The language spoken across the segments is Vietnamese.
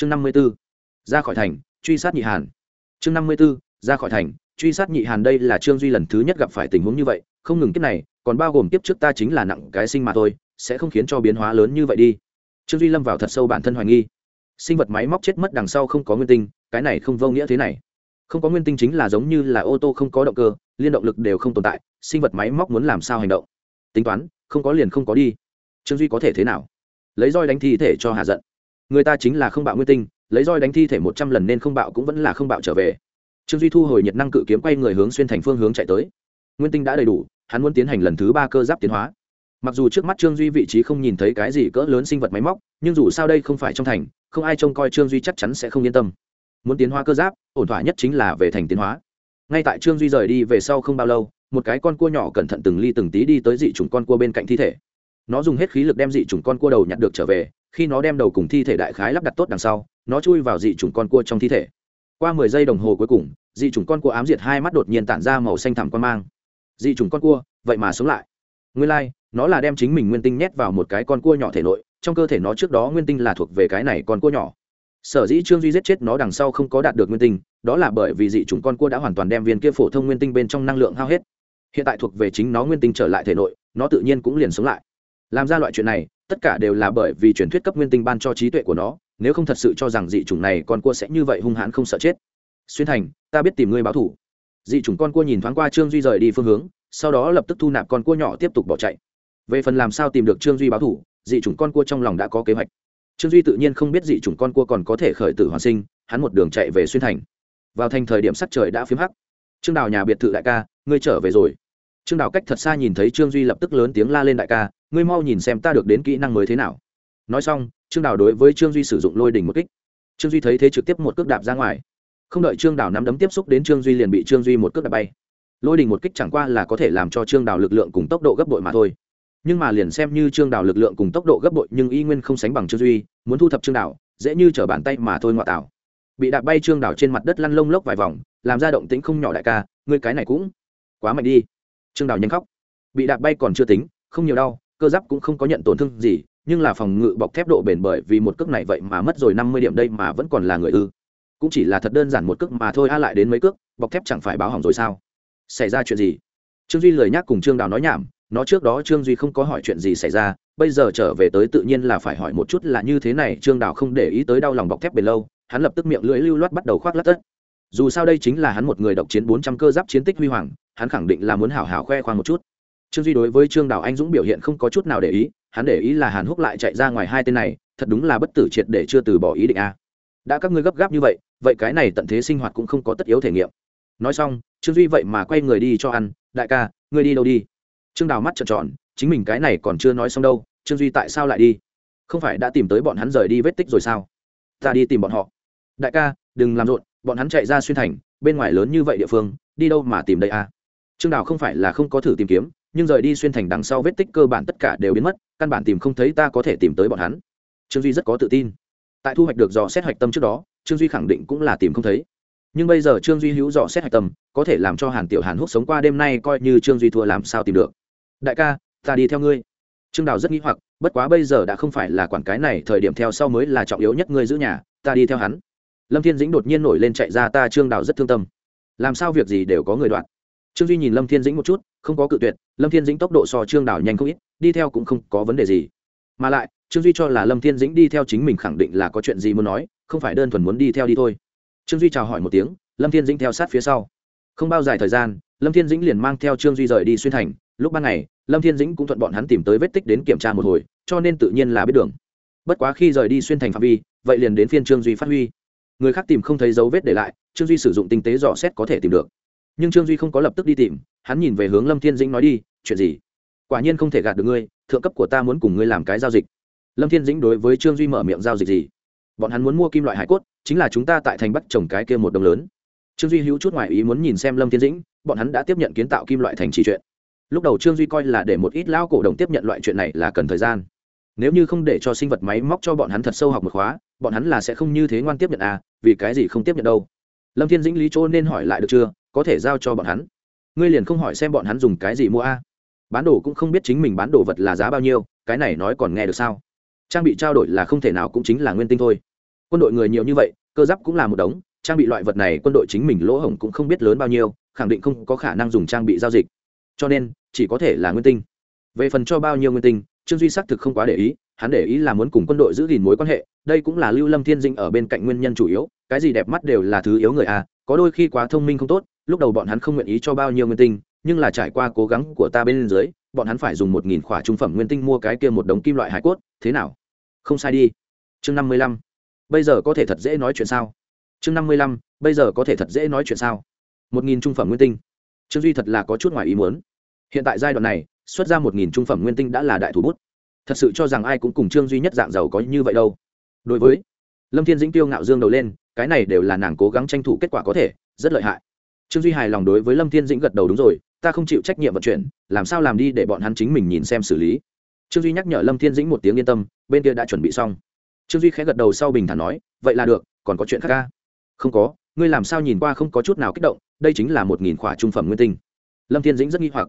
chương năm mươi b ố ra khỏi thành, truy sát nhị hàn. Chương năm mươi b ố ra khỏi thành, truy sát nhị hàn đây là trương duy lần thứ nhất gặp phải tình huống như vậy. Không ngừng kiếp này, còn bao gồm kiếp trước ta chính là nặng cái sinh mà thôi, sẽ không khiến cho biến hóa lớn như vậy đi. Trương duy lâm vào thật sâu bản thân hoài nghi. Sinh vật máy móc chết mất đằng sau không có nguyên tinh, cái này không vô nghĩa thế này. Không có nguyên tinh chính là giống như là ô tô không có động cơ, liên động lực đều không tồn tại, sinh vật máy móc muốn làm sao hành động? Tính toán, không có liền không có đi. Trương duy có thể thế nào? Lấy roi đánh thi thể cho hạ giận người ta chính là không bạo nguyên tinh, lấy roi đánh thi thể một trăm lần nên không bạo cũng vẫn là không bạo trở về. Trương duy thu hồi nhiệt năng cự kiếm quay người hướng xuyên thành phương hướng chạy tới. Nguyên tinh đã đầy đủ, hắn muốn tiến hành lần thứ ba cơ giáp tiến hóa. Mặc dù trước mắt trương duy vị trí không nhìn thấy cái gì cỡ lớn sinh vật máy móc, nhưng dù sao đây không phải trong thành, không ai trông coi trương duy chắc chắn sẽ không yên tâm. Muốn tiến hóa cơ giáp, ổn thỏa nhất chính là về thành tiến hóa. Ngay tại trương duy rời đi về sau không bao lâu, một cái con cua nhỏ cẩn thận từng ly từng tí đi tới dị chủng con cua bên cạnh thi thể. Nó dùng hết khí lực đem dị chủng con cua đầu nhặt được trở về khi nó đem đầu cùng thi thể đại khái lắp đặt tốt đằng sau nó chui vào dị chủng con cua trong thi thể. Qua mười giây đồng hồ cuối cùng dị chủng con cua ám diệt hai mắt đột nhiên tản ra màu xanh thẳm quan mang. Dị chủng con cua vậy mà sống lại. Nguyên lai、like, nó là đem chính mình nguyên tinh nhét vào một cái con cua nhỏ thể nội trong cơ thể nó trước đó nguyên tinh là thuộc về cái này con cua nhỏ. Sở dĩ trương duy giết chết nó đằng sau không có đạt được nguyên tinh đó là bởi vì dị chủng con cua đã hoàn toàn đem viên kia phổ thông nguyên tinh bên trong năng lượng hao hết. Hiện tại thuộc về chính nó nguyên tinh trở lại thể nội nó tự nhiên cũng liền sống lại làm ra loại chuyện này, tất cả đều là bởi vì truyền thuyết cấp nguyên tinh ban cho trí tuệ của nó, nếu không thật sự cho rằng dị chủng này con cua sẽ như vậy hung hãn không sợ chết. Xuyên thành, ta biết tìm ngươi báo thủ. Dị chủng con cua nhìn thoáng qua trương duy rời đi phương hướng, sau đó lập tức thu nạp con cua nhỏ tiếp tục bỏ chạy. Về phần làm sao tìm được trương duy báo thủ, dị chủng con cua trong lòng đã có kế hoạch. Trương duy tự nhiên không biết dị chủng con cua còn có thể khởi tử hoàn sinh, hắn một đường chạy về xuyên thành. Vào thành thời điểm sắc trời đã phiếm hắc. Trương đào nhà biệt thự đại ca, ngươi trở về rồi. Trương đào cách thật xa nhìn thấy trương duy lập tức lớn tiếng la lên đại ca ngươi mau nhìn xem ta được đến kỹ năng mới thế nào. Nói xong, trương đào đối với trương duy sử dụng lôi đỉnh một kích. Trương duy thấy thế trực tiếp một cước đạp ra ngoài. Không đợi trương đào nắm đấm tiếp xúc đến trương duy liền bị trương duy một cước đạp bay. Lôi đình một kích chẳng qua là có thể làm cho trương đào lực lượng cùng tốc độ gấp bội mà thôi. Nhưng mà liền xem như trương đào lực lượng cùng tốc độ gấp bội nhưng y nguyên không sánh bằng trương duy, muốn thu thập trương đào, dễ như t bàn tay mà thôi ngoại tạo. Bị đạp bay trương đào trên mặt đất lăn lông lốc vài vòng, làm ra động tĩnh không nhỏ đại ca, ngươi cái này cũng quá mạnh đi. Trương đào nhanh khóc. Bị đạp bay còn chưa tính, không nhiều đau cơ giáp cũng không có nhận tổn thương gì, nhưng là phòng ngự bọc thép độ bền bởi vì một cước này vậy mà mất rồi năm mươi điểm đây mà vẫn còn là người ư. Cũng chỉ là thật đơn giản một cước mà thôi, a lại đến mấy cước, bọc thép chẳng phải báo hỏng rồi sao? Xảy ra chuyện gì? Trương duy lời nhắc cùng trương đào nói nhảm, nó trước đó trương duy không có hỏi chuyện gì xảy ra, bây giờ trở về tới tự nhiên là phải hỏi một chút là như thế này, trương đào không để ý tới đau lòng bọc thép bền lâu, hắn lập tức miệng lưỡi lưu loát bắt đầu khoác lát tất. Dù sao đây chính là hắn một người độc chiến bốn trăm cơ giáp chiến tích huy hoàng, hắn khẳng định là muốn hảo hảo khoe khoang một chút trương duy đối với trương đào anh dũng biểu hiện không có chút nào để ý, hắn để ý là hàn húc lại chạy ra ngoài hai tên này, thật đúng là bất tử triệt để chưa từ bỏ ý định a. Đã các ngươi gấp gáp như vậy vậy cái này tận thế sinh hoạt cũng không có tất yếu thể nghiệm. Nói xong, trương duy vậy mà quay người đi cho ăn, đại ca, ngươi đi đâu đi? Trương đào mắt trợn tròn, chính mình cái này còn chưa nói xong đâu, trương duy tại sao lại đi? Không phải đã tìm tới bọn hắn rời đi vết tích rồi sao? Ta đi tìm bọn họ. Đại ca, đừng làm rộn, bọn hắn chạy ra xuyên thành, bên ngoài lớn như vậy địa phương, đi đâu mà tìm đây à trương đào không phải là không có thử tìm kiếm nhưng rời đi xuyên thành đằng sau vết tích cơ bản tất cả đều biến mất, căn bản tìm không thấy ta có thể tìm tới bọn hắn. Trương duy rất có tự tin. Tại thu hoạch được dò xét hoạch tâm trước đó, trương duy khẳng định cũng là tìm không thấy. Nhưng bây giờ trương duy hữu dò xét hạch tâm, có thể làm cho hàn tiểu hàn húc sống qua đêm nay coi như trương duy thua làm sao tìm được. Đại ca, ta đi theo ngươi. Trương đào rất nghĩ hoặc, bất quá bây giờ đã không phải là quản cái này, thời điểm theo sau mới là trọng yếu nhất ngươi giữ nhà, ta đi theo hắn. Lâm thiên dĩnh đột nhiên nổi lên chạy ra, ta trương đào rất thương tâm. Làm sao việc gì đều có người đoạn. Trương duy nhìn lâm thiên dĩnh một chút không có cự tuyệt, lâm thiên dĩnh tốc độ so trương đảo nhanh không ít, đi theo cũng không có vấn đề gì. Mà lại, trương duy cho là lâm thiên dĩnh đi theo chính mình khẳng định là có chuyện gì muốn nói, không phải đơn thuần muốn đi theo đi thôi. Trương duy chào hỏi một tiếng, lâm thiên dĩnh theo sát phía sau. Không bao dài thời gian, lâm thiên dĩnh liền mang theo trương duy rời đi xuyên thành. Lúc ban ngày, lâm thiên dĩnh cũng thuận bọn hắn tìm tới vết tích đến kiểm tra một hồi, cho nên tự nhiên là biết đường. Bất quá khi rời đi xuyên thành phạm vi, vậy liền đến phiên trương duy phát huy. Người khác tìm không thấy dấu vết để lại, trương duy sử dụng tinh tế dò xét có thể tìm được nhưng trương duy không có lập tức đi tìm, hắn nhìn về hướng lâm thiên dĩnh nói đi, chuyện gì? Quả nhiên không thể gạt được ngươi, thượng cấp của ta muốn cùng ngươi làm cái giao dịch. Lâm thiên dĩnh đối với trương duy mở miệng giao dịch gì? Bọn hắn muốn mua kim loại hải cốt, chính là chúng ta tại thành bắc trồng cái kia một đồng lớn. Trương duy hữu chút ngoại ý muốn nhìn xem lâm thiên dĩnh, bọn hắn đã tiếp nhận kiến tạo kim loại thành trì chuyện. Lúc đầu trương duy coi là để một ít lão cổ đồng tiếp nhận loại chuyện này là cần thời gian. Nếu như không để cho sinh vật máy móc cho bọn hắn thật sâu học một khóa, bọn hắn là sẽ không như thế ngoan tiếp nhận à vì cái gì không tiếp nhận đâu? Lâm thiên dĩnh lý chỗ nên hỏi lại được chưa? Có thể giao cho bọn hắn. Ngươi liền không hỏi xem bọn hắn dùng cái gì mua a. À? bán đồ cũng không biết chính mình bán đồ vật là giá bao nhiêu, cái này nói còn nghe được sao? Trang bị trao đổi là không thể nào cũng chính là nguyên tinh thôi. Quân đội người nhiều như vậy, cơ giáp cũng là một đống, trang bị loại vật này quân đội chính mình lỗ hổng cũng không biết lớn bao nhiêu, khẳng định không có khả năng dùng trang bị giao dịch. Cho nên, chỉ có thể là nguyên tinh. Về phần cho bao nhiêu nguyên tinh, trương duy xác thực không quá để ý, hắn để ý là muốn cùng quân đội giữ gìn mối quan hệ, đây cũng là lưu lâm thiên dinh ở bên cạnh nguyên nhân chủ yếu, cái gì đẹp mắt đều là thứ yếu người a, có đôi khi quá thông minh không tốt lúc đầu bọn hắn không nguyện ý cho bao nhiêu nguyên tinh, nhưng là trải qua cố gắng của ta bên dưới, bọn hắn phải dùng một nghìn khỏa trung phẩm nguyên tinh mua cái kia một đống kim loại hải cốt, thế nào? Không sai đi. Chương năm mươi lăm. Bây giờ có thể thật dễ nói chuyện sao? Chương năm mươi lăm, bây giờ có thể thật dễ nói chuyện sao? Một nghìn trung phẩm nguyên tinh. Trương duy thật là có chút ngoài ý muốn. Hiện tại giai đoạn này, xuất ra một nghìn trung phẩm nguyên tinh đã là đại thủ bút. Thật sự cho rằng ai cũng cùng trương duy nhất dạng giàu có như vậy đâu. Đối với lâm thiên dĩnh tiêu ngạo dương đầu lên, cái này đều là nàng cố gắng tranh thủ kết quả có thể, rất lợi hại trương duy hài lòng đối với lâm thiên dĩnh gật đầu đúng rồi, ta không chịu trách nhiệm vận chuyển, làm sao làm đi để bọn hắn chính mình nhìn xem xử lý. Trương duy nhắc nhở lâm thiên dĩnh một tiếng yên tâm, bên kia đã chuẩn bị xong. Trương duy khẽ gật đầu sau bình thản nói, vậy là được, còn có chuyện khác ca không có, ngươi làm sao nhìn qua không có chút nào kích động, đây chính là một nghìn khỏa trung phẩm nguyên tinh. Lâm thiên dĩnh rất nghi hoặc.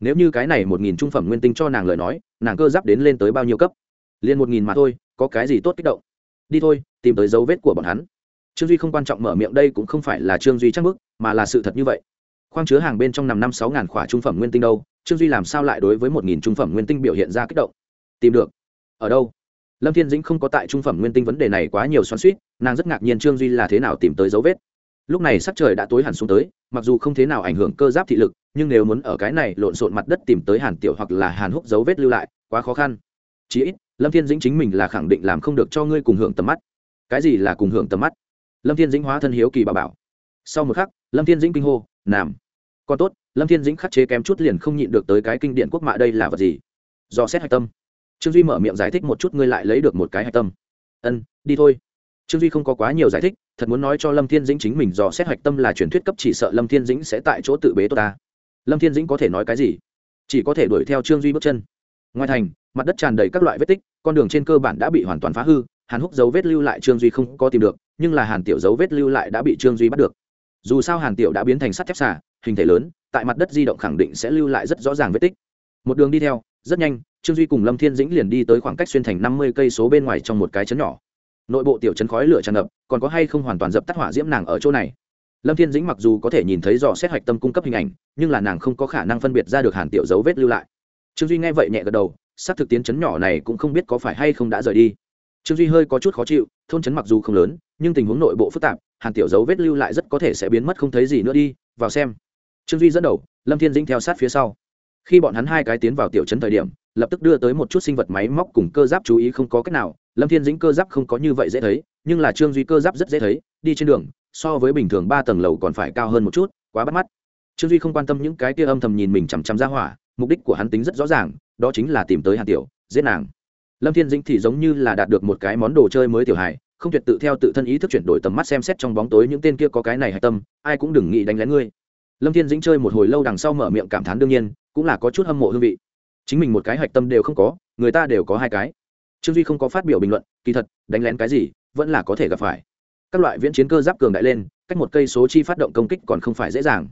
Nếu như cái này một nghìn trung phẩm nguyên tinh cho nàng lời nói, nàng cơ giáp đến lên tới bao nhiêu cấp? Liền một nghìn mà thôi, có cái gì tốt kích động? Đi thôi, tìm tới dấu vết của bọn hắn. Trương duy không quan trọng mở miệng, đây cũng không phải là trương duy chắc bức mà là sự thật như vậy. Khoang chứa hàng bên trong nằm năm sáu ngàn khỏa trung phẩm nguyên tinh đâu, trương duy làm sao lại đối với một nghìn trung phẩm nguyên tinh biểu hiện ra kích động? Tìm được. Ở đâu? Lâm thiên dĩnh không có tại trung phẩm nguyên tinh vấn đề này quá nhiều xoắn suýt nàng rất ngạc nhiên trương duy là thế nào tìm tới dấu vết. Lúc này sắc trời đã tối hẳn xuống tới, mặc dù không thế nào ảnh hưởng cơ giáp thị lực, nhưng nếu muốn ở cái này lộn xộn mặt đất tìm tới hàn tiểu hoặc là hàn húc dấu vết lưu lại, quá khó khăn. Chí ít, lâm thiên dĩnh chính mình là khẳng định làm không được cho ngươi cùng hưởng tầm mắt. Cái gì là cùng hưởng tầm mắt? Lâm thiên dĩnh hóa thân hiếu kỳ bà bảo sau một khắc, lâm thiên dĩnh kinh hô, nàm, còn tốt, lâm thiên dĩnh khắc chế kém chút liền không nhịn được tới cái kinh điển quốc mạ đây là vật gì? Do xét hạch tâm. Trương duy mở miệng giải thích một chút, ngươi lại lấy được một cái hạch tâm. Ân, đi thôi. Trương duy không có quá nhiều giải thích, thật muốn nói cho lâm thiên dĩnh chính mình dò xét hạch tâm là truyền thuyết cấp chỉ sợ lâm thiên dĩnh sẽ tại chỗ tự bế tốt ta. Lâm thiên dĩnh có thể nói cái gì? Chỉ có thể đuổi theo trương duy bước chân. Ngoài thành, mặt đất tràn đầy các loại vết tích, con đường trên cơ bản đã bị hoàn toàn phá hư, hàn húc dấu vết lưu lại trương duy không có tìm được, nhưng là hàn tiểu dấu vết lưu lại đã bị trương duy bắt được dù sao hàn tiểu đã biến thành sắt thép xả hình thể lớn, tại mặt đất di động khẳng định sẽ lưu lại rất rõ ràng vết tích. Một đường đi theo, rất nhanh, trương duy cùng lâm thiên dĩnh liền đi tới khoảng cách xuyên thành năm mươi cây số bên ngoài trong một cái chấn nhỏ. Nội bộ tiểu chấn khói lửa tràn ngập, còn có hay không hoàn toàn dập tắt hỏa diễm nàng ở chỗ này. Lâm thiên dĩnh mặc dù có thể nhìn thấy dò xét hạch tâm cung cấp hình ảnh, nhưng là nàng không có khả năng phân biệt ra được hàn tiểu dấu vết lưu lại. Trương duy nghe vậy nhẹ gật đầu, xác thực tiến chấn nhỏ này cũng không biết có phải hay không đã rời đi. Trương duy hơi có chút khó chịu, thôn chấn mặc dù không lớn, nhưng tình huống nội bộ phức tạp hàn tiểu dấu vết lưu lại rất có thể sẽ biến mất không thấy gì nữa đi, vào xem. Trương duy dẫn đầu, lâm thiên dĩnh theo sát phía sau. Khi bọn hắn hai cái tiến vào tiểu trấn thời điểm, lập tức đưa tới một chút sinh vật máy móc cùng cơ giáp chú ý không có cách nào, lâm thiên dĩnh cơ giáp không có như vậy dễ thấy, nhưng là trương duy cơ giáp rất dễ thấy, đi trên đường, so với bình thường ba tầng lầu còn phải cao hơn một chút, quá bắt mắt. Trương duy không quan tâm những cái kia âm thầm nhìn mình chằm chằm ra hỏa, mục đích của hắn tính rất rõ ràng, đó chính là tìm tới hàn tiểu, giết nàng. Lâm thiên dĩnh thì giống như là đạt được một cái món đồ chơi mới tiểu hài không tuyệt tự theo tự thân ý thức chuyển đổi tầm mắt xem xét trong bóng tối những tên kia có cái này hạch tâm, ai cũng đừng nghĩ đánh lén ngươi. Lâm thiên dĩnh chơi một hồi lâu đằng sau mở miệng cảm thán đương nhiên, cũng là có chút hâm mộ hương vị. Chính mình một cái hạch tâm đều không có, người ta đều có hai cái. Trương duy không có phát biểu bình luận, kỳ thật, đánh lén cái gì, vẫn là có thể gặp phải. Các loại viễn chiến cơ giáp cường đại lên, cách một cây số chi phát động công kích còn không phải dễ dàng.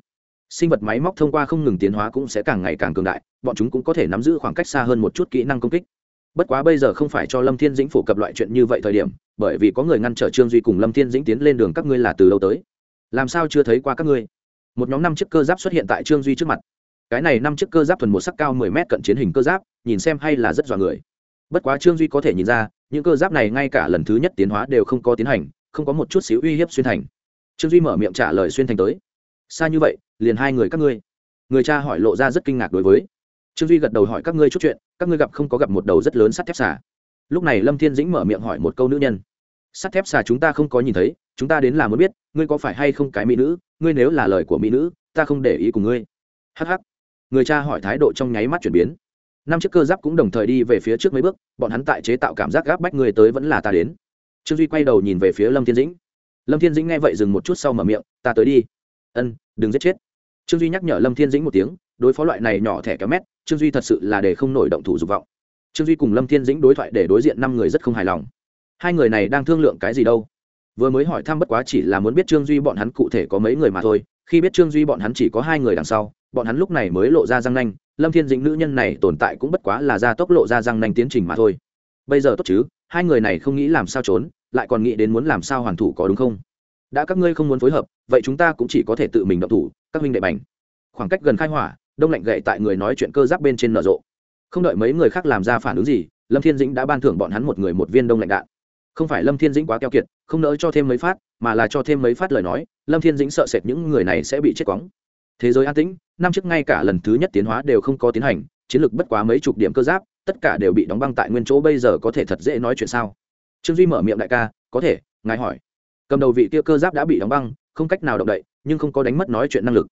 Sinh vật máy móc thông qua không ngừng tiến hóa cũng sẽ càng ngày càng cường đại, bọn chúng cũng có thể nắm giữ khoảng cách xa hơn một chút kỹ năng công kích bất quá bây giờ không phải cho lâm thiên dĩnh phổ cập loại chuyện như vậy thời điểm, bởi vì có người ngăn trở trương duy cùng lâm thiên dĩnh tiến lên đường các ngươi là từ đâu tới. Làm sao chưa thấy qua các ngươi? Một nhóm năm chiếc cơ giáp xuất hiện tại trương duy trước mặt. Cái này năm chiếc cơ giáp thuần một sắc cao mười mét cận chiến hình cơ giáp, nhìn xem hay là rất dọa người. Bất quá trương duy có thể nhìn ra, những cơ giáp này ngay cả lần thứ nhất tiến hóa đều không có tiến hành, không có một chút xíu uy hiếp xuyên thành. Trương duy mở miệng trả lời xuyên thành tới. Xa như vậy, liền hai người các ngươi. Người cha hỏi lộ ra rất kinh ngạc đối với. Trương duy gật đầu hỏi các ngươi chút chuyện các ngươi gặp không có gặp một đầu rất lớn sắt thép xà. Lúc này lâm thiên dĩnh mở miệng hỏi một câu nữ nhân. Sắt thép xà chúng ta không có nhìn thấy, chúng ta đến là muốn biết, ngươi có phải hay không cái mỹ nữ? Ngươi nếu là lời của mỹ nữ, ta không để ý cùng ngươi. Hh người cha hỏi thái độ trong nháy mắt chuyển biến. Năm chiếc cơ giáp cũng đồng thời đi về phía trước mấy bước, bọn hắn tại chế tạo cảm giác gáp bách người tới vẫn là ta đến. Trương duy quay đầu nhìn về phía lâm thiên dĩnh. Lâm thiên dĩnh nghe vậy dừng một chút sau mở miệng, ta tới đi. Ân, đừng giết chết. Trương duy nhắc nhở lâm thiên dĩnh một tiếng đối phó loại này nhỏ thẻ kéo mét, trương duy thật sự là để không nổi động thủ dục vọng. Trương duy cùng lâm thiên dĩnh đối thoại để đối diện năm người rất không hài lòng. Hai người này đang thương lượng cái gì đâu? Vừa mới hỏi thăm bất quá chỉ là muốn biết trương duy bọn hắn cụ thể có mấy người mà thôi, khi biết trương duy bọn hắn chỉ có hai người đằng sau, bọn hắn lúc này mới lộ ra răng nanh, lâm thiên dĩnh nữ nhân này tồn tại cũng bất quá là ra tốc lộ ra răng nanh tiến trình mà thôi. Bây giờ tốt chứ, hai người này không nghĩ làm sao trốn, lại còn nghĩ đến muốn làm sao hoàn thủ có đúng không? Đã các ngươi không muốn phối hợp, vậy chúng ta cũng chỉ có thể tự mình động thủ, các huynh đệ bành. Khoảng cách gần khai hỏa đông lạnh gậy tại người nói chuyện cơ giáp bên trên nở rộ. Không đợi mấy người khác làm ra phản ứng gì, lâm thiên dĩnh đã ban thưởng bọn hắn một người một viên đông lạnh đạn. Không phải lâm thiên dĩnh quá keo kiệt, không nỡ cho thêm mấy phát, mà là cho thêm mấy phát lời nói, lâm thiên dĩnh sợ sệt những người này sẽ bị chết quóng. Thế giới an tĩnh, năm trước ngay cả lần thứ nhất tiến hóa đều không có tiến hành, chiến lược bất quá mấy chục điểm cơ giáp, tất cả đều bị đóng băng tại nguyên chỗ bây giờ có thể thật dễ nói chuyện sao? Trương duy mở miệng đại ca, có thể, ngài hỏi. Cầm đầu vị kia cơ giáp đã bị đóng băng, không cách nào động đậy, nhưng không có đánh mất nói chuyện năng lực.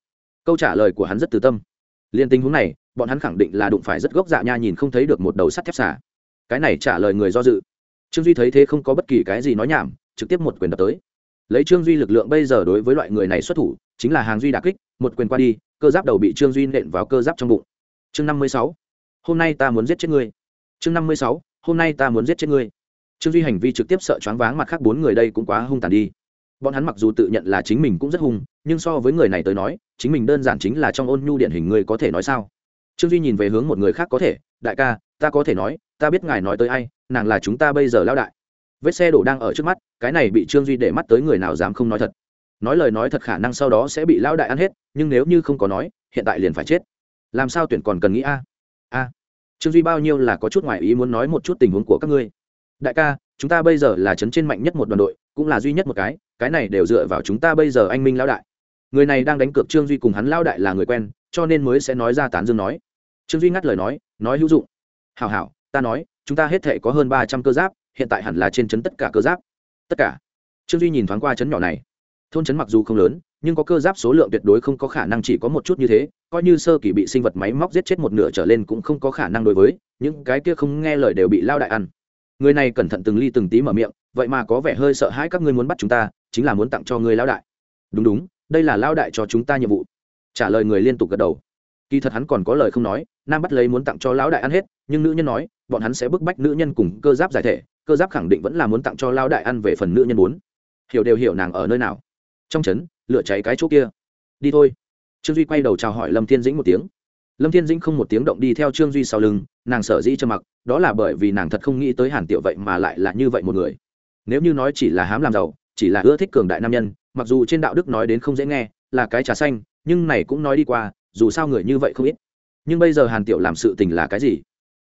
Câu trả lời của hắn rất từ tâm liên tình huống này, bọn hắn khẳng định là đụng phải rất gốc dạ nha nhìn không thấy được một đầu sắt thép xả cái này trả lời người do dự. Trương duy thấy thế không có bất kỳ cái gì nói nhảm, trực tiếp một quyền đập tới. Lấy trương duy lực lượng bây giờ đối với loại người này xuất thủ, chính là hàng duy đà kích, một quyền qua đi, cơ giáp đầu bị trương duy nện vào cơ giáp trong bụng. Chương năm mươi sáu. Hôm nay ta muốn giết chết ngươi. Chương năm mươi sáu. Hôm nay ta muốn giết chết ngươi. Trương duy hành vi trực tiếp sợ choáng váng, mặt khác bốn người đây cũng quá hung tàn đi bọn hắn mặc dù tự nhận là chính mình cũng rất hung, nhưng so với người này tới nói, chính mình đơn giản chính là trong ôn nhu điển hình người có thể nói sao? Trương duy nhìn về hướng một người khác có thể, đại ca, ta có thể nói, ta biết ngài nói tới ai, nàng là chúng ta bây giờ lao đại. Vết xe đổ đang ở trước mắt, cái này bị trương duy để mắt tới người nào dám không nói thật. Nói lời nói thật khả năng sau đó sẽ bị lao đại ăn hết, nhưng nếu như không có nói, hiện tại liền phải chết. Làm sao tuyển còn cần nghĩ a? A. Trương duy bao nhiêu là có chút ngoại ý muốn nói một chút tình huống của các ngươi. Đại ca, chúng ta bây giờ là trấn trên mạnh nhất một đoàn đội, cũng là duy nhất một cái cái này đều dựa vào chúng ta bây giờ anh minh lão đại. Người này đang đánh cược trương duy cùng hắn lão đại là người quen, cho nên mới sẽ nói ra tán dương nói. Trương duy ngắt lời nói nói hữu dụng. Hảo hảo, ta nói, chúng ta hết thể có hơn ba trăm cơ giáp, hiện tại hẳn là trên trấn tất cả cơ giáp. Tất cả. Trương duy nhìn thoáng qua trấn nhỏ này. Thôn trấn mặc dù không lớn, nhưng có cơ giáp số lượng tuyệt đối không có khả năng chỉ có một chút như thế, coi như sơ kỳ bị sinh vật máy móc giết chết một nửa trở lên cũng không có khả năng đối với, những cái kia không nghe lời đều bị lao đại ăn. Người này cẩn thận từng ly từng tí mở miệng, vậy mà có vẻ hơi sợ hãi các ngươi muốn bắt chúng ta chính là muốn tặng cho người lao đại. Đúng đúng, đây là lao đại cho chúng ta nhiệm vụ. Trả lời người liên tục gật đầu. Kỳ thật hắn còn có lời không nói, nam bắt lấy muốn tặng cho lão đại ăn hết, nhưng nữ nhân nói, bọn hắn sẽ bức bách nữ nhân cùng cơ giáp giải thể, cơ giáp khẳng định vẫn là muốn tặng cho lão đại ăn về phần nữ nhân muốn hiểu đều hiểu nàng ở nơi nào. Trong trấn, lửa cháy cái chỗ kia. Đi thôi. Trương duy quay đầu chào hỏi lâm thiên dĩnh một tiếng. Lâm thiên dĩnh không một tiếng động đi theo trương duy sau lưng, nàng sợ dĩ cho mặc, đó là bởi vì nàng thật không nghĩ tới hàn tiểu vậy mà lại là như vậy một người. Nếu như nói chỉ là hám làm giàu chỉ là ưa thích cường đại nam nhân, mặc dù trên đạo đức nói đến không dễ nghe, là cái trà xanh, nhưng này cũng nói đi qua, dù sao người như vậy không ít. Nhưng bây giờ hàn tiểu làm sự tình là cái gì?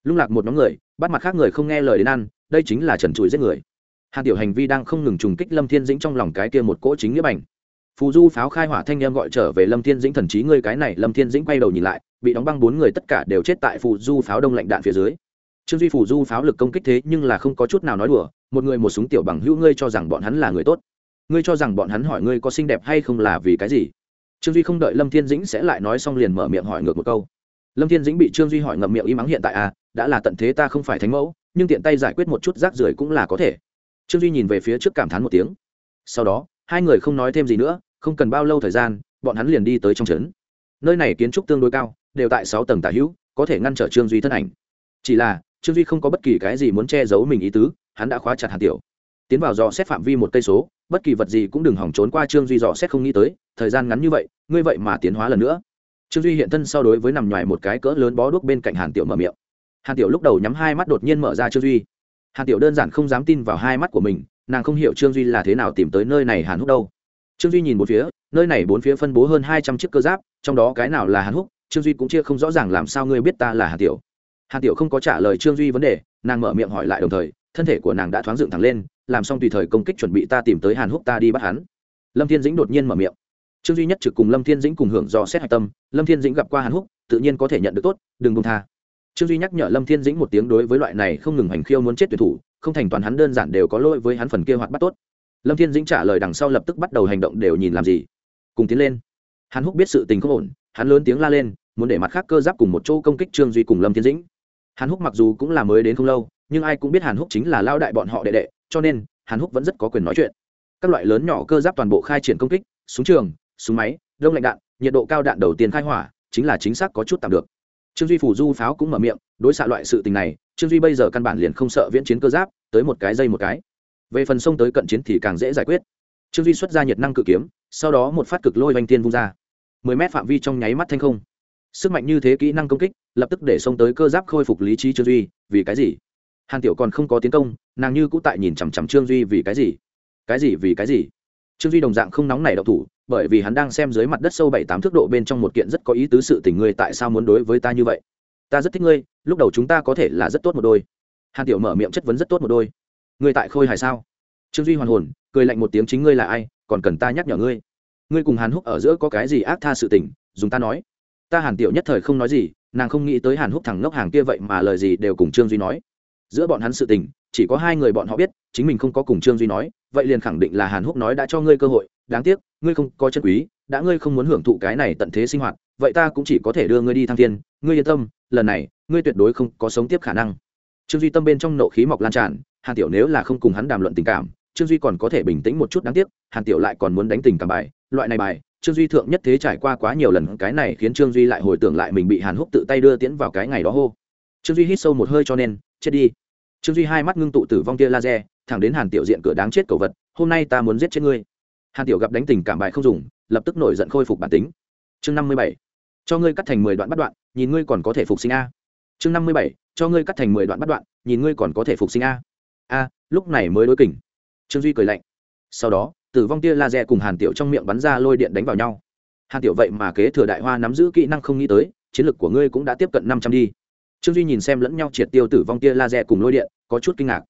Lung lạc một nhóm người, bắt mặt khác người không nghe lời đến ăn, đây chính là trần trụi giết người. Hàn tiểu hành vi đang không ngừng trùng kích lâm thiên dĩnh trong lòng cái kia một cỗ chính nghĩa bành. Phù du pháo khai hỏa thanh em gọi trở về lâm thiên dĩnh thần trí ngươi cái này, lâm thiên dĩnh quay đầu nhìn lại, bị đóng băng bốn người tất cả đều chết tại phù du pháo đông lạnh đạn phía dưới. Trương duy phù du pháo lực công kích thế nhưng là không có chút nào nói đùa một người một súng tiểu bằng hữu ngươi cho rằng bọn hắn là người tốt. Ngươi cho rằng bọn hắn hỏi ngươi có xinh đẹp hay không là vì cái gì? Trương duy không đợi lâm thiên dĩnh sẽ lại nói xong liền mở miệng hỏi ngược một câu. Lâm thiên dĩnh bị trương duy hỏi ngậm miệng im mắng hiện tại à đã là tận thế ta không phải thánh mẫu, nhưng tiện tay giải quyết một chút rác rưởi cũng là có thể. Trương duy nhìn về phía trước cảm thán một tiếng. Sau đó, hai người không nói thêm gì nữa, không cần bao lâu thời gian, bọn hắn liền đi tới trong trấn. Nơi này kiến trúc tương đối cao, đều tại sáu tầng tả hữu, có thể ngăn trở trương duy thân ảnh. Chỉ là, trương duy không có bất kỳ cái gì muốn che giấu mình ý tứ hắn đã khóa chặt hàn tiểu. Tiến vào dò xét phạm vi một cây số, bất kỳ vật gì cũng đừng hỏng trốn qua trương duy dò xét không nghĩ tới, thời gian ngắn như vậy, ngươi vậy mà tiến hóa lần nữa. Trương duy hiện thân sau đối với nằm ngoài một cái cỡ lớn bó đuốc bên cạnh hàn tiểu mở miệng. Hàn tiểu lúc đầu nhắm hai mắt đột nhiên mở ra trương duy. Hàn tiểu đơn giản không dám tin vào hai mắt của mình, nàng không hiểu trương duy là thế nào tìm tới nơi này hàn húc đâu. Trương duy nhìn một phía, nơi này bốn phía phân bố hơn hai trăm chiếc cơ giáp, trong đó cái nào là hàn húc, trương duy cũng chia không rõ ràng làm sao ngươi biết ta là hàn tiểu. Hàn tiểu không có trả lời trương duy vấn đề, nàng mở miệng hỏi lại đồng thời thân thể của nàng đã thoáng dựng thẳng lên, làm xong tùy thời công kích chuẩn bị ta tìm tới hàn húc ta đi bắt hắn. Lâm thiên dĩnh đột nhiên mở miệng. Trương duy nhất trực cùng lâm thiên dĩnh cùng hưởng do xét hạch tâm, lâm thiên dĩnh gặp qua hàn húc, tự nhiên có thể nhận được tốt, đừng bông tha. Trương duy nhắc nhở lâm thiên dĩnh một tiếng đối với loại này không ngừng hành khiêu muốn chết tuyệt thủ, không thành toàn hắn đơn giản đều có lỗi với hắn phần kia hoạt bắt tốt. Lâm thiên dĩnh trả lời đằng sau lập tức bắt đầu hành động đều nhìn làm gì. Cùng tiến lên. Hàn húc biết sự tình không ổn, hắn lớn tiếng la lên, muốn để mặt khác cơ giáp cùng một chỗ công kích trương duy cùng lâm thiên dĩnh. Hàn húc mặc dù cũng là mới đến không lâu nhưng ai cũng biết hàn húc chính là lao đại bọn họ đệ đệ, cho nên hàn húc vẫn rất có quyền nói chuyện. Các loại lớn nhỏ cơ giáp toàn bộ khai triển công kích, súng trường, súng máy đông lạnh đạn, nhiệt độ cao đạn đầu tiên khai hỏa, chính là chính xác có chút tạm được. Trương duy phủ du pháo cũng mở miệng, đối xạ loại sự tình này, trương duy bây giờ căn bản liền không sợ viễn chiến cơ giáp, tới một cái dây một cái. Về phần sông tới cận chiến thì càng dễ giải quyết. Trương duy xuất ra nhiệt năng cự kiếm, sau đó một phát cực lôi oanh tiên vung ra. Mười mét phạm vi trong nháy mắt thanh không. Sức mạnh như thế kỹ năng công kích, lập tức để xông tới cơ giáp khôi phục lý trí trương duy, vì cái gì? Hàn tiểu còn không có tiến công, nàng như cũ tại nhìn chằm chằm trương duy vì cái gì? Cái gì vì cái gì? Trương duy đồng dạng không nóng này đậu thủ, bởi vì hắn đang xem dưới mặt đất sâu bảy tám thước độ bên trong một kiện rất có ý tứ sự tình ngươi tại sao muốn đối với ta như vậy? Ta rất thích ngươi, lúc đầu chúng ta có thể là rất tốt một đôi. Hàn tiểu mở miệng chất vấn rất tốt một đôi. Ngươi tại khôi hài sao? Trương duy hoàn hồn, cười lạnh một tiếng chính ngươi là ai, còn cần ta nhắc nhở ngươi? Ngươi cùng hàn húc ở giữa có cái gì ác tha sự tình, dùng ta nói. Ta hàn tiểu nhất thời không nói gì, nàng không nghĩ tới hàn húc thằng ngốc hàng kia vậy mà lời gì đều cùng trương duy nói giữa bọn hắn sự tình, chỉ có hai người bọn họ biết, chính mình không có cùng trương duy nói, vậy liền khẳng định là hàn húc nói đã cho ngươi cơ hội, đáng tiếc, ngươi không có chân quý, đã ngươi không muốn hưởng thụ cái này tận thế sinh hoạt, vậy ta cũng chỉ có thể đưa ngươi đi thăng thiên, ngươi yên tâm, lần này, ngươi tuyệt đối không có sống tiếp khả năng. Trương duy tâm bên trong nộ khí mọc lan tràn, hàn tiểu nếu là không cùng hắn đàm luận tình cảm, trương duy còn có thể bình tĩnh một chút, đáng tiếc, hàn tiểu lại còn muốn đánh tình cảm bài, loại này bài, trương duy thượng nhất thế trải qua quá nhiều lần, cái này khiến trương duy lại hồi tưởng lại mình bị hàn húc tự tay đưa tiễn vào cái ngày đó hô. Trương duy hít sâu một hơi cho nên chết đi. Trương duy hai mắt ngưng tụ tử vong tia laser, thẳng đến hàn tiểu diện cửa đáng chết cầu vật, hôm nay ta muốn giết chết ngươi. Hàn tiểu gặp đánh tình cảm bài không dùng, lập tức nổi giận khôi phục bản tính. Chương năm mươi bảy, cho ngươi cắt thành mười đoạn bắt đoạn, nhìn ngươi còn có thể phục sinh a. Chương năm mươi bảy, cho ngươi cắt thành mười đoạn bắt đoạn, nhìn ngươi còn có thể phục sinh a. A, lúc này mới đối kỉnh trương duy cười lạnh. Sau đó, tử vong tia laser cùng hàn tiểu trong miệng bắn ra lôi điện đánh vào nhau. Hàn tiểu vậy mà kế thừa đại hoa nắm giữ kỹ năng không nghĩ tới, chiến lược của ngươi cũng đã tiếp cận năm trăm đi trương duy nhìn xem lẫn nhau triệt tiêu tử vong tia laser cùng lôi điện, có chút kinh ngạc.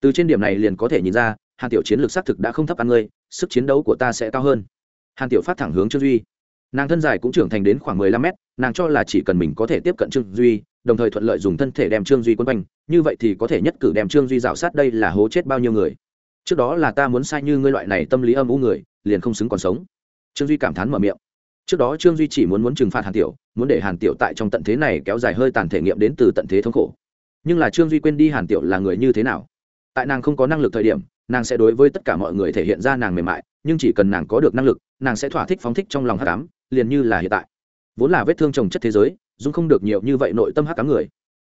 Từ trên điểm này liền có thể nhìn ra, hàn tiểu chiến lược xác thực đã không thấp ăn ngươi, sức chiến đấu của ta sẽ cao hơn. Hàn tiểu phát thẳng hướng trương duy. Nàng thân dài cũng trưởng thành đến khoảng mười lăm mét, nàng cho là chỉ cần mình có thể tiếp cận trương duy, đồng thời thuận lợi dùng thân thể đem trương duy quân quanh, như vậy thì có thể nhất cử đem trương duy rào sát đây là hố chết bao nhiêu người. Trước đó là ta muốn sai như ngươi loại này tâm lý âm u người, liền không xứng còn sống. Trương duy cảm thán mở miệng trước đó trương duy chỉ muốn muốn trừng phạt hàn tiểu, muốn để hàn tiểu tại trong tận thế này kéo dài hơi tàn thể nghiệm đến từ tận thế thống khổ. Nhưng là trương duy quên đi hàn tiểu là người như thế nào. Tại nàng không có năng lực thời điểm, nàng sẽ đối với tất cả mọi người thể hiện ra nàng mềm mại, nhưng chỉ cần nàng có được năng lực, nàng sẽ thỏa thích phóng thích trong lòng hắc ám, liền như là hiện tại. Vốn là vết thương trồng chất thế giới, dung không được nhiều như vậy nội tâm hắc ám người.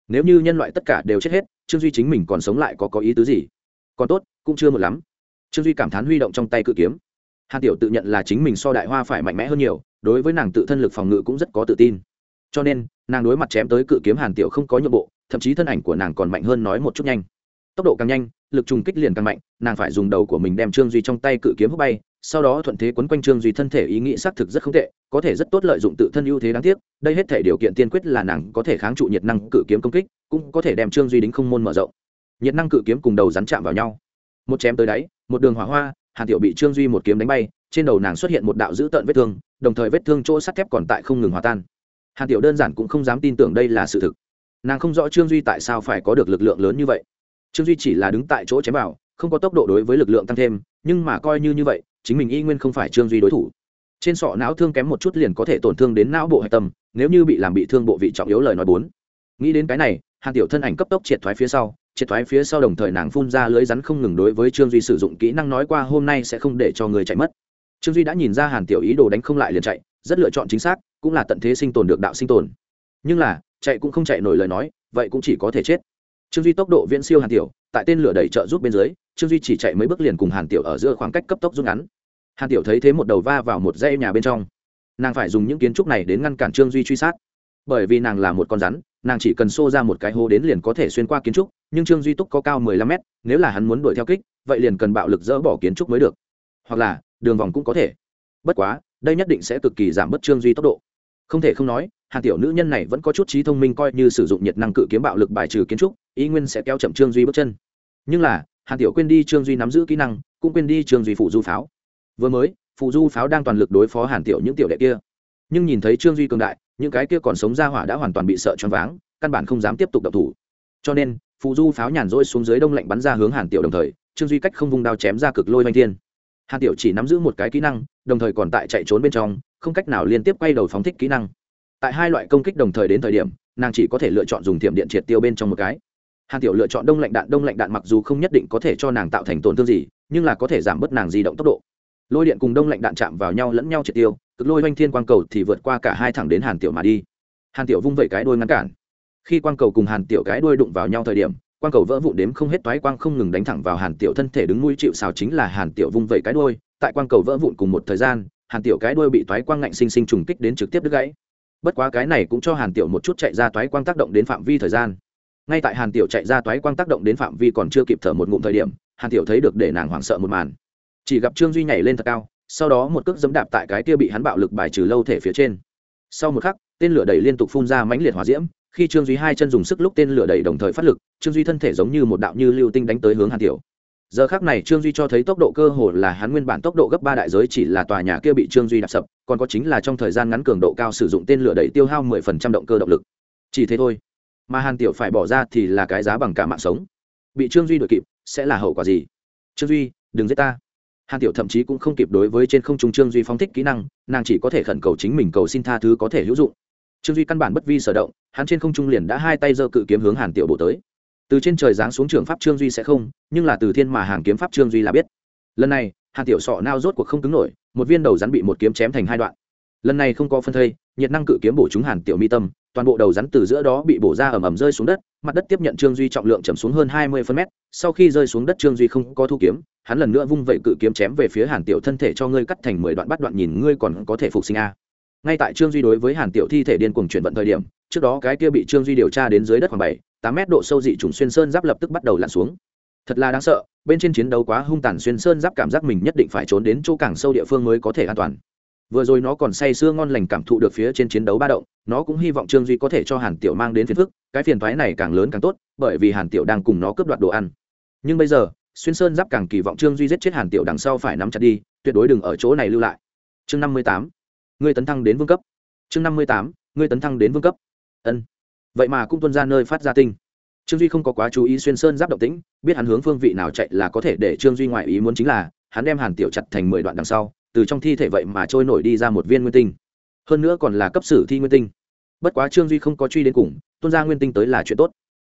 Nếu như nhân loại tất cả đều chết hết, trương duy chính mình còn sống lại có có ý tứ gì? Còn tốt, cũng chưa một lắm. Trương duy cảm thán huy động trong tay cự kiếm. Hàn tiểu tự nhận là chính mình so đại hoa phải mạnh mẽ hơn nhiều đối với nàng tự thân lực phòng ngự cũng rất có tự tin. Cho nên, nàng đối mặt chém tới cự kiếm hàn tiểu không có nhượng bộ, thậm chí thân ảnh của nàng còn mạnh hơn nói một chút nhanh. Tốc độ càng nhanh, lực trùng kích liền càng mạnh, nàng phải dùng đầu của mình đem trương duy trong tay cự kiếm hút bay, sau đó thuận thế quấn quanh trương duy thân thể ý nghĩ xác thực rất không tệ, có thể rất tốt lợi dụng tự thân ưu thế đáng tiếc, đây hết thể điều kiện tiên quyết là nàng có thể kháng trụ nhiệt năng cự kiếm công kích, cũng có thể đem trương duy đính không môn mở rộng. Nhiệt năng cự kiếm cùng đầu rắn chạm vào nhau. Một chém tới đáy, một đường hỏa hoa, hàn tiểu bị trương duy một kiếm đánh bay trên đầu nàng xuất hiện một đạo dữ tợn vết thương, đồng thời vết thương chỗ sắt thép còn tại không ngừng hòa tan. Hàn tiểu đơn giản cũng không dám tin tưởng đây là sự thực. Nàng không rõ trương duy tại sao phải có được lực lượng lớn như vậy. Trương duy chỉ là đứng tại chỗ chém vào, không có tốc độ đối với lực lượng tăng thêm, nhưng mà coi như như vậy, chính mình y nguyên không phải trương duy đối thủ. Trên sọ não thương kém một chút liền có thể tổn thương đến não bộ hạch tâm, nếu như bị làm bị thương bộ vị trọng yếu lời nói bốn. Nghĩ đến cái này, hàn tiểu thân ảnh cấp tốc triệt thoái phía sau, triệt thoái phía sau đồng thời nàng phun ra lưới rắn không ngừng đối với trương duy sử dụng kỹ năng nói qua hôm nay sẽ không để cho người chạy mất trương duy đã nhìn ra hàn tiểu ý đồ đánh không lại liền chạy, rất lựa chọn chính xác, cũng là tận thế sinh tồn được đạo sinh tồn. Nhưng là, chạy cũng không chạy nổi lời nói, vậy cũng chỉ có thể chết. Trương duy tốc độ viễn siêu hàn tiểu, tại tên lửa đẩy trợ giúp bên dưới, trương duy chỉ chạy mấy bước liền cùng hàn tiểu ở giữa khoảng cách cấp tốc rút ngắn. Hàn tiểu thấy thế một đầu va vào một dây nhà bên trong. Nàng phải dùng những kiến trúc này đến ngăn cản trương duy truy sát. Bởi vì nàng là một con rắn, nàng chỉ cần xô ra một cái hố đến liền có thể xuyên qua kiến trúc, nhưng trương duy túc có cao mười lăm mét, nếu là hắn muốn đuổi theo kích, vậy liền cần bạo lực dỡ bỏ kiến trúc mới được. Hoặc là đường vòng cũng có thể. Bất quá, đây nhất định sẽ cực kỳ giảm bớt trương duy tốc độ. Không thể không nói hàn tiểu nữ nhân này vẫn có chút trí thông minh coi như sử dụng nhiệt năng cự kiếm bạo lực bài trừ kiến trúc, ý nguyên sẽ kéo chậm trương duy bước chân. Nhưng là hàn tiểu quên đi trương duy nắm giữ kỹ năng, cũng quên đi trương duy phụ du pháo. Vừa mới, phụ du pháo đang toàn lực đối phó hàn tiểu những tiểu đệ kia. Nhưng nhìn thấy trương duy cường đại, những cái kia còn sống ra hỏa đã hoàn toàn bị sợ choáng váng, căn bản không dám tiếp tục đập thủ. Cho nên, phụ du pháo nhàn rỗi xuống dưới đông lạnh bắn ra hướng hàn tiểu đồng thời, trương duy cách không vung đao chém ra cực lôi oanh thiên hàn tiểu chỉ nắm giữ một cái kỹ năng, đồng thời còn tại chạy trốn bên trong, không cách nào liên tiếp quay đầu phóng thích kỹ năng. Tại hai loại công kích đồng thời đến thời điểm, nàng chỉ có thể lựa chọn dùng thiểm điện triệt tiêu bên trong một cái. Hàn tiểu lựa chọn đông lạnh đạn, đông lạnh đạn mặc dù không nhất định có thể cho nàng tạo thành tổn thương gì, nhưng là có thể giảm bớt nàng di động tốc độ. Lôi điện cùng đông lạnh đạn chạm vào nhau lẫn nhau triệt tiêu, cực lôi oanh thiên quang cầu thì vượt qua cả hai thẳng đến hàn tiểu mà đi. Hàn tiểu vung vẩy cái đôi ngăn cản. Khi quang cầu cùng hàn tiểu cái đuôi đụng vào nhau thời điểm quang cầu vỡ vụn đếm không hết toái quang không ngừng đánh thẳng vào hàn tiểu thân thể đứng mũi chịu xào chính là hàn tiểu vung vẩy cái đuôi. Tại quang cầu vỡ vụn cùng một thời gian, hàn tiểu cái đuôi bị toái quang ngạnh sinh sinh trùng kích đến trực tiếp đứt gãy. Bất quá cái này cũng cho hàn tiểu một chút chạy ra toái quang tác động đến phạm vi thời gian. Ngay tại hàn tiểu chạy ra toái quang tác động đến phạm vi còn chưa kịp thở một ngụm thời điểm, hàn tiểu thấy được để nàng hoảng sợ một màn. Chỉ gặp trương duy nhảy lên thật cao, sau đó một cước dẫm đạp tại cái kia bị hắn bạo lực bài trừ lâu thể phía trên. Sau một khắc, tên lửa đẩy liên tục phun ra mãnh liệt hỏa diễm khi trương duy hai chân dùng sức lúc tên lửa đẩy đồng thời phát lực trương duy thân thể giống như một đạo như lưu tinh đánh tới hướng hàn tiểu giờ khác này trương duy cho thấy tốc độ cơ hồ là hắn nguyên bản tốc độ gấp ba đại giới chỉ là tòa nhà kia bị trương duy đạp sập còn có chính là trong thời gian ngắn cường độ cao sử dụng tên lửa đẩy tiêu hao mười phần trăm động cơ động lực chỉ thế thôi mà hàn tiểu phải bỏ ra thì là cái giá bằng cả mạng sống bị trương duy đuổi kịp sẽ là hậu quả gì trương duy đừng giết ta hàn tiểu thậm chí cũng không kịp đối với trên không trung trương duy phóng thích kỹ năng nàng chỉ có thể khẩn cầu chính mình cầu xin tha thứ có thể hữu dụng trương duy căn bản bất vi sở động hắn trên không trung liền đã hai tay giơ cự kiếm hướng hàn tiểu bổ tới từ trên trời giáng xuống trường pháp trương duy sẽ không nhưng là từ thiên mà hàng kiếm pháp trương duy là biết lần này hàn tiểu sọ nao rốt cuộc không cứng nổi một viên đầu rắn bị một kiếm chém thành hai đoạn lần này không có phân thây nhiệt năng cự kiếm bổ trúng hàn tiểu mi tâm toàn bộ đầu rắn từ giữa đó bị bổ ra ầm ầm rơi xuống đất mặt đất tiếp nhận trương duy trọng lượng chầm xuống hơn hai mươi phân mét sau khi rơi xuống đất trương duy không có thu kiếm hắn lần nữa vung vẩy cự kiếm chém về phía hàn tiểu thân thể cho ngươi cắt thành mười đoạn bắt đoạn nhìn ngươi còn có thể phục sinh a ngay tại trương duy đối với hàn tiểu thi thể điên cuồng chuyển vận thời điểm, trước đó cái kia bị trương duy điều tra đến dưới đất khoảng bảy, tám mét độ sâu dị trùng xuyên sơn giáp lập tức bắt đầu lặn xuống. Thật là đáng sợ, bên trên chiến đấu quá hung tàn xuyên sơn giáp cảm giác mình nhất định phải trốn đến chỗ càng sâu địa phương mới có thể an toàn. Vừa rồi nó còn say sưa ngon lành cảm thụ được phía trên chiến đấu ba động, nó cũng hy vọng trương duy có thể cho hàn tiểu mang đến phiền phức, cái phiền thoái này càng lớn càng tốt, bởi vì hàn tiểu đang cùng nó cướp đoạt đồ ăn. Nhưng bây giờ, xuyên sơn giáp càng kỳ vọng trương duy giết chết hàn tiểu đằng sau phải nắm chặt đi, tuyệt đối đừng ở chỗ này lưu lại. Chương năm mươi tám ngươi tấn thăng đến vương cấp. Chương năm mươi tám, ngươi tấn thăng đến vương cấp. Ân. Vậy mà cũng tuân ra nơi phát ra tinh. Trương duy không có quá chú ý xuyên sơn giáp động tĩnh, biết hắn hướng phương vị nào chạy là có thể để trương duy ngoại ý muốn chính là, hắn đem hàn tiểu chặt thành mười đoạn đằng sau, từ trong thi thể vậy mà trôi nổi đi ra một viên nguyên tinh. Hơn nữa còn là cấp sử thi nguyên tinh. Bất quá trương duy không có truy đến cùng tuân ra nguyên tinh tới là chuyện tốt.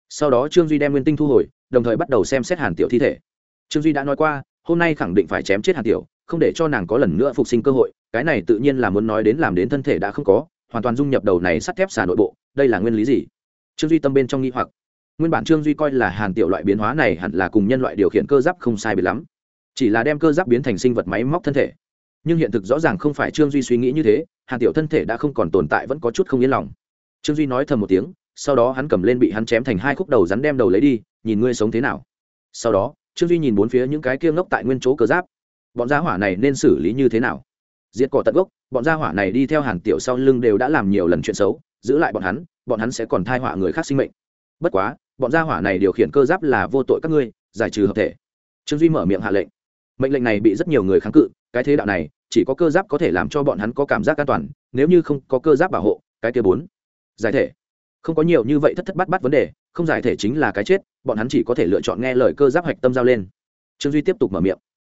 Sau đó trương duy đem nguyên tinh thu hồi, đồng thời bắt đầu xem xét hàn tiểu thi thể. Trương duy đã nói qua, hôm nay khẳng định phải chém chết hàn tiểu, không để cho nàng có lần nữa phục sinh cơ hội cái này tự nhiên là muốn nói đến làm đến thân thể đã không có, hoàn toàn dung nhập đầu này sắt thép xả nội bộ, đây là nguyên lý gì? Trương duy tâm bên trong nghi hoặc. Nguyên bản trương duy coi là hàn tiểu loại biến hóa này hẳn là cùng nhân loại điều khiển cơ giáp không sai biệt lắm. Chỉ là đem cơ giáp biến thành sinh vật máy móc thân thể. Nhưng hiện thực rõ ràng không phải trương duy suy nghĩ như thế, hàn tiểu thân thể đã không còn tồn tại vẫn có chút không yên lòng. Trương duy nói thầm một tiếng, sau đó hắn cầm lên bị hắn chém thành hai khúc đầu rắn đem đầu lấy đi, nhìn ngươi sống thế nào. Sau đó, trương duy nhìn bốn phía những cái kia ngốc tại nguyên chỗ cơ giáp. Bọn giá hỏa này nên xử lý như thế nào? Diệt cỏ tận gốc, bọn gia hỏa này đi theo hàn tiểu sau lưng đều đã làm nhiều lần chuyện xấu, giữ lại bọn hắn bọn hắn sẽ còn thai họa người khác sinh mệnh. Bất quá, bọn gia hỏa này điều khiển cơ giáp là vô tội các ngươi, giải trừ hợp thể. Trương duy mở miệng hạ lệnh. Mệnh lệnh này bị rất nhiều người kháng cự, cái thế đạo này, chỉ có cơ giáp có thể làm cho bọn hắn có cảm giác an toàn, nếu như không có cơ giáp bảo hộ, cái kia bốn, giải thể. Không có nhiều như vậy thất thất bát bát vấn đề, không giải thể chính là cái chết, bọn hắn chỉ có thể lựa chọn nghe lời cơ giáp hạch tâm giao lên. Trương duy tiếp tục mở miệng.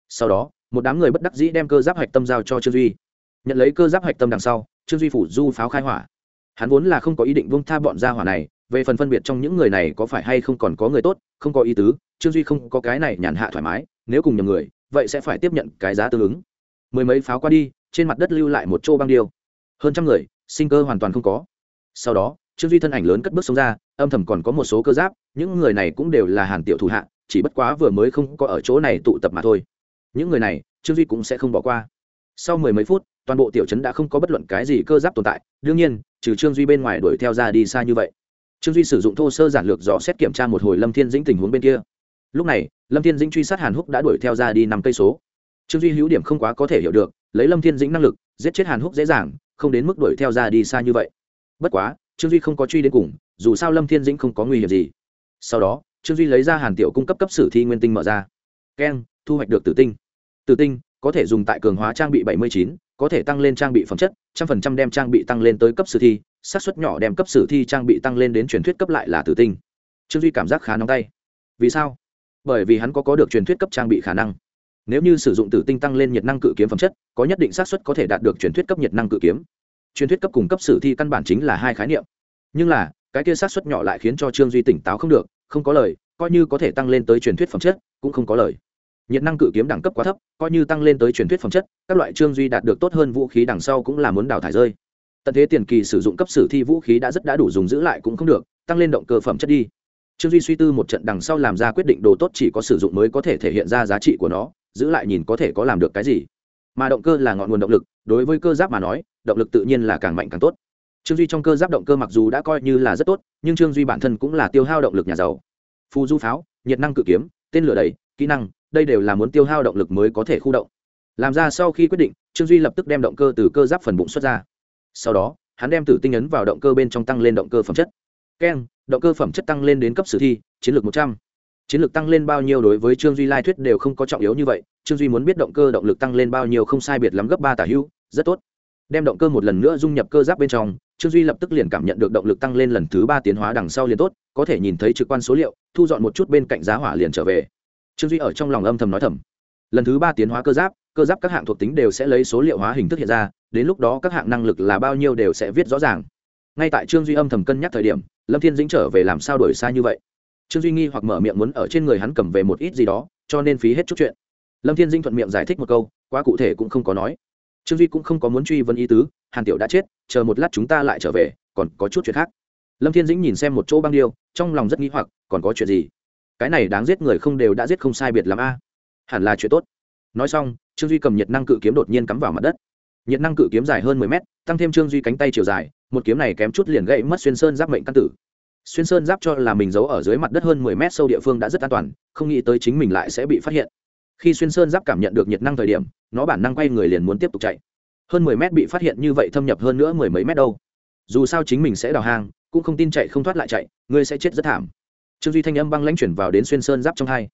Sau đó một đám người bất đắc dĩ đem cơ giáp hạch tâm giao cho trương duy. Nhận lấy cơ giáp hạch tâm đằng sau, trương duy phủ du pháo khai hỏa. Hắn vốn là không có ý định vung tha bọn gia hỏa này, về phần phân biệt trong những người này có phải hay không còn có người tốt, không có ý tứ, trương duy không có cái này nhàn hạ thoải mái, nếu cùng nhầm người, vậy sẽ phải tiếp nhận cái giá tương ứng. Mười mấy pháo qua đi, trên mặt đất lưu lại một chỗ băng điêu. Hơn trăm người, sinh cơ hoàn toàn không có. Sau đó, trương duy thân ảnh lớn cất bước xuống ra, âm thầm còn có một số cơ giáp, những người này cũng đều là hàn tiểu thủ hạ, chỉ bất quá vừa mới không có ở chỗ này tụ tập mà thôi những người này, trương duy cũng sẽ không bỏ qua. Sau mười mấy phút, toàn bộ tiểu trấn đã không có bất luận cái gì cơ giáp tồn tại. Đương nhiên, trừ trương duy bên ngoài đuổi theo ra đi xa như vậy. Trương duy sử dụng thô sơ giản lược dò xét kiểm tra một hồi lâm thiên dĩnh tình huống bên kia. Lúc này, lâm thiên dĩnh truy sát hàn húc đã đuổi theo ra đi năm cây số. Trương duy hữu điểm không quá có thể hiểu được, lấy lâm thiên dĩnh năng lực, giết chết hàn húc dễ dàng, không đến mức đuổi theo ra đi xa như vậy. Bất quá, trương duy không có truy đến cùng, dù sao lâm thiên dĩnh không có nguy hiểm gì. Sau đó, trương duy lấy ra hàn tiểu cung cấp cấp sử thi nguyên tinh mở ra. Keng, thu hoạch được tử tinh tử tinh, có thể dùng tại cường hóa trang bị bảy mươi chín, có thể tăng lên trang bị phẩm chất, trăm phần trăm đem trang bị tăng lên tới cấp sử thi, xác suất nhỏ đem cấp sử thi trang bị tăng lên đến truyền thuyết cấp lại là tử tinh. Trương duy cảm giác khá nóng tay. Vì sao? Bởi vì hắn có có được truyền thuyết cấp trang bị khả năng. Nếu như sử dụng tử tinh tăng lên nhiệt năng cự kiếm phẩm chất, có nhất định xác suất có thể đạt được truyền thuyết cấp nhiệt năng cự kiếm. Truyền thuyết cấp cùng cấp sử thi căn bản chính là hai khái niệm. Nhưng là, cái kia xác suất nhỏ lại khiến cho trương duy tỉnh táo không được, không có lời, coi như có thể tăng lên tới truyền thuyết phẩm chất, cũng không có lời nhiệt năng cự kiếm đẳng cấp quá thấp, coi như tăng lên tới truyền thuyết phẩm chất, các loại trương duy đạt được tốt hơn vũ khí đằng sau cũng là muốn đào thải rơi. Tận thế tiền kỳ sử dụng cấp sử thi vũ khí đã rất đã đủ dùng giữ lại cũng không được, tăng lên động cơ phẩm chất đi. Trương duy suy tư một trận đằng sau làm ra quyết định đồ tốt chỉ có sử dụng mới có thể thể hiện ra giá trị của nó, giữ lại nhìn có thể có làm được cái gì. Mà động cơ là ngọn nguồn động lực, đối với cơ giáp mà nói, động lực tự nhiên là càng mạnh càng tốt. Trương duy trong cơ giáp động cơ mặc dù đã coi như là rất tốt, nhưng trương duy bản thân cũng là tiêu hao động lực nhà giàu. Phù du pháo, nhiệt năng cự kiếm, tên lửa đầy, kỹ năng đây đều là muốn tiêu hao động lực mới có thể khu động. Làm ra sau khi quyết định, trương duy lập tức đem động cơ từ cơ giáp phần bụng xuất ra. Sau đó, hắn đem tử tinh ấn vào động cơ bên trong tăng lên động cơ phẩm chất. Keng, động cơ phẩm chất tăng lên đến cấp sử thi, chiến lược một trăm. Chiến lược tăng lên bao nhiêu đối với trương duy lai thuyết đều không có trọng yếu như vậy, trương duy muốn biết động cơ động lực tăng lên bao nhiêu không sai biệt lắm gấp ba tả hưu rất tốt. Đem động cơ một lần nữa dung nhập cơ giáp bên trong, trương duy lập tức liền cảm nhận được động lực tăng lên lần thứ ba tiến hóa đằng sau liền tốt, có thể nhìn thấy trực quan số liệu, thu dọn một chút bên cạnh giá hỏa liền trở về trương duy ở trong lòng âm thầm nói thầm lần thứ ba tiến hóa cơ giáp cơ giáp các hạng thuộc tính đều sẽ lấy số liệu hóa hình thức hiện ra đến lúc đó các hạng năng lực là bao nhiêu đều sẽ viết rõ ràng ngay tại trương duy âm thầm cân nhắc thời điểm lâm thiên dĩnh trở về làm sao đổi xa như vậy trương duy nghi hoặc mở miệng muốn ở trên người hắn cầm về một ít gì đó cho nên phí hết chút chuyện lâm thiên dĩnh thuận miệng giải thích một câu quá cụ thể cũng không có nói trương duy cũng không có muốn truy vấn ý tứ hàn tiểu đã chết chờ một lát chúng ta lại trở về còn có chút chuyện khác lâm thiên dĩnh nhìn xem một chỗ băng điêu trong lòng rất nghi hoặc còn có chuyện gì cái này đáng giết người không đều đã giết không sai biệt lắm a. Hẳn là chuyện tốt. Nói xong, trương duy cầm nhiệt năng cự kiếm đột nhiên cắm vào mặt đất. Nhiệt năng cự kiếm dài hơn mười mét, tăng thêm trương duy cánh tay chiều dài, một kiếm này kém chút liền gãy mất xuyên sơn giáp mệnh căn tử. Xuyên sơn giáp cho là mình giấu ở dưới mặt đất hơn mười mét sâu địa phương đã rất an toàn, không nghĩ tới chính mình lại sẽ bị phát hiện. Khi xuyên sơn giáp cảm nhận được nhiệt năng thời điểm, nó bản năng quay người liền muốn tiếp tục chạy. Hơn mười mét bị phát hiện như vậy thâm nhập hơn nữa mười mấy mét đâu. Dù sao chính mình sẽ đào hang, cũng không tin chạy không thoát lại chạy, ngươi sẽ chết rất thảm trương duy thanh âm băng lãnh chuyển vào đến xuyên sơn giáp trong hai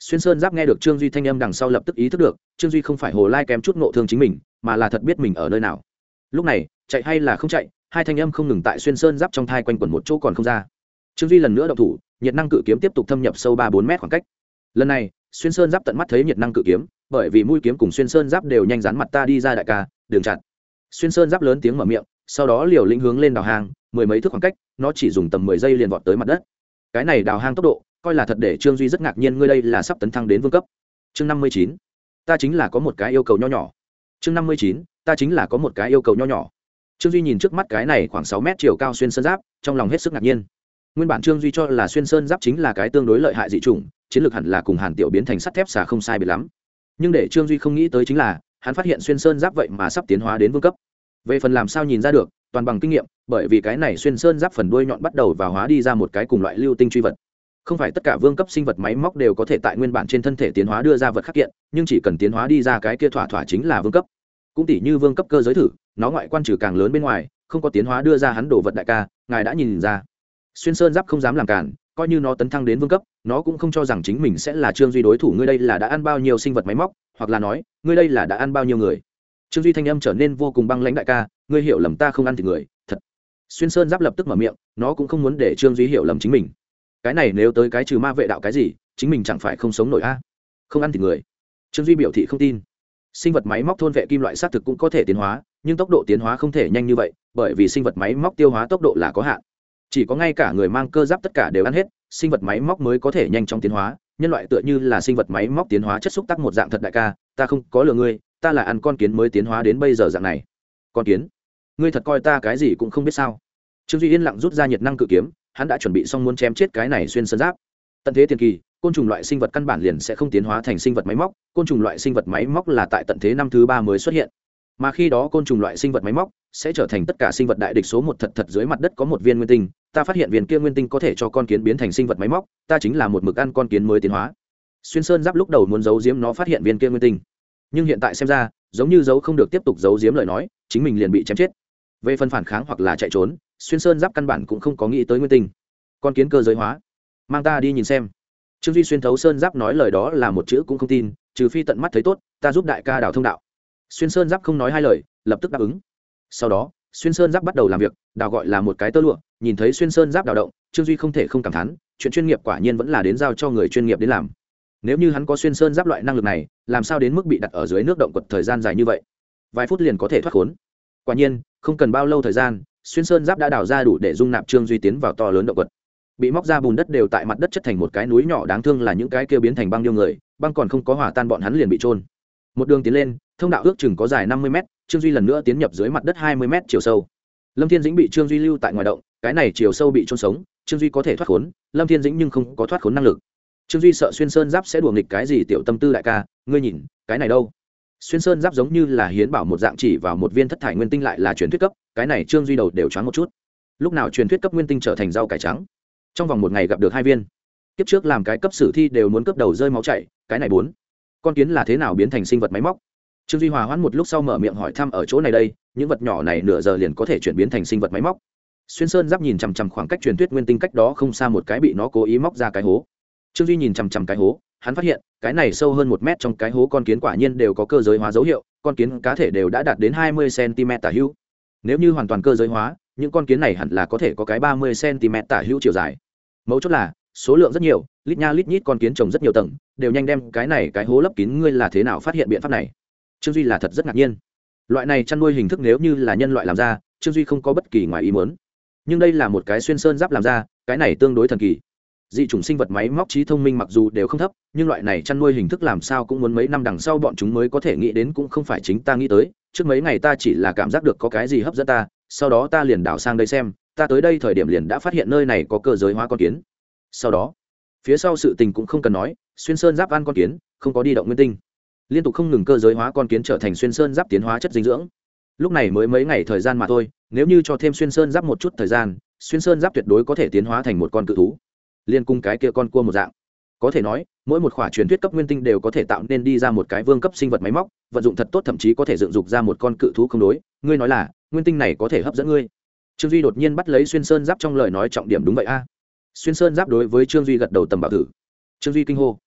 xuyên sơn giáp nghe được trương duy thanh âm đằng sau lập tức ý thức được trương duy không phải hồ lai kém chút nộ thương chính mình mà là thật biết mình ở nơi nào lúc này chạy hay là không chạy hai thanh âm không ngừng tại xuyên sơn giáp trong thai quanh quẩn một chỗ còn không ra trương duy lần nữa đậu thủ nhiệt năng cự kiếm tiếp tục thâm nhập sâu ba bốn mét khoảng cách lần này xuyên sơn giáp tận mắt thấy nhiệt năng cự kiếm bởi vì mũi kiếm cùng xuyên sơn giáp đều nhanh rán mặt ta đi ra đại ca đường chặt xuyên sơn giáp lớn tiếng mở miệng sau đó liều lĩnh hướng lên đào hàng, mười mấy thước khoảng cách nó chỉ dùng tầm mười giây liền vọt tới mặt đất cái này đào hang tốc độ, coi là thật để trương duy rất ngạc nhiên ngươi đây là sắp tấn thăng đến vương cấp. Chương năm mươi chín, ta chính là có một cái yêu cầu nho nhỏ. Chương năm mươi chín, ta chính là có một cái yêu cầu nho nhỏ. Trương duy nhìn trước mắt cái này khoảng sáu mét chiều cao xuyên sơn giáp, trong lòng hết sức ngạc nhiên. Nguyên bản trương duy cho là xuyên sơn giáp chính là cái tương đối lợi hại dị chủng, chiến lược hẳn là cùng hàn tiểu biến thành sắt thép xà không sai biệt lắm. Nhưng để trương duy không nghĩ tới chính là, hắn phát hiện xuyên sơn giáp vậy mà sắp tiến hóa đến vương cấp. Về phần làm sao nhìn ra được toàn bằng kinh nghiệm, bởi vì cái này xuyên sơn giáp phần đuôi nhọn bắt đầu và hóa đi ra một cái cùng loại lưu tinh truy vật. Không phải tất cả vương cấp sinh vật máy móc đều có thể tại nguyên bản trên thân thể tiến hóa đưa ra vật khắc kiện, nhưng chỉ cần tiến hóa đi ra cái kia thỏa thỏa chính là vương cấp. Cũng tỷ như vương cấp cơ giới thử, nó ngoại quan trừ càng lớn bên ngoài, không có tiến hóa đưa ra hắn đồ vật đại ca, ngài đã nhìn ra. Xuyên sơn giáp không dám làm cản, coi như nó tấn thăng đến vương cấp, nó cũng không cho rằng chính mình sẽ là trương duy đối thủ, ngươi đây là đã ăn bao nhiêu sinh vật máy móc, hoặc là nói, ngươi đây là đã ăn bao nhiêu người. Trương duy thanh âm trở nên vô cùng băng lãnh đại ca ngươi hiểu lầm ta không ăn thịt người, thật. Xuyên sơn giáp lập tức mở miệng, nó cũng không muốn để trương duy hiểu lầm chính mình. Cái này nếu tới cái trừ ma vệ đạo cái gì, chính mình chẳng phải không sống nổi a? Không ăn thịt người. Trương duy biểu thị không tin. Sinh vật máy móc thôn vệ kim loại xác thực cũng có thể tiến hóa, nhưng tốc độ tiến hóa không thể nhanh như vậy, bởi vì sinh vật máy móc tiêu hóa tốc độ là có hạn. Chỉ có ngay cả người mang cơ giáp tất cả đều ăn hết, sinh vật máy móc mới có thể nhanh chóng tiến hóa. Nhân loại tựa như là sinh vật máy móc tiến hóa chất xúc tác một dạng thật đại ca, ta không có lừa ngươi, ta là ăn con kiến mới tiến hóa đến bây giờ dạng này con kiến. Ngươi thật coi ta cái gì cũng không biết sao. Trương duy yên lặng rút ra nhiệt năng cự kiếm, hắn đã chuẩn bị xong muốn chém chết cái này xuyên sơn giáp. Tận thế tiền kỳ, côn trùng loại sinh vật căn bản liền sẽ không tiến hóa thành sinh vật máy móc, côn trùng loại sinh vật máy móc là tại tận thế năm thứ ba mới xuất hiện. Mà khi đó côn trùng loại sinh vật máy móc sẽ trở thành tất cả sinh vật đại địch số một thật thật dưới mặt đất có một viên nguyên tinh, ta phát hiện viên kia nguyên tinh có thể cho con kiến biến thành sinh vật máy móc, ta chính là một mực ăn con kiến mới tiến hóa. Xuyên sơn giáp lúc đầu muốn giấu giếm nó phát hiện viên kia nguyên tinh. Nhưng hiện tại xem ra giống như giấu không được tiếp tục giấu giếm lời nói, chính mình liền bị chém chết. Về phần phản kháng hoặc là chạy trốn, xuyên sơn giáp căn bản cũng không có nghĩ tới nguyên tinh con kiến cơ giới hóa. Mang ta đi nhìn xem. Trương duy xuyên thấu sơn giáp nói lời đó là một chữ cũng không tin, trừ phi tận mắt thấy tốt, ta giúp đại ca đào thông đạo. Xuyên sơn giáp không nói hai lời, lập tức đáp ứng. Sau đó, xuyên sơn giáp bắt đầu làm việc, đào gọi là một cái tơ lụa, nhìn thấy xuyên sơn giáp đào động, trương duy không thể không cảm thán, chuyện chuyên nghiệp quả nhiên vẫn là đến giao cho người chuyên nghiệp đến làm nếu như hắn có xuyên sơn giáp loại năng lực này, làm sao đến mức bị đặt ở dưới nước động quật thời gian dài như vậy? Vài phút liền có thể thoát khốn. Quả nhiên, không cần bao lâu thời gian, xuyên sơn giáp đã đào ra đủ để dung nạp trương duy tiến vào to lớn động quật. Bị móc ra bùn đất đều tại mặt đất chất thành một cái núi nhỏ đáng thương là những cái kia biến thành băng điêu người, băng còn không có hỏa tan bọn hắn liền bị trôn một đường tiến lên, thông đạo ước chừng có dài năm mươi m trương duy lần nữa tiến nhập dưới mặt đất hai mươi m chiều sâu. Lâm thiên dĩnh bị trương duy lưu tại ngoài động, cái này chiều sâu bị trôn sống, trương duy có thể thoát khốn, lâm thiên dĩnh nhưng không có thoát khốn năng lực trương duy sợ xuyên sơn giáp sẽ đùa nghịch cái gì tiểu tâm tư đại ca, ngươi nhìn, cái này đâu? Xuyên sơn giáp giống như là hiến bảo một dạng chỉ vào một viên thất thải nguyên tinh lại là truyền thuyết cấp, cái này trương duy đầu đều choáng một chút. Lúc nào truyền thuyết cấp nguyên tinh trở thành rau cải trắng? Trong vòng một ngày gặp được hai viên. Kiếp trước làm cái cấp sử thi đều muốn cấp đầu rơi máu chảy, cái này bốn. Con kiến là thế nào biến thành sinh vật máy móc? Trương duy hòa hoãn một lúc sau mở miệng hỏi thăm ở chỗ này đây, những vật nhỏ này nửa giờ liền có thể chuyển biến thành sinh vật máy móc. Xuyên sơn giáp nhìn chằm chằm khoảng cách truyền thuyết nguyên tinh cách đó không xa một cái bị nó cố ý móc ra cái hố trương duy nhìn chằm chằm cái hố, hắn phát hiện, cái này sâu hơn một mét trong cái hố con kiến quả nhiên đều có cơ giới hóa dấu hiệu, con kiến cá thể đều đã đạt đến hai mươi cm tả hữu. Nếu như hoàn toàn cơ giới hóa, những con kiến này hẳn là có thể có cái ba mươi cm tả hữu chiều dài. Mấu chốt là, số lượng rất nhiều, lít nha lít nhít con kiến trồng rất nhiều tầng, đều nhanh đem cái này cái hố lấp kín, ngươi là thế nào phát hiện biện pháp này? Trương duy là thật rất ngạc nhiên. Loại này chăn nuôi hình thức nếu như là nhân loại làm ra, trương duy không có bất kỳ ngoài ý muốn. Nhưng đây là một cái xuyên sơn giáp làm ra, cái này tương đối thần kỳ dị chủng sinh vật máy móc trí thông minh mặc dù đều không thấp, nhưng loại này chăn nuôi hình thức làm sao cũng muốn mấy năm đằng sau bọn chúng mới có thể nghĩ đến cũng không phải chính ta nghĩ tới. Trước mấy ngày ta chỉ là cảm giác được có cái gì hấp dẫn ta, sau đó ta liền đảo sang đây xem, ta tới đây thời điểm liền đã phát hiện nơi này có cơ giới hóa con kiến. Sau đó, phía sau sự tình cũng không cần nói, xuyên sơn giáp ăn con kiến, không có đi động nguyên tinh. Liên tục không ngừng cơ giới hóa con kiến trở thành xuyên sơn giáp tiến hóa chất dinh dưỡng. Lúc này mới mấy ngày thời gian mà thôi, nếu như cho thêm xuyên sơn giáp một chút thời gian, xuyên sơn giáp tuyệt đối có thể tiến hóa thành một con cự thú liên cung cái kia con cua một dạng. Có thể nói, mỗi một khoả truyền thuyết cấp nguyên tinh đều có thể tạo nên đi ra một cái vương cấp sinh vật máy móc, vận dụng thật tốt thậm chí có thể dựng dục ra một con cự thú không đối. Ngươi nói là, nguyên tinh này có thể hấp dẫn ngươi. Trương duy đột nhiên bắt lấy xuyên sơn giáp trong lời nói trọng điểm đúng vậy a. À. Xuyên sơn giáp đối với trương duy gật đầu tầm bảo thử. Trương duy kinh hô.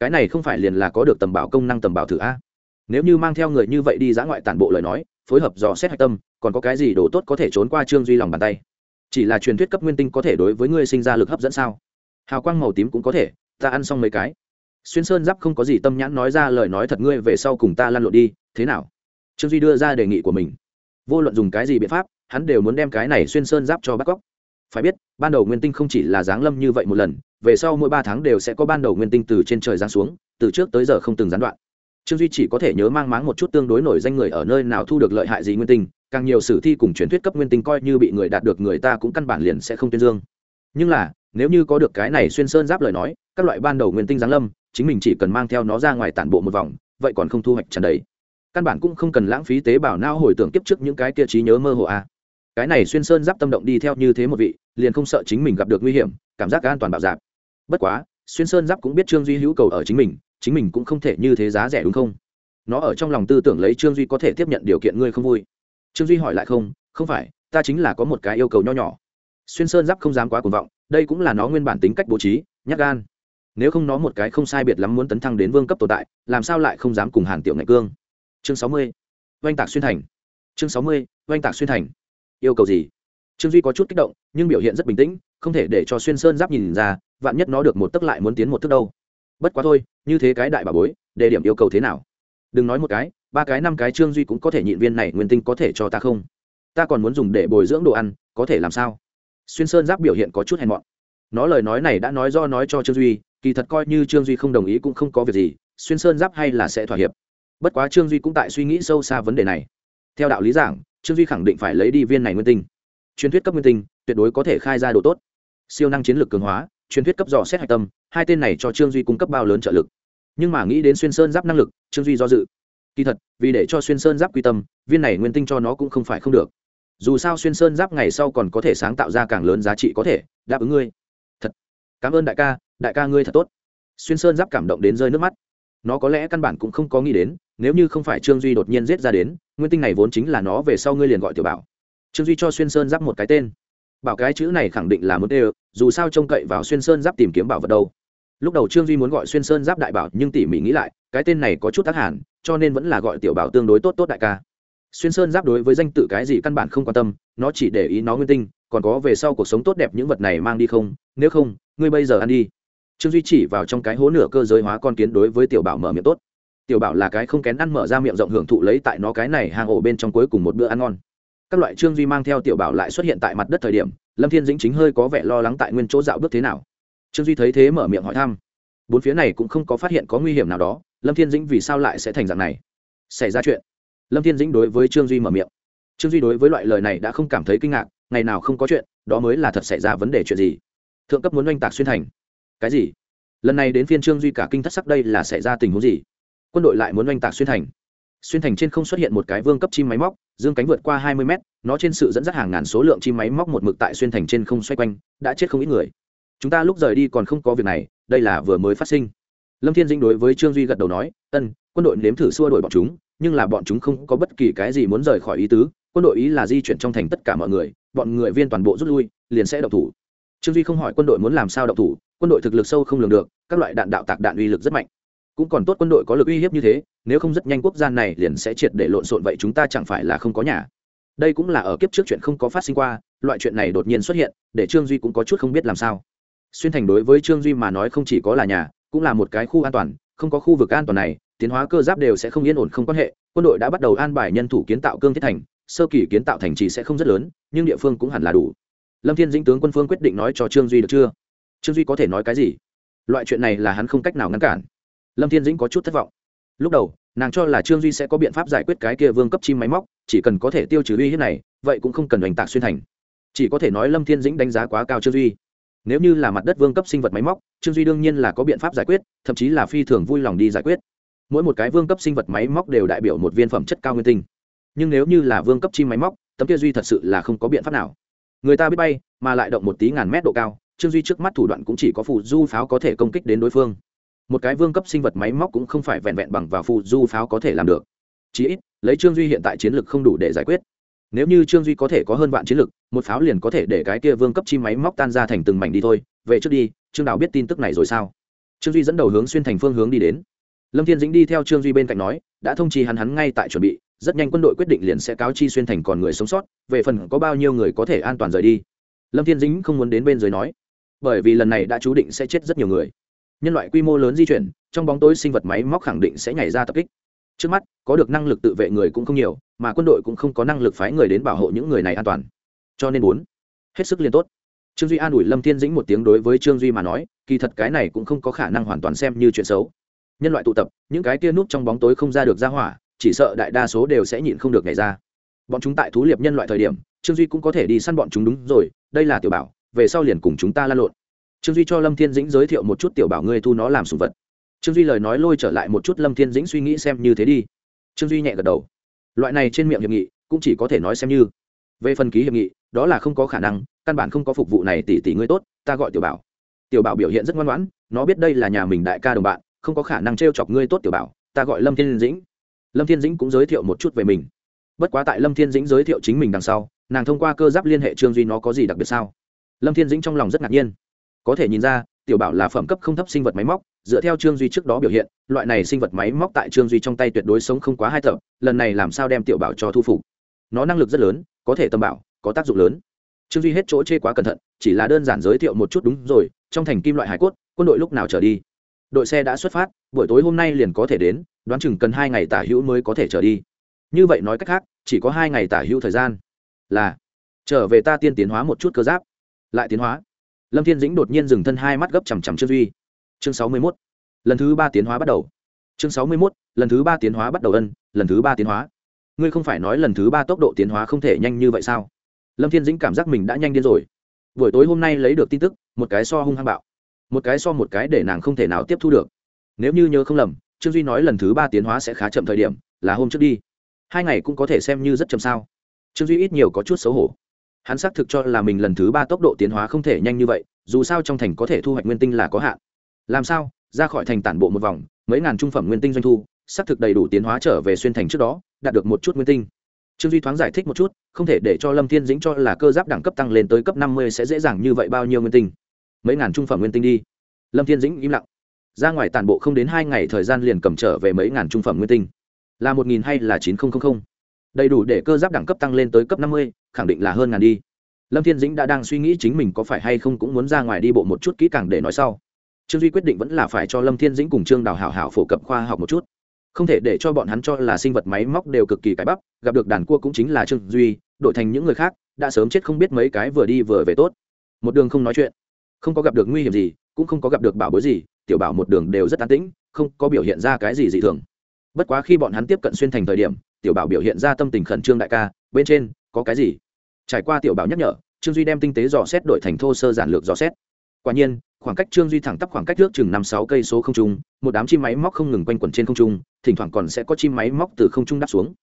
Cái này không phải liền là có được tầm bảo công năng tầm bảo thử a? À? Nếu như mang theo người như vậy đi giã ngoại tản bộ lời nói, phối hợp dò xét hạch tâm, còn có cái gì đồ tốt có thể trốn qua trương duy lòng bàn tay? Chỉ là truyền thuyết cấp nguyên tinh có thể đối với ngươi sinh ra lực hấp dẫn sao? Hào quang màu tím cũng có thể, ta ăn xong mấy cái. Xuyên sơn giáp không có gì tâm nhãn nói ra lời nói thật ngươi về sau cùng ta lăn lộn đi, thế nào? Trương duy đưa ra đề nghị của mình. Vô luận dùng cái gì biện pháp, hắn đều muốn đem cái này xuyên sơn giáp cho bắt cóc. Phải biết, ban đầu nguyên tinh không chỉ là giáng lâm như vậy một lần, về sau mỗi ba tháng đều sẽ có ban đầu nguyên tinh từ trên trời giáng xuống, từ trước tới giờ không từng gián đoạn. Trương duy chỉ có thể nhớ mang máng một chút tương đối nổi danh người ở nơi nào thu được lợi hại gì nguyên tinh, càng nhiều sử thi cùng truyền thuyết cấp nguyên tinh coi như bị người đạt được người ta cũng căn bản liền sẽ không tuyên dương. Nhưng là nếu như có được cái này xuyên sơn giáp lời nói, các loại ban đầu nguyên tinh giáng lâm, chính mình chỉ cần mang theo nó ra ngoài tản bộ một vòng, vậy còn không thu hoạch trần đấy căn bản cũng không cần lãng phí tế bào não hồi tưởng kiếp trước những cái kia trí nhớ mơ hồ a. À. cái này xuyên sơn giáp tâm động đi theo như thế một vị, liền không sợ chính mình gặp được nguy hiểm, cảm giác an toàn bảo giảm bất quá, xuyên sơn giáp cũng biết trương duy hữu cầu ở chính mình chính mình cũng không thể như thế giá rẻ đúng không? Nó ở trong lòng tư tưởng lấy trương duy có thể tiếp nhận điều kiện ngươi không vui. Trương duy hỏi lại không không phải, ta chính là có một cái yêu cầu nho nhỏ. Xuyên sơn giáp không dám quá cuồng vọng đây cũng là nó nguyên bản tính cách bố trí nhắc gan. Nếu không nó một cái không sai biệt lắm muốn tấn thăng đến vương cấp tồn tại, làm sao lại không dám cùng hàn tiểu ngạch cương? Chương sáu mươi, oanh tạc xuyên thành. Chương sáu mươi, oanh tạc xuyên thành. Yêu cầu gì? Trương duy có chút kích động, nhưng biểu hiện rất bình tĩnh, không thể để cho xuyên sơn giáp nhìn ra, vạn nhất nó được một tấc lại muốn tiến một thước đâu. Bất quá thôi, như thế cái đại bà bối, đề điểm yêu cầu thế nào? Đừng nói một cái, ba cái năm cái trương duy cũng có thể nhịn viên này nguyên tinh có thể cho ta không? Ta còn muốn dùng để bồi dưỡng đồ ăn, có thể làm sao? Xuyên sơn giáp biểu hiện có chút hèn mọn. Nó lời nói này đã nói do nói cho trương duy, kỳ thật coi như trương duy không đồng ý cũng không có việc gì, xuyên sơn giáp hay là sẽ thỏa hiệp. Bất quá trương duy cũng tại suy nghĩ sâu xa vấn đề này. Theo đạo lý giảng, trương duy khẳng định phải lấy đi viên này nguyên tinh. Truyền thuyết cấp nguyên tinh, tuyệt đối có thể khai ra độ tốt. Siêu năng chiến lược cường hóa, truyền thuyết cấp dò xét hạch tâm, hai tên này cho trương duy cung cấp bao lớn trợ lực. Nhưng mà nghĩ đến xuyên sơn giáp năng lực, trương duy do dự. Kỳ thật, vì để cho xuyên sơn giáp quy tâm, viên này nguyên tinh cho nó cũng không phải không được dù sao xuyên sơn giáp ngày sau còn có thể sáng tạo ra càng lớn giá trị có thể, đáp ứng ngươi. Thật. Cảm ơn đại ca đại ca ngươi thật tốt. Xuyên sơn giáp cảm động đến rơi nước mắt. Nó có lẽ căn bản cũng không có nghĩ đến, nếu như không phải trương duy đột nhiên giết ra đến, nguyên tinh này vốn chính là nó về sau ngươi liền gọi tiểu bảo. Trương duy cho xuyên sơn giáp một cái tên. Bảo cái chữ này khẳng định là muốn đều, dù sao trông cậy vào xuyên sơn giáp tìm kiếm bảo vật đâu. Lúc đầu trương duy muốn gọi xuyên sơn giáp đại bảo, nhưng tỉ mỉ nghĩ lại, cái tên này có chút tác hẳn cho nên vẫn là gọi tiểu bảo tương đối tốt tốt đại ca xuyên sơn giáp đối với danh tự cái gì căn bản không quan tâm, nó chỉ để ý nó nguyên tinh, còn có về sau cuộc sống tốt đẹp những vật này mang đi không, nếu không, ngươi bây giờ ăn đi. Trương duy chỉ vào trong cái hố nửa cơ giới hóa con kiến đối với tiểu bảo mở miệng tốt. Tiểu bảo là cái không kén ăn mở ra miệng rộng hưởng thụ lấy tại nó cái này hàng ổ bên trong cuối cùng một bữa ăn ngon. Các loại trương duy mang theo tiểu bảo lại xuất hiện tại mặt đất thời điểm, lâm thiên dĩnh chính hơi có vẻ lo lắng tại nguyên chỗ dạo bước thế nào. Trương duy thấy thế mở miệng hỏi thăm. Bốn phía này cũng không có phát hiện có nguy hiểm nào đó, lâm thiên dĩnh vì sao lại sẽ thành dạng này? Xảy ra chuyện lâm thiên dĩnh đối với trương duy mở miệng. Trương duy đối với loại lời này đã không cảm thấy kinh ngạc, ngày nào không có chuyện, đó mới là thật xảy ra vấn đề chuyện gì? Thượng cấp muốn oanh tạc xuyên thành. Cái gì? Lần này đến phiên trương duy cả kinh thất sắc đây là xảy ra tình huống gì? Quân đội lại muốn oanh tạc xuyên thành. Xuyên thành trên không xuất hiện một cái vương cấp chim máy móc, dương cánh vượt qua hai mươi mét, nó trên sự dẫn dắt hàng ngàn số lượng chim máy móc một mực tại xuyên thành trên không xoay quanh, đã chết không ít người. Chúng ta lúc rời đi còn không có việc này, đây là vừa mới phát sinh. Lâm thiên dinh đối với trương duy gật đầu nói, ân, quân đội nếm thử xua đuổi bọn chúng nhưng là bọn chúng không có bất kỳ cái gì muốn rời khỏi ý tứ, quân đội ý là di chuyển trong thành tất cả mọi người, bọn người viên toàn bộ rút lui, liền sẽ độc thủ. Trương duy không hỏi quân đội muốn làm sao độc thủ, quân đội thực lực sâu không lường được, các loại đạn đạo tạc đạn uy lực rất mạnh. Cũng còn tốt quân đội có lực uy hiếp như thế, nếu không rất nhanh quốc gia này liền sẽ triệt để lộn xộn vậy chúng ta chẳng phải là không có nhà. Đây cũng là ở kiếp trước chuyện không có phát sinh qua, loại chuyện này đột nhiên xuất hiện, để trương duy cũng có chút không biết làm sao. Xuyên thành đối với trương duy mà nói không chỉ có là nhà, cũng là một cái khu an toàn, không có khu vực an toàn này tiến hóa cơ giáp đều sẽ không yên ổn, không quan hệ. Quân đội đã bắt đầu an bài nhân thủ kiến tạo cương thiết thành, sơ kỳ kiến tạo thành trì sẽ không rất lớn, nhưng địa phương cũng hẳn là đủ. Lâm thiên dĩnh tướng quân phương quyết định nói cho trương duy được chưa? Trương duy có thể nói cái gì? Loại chuyện này là hắn không cách nào ngăn cản. Lâm thiên dĩnh có chút thất vọng. Lúc đầu, nàng cho là trương duy sẽ có biện pháp giải quyết cái kia vương cấp chim máy móc, chỉ cần có thể tiêu trừ uy hiếp này, vậy cũng không cần hoành tạc xuyên thành. Chỉ có thể nói lâm thiên dĩnh đánh giá quá cao trương duy. Nếu như là mặt đất vương cấp sinh vật máy móc, trương duy đương nhiên là có biện pháp giải quyết, thậm chí là phi thường vui lòng đi giải quyết mỗi một cái vương cấp sinh vật máy móc đều đại biểu một viên phẩm chất cao nguyên tinh. Nhưng nếu như là vương cấp chim máy móc, tấm kia duy thật sự là không có biện pháp nào. Người ta biết bay, mà lại động một tí ngàn mét độ cao, trương duy trước mắt thủ đoạn cũng chỉ có phù du pháo có thể công kích đến đối phương. Một cái vương cấp sinh vật máy móc cũng không phải vẹn vẹn bằng vào phù du pháo có thể làm được. Chí ít, lấy trương duy hiện tại chiến lược không đủ để giải quyết. Nếu như trương duy có thể có hơn vạn chiến lược một pháo liền có thể để cái kia vương cấp chi máy móc tan ra thành từng mảnh đi thôi. Về trước đi, trương đào biết tin tức này rồi sao? Trương duy dẫn đầu hướng xuyên thành phương hướng đi đến lâm thiên dĩnh đi theo trương duy bên cạnh nói, đã thông trì hắn hắn ngay tại chuẩn bị, rất nhanh quân đội quyết định liền sẽ cáo chi xuyên thành còn người sống sót, về phần có bao nhiêu người có thể an toàn rời đi. Lâm thiên dĩnh không muốn đến bên dưới nói, bởi vì lần này đã chú định sẽ chết rất nhiều người. Nhân loại quy mô lớn di chuyển, trong bóng tối sinh vật máy móc khẳng định sẽ nhảy ra tập kích. Trước mắt, có được năng lực tự vệ người cũng không nhiều, mà quân đội cũng không có năng lực phái người đến bảo hộ những người này an toàn. Cho nên muốn hết sức liên tốt. Trương duy an ủi lâm thiên dĩnh một tiếng đối với trương duy mà nói, kỳ thật cái này cũng không có khả năng hoàn toàn xem như chuyện xấu nhân loại tụ tập, những cái kia núp trong bóng tối không ra được ra hỏa, chỉ sợ đại đa số đều sẽ nhịn không được nhảy ra. Bọn chúng tại thú liệp nhân loại thời điểm, trương duy cũng có thể đi săn bọn chúng đúng rồi, đây là tiểu bảo, về sau liền cùng chúng ta lan lộn. Trương duy cho lâm thiên dĩnh giới thiệu một chút tiểu bảo ngươi thu nó làm sùng vật. Trương duy lời nói lôi trở lại một chút lâm thiên dĩnh suy nghĩ xem như thế đi. Trương duy nhẹ gật đầu. Loại này trên miệng hiệp nghị, cũng chỉ có thể nói xem như. Về phần ký hiệp nghị, đó là không có khả năng, căn bản không có phục vụ này tỷ tỷ ngươi tốt, ta gọi tiểu bảo. Tiểu bảo biểu hiện rất ngoan ngoãn, nó biết đây là nhà mình đại ca đồng bạn không có khả năng t e chọc ngươi tốt tiểu bảo, ta gọi lâm thiên dĩnh. Lâm thiên dĩnh cũng giới thiệu một chút về mình. Bất quá tại lâm thiên dĩnh giới thiệu chính mình đằng sau, nàng thông qua cơ giáp liên hệ trương duy nó có gì đặc biệt sao? Lâm thiên dĩnh trong lòng rất ngạc nhiên. Có thể nhìn ra, tiểu bảo là phẩm cấp không thấp sinh vật máy móc, dựa theo trương duy trước đó biểu hiện, loại này sinh vật máy móc tại trương duy trong tay tuyệt đối sống không quá hai tập lần này làm sao đem tiểu bảo cho thu phục? Nó năng lực rất lớn, có thể tâm bảo, có tác dụng lớn. Trương duy hết chỗ chê quá cẩn thận, chỉ là đơn giản giới thiệu một chút đúng rồi, trong thành kim loại hải cốt, quân đội lúc nào trở đi? Đội xe đã xuất phát, buổi tối hôm nay liền có thể đến, đoán chừng cần hai ngày tả hữu mới có thể trở đi. Như vậy nói cách khác, chỉ có hai ngày tả hữu thời gian là trở về ta tiên tiến hóa một chút cơ giáp. Lại tiến hóa. Lâm thiên dĩnh đột nhiên dừng thân hai mắt gấp chằm chằm trương duy. Chương sáu mươi mốt, lần thứ ba tiến hóa bắt đầu. Chương sáu mươi mốt, lần thứ ba tiến hóa bắt đầu ân, lần thứ ba tiến hóa. Ngươi không phải nói lần thứ ba tốc độ tiến hóa không thể nhanh như vậy sao? Lâm thiên dĩnh cảm giác mình đã nhanh điên rồi. Buổi tối hôm nay lấy được tin tức, một cái so hung hăng bạo một cái so một cái để nàng không thể nào tiếp thu được. Nếu như nhớ không lầm, trương duy nói lần thứ ba tiến hóa sẽ khá chậm thời điểm, là hôm trước đi. Hai ngày cũng có thể xem như rất chậm sao. Trương duy ít nhiều có chút xấu hổ. Hắn xác thực cho là mình lần thứ ba tốc độ tiến hóa không thể nhanh như vậy, dù sao trong thành có thể thu hoạch nguyên tinh là có hạn. Làm sao? Ra khỏi thành tản bộ một vòng, mấy ngàn trung phẩm nguyên tinh doanh thu, xác thực đầy đủ tiến hóa trở về xuyên thành trước đó, đạt được một chút nguyên tinh. Trương duy thoáng giải thích một chút, không thể để cho lâm thiên dĩnh cho là cơ giáp đẳng cấp tăng lên tới cấp năm mươi sẽ dễ dàng như vậy bao nhiêu nguyên tinh mấy ngàn trung phẩm nguyên tinh đi. Lâm thiên dĩnh im lặng. Ra ngoài tàn bộ không đến hai ngày thời gian liền cầm trở về mấy ngàn trung phẩm nguyên tinh. Là một nghìn hay là chín nghìn đầy đủ để cơ giáp đẳng cấp tăng lên tới cấp năm mươi, khẳng định là hơn ngàn đi. Lâm thiên dĩnh đã đang suy nghĩ chính mình có phải hay không cũng muốn ra ngoài đi bộ một chút kỹ càng để nói sau. Trương duy quyết định vẫn là phải cho lâm thiên dĩnh cùng trương đào hảo hảo phổ cập khoa học một chút. Không thể để cho bọn hắn cho là sinh vật máy móc đều cực kỳ cái bắp, gặp được đàn cua cũng chính là trương duy, đổi thành những người khác, đã sớm chết không biết mấy cái vừa đi vừa về tốt. Một đường không nói chuyện không có gặp được nguy hiểm gì, cũng không có gặp được bảo bối gì, tiểu bảo một đường đều rất an tĩnh, không có biểu hiện ra cái gì dị thường. Bất quá khi bọn hắn tiếp cận xuyên thành thời điểm, tiểu bảo biểu hiện ra tâm tình khẩn trương đại ca, bên trên, có cái gì? Trải qua tiểu bảo nhắc nhở, trương duy đem tinh tế dò xét đổi thành thô sơ giản lược dò xét. Quả nhiên, khoảng cách trương duy thẳng tắp khoảng cách trước chừng năm sáu cây số không trung, một đám chim máy móc không ngừng quanh quẩn trên không trung, thỉnh thoảng còn sẽ có chim máy móc từ không trung đáp xuống.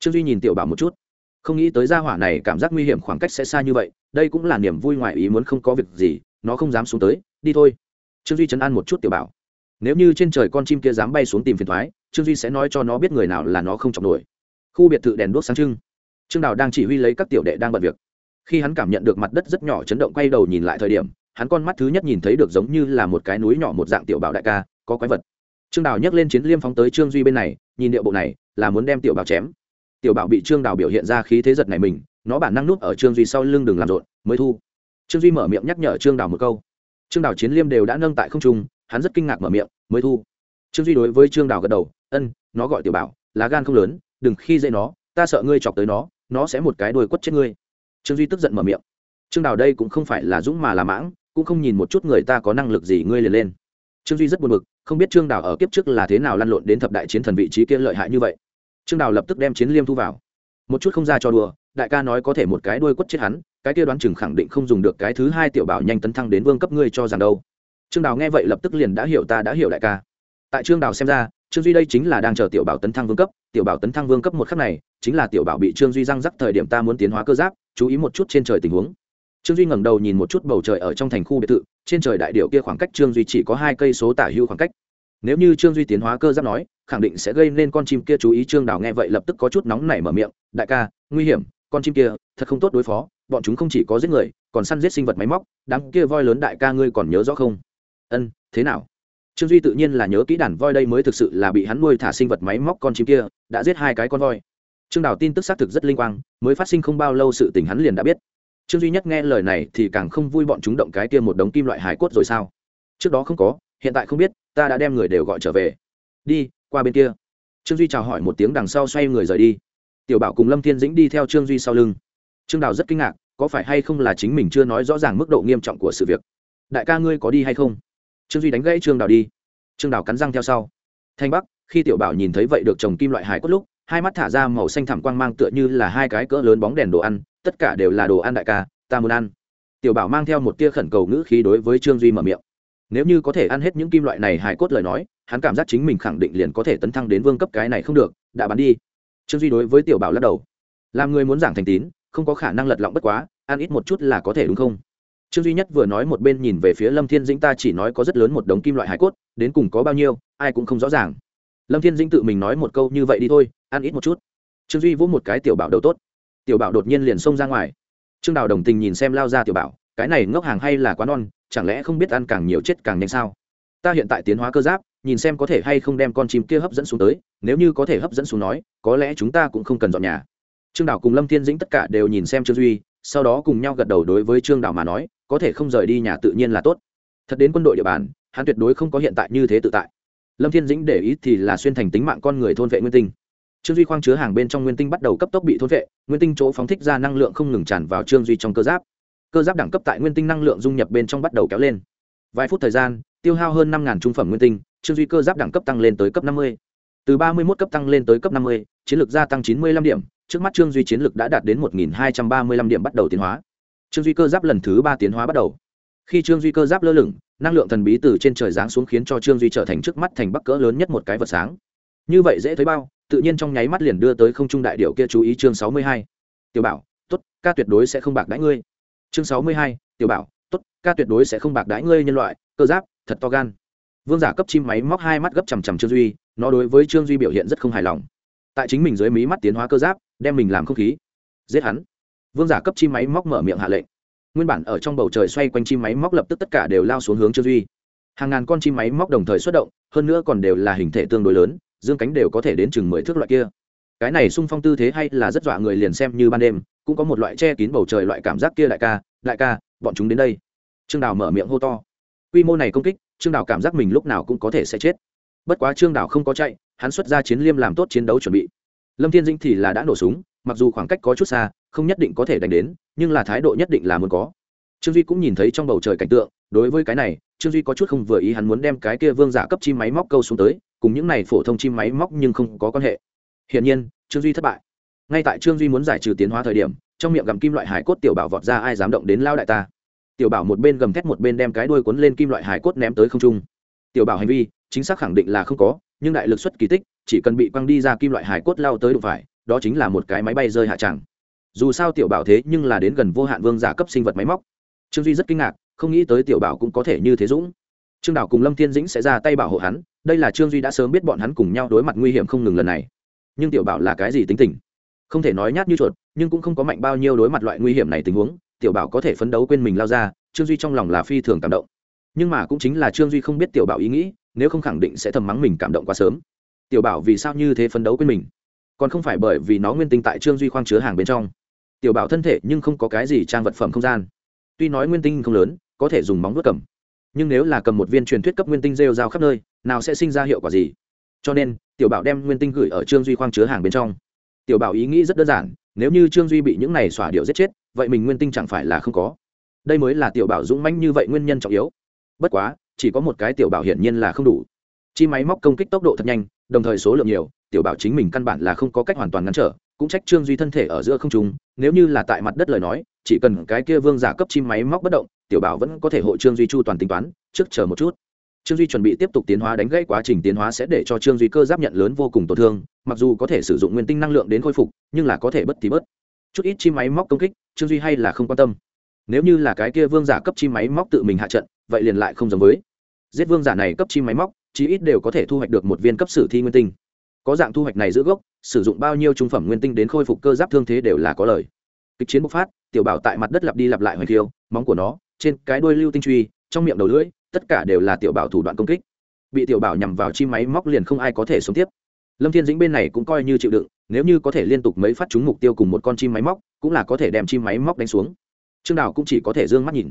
Trương duy nhìn tiểu bảo một chút, không nghĩ tới gia hỏa này cảm giác nguy hiểm khoảng cách sẽ xa như vậy, đây cũng là niềm vui ngoài ý muốn không có việc gì nó không dám xuống tới, đi thôi. Trương duy chấn an một chút tiểu bảo. Nếu như trên trời con chim kia dám bay xuống tìm phiền thoái, trương duy sẽ nói cho nó biết người nào là nó không chọc nổi. Khu biệt thự đèn đuốc sáng trưng. Trương đào đang chỉ huy lấy các tiểu đệ đang bận việc. Khi hắn cảm nhận được mặt đất rất nhỏ chấn động quay đầu nhìn lại thời điểm, hắn con mắt thứ nhất nhìn thấy được giống như là một cái núi nhỏ một dạng tiểu bảo đại ca, có quái vật. Trương đào nhấc lên chiến liêm phóng tới trương duy bên này, nhìn điệu bộ này, là muốn đem tiểu bảo chém. Tiểu bảo bị trương đào biểu hiện ra khí thế giật này mình, nó bản năng núp ở trương duy sau lưng đường làm rộn, mới thu trương duy mở miệng nhắc nhở trương đào một câu. Trương đào chiến liêm đều đã nâng tại không trung, hắn rất kinh ngạc mở miệng, mới thu. Trương duy đối với trương đào gật đầu, ân, nó gọi tiểu bảo, lá gan không lớn, đừng khi dễ nó, ta sợ ngươi chọc tới nó nó sẽ một cái đuôi quất chết ngươi. Trương duy tức giận mở miệng, trương đào đây cũng không phải là dũng mà là mãng, cũng không nhìn một chút người ta có năng lực gì ngươi liền lên. Trương duy rất buồn bực, không biết trương đào ở kiếp trước là thế nào lăn lộn đến thập đại chiến thần vị trí kia lợi hại như vậy. Trương đào lập tức đem chiến liêm thu vào. Một chút không ra cho đùa, đại ca nói có thể một cái đuôi quất chết hắn cái kia đoán chừng khẳng định không dùng được cái thứ hai tiểu bảo nhanh tấn thăng đến vương cấp ngươi cho rằng đâu. Trương đào nghe vậy lập tức liền đã hiểu ta đã hiểu đại ca. Tại trương đào xem ra, trương duy đây chính là đang chờ tiểu bảo tấn thăng vương cấp. Tiểu bảo tấn thăng vương cấp một khắc này, chính là tiểu bảo bị trương duy răng rắc thời điểm ta muốn tiến hóa cơ giáp, chú ý một chút trên trời tình huống. Trương duy ngẩng đầu nhìn một chút bầu trời ở trong thành khu biệt thự, trên trời đại điệu kia khoảng cách trương duy chỉ có hai cây số tả hưu khoảng cách. Nếu như trương duy tiến hóa cơ giáp nói, khẳng định sẽ gây nên con chim kia chú ý. Trương đào nghe vậy lập tức có chút nóng nảy mở miệng, đại ca, nguy hiểm con chim kia, thật không tốt đối phó, bọn chúng không chỉ có giết người, còn săn giết sinh vật máy móc, đám kia voi lớn đại ca ngươi còn nhớ rõ không? Ân, thế nào? Trương duy tự nhiên là nhớ kỹ đàn voi đây mới thực sự là bị hắn nuôi thả sinh vật máy móc con chim kia, đã giết hai cái con voi. Trương đào tin tức xác thực rất linh quang, mới phát sinh không bao lâu sự tình hắn liền đã biết. Trương duy nhất nghe lời này thì càng không vui bọn chúng động cái kia một đống kim loại hải cốt rồi sao? Trước đó không có, hiện tại không biết, ta đã đem người đều gọi trở về. Đi, qua bên kia. Trương duy chào hỏi một tiếng đằng sau xoay người rời đi tiểu bảo cùng lâm thiên dĩnh đi theo trương duy sau lưng. Trương đào rất kinh ngạc, có phải hay không là chính mình chưa nói rõ ràng mức độ nghiêm trọng của sự việc? Đại ca ngươi có đi hay không? Trương duy đánh gãy trương đào đi. Trương đào cắn răng theo sau. Thanh bắc, khi tiểu bảo nhìn thấy vậy được trồng kim loại hải cốt lúc, hai mắt thả ra màu xanh thẳm quang mang tựa như là hai cái cỡ lớn bóng đèn đồ ăn, tất cả đều là đồ ăn đại ca, ta muốn ăn. Tiểu bảo mang theo một tia khẩn cầu ngữ khí đối với trương duy mở miệng. Nếu như có thể ăn hết những kim loại này hài cốt lời nói, hắn cảm giác chính mình khẳng định liền có thể tấn thăng đến vương cấp cái này không được, đã bắn đi trương duy đối với tiểu bảo lắc đầu làm người muốn giảng thành tín không có khả năng lật lọng bất quá ăn ít một chút là có thể đúng không trương duy nhất vừa nói một bên nhìn về phía lâm thiên dĩnh ta chỉ nói có rất lớn một đống kim loại hải cốt đến cùng có bao nhiêu ai cũng không rõ ràng lâm thiên dĩnh tự mình nói một câu như vậy đi thôi ăn ít một chút trương duy vỗ một cái tiểu bảo đầu tốt tiểu bảo đột nhiên liền xông ra ngoài trương đào đồng tình nhìn xem lao ra tiểu bảo cái này ngốc hàng hay là quá non chẳng lẽ không biết ăn càng nhiều chết càng nhanh sao ta hiện tại tiến hóa cơ giáp nhìn xem có thể hay không đem con chim kia hấp dẫn xuống tới, nếu như có thể hấp dẫn xuống nói, có lẽ chúng ta cũng không cần dọn nhà. Trương đảo cùng lâm thiên dĩnh tất cả đều nhìn xem trương duy, sau đó cùng nhau gật đầu đối với trương đảo mà nói, có thể không rời đi nhà tự nhiên là tốt. Thật đến quân đội địa bàn, hắn tuyệt đối không có hiện tại như thế tự tại. Lâm thiên dĩnh để ý thì là xuyên thành tính mạng con người thôn vệ nguyên tinh. Trương duy khoang chứa hàng bên trong nguyên tinh bắt đầu cấp tốc bị thôn vệ, nguyên tinh chỗ phóng thích ra năng lượng không ngừng tràn vào trương duy trong cơ giáp. Cơ giáp đẳng cấp tại nguyên tinh năng lượng dung nhập bên trong bắt đầu kéo lên. Vài phút thời gian, tiêu hao hơn năm trung phẩm nguyên tinh trương duy cơ giáp đẳng cấp tăng lên tới cấp năm mươi. Từ ba mươi một cấp tăng lên tới cấp năm mươi, chiến lược gia tăng chín mươi lăm điểm, trước mắt trương duy chiến lược đã đạt đến một hai trăm ba mươi lăm điểm bắt đầu tiến hóa. Trương duy cơ giáp lần thứ ba tiến hóa bắt đầu. Khi trương duy cơ giáp lơ lửng, năng lượng thần bí từ trên trời giáng xuống khiến cho trương duy trở thành trước mắt thành bắc cỡ lớn nhất một cái vật sáng. Như vậy dễ thấy bao, tự nhiên trong nháy mắt liền đưa tới không trung đại điệu kia chú ý chương sáu mươi hai. Tiểu bảo t ố t ca tuyệt đối sẽ không bạc đãi ngươi. Chương sáu mươi hai, tiểu bảo t ố t ca tuyệt đối sẽ không bạc đãi ngươi nhân loại, cơ giáp, thật to gan vương giả cấp chim máy móc hai mắt gấp chằm chằm trương duy, nó đối với trương duy biểu hiện rất không hài lòng. Tại chính mình dưới mí mắt tiến hóa cơ giáp, đem mình làm không khí. Giết hắn. Vương giả cấp chim máy móc mở miệng hạ lệnh. Nguyên bản ở trong bầu trời xoay quanh chim máy móc lập tức tất cả đều lao xuống hướng trương duy. Hàng ngàn con chim máy móc đồng thời xuất động, hơn nữa còn đều là hình thể tương đối lớn, dương cánh đều có thể đến chừng mười thước loại kia. Cái này xung phong tư thế hay là rất dọa người liền xem như ban đêm, cũng có một loại che kín bầu trời loại cảm giác kia đại ca đại ca, bọn chúng đến đây. Trương đào mở miệng hô to. Quy mô này công kích trương đào cảm giác mình lúc nào cũng có thể sẽ chết. Bất quá trương đào không có chạy, hắn xuất ra chiến liêm làm tốt chiến đấu chuẩn bị. Lâm thiên dinh thì là đã nổ súng, mặc dù khoảng cách có chút xa, không nhất định có thể đánh đến, nhưng là thái độ nhất định là muốn có. Trương duy cũng nhìn thấy trong bầu trời cảnh tượng, đối với cái này, trương duy có chút không vừa ý, hắn muốn đem cái kia vương giả cấp chim máy móc câu xuống tới, cùng những này phổ thông chim máy móc nhưng không có quan hệ. Hiển nhiên, trương duy thất bại. Ngay tại trương duy muốn giải trừ tiến hóa thời điểm, trong miệng gặm kim loại hải cốt tiểu bảo vọt ra ai dám động đến lao đại ta tiểu bảo một bên gầm thét một bên đem cái đuôi cuốn lên kim loại hải cốt ném tới không trung. Tiểu bảo hành vi, chính xác khẳng định là không có, nhưng đại lực xuất kỳ tích, chỉ cần bị quăng đi ra kim loại hải cốt lao tới đụng phải, đó chính là một cái máy bay rơi hạ tràng. Dù sao tiểu bảo thế nhưng là đến gần vô hạn vương giả cấp sinh vật máy móc. Trương duy rất kinh ngạc, không nghĩ tới tiểu bảo cũng có thể như thế dũng. Trương đảo cùng lâm thiên dĩnh sẽ ra tay bảo hộ hắn, đây là trương duy đã sớm biết bọn hắn cùng nhau đối mặt nguy hiểm không ngừng lần này. Nhưng tiểu bảo là cái gì tính tình? Không thể nói nhát như chuột, nhưng cũng không có mạnh bao nhiêu đối mặt loại nguy hiểm này tình huống tiểu bảo có thể phấn đấu quên mình lao ra, trương duy trong lòng là phi thường cảm động. Nhưng mà cũng chính là trương duy không biết tiểu bảo ý nghĩ, nếu không khẳng định sẽ thầm mắng mình cảm động quá sớm. Tiểu bảo vì sao như thế phấn đấu quên mình? Còn không phải bởi vì nó nguyên tinh tại trương duy khoang chứa hàng bên trong. Tiểu bảo thân thể nhưng không có cái gì trang vật phẩm không gian. Tuy nói nguyên tinh không lớn, có thể dùng móng vuốt cầm. Nhưng nếu là cầm một viên truyền thuyết cấp nguyên tinh rêu rao khắp nơi, nào sẽ sinh ra hiệu quả gì? Cho nên, tiểu bảo đem nguyên tinh gửi ở trương duy khoang chứa hàng bên trong. Tiểu bảo ý nghĩ rất đơn giản, nếu như trương duy bị những này xỏa điệu giết chết vậy mình nguyên tinh chẳng phải là không có. Đây mới là tiểu bảo dũng mãnh như vậy nguyên nhân trọng yếu. Bất quá, chỉ có một cái tiểu bảo hiển nhiên là không đủ. Chi máy móc công kích tốc độ thật nhanh, đồng thời số lượng nhiều, tiểu bảo chính mình căn bản là không có cách hoàn toàn ngăn trở, cũng trách trương duy thân thể ở giữa không trung, nếu như là tại mặt đất lời nói, chỉ cần cái kia vương giả cấp chim máy móc bất động, tiểu bảo vẫn có thể hộ trương duy chu toàn tính toán, trước chờ một chút. Trương duy chuẩn bị tiếp tục tiến hóa đánh gãy quá trình tiến hóa sẽ để cho trương duy cơ giáp nhận lớn vô cùng tổn thương, mặc dù có thể sử dụng nguyên tinh năng lượng đến khôi phục, nhưng là có thể bất thì bớt chút ít chim máy móc công kích, trương duy hay là không quan tâm. Nếu như là cái kia vương giả cấp chim máy móc tự mình hạ trận, vậy liền lại không giống với. Giết vương giả này cấp chim máy móc, chí ít đều có thể thu hoạch được một viên cấp sử thi nguyên tinh. Có dạng thu hoạch này giữ gốc, sử dụng bao nhiêu trung phẩm nguyên tinh đến khôi phục cơ giáp thương thế đều là có lời. Kịch chiến bộc phát, tiểu bảo tại mặt đất lặp đi lặp lại hoành thiêu móng của nó, trên cái đuôi lưu tinh truy, trong miệng đầu lưỡi, tất cả đều là tiểu bảo thủ đoạn công kích. Bị tiểu bảo nhằm vào chi máy móc liền không ai có thể sống tiếp. Lâm thiên dĩnh bên này cũng coi như chịu đựng nếu như có thể liên tục mấy phát trúng mục tiêu cùng một con chim máy móc, cũng là có thể đem chim máy móc đánh xuống. Trương đào cũng chỉ có thể d ư ơ n g mắt nhìn.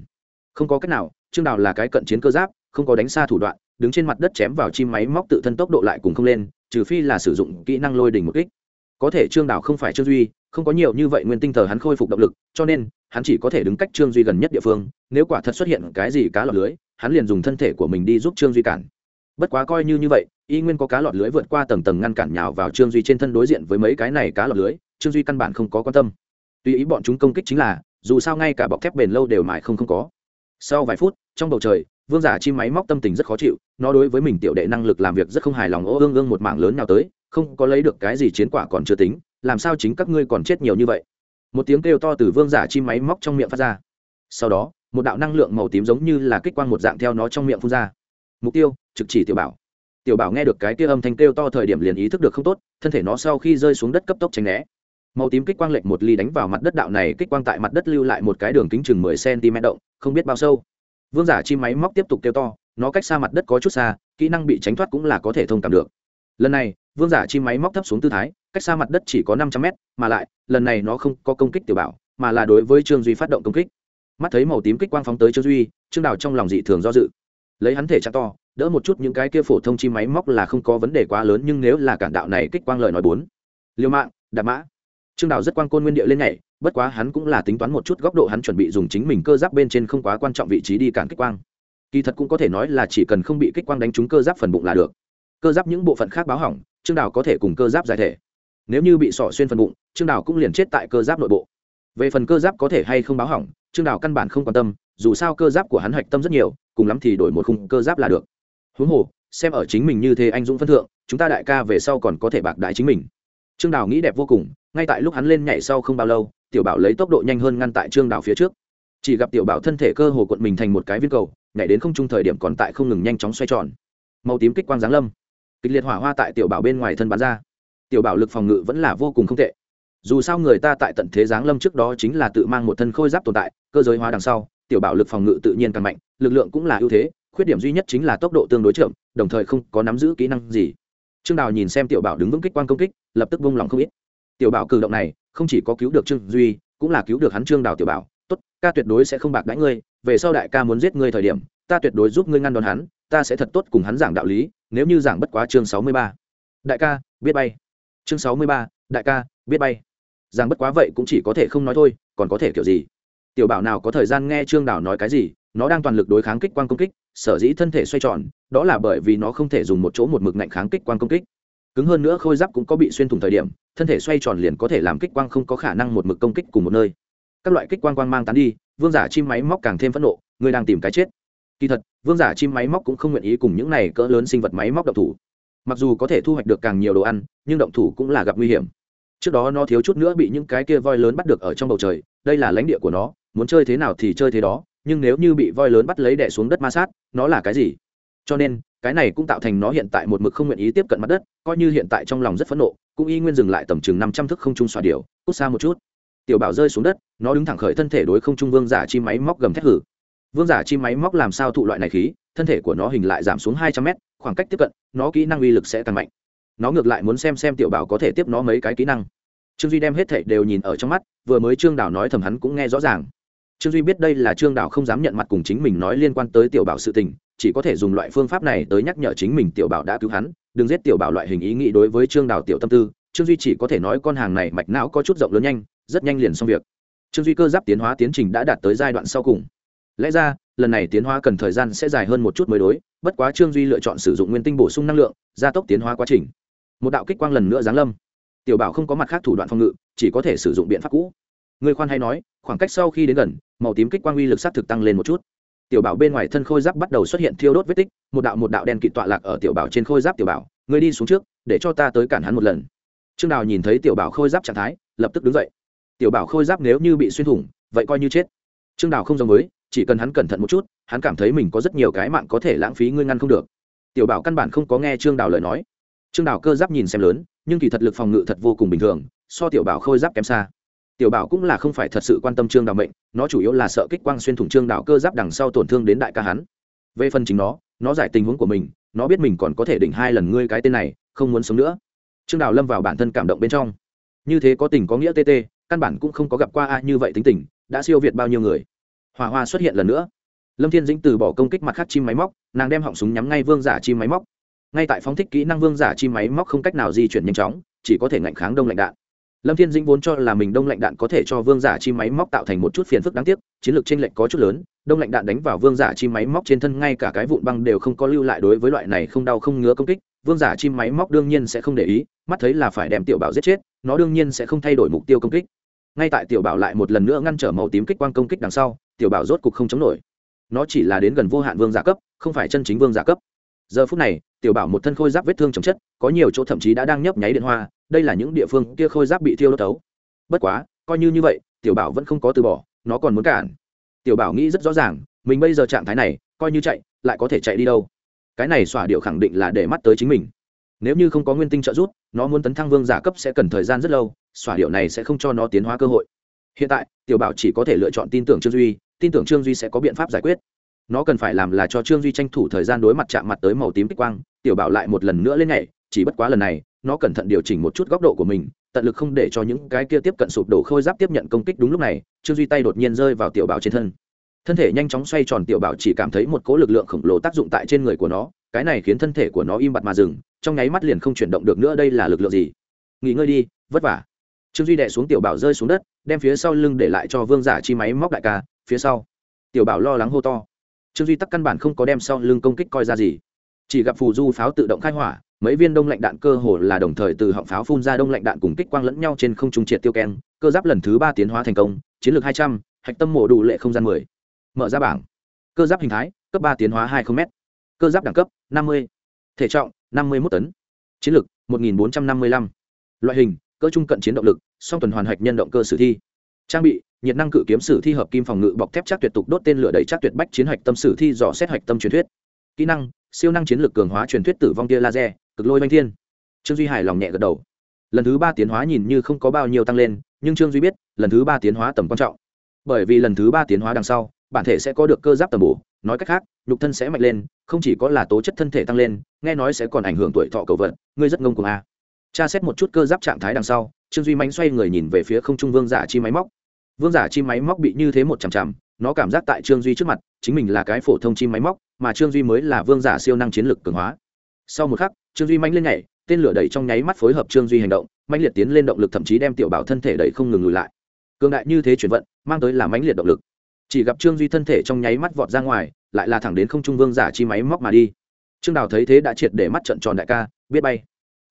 Không có cách nào, trương đào là cái cận chiến cơ giáp, không có đánh xa thủ đoạn, đứng trên mặt đất chém vào chim máy móc tự thân tốc độ lại cùng không lên, trừ phi là sử dụng kỹ năng lôi đỉnh một kích. Có thể trương đào không phải trương duy, không có nhiều như vậy nguyên tinh thờ hắn khôi phục động lực, cho nên, hắn chỉ có thể đứng cách trương duy gần nhất địa phương, nếu quả thật xuất hiện cái gì cá lọt lưới, hắn liền dùng thân thể của mình đi giúp trương duy cản. Bất quá coi như như vậy y nguyên có cá lọt lưới vượt qua tầng tầng ngăn cản nhào vào trương duy trên thân đối diện với mấy cái này cá lọt lưới, trương duy căn bản không có quan tâm. Tuy ý bọn chúng công kích chính là, dù sao ngay cả bọc thép bền lâu đều mãi không không có. Sau vài phút, trong bầu trời, vương giả chim máy móc tâm tình rất khó chịu, nó đối với mình tiểu đệ năng lực làm việc rất không hài lòng, ô ương ương một mảng lớn nào tới, không có lấy được cái gì chiến quả còn chưa tính, làm sao chính các ngươi còn chết nhiều như vậy? Một tiếng kêu to từ vương giả chim máy móc trong miệng phát ra. Sau đó, một đạo năng lượng màu tím giống như là kích quang một dạng theo nó trong miệng phun ra. Mục tiêu, trực chỉ tiểu bảo tiểu bảo nghe được cái kia âm thanh kêu to thời điểm liền ý thức được không tốt, thân thể nó sau khi rơi xuống đất cấp tốc tránh né. Màu tím kích quang lệnh một ly đánh vào mặt đất đạo này, kích quang tại mặt đất lưu lại một cái đường kính chừng mười cm động, không biết bao sâu. Vương giả chi máy móc tiếp tục kêu to, nó cách xa mặt đất có chút xa, kỹ năng bị tránh thoát cũng là có thể thông cảm được. Lần này, vương giả chi máy móc thấp xuống tư thái, cách xa mặt đất chỉ có năm trăm mét, mà lại, lần này nó không có công kích tiểu bảo, mà là đối với trương duy phát động công kích. Mắt thấy màu tím kích quang phóng tới trương duy, trương đào trong lòng dị thường do dự. Lấy hắn thể trạng to đỡ một chút những cái kia phổ thông chi máy móc là không có vấn đề quá lớn, nhưng nếu là cản đạo này kích quang lời nói bốn. Liêu mạng, đạp mã. Trương đào rất quan côn nguyên địa lên nhảy, bất quá hắn cũng là tính toán một chút góc độ hắn chuẩn bị dùng chính mình cơ giáp bên trên không quá quan trọng vị trí đi cản kích quang. Kỳ thật cũng có thể nói là chỉ cần không bị kích quang đánh trúng cơ giáp phần bụng là được. Cơ giáp những bộ phận khác báo hỏng, trương đào có thể cùng cơ giáp giải thể. Nếu như bị sỏ xuyên phần bụng, trương đào cũng liền chết tại cơ giáp nội bộ. Về phần cơ giáp có thể hay không báo hỏng, trương đào căn bản không quan tâm, dù sao cơ giáp của hắn hạch tâm rất nhiều, cùng lắm thì đổi một khung cơ giáp là được huống hồ, xem ở chính mình như thế anh dũng phân thượng, chúng ta đại ca về sau còn có thể bạc đại chính mình. Trương đào nghĩ đẹp vô cùng, ngay tại lúc hắn lên nhảy sau không bao lâu, tiểu bảo lấy tốc độ nhanh hơn ngăn tại trương đào phía trước. Chỉ gặp tiểu bảo thân thể cơ hồ cuộn mình thành một cái viên cầu, nhảy đến không trung thời điểm còn tại không ngừng nhanh chóng xoay tròn. Màu tím kích quang giáng lâm. Kịch liệt hỏa hoa tại tiểu bảo bên ngoài thân bắn ra. Tiểu bảo lực phòng ngự vẫn là vô cùng không tệ. Dù sao người ta tại tận thế giáng lâm trước đó chính là tự mang một thân khôi giáp tồn tại, cơ giới hóa đằng sau, tiểu bảo lực phòng ngự tự nhiên càng mạnh, lực lượng cũng là ưu thế khuyết điểm duy nhất chính là tốc độ tương đối chậm, đồng thời không có nắm giữ kỹ năng gì. Trương đào nhìn xem tiểu bảo đứng vững kích quan công kích, lập tức vung lòng không ít. Tiểu bảo cử động này, không chỉ có cứu được trương duy, cũng là cứu được hắn trương đào tiểu bảo. Tốt ca tuyệt đối sẽ không bạc đãi ngươi, về sau đại ca muốn giết ngươi thời điểm, ta tuyệt đối giúp ngươi ngăn đón hắn, ta sẽ thật tốt cùng hắn giảng đạo lý, nếu như giảng bất quá chương sáu mươi ba. Đại ca, biết bay. Chương sáu mươi ba, đại ca, biết bay. Giảng bất quá vậy cũng chỉ có thể không nói thôi, còn có thể kiểu gì? Tiểu bảo nào có thời gian nghe trương đào nói cái gì nó đang toàn lực đối kháng kích quang công kích, sở dĩ thân thể xoay tròn, đó là bởi vì nó không thể dùng một chỗ một mực ngạnh kháng kích quang công kích. Cứng hơn nữa khôi giáp cũng có bị xuyên thủng thời điểm, thân thể xoay tròn liền có thể làm kích quang không có khả năng một mực công kích cùng một nơi. Các loại kích quang quang mang tán đi, vương giả chim máy móc càng thêm phẫn nộ, người đang tìm cái chết. Kỳ thật, vương giả chim máy móc cũng không nguyện ý cùng những này cỡ lớn sinh vật máy móc động thủ. Mặc dù có thể thu hoạch được càng nhiều đồ ăn, nhưng động thủ cũng là gặp nguy hiểm. Trước đó nó thiếu chút nữa bị những cái kia voi lớn bắt được ở trong bầu trời, đây là lãnh địa của nó, muốn chơi thế nào thì chơi thế đó nhưng nếu như bị voi lớn bắt lấy đẻ xuống đất ma sát, nó là cái gì? Cho nên, cái này cũng tạo thành nó hiện tại một mực không nguyện ý tiếp cận mặt đất, coi như hiện tại trong lòng rất phẫn nộ, cũng y nguyên dừng lại tầm chừng năm trăm thước không trung xoa điều, cút xa một chút. Tiểu bảo rơi xuống đất, nó đứng thẳng khởi thân thể đối không trung vương giả chi máy móc gầm thét hử. Vương giả chi máy móc làm sao thụ loại này khí, thân thể của nó hình lại giảm xuống hai trăm mét, khoảng cách tiếp cận, nó kỹ năng uy lực sẽ tăng mạnh. Nó ngược lại muốn xem xem tiểu bảo có thể tiếp nó mấy cái kỹ năng. Trương duy đem hết thảy đều nhìn ở trong mắt, vừa mới trương đảo nói thầm hắn cũng nghe rõ ràng trương duy biết đây là trương đảo không dám nhận mặt cùng chính mình nói liên quan tới tiểu bảo sự tình, chỉ có thể dùng loại phương pháp này tới nhắc nhở chính mình tiểu bảo đã cứu hắn. Đừng giết tiểu bảo loại hình ý nghĩ đối với trương đảo tiểu tâm tư, trương duy chỉ có thể nói con hàng này mạch não có chút rộng lớn nhanh, rất nhanh liền xong việc. Trương duy cơ giáp tiến hóa tiến trình đã đạt tới giai đoạn sau cùng. Lẽ ra, lần này tiến hóa cần thời gian sẽ dài hơn một chút mới đối, bất quá trương duy lựa chọn sử dụng nguyên tinh bổ sung năng lượng, gia tốc tiến hóa quá trình. Một đạo kích quang lần nữa giáng lâm. Tiểu bảo không có mặt khác thủ đoạn phòng ngự, chỉ có thể sử dụng biện pháp cũ. Người khoan hay nói, khoảng cách sau khi đến gần màu tím kích quang uy lực sát thực tăng lên một chút. Tiểu bảo bên ngoài thân khôi giáp bắt đầu xuất hiện thiêu đốt vết tích, một đạo một đạo đen kịt tọa lạc ở tiểu bảo trên khôi giáp tiểu bảo. Ngươi đi xuống trước, để cho ta tới cản hắn một lần. Trương đào nhìn thấy tiểu bảo khôi giáp trạng thái, lập tức đứng dậy. Tiểu bảo khôi giáp nếu như bị xuyên thủng, vậy coi như chết. Trương đào không giống với, chỉ cần hắn cẩn thận một chút, hắn cảm thấy mình có rất nhiều cái mạng có thể lãng phí ngươi ngăn không được. Tiểu bảo căn bản không có nghe trương đào lời nói. Trương đào cơ giáp nhìn xem lớn, nhưng kỳ thật lực phòng ngự thật vô cùng bình thường, so tiểu bảo khôi giáp kém xa tiểu bảo cũng là không phải thật sự quan tâm trương đào mệnh, nó chủ yếu là sợ kích quang xuyên thủng trương đào cơ giáp đằng sau tổn thương đến đại ca hắn. Về phần chính nó nó giải tình huống của mình, nó biết mình còn có thể đỉnh hai lần ngươi cái tên này, không muốn sống nữa. Trương đào lâm vào bản thân cảm động bên trong. Như thế có tình có nghĩa tt căn bản cũng không có gặp qua ai như vậy tính tình, đã siêu việt bao nhiêu người. Hỏa hoa xuất hiện lần nữa. Lâm thiên dĩnh từ bỏ công kích mặt khác chim máy móc, nàng đem họng súng nhắm ngay vương giả chim máy móc. Ngay tại phóng thích kỹ năng vương giả chim máy móc không cách nào di chuyển nhanh chóng, chỉ có thể ngạnh kháng đông lạnh đạn lâm thiên dĩnh vốn cho là mình đông lạnh đạn có thể cho vương giả chim máy móc tạo thành một chút phiền phức đáng tiếc, chiến lược t r ê n lệch có chút lớn, đông lạnh đạn đánh vào vương giả chim máy móc trên thân ngay cả cái vụn băng đều không có lưu lại đối với loại này không đau không ngứa công kích, vương giả chim máy móc đương nhiên sẽ không để ý, mắt thấy là phải đem tiểu bảo giết chết, nó đương nhiên sẽ không thay đổi mục tiêu công kích. Ngay tại tiểu bảo lại một lần nữa ngăn trở màu tím kích quang công kích đằng sau, tiểu bảo rốt cục không chống nổi. Nó chỉ là đến gần vô hạn vương giả cấp, không phải chân chính vương giả cấp giờ phút này, tiểu bảo một thân khôi giáp vết thương chồng chất, có nhiều chỗ thậm chí đã đang nhấp nháy điện hoa, đây là những địa phương kia khôi giáp bị thiêu đốt tấu bất quá, coi như như vậy, tiểu bảo vẫn không có từ bỏ, nó còn muốn cản. Tiểu bảo nghĩ rất rõ ràng, mình bây giờ trạng thái này, coi như chạy, lại có thể chạy đi đâu. Cái này xỏa điệu khẳng định là để mắt tới chính mình. Nếu như không có nguyên tinh trợ giúp, nó muốn tấn thăng vương giả cấp sẽ cần thời gian rất lâu, xỏa điệu này sẽ không cho nó tiến hóa cơ hội. Hiện tại, tiểu bảo chỉ có thể lựa chọn tin tưởng trương duy, tin tưởng trương duy sẽ có biện pháp giải quyết nó cần phải làm là cho trương duy tranh thủ thời gian đối mặt chạm mặt tới màu tím kích quang, tiểu bảo lại một lần nữa lên nhảy, chỉ bất quá lần này, nó cẩn thận điều chỉnh một chút góc độ của mình, tận lực không để cho những cái kia tiếp cận sụp đổ khôi giáp tiếp nhận công kích đúng lúc này, trương duy tay đột nhiên rơi vào tiểu bảo trên thân. Thân thể nhanh chóng xoay tròn tiểu bảo chỉ cảm thấy một cỗ lực lượng khổng lồ tác dụng tại trên người của nó, cái này khiến thân thể của nó im bặt mà dừng, trong nháy mắt liền không chuyển động được nữa đây là lực lượng gì? Nghỉ ngơi đi, vất vả. Trương duy đẻ xuống tiểu bảo rơi xuống đất, đem phía sau lưng để lại cho vương giả chi máy móc đại ca, phía sau. Tiểu bảo lo lắng hô to trương duy tắc căn bản không có đem sau lưng công kích coi ra gì chỉ gặp phù du pháo tự động khai hỏa mấy viên đông lạnh đạn cơ hồ là đồng thời từ họng pháo phun ra đông lạnh đạn cùng kích quang lẫn nhau trên không trung triệt tiêu keng cơ giáp lần thứ ba tiến hóa thành công chiến lược hai trăm hạch tâm mổ đủ lệ không gian mười mở ra bảng cơ giáp hình thái cấp ba tiến hóa hai không m cơ giáp đẳng cấp năm mươi thể trọng năm mươi một tấn chiến lược một nghìn bốn trăm năm mươi lăm loại hình cơ trung cận chiến động lực song tuần hoàn hạch nhân động cơ sử thi trang bị nhiệt năng cự kiếm sử thi hợp kim phòng ngự bọc thép chắc tuyệt tục đốt tên lửa đầy chắc tuyệt bách chiến hạch tâm sử thi dò xét hạch tâm truyền thuyết. Kỹ năng, siêu năng chiến lược cường hóa truyền thuyết tử vong tia laser, cực lôi oanh thiên. Trương duy hài lòng nhẹ gật đầu. Lần thứ ba tiến hóa nhìn như không có bao nhiêu tăng lên, nhưng trương duy biết, lần thứ ba tiến hóa tầm quan trọng. Bởi vì lần thứ ba tiến hóa đằng sau, bản thể sẽ có được cơ giáp tầm bổ, nói cách khác, nhục thân sẽ mạnh lên, không chỉ có là tố chất thân thể tăng lên, nghe nói sẽ còn ảnh hưởng tuổi thọ cầu vận ngươi rất ngông cuồng a. Tra xét một chút cơ giáp trạng thái đằng sau, trương duy mánh xoay người nhìn về phía không trung vương giả chi máy móc vương giả chi máy móc bị như thế một chằm chằm, nó cảm giác tại trương duy trước mặt, chính mình là cái phổ thông chi máy móc, mà trương duy mới là vương giả siêu năng chiến lược cường hóa. Sau một khắc, trương duy manh lên nhảy, tên lửa đẩy trong nháy mắt phối hợp trương duy hành động, mãnh liệt tiến lên động lực thậm chí đem tiểu bảo thân thể đẩy không ngừng lùi lại. Cường đại như thế chuyển vận, mang tới là mãnh liệt động lực. Chỉ gặp trương duy thân thể trong nháy mắt vọt ra ngoài, lại là thẳng đến không trung vương giả chi máy móc mà đi. Trương đào thấy thế đã triệt để mắt trận tròn đại ca, biết bay.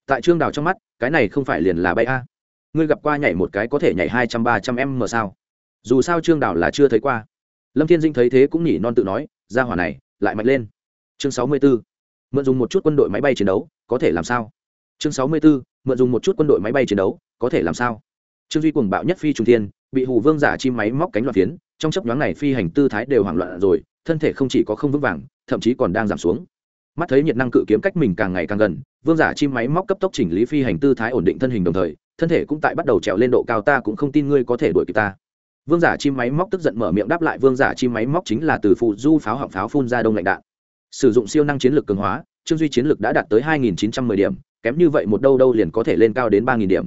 Tại trương đào trong mắt, cái này không phải liền là bay a. Ngươi gặp qua nhảy một cái có thể nhảy hai trăm ba trăm m sao? Dù sao trương đảo là chưa thấy qua lâm thiên dinh thấy thế cũng nhỉ non tự nói ra hỏa này, lại mạnh lên chương sáu mươi 64. mượn dùng một chút quân đội máy bay chiến đấu, có thể làm sao chương sáu mươi 64. mượn dùng một chút quân đội máy bay chiến đấu, có thể làm sao trương duy cuồng bạo nhất phi trung thiên, bị hù vương giả chim máy móc cánh loạt phiến, trong chấp nhoáng này phi hành tư thái đều hoảng loạn rồi, thân thể không chỉ có không vững vàng, thậm chí còn đang giảm xuống mắt thấy nhiệt năng cự kiếm cách mình càng ngày càng gần, vương giả chim máy móc cấp tốc chỉnh lý phi hành tư thái ổn định thân hình đồng thời, thân thể cũng tại bắt đầu trèo lên độ cao, ta cũng không tin ngươi có thể đuổi kịp ta vương giả chim máy móc tức giận mở miệng đáp lại, vương giả chim máy móc chính là từ phụ du pháo họng pháo phun ra đông lạnh đạn. Sử dụng siêu năng chiến lược cường hóa, trương duy chiến lược đã đạt tới 2.910 điểm, kém như vậy một đâu đâu liền có thể lên cao đến 3.000 điểm.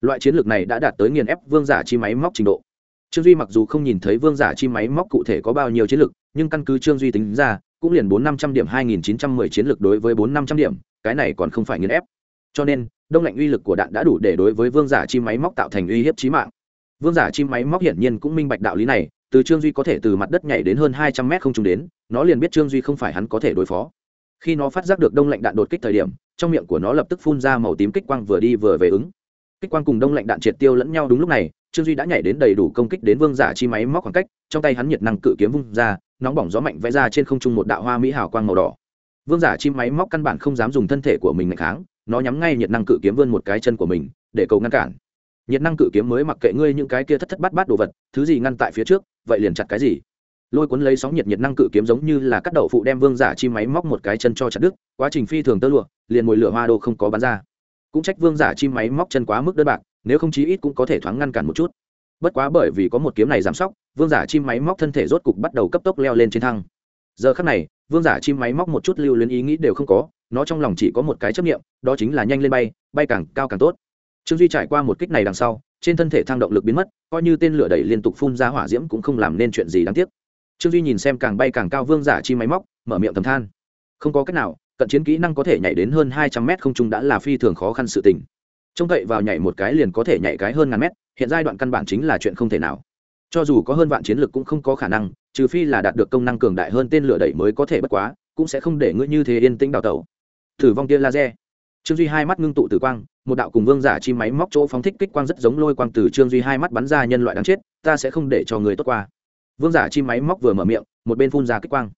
Loại chiến lược này đã đạt tới nghiền ép vương giả chi máy móc trình độ. Trương duy mặc dù không nhìn thấy vương giả chi máy móc cụ thể có bao nhiêu chiến lược, nhưng căn cứ trương duy tính ra, cũng liền bốn năm trăm điểm, hai nghìn chín trăm mười chiến lược đối với bốn năm trăm điểm, cái này còn không phải nghiền ép. Cho nên, đông lạnh uy lực của đạn đã đủ để đối với vương giả chi máy móc tạo thành uy hiếp chí mạng vương giả chim máy móc hiển nhiên cũng minh bạch đạo lý này, từ trương duy có thể từ mặt đất nhảy đến hơn hai trăm mét không trùng đến, nó liền biết trương duy không phải hắn có thể đối phó. Khi nó phát giác được đông lạnh đạn đột kích thời điểm, trong miệng của nó lập tức phun ra màu tím kích quang vừa đi vừa về ứng. Kích quang cùng đông lạnh đạn triệt tiêu lẫn nhau đúng lúc này, trương duy đã nhảy đến đầy đủ công kích đến vương giả chi máy móc khoảng cách, trong tay hắn nhiệt năng cự kiếm vung ra, nóng bỏng gió mạnh vẽ ra trên không trung một đạo hoa mỹ hào quang màu đỏ. Vương giả chi máy móc căn bản không dám dùng thân thể của mình ngày kháng, nó nhắm ngay nhiệt năng cự kiếm vươn một cái chân của mình, để cầu ngăn cản nhiệt năng cự kiếm mới mặc kệ ngươi những cái kia thất thất bát bát đồ vật, thứ gì ngăn tại phía trước, vậy liền chặt cái gì? Lôi cuốn lấy sóng nhiệt nhiệt năng cự kiếm giống như là cắt đậu phụ đem vương giả chi máy móc một cái chân cho chặt đứt, quá trình phi thường tơ lụa, liền mồi lửa hoa đô không có bắn ra. Cũng trách vương giả chi máy móc chân quá mức đơn bạc, nếu không chí ít cũng có thể thoáng ngăn cản một chút. Bất quá bởi vì có một kiếm này giảm sóc, vương giả chim máy móc thân thể rốt cục bắt đầu cấp tốc leo lên trên thăng. Giờ khắc này, vương giả chim máy móc một chút lưu luyến ý nghĩ đều không có, nó trong lòng chỉ có một cái chấp nghiệm đó chính là nhanh lên bay bay càng cao càng tốt trương duy trải qua một kích này đằng sau, trên thân thể thang động lực biến mất, coi như tên lửa đẩy liên tục phun ra hỏa diễm cũng không làm nên chuyện gì đáng tiếc. Trương duy nhìn xem càng bay càng cao vương giả chi máy móc, mở miệng thầm than. Không có cách nào, cận chiến kỹ năng có thể nhảy đến hơn hai trăm mét không trung đã là phi thường khó khăn sự tình. Trông cậy vào nhảy một cái liền có thể nhảy cái hơn ngàn mét, hiện giai đoạn căn bản chính là chuyện không thể nào. Cho dù có hơn vạn chiến lược cũng không có khả năng, trừ phi là đạt được công năng cường đại hơn tên lửa đẩy mới có thể bất quá, cũng sẽ không để ngươi như thế yên tĩnh đào tẩu. Thử vong tia laser trương duy hai mắt ngưng tụ tử quang, một đạo cùng vương giả chi máy móc chỗ phóng thích kích quang rất giống lôi quang từ trương duy hai mắt bắn ra nhân loại đáng chết, ta sẽ không để cho người tốt qua. Vương giả chi máy móc vừa mở miệng, một bên phun ra kích quang.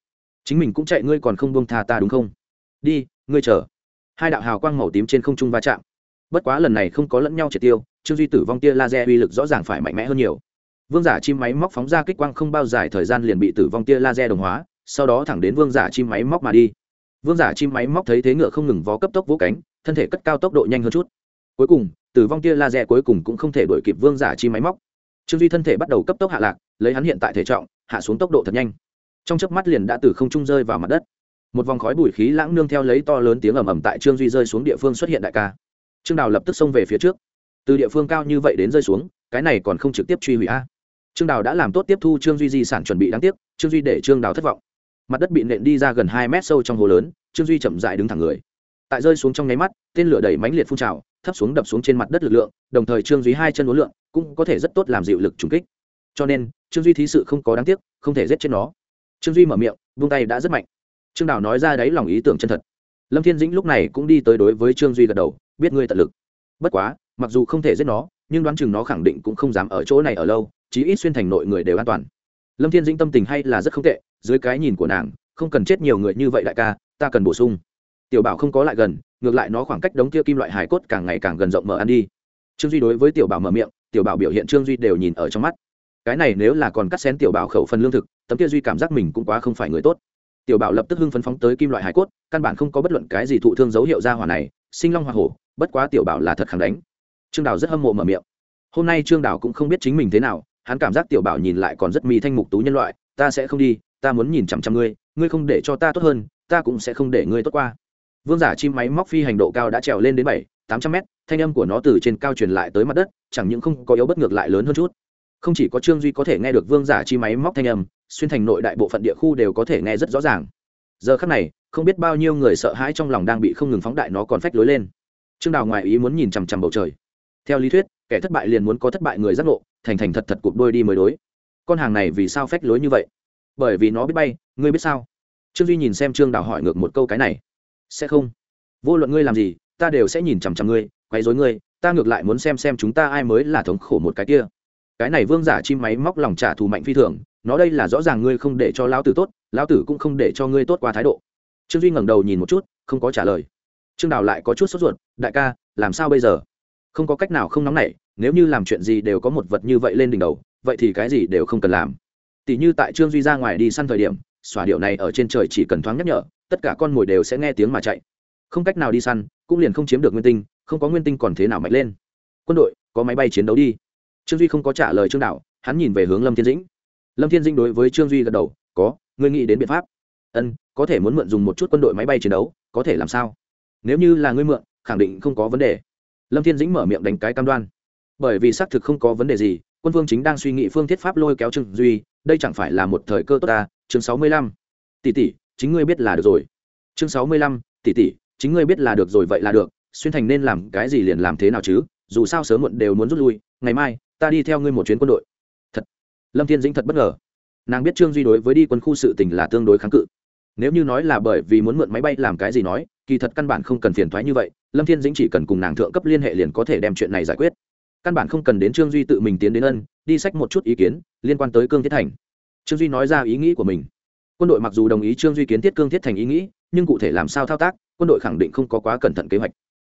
Chính mình cũng chạy, ngươi còn không buông tha ta đúng không? Đi, ngươi chờ. Hai đạo hào quang màu tím trên không trung va chạm. Bất quá lần này không có lẫn nhau triệt tiêu, trương duy tử vong tia laser uy lực rõ ràng phải mạnh mẽ hơn nhiều. Vương giả chim máy móc phóng ra kích quang không bao dài thời gian liền bị tử vong tia laser đồng hóa, sau đó thẳng đến vương giả chim máy móc mà đi. Vương giả chim máy móc thấy thế ngựa không ngừng vó cấp tốc vỗ cánh thân thể cất cao tốc độ nhanh hơn chút. Cuối cùng, tử vong tia laser cuối cùng cũng không thể đuổi kịp vương giả chi máy móc. Trương duy thân thể bắt đầu cấp tốc hạ lạc, lấy hắn hiện tại thể trọng, hạ xuống tốc độ thật nhanh. Trong chớp mắt liền đã từ không trung rơi vào mặt đất. Một vòng khói bụi khí lãng nương theo lấy to lớn tiếng ầm ầm tại trương duy rơi xuống địa phương xuất hiện đại ca. Trương đào lập tức xông về phía trước. Từ địa phương cao như vậy đến rơi xuống, cái này còn không trực tiếp truy hủy a. Trương đào đã làm tốt tiếp thu trương duy di sản chuẩn bị đáng tiếc, trương duy để trương đào thất vọng. Mặt đất bị nện đi ra gần hai mét sâu trong hồ lớn, trương duy chậm dại đứng thẳng người tại rơi xuống trong nháy mắt, tên lửa đẩy mánh liệt phun trào, thấp xuống đập xuống trên mặt đất lực lượng, đồng thời trương duy hai chân uốn lượng cũng có thể rất tốt làm dịu lực trùng kích. Cho nên, trương duy thí sự không có đáng tiếc, không thể giết chết nó. Trương duy mở miệng, vung tay đã rất mạnh. Trương đào nói ra đấy lòng ý tưởng chân thật. Lâm thiên dĩnh lúc này cũng đi tới đối với trương duy gật đầu, biết ngươi tận lực. Bất quá, mặc dù không thể giết nó, nhưng đoán chừng nó khẳng định cũng không dám ở chỗ này ở lâu, chí ít xuyên thành nội người đều an toàn. Lâm thiên dĩnh tâm tình hay là rất không tệ, dưới cái nhìn của nàng, không cần chết nhiều người như vậy đại ca, ta cần bổ sung tiểu bảo không có lại gần, ngược lại nó khoảng cách đống kia kim loại hải cốt càng ngày càng gần rộng mở ăn đi. Trương duy đối với tiểu bảo mở miệng, tiểu bảo biểu hiện trương duy đều nhìn ở trong mắt. Cái này nếu là còn cắt xén tiểu bảo khẩu phần lương thực, tấm kia duy cảm giác mình cũng quá không phải người tốt. Tiểu bảo lập tức hưng phấn phóng tới kim loại hải cốt, căn bản không có bất luận cái gì thụ thương dấu hiệu ra hỏa này, sinh long hoa hổ, bất quá tiểu bảo là thật khẳng đánh. Trương đào rất hâm mộ mở miệng. Hôm nay trương đào cũng không biết chính mình thế nào, hắn cảm giác tiểu bảo nhìn lại còn rất mi thanh mục tú nhân loại, ta sẽ không đi, ta muốn nhìn chằm chằm ngươi ngươi không để cho ta tốt hơn, ta cũng sẽ không để ngươi tốt qua vương giả chim máy móc phi hành độ cao đã trèo lên đến bảy, tám trăm mét, thanh âm của nó từ trên cao truyền lại tới mặt đất, chẳng những không có yếu bất ngược lại lớn hơn chút. Không chỉ có trương duy có thể nghe được vương giả chi máy móc thanh âm, xuyên thành nội đại bộ phận địa khu đều có thể nghe rất rõ ràng. Giờ khắc này, không biết bao nhiêu người sợ hãi trong lòng đang bị không ngừng phóng đại nó còn phách lối lên. Trương đào ngoài ý muốn nhìn chằm chằm bầu trời. Theo lý thuyết, kẻ thất bại liền muốn có thất bại người giác ngộ, thành thành thật thật cụp đôi đi mới đối. Con hàng này vì sao phách lối như vậy? Bởi vì nó biết bay, ngươi biết sao? Trương duy nhìn xem trương đào hỏi ngược một câu cái này sẽ không. Vô luận ngươi làm gì, ta đều sẽ nhìn chằm chằm ngươi, quấy dối ngươi, ta ngược lại muốn xem xem chúng ta ai mới là thống khổ một cái kia. Cái này vương giả chim máy móc lòng trả thù mạnh phi thường, nó đây là rõ ràng ngươi không để cho lão tử tốt, lão tử cũng không để cho ngươi tốt qua thái độ. Trương duy ngẩng đầu nhìn một chút, không có trả lời. Trương đào lại có chút sốt ruột, đại ca, làm sao bây giờ? Không có cách nào không nóng nảy, nếu như làm chuyện gì đều có một vật như vậy lên đỉnh đầu, vậy thì cái gì đều không cần làm. Tỷ như tại trương duy ra ngoài đi săn thời điểm, xòa điệu này ở trên trời chỉ cần thoáng nhắc nhở tất cả con mồi đều sẽ nghe tiếng mà chạy. Không cách nào đi săn, cũng liền không chiếm được nguyên tinh, không có nguyên tinh còn thế nào mạnh lên. Quân đội, có máy bay chiến đấu đi. Trương duy không có trả lời trương đạo, hắn nhìn về hướng lâm thiên dĩnh. Lâm thiên dĩnh đối với trương duy gật đầu, có, ngươi nghĩ đến biện pháp. Ân, có thể muốn mượn dùng một chút quân đội máy bay chiến đấu, có thể làm sao? Nếu như là ngươi mượn, khẳng định không có vấn đề. Lâm thiên dĩnh mở miệng đánh cái cam đoan. Bởi vì xác thực không có vấn đề gì, quân vương chính đang suy nghĩ phương thiết pháp lôi kéo trương duy, đây chẳng phải là một thời cơ tốt ta, chương sáu mươi lăm. Tỷ tỷ chính ngươi biết là được rồi. Chương sáu mươi lăm, tỷ tỷ, chính ngươi biết là được rồi vậy là được, xuyên thành nên làm cái gì liền làm thế nào chứ, dù sao sớm muộn đều muốn rút lui, ngày mai, ta đi theo ngươi một chuyến quân đội. Thật. Lâm thiên dĩnh thật bất ngờ. Nàng biết trương duy đối với đi quân khu sự tình là tương đối kháng cự. Nếu như nói là bởi vì muốn mượn máy bay làm cái gì nói, kỳ thật căn bản không cần phiền thoái như vậy, lâm thiên dĩnh chỉ cần cùng nàng thượng cấp liên hệ liền có thể đem chuyện này giải quyết. Căn bản không cần đến trương duy tự mình tiến đến ân, đi sách một chút ý kiến liên quan tới cương thiết thành. Trương duy nói ra ý nghĩ của mình quân đội mặc dù đồng ý trương duy kiến thiết cương thiết thành ý nghĩ, nhưng cụ thể làm sao thao tác, quân đội khẳng định không có quá cẩn thận kế hoạch.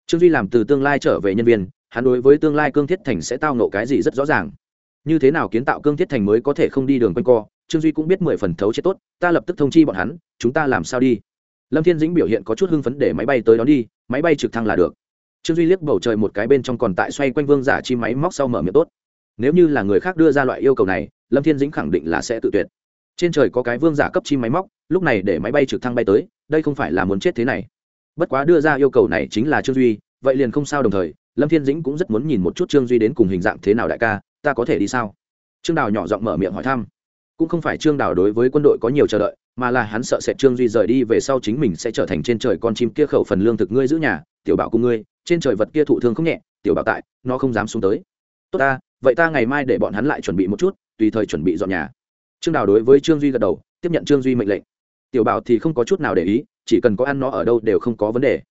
Trương duy làm từ tương lai trở về nhân viên, hắn đối với tương lai cương thiết thành sẽ tao nộ cái gì rất rõ ràng. Như thế nào kiến tạo cương thiết thành mới có thể không đi đường quanh co, trương duy cũng biết mười phần thấu chết tốt, ta lập tức thông chi bọn hắn, chúng ta làm sao đi? Lâm thiên dĩnh biểu hiện có chút hưng phấn để máy bay tới đó đi, máy bay trực thăng là được. Trương duy liếc bầu trời một cái bên trong còn tại xoay quanh vương giả chi máy móc sau mở miệng tốt. Nếu như là người khác đưa ra loại yêu cầu này, lâm thiên dĩnh khẳng định là sẽ tự tuyệt trên trời có cái vương giả cấp chi máy móc, lúc này để máy bay trực thăng bay tới, đây không phải là muốn chết thế này. Bất quá đưa ra yêu cầu này chính là trương duy, vậy liền không sao đồng thời, lâm thiên dĩnh cũng rất muốn nhìn một chút trương duy đến cùng hình dạng thế nào đại ca, ta có thể đi sao? Trương đào nhỏ giọng mở miệng hỏi thăm. Cũng không phải trương đào đối với quân đội có nhiều chờ đợi, mà là hắn sợ sẽ trương duy rời đi về sau chính mình sẽ trở thành trên trời con chim kia khẩu phần lương thực ngươi giữ nhà, tiểu bảo cùng ngươi, trên trời vật kia thụ thương không nhẹ, tiểu bảo tại, nó không dám xuống tới. Tốt ta, vậy ta ngày mai để bọn hắn lại chuẩn bị một chút, tùy thời chuẩn bị dọn nhà trương đào đối với trương duy gật đầu, tiếp nhận trương duy mệnh lệnh. Tiểu bảo thì không có chút nào để ý, chỉ cần có ăn nó ở đâu đều không có vấn đề.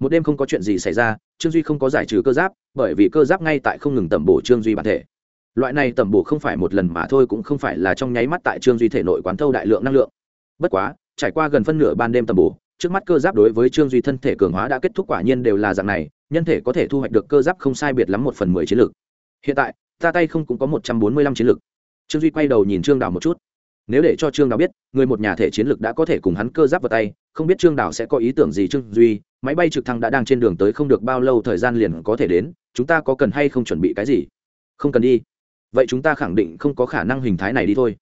Một đêm không có chuyện gì xảy ra, trương duy không có giải trừ cơ giáp, bởi vì cơ giáp ngay tại không ngừng tẩm bổ trương duy bản thể. Loại này tẩm bổ không phải một lần mà thôi cũng không phải là trong nháy mắt tại trương duy thể nội quán thâu đại lượng năng lượng. Bất quá, trải qua gần phân nửa ban đêm tẩm bổ, trước mắt cơ giáp đối với trương duy thân thể cường hóa đã kết thúc quả nhiên đều là dạng này, nhân thể có thể thu hoạch được cơ giáp không sai biệt lắm một phần mười chiến lược hiện tại, ta tay không cũng có một trăm bốn mươi lăm chiến lược trương duy quay đầu nhìn trương đào một chút nếu để cho trương đào biết người một nhà thể chiến lược đã có thể cùng hắn cơ giáp vào tay không biết trương đào sẽ có ý tưởng gì trương duy máy bay trực thăng đã đang trên đường tới không được bao lâu thời gian liền có thể đến chúng ta có cần hay không chuẩn bị cái gì không cần đi vậy chúng ta khẳng định không có khả năng hình thái này đi thôi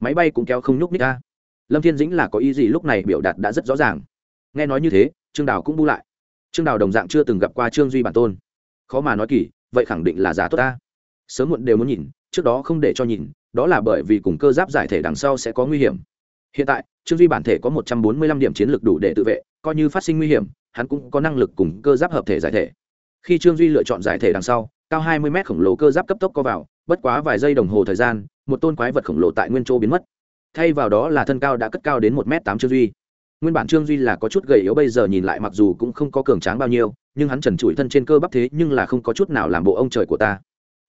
máy bay cũng kéo không nhúc ních ca lâm thiên dĩnh là có ý gì lúc này biểu đạt đã rất rõ ràng nghe nói như thế trương đào cũng bu lại trương đào đồng dạng chưa từng gặp qua trương duy bản tôn khó mà nói kỳ vậy khẳng định là giả tốt ta sớm muộn đều muốn nhìn trước đó không để cho nhìn đó là bởi vì cùng cơ giáp giải thể đằng sau sẽ có nguy hiểm. Hiện tại, trương duy bản thể có một trăm bốn mươi lăm điểm chiến lược đủ để tự vệ, coi như phát sinh nguy hiểm, hắn cũng có năng lực cùng cơ giáp hợp thể giải thể. Khi trương duy lựa chọn giải thể đằng sau, cao hai mươi mét khổng lồ cơ giáp cấp tốc có vào, bất quá vài giây đồng hồ thời gian, một tôn quái vật khổng lồ tại nguyên châu biến mất. Thay vào đó là thân cao đã cất cao đến một m tám trương duy. Nguyên bản trương duy là có chút gầy yếu bây giờ nhìn lại mặc dù cũng không có cường tráng bao nhiêu, nhưng hắn trần trụi thân trên cơ bắp thế nhưng là không có chút nào làm bộ ông trời của ta.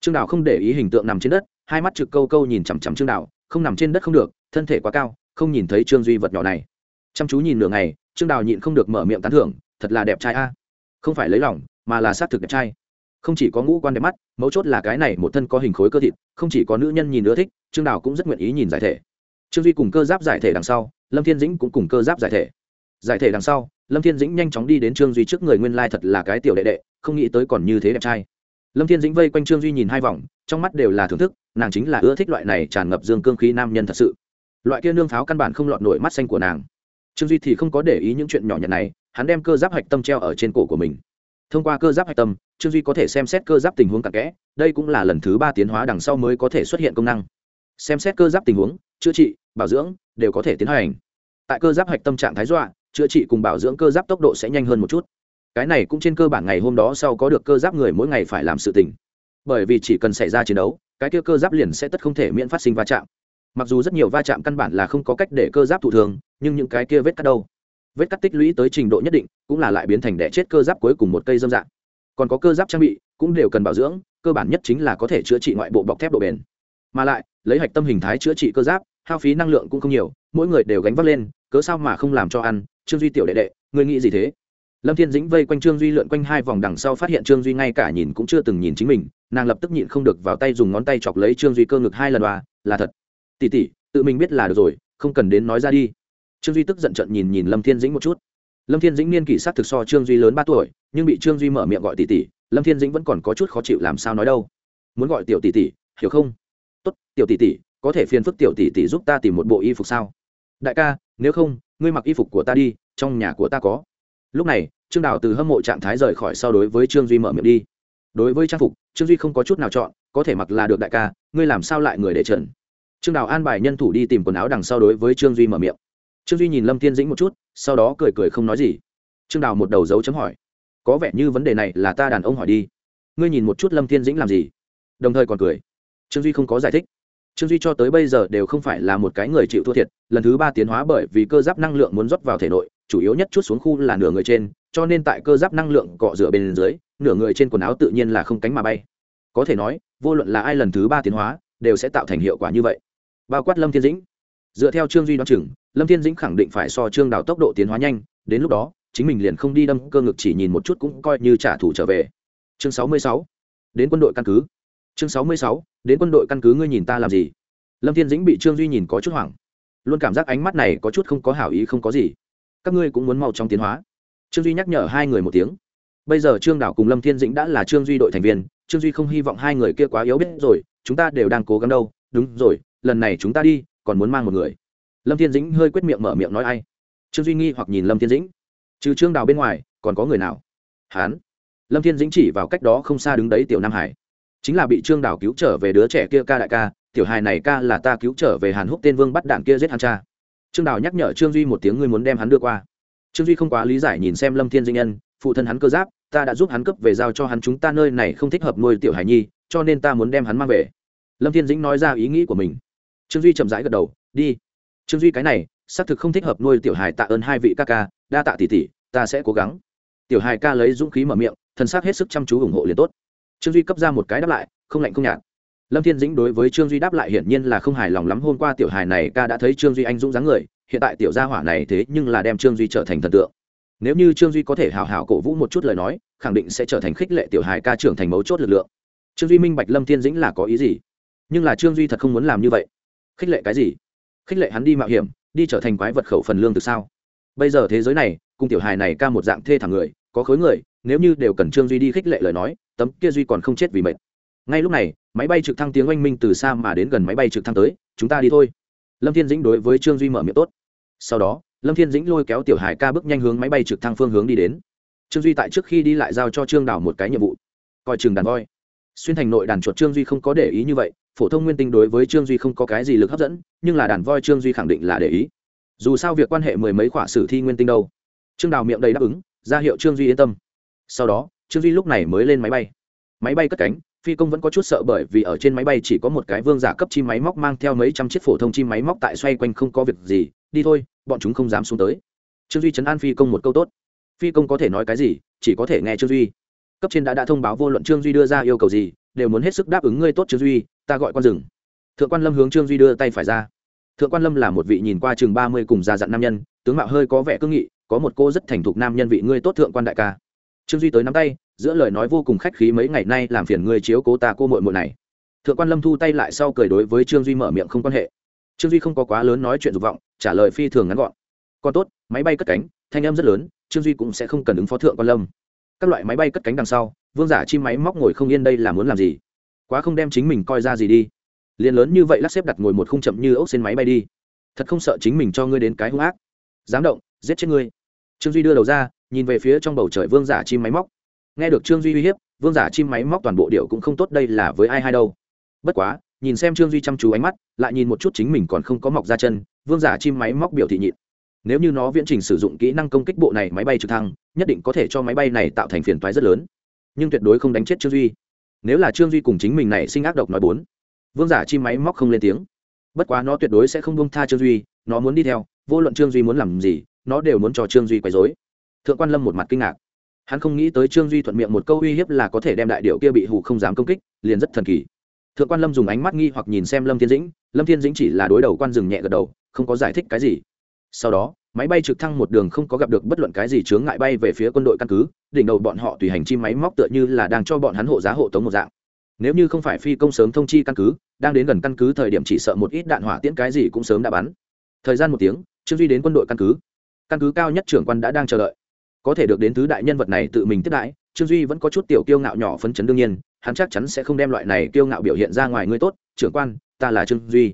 Trương đào không để ý hình tượng nằm trên đất hai mắt trực câu câu nhìn chằm chằm trương đào không nằm trên đất không được, thân thể quá cao, không nhìn thấy trương duy vật nhỏ này. Chăm chú nhìn nửa ngày, trương đào nhịn không được mở miệng tán thưởng, thật là đẹp trai a. Không phải lấy lòng, mà là xác thực đẹp trai. Không chỉ có ngũ quan đẹp mắt, mấu chốt là cái này một thân có hình khối cơ thịt, không chỉ có nữ nhân nhìn ưa thích, trương đào cũng rất nguyện ý nhìn giải thể. Trương duy cùng cơ giáp giải thể đằng sau, lâm thiên dĩnh cũng cùng cơ giáp giải thể. Giải thể đằng sau, lâm thiên dĩnh nhanh chóng đi đến trương duy trước người nguyên lai thật là cái tiểu đệ đệ, không nghĩ tới còn như thế đẹp trai. Lâm thiên dĩnh vây quanh trương duy nhìn hai vòng, trong mắt đều là thưởng thức nàng chính là ưa thích loại này tràn ngập dương cương khí nam nhân thật sự. Loại kia nương pháo căn bản không lọt nổi mắt xanh của nàng. Trương duy thì không có để ý những chuyện nhỏ nhặt này, hắn đem cơ giáp hạch tâm treo ở trên cổ của mình. Thông qua cơ giáp hạch tâm, trương duy có thể xem xét cơ giáp tình huống cặn kẽ, đây cũng là lần thứ ba tiến hóa đằng sau mới có thể xuất hiện công năng. Xem xét cơ giáp tình huống, chữa trị, bảo dưỡng, đều có thể tiến hành. Tại cơ giáp hạch tâm trạng thái dọa, chữa trị cùng bảo dưỡng cơ giáp tốc độ sẽ nhanh hơn một chút. Cái này cũng trên cơ bản ngày hôm đó sau có được cơ giáp người mỗi ngày phải làm sự tình. Bởi vì chỉ cần xảy ra chiến đấu cái kia cơ giáp liền sẽ tất không thể miễn phát sinh va chạm. Mặc dù rất nhiều va chạm căn bản là không có cách để cơ giáp thụ thường, nhưng những cái kia vết cắt đâu? Vết cắt tích lũy tới trình độ nhất định, cũng là lại biến thành đẻ chết cơ giáp cuối cùng một cây dâm dạng. Còn có cơ giáp trang bị, cũng đều cần bảo dưỡng, cơ bản nhất chính là có thể chữa trị ngoại bộ bọc thép độ bền. Mà lại, lấy hạch tâm hình thái chữa trị cơ giáp, hao phí năng lượng cũng không nhiều, mỗi người đều gánh vác lên, cớ sao mà không làm cho ăn, trương duy tiểu đệ đệ, ngươi nghĩ gì thế? Lâm thiên dĩnh vây quanh trương duy lượn quanh hai vòng đằng sau phát hiện trương duy ngay cả nhìn cũng chưa từng nhìn chính mình, nàng lập tức nhịn không được vào tay dùng ngón tay chọc lấy trương duy cơ ngực hai lần và là thật. Tỉ tỉ tự mình biết là được rồi, không cần đến nói ra đi. Trương duy tức giận trận nhìn nhìn lâm thiên dĩnh một chút. Lâm thiên dĩnh niên kỷ sát thực so trương duy lớn ba tuổi, nhưng bị trương duy mở miệng gọi tỷ tỷ, lâm thiên dĩnh vẫn còn có chút khó chịu làm sao nói đâu. Muốn gọi tiểu tỷ tỷ, hiểu không? Tốt, tiểu tỷ tỷ, có thể phiền phức tiểu tỷ tỷ giúp ta tìm một bộ y phục sao? Đại ca, nếu không, ngươi mặc y phục của ta đi, trong nhà của ta có lúc này, trương đào từ hâm mộ trạng thái rời khỏi sau đối với trương duy mở miệng đi. Đối với trang phục, trương duy không có chút nào chọn, có thể mặc là được đại ca, ngươi làm sao lại người để trần? Trương đào an bài nhân thủ đi tìm quần áo đằng sau đối với trương duy mở miệng. Trương duy nhìn lâm thiên dĩnh một chút, sau đó cười cười không nói gì. Trương đào một đầu dấu chấm hỏi, có vẻ như vấn đề này là ta đàn ông hỏi đi. Ngươi nhìn một chút lâm thiên dĩnh làm gì? Đồng thời còn cười, trương duy không có giải thích trương duy cho tới bây giờ đều không phải là một cái người chịu thua thiệt, lần thứ ba tiến hóa bởi vì cơ giáp năng lượng muốn rót vào thể nội, chủ yếu nhất chút xuống khu là nửa người trên, cho nên tại cơ giáp năng lượng cọ rửa bên dưới, nửa người trên quần áo tự nhiên là không cánh mà bay. Có thể nói, vô luận là ai lần thứ ba tiến hóa, đều sẽ tạo thành hiệu quả như vậy. Bao quát lâm thiên dĩnh. Dựa theo trương duy đoán chừng, lâm thiên dĩnh khẳng định phải so trương đào tốc độ tiến hóa nhanh, đến lúc đó, chính mình liền không đi đâm cơ ngực chỉ nhìn một chút cũng coi như trả thù trở về. Chương sáu mươi sáu. Đến quân đội căn cứ chương sáu mươi sáu, đến quân đội căn cứ ngươi nhìn ta làm gì? Lâm thiên dĩnh bị trương duy nhìn có chút hoảng, luôn cảm giác ánh mắt này có chút không có hảo ý không có gì. Các ngươi cũng muốn mau trong tiến hóa. Trương duy nhắc nhở hai người một tiếng. Bây giờ trương đảo cùng lâm thiên dĩnh đã là trương duy đội thành viên, trương duy không hy vọng hai người kia quá yếu biết rồi, chúng ta đều đang cố gắng đâu. Đúng rồi, lần này chúng ta đi, còn muốn mang một người. Lâm thiên dĩnh hơi quyết miệng mở miệng nói ai. Trương duy nghi hoặc nhìn lâm thiên dĩnh. Trừ trương đào bên ngoài, còn có người nào? Hán. Lâm thiên dĩnh chỉ vào cách đó không xa đứng đấy tiểu nam hải chính là bị trương đào cứu trở về đứa trẻ kia ca đại ca, tiểu hài này ca là ta cứu trở về hàn húc tên vương bắt đạn kia giết hắn cha. Trương đào nhắc nhở trương duy một tiếng ngươi muốn đem hắn đưa qua. Trương duy không quá lý giải nhìn xem lâm thiên dinh nhân, phụ thân hắn cơ giáp, ta đã giúp hắn cấp về giao cho hắn chúng ta nơi này không thích hợp nuôi tiểu hải nhi, cho nên ta muốn đem hắn mang về. Lâm thiên dĩnh nói ra ý nghĩ của mình. Trương duy chậm rãi gật đầu, đi. Trương duy cái này, xác thực không thích hợp nuôi tiểu hài tạ ơn hai vị ca ca, đa tạ tỷ tỷ, ta sẽ cố gắng. Tiểu hài ca lấy dũng khí mở miệng thân xác hết sức chăm chú ủng hộ liền tốt trương duy cấp ra một cái đáp lại, không lạnh không nhạt. Lâm thiên dĩnh đối với trương duy đáp lại hiển nhiên là không hài lòng lắm. Hôm qua tiểu hài này ca đã thấy trương duy anh dũng dáng người, hiện tại tiểu gia hỏa này thế nhưng là đem trương duy trở thành thần tượng. Nếu như trương duy có thể hào hào cổ vũ một chút lời nói, khẳng định sẽ trở thành khích lệ tiểu hài ca trưởng thành mấu chốt lực lượng. Trương duy minh bạch lâm thiên dĩnh là có ý gì, nhưng là trương duy thật không muốn làm như vậy. Khích lệ cái gì? Khích lệ hắn đi mạo hiểm, đi trở thành quái vật khẩu phần lương từ sao? Bây giờ thế giới này, cùng tiểu hài này ca một dạng thê thẳng người, có khối người nếu như đều cần trương duy đi khích lệ lời nói, tấm kia duy còn không chết vì mệt. Ngay lúc này, máy bay trực thăng tiếng oanh minh từ xa mà đến gần máy bay trực thăng tới, chúng ta đi thôi. Lâm thiên dĩnh đối với trương duy mở miệng tốt. Sau đó, lâm thiên dĩnh lôi kéo tiểu hải ca bước nhanh hướng máy bay trực thăng phương hướng đi đến. Trương duy tại trước khi đi lại giao cho trương đảo một cái nhiệm vụ. Coi chừng đàn voi. Xuyên thành nội đàn chuột trương duy không có để ý như vậy, phổ thông nguyên tinh đối với trương duy không có cái gì lực hấp dẫn, nhưng là đàn voi trương duy khẳng định là để ý. Dù sao việc quan hệ mười mấy khỏa sử thi nguyên tinh đâu. Trương đào miệng đầy đáp ứng, ra hiệu trương duy yên tâm sau đó, trương duy lúc này mới lên máy bay. Máy bay cất cánh, phi công vẫn có chút sợ bởi vì ở trên máy bay chỉ có một cái vương giả cấp chim máy móc mang theo mấy trăm chiếc phổ thông chim máy móc tại xoay quanh không có việc gì, đi thôi, bọn chúng không dám xuống tới. Trương duy chấn an phi công một câu tốt. Phi công có thể nói cái gì, chỉ có thể nghe trương duy. Cấp trên đã đã thông báo vô luận trương duy đưa ra yêu cầu gì, đều muốn hết sức đáp ứng ngươi tốt trương duy, ta gọi quan rừng thượng quan lâm hướng trương duy đưa tay phải ra. Thượng quan lâm là một vị nhìn qua chừng ba mươi cùng già dặn nam nhân, tướng mạo hơi có vẻ cương nghị, có một cô rất thành thục nam nhân vị ngươi tốt thượng quan đại ca trương duy tới nắm tay giữa lời nói vô cùng khách khí mấy ngày nay làm phiền người chiếu cố ta cô mội mội này thượng quan lâm thu tay lại sau cười đối với trương duy mở miệng không quan hệ trương duy không có quá lớn nói chuyện dục vọng trả lời phi thường ngắn gọn còn tốt máy bay cất cánh thanh âm rất lớn trương duy cũng sẽ không cần ứng phó thượng quan lâm các loại máy bay cất cánh đằng sau vương giả chim máy móc ngồi không yên đây là muốn làm gì quá không đem chính mình coi ra gì đi liền lớn như vậy lắc xếp đặt ngồi một khung chậm như ốc trên máy bay đi thật không sợ chính mình cho ngươi đến cái hung ác dám động giết chết ngươi trương duy đưa đầu ra nhìn về phía trong bầu trời vương giả chim máy móc. Nghe được trương duy uy hiếp, vương giả chim máy móc toàn bộ điệu cũng không tốt đây là với ai hay đâu. Bất quá, nhìn xem trương duy chăm chú ánh mắt, lại nhìn một chút chính mình còn không có mọc ra chân, vương giả chim máy móc biểu thị nhịn. Nếu như nó viễn trình sử dụng kỹ năng công kích bộ này máy bay trực thăng, nhất định có thể cho máy bay này tạo thành phiền toái rất lớn. Nhưng tuyệt đối không đánh chết trương duy. Nếu là trương duy cùng chính mình này sinh ác độc nói bốn, vương giả chim máy móc không lên tiếng. Bất quá nó tuyệt đối sẽ không bông tha trương duy, nó muốn đi theo, vô luận trương duy muốn làm gì, nó đều muốn cho trương duy quấy dối thượng quan lâm một mặt kinh ngạc. Hắn không nghĩ tới trương duy thuận miệng một câu uy hiếp là có thể đem đại điệu kia bị hủ không dám công kích, liền rất thần kỳ. Thượng quan lâm dùng ánh mắt nghi hoặc nhìn xem lâm thiên dĩnh, lâm thiên dĩnh chỉ là đối đầu quan rừng nhẹ gật đầu, không có giải thích cái gì. Sau đó, máy bay trực thăng một đường không có gặp được bất luận cái gì chướng ngại bay về phía quân đội căn cứ, đỉnh đầu bọn họ tùy hành chi máy móc tựa như là đang cho bọn hắn hộ giá hộ tống một dạng. Nếu như không phải phi công sớm thông chi căn cứ, đang đến gần căn cứ thời điểm chỉ sợ một ít đạn hỏa tiễn cái gì cũng sớm đã bắn. Thời gian một tiếng, trương duy đến quân đội căn cứ. Căn cứ cao nhất trưởng quan đã đang chờ đợi có thể được đến thứ đại nhân vật này tự mình tiếp đãi, trương duy vẫn có chút tiểu kiêu ngạo nhỏ phấn chấn đương nhiên, hắn chắc chắn sẽ không đem loại này kiêu ngạo biểu hiện ra ngoài ngươi tốt. Trưởng quan, ta là trương duy.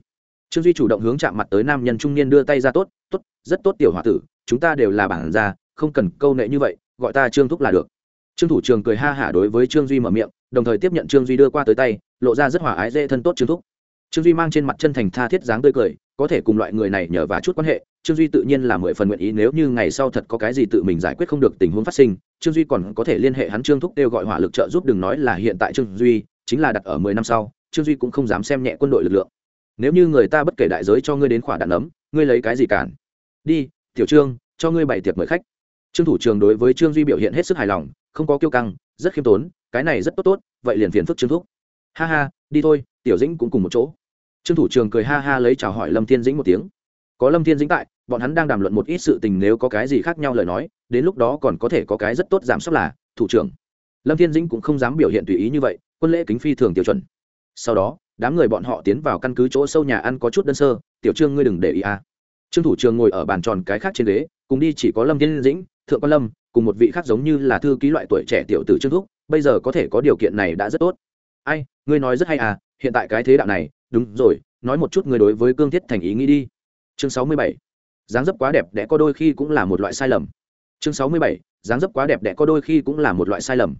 Trương duy chủ động hướng chạm mặt tới nam nhân trung niên đưa tay ra tốt tốt, rất tốt tiểu h o a tử, chúng ta đều là bản gia, không cần câu nệ như vậy, gọi ta trương thúc là được. Trương thủ trường cười ha hả đối với trương duy mở miệng, đồng thời tiếp nhận trương duy đưa qua tới tay, lộ ra rất hòa ái dễ thân tốt trương thúc trương duy mang trên mặt chân thành tha thiết dáng tươi cười, có thể cùng loại người này nhờ và chút quan hệ, trương duy tự nhiên là mười phần nguyện ý nếu như ngày sau thật có cái gì tự mình giải quyết không được tình huống phát sinh, trương duy còn có thể liên hệ hắn trương thúc kêu gọi hỏa lực trợ giúp đừng nói là hiện tại trương duy, chính là đặt ở mười năm sau, trương duy cũng không dám xem nhẹ quân đội lực lượng. Nếu như người ta bất kể đại giới cho ngươi đến khỏa đạn ấm, ngươi lấy cái gì cản? Đi, tiểu trương, cho ngươi bày tiệc mời khách. Trương thủ trường đối với trương duy biểu hiện hết sức hài lòng, không có kiêu căng, rất khiêm tốn, cái này rất tốt tốt, vậy liền phiền phức trương thúc. Ha ha, đi thôi, tiểu dĩnh cũng cùng một chỗ trương thủ trường cười ha ha lấy chào hỏi lâm thiên dĩnh một tiếng. Có lâm thiên dĩnh tại, bọn hắn đang đàm luận một ít sự tình nếu có cái gì khác nhau lời nói, đến lúc đó còn có thể có cái rất tốt giảm sốc là, thủ trưởng. Lâm thiên dĩnh cũng không dám biểu hiện tùy ý như vậy, quân lễ kính phi thường tiêu chuẩn. Sau đó, đám người bọn họ tiến vào căn cứ chỗ sâu nhà ăn có chút đơn sơ, tiểu trương ngươi đừng để ý à. trương thủ trường ngồi ở bàn tròn cái khác trên ghế, cùng đi chỉ có lâm thiên dĩnh, thượng quan lâm, cùng một vị khác giống như là thư ký loại tuổi trẻ tiểu tử trương thúc, bây giờ có thể có điều kiện này đã rất tốt. Ai, ngươi nói rất hay à hiện tại cái thế đạo này, đúng rồi, nói một chút người đối với cương thiết thành ý nghĩ đi. Chương sáu mươi bảy, dáng dấp quá đẹp đẽ có đôi khi cũng là một loại sai lầm. Chương sáu mươi bảy, dáng dấp quá đẹp đẽ có đôi khi cũng là một loại sai lầm.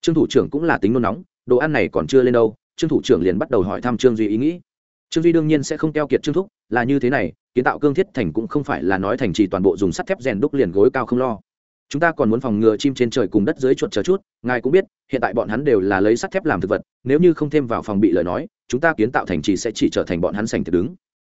Trương thủ trưởng cũng là tính nôn nóng, đồ ăn này còn chưa lên đâu, trương thủ trưởng liền bắt đầu hỏi thăm trương duy ý nghĩ. Trương duy đương nhiên sẽ không keo kiệt trương thúc, là như thế này, kiến tạo cương thiết thành cũng không phải là nói thành trì toàn bộ dùng sắt thép rèn đúc liền gối cao không lo chúng ta còn muốn phòng ngừa chim trên trời cùng đất dưới chuột chờ chút, ngài cũng biết, hiện tại bọn hắn đều là lấy sắt thép làm thực vật, nếu như không thêm vào phòng bị lời nói, chúng ta kiến tạo thành trì sẽ chỉ trở thành bọn hắn sành thực đứng.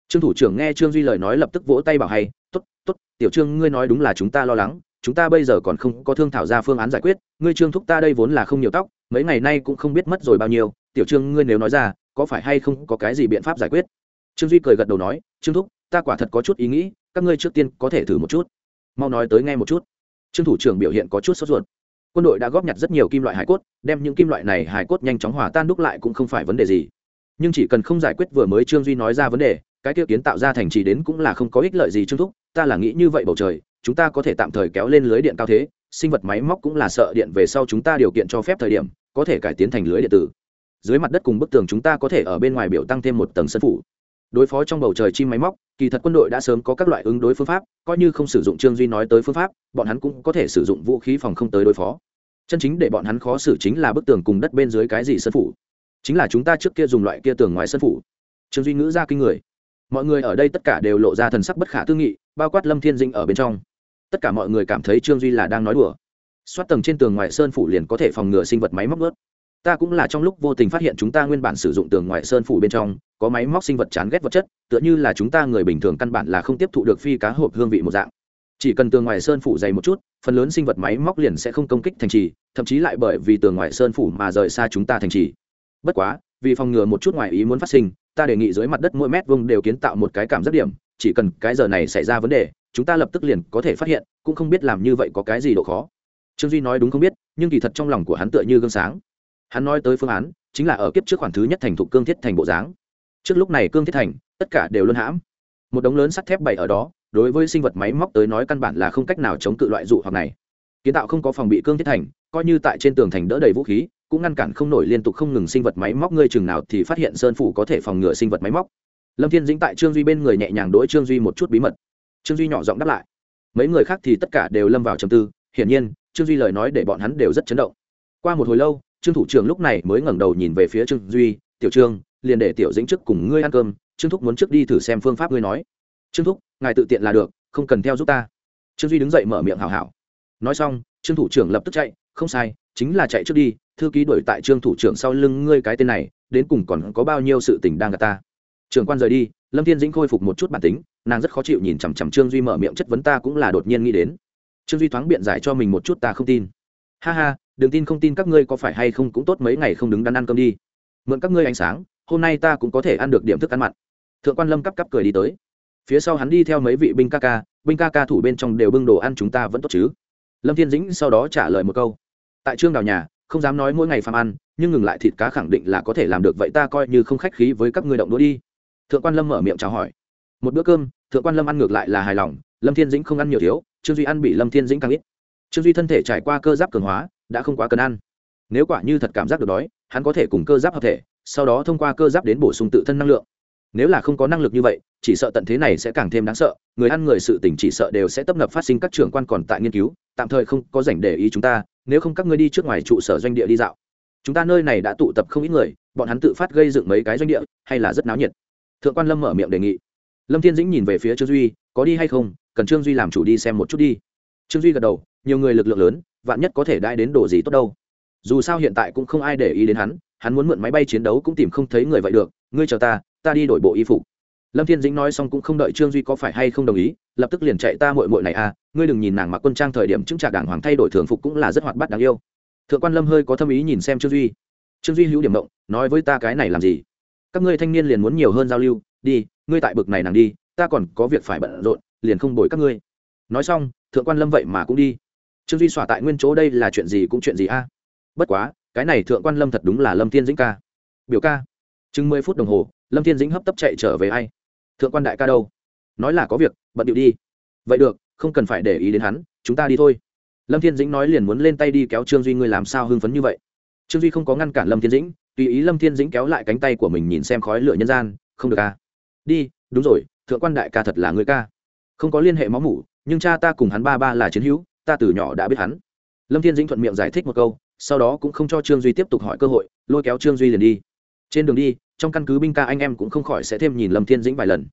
Trương thủ trưởng nghe trương duy lời nói lập tức vỗ tay bảo hay t ố t t ố t tiểu trương, ngươi nói đúng là chúng ta lo lắng, chúng ta bây giờ còn không có thương thảo ra phương án giải quyết, ngươi trương thúc ta đây vốn là không nhiều tóc, mấy ngày nay cũng không biết mất rồi bao nhiêu, tiểu trương, ngươi nếu nói ra, có phải hay không có cái gì biện pháp giải quyết? Trương duy cười gật đầu nói, trương thúc, ta quả thật có chút ý nghĩ, các ngươi trước tiên có thể thử một chút. Mau nói tới nghe một chút trương thủ trưởng biểu hiện có chút sốt ruột. Quân đội đã góp nhặt rất nhiều kim loại hải cốt, đem những kim loại này hải cốt nhanh chóng hòa tan đúc lại cũng không phải vấn đề gì. Nhưng chỉ cần không giải quyết vừa mới trương duy nói ra vấn đề, cái kia kiến tạo ra thành trì đến cũng là không có ích lợi gì trương thúc, ta là nghĩ như vậy bầu trời, chúng ta có thể tạm thời kéo lên lưới điện cao thế, sinh vật máy móc cũng là sợ điện về sau chúng ta điều kiện cho phép thời điểm, có thể cải tiến thành lưới điện tử. Dưới mặt đất cùng bức tường chúng ta có thể ở bên ngoài biểu tăng thêm một tầng sân phủ đối phó trong bầu trời chim máy móc, kỳ thật quân đội đã sớm có các loại ứng đối phương pháp, coi như không sử dụng trương duy nói tới phương pháp, bọn hắn cũng có thể sử dụng vũ khí phòng không tới đối phó. Chân chính để bọn hắn khó xử chính là bức tường cùng đất bên dưới cái gì sân phủ. Chính là chúng ta trước kia dùng loại kia tường ngoài sân phủ. Trương duy ngữ ra kinh người. Mọi người ở đây tất cả đều lộ ra thần sắc bất khả tư nghị, bao quát lâm thiên dinh ở bên trong. Tất cả mọi người cảm thấy trương duy là đang nói đùa. Xoát tầng trên tường ngoài sơn phủ liền có thể phòng ngừa sinh vật máy móc ướt ta cũng là trong lúc vô tình phát hiện chúng ta nguyên bản sử dụng tường ngoài sơn phủ bên trong, có máy móc sinh vật chán ghét vật chất, tựa như là chúng ta người bình thường căn bản là không tiếp thụ được phi cá hộp hương vị một dạng. Chỉ cần tường ngoài sơn phủ dày một chút, phần lớn sinh vật máy móc liền sẽ không công kích thành trì, thậm chí lại bởi vì tường ngoài sơn phủ mà rời xa chúng ta thành trì. Bất quá, vì phòng ngừa một chút ngoài ý muốn phát sinh, ta đề nghị dưới mặt đất mỗi mét vuông đều kiến tạo một cái cảm giác điểm, chỉ cần cái giờ này xảy ra vấn đề, chúng ta lập tức liền có thể phát hiện, cũng không biết làm như vậy có cái gì độ khó. Trương duy nói đúng không biết, nhưng kỳ thật trong lòng của hắn tựa như gương sáng hắn nói tới phương án, chính là ở kiếp trước khoản thứ nhất thành thục cương thiết thành bộ dáng. Trước lúc này cương thiết thành, tất cả đều luân hãm. Một đống lớn sắt thép bày ở đó, đối với sinh vật máy móc tới nói căn bản là không cách nào chống cự loại dụ hoặc này. Kiến tạo không có phòng bị cương thiết thành, coi như tại trên tường thành đỡ đầy vũ khí, cũng ngăn cản không nổi liên tục không ngừng sinh vật máy móc ngươi chừng nào thì phát hiện sơn phủ có thể phòng ngừa sinh vật máy móc. Lâm thiên dĩnh tại trương duy bên người nhẹ nhàng đỗi trương duy một chút bí mật. Trương duy nhỏ giọng đáp lại. Mấy người khác thì tất cả đều lâm vào trầm tư, hiển nhiên, trương duy lời nói để bọn hắn đều rất chấn động. Qua một hồi lâu trương thủ trưởng lúc này mới ngẩng đầu nhìn về phía trương duy, tiểu trương, liền để tiểu dĩnh trước cùng ngươi ăn cơm, trương thúc muốn trước đi thử xem phương pháp ngươi nói. Trương thúc, ngài tự tiện là được, không cần theo giúp ta. Trương duy đứng dậy mở miệng hào hảo. Nói xong, trương thủ trưởng lập tức chạy, không sai, chính là chạy trước đi, thư ký đuổi tại trương thủ trưởng sau lưng ngươi cái tên này, đến cùng còn có bao nhiêu sự tình đang gặp ta. Trưởng quan rời đi, lâm thiên dĩnh khôi phục một chút bản tính, nàng rất khó chịu nhìn chằm chằm trương duy mở miệng chất vấn ta cũng là đột nhiên nghĩ đến. Trương duy thoáng biện giải cho mình một chút ta không tin. Ha ha đừng tin không tin các ngươi có phải hay không cũng tốt mấy ngày không đứng đắn ăn cơm đi. Mượn các ngươi ánh sáng, hôm nay ta cũng có thể ăn được điểm thức ăn mặn. Thượng quan lâm cắp cắp cười đi tới. Phía sau hắn đi theo mấy vị binh ca ca, binh ca ca thủ bên trong đều bưng đồ ăn chúng ta vẫn tốt chứ. Lâm thiên dĩnh sau đó trả lời một câu. Tại trương đào nhà, không dám nói mỗi ngày phàm ăn, nhưng ngừng lại thịt cá khẳng định là có thể làm được, vậy ta coi như không khách khí với các ngươi động đũa đi. Thượng quan lâm mở miệng chào hỏi. Một bữa cơm, thượng quan lâm ăn ngược lại là hài lòng, lâm thiên dĩnh không ăn nhiều thiếu, trương duy ăn bị lâm thiên dĩnh càng ít. Trương duy thân thể trải qua cơ giáp cường hóa đã không quá cần ăn. Nếu quả như thật cảm giác được đói, hắn có thể cùng cơ giáp hợp thể, sau đó thông qua cơ giáp đến bổ sung tự thân năng lượng. Nếu là không có năng lực như vậy, chỉ sợ tận thế này sẽ càng thêm đáng sợ, người ăn người sự tỉnh chỉ sợ đều sẽ tấp nập phát sinh các trưởng quan còn tại nghiên cứu, tạm thời không có dành để ý chúng ta, nếu không các ngươi đi trước ngoài trụ sở doanh địa đi dạo. Chúng ta nơi này đã tụ tập không ít người, bọn hắn tự phát gây dựng mấy cái doanh địa, hay là rất náo nhiệt. Thượng quan lâm mở miệng đề nghị. Lâm thiên dĩnh nhìn về phía trương duy, có đi hay không? Cần trương duy làm chủ đi xem một chút đi. Trương duy gật đầu, nhiều người lực lượng lớn vạn nhất có thể đai đến đồ gì tốt đâu. Dù sao hiện tại cũng không ai để ý đến hắn hắn muốn mượn máy bay chiến đấu cũng tìm không thấy người vậy được, ngươi chờ ta ta đi đổi bộ y phục. Lâm thiên dĩnh nói xong cũng không đợi trương duy có phải hay không đồng ý, lập tức liền chạy ta mội mội này à ngươi đừng nhìn nàng mặc quân trang thời điểm chứng trả đảng hoàng thay đổi thường phục cũng là rất hoạt bát đáng yêu. Thượng quan lâm hơi có tâm ý nhìn xem trương duy. Trương duy hữu điểm động, nói với ta cái này làm gì? Các ngươi thanh niên liền muốn nhiều hơn giao lưu, đi, ngươi tại bực này nàng đi, ta còn có việc phải bận rộn, liền không bồi các ngươi. Nói xong, thượng quan lâm vậy mà cũng đi trương duy xỏa tại nguyên chỗ đây là chuyện gì cũng chuyện gì a? Bất quá, cái này thượng quan lâm thật đúng là lâm thiên dĩnh ca. Biểu ca. Chừng mười phút đồng hồ, lâm thiên dĩnh hấp tấp chạy trở về ai? Thượng quan đại ca đâu? Nói là có việc, bận điệu đi. Vậy được, không cần phải để ý đến hắn, chúng ta đi thôi. Lâm thiên dĩnh nói liền muốn lên tay đi kéo trương duy, ngươi làm sao hưng phấn như vậy? Trương duy không có ngăn cản lâm thiên dĩnh, tùy ý lâm thiên dĩnh kéo lại cánh tay của mình nhìn xem khói lửa nhân gian, không được ca đi, đúng rồi, thượng quan đại ca thật là người ca. Không có liên hệ máu mủ, nhưng cha ta cùng hắn ba ba là chiến hữu ta từ nhỏ đã biết hắn. Lâm thiên dĩnh thuận miệng giải thích một câu, sau đó cũng không cho trương duy tiếp tục hỏi cơ hội, lôi kéo trương duy liền đi. Trên đường đi, trong căn cứ binh ca anh em cũng không khỏi sẽ thêm nhìn lâm thiên dĩnh vài lần.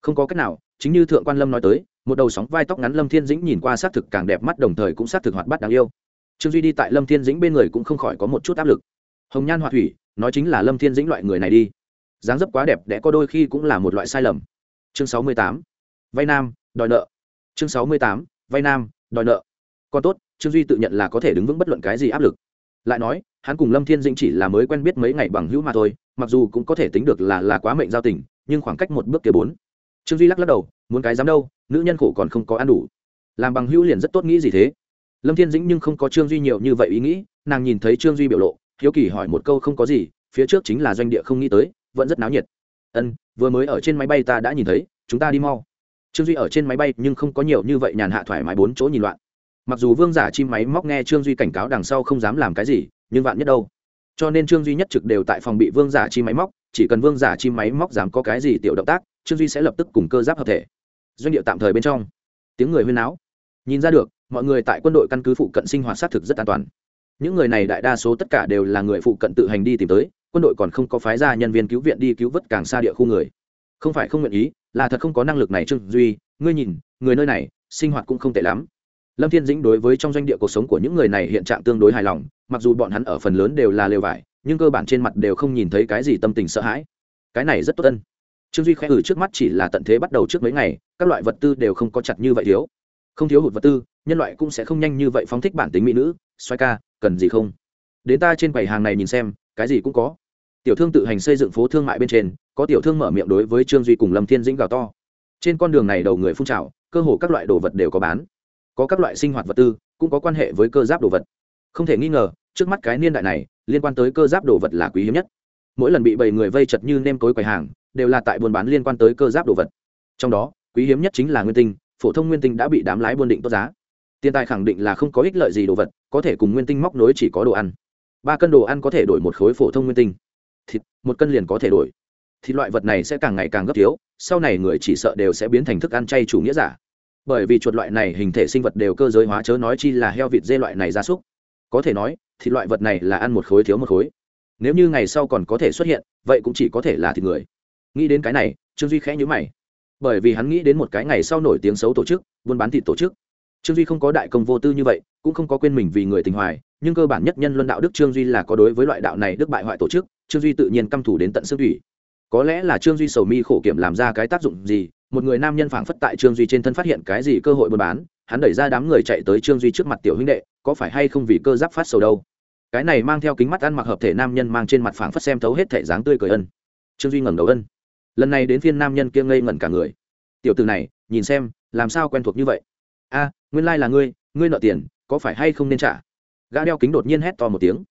Không có cách nào, chính như thượng quan lâm nói tới, một đầu sóng vai tóc ngắn lâm thiên dĩnh nhìn qua xác thực càng đẹp mắt đồng thời cũng xác thực hoạt bát đáng yêu. Trương duy đi tại lâm thiên dĩnh bên người cũng không khỏi có một chút áp lực. Hồng nhan họa thủy, nói chính là lâm thiên dĩnh loại người này đi. Dáng dấp quá đẹp đẽ có đôi khi cũng là một loại sai lầm. Chương sáu mươi tám, vay nam, đòi nợ. Chương sáu mươi tám, vay nam, đòi nợ còn tốt, trương duy tự nhận là có thể đứng vững bất luận cái gì áp lực. Lại nói, hắn cùng lâm thiên dĩnh chỉ là mới quen biết mấy ngày bằng hữu mà thôi, mặc dù cũng có thể tính được là là quá mệnh giao tình, nhưng khoảng cách một bước kia bốn. Trương duy lắc lắc đầu, muốn cái dám đâu, nữ nhân khổ còn không có ăn đủ. Làm bằng hữu liền rất tốt nghĩ gì thế? Lâm thiên dĩnh nhưng không có trương duy nhiều như vậy ý nghĩ, nàng nhìn thấy trương duy biểu lộ, hiếu kỳ hỏi một câu không có gì, phía trước chính là doanh địa không nghĩ tới, vẫn rất náo nhiệt. Ân, vừa mới ở trên máy bay ta đã nhìn thấy, chúng ta đi mau. Trương duy ở trên máy bay nhưng không có nhiều như vậy nhàn hạ thoải mái bốn chỗ nhìn loạn mặc dù vương giả chim máy móc nghe trương duy cảnh cáo đằng sau không dám làm cái gì, nhưng vạn nhất đâu. Cho nên trương duy nhất trực đều tại phòng bị vương giả chim máy móc, chỉ cần vương giả chim máy móc dám có cái gì tiểu động tác, trương duy sẽ lập tức cùng cơ giáp hợp thể. Doanh địa tạm thời bên trong. Tiếng người huyên náo. Nhìn ra được, mọi người tại quân đội căn cứ phụ cận sinh hoạt xác thực rất an toàn. Những người này đại đa số tất cả đều là người phụ cận tự hành đi tìm tới, quân đội còn không có phái ra nhân viên cứu viện đi cứu vớt càng xa địa khu người. Không phải không nguyện ý, là thật không có năng lực này trương duy. Ngươi nhìn, người nơi này, sinh hoạt cũng không tệ lắm lâm thiên dĩnh đối với trong doanh địa cuộc sống của những người này hiện trạng tương đối hài lòng, mặc dù bọn hắn ở phần lớn đều là lều vải, nhưng cơ bản trên mặt đều không nhìn thấy cái gì tâm tình sợ hãi. Cái này rất tốt ân. Trương duy khẽ ử trước mắt chỉ là tận thế bắt đầu trước mấy ngày, các loại vật tư đều không có chặt như vậy thiếu. Không thiếu hụt vật tư, nhân loại cũng sẽ không nhanh như vậy phóng thích bản tính mỹ nữ, xoay ca, cần gì không? Đến ta trên quầy hàng này nhìn xem, cái gì cũng có. Tiểu thương tự hành xây dựng phố thương mại bên trên, có tiểu thương mở miệng đối với trương duy cùng lâm thiên dĩnh gào to. Trên con đường này đầu người phun trào, cơ hồ các loại đồ vật đều có bán có các loại sinh hoạt vật tư, cũng có quan hệ với cơ giáp đồ vật. Không thể nghi ngờ, trước mắt cái niên đại này, liên quan tới cơ giáp đồ vật là quý hiếm nhất. Mỗi lần bị bảy người vây chật như nêm cối quầy hàng, đều là tại buôn bán liên quan tới cơ giáp đồ vật. Trong đó, quý hiếm nhất chính là nguyên tinh, phổ thông nguyên tinh đã bị đám lái buôn định tốt giá. Tiền tài khẳng định là không có ích lợi gì đồ vật, có thể cùng nguyên tinh móc nối chỉ có đồ ăn. Ba cân đồ ăn có thể đổi một khối phổ thông nguyên tinh. Thịt, một cân liền có thể đổi. Thịt loại vật này sẽ càng ngày càng gấp thiếu, sau này người chỉ sợ đều sẽ biến thành thức ăn chay chủ nghĩa giả bởi vì chuột loại này hình thể sinh vật đều cơ giới hóa chớ nói chi là heo vịt dê loại này gia súc. Có thể nói, thịt loại vật này là ăn một khối thiếu một khối. Nếu như ngày sau còn có thể xuất hiện, vậy cũng chỉ có thể là thịt người. Nghĩ đến cái này, trương duy khẽ nhữ mày. Bởi vì hắn nghĩ đến một cái ngày sau nổi tiếng xấu tổ chức, buôn bán thịt tổ chức. Trương duy không có đại công vô tư như vậy, cũng không có quên mình vì người tình hoài, nhưng cơ bản nhất nhân luân đạo đức trương duy là có đối với loại đạo này đức bại hoại tổ chức, trương duy tự nhiên căm thủ đến tận xương thủy. Có lẽ là trương duy sầu mi khổ kiểm làm ra cái tác dụng gì một người nam nhân phảng phất tại trương duy trên thân phát hiện cái gì cơ hội buôn bán, hắn đẩy ra đám người chạy tới trương duy trước mặt tiểu huynh đệ, có phải hay không vì cơ giáp phát sầu đâu? Cái này mang theo kính mắt ăn mặc hợp thể nam nhân mang trên mặt phảng phất xem thấu hết thể dáng tươi cười ân. Trương duy ngẩng đầu ân. Lần này đến phiên nam nhân kia ngây ngẩn cả người. Tiểu từ này, nhìn xem, làm sao quen thuộc như vậy? A, nguyên lai là ngươi ngươi nợ tiền, có phải hay không nên trả? Gã đeo kính đột nhiên hét to một tiếng.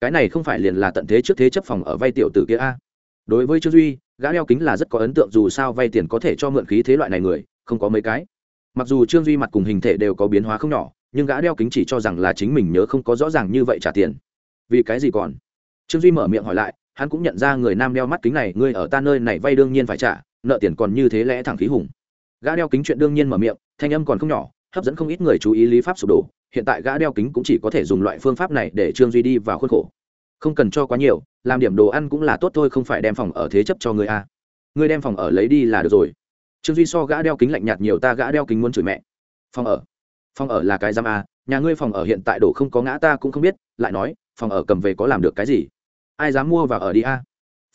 Cái này không phải liền là tận thế trước thế chấp phòng ở vay tiểu tử kia a? Đối với trương duy gã đeo kính là rất có ấn tượng dù sao vay tiền có thể cho mượn khí thế loại này người, không có mấy cái. Mặc dù trương duy mặt cùng hình thể đều có biến hóa không nhỏ, nhưng gã đeo kính chỉ cho rằng là chính mình nhớ không có rõ ràng như vậy trả tiền. Vì cái gì còn? Trương duy mở miệng hỏi lại, hắn cũng nhận ra người nam đeo mắt kính này, ngươi ở ta nơi này vay đương nhiên phải trả, nợ tiền còn như thế lẽ thẳng khí hùng. Gã đeo kính chuyện đương nhiên mở miệng, thanh âm còn không nhỏ, hấp dẫn không ít người chú ý lý pháp sụp đổ, hiện tại gã đeo kính cũng chỉ có thể dùng loại phương pháp này để trương duy đi vào khuôn khổ. Không cần cho quá nhiều làm điểm đồ ăn cũng là tốt thôi, không phải đem phòng ở thế chấp cho người a. Ngươi đem phòng ở lấy đi là được rồi. Trương duy so gã đeo kính lạnh nhạt nhiều, ta gã đeo kính muốn chửi mẹ. Phòng ở? Phòng ở là cái giam a, nhà ngươi phòng ở hiện tại đổ không có ngã ta cũng không biết, lại nói, phòng ở cầm về có làm được cái gì? Ai dám mua và ở đi a?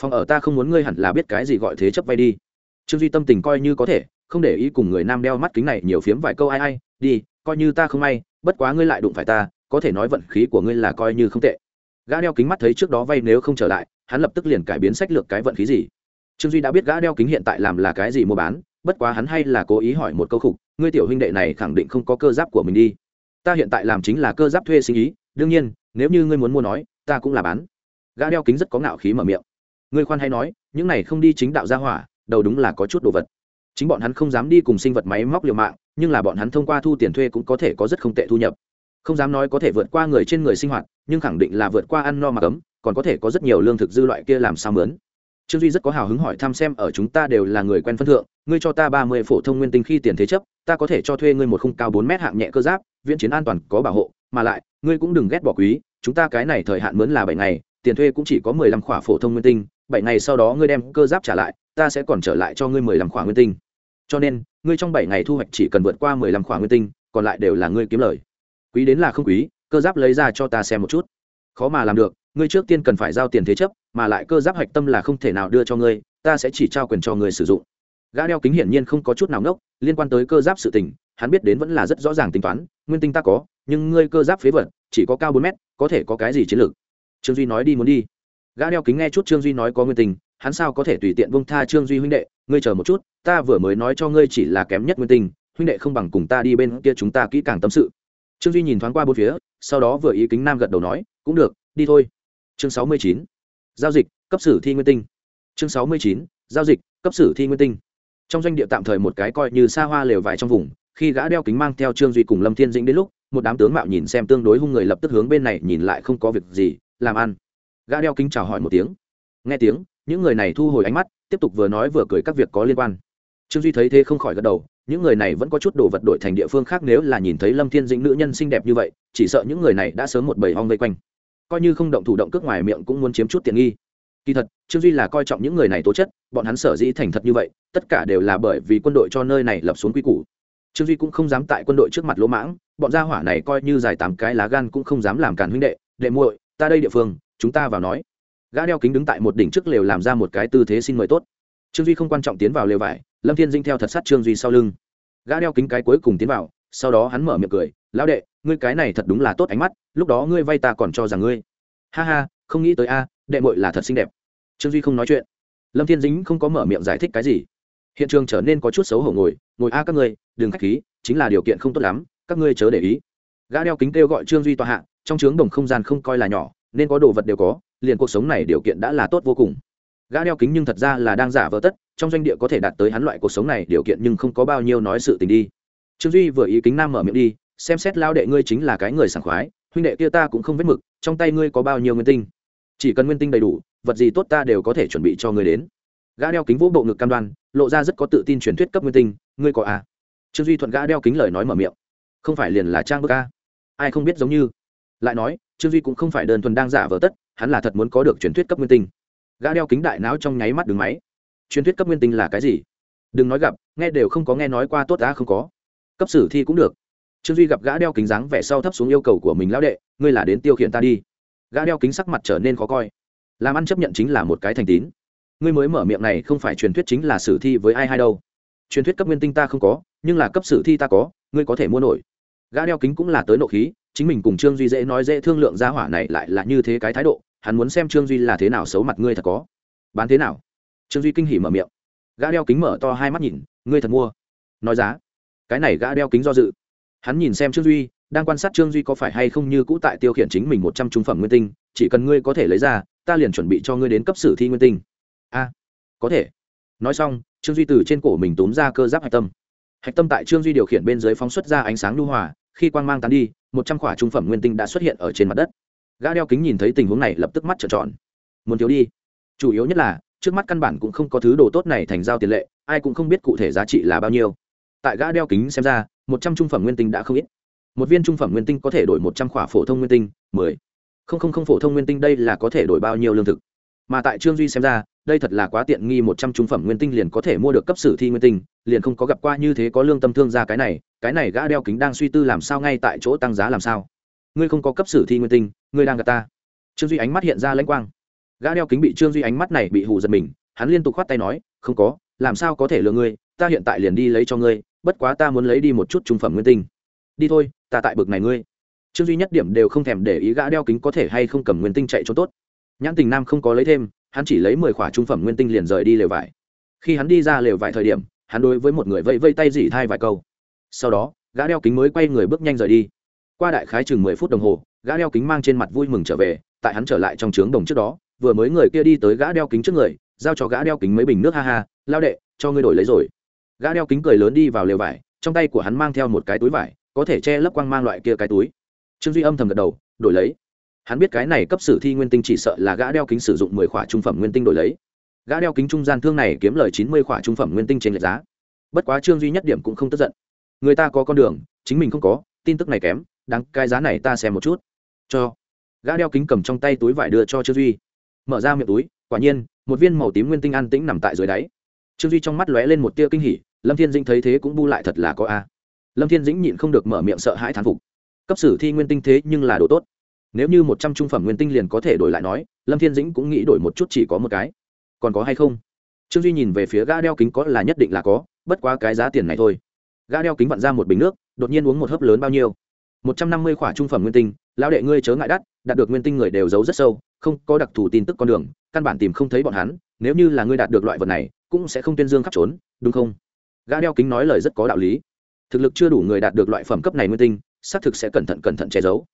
Phòng ở ta không muốn ngươi hẳn là biết cái gì gọi thế chấp vay đi. Trương duy tâm tình coi như có thể, không để ý cùng người nam đeo mắt kính này nhiều phiếm vài câu ai ai, đi, coi như ta không may, bất quá ngươi lại đụng phải ta, có thể nói vận khí của ngươi là coi như không tệ gã đeo kính mắt thấy trước đó vay nếu không trở lại, hắn lập tức liền cải biến sách lược cái vận khí gì. Trương duy đã biết gã đeo kính hiện tại làm là cái gì mua bán, bất quá hắn hay là cố ý hỏi một câu khục, ngươi tiểu huynh đệ này khẳng định không có cơ giáp của mình đi. Ta hiện tại làm chính là cơ giáp thuê sinh ý, đương nhiên, nếu như ngươi muốn mua nói, ta cũng là bán. Gã đeo kính rất có ngạo khí mở miệng. Ngươi khoan hay nói, những này không đi chính đạo gia hỏa, đầu đúng là có chút đồ vật. Chính bọn hắn không dám đi cùng sinh vật máy móc liều mạng, nhưng là bọn hắn thông qua thu tiền thuê cũng có thể có rất không tệ thu nhập. Không dám nói có thể vượt qua người trên người sinh hoạt nhưng khẳng định là vượt qua ăn no mà cấm, còn có thể có rất nhiều lương thực dư loại kia làm sao mướn. Trương duy rất có hào hứng hỏi thăm xem ở chúng ta đều là người quen phân thượng, ngươi cho ta ba mươi phổ thông nguyên tinh khi tiền thế chấp, ta có thể cho thuê ngươi một khung cao bốn mét hạng nhẹ cơ giáp, viễn chiến an toàn có bảo hộ, mà lại, ngươi cũng đừng ghét bỏ quý, chúng ta cái này thời hạn mướn là bảy ngày, tiền thuê cũng chỉ có mười lăm khỏa phổ thông nguyên tinh, bảy ngày sau đó ngươi đem cơ giáp trả lại, ta sẽ còn trở lại cho ngươi mười lăm khỏa nguyên tinh. Cho nên, ngươi trong bảy ngày thu hoạch chỉ cần vượt qua mười lăm khỏa nguyên tinh, còn lại đều là ngươi kiếm lời. Quý đến là không quý cơ giáp lấy ra cho ta xem một chút. Khó mà làm được, ngươi trước tiên cần phải giao tiền thế chấp, mà lại cơ giáp hạch tâm là không thể nào đưa cho ngươi, ta sẽ chỉ trao quyền cho ngươi sử dụng. Gã đeo kính hiển nhiên không có chút nào ngốc, liên quan tới cơ giáp sự tình, hắn biết đến vẫn là rất rõ ràng tính toán, nguyên tinh ta có, nhưng ngươi cơ giáp phế vật, chỉ có cao bốn mét, có thể có cái gì chiến lược? Trương duy nói đi muốn đi. Gã đeo kính nghe chút trương duy nói có nguyên tinh, hắn sao có thể tùy tiện bông tha trương duy huynh đệ, ngươi chờ một chút, ta vừa mới nói cho ngươi chỉ là kém nhất nguyên tinh, huynh đệ không bằng cùng ta đi bên kia chúng ta kỹ càng tâm sự trương duy nhìn thoáng qua bốn phía, sau đó vừa ý kính nam gật đầu nói, cũng được, đi thôi. Chương sáu mươi chín, giao dịch, cấp sử thi nguyên tinh. Chương sáu mươi chín, giao dịch, cấp sử thi nguyên tinh. Trong doanh địa tạm thời một cái coi như xa hoa lều vải trong vùng, khi gã đeo kính mang theo trương duy cùng lâm thiên dĩnh đến lúc, một đám tướng mạo nhìn xem tương đối hung người lập tức hướng bên này nhìn lại không có việc gì, làm ăn. Gã đeo kính chào hỏi một tiếng. Nghe tiếng, những người này thu hồi ánh mắt, tiếp tục vừa nói vừa cười các việc có liên quan trương duy thấy thế không khỏi gật đầu, những người này vẫn có chút đồ vật đổi thành địa phương khác nếu là nhìn thấy lâm thiên dĩnh nữ nhân xinh đẹp như vậy, chỉ sợ những người này đã sớm một bầy hong vây quanh. Coi như không động thủ động cước ngoài miệng cũng muốn chiếm chút tiện nghi. Kỳ thật, trương duy là coi trọng những người này tố chất, bọn hắn sở dĩ thành thật như vậy, tất cả đều là bởi vì quân đội cho nơi này lập xuống quy củ. Trương duy cũng không dám tại quân đội trước mặt lỗ mãng, bọn gia hỏa này coi như dài tám cái lá gan cũng không dám làm cản huynh đệ đệ muội, ta đây địa phương, chúng ta vào nói. Gã đeo kính đứng tại một đỉnh trước lều làm ra một cái tư thế xin mời tốt. Trương duy không quan trọng tiến vào lều vải lâm thiên dinh theo thật sát trương duy sau lưng. Gã đeo kính cái cuối cùng tiến vào, sau đó hắn mở miệng cười, lão đệ, ngươi cái này thật đúng là tốt ánh mắt, lúc đó ngươi vay ta còn cho rằng ngươi. Ha ha, không nghĩ tới a, đệ mội là thật xinh đẹp. Trương duy không nói chuyện. Lâm thiên dính không có mở miệng giải thích cái gì. Hiện trường trở nên có chút xấu hổ ngồi ngồi a, các ngươi, đừng khách khí, chính là điều kiện không tốt lắm, các ngươi chớ để ý. Gã đeo kính kêu gọi trương duy tòa hạ, trong trướng đồng không gian không coi là nhỏ, nên có đồ vật đều có, liền cuộc sống này điều kiện đã là tốt vô cùng. Gã đeo kính nhưng thật ra là đang giả vờ tất trong doanh địa có thể đạt tới hắn loại cuộc sống này, điều kiện nhưng không có bao nhiêu nói sự tình đi. Trương duy vừa ý kính nam mở miệng đi, xem xét lao đệ ngươi chính là cái người sảng khoái, huynh đệ kia ta cũng không vết mực, trong tay ngươi có bao nhiêu nguyên tinh? Chỉ cần nguyên tinh đầy đủ, vật gì tốt ta đều có thể chuẩn bị cho ngươi đến. Gã đeo kính vỗ bộ ngực cam đoan, lộ ra rất có tự tin truyền thuyết cấp nguyên tinh, ngươi có à? Trương duy thuận gã đeo kính lời nói mở miệng. Không phải liền là trang bức a? Ai không biết giống như. Lại nói, trương duy cũng không phải đơn thuần đang giả vờ tất, hắn là thật muốn có được truyền thuyết cấp nguyên tinh. Gã đeo kính đại não trong nháy mắt đứng máy truyền thuyết cấp nguyên tinh là cái gì? Đừng nói gặp, nghe đều không có nghe nói qua tốt đã không có. Cấp sử thi cũng được. Trương duy gặp gã đeo kính dáng vẻ sau thấp xuống yêu cầu của mình, lão đệ, ngươi là đến tiêu khiển ta đi. Gã đeo kính sắc mặt trở nên khó coi. Làm ăn chấp nhận chính là một cái thành tín. Ngươi mới mở miệng này không phải truyền thuyết chính là sử thi với ai hay đâu. Truyền thuyết cấp nguyên tinh ta không có, nhưng là cấp sử thi ta có, ngươi có thể mua nổi. Gã đeo kính cũng là tới nộ khí, chính mình cùng trương duy dễ nói dễ thương lượng gia hỏa này lại là như thế cái thái độ, hắn muốn xem trương duy là thế nào xấu mặt ngươi thật có. Bán thế nào? Trương duy kinh hỉ mở miệng gã đeo kính mở to hai mắt nhìn ngươi thật mua nói giá cái này gã đeo kính do dự hắn nhìn xem trương duy đang quan sát trương duy có phải hay không như cũ tại tiêu khiển chính mình một trăm trung phẩm nguyên tinh chỉ cần ngươi có thể lấy ra ta liền chuẩn bị cho ngươi đến cấp sử thi nguyên tinh a có thể nói xong trương duy từ trên cổ mình tốn ra cơ giáp hạch tâm hạch tâm tại trương duy điều khiển bên dưới phóng xuất ra ánh sáng lưu hòa khi quang mang tán đi một trăm khỏa trung phẩm nguyên tinh đã xuất hiện ở trên mặt đất gã đeo kính nhìn thấy tình huống này lập tức mắt trợn tròn muốn thiếu đi chủ yếu nhất là trước mắt căn bản cũng không có thứ đồ tốt này thành giao tiền lệ, ai cũng không biết cụ thể giá trị là bao nhiêu. Tại gã đeo kính xem ra, một trăm trung phẩm nguyên tinh đã không ít. Một viên trung phẩm nguyên tinh có thể đổi một trăm khỏa phổ thông nguyên tinh, mười. Không không không phổ thông nguyên tinh đây là có thể đổi bao nhiêu lương thực? Mà tại trương duy xem ra, đây thật là quá tiện nghi một trăm trung phẩm nguyên tinh liền có thể mua được cấp sử thi nguyên tinh, liền không có gặp qua như thế có lương tâm thương ra cái này cái này gã đeo kính đang suy tư làm sao ngay tại chỗ tăng giá làm sao. Ngươi không có cấp sử thi nguyên tinh, ngươi đang gặp ta. Trương duy ánh mắt hiện ra lãnh quang gã đeo kính bị trương duy ánh mắt này bị hù giật mình, hắn liên tục khoát tay nói, không có, làm sao có thể lừa ngươi, ta hiện tại liền đi lấy cho ngươi, bất quá ta muốn lấy đi một chút trung phẩm nguyên tinh. Đi thôi, ta tại bực này ngươi. Trương duy nhất điểm đều không thèm để ý gã đeo kính có thể hay không cầm nguyên tinh chạy trốn tốt. Nhãn tình nam không có lấy thêm, hắn chỉ lấy mười khỏa trung phẩm nguyên tinh liền rời đi lều vải. Khi hắn đi ra lều vải thời điểm, hắn đối với một người vẫy vây tay dỉ thai vài câu. Sau đó, gã đeo kính mới quay người bước nhanh rời đi. Qua đại khái chừng mười phút đồng hồ, gã đeo kính mang trên mặt vui mừng trở về, tại hắn trở lại trong trướng đồng trước đó vừa mới người kia đi tới gã đeo kính trước người, giao cho gã đeo kính mấy bình nước ha ha, lao đệ, cho ngươi đổi lấy rồi. Gã đeo kính cười lớn đi vào lều vải, trong tay của hắn mang theo một cái túi vải, có thể che lấp quang mang loại kia cái túi. Trương duy âm thầm gật đầu, đổi lấy. Hắn biết cái này cấp sử thi nguyên tinh chỉ sợ là gã đeo kính sử dụng mười khỏa trung phẩm nguyên tinh đổi lấy. Gã đeo kính trung gian thương này kiếm lời chín mươi khỏa trung phẩm nguyên tinh trên lệch giá. Bất quá trương duy nhất điểm cũng không tức giận. Người ta có con đường, chính mình không có, tin tức này kém, đáng cái giá này ta xem một chút. Cho. Gã đeo kính cầm trong tay túi vải đưa cho trương duy mở ra miệng túi, quả nhiên, một viên màu tím nguyên tinh an tĩnh nằm tại dưới đáy. Trương duy trong mắt lóe lên một tia kinh hỉ, lâm thiên dĩnh thấy thế cũng bu lại thật là có a. Lâm thiên dĩnh nhịn không được mở miệng sợ hãi thán phục. Cấp sử thi nguyên tinh thế nhưng là đồ tốt. Nếu như một trăm trung phẩm nguyên tinh liền có thể đổi lại nói, lâm thiên dĩnh cũng nghĩ đổi một chút chỉ có một cái. Còn có hay không? Trương duy nhìn về phía gã đeo kính có là nhất định là có, bất quá cái giá tiền này thôi. Gã đeo kính vặn ra một bình nước, đột nhiên uống một hớp lớn bao nhiêu? Một trăm năm mươi khỏa trung phẩm nguyên tinh, lão đệ ngươi chớ ngại đắt, đạt được nguyên tinh người đều giấu rất sâu không có đặc thù tin tức con đường, căn bản tìm không thấy bọn hắn, nếu như là ngươi đạt được loại vật này, cũng sẽ không tuyên dương khắp trốn, đúng không? Gã đeo kính nói lời rất có đạo lý. Thực lực chưa đủ người đạt được loại phẩm cấp này nguyên tinh, xác thực sẽ cẩn thận cẩn thận che giấu.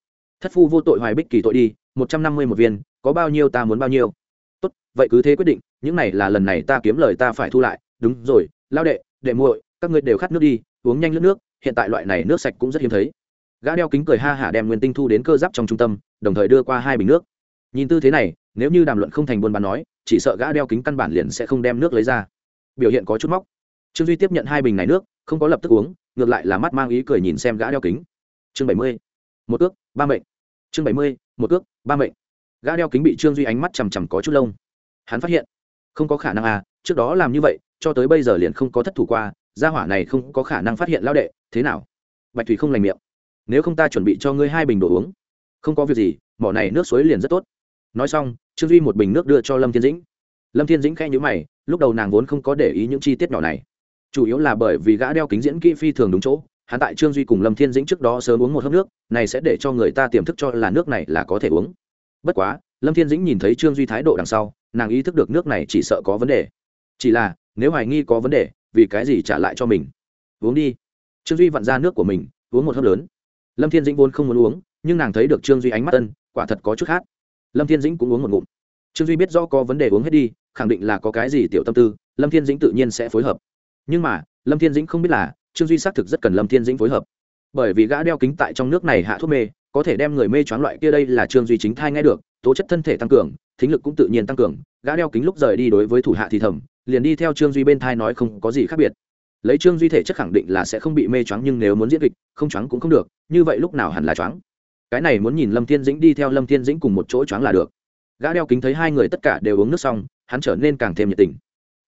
Thất phu vô tội hoài bích kỳ tội đi, một trăm năm mươi một viên, có bao nhiêu ta muốn bao nhiêu? Tốt, vậy cứ thế quyết định, những này là lần này ta kiếm lời ta phải thu lại. Đúng rồi, lao đệ đệ muội, các ngươi đều khát nước đi, uống nhanh nước nước, hiện tại loại này nước sạch cũng rất hiếm thấy. Gã đeo kính cười ha hả đem nguyên tinh thu đến cơ giáp trong trung tâm, đồng thời đưa qua hai bình nước nhìn tư thế này, nếu như đàm luận không thành buôn bán nói, chỉ sợ gã đeo kính căn bản liền sẽ không đem nước lấy ra. Biểu hiện có chút móc. Trương duy tiếp nhận hai bình này nước, không có lập tức uống, ngược lại là mắt mang ý cười nhìn xem gã đeo kính. Chương bảy mươi, một ước, ba mệnh. Chương bảy mươi, một ước, ba mệnh. Gã đeo kính bị trương duy ánh mắt chằm chằm có chút lông. Hắn phát hiện, không có khả năng à trước đó làm như vậy, cho tới bây giờ liền không có thất thủ qua, gia hỏa này không có khả năng phát hiện lao đệ, thế nào? Bạch thủy không lành miệng. Nếu không ta chuẩn bị cho ngươi hai bình đồ uống. Không có việc gì, mỏ này nước suối liền rất tốt nói xong, trương duy một bình nước đưa cho lâm thiên dĩnh. Lâm thiên dĩnh khẽ nhữ mày, lúc đầu nàng vốn không có để ý những chi tiết nhỏ này. Chủ yếu là bởi vì gã đeo kính diễn kỹ phi thường đúng chỗ, hắn tại trương duy cùng lâm thiên dĩnh trước đó sớm uống một hớp nước, này sẽ để cho người ta tiềm thức cho là nước này là có thể uống. Bất quá, lâm thiên dĩnh nhìn thấy trương duy thái độ đằng sau, nàng ý thức được nước này chỉ sợ có vấn đề. Chỉ là, nếu hoài nghi có vấn đề, vì cái gì trả lại cho mình? Uống đi. Trương duy vặn ra nước của mình, uống một hớp lớn. Lâm thiên dĩnh vốn không muốn uống, nhưng nàng thấy được trương duy ánh mắt ân, quả thật có chút khác lâm thiên dĩnh cũng uống một ngụm. Trương duy biết do có vấn đề uống hết đi, khẳng định là có cái gì tiểu tâm tư, lâm thiên dĩnh tự nhiên sẽ phối hợp. Nhưng mà, lâm thiên dĩnh không biết là, trương duy xác thực rất cần lâm thiên dĩnh phối hợp. Bởi vì gã đeo kính tại trong nước này hạ thuốc mê, có thể đem người mê choáng loại kia đây là trương duy chính thai nghe được, tố chất thân thể tăng cường, thính lực cũng tự nhiên tăng cường, gã đeo kính lúc rời đi đối với thủ hạ thì thầm, liền đi theo trương duy bên thai nói không có gì khác biệt. Lấy trương duy thể chất khẳng định là sẽ không bị mê choáng nhưng nếu muốn diễn kịch, không choáng cũng không được, như vậy lúc nào hẳn là choáng cái này muốn nhìn lâm thiên dĩnh đi theo lâm thiên dĩnh cùng một chỗ choáng là được. Gã đeo kính thấy hai người tất cả đều uống nước xong, hắn trở nên càng thêm nhiệt tình.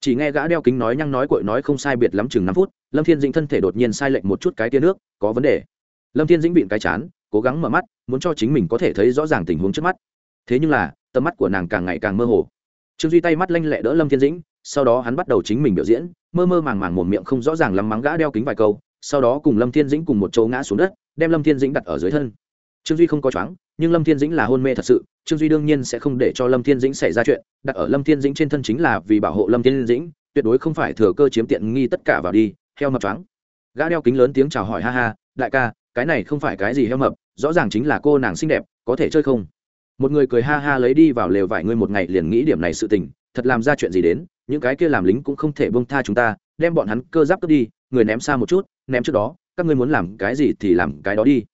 Chỉ nghe gã đeo kính nói nhăng nói cội nói không sai biệt lắm chừng năm phút, lâm thiên dĩnh thân thể đột nhiên sai lệch một chút cái tia nước, có vấn đề. Lâm thiên dĩnh bịn cái chán, cố gắng mở mắt, muốn cho chính mình có thể thấy rõ ràng tình huống trước mắt. Thế nhưng là, tầm mắt của nàng càng ngày càng mơ hồ. Trương duy tay mắt lanh lẹ đỡ lâm thiên dĩnh, sau đó hắn bắt đầu chính mình biểu diễn, mơ mơ màng màng một miệng không rõ ràng lắm mắng gã đeo kính vài câu, sau đó cùng lâm thiên dĩnh cùng một chỗ ngã xuống đất, đem lâm thiên dĩnh đặt ở dưới thân trương duy không có choáng, nhưng lâm thiên dĩnh là hôn mê thật sự, trương duy đương nhiên sẽ không để cho lâm thiên dĩnh xảy ra chuyện, đặt ở lâm thiên dĩnh trên thân chính là vì bảo hộ lâm thiên dĩnh, tuyệt đối không phải thừa cơ chiếm tiện nghi tất cả vào đi, heo mập choáng. Gã đeo kính lớn tiếng chào hỏi, ha ha, đại ca, cái này không phải cái gì heo mập, rõ ràng chính là cô nàng xinh đẹp, có thể chơi không? Một người cười ha ha lấy đi vào lều vải ngươi một ngày liền nghĩ điểm này sự tình, thật làm ra chuyện gì đến, những cái kia làm lính cũng không thể bông tha chúng ta, đem bọn hắn cơ giáp cướp đi, người ném xa một chút, ném trước đó, các ngươi muốn làm cái gì thì làm cái đó đi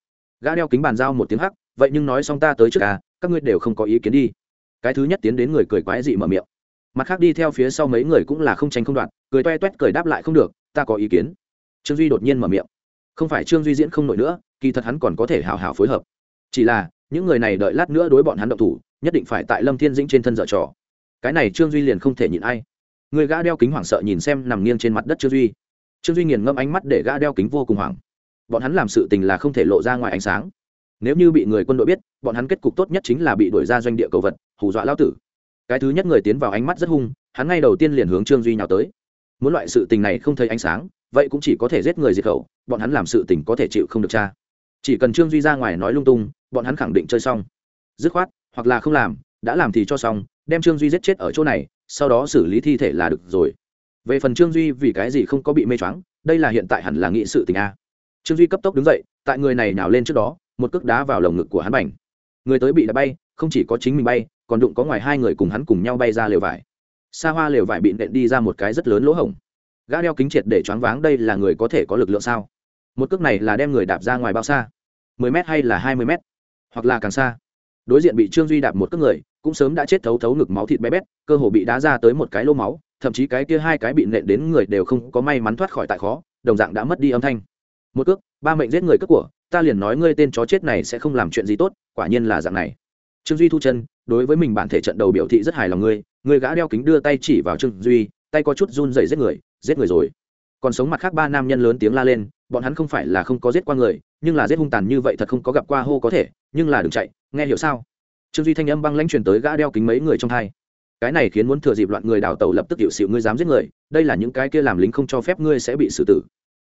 gã đeo kính bàn giao một tiếng hắc, vậy nhưng nói xong ta tới trước à các ngươi đều không có ý kiến đi. Cái thứ nhất tiến đến người cười quái dị mở miệng. Mặt khác đi theo phía sau mấy người cũng là không tranh không đoạn cười toe toét cười đáp lại không được, ta có ý kiến. Trương duy đột nhiên mở miệng. Không phải trương duy diễn không nổi nữa, kỳ thật hắn còn có thể hào hào phối hợp. Chỉ là, những người này đợi lát nữa đối bọn hắn động thủ, nhất định phải tại lâm thiên dĩnh trên thân dở trò. Cái này trương duy liền không thể nhịn ai. Người gã đeo kính hoảng sợ nhìn xem nằm nghiêng trên mặt đất trương duy. Trương duy nghiền ngâm ánh mắt để gã đeo kính vô cùng hoảng bọn hắn làm sự tình là không thể lộ ra ngoài ánh sáng. Nếu như bị người quân đội biết, bọn hắn kết cục tốt nhất chính là bị đuổi ra doanh địa cầu vật, hù dọa lao tử. Cái thứ nhất người tiến vào ánh mắt rất hung, hắn ngay đầu tiên liền hướng trương duy nhào tới. Muốn loại sự tình này không thấy ánh sáng, vậy cũng chỉ có thể giết người diệt khẩu, bọn hắn làm sự tình có thể chịu không được cha. Chỉ cần trương duy ra ngoài nói lung tung, bọn hắn khẳng định chơi xong. Dứt khoát, hoặc là không làm, đã làm thì cho xong, đem trương duy giết chết ở chỗ này, sau đó xử lý thi thể là được rồi. Về phần trương duy vì cái gì không có bị mê choáng, đây là hiện tại hẳn là nghị sự tình a trương duy cấp tốc đứng dậy, tại người này nào lên trước đó, một cước đá vào lồng ngực của hắn bành. Người tới bị đá bay, không chỉ có chính mình bay, còn đụng có ngoài hai người cùng hắn cùng nhau bay ra lều vải. Xa hoa lều vải bị nện đi ra một cái rất lớn lỗ hổng. Gã đeo kính triệt để choáng váng đây là người có thể có lực lượng sao? Một cước này là đem người đạp ra ngoài bao xa? Mười m hay là hai mươi m hoặc là càng xa? Đối diện bị trương duy đạp một cước người, cũng sớm đã chết thấu thấu ngực máu thịt bé bét, cơ hồ bị đá ra tới một cái lô máu, thậm chí cái kia hai cái bị nện đến người đều không có may mắn thoát khỏi tại khó, đồng dạng đã mất đi âm thanh một cước, ba mệnh giết người cước của, ta liền nói ngươi tên chó chết này sẽ không làm chuyện gì tốt, quả nhiên là dạng này. Trương duy thu chân, đối với mình bản thể trận đầu biểu thị rất hài lòng ngươi người gã đeo kính đưa tay chỉ vào trương duy, tay có chút run dày giết người giết người rồi. Còn sống mặt khác ba nam nhân lớn tiếng la lên, bọn hắn không phải là không có giết qua người, nhưng là giết hung tàn như vậy thật không có gặp qua hô có thể, nhưng là đừng chạy, nghe hiểu sao? Trương duy thanh âm băng lãnh truyền tới gã đeo kính mấy người trong hai. Cái này khiến muốn thừa dịp loạn người đào tàu lập tức hiệu sự ngươi dám giết người, đây là những cái kia làm lính không cho phép ngươi sẽ bị xử tử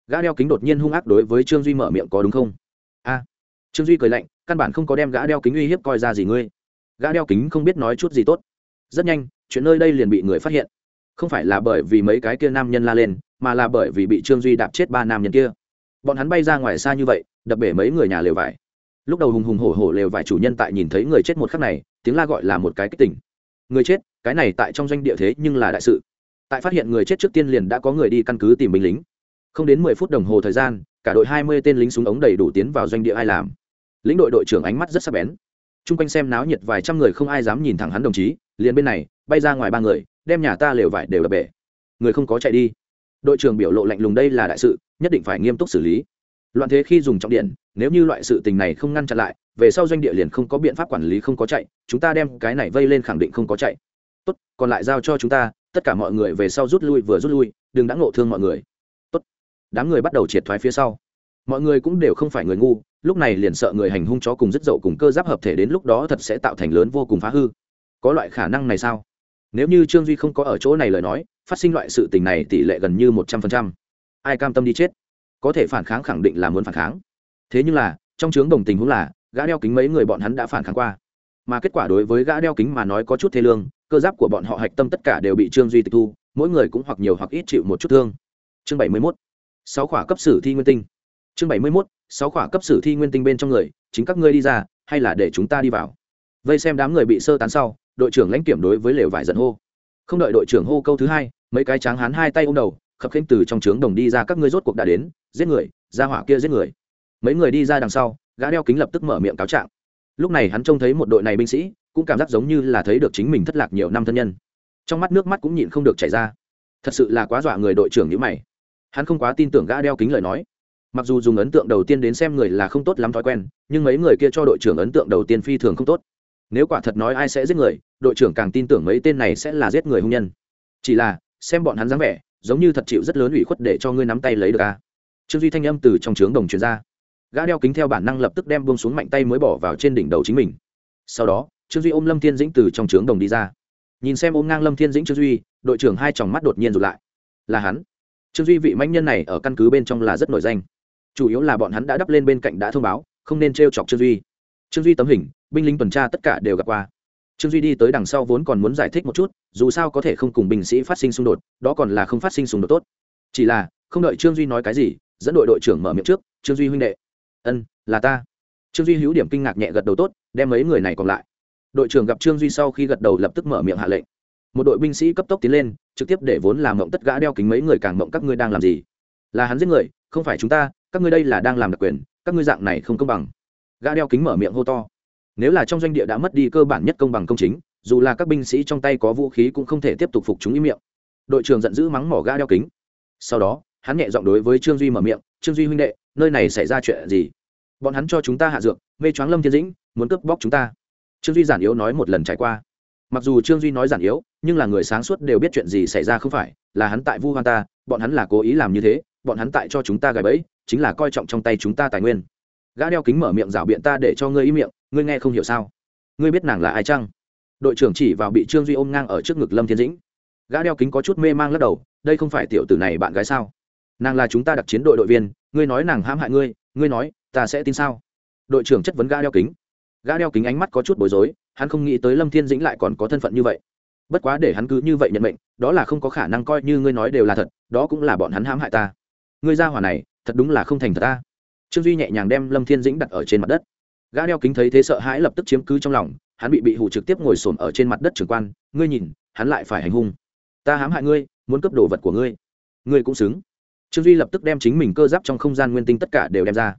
gã đeo kính đột nhiên hung ác đối với trương duy mở miệng có đúng không? A. Trương duy cười lạnh, căn bản không có đem gã đeo kính uy hiếp coi ra gì ngươi. Gã đeo kính không biết nói chút gì tốt. Rất nhanh, chuyện nơi đây liền bị người phát hiện. Không phải là bởi vì mấy cái kia nam nhân la lên, mà là bởi vì bị trương duy đạp chết ba nam nhân kia. Bọn hắn bay ra ngoài xa như vậy, đập bể mấy người nhà lều vải. Lúc đầu hùng hùng hổ hổ lều vải chủ nhân tại nhìn thấy người chết một khắc này, tiếng la gọi là một cái kích tỉnh người chết, cái này tại trong doanh địa thế nhưng là đại sự. Tại phát hiện người chết trước tiên liền đã có người đi căn cứ tìm binh lính không đến mười phút đồng hồ thời gian, cả đội hai mươi tên lính súng ống đầy đủ tiến vào doanh địa ai làm. Lĩnh đội đội trưởng ánh mắt rất sắc bén. T r u n g quanh xem náo nhiệt vài trăm người không ai dám nhìn thẳng hắn đồng chí, liền bên này, bay ra ngoài ba người, đem nhà ta lều vải đều đập bể. Người không có chạy đi. Đội trưởng biểu lộ lạnh lùng đây là đại sự, nhất định phải nghiêm túc xử lý. Loạn thế khi dùng trọng điện, nếu như loại sự tình này không ngăn chặn lại, về sau doanh địa liền không có biện pháp quản lý không có chạy, chúng ta đem cái này vây lên khẳng định không có chạy. Tốt, còn lại giao cho chúng ta, tất cả mọi người về sau rút lui vừa rút lui, đừng đã ngộ thương mọi người đám người bắt đầu triệt thoái phía sau. Mọi người cũng đều không phải người ngu, lúc này liền sợ người hành hung chó cùng rất dậu cùng cơ giáp hợp thể đến lúc đó thật sẽ tạo thành lớn vô cùng phá hư. Có loại khả năng này sao? Nếu như trương duy không có ở chỗ này lời nói, phát sinh loại sự tình này tỷ lệ gần như một trăm phần trăm. Ai cam tâm đi chết? Có thể phản kháng khẳng định là muốn phản kháng. Thế nhưng là, trong chướng đồng tình huống là, gã đeo kính mấy người bọn hắn đã phản kháng qua. Mà kết quả đối với gã đeo kính mà nói có chút thế lương, cơ giáp của bọn họ hạch tâm tất cả đều bị trương duy tịch thu, mỗi người cũng hoặc nhiều hoặc ít chịu một chút thương. Chương bảy mươi mốt sáu khỏa cấp sử thi nguyên tinh. Chương bảy mươi mốt, sáu khỏa cấp sử thi nguyên tinh bên trong người, chính các ngươi đi ra, hay là để chúng ta đi vào? Vây xem đám người bị sơ tán sau, đội trưởng lãnh kiểm đối với lều vải giận hô. Không đợi đội trưởng hô câu thứ hai, mấy cái tráng hán hai tay ôm đầu, khập khênh từ trong trướng đồng đi ra, các ngươi rốt cuộc đã đến, giết người, ra hỏa kia giết người. Mấy người đi ra đằng sau, gã đeo kính lập tức mở miệng cáo trạng. Lúc này hắn trông thấy một đội này binh sĩ, cũng cảm giác giống như là thấy được chính mình thất lạc nhiều năm thân nhân. Trong mắt nước mắt cũng nhịn không được chảy ra. Thật sự là quá dọa người đội trưởng như mày hắn không quá tin tưởng gã đeo kính lời nói. Mặc dù dùng ấn tượng đầu tiên đến xem người là không tốt lắm thói quen, nhưng mấy người kia cho đội trưởng ấn tượng đầu tiên phi thường không tốt. Nếu quả thật nói ai sẽ giết người, đội trưởng càng tin tưởng mấy tên này sẽ là giết người hung nhân. Chỉ là, xem bọn hắn dáng vẻ, giống như thật chịu rất lớn ủy khuất để cho ngươi nắm tay lấy được ca trương duy thanh âm từ trong trướng đồng truyền ra. Gã đeo kính theo bản năng lập tức đem buông xuống mạnh tay mới bỏ vào trên đỉnh đầu chính mình. Sau đó, trương duy ôm lâm thiên dĩnh từ trong trướng đồng đi ra. Nhìn xem ôm ngang lâm thiên dĩnh trương duy, đội trưởng hai tròng mắt đột nhiên rụt lại. Là hắn trương duy vị mãnh nhân này ở căn cứ bên trong là rất nổi danh. Chủ yếu là bọn hắn đã đắp lên bên cạnh đã thông báo, không nên t r e o chọc trương duy. Trương duy tấm hình, binh lính tuần tra tất cả đều gặp qua. Trương duy đi tới đằng sau vốn còn muốn giải thích một chút, dù sao có thể không cùng binh sĩ phát sinh xung đột, đó còn là không phát sinh xung đột tốt. Chỉ là, không đợi trương duy nói cái gì, dẫn đội đội trưởng mở miệng trước, trương duy huynh đệ. Ân, là ta. Trương duy hữu điểm kinh ngạc nhẹ gật đầu tốt, đem mấy người này còn lại. Đội trưởng gặp trương duy sau khi gật đầu lập tức mở miệng hạ lệnh. Một đội binh sĩ cấp tốc tiến lên trực tiếp để vốn làm mộng tất gã đeo kính mấy người càng mộng các ngươi đang làm gì? Là hắn giết người, không phải chúng ta, các ngươi đây là đang làm đặc quyền, các ngươi dạng này không công bằng. Gã đeo kính mở miệng hô to. Nếu là trong doanh địa đã mất đi cơ bản nhất công bằng công chính, dù là các binh sĩ trong tay có vũ khí cũng không thể tiếp tục phục chúng ý miệng. Đội trưởng giận dữ mắng mỏ gã đeo kính. Sau đó, hắn nhẹ giọng đối với trương duy mở miệng, trương duy huynh đệ, nơi này xảy ra chuyện gì? Bọn hắn cho chúng ta hạ dược, mê choáng lâm thiên dĩnh, muốn cướp bóc chúng ta. Trương duy giản yếu nói một lần trải qua. Mặc dù trương duy nói giản yếu nhưng là người sáng suốt đều biết chuyện gì xảy ra không phải, là hắn tại vu hoan ta, bọn hắn là cố ý làm như thế, bọn hắn tại cho chúng ta gài bẫy, chính là coi trọng trong tay chúng ta tài nguyên. Gã đeo kính mở miệng rảo biện ta để cho ngươi ý miệng, ngươi nghe không hiểu sao? Ngươi biết nàng là ai chăng? Đội trưởng chỉ vào bị trương duy ôm ngang ở trước ngực lâm thiên dĩnh. Gã đeo kính có chút mê mang lắc đầu, đây không phải tiểu tử này bạn gái sao? Nàng là chúng ta đặc chiến đội đội viên, ngươi nói nàng hãm hại ngươi ngươi nói, ta sẽ tin sao? Đội trưởng chất vấn gã đeo kính. Gã đeo kính ánh mắt có chút bối rối, hắn không nghĩ tới lâm thiên dĩnh lại còn có thân phận như vậy bất quá để hắn cứ như vậy nhận mệnh, đó là không có khả năng coi như ngươi nói đều là thật, đó cũng là bọn hắn hãm hại ta. Ngươi ra hỏa này, thật đúng là không thành thật ta. Trương duy nhẹ nhàng đem lâm thiên dĩnh đặt ở trên mặt đất. Gã đeo kính thấy thế sợ hãi lập tức chiếm cứ trong lòng, hắn bị bị hụ trực tiếp ngồi xổm ở trên mặt đất trưởng quan, ngươi nhìn, hắn lại phải hành hung. Ta hãm hại ngươi, muốn cướp đồ vật của ngươi. Ngươi cũng xứng. Trương duy lập tức đem chính mình cơ giáp trong không gian nguyên tinh tất cả đều đem ra.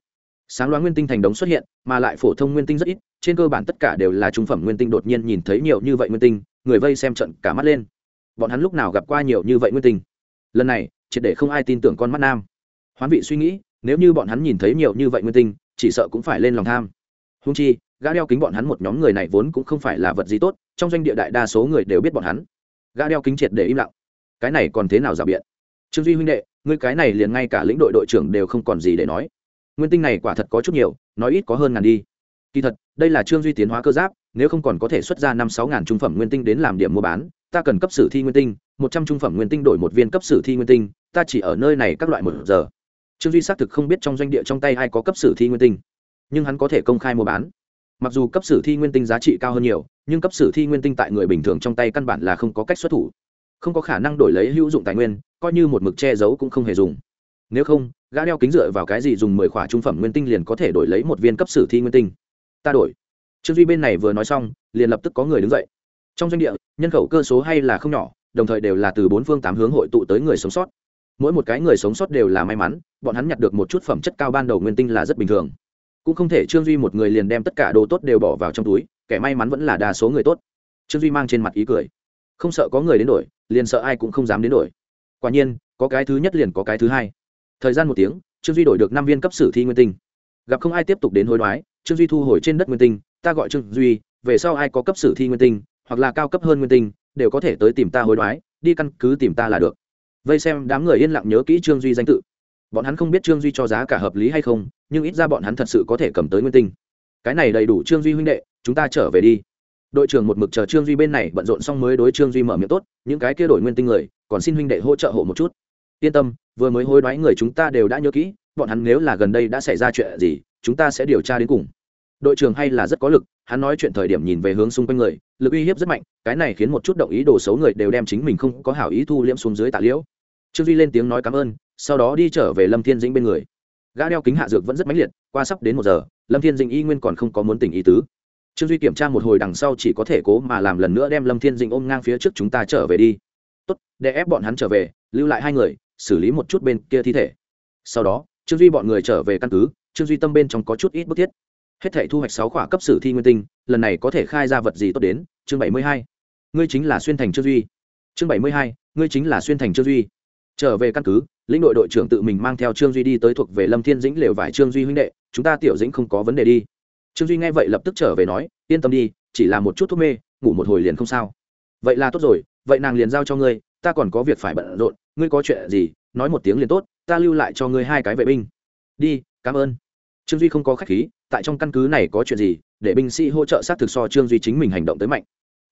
Sáng loáng nguyên tinh thành đống xuất hiện, mà lại phổ thông nguyên tinh rất ít, trên cơ bản tất cả đều là trung phẩm nguyên tinh, đột nhiên nhìn thấy nhiều như vậy nguyên tinh người vây xem trận cả mắt lên. Bọn hắn lúc nào gặp qua nhiều như vậy nguyên tình. lần này, triệt để không ai tin tưởng con mắt nam. Hoán vị suy nghĩ, nếu như bọn hắn nhìn thấy nhiều như vậy nguyên tinh chỉ sợ cũng phải lên lòng tham. Húng chi, gã đeo kính bọn hắn một nhóm người này vốn cũng không phải là vật gì tốt, trong doanh địa đại đa số người đều biết bọn hắn. Gã đeo kính triệt để im lặng. Cái này còn thế nào giả biện? Trương duy huynh đệ, ngươi cái này liền ngay cả lĩnh đội đội trưởng đều không còn gì để nói. Nguyên tinh này quả thật có chút nhiều, nói ít có hơn ngàn đi kỳ thật, đây là trương duy tiến hóa cơ giáp, nếu không còn có thể xuất ra năm sáu ngàn trung phẩm nguyên tinh đến làm điểm mua bán, ta cần cấp sử thi nguyên tinh, một trăm trung phẩm nguyên tinh đổi một viên cấp sử thi nguyên tinh, ta chỉ ở nơi này các loại một giờ. Trương duy xác thực không biết trong doanh địa trong tay ai có cấp sử thi nguyên tinh, nhưng hắn có thể công khai mua bán. Mặc dù cấp sử thi nguyên tinh giá trị cao hơn nhiều, nhưng cấp sử thi nguyên tinh tại người bình thường trong tay căn bản là không có cách xuất thủ. Không có khả năng đổi lấy hữu dụng tài nguyên, coi như một mực che giấu cũng không hề dùng. Nếu không, gã đeo kính dựa vào cái gì dùng mười khỏa trung phẩm nguyên tinh liền có thể đổi lấy một viên cấp sử thi nguyên tinh? Ta đổi. Trương duy bên này vừa nói xong, liền lập tức có người đứng dậy. Trong doanh địa, nhân khẩu cơ số hay là không nhỏ, đồng thời đều là từ bốn phương tám hướng hội tụ tới người sống sót. Mỗi một cái người sống sót đều là may mắn, bọn hắn nhặt được một chút phẩm chất cao ban đầu nguyên tinh là rất bình thường. Cũng không thể trương duy một người liền đem tất cả đồ tốt đều bỏ vào trong túi, kẻ may mắn vẫn là đa số người tốt. Trương duy mang trên mặt ý cười. Không sợ có người đến đổi, liền sợ ai cũng không dám đến đổi. Quả nhiên, có cái thứ nhất liền có cái thứ hai. Thời gian một tiếng, trương duy đổi được năm viên cấp sử thi nguyên tinh gặp không ai tiếp tục đến hối đoái, trương duy thu hồi trên đất nguyên tinh, ta gọi trương duy, về sau ai có cấp sử thi nguyên tinh, hoặc là cao cấp hơn nguyên tinh, đều có thể tới tìm ta hối đoái, đi căn cứ tìm ta là được. Vây xem đám người yên lặng nhớ kỹ trương duy danh tự. Bọn hắn không biết trương duy cho giá cả hợp lý hay không, nhưng ít ra bọn hắn thật sự có thể cầm tới nguyên tinh. Cái này đầy đủ trương duy huynh đệ, chúng ta trở về đi. Đội trưởng một mực chờ trương duy bên này bận rộn xong mới đối trương duy mở miệng tốt, những cái kia đổi nguyên tinh người, còn xin huynh đệ hỗ trợ hộ một chút. Yên tâm, vừa mới hối đoái người chúng ta đều đã nhớ kỹ bọn hắn nếu là gần đây đã xảy ra chuyện gì, chúng ta sẽ điều tra đến cùng. Đội trưởng hay là rất có lực, hắn nói chuyện thời điểm nhìn về hướng xung quanh người, lực uy hiếp rất mạnh, cái này khiến một chút động ý đồ xấu người đều đem chính mình không có hảo ý thu liễm xuống dưới tạ liễu. Trương duy lên tiếng nói cảm ơn, sau đó đi trở về lâm thiên dĩnh bên người. Gã đeo kính hạ dược vẫn rất mãnh liệt, qua sắp đến một giờ, lâm thiên dĩnh y nguyên còn không có muốn tỉnh ý tứ. Trương duy kiểm tra một hồi đằng sau chỉ có thể cố mà làm lần nữa đem lâm thiên dĩnh ôm ngang phía trước chúng ta trở về đi. Tốt, để ép bọn hắn trở về, lưu lại hai người, xử lý một chút bên kia thi thể. Sau đó trương duy bọn người trở về căn cứ, trương duy tâm bên trong có chút ít bức thiết. Hết thể thu hoạch sáu khỏa cấp sử thi nguyên tinh, lần này có thể khai ra vật gì tốt đến? Chương bảy mươi hai. Ngươi chính là xuyên thành trương duy. Chương bảy mươi hai. Ngươi chính là xuyên thành trương duy. Trở về căn cứ, lĩnh đội đội trưởng tự mình mang theo trương duy đi tới thuộc về lâm thiên dĩnh lều vải trương duy huynh đệ, chúng ta tiểu dĩnh không có vấn đề đi. Trương duy nghe vậy lập tức trở về nói, yên tâm đi, chỉ là một chút thuốc mê, ngủ một hồi liền không sao. Vậy là tốt rồi, vậy nàng liền giao cho ngươi, ta còn có việc phải bận rộn, ngươi có chuyện gì, nói một tiếng liền tốt ta lưu lại cho ngươi hai cái vệ binh. Đi, cảm ơn. Trương duy không có khách khí, tại trong căn cứ này có chuyện gì, để binh sĩ hỗ trợ sát thực so trương duy chính mình hành động tới mạnh.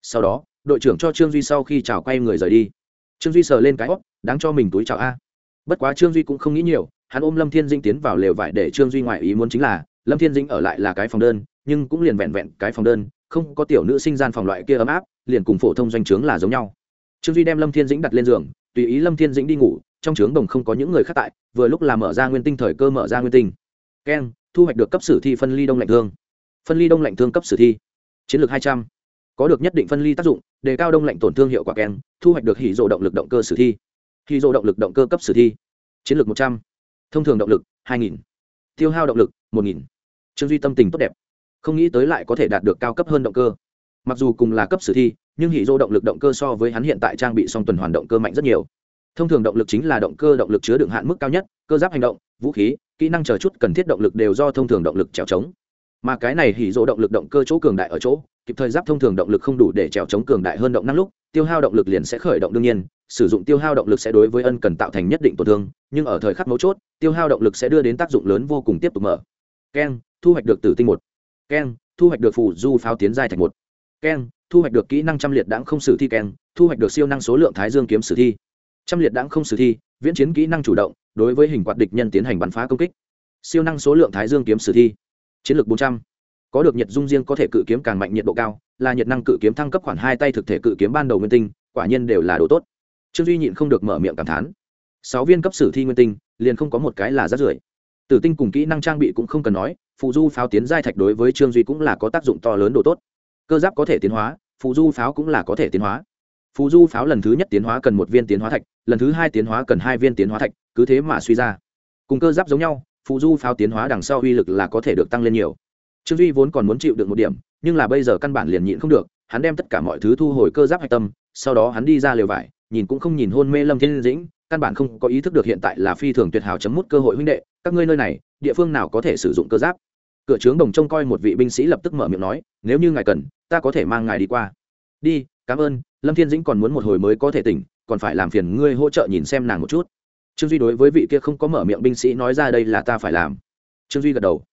Sau đó, đội trưởng cho trương duy sau khi chào quay người rời đi. Trương duy sờ lên cái hót đáng cho mình túi chào a. Bất quá trương duy cũng không nghĩ nhiều, hắn ôm lâm thiên dinh tiến vào lều vải để trương duy ngoại ý muốn chính là, lâm thiên dinh ở lại là cái phòng đơn, nhưng cũng liền vẹn vẹn cái phòng đơn, không có tiểu nữ sinh gian phòng loại kia ấm áp, liền cùng phổ thông doanh trướng là giống nhau. Trương duy đem lâm thiên dĩnh đặt lên giường, tùy ý lâm thiên dĩnh đi ngủ trong trướng đồng không có những người khác tại, vừa lúc là mở ra nguyên tinh thời cơ mở ra nguyên tinh. Keng, thu hoạch được cấp sử thi phân ly đông lạnh thương. Phân ly đông lạnh thương cấp sử thi. Chiến lược hai trăm. Có được nhất định phân ly tác dụng, đề cao đông lạnh tổn thương hiệu quả keng, thu hoạch được hỉ rộ động lực động cơ sử thi. Hỉ rộ động lực động cơ cấp sử thi. Chiến lược một trăm. Thông thường động lực, hai nghìn. Tiêu hao động lực, một nghìn. Trương duy tâm tình tốt đẹp. Không nghĩ tới lại có thể đạt được cao cấp hơn động cơ. Mặc dù cùng là cấp sử thi, nhưng hỉ rộ động lực động cơ so với hắn hiện tại trang bị song tuần hoàn động cơ mạnh rất nhiều thông thường động lực chính là động cơ động lực chứa đựng hạn mức cao nhất, cơ giáp hành động, vũ khí, kỹ năng chờ chút cần thiết động lực đều do thông thường động lực trèo trống. Mà cái này hỉ dỗ động lực động cơ chỗ cường đại ở chỗ, kịp thời giáp thông thường động lực không đủ để trèo chống cường đại hơn động năng lúc, tiêu hao động lực liền sẽ khởi động đương nhiên, sử dụng tiêu hao động lực sẽ đối với ân cần tạo thành nhất định tổn thương, nhưng ở thời khắc mấu chốt, tiêu hao động lực sẽ đưa đến tác dụng lớn vô cùng tiếp tục mở. Keng, thu hoạch được tử tinh một. Keng, thu hoạch được phù du pháo tiến giai thành một. Keng, thu hoạch được kỹ năng trăm liệt đãng không sử thi keng, thu hoạch được siêu năng số lượng thái dương kiếm sử thi trăm liệt đãng không sử thi, viễn chiến kỹ năng chủ động, đối với hình quạt địch nhân tiến hành bắn phá công kích. Siêu năng số lượng thái dương kiếm sử thi. Chiến lược bốn trăm. Có được nhiệt dung riêng có thể cự kiếm càng mạnh nhiệt độ cao, là nhiệt năng cự kiếm thăng cấp khoảng hai tay thực thể cự kiếm ban đầu nguyên tinh, quả nhiên đều là đồ tốt. Trương duy nhịn không được mở miệng cảm thán. Sáu viên cấp sử thi nguyên tinh, liền không có một cái là rát rưởi. Tử tinh cùng kỹ năng trang bị cũng không cần nói phụ du pháo tiến giai thạch đối với trương duy cũng là có tác dụng to lớn đồ tốt. Cơ giáp có thể tiến hóa phụ du pháo cũng là có thể tiến hóa. Phù du pháo lần thứ nhất tiến hóa cần một viên tiến hóa thạch lần thứ hai tiến hóa cần hai viên tiến hóa thạch, cứ thế mà suy ra. Cùng cơ giáp giống nhau, phụ du pháo tiến hóa đằng sau uy lực là có thể được tăng lên nhiều. Trương duy vốn còn muốn chịu được một điểm, nhưng là bây giờ căn bản liền nhịn không được, hắn đem tất cả mọi thứ thu hồi cơ giáp hạch tâm, sau đó hắn đi ra lều vải, nhìn cũng không nhìn hôn mê lâm thiên dĩnh, căn bản không có ý thức được hiện tại là phi thường tuyệt hảo chấm mút cơ hội huynh đệ, các ngươi nơi này, địa phương nào có thể sử dụng cơ giáp? Cửa trướng đồng trông coi một vị binh sĩ lập tức mở miệng nói, nếu như ngài cần, ta có thể mang ngài đi qua. Đi, cảm ơn, lâm thiên dĩnh còn muốn một hồi mới có thể tỉnh còn phải làm phiền ngươi hỗ trợ nhìn xem nàng một chút. Trương duy đối với vị kia không có mở miệng binh sĩ nói ra đây là ta phải làm. Trương duy gật đầu.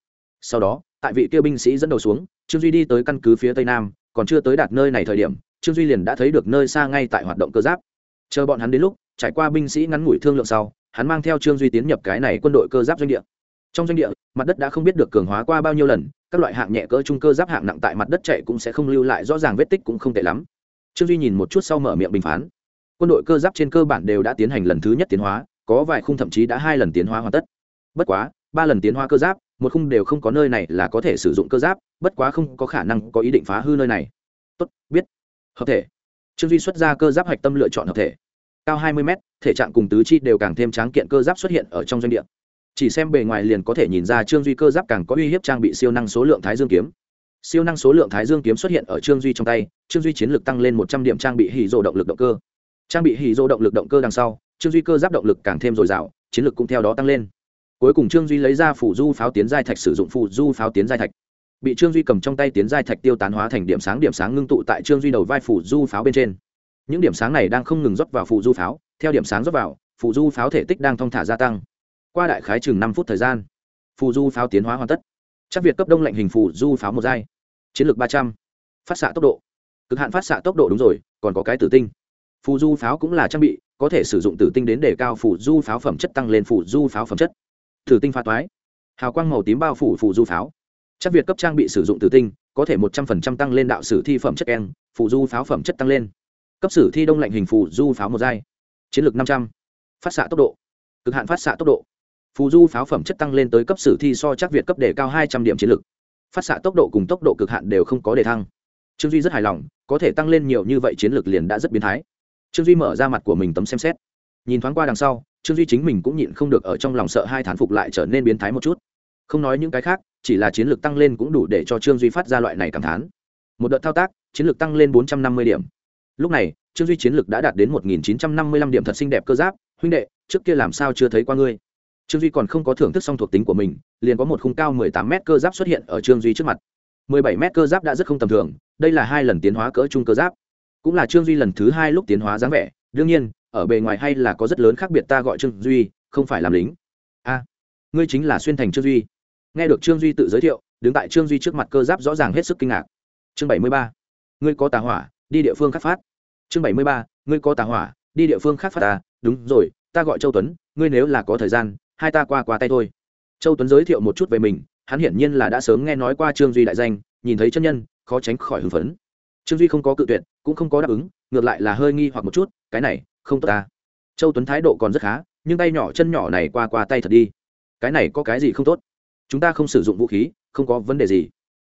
Sau đó, tại vị kia binh sĩ dẫn đầu xuống, trương duy đi tới căn cứ phía tây nam, còn chưa tới đạt nơi này thời điểm, trương duy liền đã thấy được nơi xa ngay tại hoạt động cơ giáp. Chờ bọn hắn đến lúc, trải qua binh sĩ ngắn ngủi thương lượng sau, hắn mang theo trương duy tiến nhập cái này quân đội cơ giáp doanh địa. Trong doanh địa, mặt đất đã không biết được cường hóa qua bao nhiêu lần, các loại hạng nhẹ cỡ trung cơ giáp hạng nặng tại mặt đất chạy cũng sẽ không lưu lại, rõ ràng vết tích cũng không tệ lắm. Trương duy nhìn một chút sau mở miệng bình phán quân đội cơ giáp trên cơ bản đều đã tiến hành lần thứ nhất tiến hóa, có vài khung thậm chí đã hai lần tiến hóa hoàn tất. Bất quá, ba lần tiến hóa cơ giáp, một khung đều không có nơi này là có thể sử dụng cơ giáp, bất quá không có khả năng có ý định phá hư nơi này. Tốt, biết. Hợp thể. Trương duy xuất ra cơ giáp hạch tâm lựa chọn hợp thể. Cao hai mươi m thể trạng cùng tứ chi đều càng thêm tráng kiện cơ giáp xuất hiện ở trong doanh địa. Chỉ xem bề ngoài liền có thể nhìn ra trương duy cơ giáp càng có uy hiếp trang bị siêu năng số lượng thái dương kiếm. Siêu năng số lượng thái dương kiếm xuất hiện ở trương duy trong tay, trương duy chiến lược tăng lên một trăm điểm trang bị hỉ rộ động lực động cơ trang bị hì dô động lực động cơ đằng sau, trương duy cơ giáp động lực càng thêm dồi dào, chiến lược cũng theo đó tăng lên. Cuối cùng trương duy lấy ra phủ du pháo tiến giai thạch sử dụng phủ du pháo tiến giai thạch. Bị trương duy cầm trong tay tiến giai thạch tiêu tán hóa thành điểm sáng điểm sáng ngưng tụ tại trương duy đầu vai phủ du pháo bên trên. Những điểm sáng này đang không ngừng rót vào phủ du pháo, theo điểm sáng rót vào phủ du pháo thể tích đang thong thả gia tăng. Qua đại khái chừng năm phút thời gian, phù du pháo tiến hóa hoàn tất. Chắc việc cấp đông lệnh hình phù du pháo một giai. Chiến lược ba trăm. Phát xạ tốc độ. Cực hạn phát xạ tốc độ đúng rồi, còn có cái tử tinh phù du pháo cũng là trang bị, có thể sử dụng tử tinh đến để cao phù du pháo phẩm chất tăng lên phù du pháo phẩm chất. Tử tinh pha toái, hào quang màu tím bao phủ phù du pháo. Chắc việc cấp trang bị sử dụng tử tinh, có thể một trăm phần trăm tăng lên đạo sử thi phẩm chất keng, phù du pháo phẩm chất tăng lên. Cấp sử thi đông lạnh hình phù du pháo một giai. Chiến lược năm trăm. Phát xạ tốc độ. Cực hạn phát xạ tốc độ. Phù du pháo phẩm chất tăng lên tới cấp sử thi so chắc việt cấp đề cao hai trăm điểm chiến lược. Phát xạ tốc độ cùng tốc độ cực hạn đều không có đề thăng. Trương duy rất hài lòng, có thể tăng lên nhiều như vậy chiến lược liền đã rất biến thái trương duy mở ra mặt của mình tấm xem xét nhìn thoáng qua đằng sau trương duy chính mình cũng nhịn không được ở trong lòng sợ hai thán phục lại trở nên biến thái một chút không nói những cái khác chỉ là chiến lược tăng lên cũng đủ để cho trương duy phát ra loại này cảm thán một đợt thao tác chiến lược tăng lên bốn trăm năm mươi điểm lúc này trương duy chiến lược đã đạt đến một nghìn chín trăm năm mươi lăm điểm thật xinh đẹp cơ giáp huynh đệ trước kia làm sao chưa thấy qua ngươi trương duy còn không có thưởng thức xong thuộc tính của mình liền có một khung cao 18 m cơ giáp xuất hiện ở trương duy trước mặt 17 m cơ giáp đã rất không tầm thường đây là hai lần tiến hóa cỡ trung cơ giáp cũng là trương duy lần thứ hai lúc tiến hóa dáng vẻ. Đương nhiên, ở bề ngoài hay là có rất lớn khác biệt ta gọi trương duy, không phải làm lính. A, ngươi chính là xuyên thành trương duy. Nghe được trương duy tự giới thiệu, đứng tại trương duy trước mặt cơ giáp rõ ràng hết sức kinh ngạc. Chương 73. ngươi có tà hỏa, đi địa phương khác phát. Chương 73. ngươi có tà hỏa, đi địa phương khác phát ta đúng rồi, ta gọi châu tuấn, ngươi nếu là có thời gian, hai ta qua qua tay thôi. Châu tuấn giới thiệu một chút về mình, hắn hiển nhiên là đã sớm nghe nói qua trương duy đại danh, nhìn thấy chân nhân, khó tránh khỏi hưng phấn. Trương duy không có cự tuyệt cũng không có đáp ứng, ngược lại là hơi nghi hoặc một chút, cái này, không tốt ta. Châu tuấn thái độ còn rất khá, nhưng tay nhỏ chân nhỏ này qua qua tay thật đi. Cái này có cái gì không tốt? Chúng ta không sử dụng vũ khí, không có vấn đề gì.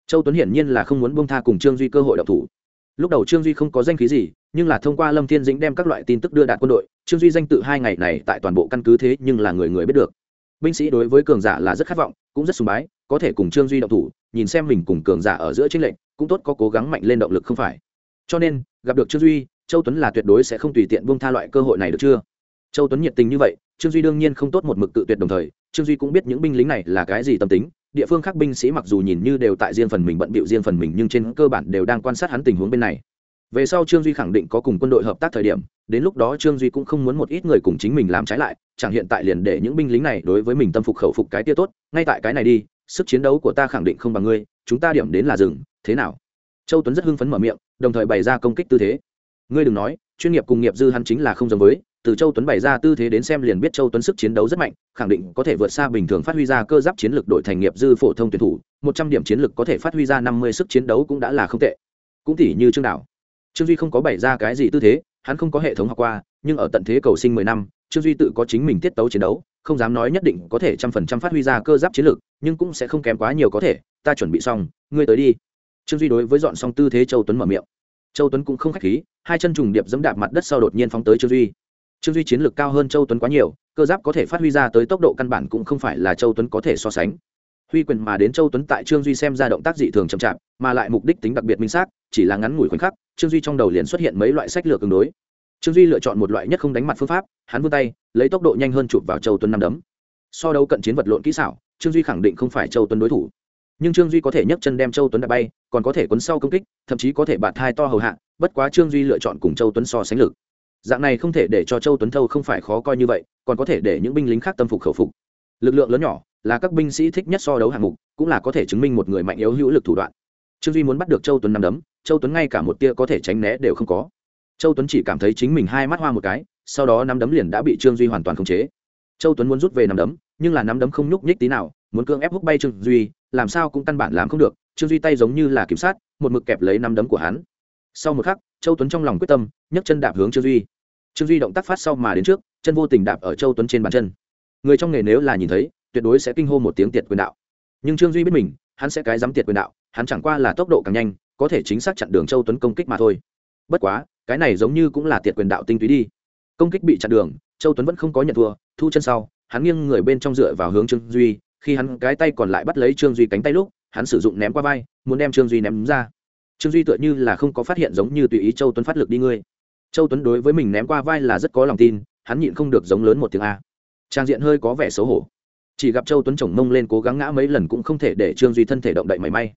Châu tuấn hiển nhiên là không muốn buông tha cùng trương duy cơ hội đọc thủ. Lúc đầu trương duy không có danh khí gì, nhưng là thông qua lâm thiên dĩnh đem các loại tin tức đưa đạt quân đội, trương duy danh tự hai ngày này tại toàn bộ căn cứ thế nhưng là người người biết được. Binh sĩ đối với cường giả là rất khát vọng, cũng rất sùng bái, có thể cùng trương duy động thủ, nhìn xem mình cùng cường giả ở giữa chính lệnh cũng tốt có cố gắng mạnh lên động lực không phải cho nên, gặp được trương duy, châu tuấn là tuyệt đối sẽ không tùy tiện buông tha loại cơ hội này được chưa? Châu tuấn nhiệt tình như vậy, trương duy đương nhiên không tốt một mực tự tuyệt đồng thời, trương duy cũng biết những binh lính này là cái gì tâm tính. Địa phương khác binh sĩ mặc dù nhìn như đều tại riêng phần mình bận bịu riêng phần mình nhưng trên cơ bản đều đang quan sát hắn tình huống bên này. Về sau trương duy khẳng định có cùng quân đội hợp tác thời điểm, đến lúc đó trương duy cũng không muốn một ít người cùng chính mình làm trái lại, chẳng hiện tại liền để những binh lính này đối với mình tâm phục khẩu phục cái tia tốt, ngay tại cái này đi, sức chiến đấu của ta khẳng định không bằng ngươi, chúng ta điểm đến là rừng thế nào? Châu tuấn rất hưng phấn mở miệng, đồng thời bày ra công kích tư thế. Ngươi đừng nói, chuyên nghiệp cùng nghiệp dư hắn chính là không giống với, từ châu tuấn bày ra tư thế đến xem liền biết châu tuấn sức chiến đấu rất mạnh, khẳng định có thể vượt xa bình thường phát huy ra cơ giáp chiến lược đội thành nghiệp dư phổ thông tuyển thủ, một trăm điểm chiến lược có thể phát huy ra năm mươi sức chiến đấu cũng đã là không tệ. Cũng tỉ như trương đạo. Trương duy không có bày ra cái gì tư thế, hắn không có hệ thống học qua, nhưng ở tận thế cầu sinh mười năm, trương duy tự có chính mình tiết tấu chiến đấu, không dám nói nhất định có thể trăm phần trăm phát huy ra cơ giáp chiến lược, nhưng cũng sẽ không kém quá nhiều có thể. Ta chuẩn bị xong, ngươi tới đi trương duy đối với dọn xong tư thế châu tuấn mở miệng. Châu tuấn cũng không khách khí, hai chân trùng điệp dẫm đạp mặt đất sau đột nhiên phóng tới trương duy. Trương duy chiến lược cao hơn châu tuấn quá nhiều, cơ giáp có thể phát huy ra tới tốc độ căn bản cũng không phải là châu tuấn có thể so sánh. Huy quyền mà đến châu tuấn tại trương duy xem ra động tác dị thường chậm chạp, mà lại mục đích tính đặc biệt minh xác, chỉ là ngắn ngủi khoảnh khắc, trương duy trong đầu liền xuất hiện mấy loại sách lược tương đối. Trương duy lựa chọn một loại nhất không đánh mặt phương pháp, hắn vươn tay, lấy tốc độ nhanh hơn chụp vào châu tuấn năm đấm. So đấu cận chiến vật lộn kỹ xảo, trương duy khẳng định không phải châu tuấn đối thủ nhưng trương duy có thể nhấc chân đem châu tuấn đã bay, còn có thể quấn sau công kích, thậm chí có thể bạt thai to hầu hạ, bất quá trương duy lựa chọn cùng châu tuấn so sánh lực. Dạng này không thể để cho châu tuấn thâu không phải khó coi như vậy, còn có thể để những binh lính khác tâm phục khẩu phục. Lực lượng lớn nhỏ, là các binh sĩ thích nhất so đấu hạng mục, cũng là có thể chứng minh một người mạnh yếu hữu lực thủ đoạn. Trương duy muốn bắt được châu tuấn nằm đấm, châu tuấn ngay cả một tia có thể tránh né đều không có. Châu tuấn chỉ cảm thấy chính mình hai mắt hoa một cái, sau đó nắm đấm liền đã bị trương duy hoàn toàn khống chế. Châu tuấn muốn rút về nắm đấm, nhưng là nắm đấm không nhúc nhích tí nào muốn cưỡng ép hút bay trương duy, làm sao cũng căn bản làm không được, trương duy tay giống như là kiểm sát, một mực kẹp lấy năm đấm của hắn. Sau một khắc, châu tuấn trong lòng quyết tâm, nhấc chân đạp hướng trương duy. Trương duy động tác phát sau mà đến trước, chân vô tình đạp ở châu tuấn trên bàn chân. Người trong nghề nếu là nhìn thấy, tuyệt đối sẽ kinh hô một tiếng tiệt quyền đạo. Nhưng trương duy biết mình, hắn sẽ cái dám tiệt quyền đạo, hắn chẳng qua là tốc độ càng nhanh, có thể chính xác chặn đường châu tuấn công kích mà thôi. Bất quá, cái này giống như cũng là tiệt quyền đạo tinh túy đi. Công kích bị chặn đường, châu tuấn vẫn không có nhận thua, thu chân sau, hắn nghiêng người bên trong dựa vào hướng trương duy khi hắn cái tay còn lại bắt lấy trương duy cánh tay lúc, hắn sử dụng ném qua vai, muốn đem trương duy ném ra. Trương duy tựa như là không có phát hiện giống như tùy ý châu tuấn phát lực đi ngươi. Châu tuấn đối với mình ném qua vai là rất có lòng tin, hắn nhịn không được giống lớn một tiếng a. Trang diện hơi có vẻ xấu hổ. Chỉ gặp châu tuấn chồng mông lên cố gắng ngã mấy lần cũng không thể để trương duy thân thể động đậy mảy may.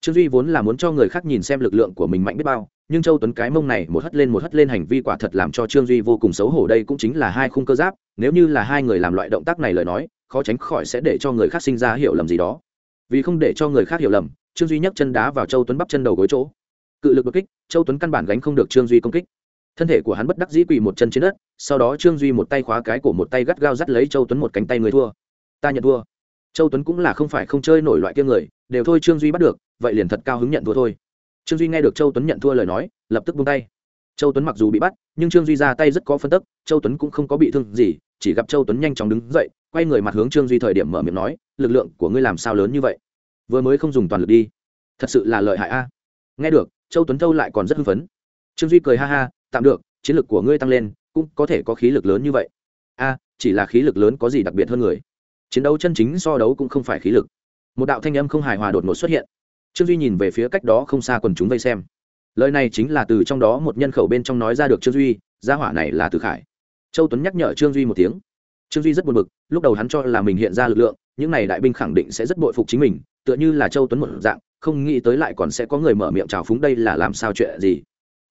Trương duy vốn là muốn cho người khác nhìn xem lực lượng của mình mạnh biết bao, nhưng châu tuấn cái mông này một hất lên một hất lên hành vi quả thật làm cho trương duy vô cùng xấu hổ, đây cũng chính là hai khung cơ giáp, nếu như là hai người làm loại động tác này lời nói khó tránh khỏi sẽ để cho người khác sinh ra hiểu lầm gì đó. Vì không để cho người khác hiểu lầm, trương duy nhấc chân đá vào châu tuấn bắp chân đầu gối chỗ. Cự lực đột kích, châu tuấn căn bản gánh không được trương duy công kích. Thân thể của hắn bất đắc dĩ quỳ một chân trên đất, sau đó trương duy một tay khóa cái cổ một tay gắt gao dắt lấy châu tuấn một cánh tay người thua. Ta nhận thua. Châu tuấn cũng là không phải không chơi nổi loại kia người, đều thôi trương duy bắt được, vậy liền thật cao hứng nhận thua thôi. Trương duy nghe được châu tuấn nhận thua lời nói, lập tức buông tay châu tuấn mặc dù bị bắt, nhưng trương duy ra tay rất có phân tức, châu tuấn cũng không có bị thương gì, chỉ gặp châu tuấn nhanh chóng đứng dậy, quay người mặt hướng trương duy thời điểm mở miệng nói, lực lượng của ngươi làm sao lớn như vậy? Vừa mới không dùng toàn lực đi. Thật sự là lợi hại a. Nghe được, châu tuấn thâu lại còn rất hưng phấn. Trương duy cười ha ha, tạm được, chiến lực của ngươi tăng lên, cũng có thể có khí lực lớn như vậy. A, chỉ là khí lực lớn có gì đặc biệt hơn người? Chiến đấu chân chính so đấu cũng không phải khí lực. Một đạo thanh âm không hài hòa đột ngột xuất hiện. Trương duy nhìn về phía cách đó không xa quần chúng vây xem lời này chính là từ trong đó một nhân khẩu bên trong nói ra được trương duy, gia hỏa này là từ khải. Châu tuấn nhắc nhở trương duy một tiếng. Trương duy rất buồn bực, lúc đầu hắn cho là mình hiện ra lực lượng, những n à y đại binh khẳng định sẽ rất bội phục chính mình, tựa như là châu tuấn một dạng, không nghĩ tới lại còn sẽ có người mở miệng trào phúng đây là làm sao chuyện gì.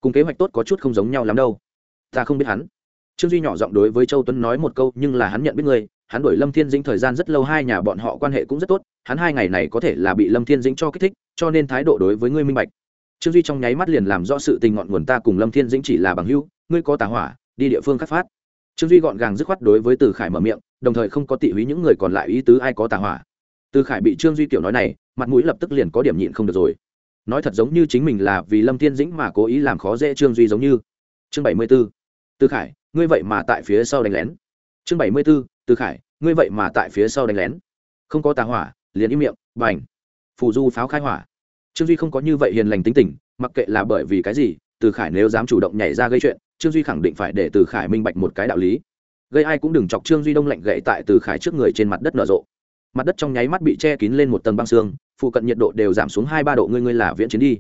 Cùng kế hoạch tốt có chút không giống nhau lắm đâu. Ta không biết hắn. Trương duy nhỏ giọng đối với châu tuấn nói một câu, nhưng là hắn nhận biết người, hắn đuổi lâm thiên dĩnh thời gian rất lâu, hai nhà bọn họ quan hệ cũng rất tốt, hắn hai ngày này có thể là bị lâm thiên dĩnh cho kích thích, cho nên thái độ đối với ngươi minh bạch trương duy trong nháy mắt liền làm rõ sự tình ngọn nguồn ta cùng lâm thiên dĩnh chỉ là bằng hữu, ngươi có tà hỏa, đi địa phương khắc phát. Trương duy gọn gàng dứt khoát đối với từ khải mở miệng, đồng thời không có tị húy những người còn lại ý tứ ai có tà hỏa. Từ khải bị trương duy kiểu nói này, mặt mũi lập tức liền có điểm nhịn không được rồi. Nói thật giống như chính mình là vì lâm thiên dĩnh mà cố ý làm khó dễ trương duy giống như. Chương bảy mươi b ố khải, ngươi vậy mà tại phía sau đánh lén. Chương bảy mươi b ố khải, ngươi vậy mà tại phía sau đánh lén. Không có tà hỏa, liền im miệng b à n h phù du pháo khai hỏa trương duy không có như vậy hiền lành tính tình, mặc kệ là bởi vì cái gì, từ khải nếu dám chủ động nhảy ra gây chuyện, trương duy khẳng định phải để từ khải minh bạch một cái đạo lý. Gây ai cũng đừng chọc trương duy đông lạnh gậy tại từ khải trước người trên mặt đất nở rộ. Mặt đất trong nháy mắt bị che kín lên một tầng băng xương, phụ cận nhiệt độ đều giảm xuống hai ba độ, ngươi ngươi là viễn chiến đi.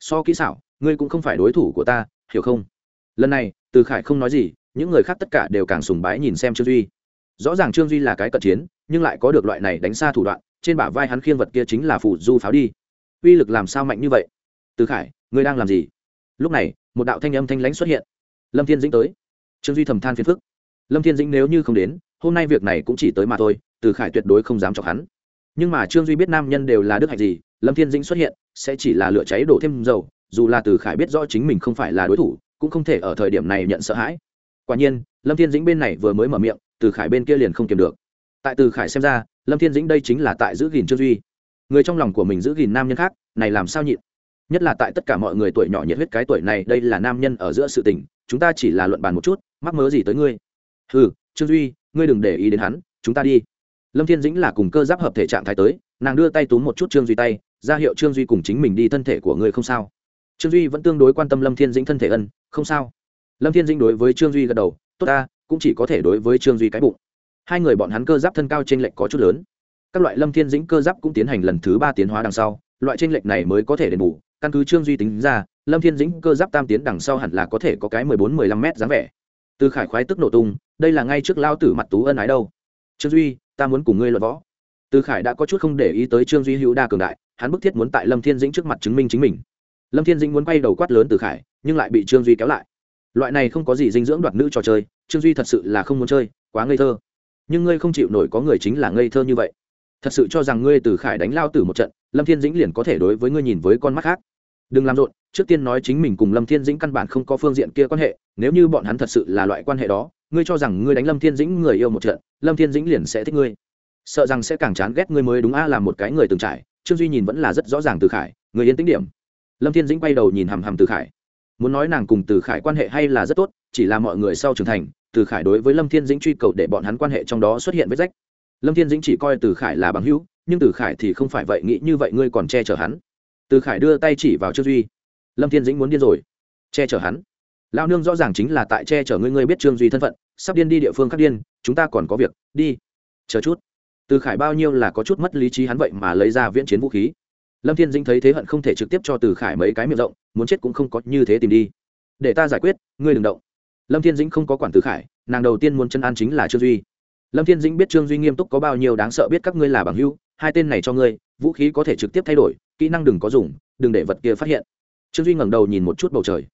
So kỹ xảo, ngươi cũng không phải đối thủ của ta, hiểu không? Lần này, từ khải không nói gì, những người khác tất cả đều càng sùng bái nhìn xem trương duy. Rõ ràng trương duy là cái cận chiến, nhưng lại có được loại này đánh xa thủ đoạn, trên bả vai hắn khiêng vật kia chính là phủ du pháo đi uy lực làm sao mạnh như vậy? Từ khải, ngươi đang làm gì? Lúc này, một đạo thanh âm thanh lãnh xuất hiện. Lâm thiên dĩnh tới. Trương duy thầm than phiền phức. Lâm thiên dĩnh nếu như không đến, hôm nay việc này cũng chỉ tới mà thôi, từ khải tuyệt đối không dám chọc hắn. Nhưng mà trương duy biết nam nhân đều là đức hạnh gì, lâm thiên dĩnh xuất hiện, sẽ chỉ là lửa cháy đổ thêm dầu, dù là từ khải biết rõ chính mình không phải là đối thủ, cũng không thể ở thời điểm này nhận sợ hãi. Quả nhiên, lâm thiên dĩnh bên này vừa mới mở miệng, từ khải bên kia liền không kiềm được. Tại từ khải xem ra, lâm thiên dĩnh đây chính là tại giữ gìn trương duy người trong lòng của mình giữ gìn nam nhân khác, này làm sao nhịn? Nhất là tại tất cả mọi người tuổi nhỏ nhiệt huyết cái tuổi này, đây là nam nhân ở giữa sự tình, chúng ta chỉ là luận bàn một chút, mắc mớ gì tới ngươi? Ừ trương duy, ngươi đừng để ý đến hắn, chúng ta đi. Lâm thiên dĩnh là cùng cơ giáp hợp thể trạng thái tới, nàng đưa tay túm một chút trương duy tay, ra hiệu trương duy cùng chính mình đi thân thể của ngươi không sao. Trương duy vẫn tương đối quan tâm lâm thiên dĩnh thân thể ân, không sao. Lâm thiên dĩnh đối với trương duy gật đầu, tốt ta, cũng chỉ có thể đối với trương duy cái bụng. Hai người bọn hắn cơ giáp thân cao t r ê n lệch có chút lớn các loại lâm thiên dĩnh cơ giáp cũng tiến hành lần thứ ba tiến hóa đằng sau, loại tranh lệch này mới có thể đền bù. Căn cứ trương duy tính ra, lâm thiên dĩnh cơ giáp tam tiến đằng sau hẳn là có thể có cái mười bốn, mười lăm m dáng vẻ. Từ khải khoái tức nổ tung, đây là ngay trước lao tử mặt tú ân ái đâu. Trương duy, ta muốn cùng ngươi luận võ. Từ khải đã có chút không để ý tới trương duy hữu đa cường đại, hắn bức thiết muốn tại lâm thiên dĩnh trước mặt chứng minh chính mình. Lâm thiên dĩnh muốn quay đầu quát lớn từ khải, nhưng lại bị trương duy kéo lại. Loại này không có gì dinh dưỡng đoạt nữ trò chơi, trương duy thật sự là không muốn chơi, quá ngây thơ. Nhưng ngươi không chịu nổi có người chính là ngây thơ như vậy thật sự cho rằng ngươi từ khải đánh lao tử một trận, lâm thiên dĩnh liền có thể đối với ngươi nhìn với con mắt khác. Đừng làm rộn, trước tiên nói chính mình cùng lâm thiên dĩnh căn bản không có phương diện kia quan hệ, nếu như bọn hắn thật sự là loại quan hệ đó, ngươi cho rằng ngươi đánh lâm thiên dĩnh người yêu một trận, lâm thiên dĩnh liền sẽ thích ngươi. Sợ rằng sẽ càng chán ghét ngươi mới đúng a, là một cái người từng trải, trương duy nhìn vẫn là rất rõ ràng từ khải, người yên tĩnh điểm. Lâm thiên dĩnh quay đầu nhìn hằm hằm từ khải. Muốn nói nàng cùng từ khải quan hệ hay là rất tốt, chỉ là mọi người sau trưởng thành, từ khải đối với lâm thiên dĩnh truy cầu để bọn hắn quan hệ trong đó xuất hiện vết rách lâm thiên dĩnh chỉ coi từ khải là bằng hữu, nhưng từ khải thì không phải vậy, nghĩ như vậy ngươi còn che chở hắn. Từ khải đưa tay chỉ vào trương duy. Lâm thiên dĩnh muốn điên rồi. Che chở hắn? Lao nương rõ ràng chính là tại che chở ngươi ngươi biết trương duy thân phận, sắp điên đi địa phương khác điên, chúng ta còn có việc, đi. Chờ chút. Từ khải bao nhiêu là có chút mất lý trí hắn vậy mà lấy ra viễn chiến vũ khí. Lâm thiên dĩnh thấy thế hận không thể trực tiếp cho từ khải mấy cái miệng rộng, muốn chết cũng không có như thế tìm đi. Để ta giải quyết, ngươi đừng động. Lâm thiên dĩnh không có quản từ khải, nàng đầu tiên muốn chân an chính là trương duy lâm thiên dĩnh biết trương duy nghiêm túc có bao nhiêu đáng sợ biết các ngươi là bằng hưu hai tên này cho ngươi, vũ khí có thể trực tiếp thay đổi, kỹ năng đừng có dùng, đừng để vật kia phát hiện. Trương duy ngẩng đầu nhìn một chút bầu trời.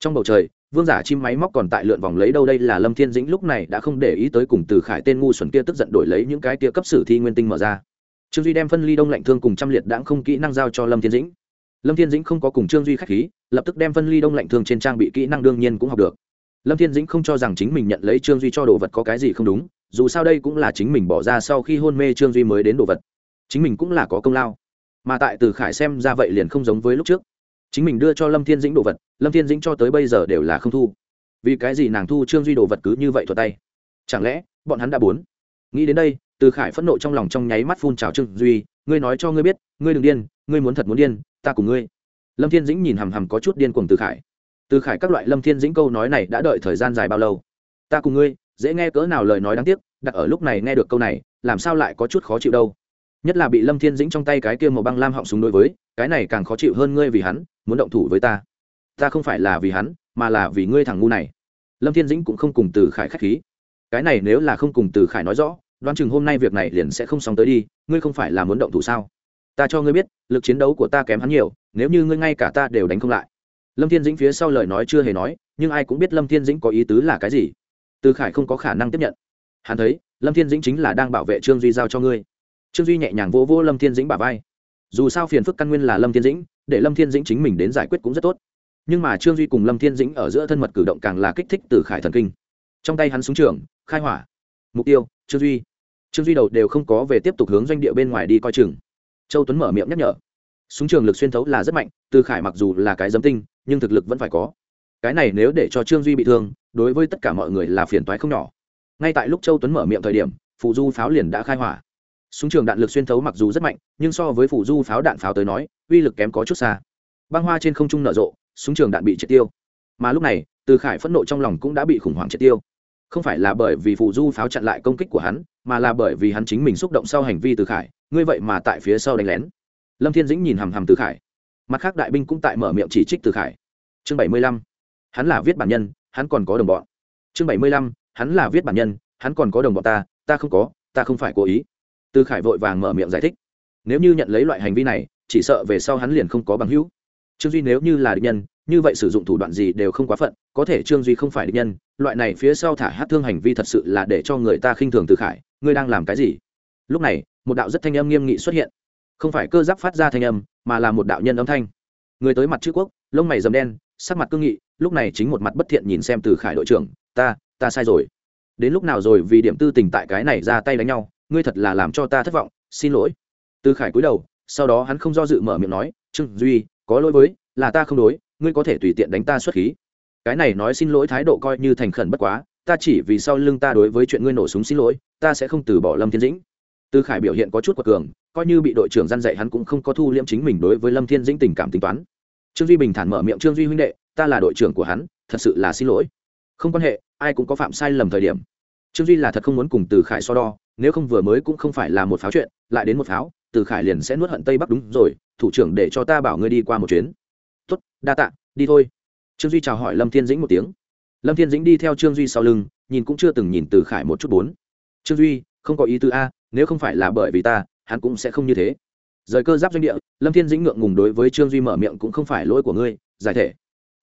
Trong bầu trời, vương giả chim máy móc còn tại lượn vòng lấy đâu đây là lâm thiên dĩnh lúc này đã không để ý tới cùng từ khải tên ngu xuẩn kia tức giận đổi lấy những cái kia cấp sử thi nguyên tinh mở ra. Trương duy đem phân ly đông lạnh thương cùng trăm liệt đãng không kỹ năng giao cho lâm thiên dĩnh. Lâm thiên dĩnh không có cùng trương duy k h á c h khí, lập tức đem phân ly đông lạnh thương trên trang bị kỹ năng đương nhiên cũng học được. Lâm thiên dĩnh không cho rằng chính mình nhận lấy trương duy cho đồ vật có cái gì không đúng dù sao đây cũng là chính mình bỏ ra sau khi hôn mê trương duy mới đến đồ vật. Chính mình cũng là có công lao. Mà tại từ khải xem ra vậy liền không giống với lúc trước. Chính mình đưa cho lâm thiên dĩnh đồ vật, lâm thiên dĩnh cho tới bây giờ đều là không thu. Vì cái gì nàng thu trương duy đồ vật cứ như vậy thuật tay? Chẳng lẽ bọn hắn đã bốn? Nghĩ đến đây, từ khải phẫn nộ trong lòng trong nháy mắt phun trào trương duy, ngươi nói cho ngươi biết, ngươi đừng điên, ngươi muốn thật muốn điên, ta cùng ngươi. Lâm thiên dĩnh nhìn hằm hằm có chút điên cuồng từ khải. Từ khải các loại lâm thiên dĩnh câu nói này đã đợi thời gian dài bao lâu? Ta cùng ngươi dễ nghe cỡ nào lời nói đáng tiếc, đặt ở lúc này nghe được câu này, làm sao lại có chút khó chịu đâu. Nhất là bị lâm thiên dĩnh trong tay cái kia màu băng lam họng súng đối với, cái này càng khó chịu hơn ngươi vì hắn, muốn động thủ với ta. Ta không phải là vì hắn, mà là vì ngươi thằng ngu này. Lâm thiên dĩnh cũng không cùng từ khải k h á c h khí. Cái này nếu là không cùng từ khải nói rõ, đoán chừng hôm nay việc này liền sẽ không xong tới đi, ngươi không phải là muốn động thủ sao? Ta cho ngươi biết, lực chiến đấu của ta kém hắn nhiều, nếu như ngươi ngay cả ta đều đánh không lại. Lâm thiên dĩnh phía sau lời nói chưa hề nói, nhưng ai cũng biết lâm thiên dĩnh có ý tứ là cái gì từ khải không có khả năng tiếp nhận. Hắn thấy, lâm thiên dĩnh chính là đang bảo vệ trương duy giao cho ngươi. Trương duy nhẹ nhàng vỗ vỗ lâm thiên dĩnh bả vai. Dù sao phiền phức căn nguyên là lâm thiên dĩnh, để lâm thiên dĩnh chính mình đến giải quyết cũng rất tốt. Nhưng mà trương duy cùng lâm thiên dĩnh ở giữa thân mật cử động càng là kích thích từ khải thần kinh. Trong tay hắn súng trường, khai hỏa. Mục tiêu, trương duy. Trương duy đầu đều không có về tiếp tục hướng doanh địa bên ngoài đi coi chừng. Châu tuấn mở miệng nhắc nhở. Súng trường lực xuyên thấu là rất mạnh, từ khải mặc dù là cái dấm tinh, nhưng thực lực vẫn phải có cái này nếu để cho trương duy bị thương, đối với tất cả mọi người là phiền toái không nhỏ. Ngay tại lúc châu tuấn mở miệng thời điểm phụ du pháo liền đã khai hỏa. Súng trường đạn lực xuyên thấu mặc dù rất mạnh, nhưng so với phụ du pháo đạn pháo tới nói, uy lực kém có chút xa. Băng hoa trên không trung nở rộ, súng trường đạn bị triệt tiêu. Mà lúc này, từ khải phẫn nộ trong lòng cũng đã bị khủng hoảng triệt tiêu. Không phải là bởi vì phụ du pháo chặn lại công kích của hắn, mà là bởi vì hắn chính mình xúc động sau hành vi từ khải, ngươi vậy mà tại phía sau đánh lén. Lâm thiên dĩnh nhìn hằm hằm từ khải. Mặt khác đại binh cũng tại mở miệng chỉ trích từ khải. Chương bảy mươi lăm hắn là viết bản nhân, hắn còn có đồng bọn. Chương bảy mươi lăm, hắn là viết bản nhân, hắn còn có đồng bọn ta ta không có, ta không phải cố ý. Tư khải vội vàng mở miệng giải thích. Nếu như nhận lấy loại hành vi này, chỉ sợ về sau hắn liền không có bằng hữu. Trương duy nếu như là địch nhân, như vậy sử dụng thủ đoạn gì đều không quá phận, có thể trương duy không phải địch nhân, loại này phía sau thả hát thương hành vi thật sự là để cho người ta khinh thường từ khải, ngươi đang làm cái gì? Lúc này, một đạo rất thanh âm nghiêm nghị xuất hiện. Không phải cơ giáp phát ra thanh âm, mà là một đạo nhân âm thanh. Người tới mặt chữ quốc, lông mày dầm đen, sắc mặt cương nghị lúc này chính một mặt bất thiện nhìn xem từ khải đội trưởng, ta ta sai rồi. Đến lúc nào rồi vì điểm tư tình tại cái này ra tay đánh nhau, ngươi thật là làm cho ta thất vọng, xin lỗi. Từ khải cúi đầu, sau đó hắn không do dự mở miệng nói, trương duy, có lỗi với, là ta không đối, ngươi có thể tùy tiện đánh ta xuất khí. Cái này nói xin lỗi thái độ coi như thành khẩn bất quá, ta chỉ vì sau lưng ta đối với chuyện ngươi nổ súng xin lỗi, ta sẽ không từ bỏ lâm thiên dĩnh. Từ khải biểu hiện có chút quật cường, coi như bị đội trưởng gian dạy hắn cũng không có thu liễm chính mình đối với lâm thiên dĩnh tình cảm tính toán trương duy bình thản mở miệng, trương duy huynh đệ, ta là đội trưởng của hắn, thật sự là xin lỗi. Không quan hệ, ai cũng có phạm sai lầm thời điểm. Trương duy là thật không muốn cùng từ khải so đo, nếu không vừa mới cũng không phải là một pháo chuyện, lại đến một pháo, từ khải liền sẽ nuốt hận tây bắc đúng rồi, thủ trưởng để cho ta bảo ngươi đi qua một chuyến. Tuất đa tạ, đi thôi. Trương duy chào hỏi lâm thiên dĩnh một tiếng. Lâm thiên dĩnh đi theo trương duy sau lưng, nhìn cũng chưa từng nhìn từ khải một chút bốn. Trương duy, không có ý tư a, nếu không phải là bởi vì ta, hắn cũng sẽ không như thế rời cơ giáp doanh địa, lâm thiên dĩnh ngượng ngùng đối với trương duy mở miệng cũng không phải lỗi của ngươi, giải thể.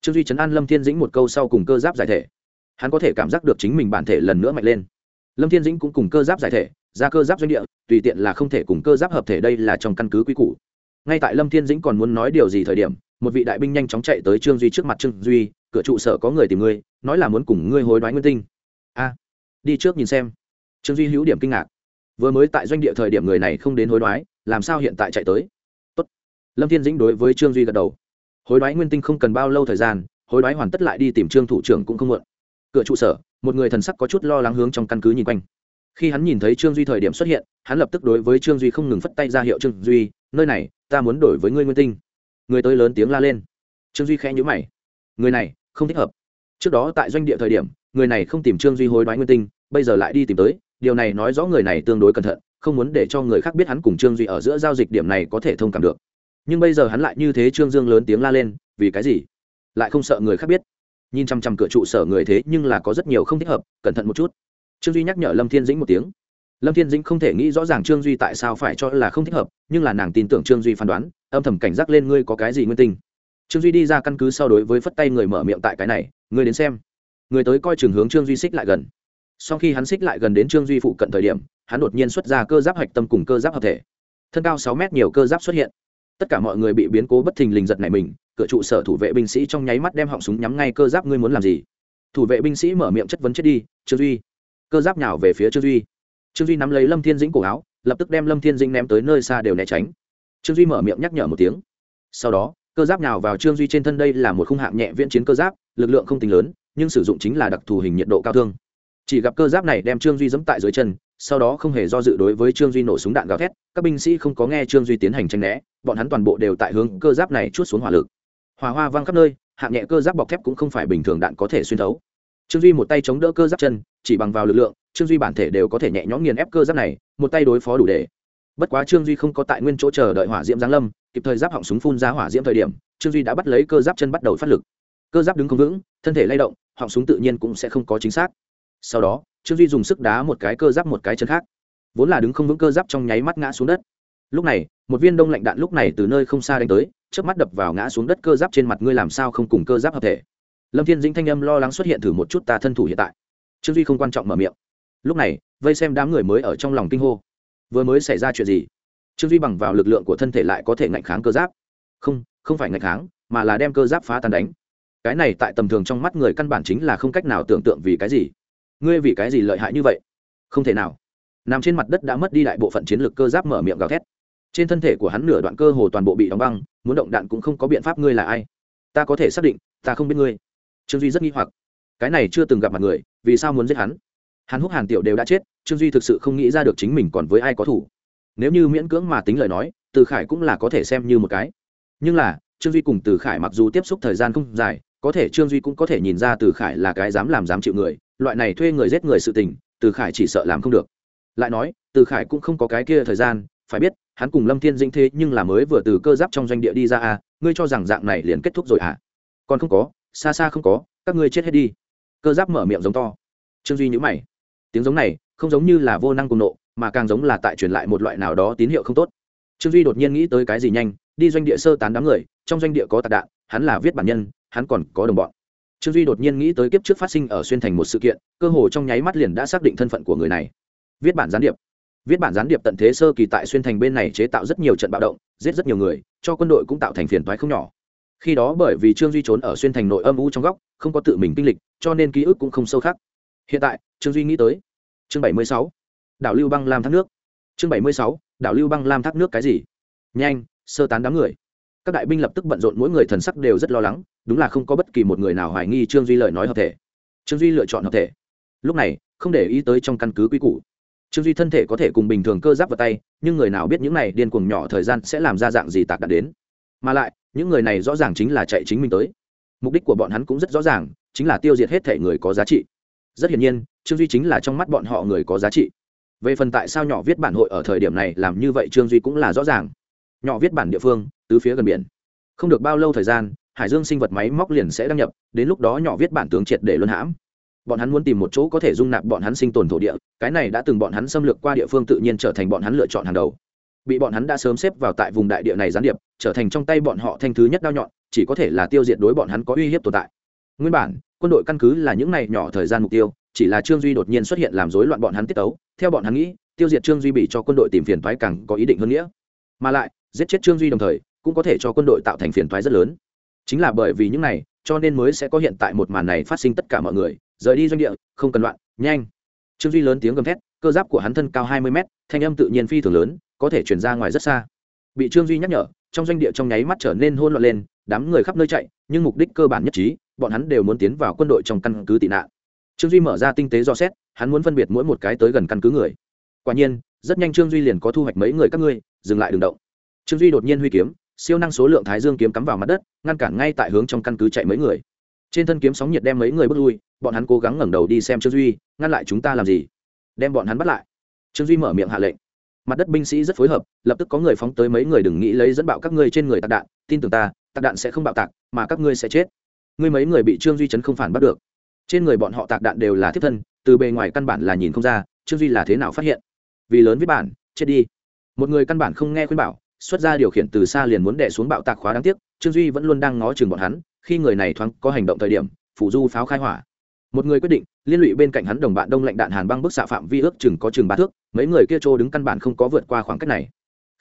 Trương duy chấn an lâm thiên dĩnh một câu sau cùng cơ giáp giải thể. Hắn có thể cảm giác được chính mình bản thể lần nữa mạnh lên. Lâm thiên dĩnh cũng cùng cơ giáp giải thể, ra cơ giáp doanh địa, tùy tiện là không thể cùng cơ giáp hợp thể đây là trong căn cứ quy củ. Ngay tại lâm thiên dĩnh còn muốn nói điều gì thời điểm, một vị đại binh nhanh chóng chạy tới trương duy trước mặt trương duy, cửa trụ sở có người tìm ngươi, nói là muốn cùng ngươi hối đoái nguyên tinh. A, đi trước nhìn xem. Trương duy hữu điểm kinh ngạc. Vừa mới tại doanh địa thời điểm người này không đến hối đoái làm sao hiện tại chạy tới? Tốt. lâm thiên dĩnh đối với trương duy gật đầu. Hối đoái nguyên tinh không cần bao lâu thời gian, hối đoái hoàn tất lại đi tìm trương thủ trưởng cũng không muộn. Cửa trụ sở, một người thần sắc có chút lo lắng hướng trong căn cứ nhìn quanh. Khi hắn nhìn thấy trương duy thời điểm xuất hiện, hắn lập tức đối với trương duy không ngừng phất tay ra hiệu trương duy, nơi này, ta muốn đổi với ngươi nguyên tinh. Người tới lớn tiếng la lên. Trương duy khẽ nhữ mày. Người này, không thích hợp. Trước đó tại doanh địa thời điểm, người này không tìm trương duy hối đoái nguyên tinh, bây giờ lại đi tìm tới, điều này nói rõ người này tương đối cẩn thận không muốn để cho người khác biết hắn cùng trương duy ở giữa giao dịch điểm này có thể thông cảm được. Nhưng bây giờ hắn lại như thế trương dương lớn tiếng la lên, vì cái gì? Lại không sợ người khác biết. Nhìn chăm chăm cửa trụ sở người thế nhưng là có rất nhiều không thích hợp, cẩn thận một chút. Trương duy nhắc nhở lâm thiên dĩnh một tiếng. Lâm thiên dĩnh không thể nghĩ rõ ràng trương duy tại sao phải cho là không thích hợp, nhưng là nàng tin tưởng trương duy phán đoán, âm thầm cảnh giác lên ngươi có cái gì nguyên tinh trương duy đi ra căn cứ sau đối với phất tay người mở miệng tại cái này, ngươi đến xem. Người tới coi trường hướng trương duy xích lại gần sau khi hắn xích lại gần đến trương duy phụ cận thời điểm, hắn đột nhiên xuất ra cơ giáp hạch tâm cùng cơ giáp hợp thể. Thân cao sáu mét nhiều cơ giáp xuất hiện. Tất cả mọi người bị biến cố bất thình lình giật này mình, cửa trụ sở thủ vệ binh sĩ trong nháy mắt đem họng súng nhắm ngay cơ giáp ngươi muốn làm gì? Thủ vệ binh sĩ mở miệng chất vấn chết đi, trương duy. Cơ giáp nhào về phía trương duy. Trương duy nắm lấy lâm thiên dĩnh cổ áo, lập tức đem lâm thiên dĩnh ném tới nơi xa đều né tránh. Trương duy mở miệng nhắc nhở một tiếng. Sau đó, cơ giáp nhào vào trương duy trên thân đây là một khung hạng nhẹ viễn chiến cơ giáp, lực lượng không tính lớn, nhưng sử dụng chính là đặc thù hình nhiệt độ cao thương chỉ gặp cơ giáp này đem trương duy dẫm tại dưới chân, sau đó không hề do dự đối với trương duy nổ súng đạn gào thét, các binh sĩ không có nghe trương duy tiến hành tranh né, bọn hắn toàn bộ đều tại hướng cơ giáp này chút xuống hỏa lực. Hỏa hoa văng khắp nơi, hạng nhẹ cơ giáp bọc thép cũng không phải bình thường đạn có thể xuyên thấu. Trương duy một tay chống đỡ cơ giáp chân, chỉ bằng vào lực lượng, trương duy bản thể đều có thể nhẹ nhõm nghiền ép cơ giáp này, một tay đối phó đủ để. Bất quá trương duy không có tại nguyên chỗ chờ đợi hỏa diễm giáng lâm, kịp thời giáp họng súng phun ra hỏa diễm thời điểm, trương duy đã bắt lấy cơ giáp chân bắt đầu phát lực. Cơ giáp đứng không vững, thân thể lay động, họng súng tự nhiên cũng sẽ không có chính xác sau đó, trương duy dùng sức đá một cái cơ giáp một cái chân khác. Vốn là đứng không vững cơ giáp trong nháy mắt ngã xuống đất. Lúc này, một viên đông lạnh đạn lúc này từ nơi không xa đánh tới trước mắt đập vào ngã xuống đất cơ giáp trên mặt ngươi làm sao không cùng cơ giáp hợp thể. Lâm thiên dĩnh thanh âm lo lắng xuất hiện thử một chút ta thân thủ hiện tại. Trương duy không quan trọng mở miệng. Lúc này, vây xem đám người mới ở trong lòng kinh hô. Vừa mới xảy ra chuyện gì? Trương duy bằng vào lực lượng của thân thể lại có thể ngạnh kháng cơ giáp. Không không phải ngạnh kháng, mà là đem cơ giáp phá tan đánh. Cái này tại tầm thường trong mắt người căn bản chính là không cách nào tưởng tượng vì cái gì ngươi vì cái gì lợi hại như vậy? Không thể nào. Nằm trên mặt đất đã mất đi đại bộ phận chiến lược cơ giáp mở miệng gào thét. Trên thân thể của hắn nửa đoạn cơ hồ toàn bộ bị đóng băng, muốn động đạn cũng không có biện pháp ngươi là ai. Ta có thể xác định, ta không biết ngươi. Trương duy rất nghi hoặc. Cái này chưa từng gặp mặt người, vì sao muốn giết hắn? Hắn húc hàn tiểu đều đã chết, trương duy thực sự không nghĩ ra được chính mình còn với ai có thủ. Nếu như miễn cưỡng mà tính lời nói, từ khải cũng là có thể xem như một cái. Nhưng là, trương duy cùng từ khải mặc dù tiếp xúc thời gian không dài có thể trương duy cũng có thể nhìn ra từ khải là cái dám làm dám chịu người, loại này thuê người giết người sự tình, từ khải chỉ sợ làm không được. Lại nói, từ khải cũng không có cái kia thời gian, phải biết, hắn cùng lâm thiên dĩnh thế nhưng là mới vừa từ cơ giáp trong doanh địa đi ra à ngươi cho rằng dạng này liền kết thúc rồi à? Còn không có, xa xa không có, các ngươi chết hết đi. Cơ giáp mở miệng giống to. Trương duy nhữ mày. Tiếng giống này, không giống như là vô năng cùng nộ, mà càng giống là tại truyền lại một loại nào đó tín hiệu không tốt. Trương duy đột nhiên nghĩ tới cái gì nhanh, đi doanh địa sơ tán đám người, trong doanh địa có tạc đạn, hắn là viết bản nhân hắn còn có đồng bọn. Trương duy đột nhiên nghĩ tới kiếp trước phát sinh ở xuyên thành một sự kiện, cơ hồ trong nháy mắt liền đã xác định thân phận của người này. Viết bản gián điệp. Viết bản gián điệp tận thế sơ kỳ tại xuyên thành bên này chế tạo rất nhiều trận bạo động, giết rất nhiều người, cho quân đội cũng tạo thành phiền toái không nhỏ. Khi đó bởi vì trương duy trốn ở xuyên thành nội âm u trong góc, không có tự mình kinh lịch, cho nên ký ức cũng không sâu khắc hiện tại, trương duy nghĩ tới chương bảy mươi sáu, đảo lưu băng lam thác nước. Chương bảy mươi sáu, đảo lưu băng lam thác nước cái gì? Nhanh, sơ tán đám người các đại binh lập tức bận rộn, mỗi người thần sắc đều rất lo lắng, đúng là không có bất kỳ một người nào hoài nghi trương duy lời nói hợp thể. Trương duy lựa chọn hợp thể. Lúc này, không để ý tới trong căn cứ quy củ. Trương duy thân thể có thể cùng bình thường cơ giáp vào tay, nhưng người nào biết những này điên cuồng nhỏ thời gian sẽ làm ra dạng gì tạc đạt đến. Mà lại, những người này rõ ràng chính là chạy chính mình tới. Mục đích của bọn hắn cũng rất rõ ràng, chính là tiêu diệt hết thể người có giá trị. Rất hiển nhiên, trương duy chính là trong mắt bọn họ người có giá trị. Về phần tại sao nhỏ viết bản hội ở thời điểm này làm như vậy, trương duy cũng là rõ ràng nhỏ viết bản địa phương, tứ phía gần biển. Không được bao lâu thời gian, hải dương sinh vật máy móc liền sẽ đăng nhập, đến lúc đó nhỏ viết bản tướng triệt để luân hãm. Bọn hắn muốn tìm một chỗ có thể dung nạp bọn hắn sinh tồn thổ địa, cái này đã từng bọn hắn xâm lược qua địa phương tự nhiên trở thành bọn hắn lựa chọn hàng đầu. Bị bọn hắn đã sớm xếp vào tại vùng đại địa này gián điệp, trở thành trong tay bọn họ thanh thứ nhất đao nhọn, chỉ có thể là tiêu diệt đối bọn hắn có uy hiếp tồn tại. Nguyên bản, quân đội căn cứ là những này nhỏ thời gian mục tiêu, chỉ là trương duy đột nhiên xuất hiện làm rối loạn bọn hắn tiết tấu. Theo bọn hắn nghĩ, tiêu diệt trương duy bị cho quân đội tìm phiền thoái càng có ý định hơn nghĩa. Mà lại giết chết trương duy đồng thời, cũng có thể cho quân đội tạo thành phiền thoái rất lớn. Chính là bởi vì những này, cho nên mới sẽ có hiện tại một màn này phát sinh tất cả mọi người, rời đi doanh địa, không cần loạn, nhanh. Trương duy lớn tiếng gầm thét, cơ giáp của hắn thân cao hai mươi mét, thanh âm tự nhiên phi thường lớn, có thể chuyển ra ngoài rất xa. Bị trương duy nhắc nhở, trong doanh địa trong nháy mắt trở nên hôn loạn lên, đám người khắp nơi chạy, nhưng mục đích cơ bản nhất trí, bọn hắn đều muốn tiến vào quân đội trong căn cứ tị nạn. Trương duy mở ra tinh tế do xét, hắn muốn phân biệt mỗi một cái tới gần căn cứ người. Quả nhiên, rất nhanh trương duy liền có thu hoạch mấy người các ngươi, dừng lại đường động trương duy đột nhiên huy kiếm siêu năng số lượng thái dương kiếm cắm vào mặt đất ngăn cản ngay tại hướng trong căn cứ chạy mấy người trên thân kiếm sóng nhiệt đem mấy người bước lui bọn hắn cố gắng ngẩng đầu đi xem trương duy ngăn lại chúng ta làm gì đem bọn hắn bắt lại trương duy mở miệng hạ lệnh mặt đất binh sĩ rất phối hợp lập tức có người phóng tới mấy người đừng nghĩ lấy dẫn bạo các ngươi trên người tạc đạn tin tưởng ta tạc đạn sẽ không bạo tạc mà các ngươi sẽ chết ngươi mấy người bị trương duy chấn không phản bắt được trên người bọn họ tạc đạn đều là thiết thân từ bề ngoài căn bản là nhìn không ra trương duy là thế nào phát hiện vì lớn với bản chết đi một người căn bản không nghe khuyên bảo xuất ra điều khiển từ xa liền muốn đè xuống bạo tạc khóa đáng tiếc, trương duy vẫn luôn đang ngó chừng bọn hắn, khi người này thoáng có hành động thời điểm, phủ du pháo khai hỏa. Một người quyết định, liên lụy bên cạnh hắn đồng bạn đông lạnh đạn hàn băng bức xạ phạm vi ước chừng có chừng ba thước, mấy người kia trô đứng căn bản không có vượt qua khoảng cách này.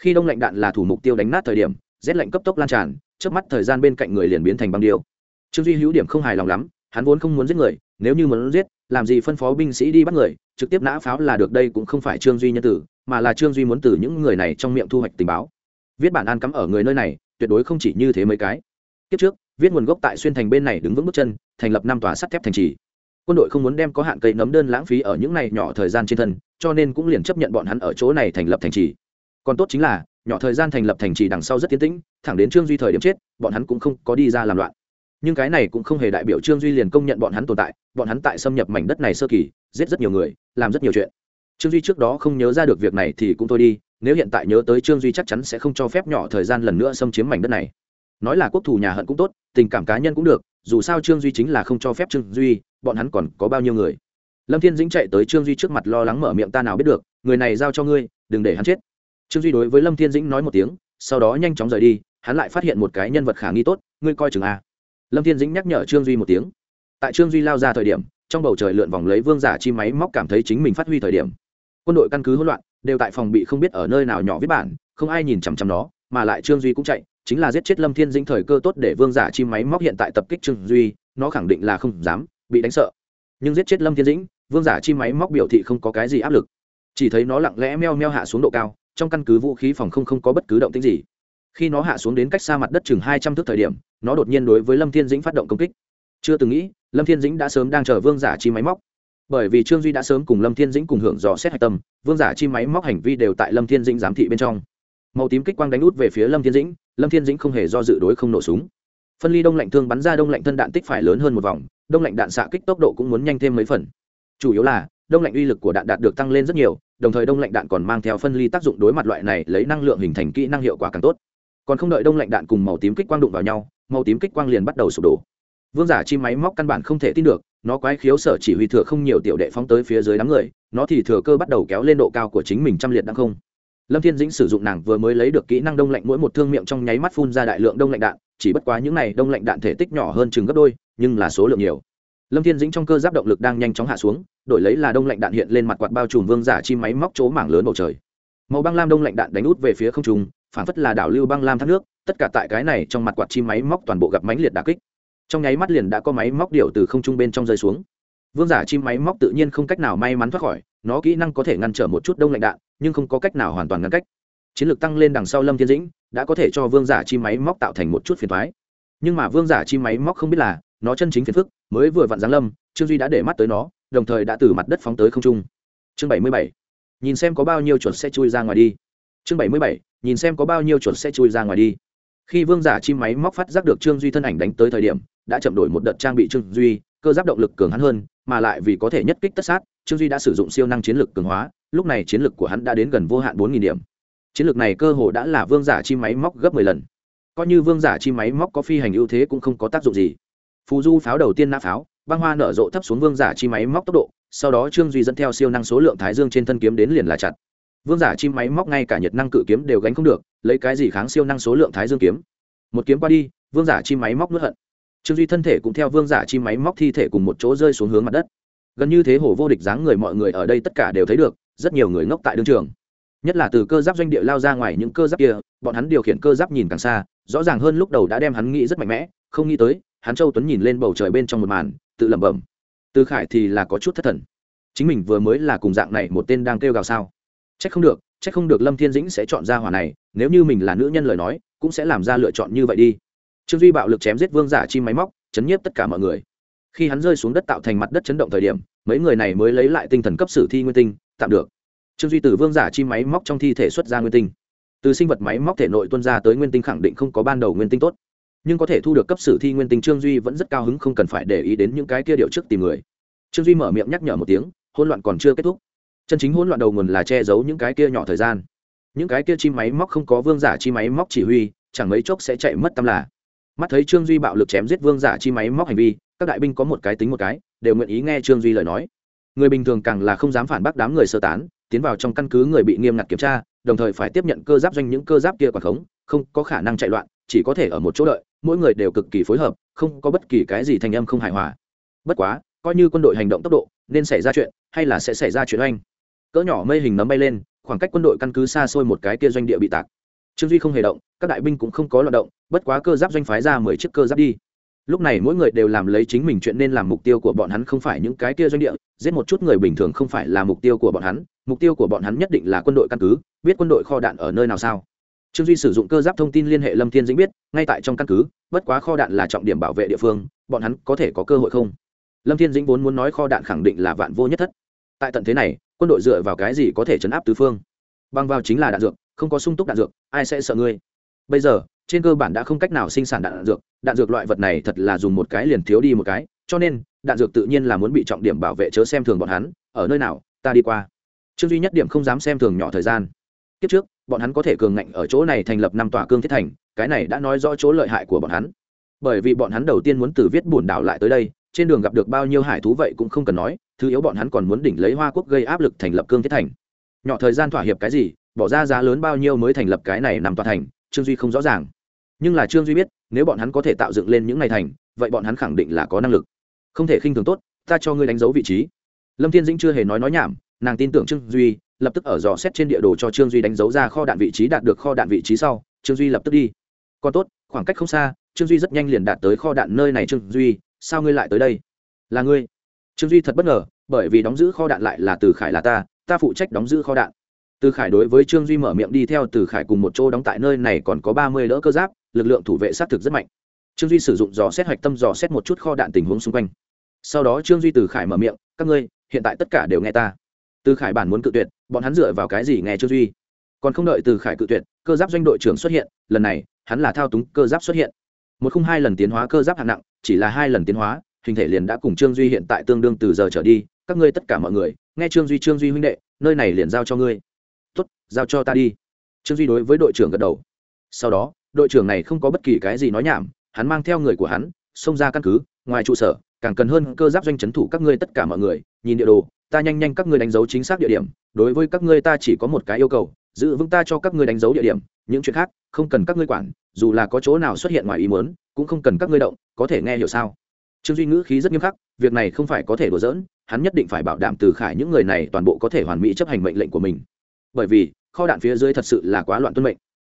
Khi đông lạnh đạn là thủ mục tiêu đánh nát thời điểm, rét lạnh cấp tốc lan tràn trước mắt thời gian bên cạnh người liền biến thành băng điêu. Trương duy hữu điểm không hài lòng lắm, hắn vốn không muốn giết người, nếu như muốn giết, làm gì phân phó binh sĩ đi bắt người, trực tiếp nã pháo là được đây cũng không phải trương duy nhân tử, mà là trương duy muốn từ những người này trong miệng thu hoạch tình báo viết bản an cắm ở người nơi này, tuyệt đối không chỉ như thế mấy cái. Kiếp trước, viết nguồn gốc tại xuyên thành bên này đứng vững bước chân, thành lập năm tòa sắt thép thành trì. Quân đội không muốn đem có hạn cây nấm đơn lãng phí ở những này nhỏ thời gian trên thân, cho nên cũng liền chấp nhận bọn hắn ở chỗ này thành lập thành trì. Còn tốt chính là, nhỏ thời gian thành lập thành trì đằng sau rất tiến tĩnh, thẳng đến trương duy thời điểm chết, bọn hắn cũng không có đi ra làm loạn. Nhưng cái này cũng không hề đại biểu trương duy liền công nhận bọn hắn tồn tại, bọn hắn tại xâm nhập mảnh đất này sơ kỳ, giết rất nhiều người, làm rất nhiều chuyện trương duy trước đó không nhớ ra được việc này thì cũng thôi đi, nếu hiện tại nhớ tới trương duy chắc chắn sẽ không cho phép nhỏ thời gian lần nữa xâm chiếm mảnh đất này. Nói là quốc thủ nhà hận cũng tốt, tình cảm cá nhân cũng được, dù sao trương duy chính là không cho phép trương duy, bọn hắn còn có bao nhiêu người? Lâm thiên dĩnh chạy tới trương duy trước mặt lo lắng mở miệng ta nào biết được, người này giao cho ngươi, đừng để hắn chết. Trương duy đối với lâm thiên dĩnh nói một tiếng, sau đó nhanh chóng rời đi, hắn lại phát hiện một cái nhân vật khả nghi tốt, ngươi coi chừng a lâm thiên dĩnh nhắc nhở trương duy một tiếng. Tại trương duy lao ra thời điểm, trong bầu trời lượn vòng lấy vương giả chi máy móc cảm thấy chính mình phát huy thời điểm quân đội căn cứ hỗn loạn, đều tại phòng bị không biết ở nơi nào nhỏ viết bản, không ai nhìn chằm chằm nó, mà lại trương duy cũng chạy, chính là giết chết lâm thiên dĩnh thời cơ tốt để vương giả chi máy móc hiện tại tập kích trương duy, nó khẳng định là không dám, bị đánh sợ. Nhưng giết chết lâm thiên dĩnh, vương giả chi máy móc biểu thị không có cái gì áp lực. Chỉ thấy nó lặng lẽ meo meo hạ xuống độ cao, trong căn cứ vũ khí phòng không không có bất cứ động tĩnh gì. Khi nó hạ xuống đến cách xa mặt đất chừng hai trăm thước thời điểm, nó đột nhiên đối với lâm thiên dĩnh phát động công kích. Chưa từng nghĩ, lâm thiên dĩnh đã sớm đang chờ vương giả chi máy móc bởi vì trương duy đã sớm cùng lâm thiên dĩnh cùng hưởng dò xét hạch tâm, vương giả chi máy móc hành vi đều tại lâm thiên dĩnh giám thị bên trong. Màu tím kích quang đánh út về phía lâm thiên dĩnh, lâm thiên dĩnh không hề do dự đối không nổ súng. Phân ly đông lạnh thương bắn ra đông lạnh thân đạn tích phải lớn hơn một vòng, đông lạnh đạn xạ kích tốc độ cũng muốn nhanh thêm mấy phần. Chủ yếu là, đông lạnh uy lực của đạn đạt được tăng lên rất nhiều, đồng thời đông lạnh đạn còn mang theo phân ly tác dụng đối mặt loại này lấy năng lượng hình thành kỹ năng hiệu quả càng tốt. Còn không đợi đông lạnh đạn cùng màu tím kích quang đụng vào nhau, màu tím kích quang liền bắt đầu sụp đổ. Vương giả chi máy móc căn bản không thể tin được nó quái khiếu sở chỉ huy thừa không nhiều tiểu đệ phóng tới phía dưới đám người, nó thì thừa cơ bắt đầu kéo lên độ cao của chính mình trăm liệt đang không. Lâm thiên dĩnh sử dụng nàng vừa mới lấy được kỹ năng đông lạnh mỗi một thương miệng trong nháy mắt phun ra đại lượng đông lạnh đạn, chỉ bất quá những này đông lạnh đạn thể tích nhỏ hơn chừng gấp đôi, nhưng là số lượng nhiều. Lâm thiên dĩnh trong cơ giáp động lực đang nhanh chóng hạ xuống, đổi lấy là đông lạnh đạn hiện lên mặt quạt bao trùm vương giả chi máy móc chỗ mảng lớn bầu trời. Màu băng lam đông lạnh đạn đánh út về phía không trung, phản phất là đảo lưu băng lam thác nước, tất cả tại cái này trong mặt quạt chi máy móc toàn bộ gặp mánh liệt đà kích trong nháy mắt liền đã có máy móc điều từ không trung bên trong rơi xuống. Vương giả chim máy móc tự nhiên không cách nào may mắn thoát khỏi, nó kỹ năng có thể ngăn trở một chút đông lạnh đạn, nhưng không có cách nào hoàn toàn ngăn cách. Chiến lược tăng lên đằng sau lâm thiên dĩnh, đã có thể cho vương giả chi máy móc tạo thành một chút phiền thoái nhưng mà vương giả chi máy móc không biết là, nó chân chính phiền phức, mới vừa vặn giáng lâm, trương duy đã để mắt tới nó, đồng thời đã từ mặt đất phóng tới không trung. Chương bảy mươi bảy, nhìn xem có bao nhiêu chuột sẽ chui ra ngoài đi. Chương bảy mươi bảy, nhìn xem có bao nhiêu chuột sẽ chui ra ngoài đi. Khi vương giả chi máy móc phát giác được trương duy thân ảnh đánh tới thời điểm đã chậm đổi một đợt trang bị trương duy, cơ giáp động lực cường hắn hơn, mà lại vì có thể nhất kích tất sát, trương duy đã sử dụng siêu năng chiến lược cường hóa, lúc này chiến lược của hắn đã đến gần vô hạn bốn nghìn điểm. Chiến lược này cơ hồ đã là vương giả chi máy móc gấp mười lần. Coi như vương giả chi máy móc có phi hành ưu thế cũng không có tác dụng gì. Phù du pháo đầu tiên nã pháo, băng hoa nở rộ thấp xuống vương giả chi máy móc tốc độ, sau đó trương duy dẫn theo siêu năng số lượng thái dương trên thân kiếm đến liền là chặt. Vương giả chi máy móc ngay cả nhiệt năng cự kiếm đều gánh không được, lấy cái gì kháng siêu năng số lượng thái dương kiếm? Một kiếm qua đi, vương giả chi máy móc nuốt hận trương duy thân thể cũng theo vương giả chi máy móc thi thể cùng một chỗ rơi xuống hướng mặt đất gần như thế hồ vô địch dáng người mọi người ở đây tất cả đều thấy được rất nhiều người ngốc tại đương trường nhất là từ cơ giáp doanh địa lao ra ngoài những cơ giáp kia bọn hắn điều khiển cơ giáp nhìn càng xa rõ ràng hơn lúc đầu đã đem hắn nghĩ rất mạnh mẽ không nghĩ tới hắn châu tuấn nhìn lên bầu trời bên trong một màn tự lẩm bẩm từ khải thì là có chút thất thần chính mình vừa mới là cùng dạng này một tên đang kêu gào sao c h ắ c không được c h ắ c không được lâm thiên dĩnh sẽ chọn ra hỏa này nếu như mình là nữ nhân lời nói cũng sẽ làm ra lựa chọn như vậy đi trương duy bạo lực chém giết vương giả chi máy móc, chấn nhiếp tất cả mọi người. Khi hắn rơi xuống đất tạo thành mặt đất chấn động thời điểm, mấy người này mới lấy lại tinh thần cấp sử thi nguyên tinh, tạm được. Trương duy từ vương giả chi máy móc trong thi thể xuất ra nguyên tinh. Từ sinh vật máy móc thể nội tuân ra tới nguyên tinh khẳng định không có ban đầu nguyên tinh tốt. Nhưng có thể thu được cấp sử thi nguyên tinh trương duy vẫn rất cao hứng không cần phải để ý đến những cái kia điệu trước tìm người. Trương duy mở miệng nhắc nhở một tiếng, hỗn loạn còn chưa kết thúc. Chân chính hỗn loạn đầu nguồn là che giấu những cái kia nhỏ thời gian. Những cái kia chi máy móc không có vương giả chi máy móc chỉ huy, chẳng mấy chốc sẽ chạy mất tâm là mắt thấy trương duy bạo lực chém giết vương giả chi máy móc hành vi, các đại binh có một cái tính một cái, đều nguyện ý nghe trương duy lời nói. Người bình thường càng là không dám phản bác đám người sơ tán, tiến vào trong căn cứ người bị nghiêm ngặt kiểm tra, đồng thời phải tiếp nhận cơ giáp doanh những cơ giáp kia quả khống, không có khả năng chạy loạn, chỉ có thể ở một chỗ đợi, mỗi người đều cực kỳ phối hợp, không có bất kỳ cái gì thành âm không hài hòa. Bất quá, coi như quân đội hành động tốc độ, nên xảy ra chuyện, hay là sẽ xảy ra chuyện oanh. Cỡ nhỏ mây hình nấm bay lên, khoảng cách quân đội căn cứ xa xôi một cái kia doanh địa bị tạc trương duy không hề động, các đại binh cũng không có loạt động, bất quá cơ giáp doanh phái ra mười chiếc cơ giáp đi. Lúc này mỗi người đều làm lấy chính mình chuyện nên làm mục tiêu của bọn hắn không phải những cái kia doanh địa, giết một chút người bình thường không phải là mục tiêu của bọn hắn, mục tiêu của bọn hắn nhất định là quân đội căn cứ, biết quân đội kho đạn ở nơi nào sao. Trương duy sử dụng cơ giáp thông tin liên hệ lâm thiên dĩnh biết, ngay tại trong căn cứ, bất quá kho đạn là trọng điểm bảo vệ địa phương, bọn hắn có thể có cơ hội không? Lâm thiên dĩnh vốn muốn nói kho đạn khẳng định là vạn vô nhất thất. Tại tận thế này, quân đội dựa vào cái gì có thể chấn áp tứ phương? Băng vào chính là đạn dược không có sung túc đạn dược, ai sẽ sợ ngươi? Bây giờ, trên cơ bản đã không cách nào sinh sản đạn dược đạn dược loại vật này thật là dùng một cái liền thiếu đi một cái, cho nên, đạn dược tự nhiên là muốn bị trọng điểm bảo vệ chớ xem thường bọn hắn, ở nơi nào, ta đi qua. Trương duy nhất điểm không dám xem thường nhỏ thời gian. Kiếp trước, bọn hắn có thể cường ngạnh ở chỗ này thành lập năm tòa cương thiết thành, cái này đã nói rõ chỗ lợi hại của bọn hắn. Bởi vì bọn hắn đầu tiên muốn từ viết buồn đảo lại tới đây, trên đường gặp được bao nhiêu hải thú vậy cũng không cần nói, thứ yếu bọn hắn còn muốn đỉnh lấy hoa quốc gây áp lực thành lập cương thiết thành. Nhỏ thời gian thỏa hiệp cái gì bỏ ra giá lớn bao nhiêu mới thành lập cái này nằm tòa thành, trương duy không rõ ràng. Nhưng là trương duy biết, nếu bọn hắn có thể tạo dựng lên những ngày thành, vậy bọn hắn khẳng định là có năng lực. Không thể khinh thường tốt, ta cho ngươi đánh dấu vị trí. Lâm thiên dĩnh chưa hề nói nói nhảm, nàng tin tưởng trương duy, lập tức ở dò xét trên địa đồ cho trương duy đánh dấu ra kho đạn vị trí đạt được kho đạn vị trí sau, trương duy lập tức đi. Còn tốt, khoảng cách không xa, trương duy rất nhanh liền đạt tới kho đạn nơi này trương duy, sao ngươi lại tới đây? Là ngươi. Trương duy thật bất ngờ, bởi vì đóng giữ kho đạn lại là từ khải là ta ta phụ trách đóng giữ kho đạn từ khải đối với trương duy mở miệng đi theo từ khải cùng một chỗ đóng tại nơi này còn có ba mươi đỡ cơ giáp, lực lượng thủ vệ xác thực rất mạnh. Trương duy sử dụng dò xét hoạch tâm dò xét một chút kho đạn tình huống xung quanh. Sau đó trương duy từ khải mở miệng, các ngươi, hiện tại tất cả đều nghe ta. Từ khải bản muốn cự tuyệt, bọn hắn dựa vào cái gì nghe trương duy? Còn không đợi từ khải cự tuyệt, cơ giáp doanh đội trưởng xuất hiện, lần này, hắn là thao túng cơ giáp xuất hiện. Một không hai lần tiến hóa cơ giáp hạng nặng, chỉ là hai lần tiến hóa, hình thể liền đã cùng trương duy hiện tại tương đương từ giờ trở đi. Các ngươi tất cả mọi người, nghe trương duy trương duy huynh đệ, nơi này liền giao cho ngươi giao cho ta đi. Trương duy đối với đội trưởng gật đầu. Sau đó đội trưởng này không có bất kỳ cái gì nói nhảm hắn mang theo người của hắn xông ra căn cứ ngoài trụ sở càng cần hơn cơ giáp doanh c thủ các ngươi tất cả mọi người nhìn địa đồ ta nhanh nhanh các ngươi đánh dấu chính xác địa điểm đối với các ngươi ta chỉ có một cái yêu cầu giữ vững ta cho các ngươi đánh dấu địa điểm những chuyện khác không cần các ngươi quản dù là có chỗ nào xuất hiện ngoài ý muốn cũng không cần các ngươi động có thể nghe hiểu sao? Trương duy ngữ khí rất nghiêm khắc việc này không phải có thể đùa dỡn, hắn nhất định phải bảo đảm từ khải những người này toàn bộ có thể hoàn mỹ chấp hành mệnh lệnh của mình. Bởi vì kho đạn phía dưới thật sự là quá loạn tuân mệnh.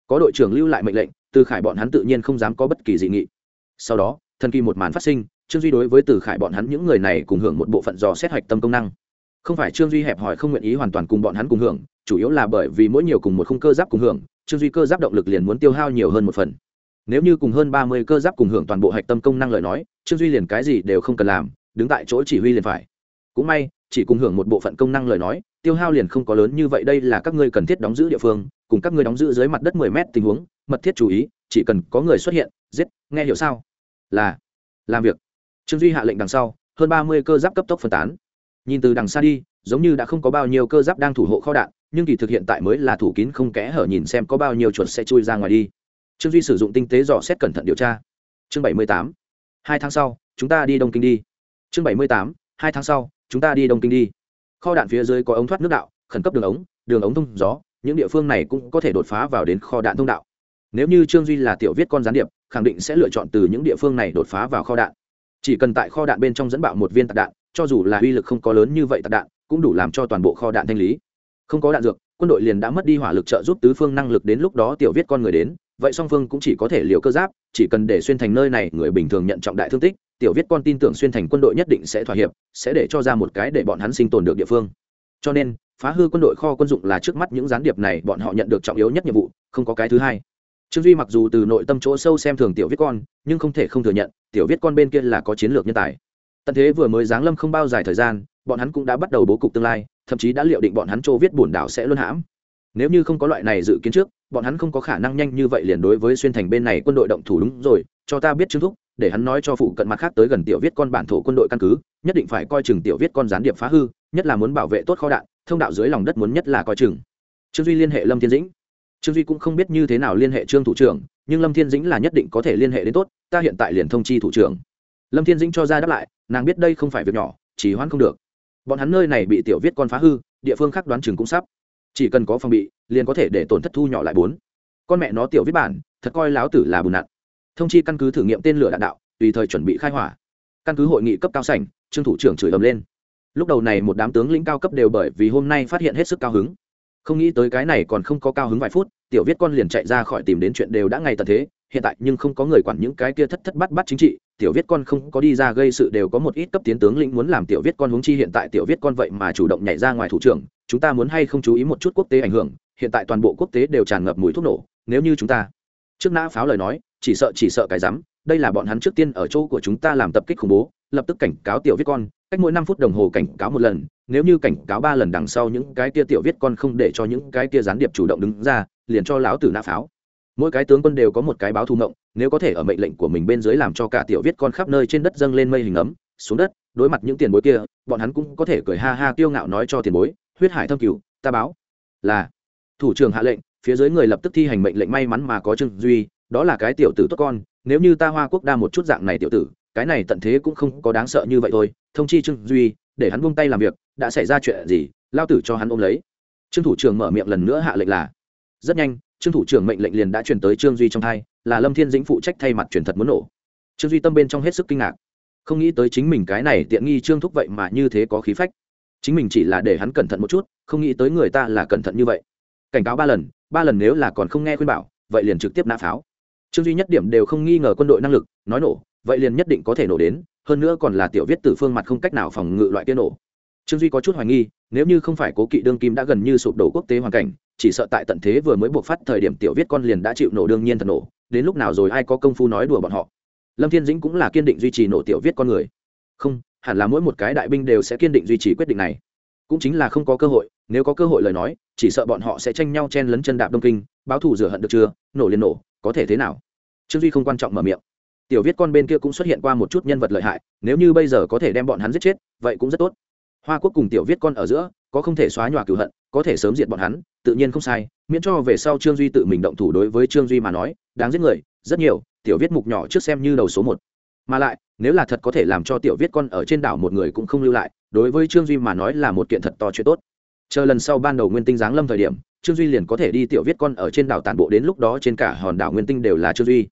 Có đội trưởng lưu lại mệnh lệnh, từ khải bọn hắn tự nhiên không dám có bất kỳ dị nghị. Sau đó, thần kỳ một màn phát sinh, trương duy đối với từ khải bọn hắn những người này cùng hưởng một bộ phận dò xét hoạch tâm công năng. Không phải trương duy hẹp hòi không nguyện ý hoàn toàn cùng bọn hắn cùng hưởng, chủ yếu là bởi vì mỗi nhiều cùng một khung cơ giáp cùng hưởng, trương duy cơ giáp động lực liền muốn tiêu hao nhiều hơn một phần. Nếu như cùng hơn ba mươi cơ giáp cùng hưởng toàn bộ hạch tâm công năng lời nói, trương duy liền cái gì đều không cần làm, đứng tại chỗ chỉ huy liền phải. Cũng may, chỉ cùng hưởng một bộ phận công năng lời nói tiêu hao liền không có lớn như vậy, đây là các ngươi cần thiết đóng giữ địa phương, cùng các ngươi đóng giữ dưới mặt đất mười mét tình huống, mật thiết chú ý, chỉ cần có người xuất hiện, giết, nghe hiểu sao? Là, làm việc. Trương duy hạ lệnh đằng sau, hơn ba mươi cơ giáp cấp tốc phân tán. Nhìn từ đằng xa đi, giống như đã không có bao nhiêu cơ giáp đang thủ hộ kho đạn, nhưng kỳ thực hiện tại mới là thủ kín không kẽ hở nhìn xem có bao nhiêu chuột sẽ chui ra ngoài đi. Trương duy sử dụng tinh tế dò xét cẩn thận điều tra. Chương bảy mươi tám. Hai tháng sau, chúng ta đi đông kinh đi. Chương bảy mươi tám. Hai tháng sau, chúng ta đi đông kinh đi kho đạn phía dưới có ống thoát nước đạo, khẩn cấp đường ống đường ống thông gió, những địa phương này cũng có thể đột phá vào đến kho đạn thông đạo. Nếu như trương duy là tiểu viết con gián điệp, khẳng định sẽ lựa chọn từ những địa phương này đột phá vào kho đạn. Chỉ cần tại kho đạn bên trong dẫn bạo một viên tạc đạn, cho dù là uy lực không có lớn như vậy tạc đạn, cũng đủ làm cho toàn bộ kho đạn thanh lý. Không có đạn dược, quân đội liền đã mất đi hỏa lực trợ giúp tứ phương năng lực đến lúc đó tiểu viết con người đến, vậy song phương cũng chỉ có thể liều cơ giáp, chỉ cần để xuyên thành nơi này, người bình thường nhận trọng đại thương tích tiểu viết con tin tưởng xuyên thành quân đội nhất định sẽ thỏa hiệp, sẽ để cho ra một cái để bọn hắn sinh tồn được địa phương. Cho nên, phá hư quân đội kho quân dụng là trước mắt những gián điệp này bọn họ nhận được trọng yếu nhất nhiệm vụ, không có cái thứ hai. Trương duy mặc dù từ nội tâm chỗ sâu xem thường tiểu viết con, nhưng không thể không thừa nhận, tiểu viết con bên kia là có chiến lược nhân tài. Tận thế vừa mới giáng lâm không bao dài thời gian, bọn hắn cũng đã bắt đầu bố cục tương lai, thậm chí đã liệu định bọn hắn chỗ viết bổn đảo sẽ luân hãm. Nếu như không có loại này dự kiến trước, bọn hắn không có khả năng nhanh như vậy liền đối với xuyên thành bên này quân đội động thủ đúng rồi, cho ta biết chứng thúc để hắn nói cho phụ cận mặt khác tới gần tiểu viết con bản thổ quân đội căn cứ, nhất định phải coi chừng tiểu viết con gián điệp phá hư, nhất là muốn bảo vệ tốt kho đạn, thông đạo dưới lòng đất muốn nhất là coi chừng. Trương duy liên hệ lâm thiên dĩnh. Trương duy cũng không biết như thế nào liên hệ trương thủ trưởng, nhưng lâm thiên dĩnh là nhất định có thể liên hệ đến tốt, ta hiện tại liền thông chi thủ trưởng. Lâm thiên dĩnh cho ra đáp lại, nàng biết đây không phải việc nhỏ, chỉ hoãn không được. Bọn hắn nơi này bị tiểu viết con phá hư, địa phương khác đoán chừng cũng sắp. Chỉ cần có phòng bị, liền có thể để tổn thất thu nhỏ lại bốn. Con mẹ nó tiểu viết bản, thật coi láo tử là bùn nặn thông chi căn cứ thử nghiệm tên lửa đạn đạo, tùy thời chuẩn bị khai hỏa. Căn cứ hội nghị cấp cao sảnh, trương thủ trưởng chửi ầm lên. Lúc đầu này một đám tướng lĩnh cao cấp đều bởi vì hôm nay phát hiện hết sức cao hứng. Không nghĩ tới cái này còn không có cao hứng vài phút, tiểu viết con liền chạy ra khỏi tìm đến chuyện đều đã ngày tận thế, hiện tại nhưng không có người quản những cái kia thất thất bắt bắt chính trị, tiểu viết con không có đi ra gây sự đều có một ít cấp tiến tướng lĩnh muốn làm tiểu viết con huống chi hiện tại tiểu viết con vậy mà chủ động nhảy ra ngoài thủ trưởng, chúng ta muốn hay không chú ý một chút quốc tế ảnh hưởng, hiện tại toàn bộ quốc tế đều tràn ngập mùi thuốc nổ, nếu như chúng ta trước nã pháo lời nói chỉ sợ chỉ sợ cái rắm. Đây là bọn hắn trước tiên ở chỗ của chúng ta làm tập kích khủng bố, lập tức cảnh cáo tiểu viết con. Cách mỗi năm phút đồng hồ cảnh cáo một lần, nếu như cảnh cáo ba lần đằng sau những cái kia tiểu viết con không để cho những cái kia gián điệp chủ động đứng ra, liền cho lão tử nã pháo. Mỗi cái tướng quân đều có một cái báo thù mộng nếu có thể ở mệnh lệnh của mình bên dưới làm cho cả tiểu viết con khắp nơi trên đất dâng lên mây hình ấm, xuống đất, đối mặt những tiền bối kia, bọn hắn cũng có thể cười ha ha kiêu ngạo nói cho tiền bối, huyết hải thâm cửu, ta báo là thủ trưởng hạ lệnh, phía dưới người lập tức thi hành mệnh lệnh may mắn mà có trương duy đó là cái tiểu tử tốt con, nếu như ta hoa quốc đa một chút dạng này tiểu tử, cái này tận thế cũng không có đáng sợ như vậy thôi. Thông chi trương duy, để hắn buông tay làm việc, đã xảy ra chuyện gì, lao tử cho hắn ôm lấy. Trương thủ trưởng mở miệng lần nữa hạ lệnh là, rất nhanh, trương thủ trưởng mệnh lệnh liền đã truyền tới trương duy trong thai, là lâm thiên dĩnh phụ trách thay mặt truyền thật muốn nổ. Trương duy tâm bên trong hết sức kinh ngạc. Không nghĩ tới chính mình cái này tiện nghi trương thúc vậy mà như thế có khí phách. Chính mình chỉ là để hắn cẩn thận một chút, không nghĩ tới người ta là cẩn thận như vậy. Cảnh cáo ba lần ba lần nếu là còn không nghe khuyên bảo, vậy liền trực tiếp nã pháo trương duy nhất điểm đều không nghi ngờ quân đội năng lực, nói nổ, vậy liền nhất định có thể nổ đến, hơn nữa còn là tiểu viết từ phương mặt không cách nào phòng ngự loại kia nổ. Trương duy có chút hoài nghi, nếu như không phải cố kỵ đương kim đã gần như sụp đổ quốc tế hoàn cảnh, chỉ sợ tại tận thế vừa mới buộc phát thời điểm tiểu viết con liền đã chịu nổ đương nhiên thật nổ, đến lúc nào rồi ai có công phu nói đùa bọn họ. Lâm thiên dĩnh cũng là kiên định duy trì nổ tiểu viết con người. Không, hẳn là mỗi một cái đại binh đều sẽ kiên định duy trì quyết định này. Cũng chính là không có cơ hội, nếu có cơ hội lời nói, chỉ sợ bọn họ sẽ tranh nhau chen lấn chân đạp đông kinh, báo thù rửa hận được chưa, nổ liền nổ có thể thế nào? Trương duy không quan trọng mở miệng. Tiểu viết con bên kia cũng xuất hiện qua một chút nhân vật lợi hại, nếu như bây giờ có thể đem bọn hắn giết chết, vậy cũng rất tốt. Hoa quốc cùng tiểu viết con ở giữa, có không thể xóa nhòa cửu hận, có thể sớm diệt bọn hắn, tự nhiên không sai, miễn cho về sau trương duy tự mình động thủ đối với trương duy mà nói, đáng giết người, rất nhiều, tiểu viết mục nhỏ trước xem như đầu số một. Mà lại, nếu là thật có thể làm cho tiểu viết con ở trên đảo một người cũng không lưu lại, đối với trương duy mà nói là một kiện thật to chuyện tốt. Chờ lần sau ban đầu nguyên tinh giáng lâm thời điểm trương duy liền có thể đi tiểu viết con ở trên đảo tản bộ đến lúc đó trên cả hòn đảo nguyên tinh đều là trương duy.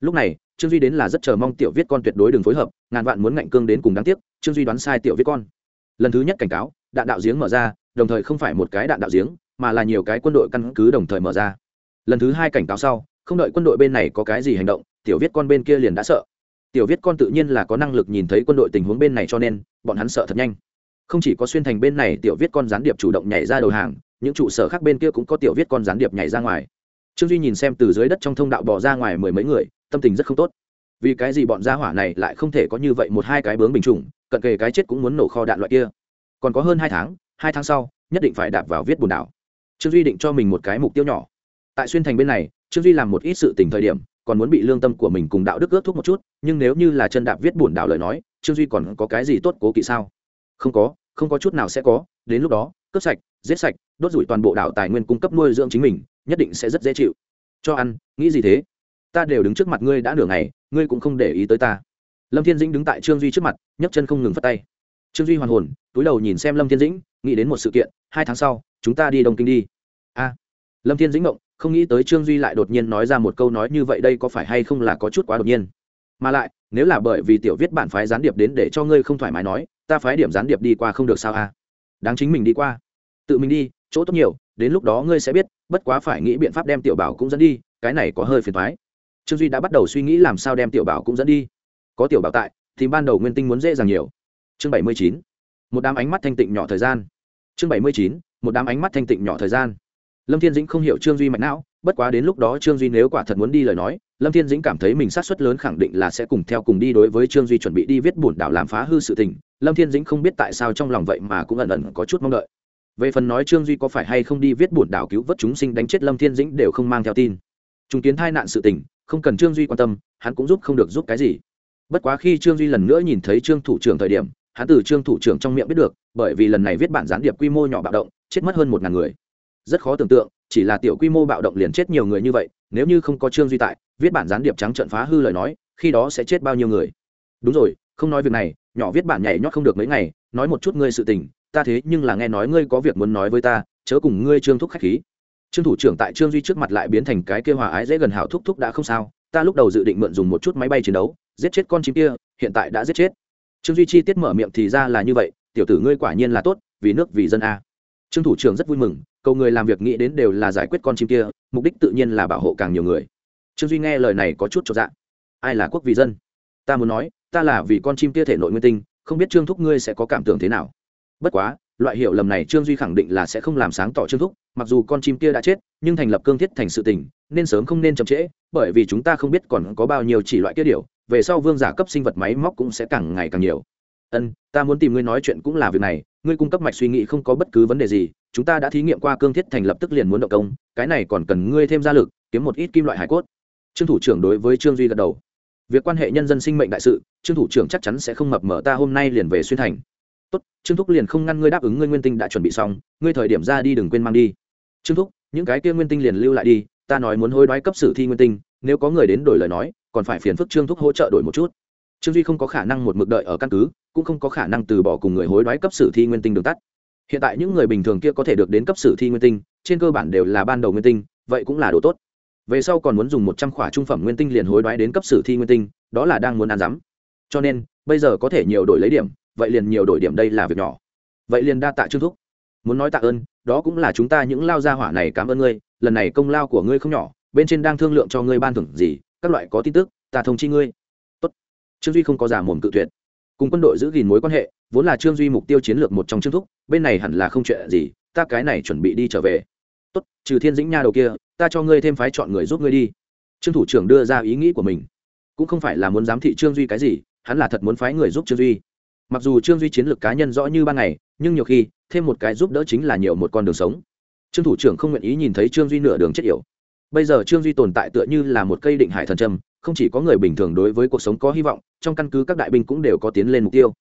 Lúc này, trương duy đến là rất chờ mong tiểu viết con tuyệt đối đừng phối hợp, ngàn vạn muốn ngạnh cương đến cùng đáng tiếc, trương duy đoán sai tiểu viết con. Lần thứ nhất cảnh cáo, đạn đạo giếng mở ra, đồng thời không phải một cái đạn đạo giếng, mà là nhiều cái quân đội căn cứ đồng thời mở ra. Lần thứ hai cảnh cáo sau, không đợi quân đội bên này có cái gì hành động, tiểu viết con bên kia liền đã sợ. Tiểu viết con tự nhiên là có năng lực nhìn thấy quân đội tình huống bên này cho nên, bọn hắn sợ thật nhanh. Không chỉ có xuyên thành bên này, tiểu viết con gián điệp chủ động nhảy ra đầu hàng những trụ sở khác bên kia cũng có tiểu viết con gián điệp nhảy ra ngoài. Trương duy nhìn xem từ dưới đất trong thông đạo bỏ ra ngoài mười mấy người, tâm tình rất không tốt. Vì cái gì bọn gia hỏa này lại không thể có như vậy một hai cái bướng bình chủng, cận kề cái chết cũng muốn nổ kho đạn loại kia. Còn có hơn hai tháng hai tháng sau, nhất định phải đạp vào viết bùn đảo. Trương duy định cho mình một cái mục tiêu nhỏ. Tại xuyên thành bên này, trương duy làm một ít sự tình thời điểm, còn muốn bị lương tâm của mình cùng đạo đức ước thúc một chút, nhưng nếu như là chân đạp viết bùn đảo lời nói, trương duy còn có cái gì tốt cố kỵ sao? Không có không có chút nào sẽ có, đến lúc đó cướp sạch, giết sạch, đốt rủi toàn bộ đảo tài nguyên cung cấp nuôi dưỡng chính mình, nhất định sẽ rất dễ chịu. Cho ăn, nghĩ gì thế? Ta đều đứng trước mặt ngươi đã nửa ngày, ngươi cũng không để ý tới ta. Lâm thiên dĩnh đứng tại trương duy trước mặt, nhấc chân không ngừng phất tay. Trương duy hoàn hồn, túi đầu nhìn xem lâm thiên dĩnh, nghĩ đến một sự kiện, hai tháng sau, chúng ta đi đông kinh đi. A. Lâm thiên dĩnh mộng không nghĩ tới trương duy lại đột nhiên nói ra một câu nói như vậy đây có phải hay không là có chút quá đột nhiên. Mà lại, nếu là bởi vì tiểu viết bản phái gián điệp đến để cho ngươi không thoải mái nói, ta phái điểm gián điệp đi qua không được sao a? Đáng chính mình đi qua tự mình đi, chỗ tốt nhiều, đến lúc đó ngươi sẽ biết, bất quá phải nghĩ biện pháp đem tiểu bảo cũng dẫn đi, cái này có hơi phiền thoái trương duy đã bắt đầu suy nghĩ làm sao đem tiểu bảo cũng dẫn đi. Có tiểu bảo tại, thì ban đầu nguyên tinh muốn dễ dàng nhiều. Chương bảy mươi chín, một đám ánh mắt thanh tịnh nhỏ thời gian. Chương bảy mươi chín, một đám ánh mắt thanh tịnh nhỏ thời gian. Lâm thiên dĩnh không hiểu trương duy mạnh não, bất quá đến lúc đó trương duy nếu quả thật muốn đi lời nói, lâm thiên dĩnh cảm thấy mình sát suất lớn khẳng định là sẽ cùng theo cùng đi đối với trương duy chuẩn bị đi viết bùn đảo làm phá hư sự tình. Lâm thiên dĩnh không biết tại sao trong lòng vậy mà cũng ẩn ẩn có chút mong đợi về phần nói trương duy có phải hay không đi viết bổn đảo cứu vớt chúng sinh đánh chết lâm thiên dĩnh đều không mang theo tin. Chúng kiến thai nạn sự tình, không cần trương duy quan tâm, hắn cũng giúp không được giúp cái gì. Bất quá khi trương duy lần nữa nhìn thấy trương thủ trưởng thời điểm, hắn từ trương thủ trưởng trong miệng biết được, bởi vì lần này viết bản gián điệp quy mô nhỏ bạo động, chết mất hơn một ngàn người. Rất khó tưởng tượng, chỉ là tiểu quy mô bạo động liền chết nhiều người như vậy, nếu như không có trương duy tại, viết bản gián điệp trắng trận phá hư lời nói, khi đó sẽ chết bao nhiêu người. Đúng rồi, không nói việc này, nhỏ viết bản nhảy nhót không được mấy ngày, nói một chút ngươi sự tình ta thế nhưng là nghe nói ngươi có việc muốn nói với ta, chớ cùng ngươi trương thúc khách khí. Trương thủ trưởng tại trương duy trước mặt lại biến thành cái kêu hòa ái dễ gần hảo thúc thúc đã không sao, ta lúc đầu dự định mượn dùng một chút máy bay chiến đấu, giết chết con chim kia, hiện tại đã giết chết. Trương duy chi tiết mở miệng thì ra là như vậy, tiểu tử ngươi quả nhiên là tốt, vì nước vì dân a. Trương thủ trưởng rất vui mừng, cầu người làm việc nghĩ đến đều là giải quyết con chim kia, mục đích tự nhiên là bảo hộ càng nhiều người. Trương duy nghe lời này có chút cho dạ. Ai là quốc vì dân? Ta muốn nói, ta là vì con chim kia thể nội nguyên tinh, không biết trương thúc ngươi sẽ có cảm tưởng thế nào bất quá, loại hiểu lầm này trương duy khẳng định là sẽ không làm sáng tỏ trương thúc, mặc dù con chim kia đã chết, nhưng thành lập cương thiết thành sự tình, nên sớm không nên chậm trễ, bởi vì chúng ta không biết còn có bao nhiêu chỉ loại kia điều, về sau vương giả cấp sinh vật máy móc cũng sẽ càng ngày càng nhiều. Ân, ta muốn tìm ngươi nói chuyện cũng là việc này, ngươi cung cấp mạch suy nghĩ không có bất cứ vấn đề gì, chúng ta đã thí nghiệm qua cương thiết thành lập tức liền muốn động công, cái này còn cần ngươi thêm gia lực, kiếm một ít kim loại hải cốt. Trương thủ trưởng đối với trương duy gật đầu. Việc quan hệ nhân dân sinh mệnh đại sự, trương thủ trưởng chắc chắn sẽ không mập mở ta hôm nay liền về xuyên thành trương thúc liền không ngăn ngươi đáp ứng ngươi nguyên tinh đã chuẩn bị xong, ngươi thời điểm ra đi đừng quên mang đi. Trương thúc, những cái kia nguyên tinh liền lưu lại đi, ta nói muốn hối đoái cấp sử thi nguyên tinh, nếu có người đến đổi lời nói, còn phải phiền phức trương thúc hỗ trợ đổi một chút. Trương duy không có khả năng một mực đợi ở căn cứ, cũng không có khả năng từ bỏ cùng người hối đoái cấp sử thi nguyên tinh đường tắt. Hiện tại những người bình thường kia có thể được đến cấp sử thi nguyên tinh, trên cơ bản đều là ban đầu nguyên tinh, vậy cũng là đồ tốt. Về sau còn muốn dùng một trăm khỏa trung phẩm nguyên tinh liền hối đoái đến cấp sử thi nguyên tinh, đó là đang muốn ăn dám. Cho nên, bây giờ có thể nhiều đổi lấy điểm vậy liền nhiều đổi điểm đây là việc nhỏ. Vậy liền đa tạ trương thúc. Muốn nói tạ ơn, đó cũng là chúng ta những lao gia hỏa này cảm ơn ngươi, lần này công lao của ngươi không nhỏ, bên trên đang thương lượng cho ngươi ban thưởng gì, các loại có tin tức, ta thông chi ngươi. Tốt. Trương duy không có giả mồm cự tuyệt. Cùng quân đội giữ gìn mối quan hệ, vốn là trương duy mục tiêu chiến lược một trong trương thúc, bên này hẳn là không chuyện gì, ta cái này chuẩn bị đi trở về. Tốt, trừ thiên dĩnh nha đầu kia, ta cho ngươi thêm phái chọn người giúp ngươi đi. Trương thủ trưởng đưa ra ý nghĩ của mình. Cũng không phải là muốn giám thị trương duy cái gì, hắn là thật muốn phái người giúp trương duy mặc dù trương duy chiến lược cá nhân rõ như ban ngày, nhưng nhiều khi, thêm một cái giúp đỡ chính là nhiều một con đường sống. Trương thủ trưởng không nguyện ý nhìn thấy trương duy nửa đường chết yểu. Bây giờ trương duy tồn tại tựa như là một cây định hải thần trâm không chỉ có người bình thường đối với cuộc sống có hy vọng, trong căn cứ các đại binh cũng đều có tiến lên mục tiêu.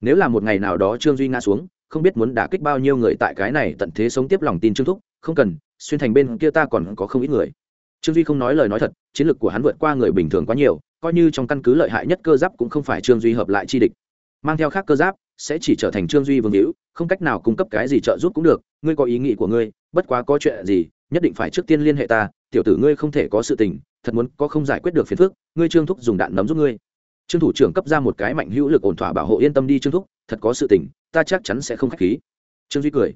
Nếu là một ngày nào đó trương duy ngã xuống, không biết muốn đả kích bao nhiêu người tại cái này tận thế sống tiếp lòng tin trương thúc, không cần, xuyên thành bên kia ta còn có không ít người. Trương duy không nói lời nói thật, chiến lược của hắn vượt qua người bình thường quá nhiều, coi như trong căn cứ lợi hại nhất cơ giáp cũng không phải trương duy hợp lại chi địch mang theo khác cơ giáp, sẽ chỉ trở thành trương duy vương hữu, không cách nào cung cấp cái gì trợ giúp cũng được, ngươi có ý nghĩ của ngươi, bất quá có chuyện gì, nhất định phải trước tiên liên hệ ta, tiểu tử ngươi không thể có sự tình, thật muốn có không giải quyết được phiền phức, ngươi trương thúc dùng đạn nấm giúp ngươi. Trương thủ trưởng cấp ra một cái mạnh hữu lực ổn thỏa bảo hộ yên tâm đi trương thúc, thật có sự tình, ta chắc chắn sẽ không k h á c h khí. Trương duy cười.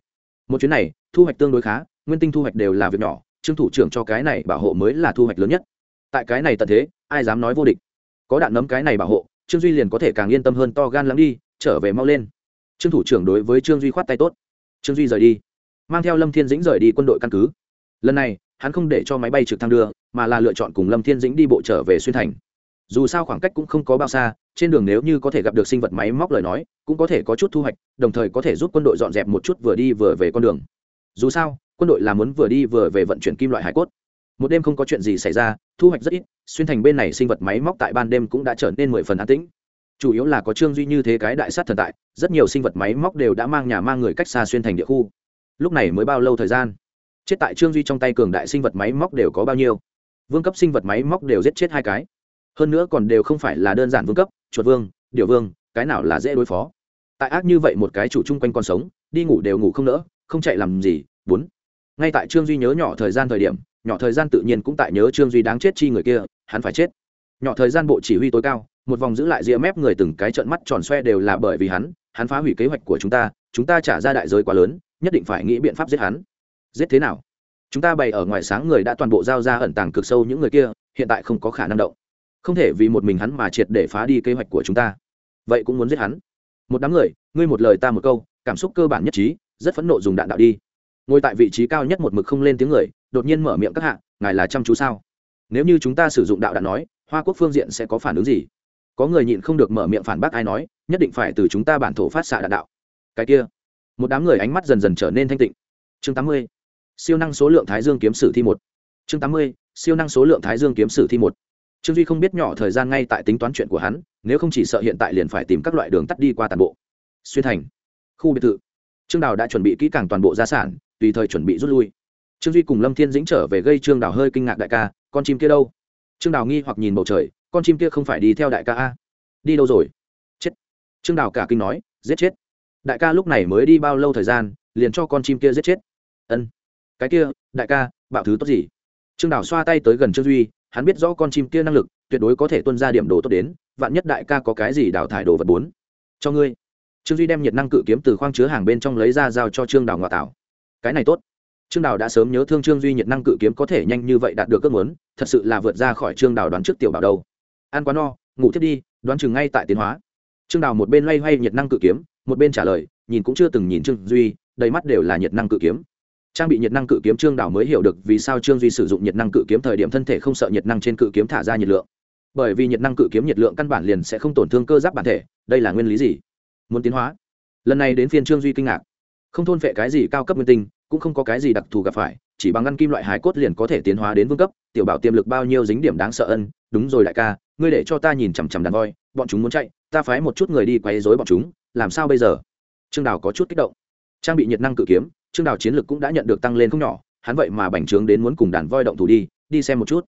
Một chuyến này, thu hoạch tương đối khá, nguyên tinh thu hoạch đều là việc nhỏ, trương thủ trưởng cho cái này bảo hộ mới là thu hoạch lớn nhất. Tại cái này tận thế, ai dám nói vô địch? Có đạn nấm cái này bảo hộ trương duy liền có thể càng yên tâm hơn to gan lắm đi, trở về mau lên. Trương thủ trưởng đối với trương duy khoát tay tốt. Trương duy rời đi. Mang theo lâm thiên dĩnh rời đi quân đội căn cứ. Lần này, hắn không để cho máy bay trực thăng đưa, mà là lựa chọn cùng lâm thiên dĩnh đi bộ trở về xuyên thành. Dù sao khoảng cách cũng không có bao xa, trên đường nếu như có thể gặp được sinh vật máy móc lời nói, cũng có thể có chút thu hoạch, đồng thời có thể giúp quân đội dọn dẹp một chút vừa đi vừa về con đường. Dù sao, quân đội là muốn vừa đi vừa về vận chuyển kim loại hải cốt một đêm không có chuyện gì xảy ra, thu hoạch rất ít, xuyên thành bên này sinh vật máy móc tại ban đêm cũng đã trở nên mười phần an tĩnh. Chủ yếu là có trương duy như thế cái đại sát thần tại, rất nhiều sinh vật máy móc đều đã mang nhà mang người cách xa xuyên thành địa khu. Lúc này mới bao lâu thời gian? Chết tại trương duy trong tay cường đại sinh vật máy móc đều có bao nhiêu? Vương cấp sinh vật máy móc đều giết chết hai cái. Hơn nữa còn đều không phải là đơn giản vương cấp, chuột vương điệu vương, cái nào là dễ đối phó. Tại ác như vậy một cái chủ chung quanh còn sống, đi ngủ đều ngủ không nỡ, không chạy làm gì, bốn ngay tại trương duy nhớ nhỏ thời gian thời điểm, nhỏ thời gian tự nhiên cũng tại nhớ trương duy đáng chết chi người kia, hắn phải chết. Nhỏ thời gian bộ chỉ huy tối cao, một vòng giữ lại ria mép người từng cái trợn mắt tròn xoe đều là bởi vì hắn hắn phá hủy kế hoạch của chúng ta chúng ta trả ra đại giới quá lớn, nhất định phải nghĩ biện pháp giết hắn. Giết thế nào? Chúng ta bày ở ngoài sáng người đã toàn bộ giao ra ẩn tàng cực sâu những người kia, hiện tại không có khả năng động. Không thể vì một mình hắn mà triệt để phá đi kế hoạch của chúng ta. Vậy cũng muốn giết hắn. Một đám người, ngươi một lời ta một câu, cảm xúc cơ bản nhất trí, rất phẫn nộ dùng đạn đạo đi ngồi tại vị trí cao nhất một mực không lên tiếng người, đột nhiên mở miệng các hạ, ngài là chăm chú sao? Nếu như chúng ta sử dụng đạo đạn nói, hoa quốc phương diện sẽ có phản ứng gì? Có người nhịn không được mở miệng phản bác ai nói, nhất định phải từ chúng ta bản thổ phát xạ đạn đạo. Cái kia, một đám người ánh mắt dần dần trở nên thanh tịnh. Chương tám mươi, siêu năng số lượng thái dương kiếm sử thi một. Chương tám mươi, siêu năng số lượng thái dương kiếm sử thi một. Trương duy không biết nhỏ thời gian ngay tại tính toán chuyện của hắn, nếu không chỉ sợ hiện tại liền phải tìm các loại đường tắt đi qua toàn bộ. Xuyên thành, khu biệt thự. Trương đào đã chuẩn bị kỹ càng toàn bộ gia sản tùy thời chuẩn bị rút lui. Trương duy cùng lâm thiên dĩnh trở về gây trương đào hơi kinh ngạc đại ca, con chim kia đâu? Trương đào nghi hoặc nhìn bầu trời, con chim kia không phải đi theo đại ca a? Đi đâu rồi? Chết. Trương đào cả kinh nói, giết chết. Đại ca lúc này mới đi bao lâu thời gian, liền cho con chim kia giết chết. Ân. Cái kia, đại ca, bạo thứ tốt gì? Trương đào xoa tay tới gần trương duy, hắn biết rõ con chim kia năng lực, tuyệt đối có thể tuân ra điểm đồ tốt đến, vạn nhất đại ca có cái gì đào thải đồ vật bốn cho ngươi. Trương duy đem nhiệt năng cự kiếm từ khoang chứa hàng bên trong lấy ra giao cho trương đào ngoại tảo cái này tốt. Trương đào đã sớm nhớ thương trương duy nhiệt năng cự kiếm có thể nhanh như vậy đạt được ước muốn, thật sự là vượt ra khỏi trương đào đoán trước tiểu bảo đâu ăn quá no, ngủ thiết đi, đoán chừng ngay tại tiến hóa. Trương đào một bên loay hoay nhiệt năng cự kiếm, một bên trả lời, nhìn cũng chưa từng nhìn trương duy, đầy mắt đều là nhiệt năng cự kiếm. Trang bị nhiệt năng cự kiếm trương đào mới hiểu được vì sao trương duy sử dụng nhiệt năng cự kiếm thời điểm thân thể không sợ nhiệt năng trên cự kiếm thả ra nhiệt lượng. Bởi vì nhiệt năng cự kiếm nhiệt lượng căn bản liền sẽ không tổn thương cơ giáp bản thể, đây là nguyên lý gì? Muốn tiến hóa. Lần này đến phiên trương duy kinh ngạc. Không thôn phệ cái gì cao cấp nguyên tinh cũng không có cái gì đặc thù gặp phải, chỉ bằng ngăn kim loại hải cốt liền có thể tiến hóa đến vương cấp, tiểu bảo tiềm lực bao nhiêu dính điểm đáng sợ ân, đúng rồi đại ca, ngươi để cho ta nhìn chằm chằm đàn voi, bọn chúng muốn chạy, ta phái một chút người đi quay dối bọn chúng, làm sao bây giờ? Trương đào có chút kích động. Trang bị nhiệt năng cự kiếm, trương đào chiến lực cũng đã nhận được tăng lên không nhỏ, hắn vậy mà bành trướng đến muốn cùng đàn voi động thủ đi đi xem một chút.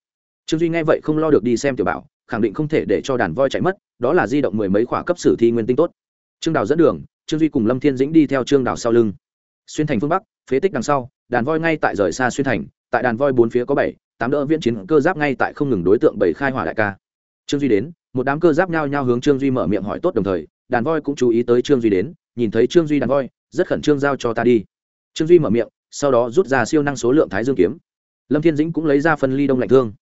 Trương duy nghe vậy không lo được đi xem tiểu bảo, khẳng định không thể để cho đàn voi chạy mất, đó là di động mười mấy khỏa cấp sử thi nguyên tinh tốt. Trương đào dẫn đường, trương duy cùng lâm thiên dĩnh đi theo trương đào sau lưng. Xuyên thành phương bắc phế tích đằng sau, đàn voi ngay tại rời xa xuyên thành, tại đàn voi bốn phía có bảy, tám đỡ viễn chiến cơ giáp ngay tại không ngừng đối tượng bảy khai hỏa đại ca. Trương duy đến, một đám cơ giáp nhao nhao hướng trương duy mở miệng hỏi tốt đồng thời, đàn voi cũng chú ý tới trương duy đến, nhìn thấy trương duy đàn voi, rất khẩn trương giao cho ta đi. Trương duy mở miệng, sau đó rút ra siêu năng số lượng thái dương kiếm. Lâm thiên dĩnh cũng lấy ra phân ly đông lạnh thương.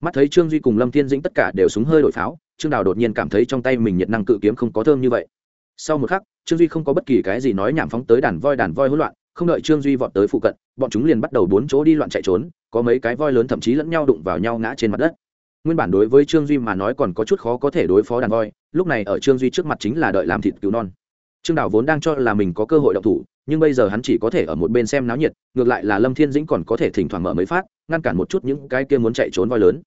Mắt thấy trương duy cùng lâm thiên dĩnh tất cả đều súng hơi đổi pháo, trương đào đột nhiên cảm thấy trong tay mình nhiệt năng cự kiếm không có thơm như vậy. Sau một khắc, trương duy không có bất kỳ cái gì nói nhảm phóng tới đàn voi đàn voi hỗn loạn không đợi trương duy vọt tới phụ cận, bọn chúng liền bắt đầu bốn chỗ đi loạn chạy trốn, có mấy cái voi lớn thậm chí lẫn nhau đụng vào nhau ngã trên mặt đất. Nguyên bản đối với trương duy mà nói còn có chút khó có thể đối phó đàn voi, lúc này ở trương duy trước mặt chính là đợi làm thịt cứu non. Trương đào vốn đang cho là mình có cơ hội động thủ, nhưng bây giờ hắn chỉ có thể ở một bên xem náo nhiệt, ngược lại là lâm thiên dĩnh còn có thể thỉnh thoảng mở mấy phát, ngăn cản một chút những cái kia muốn chạy trốn voi lớn.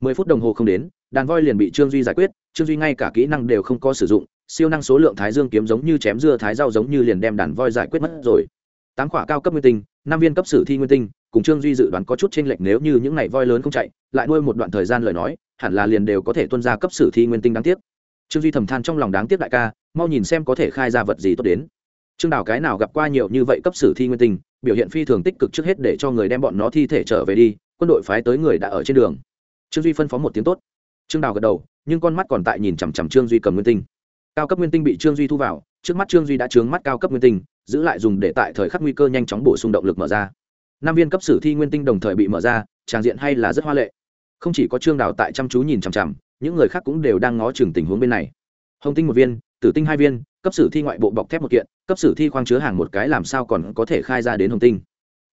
Mười phút đồng hồ không đến, đàn voi liền bị trương duy giải quyết, trương duy ngay cả kỹ năng đều không có sử dụng, siêu năng số lượng thái dương kiếm giống như chém dưa thái rau giống như liền đem đàn voi giải quyết mất rồi tám quả cao cấp nguyên tinh, năm viên cấp sử thi nguyên tinh, cùng trương duy dự đoán có chút t r ê n lệch nếu như những n voi lớn không chạy, lại nuôi một đoạn thời gian lời nói, hẳn là liền đều có thể tuân ra cấp sử thi nguyên tinh đáng tiếc. Trương duy thầm than trong lòng đáng tiếc đại ca, mau nhìn xem có thể khai ra vật gì tốt đến. Trương đào cái nào gặp qua nhiều như vậy cấp sử thi nguyên tinh, biểu hiện phi thường tích cực trước hết để cho người đem bọn nó thi thể trở về đi, quân đội phái tới người đã ở trên đường. Trương duy phân phó một tiếng tốt. Trương đào gật đầu, nhưng con mắt còn tại nhìn chằm chằm trương duy cầm nguyên tinh. Cao cấp nguyên tinh bị trương duy thu vào, trước mắt trương duy đã trướng mắt cao cấp nguyên tinh giữ lại dùng để tại thời khắc nguy cơ nhanh chóng bổ sung động lực mở ra. Năm viên cấp sử thi nguyên tinh đồng thời bị mở ra, tràng diện hay là rất hoa lệ. Không chỉ có trương đào tại chăm chú nhìn chằm chằm, những người khác cũng đều đang ngó chừng tình huống bên này. Hồng tinh một viên, tử tinh hai viên, cấp sử thi ngoại bộ bọc thép một kiện, cấp sử thi khoang chứa hàng một cái làm sao còn có thể khai ra đến hồng tinh.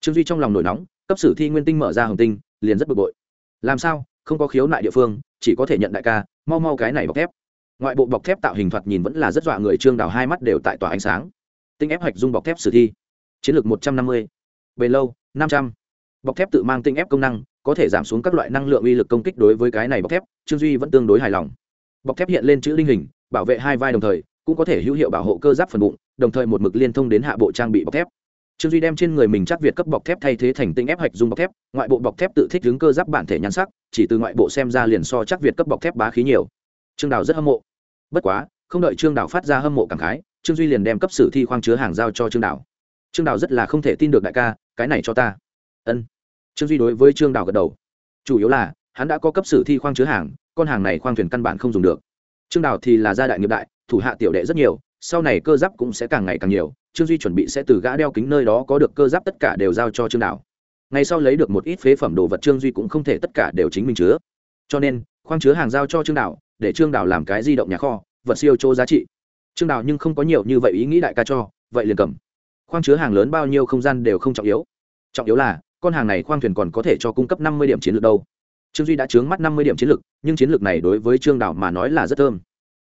Trương duy trong lòng nổi nóng, cấp sử thi nguyên tinh mở ra hồng tinh, liền rất bực bội. Làm sao, không có khiếu nại địa phương, chỉ có thể nhận đại ca, mau mau cái này bọc thép. Ngoại bộ bọc thép tạo hình thoạt nhìn vẫn là rất dọa người trương đào, hai mắt đều tại tòa ánh sáng tinh ép hạch dung bọc thép sử thi. Chiến lược một trăm năm mươi. Bền lâu, năm trăm. Bọc thép tự mang tinh ép công năng, có thể giảm xuống các loại năng lượng uy lực công kích đối với cái này bọc thép, trương duy vẫn tương đối hài lòng. Bọc thép hiện lên chữ linh hình, bảo vệ hai vai đồng thời, cũng có thể hữu hiệu bảo hộ cơ giáp phần bụng, đồng thời một mực liên thông đến hạ bộ trang bị bọc thép. Trương duy đem trên người mình chắc việt cấp bọc thép thay thế thành tinh ép hạch dung bọc thép, ngoại bộ bọc thép tự thích đứng cơ giáp bản thể nhan sắc, chỉ từ ngoại bộ xem ra liền so chắc việt cấp bọc thép bá khí nhiều. Trương đào rất hâm mộ. Bất quá, không đợi trương đào phát ra hâm mộ cảm khái trương duy liền đem cấp sử thi khoang chứa hàng giao cho trương Đảo. trương Đảo rất là không thể tin được đại ca cái này cho ta. ân. trương duy đối với trương Đảo gật đầu. chủ yếu là hắn đã có cấp sử thi khoang chứa hàng con hàng này khoang thuyền căn bản không dùng được. trương Đảo thì là gia đại nghiệp đại thủ hạ tiểu đệ rất nhiều sau này cơ giáp cũng sẽ càng ngày càng nhiều trương duy chuẩn bị sẽ từ gã đeo kính nơi đó có được cơ giáp tất cả đều giao cho trương Đảo. ngay sau lấy được một ít phế phẩm đồ vật trương duy cũng không thể tất cả đều chính mình chứa. cho nên khoang chứa hàng giao cho trương Đảo, để trương Đảo làm cái di động nhà kho vật siêu chỗ giá trị trương đào nhưng không có nhiều như vậy ý nghĩ đại ca cho, vậy liền cầm. Khoang chứa hàng lớn bao nhiêu không gian đều không trọng yếu. Trọng yếu là, con hàng này khoang thuyền còn có thể cho cung cấp năm mươi điểm chiến lược đâu. Trương duy đã chướng mắt năm mươi điểm chiến lược, nhưng chiến lược này đối với trương đào mà nói là rất thơm.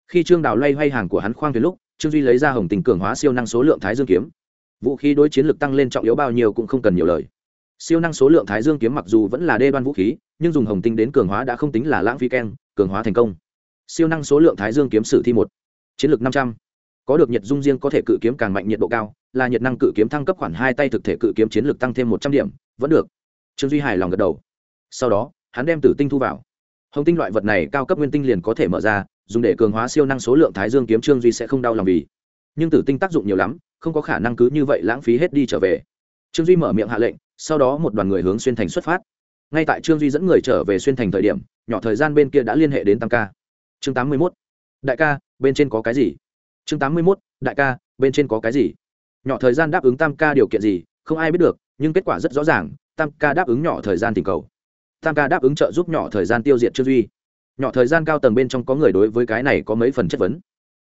Khi trương đào loay hoay hàng của hắn khoang thuyền lúc, trương duy lấy ra hồng tình cường hóa siêu năng số lượng thái dương kiếm. Vũ khí đối chiến lược tăng lên trọng yếu bao nhiêu cũng không cần nhiều lời. Siêu năng số lượng thái dương kiếm mặc dù vẫn là đê đoan vũ khí, nhưng dùng hồng tinh đến cường hóa đã không tính là lãng phí keng, cường hóa thành công. Siêu năng số lượng thái dương kiếm sử thi một chiến lược năm trăm. Có được nhiệt dung riêng có thể cự kiếm càng mạnh nhiệt độ cao, là nhiệt năng cự kiếm thăng cấp khoản hai tay thực thể cự kiếm chiến lược tăng thêm một trăm điểm, vẫn được. Trương duy hài lòng gật đầu. Sau đó, hắn đem tử tinh thu vào. Hồng tinh loại vật này cao cấp nguyên tinh liền có thể mở ra, dùng để cường hóa siêu năng số lượng thái dương kiếm trương duy sẽ không đau lòng vì. Nhưng tử tinh tác dụng nhiều lắm, không có khả năng cứ như vậy lãng phí hết đi trở về. Trương duy mở miệng hạ lệnh, sau đó một đoàn người hướng xuyên thành xuất phát. Ngay tại trương duy dẫn người trở về xuyên thành thời điểm, nhỏ thời gian bên kia đã liên hệ đến tăng ca. Chương tám mươi mốt đại ca, bên trên có cái gì? Chương tám mươi mốt, đại ca, bên trên có cái gì? Nhỏ thời gian đáp ứng tam ca điều kiện gì, không ai biết được, nhưng kết quả rất rõ ràng, tam ca đáp ứng nhỏ thời gian tình cầu. Tam ca đáp ứng trợ giúp nhỏ thời gian tiêu diệt trương duy. Nhỏ thời gian cao tầng bên trong có người đối với cái này có mấy phần chất vấn.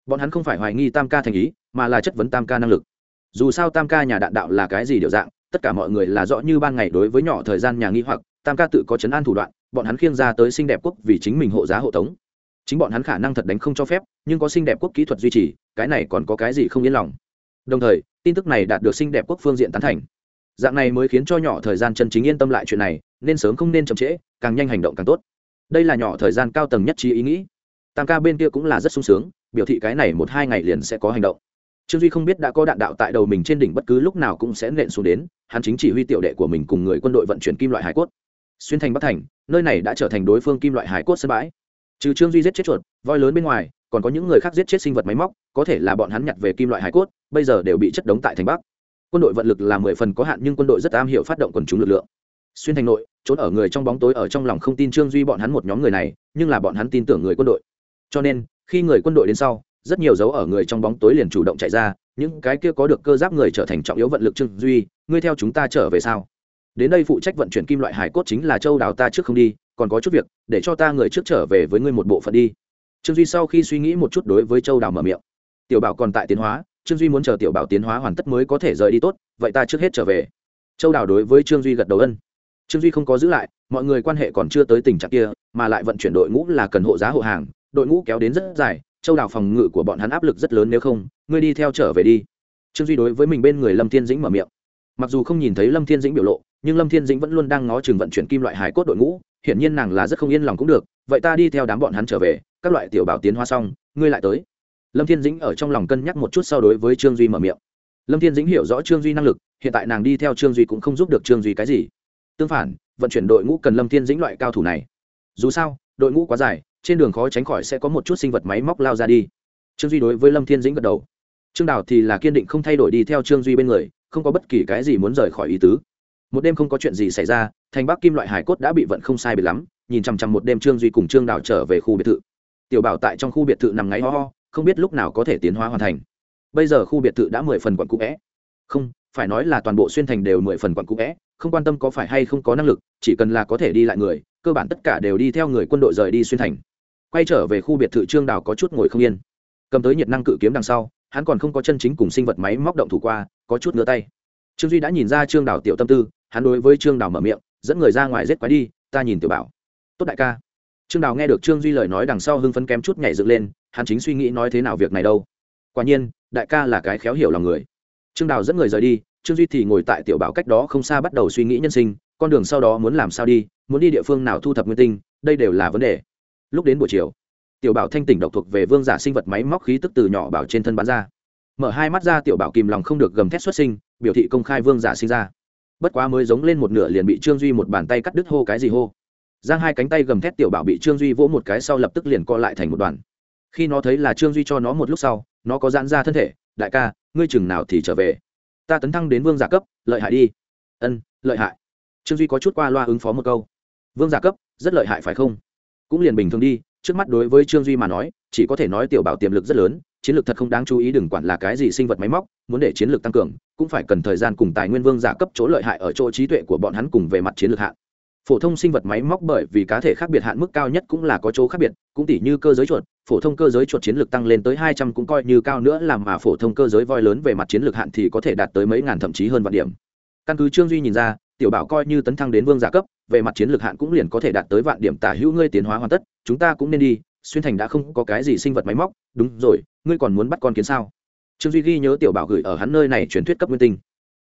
Bọn hắn không phải hoài nghi tam ca thành ý, mà là chất vấn tam ca năng lực. Dù sao tam ca nhà đạn đạo là cái gì điều dạng, tất cả mọi người là rõ như ban ngày đối với nhỏ thời gian nhà nghi hoặc, tam ca tự có chấn an thủ đoạn, bọn hắn khiêng ra tới xinh đẹp quốc vì chính mình hộ giá hộ tống chính bọn hắn khả năng thật đánh không cho phép, nhưng có xinh đẹp quốc kỹ thuật duy trì, cái này còn có cái gì không yên lòng. Đồng thời, tin tức này đạt được xinh đẹp quốc phương diện tán thành. Dạng này mới khiến cho nhỏ thời gian chân chính yên tâm lại chuyện này, nên sớm không nên chậm trễ, càng nhanh hành động càng tốt. Đây là nhỏ thời gian cao tầng nhất trí ý nghĩ. Tam ca bên kia cũng là rất sung sướng, biểu thị cái này một hai ngày liền sẽ có hành động. Trương duy không biết đã có đạn đạo tại đầu mình trên đỉnh bất cứ lúc nào cũng sẽ nện xuống đến, hắn chính chỉ huy tiểu đệ của mình cùng người quân đội vận chuyển kim loại hải cốt. Xuyên thành bắc thành, nơi này đã trở thành đối phương kim loại hải cốt sân bãi trừ trương duy giết chết chuột, voi lớn bên ngoài, còn có những người khác giết chết sinh vật máy móc, có thể là bọn hắn nhặt về kim loại hải cốt, bây giờ đều bị chất đống tại thành bắc. Quân đội vận lực là mười phần có hạn nhưng quân đội rất am hiểu phát động quần chúng lực lượng. Xuyên thành nội, trốn ở người trong bóng tối ở trong lòng không tin trương duy bọn hắn một nhóm người này, nhưng là bọn hắn tin tưởng người quân đội. Cho nên, khi người quân đội đến sau, rất nhiều dấu ở người trong bóng tối liền chủ động chạy ra, những cái kia có được cơ giáp người trở thành trọng yếu vận lực trương duy, ngươi theo chúng ta trở về sao? Đến đây phụ trách vận chuyển kim loại hải cốt chính là châu đào ta trước không đi còn có chút việc, để cho ta người trước trở về với ngươi một bộ phận đi. Trương duy sau khi suy nghĩ một chút đối với châu đào mở miệng. Tiểu bảo còn tại tiến hóa, trương duy muốn chờ tiểu bảo tiến hóa hoàn tất mới có thể rời đi tốt, vậy ta trước hết trở về. Châu đào đối với trương duy gật đầu ân. Trương duy không có giữ lại, mọi người quan hệ còn chưa tới tình trạng kia, mà lại vận chuyển đội ngũ là cần hộ giá hộ hàng, đội ngũ kéo đến rất dài, châu đào phòng ngự của bọn hắn áp lực rất lớn nếu không, ngươi đi theo trở về đi. Trương duy đối với mình bên người lâm thiên dĩnh mở miệng. Mặc dù không nhìn thấy lâm thiên dĩnh biểu lộ, nhưng lâm thiên dĩnh vẫn luôn đang ngó chừng vận chuyển kim loại hải cốt đội ngũ hiển nhiên nàng là rất không yên lòng cũng được, vậy ta đi theo đám bọn hắn trở về, các loại tiểu bảo tiến hóa xong, ngươi lại tới. Lâm thiên dĩnh ở trong lòng cân nhắc một chút sau đối với trương duy mở miệng. Lâm thiên dĩnh hiểu rõ trương duy năng lực, hiện tại nàng đi theo trương duy cũng không giúp được trương duy cái gì. Tương phản, vận chuyển đội ngũ cần lâm thiên dĩnh loại cao thủ này. Dù sao, đội ngũ quá dài, trên đường khó tránh khỏi sẽ có một chút sinh vật máy móc lao ra đi. Trương duy đối với lâm thiên dĩnh gật đầu. Trương đào thì là kiên định không thay đổi đi theo trương duy bên người, không có bất kỳ cái gì muốn rời khỏi ý tứ một đêm không có chuyện gì xảy ra, thành bắc kim loại hải cốt đã bị vận không sai bị lắm, nhìn chằm chằm một đêm trương duy cùng trương đào trở về khu biệt thự. Tiểu bảo tại trong khu biệt thự nằm ngáy ho ho, không biết lúc nào có thể tiến hóa hoàn thành. Bây giờ khu biệt thự đã mười phần quận cũ vẽ không, phải nói là toàn bộ xuyên thành đều mười phần quận cũ vẽ không quan tâm có phải hay không có năng lực, chỉ cần là có thể đi lại người, cơ bản tất cả đều đi theo người quân đội rời đi xuyên thành. Quay trở về khu biệt thự trương đào có chút ngồi không yên. Cầm tới nhiệt năng cự kiếm đằng sau, hắn còn không có chân chính cùng sinh vật máy móc động thủ qua, có chút ngứa tay. Trương duy đã nhìn ra trương đào tiểu tâm tư hắn đối với trương đào mở miệng, dẫn người ra ngoài rết quái đi, ta nhìn tiểu bảo. Tốt đại ca. Trương đào nghe được trương duy lời nói đằng sau hưng phấn kém chút nhảy dựng lên, hắn chính suy nghĩ nói thế nào việc này đâu. Quả nhiên, đại ca là cái khéo hiểu lòng người. Trương đào dẫn người rời đi, trương duy thì ngồi tại tiểu bảo cách đó không xa bắt đầu suy nghĩ nhân sinh, con đường sau đó muốn làm sao đi, muốn đi địa phương nào thu thập nguyên tinh, đây đều là vấn đề. Lúc đến buổi chiều, tiểu bảo thanh tỉnh độc thuộc về vương giả sinh vật máy móc khí tức từ nhỏ bảo trên thân bán ra. Mở hai mắt ra tiểu bảo kìm lòng không được gầm thét xuất sinh, biểu thị công khai vương giả sinh ra bất quá mới giống lên một nửa liền bị trương duy một bàn tay cắt đứt hô cái gì hô. Giang hai cánh tay gầm thét tiểu bảo bị trương duy vỗ một cái sau lập tức liền co lại thành một đoàn. Khi nó thấy là trương duy cho nó một lúc sau, nó có giãn ra thân thể, đại ca, ngươi chừng nào thì trở về? Ta tấn thăng đến vương giả cấp, lợi hại đi. Ân, lợi hại. Trương duy có chút qua loa ứng phó một câu. Vương giả cấp, rất lợi hại phải không? Cũng liền bình thường đi, trước mắt đối với trương duy mà nói, chỉ có thể nói tiểu bảo tiềm lực rất lớn, chiến lược thật không đáng chú ý đừng quản là cái gì sinh vật máy móc, muốn để chiến lược tăng cường cũng phải cần thời gian cùng tài nguyên vương giả cấp chỗ lợi hại ở chỗ trí tuệ của bọn hắn cùng về mặt chiến lược hạn. Phổ thông sinh vật máy móc bởi vì cá thể khác biệt hạn mức cao nhất cũng là có chỗ khác biệt, cũng tỉ như cơ giới chuột, phổ thông cơ giới chuột chiến lược tăng lên tới hai trăm cũng coi như cao nữa làm mà phổ thông cơ giới voi lớn về mặt chiến lược hạn thì có thể đạt tới mấy ngàn thậm chí hơn vạn điểm. Căn cứ trương duy nhìn ra, tiểu bảo coi như tấn thăng đến vương giả cấp, về mặt chiến lược hạn cũng liền có thể đạt tới vạn điểm, tả hữu ngươi tiến hóa hoàn tất, chúng ta cũng nên đi, xuyên thành đã không có cái gì sinh vật máy móc, đúng rồi, ngươi còn muốn bắt con kiến sao? Trương duy ghi nhớ tiểu bảo gửi ở hắn nơi này truyền thuyết cấp nguyên tinh.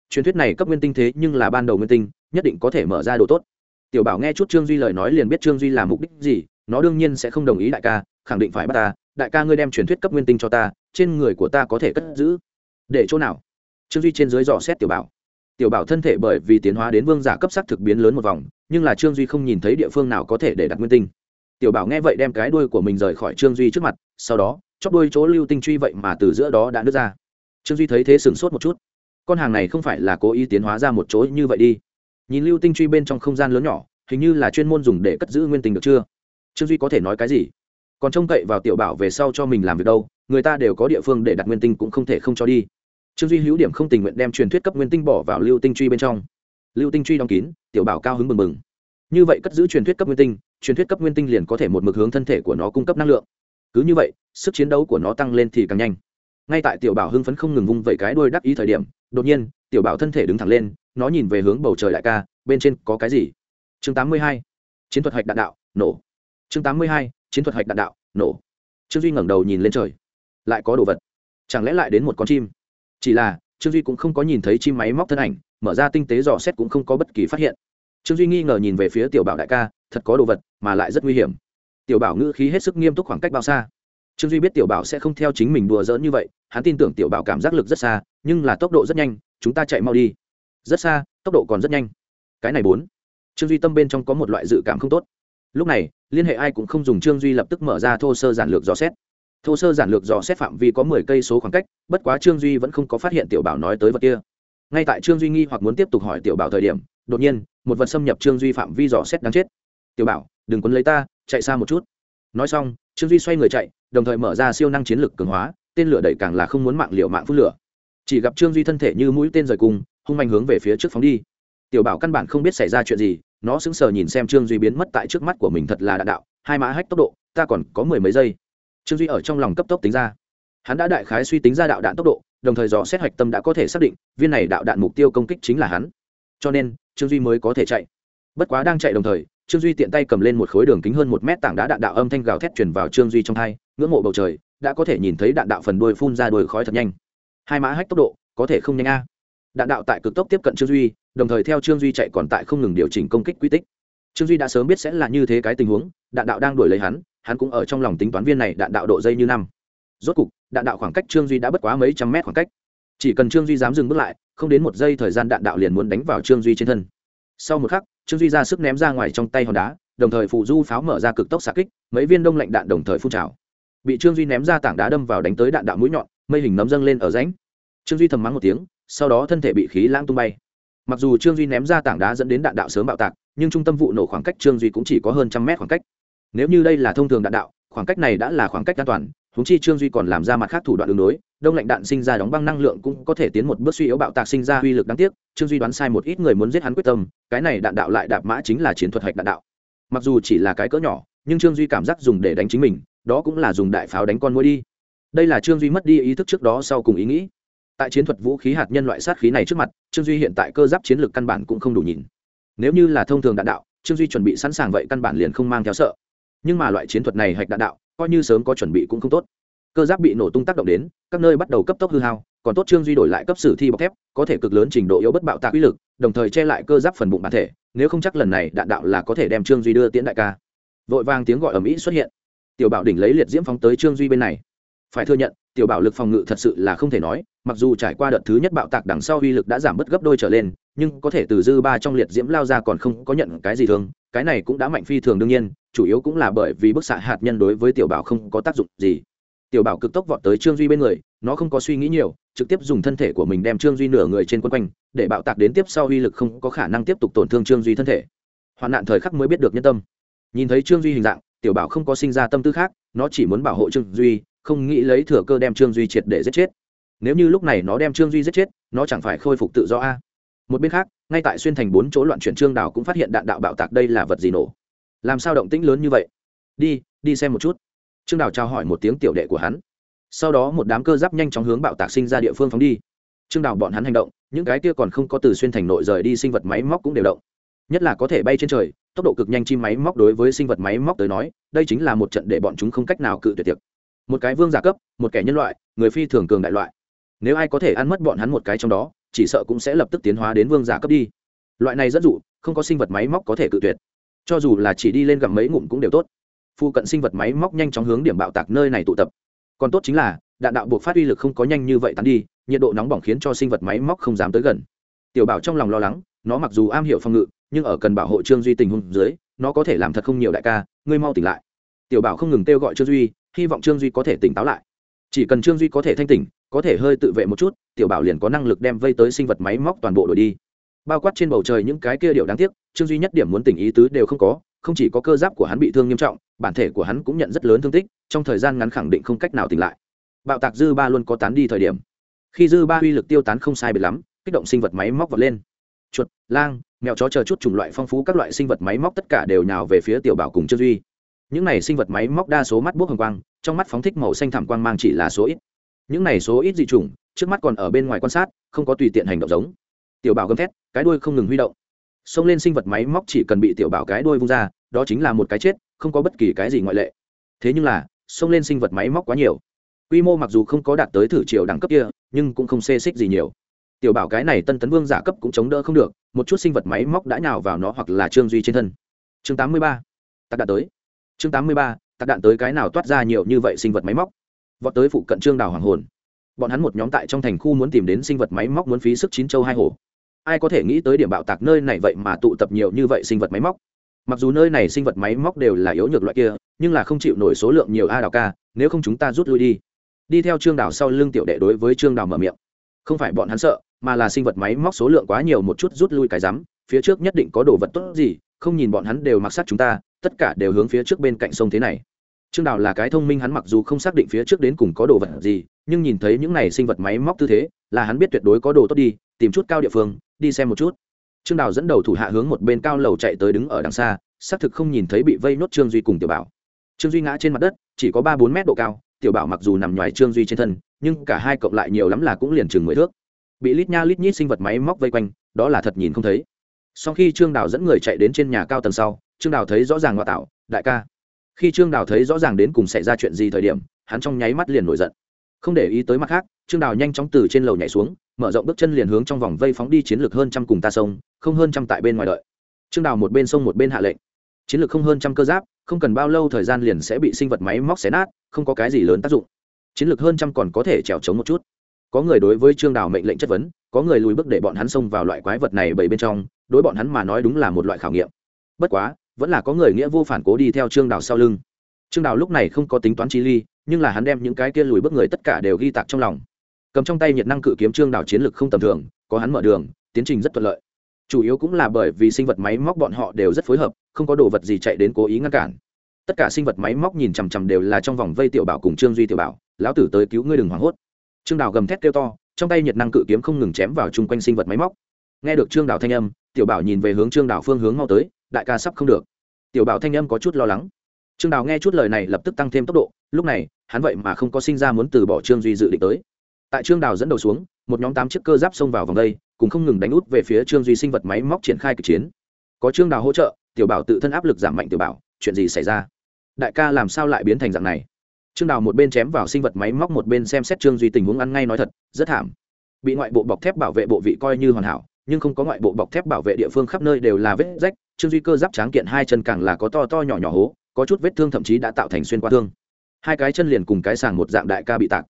Truyền thuyết này cấp nguyên tinh thế nhưng là ban đầu nguyên tinh, nhất định có thể mở ra đồ tốt. Tiểu bảo nghe chút trương duy lời nói liền biết trương duy làm mục đích gì, nó đương nhiên sẽ không đồng ý đại ca, khẳng định phải bắt ta, đại ca ngươi đem truyền thuyết cấp nguyên tinh cho ta, trên người của ta có thể cất giữ. Để chỗ nào? Trương duy trên dưới dò xét tiểu bảo. Tiểu bảo thân thể bởi vì tiến hóa đến vương giả cấp sắc thực biến lớn một vòng, nhưng là trương duy không nhìn thấy địa phương nào có thể để đặt nguyên tinh. Tiểu bảo nghe vậy đem cái đuôi của mình rời khỏi trương duy trước mặt, sau đó chóp đôi chỗ lưu tinh truy vậy mà từ giữa đó đã nứt ra. Trương duy thấy thế sửng sốt một chút. Con hàng này không phải là cố ý tiến hóa ra một chỗ như vậy đi. Nhìn lưu tinh truy bên trong không gian lớn nhỏ, hình như là chuyên môn dùng để cất giữ nguyên tinh được chưa? Trương duy có thể nói cái gì? Còn trông cậy vào tiểu bảo về sau cho mình làm việc đâu, người ta đều có địa phương để đặt nguyên tinh cũng không thể không cho đi. Trương duy hữu điểm không tình nguyện đem truyền thuyết cấp nguyên tinh bỏ vào lưu tinh truy bên trong. Lưu tinh truy đóng kín, tiểu bảo cao hứng mừng mừng như vậy cất giữ truyền thuyết cấp nguyên tinh, truyền thuyết cấp nguyên tinh liền có thể một mực hướng thân thể của nó cung cấp năng lượng cứ như vậy, sức chiến đấu của nó tăng lên thì càng nhanh. Ngay tại tiểu bảo hưng phấn không ngừng vung vẩy cái đuôi đắc ý thời điểm, đột nhiên, tiểu bảo thân thể đứng thẳng lên, nó nhìn về hướng bầu trời đại ca, bên trên có cái gì? Chương 82. chiến thuật hạch đạn đạo, nổ. Chương 82. chiến thuật hạch đạn đạo, nổ. Trương duy ngẩng đầu nhìn lên trời. Lại có đồ vật. Chẳng lẽ lại đến một con chim? Chỉ là, trương duy cũng không có nhìn thấy chim máy móc thân ảnh, mở ra tinh tế dò xét cũng không có bất kỳ phát hiện. Trương duy nghi ngờ nhìn về phía tiểu bảo đại ca, thật có đồ vật, mà lại rất nguy hiểm tiểu bảo ngữ khí hết sức nghiêm túc khoảng cách bao xa. Trương duy biết tiểu bảo sẽ không theo chính mình đùa giỡn như vậy, hắn tin tưởng tiểu bảo cảm giác lực rất xa, nhưng là tốc độ rất nhanh, chúng ta chạy mau đi. Rất xa, tốc độ còn rất nhanh. Cái này bốn. Trương duy tâm bên trong có một loại dự cảm không tốt. Lúc này, liên hệ ai cũng không dùng trương duy lập tức mở ra thô sơ giản lược dò xét. Thô sơ giản lược dò xét phạm vi có mười cây số khoảng cách, bất quá trương duy vẫn không có phát hiện tiểu bảo nói tới vật kia. Ngay tại trương duy nghi hoặc muốn tiếp tục hỏi tiểu bảo thời điểm, đột nhiên, một vật xâm nhập trương duy phạm vi dò xét đáng chết tiểu bảo, đừng quấn lấy ta, chạy xa một chút. Nói xong, trương duy xoay người chạy, đồng thời mở ra siêu năng chiến lược cường hóa, tên lửa đẩy càng là không muốn mạng liệu mạng phun lửa. Chỉ gặp trương duy thân thể như mũi tên rời cung hung mạnh hướng về phía trước phóng đi. Tiểu bảo căn bản không biết xảy ra chuyện gì, nó sững sờ nhìn xem trương duy biến mất tại trước mắt của mình thật là đạn đạo, hai mã hách tốc độ, ta còn có mười mấy giây. Trương duy ở trong lòng cấp tốc tính ra. Hắn đã đại khái suy tính ra đạo đạn tốc độ, đồng thời dò xét hoạch tâm đã có thể xác định, viên này đạo đạn mục tiêu công kích chính là hắn. Cho nên, trương duy mới có thể chạy. Bất quá đang chạy đồng thời trương duy tiện tay cầm lên một khối đường kính hơn một mét tảng đá đạn đạo âm thanh gào thét chuyển vào trương duy trong thai ngưỡng mộ bầu trời, đã có thể nhìn thấy đạn đạo phần đuôi phun ra đuôi khói thật nhanh. Hai mã hách tốc độ, có thể không nhanh a. Đạn đạo tại cực tốc tiếp cận trương duy, đồng thời theo trương duy chạy còn tại không ngừng điều chỉnh công kích quy tích. Trương duy đã sớm biết sẽ là như thế cái tình huống, đạn đạo đang đuổi lấy hắn hắn cũng ở trong lòng tính toán viên này đạn đạo độ dây như năm. Rốt cục, đạn đạo khoảng cách trương duy đã bất quá mấy trăm mét khoảng cách. Chỉ cần trương duy dám dừng bước lại, không đến một giây thời gian đạn đạo liền muốn đánh vào trương duy trên thân sau một khắc, trương duy ra sức ném ra ngoài trong tay hòn đá, đồng thời phụ du pháo mở ra cực tốc xạ kích, mấy viên đông lạnh đạn đồng thời phun trào. Bị trương duy ném ra tảng đá đâm vào đánh tới đạn đạo mũi nhọn, mây hình nấm dâng lên ở rãnh. Trương duy thầm mắng một tiếng, sau đó thân thể bị khí lãng tung bay. Mặc dù trương duy ném ra tảng đá dẫn đến đạn đạo sớm bạo tạc, nhưng trung tâm vụ nổ khoảng cách trương duy cũng chỉ có hơn trăm mét khoảng cách. Nếu như đây là thông thường đạn đạo, khoảng cách này đã là khoảng cách an toàn huống chi trương duy còn làm ra mặt khác thủ đoạn đường đối, đông lạnh đạn sinh ra đóng băng năng lượng cũng có thể tiến một bước suy yếu bạo tạc sinh ra uy lực đáng tiếc, trương duy đoán sai một ít người muốn giết hắn quyết tâm, cái này đạn đạo lại đạp mã chính là chiến thuật hạch đạn đạo. Mặc dù chỉ là cái cỡ nhỏ, nhưng trương duy cảm giác dùng để đánh chính mình, đó cũng là dùng đại pháo đánh con mũi đi. Đây là trương duy mất đi ý thức trước đó sau cùng ý nghĩ. Tại chiến thuật vũ khí hạt nhân loại sát khí này trước mặt, trương duy hiện tại cơ giáp chiến lược căn bản cũng không đủ nhìn. Nếu như là thông thường đạn đạo, trương duy chuẩn bị sẵn sàng vậy căn bản liền không mang theo sợ. Nhưng mà loại chiến thuật này hạch đạn đạo coi như sớm có chuẩn bị cũng không tốt. Cơ giáp bị nổ tung tác động đến, các nơi bắt đầu cấp tốc hư hao, còn tốt trương duy đổi lại cấp sử thi bọc thép, có thể cực lớn trình độ yếu bất bạo tạc uy lực, đồng thời che lại cơ giáp phần bụng bản thể, nếu không chắc lần này đạn đạo là có thể đem trương duy đưa tiễn đại ca. Vội vàng tiếng gọi ở mỹ xuất hiện. Tiểu bảo đỉnh lấy liệt diễm phóng tới trương duy bên này. Phải thừa nhận, tiểu bảo lực phòng ngự thật sự là không thể nói, mặc dù trải qua đợt thứ nhất bạo tạc đằng sau uy lực đã giảm bớt gấp đôi trở lên, nhưng có thể từ dư ba trong liệt diễm lao ra còn không có nhận cái gì thường cái này cũng đã mạnh phi thường đương nhiên, chủ yếu cũng là bởi vì bức xạ hạt nhân đối với tiểu bảo không có tác dụng gì. Tiểu bảo cực tốc vọt tới trương duy bên người, nó không có suy nghĩ nhiều, trực tiếp dùng thân thể của mình đem trương duy nửa người trên quân quanh, để bạo tạc đến tiếp sau uy lực không có khả năng tiếp tục tổn thương trương duy thân thể. Hoạn nạn thời khắc mới biết được nhân tâm. Nhìn thấy trương duy hình dạng, tiểu bảo không có sinh ra tâm tư khác, nó chỉ muốn bảo hộ trương duy, không nghĩ lấy thừa cơ đem trương duy triệt để giết chết. Nếu như lúc này nó đem trương duy giết chết, nó chẳng phải khôi phục tự do a? Một bên khác, ngay tại xuyên thành bốn chỗ loạn chuyển trương đảo cũng phát hiện đạn đạo bạo tạc đây là vật gì nổ. Làm sao động tĩnh lớn như vậy? Đi đi xem một chút. Trương đào trao hỏi một tiếng tiểu đệ của hắn. Sau đó một đám cơ giáp nhanh chóng hướng bạo tạc sinh ra địa phương phóng đi. Trương đào bọn hắn hành động, những cái kia còn không có từ xuyên thành nội rời đi sinh vật máy móc cũng đều động. Nhất là có thể bay trên trời, tốc độ cực nhanh chi máy móc đối với sinh vật máy móc tới nói, đây chính là một trận để bọn chúng không cách nào cự tuyệt tiệc. Một cái vương giả cấp, một kẻ nhân loại, người phi thường cường đại loại. Nếu ai có thể ăn mất bọn hắn một cái trong đó chỉ sợ cũng sẽ lập tức tiến hóa đến vương giả cấp đi. Loại này dẫn dụ, không có sinh vật máy móc có thể cự tuyệt. Cho dù là chỉ đi lên gặm mấy ngụm cũng đều tốt. Phụ cận sinh vật máy móc nhanh chóng hướng điểm bạo tạc nơi này tụ tập. Còn tốt chính là, đạn đạo buộc phát uy lực không có nhanh như vậy tắn đi, nhiệt độ nóng bỏng khiến cho sinh vật máy móc không dám tới gần. Tiểu bảo trong lòng lo lắng, nó mặc dù am hiểu phòng ngự, nhưng ở cần bảo hộ trương duy tình huống dưới, nó có thể làm thật không nhiều đại ca, ngươi mau tỉnh lại. Tiểu bảo không ngừng kêu gọi trương duy, hy vọng trương duy có thể tỉnh táo lại. Chỉ cần trương duy có thể thanh tỉnh có thể hơi tự vệ một chút, tiểu bảo liền có năng lực đem vây tới sinh vật máy móc toàn bộ đổi đi. Bao quát trên bầu trời những cái kia điều đáng tiếc, trương duy nhất điểm muốn tình ý tứ đều không có, không chỉ có cơ giáp của hắn bị thương nghiêm trọng, bản thể của hắn cũng nhận rất lớn thương tích, trong thời gian ngắn khẳng định không cách nào tỉnh lại. Bạo tạc dư ba luôn có tán đi thời điểm. Khi dư ba uy lực tiêu tán không sai biệt lắm, kích động sinh vật máy móc vật lên. Chuột, lang, mèo chó chờ chút chủng loại phong phú các loại sinh vật máy móc tất cả đều nhào về phía tiểu bảo cùng trương duy. Những này sinh vật máy móc đa số mắt bốc hồng quang, trong mắt phóng thích màu xanh thảm quang mang chỉ là số ít những này số ít dị chủng, trước mắt còn ở bên ngoài quan sát, không có tùy tiện hành động giống. Tiểu bảo gầm thét, cái đuôi không ngừng huy động. Xông lên sinh vật máy móc chỉ cần bị tiểu bảo cái đuôi vung ra, đó chính là một cái chết, không có bất kỳ cái gì ngoại lệ. Thế nhưng là, xông lên sinh vật máy móc quá nhiều. Quy mô mặc dù không có đạt tới thử chiều đẳng cấp kia, nhưng cũng không xê xích gì nhiều. Tiểu bảo cái này tân tấn vương giả cấp cũng chống đỡ không được, một chút sinh vật máy móc đã nhào vào nó hoặc là trương duy trên thân. Chương tám mươi ba, tạc đạn tới. Chương tám mươi ba, tạc đạn tới cái nào toát ra nhiều như vậy sinh vật máy móc? Vọt tới phụ cận trương đào hoàng hồn. Bọn hắn một nhóm tại trong thành khu muốn tìm đến sinh vật máy móc muốn phí sức chín châu hai hồ. Ai có thể nghĩ tới điểm bạo tạc nơi này vậy mà tụ tập nhiều như vậy sinh vật máy móc. Mặc dù nơi này sinh vật máy móc đều là yếu nhược loại kia, nhưng là không chịu nổi số lượng nhiều a đào ca, nếu không chúng ta rút lui đi. Đi theo trương đào sau lưng tiểu đệ đối với trương đào mở miệng. Không phải bọn hắn sợ, mà là sinh vật máy móc số lượng quá nhiều một chút rút lui cái rắm, phía trước nhất định có đồ vật tốt gì, không nhìn bọn hắn đều mặc sát chúng ta, tất cả đều hướng phía trước bên cạnh sông thế này trương đào là cái thông minh, hắn mặc dù không xác định phía trước đến cùng có đồ vật gì, nhưng nhìn thấy những này sinh vật máy móc tư thế, là hắn biết tuyệt đối có đồ tốt đi, tìm chút cao địa phương, đi xem một chút. Trương đào dẫn đầu thủ hạ hướng một bên cao lầu chạy tới đứng ở đằng xa, xác thực không nhìn thấy bị vây nốt trương duy cùng tiểu bảo. Trương duy ngã trên mặt đất, chỉ có ba bốn mét độ cao, tiểu bảo mặc dù nằm ngoài trương duy trên thân, nhưng cả hai cộng lại nhiều lắm là cũng liền chừng mười thước. Bị lít nha lít nhít sinh vật máy móc vây quanh, đó là thật nhìn không thấy. Sau khi trương đào dẫn người chạy đến trên nhà cao tầng sau, trương đào thấy rõ ràng ngoại tạo, đại ca khi trương đào thấy rõ ràng đến cùng xảy ra chuyện gì thời điểm, hắn trong nháy mắt liền nổi giận. Không để ý tới mặt khác, trương đào nhanh chóng từ trên lầu nhảy xuống, mở rộng bước chân liền hướng trong vòng vây phóng đi chiến lược hơn trăm cùng ta sông, không hơn trăm tại bên ngoài đợi. Trương đào một bên sông một bên hạ lệnh. Chiến lược không hơn trăm cơ giáp, không cần bao lâu thời gian liền sẽ bị sinh vật máy móc xé nát, không có cái gì lớn tác dụng. Chiến lược hơn trăm còn có thể trèo trống một chút. Có người đối với trương đào mệnh lệnh chất vấn, có người lùi bước để bọn hắn xông vào loại quái vật này bảy bên trong, đối bọn hắn mà nói đúng là một loại khảo nghiệm. Bất quá vẫn là có người nghĩa vô phản cố đi theo trương đào sau lưng. Trương đào lúc này không có tính toán chi ly, nhưng là hắn đem những cái kia lùi bước người tất cả đều ghi tạc trong lòng. Cầm trong tay nhiệt năng cự kiếm trương đào chiến lược không tầm thường, có hắn mở đường, tiến trình rất thuận lợi. Chủ yếu cũng là bởi vì sinh vật máy móc bọn họ đều rất phối hợp, không có đồ vật gì chạy đến cố ý ngăn cản. Tất cả sinh vật máy móc nhìn chằm chằm đều là trong vòng vây tiểu bảo cùng trương duy tiểu bảo, lão tử tới cứu ngươi đừng hoảng hốt. Trương đào gầm thét kêu to, trong tay nhiệt năng cự kiếm không ngừng chém vào chung quanh sinh vật máy móc. Nghe được trương đào thanh âm, tiểu bảo nhìn về hướng trương đào phương hướng mau tới, đại ca sắp không được tiểu bảo thanh âm có chút lo lắng. Trương đào nghe chút lời này lập tức tăng thêm tốc độ, lúc này, hắn vậy mà không có sinh ra muốn từ bỏ trương duy dự định tới. Tại trương đào dẫn đầu xuống, một nhóm tám chiếc cơ giáp xông vào vòng đây, cùng không ngừng đánh út về phía trương duy sinh vật máy móc triển khai kịch chiến. Có trương đào hỗ trợ, tiểu bảo tự thân áp lực giảm mạnh tiểu bảo, chuyện gì xảy ra? Đại ca làm sao lại biến thành dạng này? Trương đào một bên chém vào sinh vật máy móc một bên xem xét trương duy tình huống ăn ngay nói thật, rất thảm. Bị ngoại bộ bọc thép bảo vệ bộ vị coi như hoàn hảo nhưng không có ngoại bộ bọc thép bảo vệ địa phương khắp nơi đều là vết rách, trương duy cơ giáp tráng kiện hai chân càng là có to to nhỏ nhỏ hố, có chút vết thương thậm chí đã tạo thành xuyên qua thương. Hai cái chân liền cùng cái sàng một dạng đại ca bị tạc.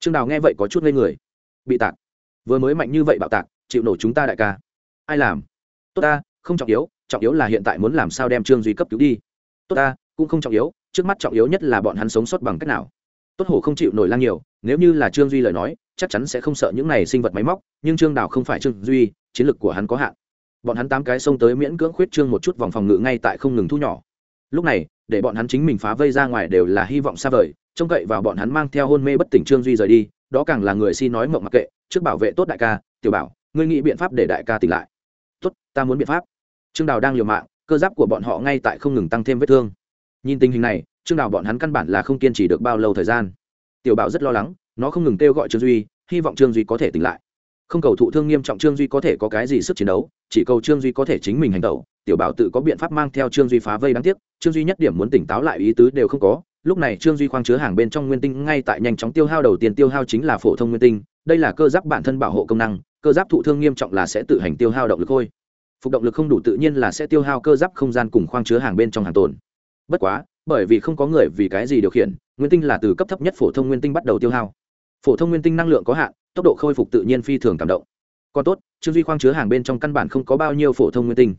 Trương đào nghe vậy có chút ngây người. Bị tạc? Vừa mới mạnh như vậy bạo tạc, chịu nổ chúng ta đại ca. Ai làm? Tốt ta, không trọng yếu trọng yếu là hiện tại muốn làm sao đem trương duy cấp cứu đi. Tốt ta, cũng không trọng yếu, trước mắt trọng yếu nhất là bọn hắn sống sót bằng cách nào. Tốt hổ không chịu nổi lang nhiều, nếu như là trương duy lời nói, chắc chắn sẽ không sợ những này sinh vật máy móc, nhưng trương đào không phải trương duy chiến lược của hắn có hạn. Bọn hắn tám cái xông tới miễn cưỡng khuyết trương một chút vòng phòng ngự ngay tại không ngừng thu nhỏ. Lúc này, để bọn hắn chính mình phá vây ra ngoài đều là hy vọng xa vời, trông cậy vào bọn hắn mang theo hôn mê bất tỉnh trương duy rời đi, đó càng là người si nói mộng mặc kệ, trước bảo vệ tốt đại ca, tiểu bảo, ngươi nghĩ biện pháp để đại ca tỉnh lại. Tốt, ta muốn biện pháp. Trương đào đang liều mạng, cơ giáp của bọn họ ngay tại không ngừng tăng thêm vết thương. Nhìn tình hình này, trương đào bọn hắn căn bản là không kiên trì được bao lâu thời gian. Tiểu bảo rất lo lắng, nó không ngừng kêu gọi trương duy, hy vọng trương duy có thể tỉnh lại không cầu thụ thương nghiêm trọng trương duy có thể có cái gì sức chiến đấu, chỉ cầu trương duy có thể chính mình hành tẩu, tiểu bảo tự có biện pháp mang theo trương duy phá vây đáng tiếc, trương duy nhất điểm muốn tỉnh táo lại ý tứ đều không có, lúc này trương duy khoang chứa hàng bên trong nguyên tinh ngay tại nhanh chóng tiêu hao đầu tiên tiêu hao chính là phổ thông nguyên tinh, đây là cơ giáp bản thân bảo hộ công năng, cơ giáp thụ thương nghiêm trọng là sẽ tự hành tiêu hao động lực thôi. Phục động lực không đủ tự nhiên là sẽ tiêu hao cơ giáp không gian cùng khoang chứa hàng bên trong hàng tồn. Bất quá, bởi vì không có người vì cái gì điều khiển, nguyên tinh là từ cấp thấp nhất phổ thông nguyên tinh bắt đầu tiêu hao phổ thông nguyên tinh năng lượng có hạn, tốc độ khôi phục tự nhiên phi thường cảm động. Còn tốt, trương duy khoang chứa hàng bên trong căn bản không có bao nhiêu phổ thông nguyên tinh.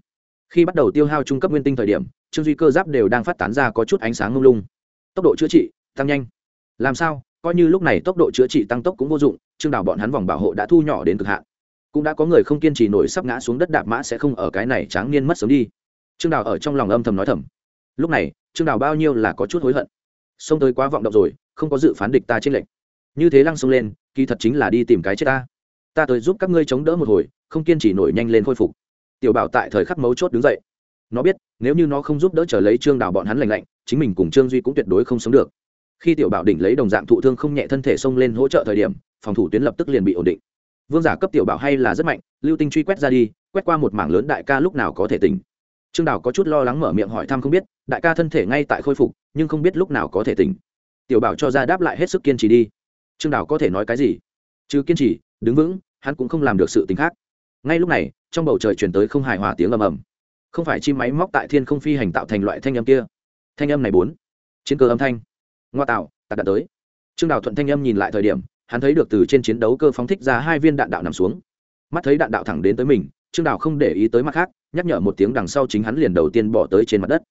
Khi bắt đầu tiêu hao trung cấp nguyên tinh thời điểm, trương duy cơ giáp đều đang phát tán ra có chút ánh sáng ngông lung. Tốc độ chữa trị, tăng nhanh. Làm sao? Coi như lúc này tốc độ chữa trị tăng tốc cũng vô dụng, trương đào bọn hắn vòng bảo hộ đã thu nhỏ đến cực hạn. Cũng đã có người không kiên trì nổi sắp ngã xuống đất đạp mã sẽ không ở cái này tráng niên mất sớm đi. Trương đào ở trong lòng âm thầm nói thầm. Lúc này, trương đào bao nhiêu là có chút hối hận. Xông tới quá vọng động rồi, không có dự phán địch ta trên lệnh như thế lăng xông lên, kỳ thật chính là đi tìm cái chết ta. Ta tới giúp các ngươi chống đỡ một hồi, không kiên trì nổi nhanh lên khôi phục. Tiểu bảo tại thời khắc mấu chốt đứng dậy. Nó biết, nếu như nó không giúp đỡ trở lấy trương đào bọn hắn lành lạnh, chính mình cùng trương duy cũng tuyệt đối không sống được. Khi tiểu bảo đỉnh lấy đồng dạng thụ thương không nhẹ thân thể xông lên hỗ trợ thời điểm, phòng thủ tuyến lập tức liền bị ổn định. Vương giả cấp tiểu bảo hay là rất mạnh, lưu tinh truy quét ra đi, quét qua một mảng lớn đại ca lúc nào có thể tỉnh. Trương đào có chút lo lắng mở miệng hỏi thăm không biết, đại ca thân thể ngay tại khôi phục, nhưng không biết lúc nào có thể tỉnh. Tiểu bảo cho ra đáp lại hết sức kiên trì đi trương đào có thể nói cái gì? Chứ kiên trì, đứng vững, hắn cũng không làm được sự tính khác. Ngay lúc này, trong bầu trời chuyển tới không hài hòa tiếng ầm ầm. Không phải chim máy móc tại thiên không phi hành tạo thành loại thanh âm kia. Thanh âm này bốn. Chiến cơ âm thanh. Ngoa tạo, tạc đạn tới. Trương đào thuận thanh âm nhìn lại thời điểm, hắn thấy được từ trên chiến đấu cơ phóng thích ra hai viên đạn đạo nằm xuống. Mắt thấy đạn đạo thẳng đến tới mình, trương đào không để ý tới mặt khác, nhắc nhở một tiếng đằng sau chính hắn liền đầu tiên bỏ tới trên mặt đất.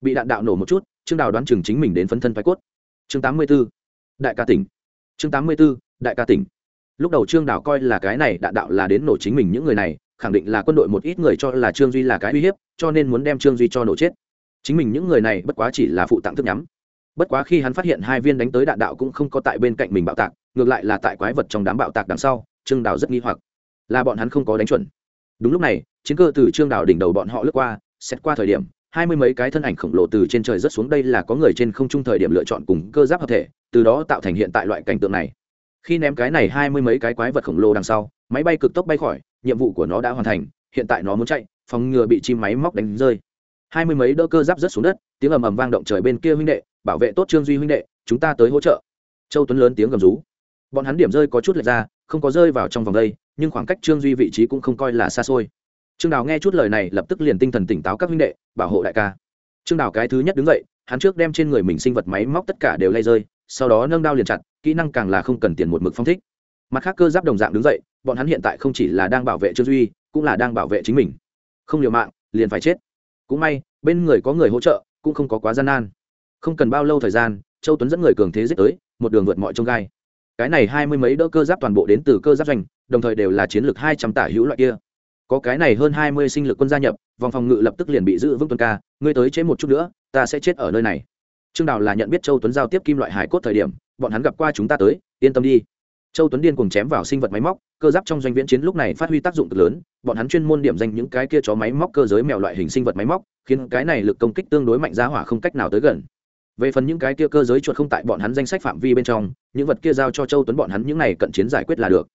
Bị đạn đạo nổ một chút, trương đào đoán chừng chính mình đến phấn thân phái cốt. Chương tám mươi b ố đại ca tỉnh chương tám mươi b ố đại ca tỉnh. Lúc đầu trương đảo coi là cái này đạn đạo là đến nổ chính mình những người này, khẳng định là quân đội một ít người cho là trương duy là cái uy hiếp, cho nên muốn đem trương duy cho nổ chết. Chính mình những người này bất quá chỉ là phụ tặng thức nhắm. Bất quá khi hắn phát hiện hai viên đánh tới đạn đạo cũng không có tại bên cạnh mình bạo tạc, ngược lại là tại quái vật trong đám bạo tạc đằng sau, trương đảo rất nghi hoặc. Là bọn hắn không có đánh chuẩn. Đúng lúc này, chiến cơ từ trương đảo đỉnh đầu bọn họ lướt qua, xét qua thời điểm hai mươi mấy cái thân ảnh khổng lồ từ trên trời rất xuống đây là có người trên không trung thời điểm lựa chọn cùng cơ giáp hợp thể, từ đó tạo thành hiện tại loại cảnh tượng này. Khi ném cái này hai mươi mấy cái quái vật khổng lồ đằng sau, máy bay cực tốc bay khỏi, nhiệm vụ của nó đã hoàn thành, hiện tại nó muốn chạy, phòng ngừa bị chim máy móc đánh rơi. hai mươi mấy đỡ cơ giáp rớt xuống đất, tiếng ầm ầm vang động trời bên kia huynh đệ, bảo vệ tốt trương duy huynh đệ, chúng ta tới hỗ trợ. Châu tuấn lớn tiếng gầm rú. Bọn hắn điểm rơi có chút lệch ra, không có rơi vào trong vòng đây, nhưng khoảng cách trương duy vị trí cũng không coi là xa xôi trương đào nghe chút lời này lập tức liền tinh thần tỉnh táo các huynh đệ, bảo hộ đại ca. Trương đào cái thứ nhất đứng dậy, hắn trước đem trên người mình sinh vật máy móc tất cả đều lay rơi, sau đó nâng đao liền chặt, kỹ năng càng là không cần tiền một mực phong thích. Mặt khác cơ giáp đồng dạng đứng dậy, bọn hắn hiện tại không chỉ là đang bảo vệ trương duy, cũng là đang bảo vệ chính mình. Không liều mạng, liền phải chết. Cũng may, bên người có người hỗ trợ, cũng không có quá gian nan. Không cần bao lâu thời gian, châu tuấn dẫn người cường thế giết tới, một đường vượt mọi trông gai. Cái này hai mươi mấy đỡ cơ giáp toàn bộ đến từ cơ giáp doanh, đồng thời đều là chiến lược hai trăm tả hữu loại kia có cái này hơn hai mươi sinh lực quân gia nhập, vòng phòng ngự lập tức liền bị giữ vững tuân ca, ngươi tới chế một chút nữa, ta sẽ chết ở nơi này. Trương đào là nhận biết châu tuấn giao tiếp kim loại hải cốt thời điểm, bọn hắn gặp qua chúng ta tới, yên tâm đi. Châu tuấn điên cùng chém vào sinh vật máy móc, cơ giáp trong doanh viễn chiến lúc này phát huy tác dụng cực lớn, bọn hắn chuyên môn điểm danh những cái kia chó máy móc cơ giới mèo loại hình sinh vật máy móc, khiến cái này lực công kích tương đối mạnh giá hỏa không cách nào tới gần. Về phần những cái kia cơ giới chuột không tại bọn hắn danh sách phạm vi bên trong, những vật kia giao cho châu tuấn bọn hắn những này cận chiến giải quyết là được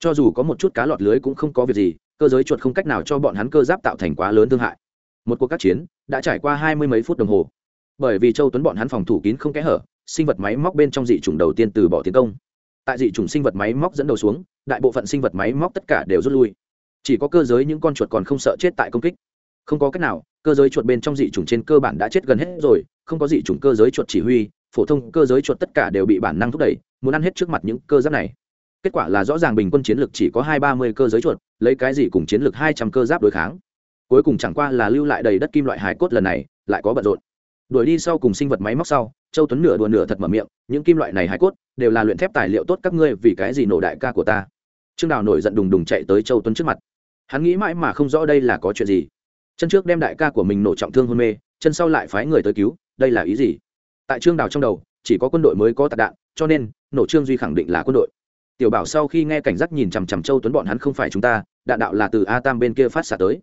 cho dù có một chút cá lọt lưới cũng không có việc gì, cơ giới chuột không cách nào cho bọn hắn cơ giáp tạo thành quá lớn thương hại. Một cuộc các chiến đã trải qua hai mươi mấy phút đồng hồ. Bởi vì châu tuấn bọn hắn phòng thủ kín không kẽ hở, sinh vật máy móc bên trong dị chủng đầu tiên từ bỏ tiến công. Tại dị chủng sinh vật máy móc dẫn đầu xuống, đại bộ phận sinh vật máy móc tất cả đều rút lui. Chỉ có cơ giới những con chuột còn không sợ chết tại công kích. Không có cách nào, cơ giới chuột bên trong dị chủng trên cơ bản đã chết gần hết rồi, không có dị chủng cơ giới chuột chỉ huy, phổ thông cơ giới chuột tất cả đều bị bản năng thúc đẩy, muốn ăn hết trước mặt những cơ giáp này kết quả là rõ ràng bình quân chiến lược chỉ có hai ba mươi cơ giới chuột, lấy cái gì cùng chiến lược hai trăm cơ giáp đối kháng. Cuối cùng chẳng qua là lưu lại đầy đất kim loại hải cốt lần này, lại có bận rộn. Đuổi đi sau cùng sinh vật máy móc sau, châu tuấn nửa đùa nửa thật mở miệng, những kim loại này hải cốt đều là luyện thép tài liệu tốt các ngươi vì cái gì nổ đại ca của ta. Trương đào nổi giận đùng đùng chạy tới châu tuấn trước mặt. Hắn nghĩ mãi mà không rõ đây là có chuyện gì. Chân trước đem đại ca của mình nổ trọng thương hôn mê, chân sau lại phái người tới cứu, đây là ý gì? Tại trương đào trong đầu, chỉ có quân đội mới có tạc đạn, cho nên nổ trương duy khẳng định là quân đội tiểu bảo sau khi nghe cảnh giác nhìn chằm chằm châu tuấn bọn hắn không phải chúng ta, đạn đạo là từ a tam bên kia phát xả tới.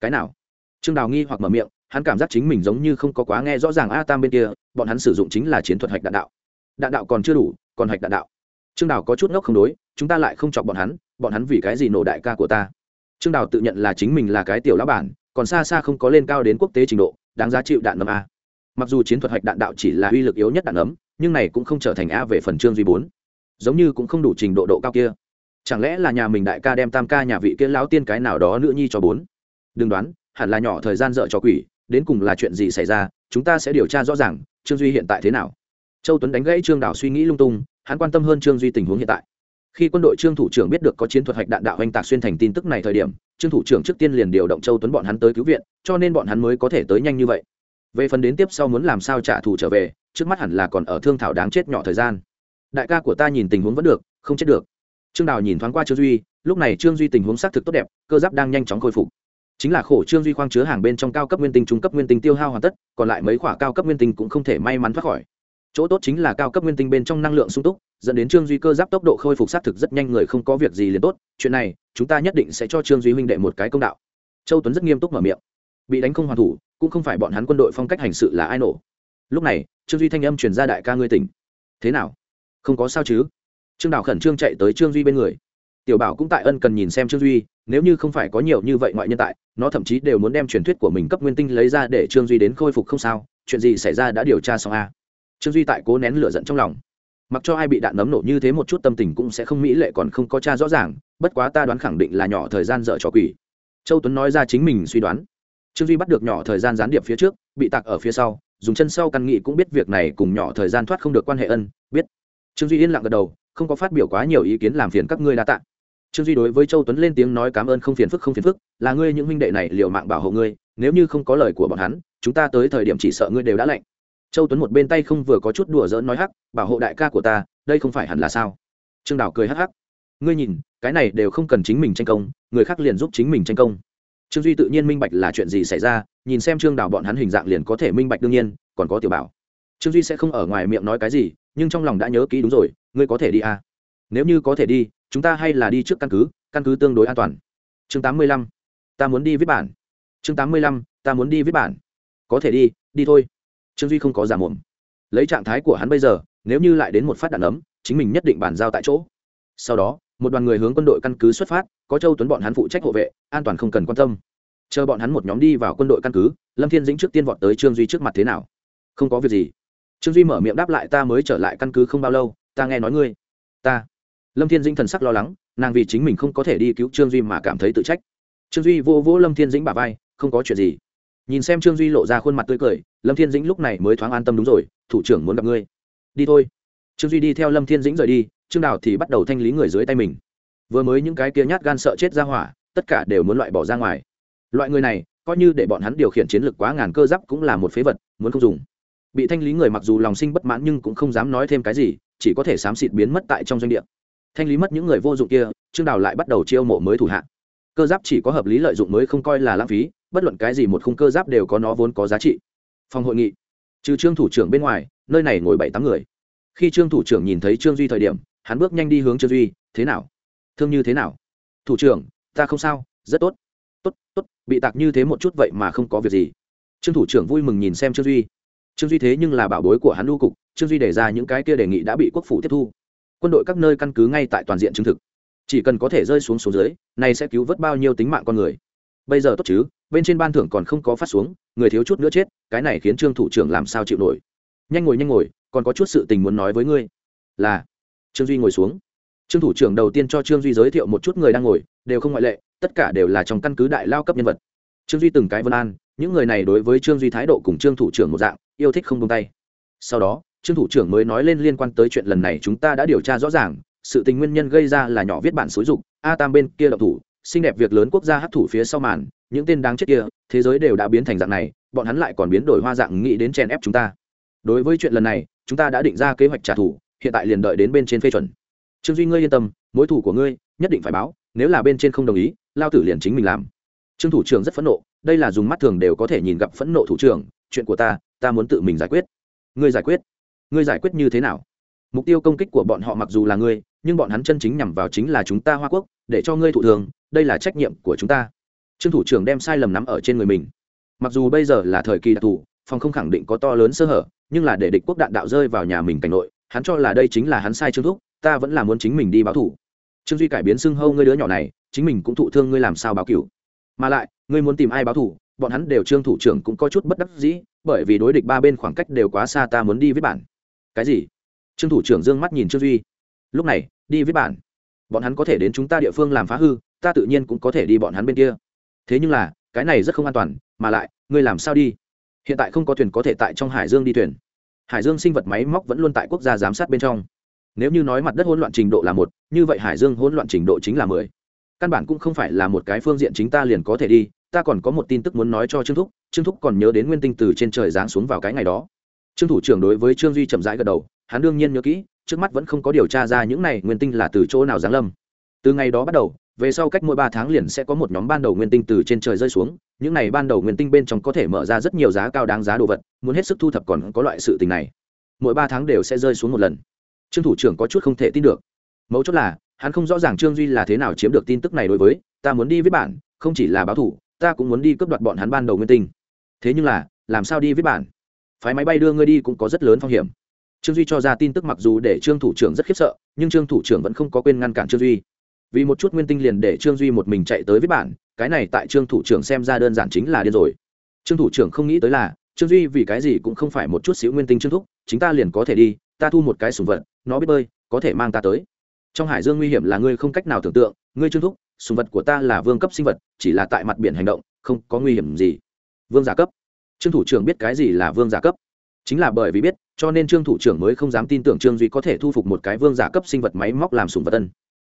Cái nào? Trương đào nghi hoặc mở miệng, hắn cảm giác chính mình giống như không có quá nghe rõ ràng a tam bên kia, bọn hắn sử dụng chính là chiến thuật hạch đạn đạo. Đạn đạo còn chưa đủ, còn hạch đạn đạo. Trương đào có chút ngốc không đối, chúng ta lại không chọc bọn hắn bọn hắn vì cái gì nổ đại ca của ta? Trương đào tự nhận là chính mình là cái tiểu lão bản, còn xa xa không có lên cao đến quốc tế trình độ, đáng giá chịu đạn nấm a. Mặc dù chiến thuật hạch đạn đạo chỉ là uy lực yếu nhất đạn ấm nhưng này cũng không trở thành a về phần trương duy bốn giống như cũng không đủ trình độ độ cao kia. Chẳng lẽ là nhà mình đại ca đem tam ca nhà vị kia lão tiên cái nào đó nữ nhi cho bốn? Đừng đoán, hẳn là nhỏ thời gian dợ cho quỷ, đến cùng là chuyện gì xảy ra, chúng ta sẽ điều tra rõ ràng, trương duy hiện tại thế nào. Châu tuấn đánh gãy trương đảo suy nghĩ lung tung, hắn quan tâm hơn trương duy tình huống hiện tại. Khi quân đội trương thủ trưởng biết được có chiến thuật hạch đạn đạo oanh tạc xuyên thành tin tức này thời điểm, trương thủ trưởng trước tiên liền điều động châu tuấn bọn hắn tới cứu viện, cho nên bọn hắn mới có thể tới nhanh như vậy. Về phần đến tiếp sau muốn làm sao trả thù trở về, trước mắt hẳn là còn ở thương thảo đáng chết nhỏ thời gian đại ca của ta nhìn tình huống vẫn được, không chết được. Trương đào nhìn thoáng qua trương duy, lúc này trương duy tình huống xác thực tốt đẹp, cơ giáp đang nhanh chóng khôi phục. Chính là khổ trương duy khoang chứa hàng bên trong cao cấp nguyên tinh, trung cấp nguyên tinh tiêu hao hoàn tất, còn lại mấy khoả cao cấp nguyên tinh cũng không thể may mắn thoát khỏi. Chỗ tốt chính là cao cấp nguyên tinh bên trong năng lượng sung túc, dẫn đến trương duy cơ giáp tốc độ khôi phục xác thực rất nhanh người không có việc gì liền tốt, chuyện này, chúng ta nhất định sẽ cho trương duy huynh đệ một cái công đạo. Châu tuấn rất nghiêm túc mở miệng. Bị đánh không hoàn thủ, cũng không phải bọn hắn quân đội phong cách hành sự là ai nổ. Lúc này, trương duy thanh âm truyền ra đại ca ngươi tỉnh. Thế nào? Không có sao chứ? Trương đào khẩn trương chạy tới trương duy bên người. Tiểu bảo cũng tại ân cần nhìn xem trương duy, nếu như không phải có nhiều như vậy ngoại nhân tại, nó thậm chí đều muốn đem truyền thuyết của mình cấp nguyên tinh lấy ra để trương duy đến khôi phục không sao, chuyện gì xảy ra đã điều tra xong a. Trương duy tại cố nén lửa giận trong lòng. Mặc cho ai bị đạn nấm nổ như thế một chút tâm tình cũng sẽ không mỹ lệ còn không có cha rõ ràng, bất quá ta đoán khẳng định là nhỏ thời gian dở trò quỷ. Châu tuấn nói ra chính mình suy đoán. Trương duy bắt được nhỏ thời gian gián điệp phía trước, bị tạc ở phía sau, dùng chân sau căn nghị cũng biết việc này cùng nhỏ thời gian thoát không được quan hệ ân, biết trương duy yên lặng gật đầu, không có phát biểu quá nhiều ý kiến làm phiền các ngươi đa tạ. Trương duy đối với châu tuấn lên tiếng nói cảm ơn không phiền phức, không phiền phức, là ngươi những huynh đệ này liều mạng bảo hộ ngươi, nếu như không có lời của bọn hắn, chúng ta tới thời điểm chỉ sợ ngươi đều đã lạnh. Châu tuấn một bên tay không vừa có chút đùa giỡn nói hắc, bảo hộ đại ca của ta, đây không phải hẳn là sao? Trương đào cười hắc hắc. Ngươi nhìn, cái này đều không cần chính mình tranh công, người khác liền giúp chính mình tranh công. Trương duy tự nhiên minh bạch là chuyện gì xảy ra, nhìn xem trương đào bọn hắn hình dạng liền có thể minh bạch đương nhiên, còn có tiểu bảo trương duy sẽ không ở ngoài miệng nói cái gì nhưng trong lòng đã nhớ kỹ đúng rồi ngươi có thể đi à. nếu như có thể đi chúng ta hay là đi trước căn cứ căn cứ tương đối an toàn chương tám mươi lăm ta muốn đi viết bản chương tám mươi lăm ta muốn đi viết bản có thể đi đi thôi trương duy không có giả mồm lấy trạng thái của hắn bây giờ nếu như lại đến một phát đạn ấm chính mình nhất định bàn giao tại chỗ sau đó một đoàn người hướng quân đội căn cứ xuất phát có châu tuấn bọn hắn phụ trách hộ vệ an toàn không cần quan tâm chờ bọn hắn một nhóm đi vào quân đội căn cứ lâm thiên dĩnh trước tiên vọt tới trương duy trước mặt thế nào không có việc gì trương duy mở miệng đáp lại ta mới trở lại căn cứ không bao lâu, ta nghe nói ngươi, ta, lâm thiên dĩnh thần sắc lo lắng, nàng vì chính mình không có thể đi cứu trương duy mà cảm thấy tự trách. trương duy vô vỗ lâm thiên dĩnh bà vai, không có chuyện gì. nhìn xem trương duy lộ ra khuôn mặt tươi cười, lâm thiên dĩnh lúc này mới thoáng an tâm đúng rồi, thủ trưởng muốn gặp ngươi. đi thôi. trương duy đi theo lâm thiên dĩnh rời đi, trương đào thì bắt đầu thanh lý người dưới tay mình. vừa mới những cái kia nhát gan sợ chết ra hỏa, tất cả đều muốn loại bỏ ra ngoài. loại người này, coi như để bọn hắn điều khiển chiến lược quá ngàn cơ giáp cũng là một phế vật, muốn không dùng bị thanh lý người mặc dù lòng sinh bất mãn nhưng cũng không dám nói thêm cái gì, chỉ có thể xám xịt biến mất tại trong doanh địa. Thanh lý mất những người vô dụng kia, trương đào lại bắt đầu chiêu mộ mới thủ hạ. Cơ giáp chỉ có hợp lý lợi dụng mới không coi là lãng phí, bất luận cái gì một khung cơ giáp đều có nó vốn có giá trị. Phòng hội nghị. Trừ trương thủ trưởng bên ngoài, nơi này ngồi bảy tám người. Khi trương thủ trưởng nhìn thấy trương duy thời điểm, hắn bước nhanh đi hướng trương duy, thế nào? Thương như thế nào? Thủ trưởng, ta không sao, rất tốt. Tốt tốt, bị tạc như thế một chút vậy mà không có việc gì. Trương thủ trưởng vui mừng nhìn xem trương duy trương duy thế nhưng là bảo bối của hắn lưu cục, trương duy đề ra những cái kia đề nghị đã bị quốc phủ tiếp thu. Quân đội các nơi căn cứ ngay tại toàn diện chứng thực. Chỉ cần có thể rơi xuống xuống dưới, này sẽ cứu vớt bao nhiêu tính mạng con người. Bây giờ tốt chứ, bên trên ban thưởng còn không có phát xuống, người thiếu chút nữa chết, cái này khiến trương thủ trưởng làm sao chịu nổi. Nhanh ngồi nhanh ngồi, còn có chút sự tình muốn nói với ngươi. Là, trương duy ngồi xuống. Trương thủ trưởng đầu tiên cho trương duy giới thiệu một chút người đang ngồi, đều không ngoại lệ, tất cả đều là trong căn cứ đại lao cấp nhân vật. Trương duy từng cái vân an, những người này đối với trương duy thái độ cùng trương thủ trưởng một dạng yêu thích không buông tay. Sau đó, trương thủ trưởng mới nói lên liên quan tới chuyện lần này chúng ta đã điều tra rõ ràng, sự tình nguyên nhân gây ra là nhỏ viết bản xối dục, a tam bên kia độc thủ, xinh đẹp việc lớn quốc gia hấp thủ phía sau màn, những tên đáng chết kia, thế giới đều đã biến thành dạng này, bọn hắn lại còn biến đổi hoa dạng nghĩ đến chèn ép chúng ta. Đối với chuyện lần này, chúng ta đã định ra kế hoạch trả thù, hiện tại liền đợi đến bên trên phê chuẩn. Trương duy ngươi yên tâm, mối thủ của ngươi, nhất định phải báo, nếu là bên trên không đồng ý, lao tử liền chính mình làm. Trương thủ trưởng rất phẫn nộ, đây là dùng mắt thường đều có thể nhìn gặp phẫn nộ thủ trưởng, chuyện của ta ta muốn tự mình giải quyết. Ngươi giải quyết. Ngươi giải quyết như thế nào? Mục tiêu công kích của bọn họ mặc dù là ngươi, nhưng bọn hắn chân chính nhằm vào chính là chúng ta hoa quốc, để cho ngươi thụ thường, đây là trách nhiệm của chúng ta. Trương thủ trưởng đem sai lầm nắm ở trên người mình. Mặc dù bây giờ là thời kỳ đặc thù, phòng không khẳng định có to lớn sơ hở, nhưng là để địch quốc đạn đạo rơi vào nhà mình cảnh nội, hắn cho là đây chính là hắn sai trương thúc, ta vẫn là muốn chính mình đi báo thủ. Trương duy cải biến xưng hâu ngươi đứa nhỏ này, chính mình cũng thụ thương ngươi làm sao báo cửu. Mà lại, ngươi muốn tìm ai báo thủ? Bọn hắn đều trương thủ trưởng cũng có chút bất đắc dĩ, bởi vì đối địch ba bên khoảng cách đều quá xa ta muốn đi viết bản. Cái gì? Trương thủ trưởng d ư ơ n g mắt nhìn trương duy. Lúc này, đi viết bản. Bọn hắn có thể đến chúng ta địa phương làm phá hư, ta tự nhiên cũng có thể đi bọn hắn bên kia. Thế nhưng là, cái này rất không an toàn, mà lại, ngươi làm sao đi? Hiện tại không có thuyền có thể tại trong hải dương đi thuyền. Hải dương sinh vật máy móc vẫn luôn tại quốc gia giám sát bên trong. Nếu như nói mặt đất hỗn loạn trình độ là một, như vậy hải dương hỗn loạn trình độ chính là mười. Căn bản cũng không phải là một cái phương diện chính ta liền có thể đi ta còn có một tin tức muốn nói cho trương thúc trương thúc còn nhớ đến nguyên tinh từ trên trời giáng xuống vào cái ngày đó. Trương thủ trưởng đối với trương duy chậm rãi gật đầu, hắn đương nhiên nhớ kỹ, trước mắt vẫn không có điều tra ra những này nguyên tinh là từ chỗ nào giáng lâm. Từ ngày đó bắt đầu, về sau cách mỗi ba tháng liền sẽ có một nhóm ban đầu nguyên tinh từ trên trời rơi xuống, những này ban đầu nguyên tinh bên trong có thể mở ra rất nhiều giá cao đáng giá đồ vật, muốn hết sức thu thập còn có loại sự tình này. Mỗi ba tháng đều sẽ rơi xuống một lần. Trương thủ trưởng có chút không thể tin được. Mấu chốt là, hắn không rõ ràng trương duy là thế nào chiếm được tin tức này đối với, ta muốn đi viết bản không chỉ là báo thủ ta cũng muốn đi cướp đoạt bọn hắn ban đầu nguyên tinh. Thế nhưng là, làm sao đi viết bản? Phái máy bay đưa ngươi đi cũng có rất lớn phong hiểm. Trương duy cho ra tin tức mặc dù để trương thủ trưởng rất khiếp sợ, nhưng trương thủ trưởng vẫn không có quên ngăn cản trương duy. Vì một chút nguyên tinh liền để trương duy một mình chạy tới viết bản, cái này tại trương thủ trưởng xem ra đơn giản chính là điên rồi. Trương thủ trưởng không nghĩ tới là, trương duy vì cái gì cũng không phải một chút xíu nguyên tinh trương thúc, chính ta liền có thể đi, ta thu một cái sùng vật, nó biết bơi, có thể mang ta tới. Trong hải dương nguy hiểm là ngươi không cách nào tưởng tượng, ngươi trương thúc sùng vật của ta là vương cấp sinh vật, chỉ là tại mặt biển hành động, không có nguy hiểm gì. Vương giả cấp. Trương thủ trưởng biết cái gì là vương giả cấp? Chính là bởi vì biết, cho nên trương thủ trưởng mới không dám tin tưởng trương duy có thể thu phục một cái vương giả cấp sinh vật máy móc làm sùng vật tân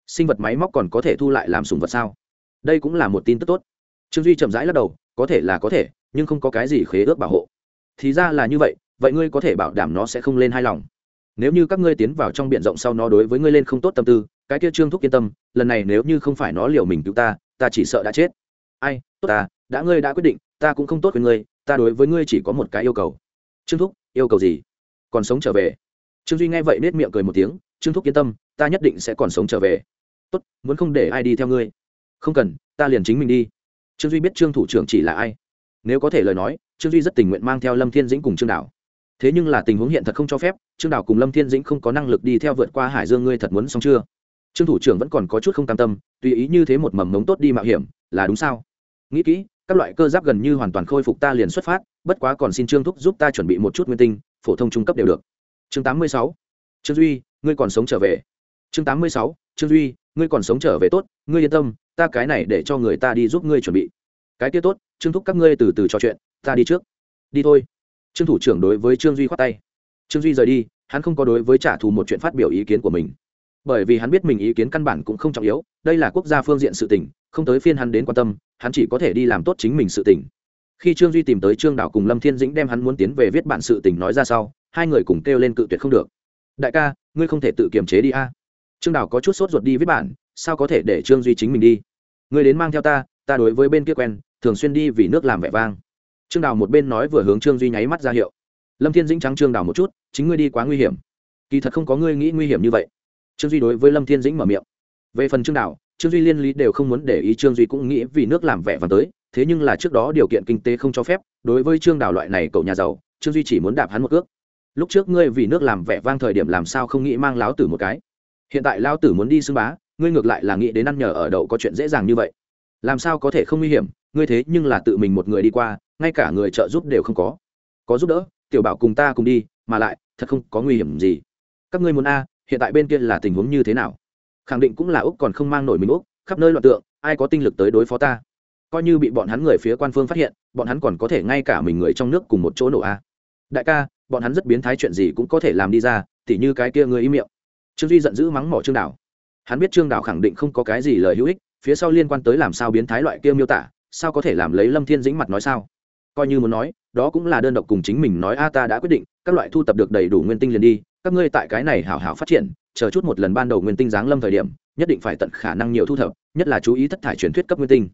sinh vật máy móc còn có thể thu lại làm sùng vật sao? Đây cũng là một tin tức tốt. Trương duy chậm rãi lắc đầu, có thể là có thể, nhưng không có cái gì khế ước bảo hộ. Thì ra là như vậy vậy ngươi có thể bảo đảm nó sẽ không lên hai lòng nếu như các ngươi tiến vào trong b i ể n rộng sau nó đối với ngươi lên không tốt tâm tư, cái kia trương thúc yên tâm, lần này nếu như không phải nó liều mình cứu ta ta chỉ sợ đã chết. Ai, tốt ta, đã ngươi đã quyết định, ta cũng không tốt với ngươi, ta đối với ngươi chỉ có một cái yêu cầu. Trương thúc, yêu cầu gì? Còn sống trở về. Trương duy nghe vậy nết miệng cười một tiếng, trương thúc yên tâm, ta nhất định sẽ còn sống trở về. Tốt, muốn không để ai đi theo ngươi. Không cần, ta liền chính mình đi. Trương duy biết trương thủ trưởng chỉ là ai. Nếu có thể lời nói, trương duy rất tình nguyện mang theo lâm thiên dĩnh cùng trương đảo thế nhưng là tình huống hiện thật không cho phép, trương đảo cùng lâm thiên dĩnh không có năng lực đi theo vượt qua hải dương ngươi thật muốn xong chưa? Trương thủ trưởng vẫn còn có chút không cam tâm, tùy ý như thế một mầm mống tốt đi mạo hiểm, là đúng sao? Nghĩ kỹ, các loại cơ giáp gần như hoàn toàn khôi phục ta liền xuất phát, bất quá còn xin trương thúc giúp ta chuẩn bị một chút nguyên tinh, phổ thông trung cấp đều được. Chương 86. trương duy, ngươi còn sống trở về. Chương 86. trương duy, ngươi còn sống trở về tốt, ngươi yên tâm, ta cái này để cho người ta đi giúp ngươi chuẩn bị. Cái kia tốt, trương thúc các ngươi từ từ trò chuyện, ta đi trước. Đi thôi trương thủ trưởng đối với trương duy khoát tay. Trương duy rời đi, hắn không có đối với trả thù một chuyện phát biểu ý kiến của mình. Bởi vì hắn biết mình ý kiến căn bản cũng không trọng yếu, đây là quốc gia phương diện sự tỉnh không tới phiên hắn đến quan tâm, hắn chỉ có thể đi làm tốt chính mình sự tỉnh khi trương duy tìm tới trương đạo cùng lâm thiên dĩnh đem hắn muốn tiến về viết bản sự tỉnh nói ra sau, hai người cùng kêu lên cự tuyệt không được. Đại ca, ngươi không thể tự kiềm chế đi a. Trương Đảo có chút sốt ruột đi viết bản, sao có thể để trương duy chính mình đi? Ngươi đến mang theo ta ta đối với bên kia quen, thường xuyên đi vì nước làm vẻ vang trương đào một bên nói vừa hướng trương duy nháy mắt ra hiệu. Lâm thiên dĩnh trắng trương đào một chút, chính ngươi đi quá nguy hiểm. Kỳ thật không có ngươi nghĩ nguy hiểm như vậy. Trương duy đối với lâm thiên dĩnh mở miệng. Về phần trương đào, trương duy liên lý đều không muốn để ý trương duy cũng nghĩ vì nước làm vẻ và tới, thế nhưng là trước đó điều kiện kinh tế không cho phép, đối với trương đào loại này cậu nhà giàu, trương duy chỉ muốn đạp hắn một ước lúc trước ngươi vì nước làm vẻ vang thời điểm làm sao không nghĩ mang láo tử một cái. Hiện tại lao tử muốn đi xưng bá, ngươi ngược lại là nghĩ đến ăn nhờ ở đậu có chuyện dễ dàng như vậy. Làm sao có thể không nguy hiểm, ngươi thế nhưng là tự mình một người đi qua ngay cả người trợ giúp đều không có. Có giúp đỡ, tiểu bảo cùng ta cùng đi, mà lại, thật không có nguy hiểm gì. Các ngươi muốn a, hiện tại bên kia là tình huống như thế nào? Khẳng định cũng là úc còn không mang nổi mình úc, khắp nơi loạn tượng, ai có tinh lực tới đối phó ta? Coi như bị bọn hắn người phía quan phương phát hiện, bọn hắn còn có thể ngay cả mình người trong nước cùng một chỗ nổ a. Đại ca, bọn hắn rất biến thái chuyện gì cũng có thể làm đi ra, tỉ như cái kia người im miệng. Trương duy giận dữ mắng mỏ trương đảo hắn biết trương đảo khẳng định không có cái gì lời hữu ích, phía sau liên quan tới làm sao biến thái loại kia miêu tả, sao có thể làm lấy lâm thiên dĩnh mặt nói sao? Coi như muốn nói, đó cũng là đơn độc cùng chính mình nói, a, ta đã quyết định, các loại thu tập được đầy đủ nguyên tinh liền đi, các ngươi tại cái này hảo hảo phát triển, chờ chút một lần ban đầu nguyên tinh giáng lâm thời điểm, nhất định phải tận khả năng nhiều thu thập, nhất là chú ý thất thải truyền thuyết cấp nguyên tinh.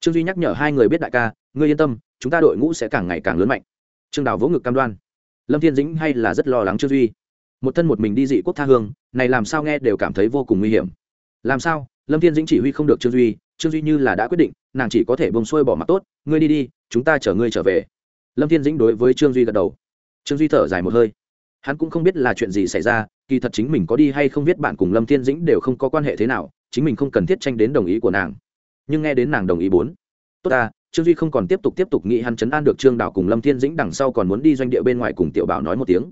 Trương duy nhắc nhở hai người biết đại ca, ngươi yên tâm, chúng ta đội ngũ sẽ càng ngày càng lớn mạnh. Trương đào vỗ ngực cam đoan. Lâm thiên dĩnh hay là rất lo lắng trương duy. Một thân một mình đi dị quốc tha hương, này làm sao nghe đều cảm thấy vô cùng nguy hiểm. Làm sao? Lâm thiên dĩnh chỉ huy không được trương duy trương duy như là đã quyết định, nàng chỉ có thể bông xuôi bỏ mặt tốt, ngươi đi đi chúng ta chở ngươi trở về. Lâm thiên dĩnh đối với trương duy gật đầu. Trương duy thở dài một hơi. Hắn cũng không biết là chuyện gì xảy ra, kỳ thật chính mình có đi hay không biết bạn cùng lâm thiên dĩnh đều không có quan hệ thế nào, chính mình không cần thiết tranh đến đồng ý của nàng. Nhưng nghe đến nàng đồng ý bốn. Tốt ta, trương duy không còn tiếp tục tiếp tục nghĩ hắn chấn an được trương đảo cùng lâm thiên dĩnh đằng sau còn muốn đi doanh địa bên ngoài cùng tiểu bảo nói một tiếng.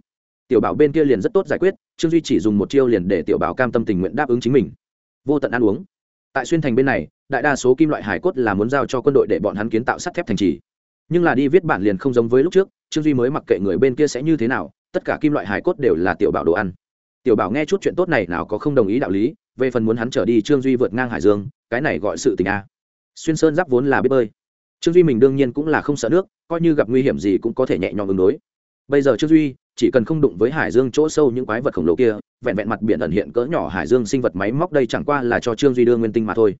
Tiểu bảo bên kia liền rất tốt giải quyết, trương duy chỉ dùng một chiêu liền để tiểu bảo cam tâm tình nguyện đáp ứng chính mình. Vô tận ăn uống tại xuyên thành bên này, đại đa số kim loại hải cốt là muốn giao cho quân đội để bọn hắn kiến tạo sắt thép thành trì. Nhưng là đi viết bản liền không giống với lúc trước, trương duy mới mặc kệ người bên kia sẽ như thế nào, tất cả kim loại hải cốt đều là tiểu bảo đồ ăn. Tiểu bảo nghe chút chuyện tốt này nào có không đồng ý đạo lý, về phần muốn hắn trở đi trương duy vượt ngang hải dương, cái này gọi sự tình a. Xuyên sơn giáp vốn là biết bơi. Trương duy mình đương nhiên cũng là không sợ nước, coi như gặp nguy hiểm gì cũng có thể nhẹ nhõm ứng đối. Bây giờ trương duy chỉ cần không đụng với hải dương chỗ sâu những quái vật khổng lồ kia, vẹn vẹn mặt biển ẩn hiện cỡ nhỏ hải dương sinh vật máy móc đây chẳng qua là cho trương duy đưa nguyên tinh mà thôi.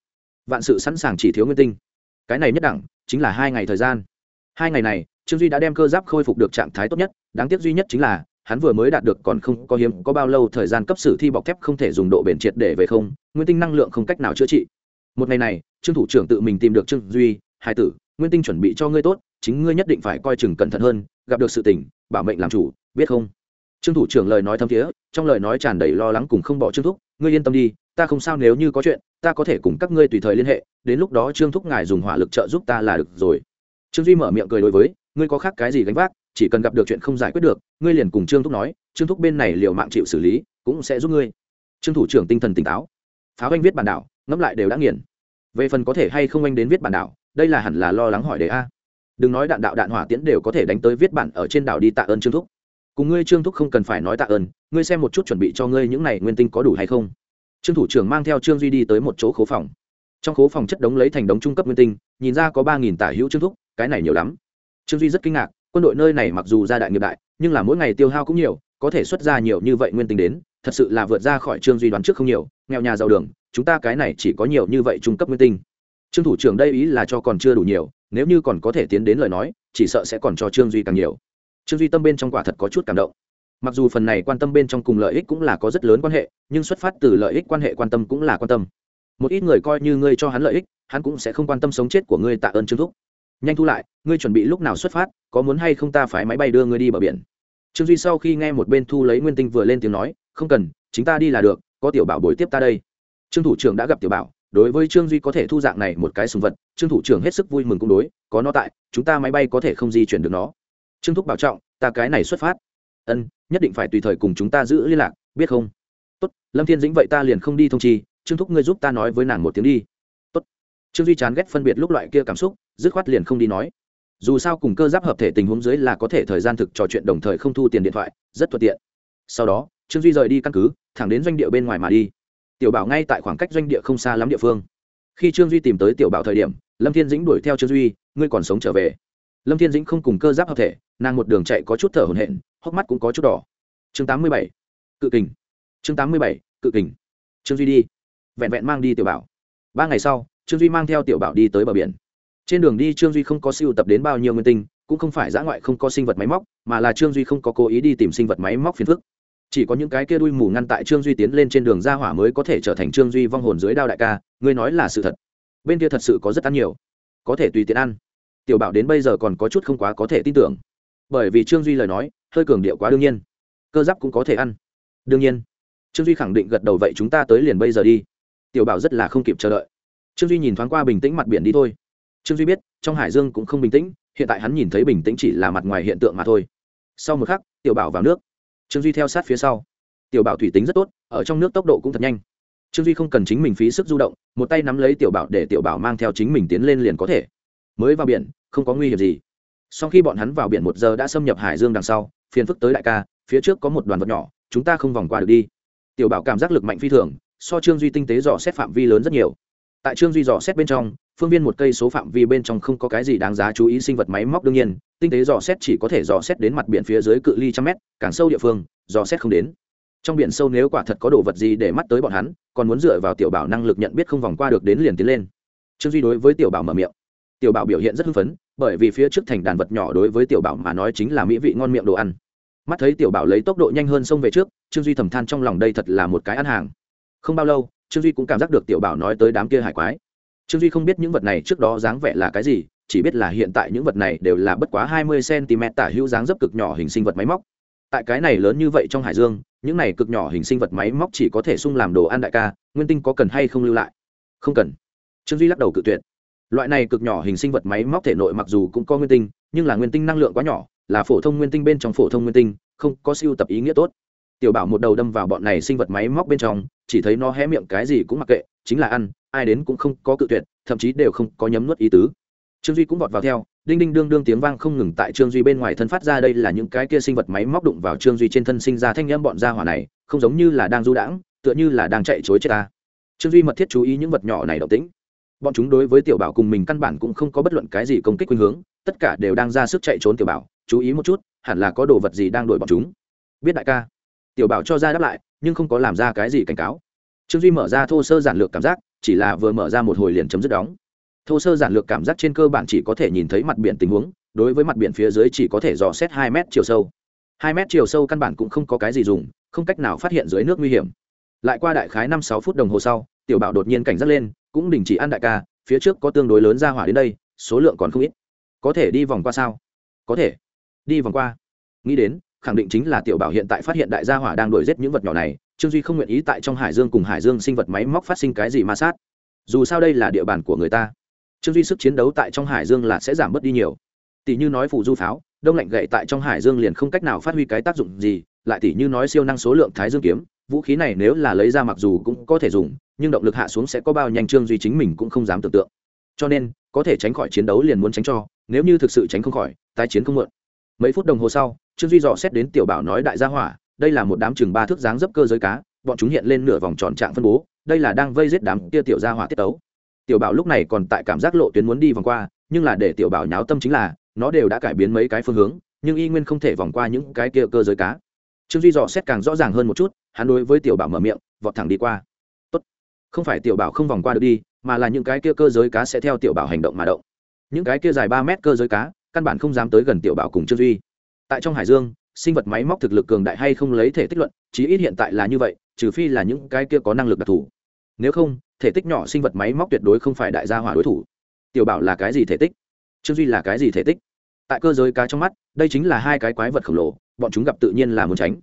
Vạn sự sẵn sàng chỉ thiếu nguyên tinh. Cái này nhất đẳng, chính là hai ngày thời gian. Hai ngày này, trương duy đã đem cơ giáp khôi phục được trạng thái tốt nhất, đáng tiếc duy nhất chính là, hắn vừa mới đạt được còn không có hiếm, có bao lâu thời gian cấp sử thi bọc thép không thể dùng độ bền triệt để về không, nguyên tinh năng lượng không cách nào chữa trị. Một ngày này, trương thủ trưởng tự mình tìm được trương duy hai tử, nguyên tinh chuẩn bị cho ngươi tốt, chính ngươi nhất định phải coi chừng cẩn thận hơn gặp được sự tình, bảo mệnh làm chủ, biết không? Trương thủ trưởng lời nói thâm thiế, trong lời nói tràn đầy lo lắng cùng không bỏ trương thúc, ngươi yên tâm đi, ta không sao nếu như có chuyện, ta có thể cùng các ngươi tùy thời liên hệ, đến lúc đó trương thúc ngài dùng hỏa lực trợ giúp ta là được rồi. Trương duy mở miệng cười đối với, ngươi có khác cái gì gánh vác, chỉ cần gặp được chuyện không giải quyết được, ngươi liền cùng trương thúc nói, trương thúc bên này liều mạng chịu xử lý, cũng sẽ giúp ngươi. Trương thủ trưởng tinh thần tỉnh táo. Pháo anh viết bản đảo, ngẫm lại đều đã nghiền. Về phần có thể hay không anh đến viết bản đảo, đây là hẳn là lo lắng hỏi đề a đừng nói đạn đạo đạn hỏa tiễn đều có thể đánh tới viết bản ở trên đảo đi tạ ơn trương thúc. Cùng ngươi trương thúc không cần phải nói tạ ơn, ngươi xem một chút chuẩn bị cho ngươi những này nguyên tinh có đủ hay không. Trương thủ trưởng mang theo trương duy đi tới một chỗ khố phòng. Trong khố phòng chất đống lấy thành đống trung cấp nguyên tinh, nhìn ra có ba nghìn tả hữu trương thúc, cái này nhiều lắm. Trương duy rất kinh ngạc, quân đội nơi này mặc dù gia đại nghiệp đại, nhưng là mỗi ngày tiêu hao cũng nhiều, có thể xuất ra nhiều như vậy nguyên tinh đến, thật sự là vượt ra khỏi trương duy đoán trước không nhiều, nghèo nhà giàu đường, chúng ta cái này chỉ có nhiều như vậy trung cấp nguyên tinh. Trương thủ trưởng đây ý là cho còn chưa đủ nhiều nếu như còn có thể tiến đến lời nói, chỉ sợ sẽ còn cho trương duy càng nhiều. Trương duy tâm bên trong quả thật có chút cảm động. Mặc dù phần này quan tâm bên trong cùng lợi ích cũng là có rất lớn quan hệ, nhưng xuất phát từ lợi ích quan hệ quan tâm cũng là quan tâm. Một ít người coi như ngươi cho hắn lợi ích, hắn cũng sẽ không quan tâm sống chết của ngươi tạ ơn trương thúc. Nhanh thu lại, ngươi chuẩn bị lúc nào xuất phát, có muốn hay không ta phải máy bay đưa ngươi đi bờ biển. Trương duy sau khi nghe một bên thu lấy nguyên tinh vừa lên tiếng nói, không cần, chính ta đi là được, có tiểu bảo bồi tiếp ta đây. Trương thủ trưởng đã gặp tiểu bảo đối với trương duy có thể thu dạng này một cái sùng vật, trương thủ trưởng hết sức vui mừng cũng đối, có nó tại, chúng ta máy bay có thể không di chuyển được nó. Trương thúc bảo trọng, ta cái này xuất phát. Ân, nhất định phải tùy thời cùng chúng ta giữ liên lạc, biết không? Tốt, lâm thiên dĩnh vậy ta liền không đi thông chi, trương thúc ngươi giúp ta nói với nàng một tiếng đi. Tốt. Trương duy chán ghét phân biệt lúc loại kia cảm xúc, dứt khoát liền không đi nói. Dù sao cùng cơ giáp hợp thể tình huống dưới là có thể thời gian thực trò chuyện đồng thời không thu tiền điện thoại, rất thuận tiện. Sau đó, trương duy rời đi căn cứ, thẳng đến doanh địa bên ngoài mà đi tiểu bảo ngay tại khoảng cách doanh địa không xa lắm địa phương. Khi trương duy tìm tới tiểu bảo thời điểm, lâm thiên dĩnh đuổi theo trương duy, ngươi còn sống trở về. Lâm thiên dĩnh không cùng cơ giáp hợp thể, nàng một đường chạy có chút thở hổn hển, hốc mắt cũng có chút đỏ. Chương tám mươi bảy, cự kình. Chương tám mươi bảy, cự kình. Trương duy đi. Vẹn vẹn mang đi tiểu bảo. Ba ngày sau, trương duy mang theo tiểu bảo đi tới bờ biển. Trên đường đi trương duy không có siêu tập đến bao nhiêu nguyên tinh, cũng không phải giã ngoại không có sinh vật máy móc, mà là trương duy không có cố ý đi tìm sinh vật máy móc phiền phức chỉ có những cái kia đuôi mù ngăn tại trương duy tiến lên trên đường ra hỏa mới có thể trở thành trương duy vong hồn dưới đao đại ca, ngươi nói là sự thật. Bên kia thật sự có rất ăn nhiều. Có thể tùy tiện ăn. Tiểu bảo đến bây giờ còn có chút không quá có thể tin tưởng. Bởi vì trương duy lời nói, hơi cường điệu quá đương nhiên. Cơ giáp cũng có thể ăn. Đương nhiên. Trương duy khẳng định gật đầu vậy chúng ta tới liền bây giờ đi. Tiểu bảo rất là không kịp chờ đợi. Trương duy nhìn thoáng qua bình tĩnh mặt biển đi thôi. Trương duy biết, trong hải dương cũng không bình tĩnh, hiện tại hắn nhìn thấy bình tĩnh chỉ là mặt ngoài hiện tượng mà thôi. Sau một khắc, tiểu bảo vào nước trương duy theo sát phía sau. Tiểu bảo thủy tính rất tốt, ở trong nước tốc độ cũng thật nhanh. Trương duy không cần chính mình phí sức du động, một tay nắm lấy tiểu bảo để tiểu bảo mang theo chính mình tiến lên liền có thể. Mới vào biển, không có nguy hiểm gì. Sau khi bọn hắn vào biển một giờ đã xâm nhập hải dương đằng sau, phiền phức tới đại ca, phía trước có một đoàn vật nhỏ, chúng ta không vòng qua được đi. Tiểu bảo cảm giác lực mạnh phi thường, so trương duy tinh tế dò xét phạm vi lớn rất nhiều tại trương duy dò xét bên trong, phương viên một cây số phạm vi bên trong không có cái gì đáng giá chú ý sinh vật máy móc đương nhiên, tinh tế dò xét chỉ có thể dò xét đến mặt biển phía dưới cự ly trăm mét, càng sâu địa phương, dò xét không đến. Trong biển sâu nếu quả thật có đồ vật gì để mắt tới bọn hắn, còn muốn dựa vào tiểu bảo năng lực nhận biết không vòng qua được đến liền tiến lên. Trương duy đối với tiểu bảo mở miệng. Tiểu bảo biểu hiện rất hưng phấn, bởi vì phía trước thành đàn vật nhỏ đối với tiểu bảo mà nói chính là mỹ vị ngon miệng đồ ăn. Mắt thấy tiểu bảo lấy tốc độ nhanh hơn sông về trước, trương duy thầm than trong lòng đây thật là một cái ăn hàng. Không bao lâu trương duy cũng cảm giác được tiểu bảo nói tới đám kia hải quái. Trương duy không biết những vật này trước đó dáng vẻ là cái gì, chỉ biết là hiện tại những vật này đều là bất quá hai mươi cm tả hữu dáng dấp cực nhỏ hình sinh vật máy móc. Tại cái này lớn như vậy trong hải dương, những này cực nhỏ hình sinh vật máy móc chỉ có thể sung làm đồ ăn đại ca, nguyên tinh có cần hay không lưu lại? Không cần. Trương duy lắc đầu cự tuyệt. Loại này cực nhỏ hình sinh vật máy móc thể nội mặc dù cũng có nguyên tinh, nhưng là nguyên tinh năng lượng quá nhỏ, là phổ thông nguyên tinh bên trong phổ thông nguyên tinh, không có siêu tập ý nghĩa tốt tiểu bảo một đầu đâm vào bọn này sinh vật máy móc bên trong, chỉ thấy nó hé miệng cái gì cũng mặc kệ, chính là ăn, ai đến cũng không có cự tuyệt, thậm chí đều không có nhấm nuốt ý tứ. Trương duy cũng vọt vào theo, đinh đinh đương đương tiếng vang không ngừng tại trương duy bên ngoài thân phát ra đây là những cái kia sinh vật máy móc đụng vào trương duy trên thân sinh ra thanh nhâm bọn gia hỏa này, không giống như là đang du đãng, tựa như là đang chạy chối chết ta. Trương duy mật thiết chú ý những vật nhỏ này động tĩnh. Bọn chúng đối với tiểu bảo cùng mình căn bản cũng không có bất luận cái gì công kích khuynh hướng, tất cả đều đang ra sức chạy trốn tiểu bảo, chú ý một chút, hẳn là có đồ vật gì đang đuổi bọn chúng. Biết đại ca tiểu bảo cho ra đáp lại, nhưng không có làm ra cái gì cảnh cáo. Trương duy mở ra thô sơ giản lược cảm giác, chỉ là vừa mở ra một hồi liền chấm dứt đóng. Thô sơ giản lược cảm giác trên cơ bản chỉ có thể nhìn thấy mặt biển tình huống, đối với mặt biển phía dưới chỉ có thể dò xét hai mét chiều sâu. Hai mét chiều sâu căn bản cũng không có cái gì dùng, không cách nào phát hiện dưới nước nguy hiểm. Lại qua đại khái năm sáu phút đồng hồ sau, tiểu bảo đột nhiên cảnh giác lên, cũng đình chỉ ăn đại ca, phía trước có tương đối lớn ra hỏa đến đây, số lượng còn không ít. Có thể đi vòng qua sao? Có thể. Đi vòng qua. Nghĩ đến khẳng định chính là tiểu bảo hiện tại phát hiện đại gia hỏa đang đuổi giết những vật nhỏ này, trương duy không nguyện ý tại trong hải dương cùng hải dương sinh vật máy móc phát sinh cái gì ma sát. Dù sao đây là địa bàn của người ta. Trương duy sức chiến đấu tại trong hải dương là sẽ giảm bớt đi nhiều. Tỷ như nói phù du pháo, đông lạnh gậy tại trong hải dương liền không cách nào phát huy cái tác dụng gì, lại tỷ như nói siêu năng số lượng thái dương kiếm, vũ khí này nếu là lấy ra mặc dù cũng có thể dùng, nhưng động lực hạ xuống sẽ có bao nhanh trương duy chính mình cũng không dám tưởng tượng. Cho nên, có thể tránh khỏi chiến đấu liền muốn tránh cho, nếu như thực sự tránh không khỏi, tái chiến không mượn mấy phút đồng hồ sau, trương duy dò xét đến tiểu bảo nói đại gia hỏa, đây là một đám chừng ba thước dáng dấp cơ giới cá, bọn chúng hiện lên nửa vòng tròn trạng phân bố, đây là đang vây giết đám kia tiểu gia hỏa tiết tấu. Tiểu bảo lúc này còn tại cảm giác lộ tuyến muốn đi vòng qua, nhưng là để tiểu bảo nháo tâm chính là, nó đều đã cải biến mấy cái phương hướng, nhưng y nguyên không thể vòng qua những cái kia cơ giới cá. Trương duy dò xét càng rõ ràng hơn một chút, hắn đối với tiểu bảo mở miệng, vọt thẳng đi qua. Tốt. không phải tiểu bảo không vòng qua được đi, mà là những cái kia cơ giới cá sẽ theo tiểu bảo hành động mà động. Những cái kia dài ba mét cơ giới cá căn bản không dám tới gần tiểu bảo cùng trương duy. Tại trong hải dương, sinh vật máy móc thực lực cường đại hay không lấy thể tích luận, chí ít hiện tại là như vậy, trừ phi là những cái kia có năng lực đặc thù. Nếu không, thể tích nhỏ sinh vật máy móc tuyệt đối không phải đại gia hỏa đối thủ. Tiểu bảo là cái gì thể tích? Trương duy là cái gì thể tích? Tại cơ giới cá trong mắt, đây chính là hai cái quái vật khổng lồ, bọn chúng gặp tự nhiên là muốn tránh.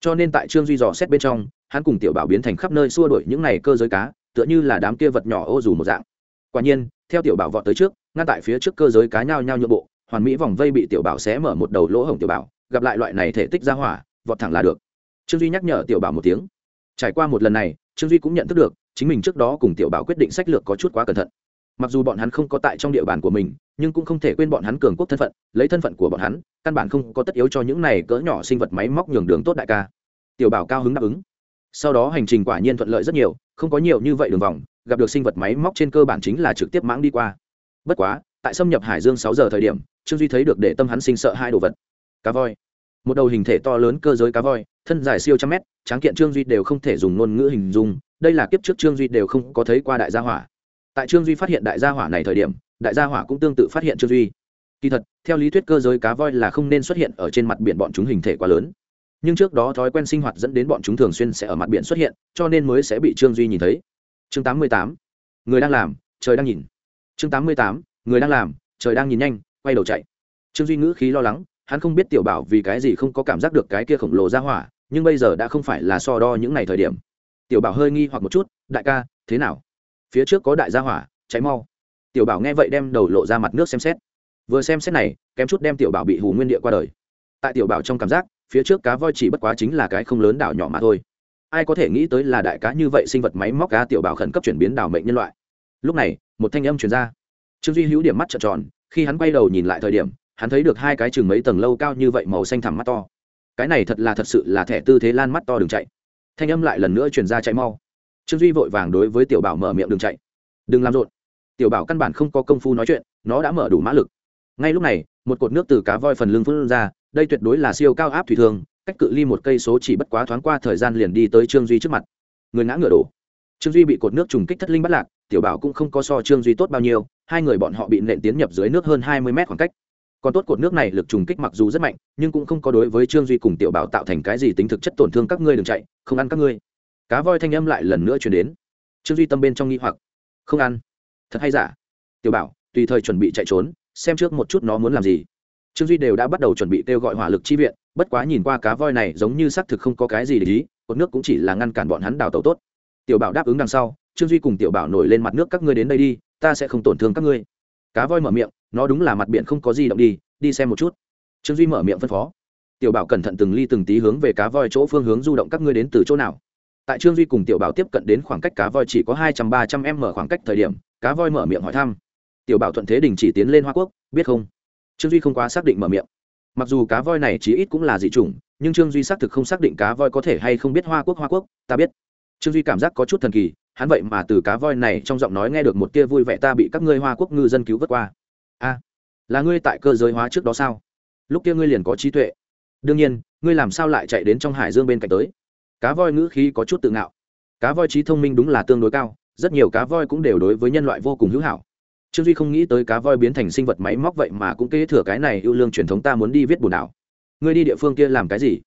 Cho nên tại trương duy dò xét bên trong, hắn cùng tiểu bảo biến thành khắp nơi xua đuổi những này cơ giới cá, tựa như là đám kia vật nhỏ ô dù một dạng. Quả nhiên, theo tiểu bảo vọt tới trước, ngăn tại phía trước cơ giới cá nhao nhao nhượng bộ hoàn mỹ vòng vây bị tiểu bảo xé mở một đầu lỗ hổng tiểu bảo, gặp lại loại này thể tích ra hỏa, vọt thẳng là được. Trương duy nhắc nhở tiểu bảo một tiếng. Trải qua một lần này, trương duy cũng nhận thức được, chính mình trước đó cùng tiểu bảo quyết định sách lược có chút quá cẩn thận. Mặc dù bọn hắn không có tại trong địa bàn của mình, nhưng cũng không thể quên bọn hắn cường quốc thân phận, lấy thân phận của bọn hắn, căn bản không có tất yếu cho những này cỡ nhỏ sinh vật máy móc nhường đường tốt đại ca. Tiểu bảo cao hứng đáp ứng. Sau đó hành trình quả nhiên thuận lợi rất nhiều, không có nhiều như vậy đường vòng, gặp được sinh vật máy móc trên cơ bản chính là trực tiếp mãng đi qua. Bất quá, tại xâm nhập hải dương sáu giờ thời điểm trương duy thấy được để tâm hắn sinh sợ hai đồ vật cá voi một đầu hình thể to lớn cơ giới cá voi thân dài siêu trăm mét tráng kiện trương duy đều không thể dùng ngôn ngữ hình dung đây là kiếp trước trương duy đều không có thấy qua đại gia hỏa tại trương duy phát hiện đại gia hỏa này thời điểm đại gia hỏa cũng tương tự phát hiện trương duy kỳ thật theo lý thuyết cơ giới cá voi là không nên xuất hiện ở trên mặt biển bọn chúng hình thể quá lớn nhưng trước đó thói quen sinh hoạt dẫn đến bọn chúng thường xuyên sẽ ở mặt biển xuất hiện cho nên mới sẽ bị trương duy nhìn thấy chương 88. người đang làm trời đang nhìn chương 88. người đang làm trời đang nhìn nhanh quay đầu chạy. Trương duy ngữ khí lo lắng, hắn không biết tiểu bảo vì cái gì không có cảm giác được cái kia khổng lồ ra hỏa, nhưng bây giờ đã không phải là so đo những ngày thời điểm. Tiểu bảo hơi nghi hoặc một chút, đại ca, thế nào? Phía trước có đại gia hỏa cháy mau. Tiểu bảo nghe vậy đem đầu lộ ra mặt nước xem xét. Vừa xem xét này, kém chút đem tiểu bảo bị hù nguyên địa qua đời. Tại tiểu bảo trong cảm giác, phía trước cá voi chỉ bất quá chính là cái không lớn đảo nhỏ mà thôi. Ai có thể nghĩ tới là đại cá như vậy sinh vật máy móc cá tiểu bảo khẩn cấp chuyển biến đảo mệnh nhân loại. Lúc này, một thanh âm chuyển ra. Trương duy hữu điểm mắt trợn tròn khi hắn quay đầu nhìn lại thời điểm hắn thấy được hai cái chừng mấy tầng lâu cao như vậy màu xanh thẳm mắt to. Cái này thật là thật sự là thẻ tư thế lan mắt to đừng chạy. Thanh âm lại lần nữa chuyển ra chạy mau. Trương duy vội vàng đối với tiểu bảo mở miệng đừng chạy. Đừng làm rộn. Tiểu bảo căn bản không có công phu nói chuyện nó đã mở đủ mã lực. Ngay lúc này một cột nước từ cá voi phần lưng phun ra đây tuyệt đối là siêu cao áp thủy thường, cách cự ly một cây số chỉ bất quá thoáng qua thời gian liền đi tới trương duy trước mặt. Người ngã ngựa đổ. Trương duy bị cột nước trùng kích thất linh bắt lạc tiểu bảo cũng không có so trương duy tốt bao nhiêu, hai người bọn họ bị nện tiến nhập dưới nước hơn hai mươi mét khoảng cách. Còn tốt cột nước này lực trùng kích mặc dù rất mạnh, nhưng cũng không có đối với trương duy cùng tiểu bảo tạo thành cái gì tính thực chất tổn thương các ngươi đừng chạy, không ăn các ngươi. Cá voi thanh âm lại lần nữa chuyển đến. Trương duy tâm bên trong nghi hoặc. Không ăn. Thật hay giả? Tiểu bảo, tùy thời chuẩn bị chạy trốn, xem trước một chút nó muốn làm gì. Trương duy đều đã bắt đầu chuẩn bị kêu gọi hỏa lực chi viện, bất quá nhìn qua cá voi này giống như xác thực không có cái gì để ý, cột nước cũng chỉ là ngăn cản bọn hắn đào tàu tốt. Tiểu bảo đáp ứng đằng sau trương duy cùng tiểu bảo nổi lên mặt nước, các ngươi đến đây đi, ta sẽ không tổn thương các ngươi. Cá voi mở miệng, nó đúng là mặt biển không có gì động đi đi xem một chút. Trương duy mở miệng phân phó. Tiểu bảo cẩn thận từng ly từng tí hướng về cá voi chỗ phương hướng du động, các ngươi đến từ chỗ nào? Tại trương duy cùng tiểu bảo tiếp cận đến khoảng cách cá voi chỉ có hai trăm ba trăm m khoảng cách thời điểm, cá voi mở miệng hỏi thăm. Tiểu bảo thuận thế đình chỉ tiến lên hoa quốc, biết không? Trương duy không quá xác định mở miệng. Mặc dù cá voi này chí ít cũng là dị chủng, nhưng trương duy xác thực không xác định cá voi có thể hay không biết hoa quốc hoa quốc, ta biết. Trương duy cảm giác có chút thần kỳ hắn vậy mà từ cá voi này trong giọng nói nghe được một tia vui vẻ ta bị các ngươi hoa quốc ngư dân cứu vớt qua. A, là ngươi tại cơ giới hóa trước đó sao? Lúc kia ngươi liền có trí tuệ. Đương nhiên, ngươi làm sao lại chạy đến trong hải dương bên cạnh tới? Cá voi ngữ khí có chút tự ngạo. Cá voi trí thông minh đúng là tương đối cao, rất nhiều cá voi cũng đều đối với nhân loại vô cùng hữu hảo. Trương duy không nghĩ tới cá voi biến thành sinh vật máy móc vậy mà cũng kế thừa cái này ưu lương truyền thống ta muốn đi viết bùn đảo ngươi đi địa phương kia làm cái gì?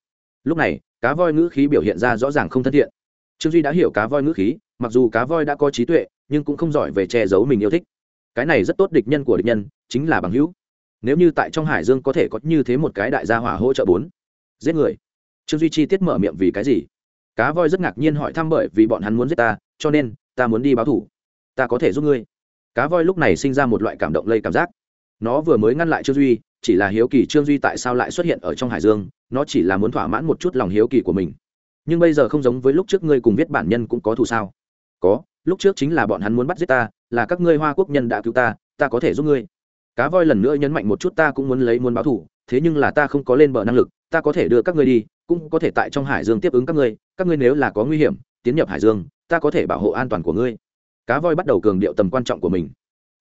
Lúc này, cá voi ngữ khí biểu hiện ra rõ ràng không thân thiện. Trương duy đã hiểu cá voi ngữ khí mặc dù cá voi đã có trí tuệ, nhưng cũng không giỏi về che giấu mình yêu thích. Cái này rất tốt địch nhân của địch nhân, chính là bằng hữu. Nếu như tại trong hải dương có thể có như thế một cái đại gia hỏa hỗ trợ bốn, giết người. Trương duy chi tiết mở miệng vì cái gì? Cá voi rất ngạc nhiên hỏi thăm bởi vì bọn hắn muốn giết ta, cho nên, ta muốn đi báo thủ. Ta có thể giúp ngươi. Cá voi lúc này sinh ra một loại cảm động lây cảm giác. Nó vừa mới ngăn lại trương duy, chỉ là hiếu kỳ trương duy tại sao lại xuất hiện ở trong hải dương, nó chỉ là muốn thỏa mãn một chút lòng hiếu kỳ của mình. Nhưng bây giờ không giống với lúc trước ngươi cùng viết bản nhân cũng có thù sao? Có, lúc trước chính là bọn hắn muốn bắt giết ta, là các ngươi hoa quốc nhân đã cứu ta ta có thể giúp ngươi. Cá voi lần nữa nhấn mạnh một chút ta cũng muốn lấy muốn báo thủ thế nhưng là ta không có lên bờ năng lực, ta có thể đưa các ngươi đi, cũng có thể tại trong hải dương tiếp ứng các ngươi các ngươi nếu là có nguy hiểm, tiến nhập hải dương, ta có thể bảo hộ an toàn của ngươi. Cá voi bắt đầu cường điệu tầm quan trọng của mình.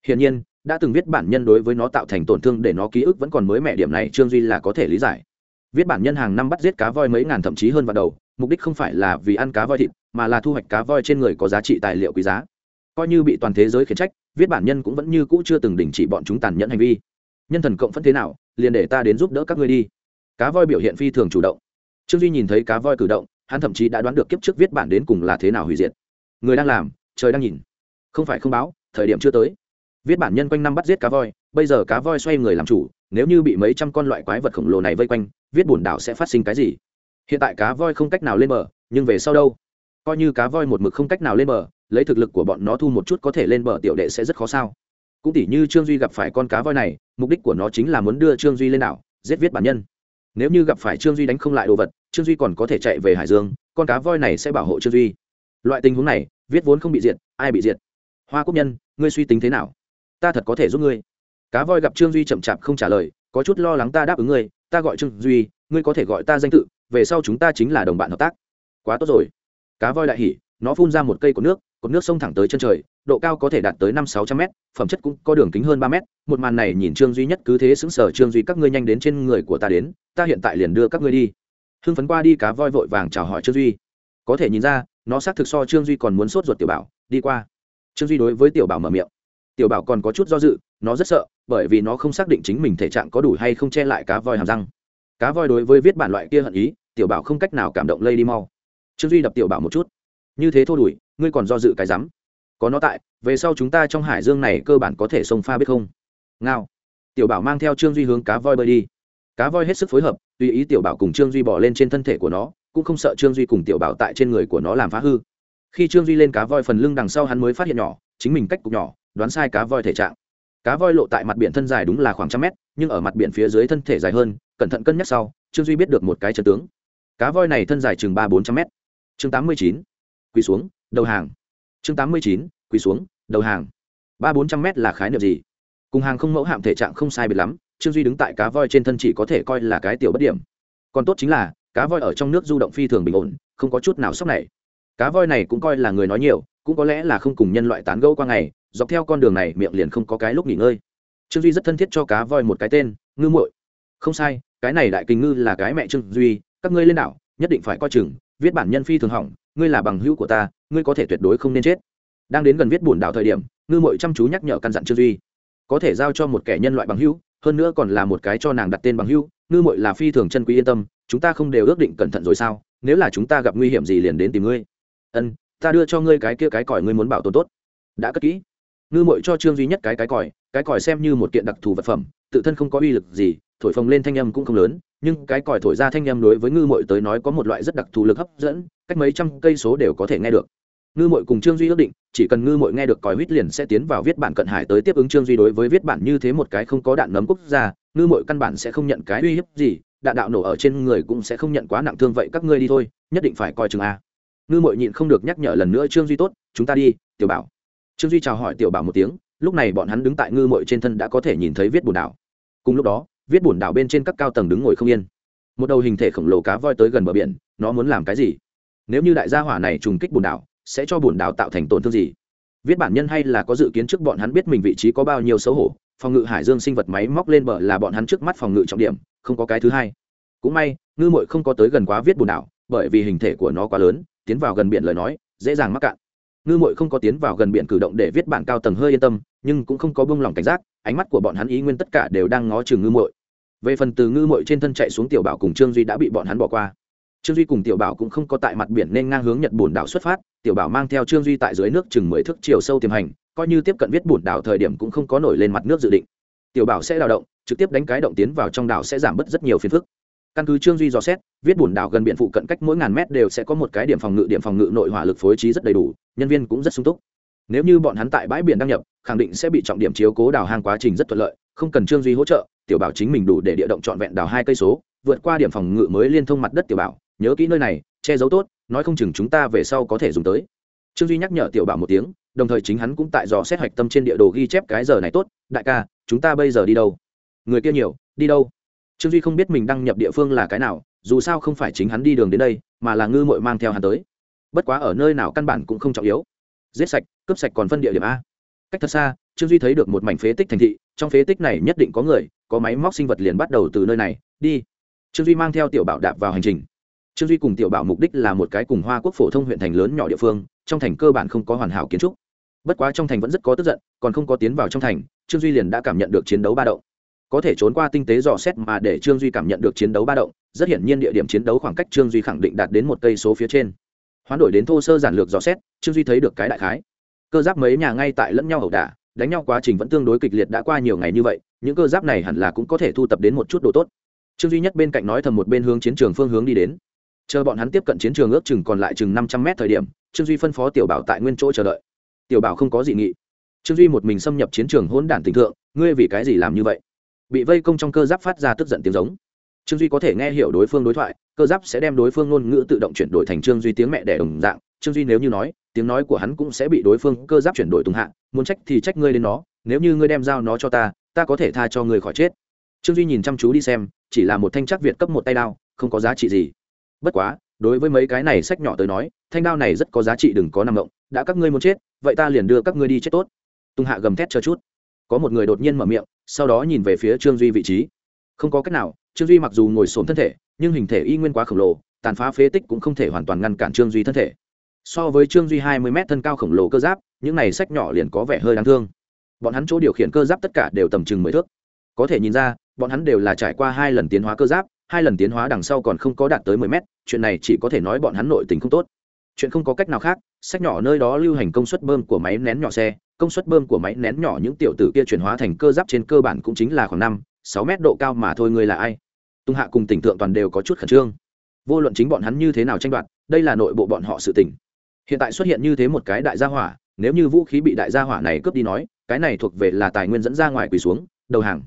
Hiển nhiên, đã từng viết bản nhân đối với nó tạo thành tổn thương để nó ký ức vẫn còn mới mẹ điểm này trương duy là có thể lý giải viết bản nhân hàng năm bắt giết cá voi mấy ngàn thậm chí hơn vào đầu, mục đích không phải là vì ăn cá voi thịt, mà là thu hoạch cá voi trên người có giá trị tài liệu quý giá. Coi như bị toàn thế giới khiển trách, viết bản nhân cũng vẫn như cũ chưa từng đình chỉ bọn chúng tàn nhẫn hành vi. Nhân thần cộng phân thế nào, liền để ta đến giúp đỡ các ngươi đi. Cá voi biểu hiện phi thường chủ động. Trương duy nhìn thấy cá voi cử động, hắn thậm chí đã đoán được kiếp trước viết bản đến cùng là thế nào hủy diệt. Người đang làm, trời đang nhìn. Không phải không báo, thời điểm chưa tới. Viết bản nhân quanh năm bắt giết cá voi bây giờ cá voi xoay người làm chủ, nếu như bị mấy trăm con loại quái vật khổng lồ này vây quanh, viết bùn đảo sẽ phát sinh cái gì? Hiện tại cá voi không cách nào lên bờ, nhưng về sau đâu? Coi như cá voi một mực không cách nào lên bờ, lấy thực lực của bọn nó thu một chút có thể lên bờ tiểu đệ sẽ rất khó sao? Cũng tỉ như trương duy gặp phải con cá voi này, mục đích của nó chính là muốn đưa trương duy lên đảo, giết viết bản nhân. Nếu như gặp phải trương duy đánh không lại đồ vật, trương duy còn có thể chạy về hải dương, con cá voi này sẽ bảo hộ trương duy. Loại tình huống này, viết vốn không bị diệt, ai bị diệt? Hoa quốc nhân, ngươi suy tính thế nào? Ta thật có thể giúp ngươi cá voi gặp trương duy chậm chạp không trả lời, có chút lo lắng ta đáp ứng ngươi, ta gọi trương duy, ngươi có thể gọi ta danh tự, về sau chúng ta chính là đồng bạn hợp tác. Quá tốt rồi. Cá voi đại hỉ, nó phun ra một cây cột nước cột nước sông thẳng tới chân trời, độ cao có thể đạt tới năm sáu trăm mét, phẩm chất cũng có đường kính hơn ba mét. Một màn này nhìn trương duy nhất cứ thế xứng sở trương duy, các ngươi nhanh đến trên người của ta đến, ta hiện tại liền đưa các ngươi đi. Hưng phấn qua đi, cá voi vội vàng chào hỏi trương duy. Có thể nhìn ra, nó xác thực so trương duy còn muốn sốt ruột tiểu bảo, đi qua. Trương duy đối với tiểu bảo mở miệng tiểu bảo còn có chút do dự, nó rất sợ, bởi vì nó không xác định chính mình thể trạng có đủ hay không che lại cá voi hàm răng. Cá voi đối với viết bản loại kia hận ý, tiểu bảo không cách nào cảm động lây đi mau. Trương duy đập tiểu bảo một chút. Như thế thô đuổi ngươi còn do dự cái rắm. Có nó tại, về sau chúng ta trong hải dương này cơ bản có thể sông pha biết không? Ngao. Tiểu bảo mang theo trương duy hướng cá voi bơi đi. Cá voi hết sức phối hợp, tùy ý tiểu bảo cùng trương duy bỏ lên trên thân thể của nó, cũng không sợ trương duy cùng tiểu bảo tại trên người của nó làm phá hư. Khi trương duy lên cá voi phần lưng đằng sau hắn mới phát hiện nhỏ, chính mình cách cục nhỏ đoán sai cá voi thể trạng. Cá voi lộ tại mặt biển thân dài đúng là khoảng trăm mét, nhưng ở mặt biển phía dưới thân thể dài hơn, cẩn thận cân nhắc sau, trương duy biết được một cái chân tướng. Cá voi này thân dài chừng ba bốn trăm mét. Chương tám mươi chín, quỳ xuống, đầu hàng. Chương tám mươi chín, quỳ xuống, đầu hàng. Ba bốn trăm mét là khái niệm gì? Cùng hàng không mẫu hạm thể trạng không sai biệt lắm, trương duy đứng tại cá voi trên thân chỉ có thể coi là cái tiểu bất điểm. Còn tốt chính là, cá voi ở trong nước du động phi thường bình ổn, không có chút nào sốc này. Cá voi này cũng coi là người nói nhiều cũng có lẽ là không cùng nhân loại tán gẫu qua ngày, dọc theo con đường này miệng liền không có cái lúc nghỉ ngơi. Trương duy rất thân thiết cho cá voi một cái tên, ngư muội. Không sai, cái này đại kinh ngư là cái mẹ trương duy, các ngươi lên đảo, nhất định phải coi chừng, viết bản nhân phi thường hỏng, ngươi là bằng hữu của ta, ngươi có thể tuyệt đối không nên chết. Đang đến gần viết buồn đảo thời điểm, ngư muội chăm chú nhắc nhở căn dặn trương duy. Có thể giao cho một kẻ nhân loại bằng hữu, hơn nữa còn là một cái cho nàng đặt tên bằng hữu, ngư muội là phi thường chân quý yên tâm, chúng ta không đều ước định cẩn thận rồi sao? Nếu là chúng ta gặp nguy hiểm gì liền đến tìm ngươi. Ân ta đưa cho ngươi cái kia cái còi ngươi muốn bảo tồn tốt. Đã cất kỹ. Ngư mội cho trương duy nhất cái cái còi cái còi xem như một kiện đặc thù vật phẩm, tự thân không có uy lực gì, thổi phồng lên thanh âm cũng không lớn, nhưng cái còi thổi ra thanh âm đối với ngư mội tới nói có một loại rất đặc thù lực hấp dẫn, cách mấy trăm cây số đều có thể nghe được. Ngư mội cùng trương duy ước định, chỉ cần ngư mội nghe được còi huýt liền sẽ tiến vào viết bản cận hải tới tiếp ứng trương duy đối với viết bản như thế một cái không có đạn nấm quốc gia, ngư mội căn bản sẽ không nhận cái uy hiếp gì, đạn đạo nổ ở trên người cũng sẽ không nhận quá nặng thương vậy các ngươi đi thôi, nhất định phải coi chừng a ngư mội nhịn không được nhắc nhở lần nữa trương duy tốt chúng ta đi tiểu bảo trương duy chào hỏi tiểu bảo một tiếng lúc này bọn hắn đứng tại ngư mội trên thân đã có thể nhìn thấy viết bùn đảo cùng lúc đó viết bùn đảo bên trên các cao tầng đứng ngồi không yên một đầu hình thể khổng lồ cá voi tới gần bờ biển nó muốn làm cái gì nếu như đại gia hỏa này trùng kích bùn đảo sẽ cho bùn đảo tạo thành tổn thương gì viết bản nhân hay là có dự kiến trước bọn hắn biết mình vị trí có bao nhiêu xấu hổ phòng ngự hải dương sinh vật máy móc lên bờ là bọn hắn trước mắt phòng ngự trọng điểm không có cái thứ hai cũng may ngư mội không có tới gần quá viết bùn đảo bởi vì hình thể của nó quá lớn tiến vào gần biển lời nói, dễ dàng mắc cạn. Ngư mội không có tiến vào gần biển cử động để viết bản cao tầng hơi yên tâm, nhưng cũng không có bông lòng cảnh giác, ánh mắt của bọn hắn ý nguyên tất cả đều đang ngó chừng ngư mội về phần từ ngư mội trên thân chạy xuống tiểu bảo cùng trương duy đã bị bọn hắn bỏ qua. Trương duy cùng tiểu bảo cũng không có tại mặt biển nên ngang hướng nhật bùn đảo xuất phát, tiểu bảo mang theo trương duy tại dưới nước chừng mười thước chiều sâu tiềm hành, coi như tiếp cận viết bùn đảo thời điểm cũng không có nổi lên mặt nước dự định. Tiểu bảo sẽ đào động, trực tiếp đánh cái động tiến vào trong đảo sẽ giảm bớt rất nhiều phiền phức căn cứ trương duy dò xét, viết bùn đảo gần biển phụ cận cách mỗi ngàn mét đều sẽ có một cái điểm phòng ngự, điểm phòng ngự nội hỏa lực phối trí rất đầy đủ, nhân viên cũng rất sung túc. Nếu như bọn hắn tại bãi biển đăng nhập, khẳng định sẽ bị trọng điểm chiếu cố đào hang quá trình rất thuận lợi, không cần trương duy hỗ trợ, tiểu bảo chính mình đủ để địa động trọn vẹn đào hai cây số, vượt qua điểm phòng ngự mới liên thông mặt đất tiểu bảo. Nhớ kỹ nơi này, che giấu tốt, nói không chừng chúng ta về sau có thể dùng tới. Trương duy nhắc nhở tiểu bảo một tiếng, đồng thời chính hắn cũng tại dò xét hạch tâm trên địa đồ ghi chép cái giờ này tốt. Đại ca, chúng ta bây giờ đi đâu? Người kia nhiều, đi đâu? Trương duy không biết mình đăng nhập địa phương là cái nào, dù sao không phải chính hắn đi đường đến đây, mà là ngư mội mang theo hắn tới. Bất quá ở nơi nào căn bản cũng không trọng yếu. Giết sạch, cướp sạch còn phân địa điểm a. Cách thật xa, trương duy thấy được một mảnh phế tích thành thị, trong phế tích này nhất định có người, có máy móc sinh vật liền bắt đầu từ nơi này, đi. Trương duy mang theo tiểu bảo đạp vào hành trình. Trương duy cùng tiểu bảo mục đích là một cái cùng hoa quốc phổ thông huyện thành lớn nhỏ địa phương, trong thành cơ bản không có hoàn hảo kiến trúc. Bất quá trong thành vẫn rất có tức giận, còn không có tiến vào trong thành, trương duy liền đã cảm nhận được chiến đấu ba động có thể trốn qua tinh tế dò xét mà để trương duy cảm nhận được chiến đấu ba động, rất hiển nhiên địa điểm chiến đấu khoảng cách trương duy khẳng định đạt đến một cây số phía trên. Hoán đổi đến thô sơ giản lược dò xét, trương duy thấy được cái đại khái. Cơ giáp mấy nhà ngay tại lẫn nhau ẩu đả, đánh nhau quá trình vẫn tương đối kịch liệt đã qua nhiều ngày như vậy, những cơ giáp này hẳn là cũng có thể thu tập đến một chút độ tốt. Trương duy nhất bên cạnh nói thầm một bên hướng chiến trường phương hướng đi đến. Chờ bọn hắn tiếp cận chiến trường ước chừng còn lại chừng năm trăm mét thời điểm, trương duy phân phó tiểu bảo tại nguyên chỗ chờ đợi. Tiểu bảo không có gì nghị. Trương duy một mình xâm nhập chiến trường hỗn đản tình thượng, ngươi vì cái gì làm như vậy? Bị vây công trong cơ giáp phát ra tức giận tiếng giống. Trương duy có thể nghe hiểu đối phương đối thoại, cơ giáp sẽ đem đối phương ngôn ngữ tự động chuyển đổi thành trương duy tiếng mẹ đẻ đồng dạng. Trương duy nếu như nói, tiếng nói của hắn cũng sẽ bị đối phương cơ giáp chuyển đổi tùng hạ, muốn trách thì trách ngươi đến nó, nếu như ngươi đem giao nó cho ta ta có thể tha cho ngươi khỏi chết. Trương duy nhìn chăm chú đi xem, chỉ là một thanh chắc việt cấp một tay đao, không có giá trị gì. Bất quá, đối với mấy cái này sách nhỏ tới nói, thanh đao này rất có giá trị đừng có nằm động, đã các ngươi muốn chết, vậy ta liền đưa các ngươi đi chết tốt. Tùng hạ gầm thét chờ chút có một người đột nhiên mở miệng, sau đó nhìn về phía trương duy vị trí. Không có cách nào, trương duy mặc dù ngồi xổm thân thể, nhưng hình thể y nguyên quá khổng lồ, tàn phá phế tích cũng không thể hoàn toàn ngăn cản trương duy thân thể. So với trương duy hai mươi m thân cao khổng lồ cơ giáp, những này sách nhỏ liền có vẻ hơi đáng thương. Bọn hắn chỗ điều khiển cơ giáp tất cả đều tầm chừng mười thước. Có thể nhìn ra, bọn hắn đều là trải qua hai lần tiến hóa cơ giáp, hai lần tiến hóa đằng sau còn không có đạt tới mười mét, chuyện này chỉ có thể nói bọn hắn nội tình không tốt chuyện không có cách nào khác, sách nhỏ nơi đó lưu hành công suất bơm của máy nén nhỏ xe, công suất bơm của máy nén nhỏ những tiểu tử kia chuyển hóa thành cơ giáp trên cơ bản cũng chính là khoảng năm, sáu mét độ cao mà thôi ngươi là ai? Tung hạ cùng tỉnh thượng toàn đều có chút khẩn trương. Vô luận chính bọn hắn như thế nào tranh đoạt, đây là nội bộ bọn họ sự tỉnh hiện tại xuất hiện như thế một cái đại gia hỏa, nếu như vũ khí bị đại gia hỏa này cướp đi nói, cái này thuộc về là tài nguyên dẫn ra ngoài quỳ xuống, đầu hàng.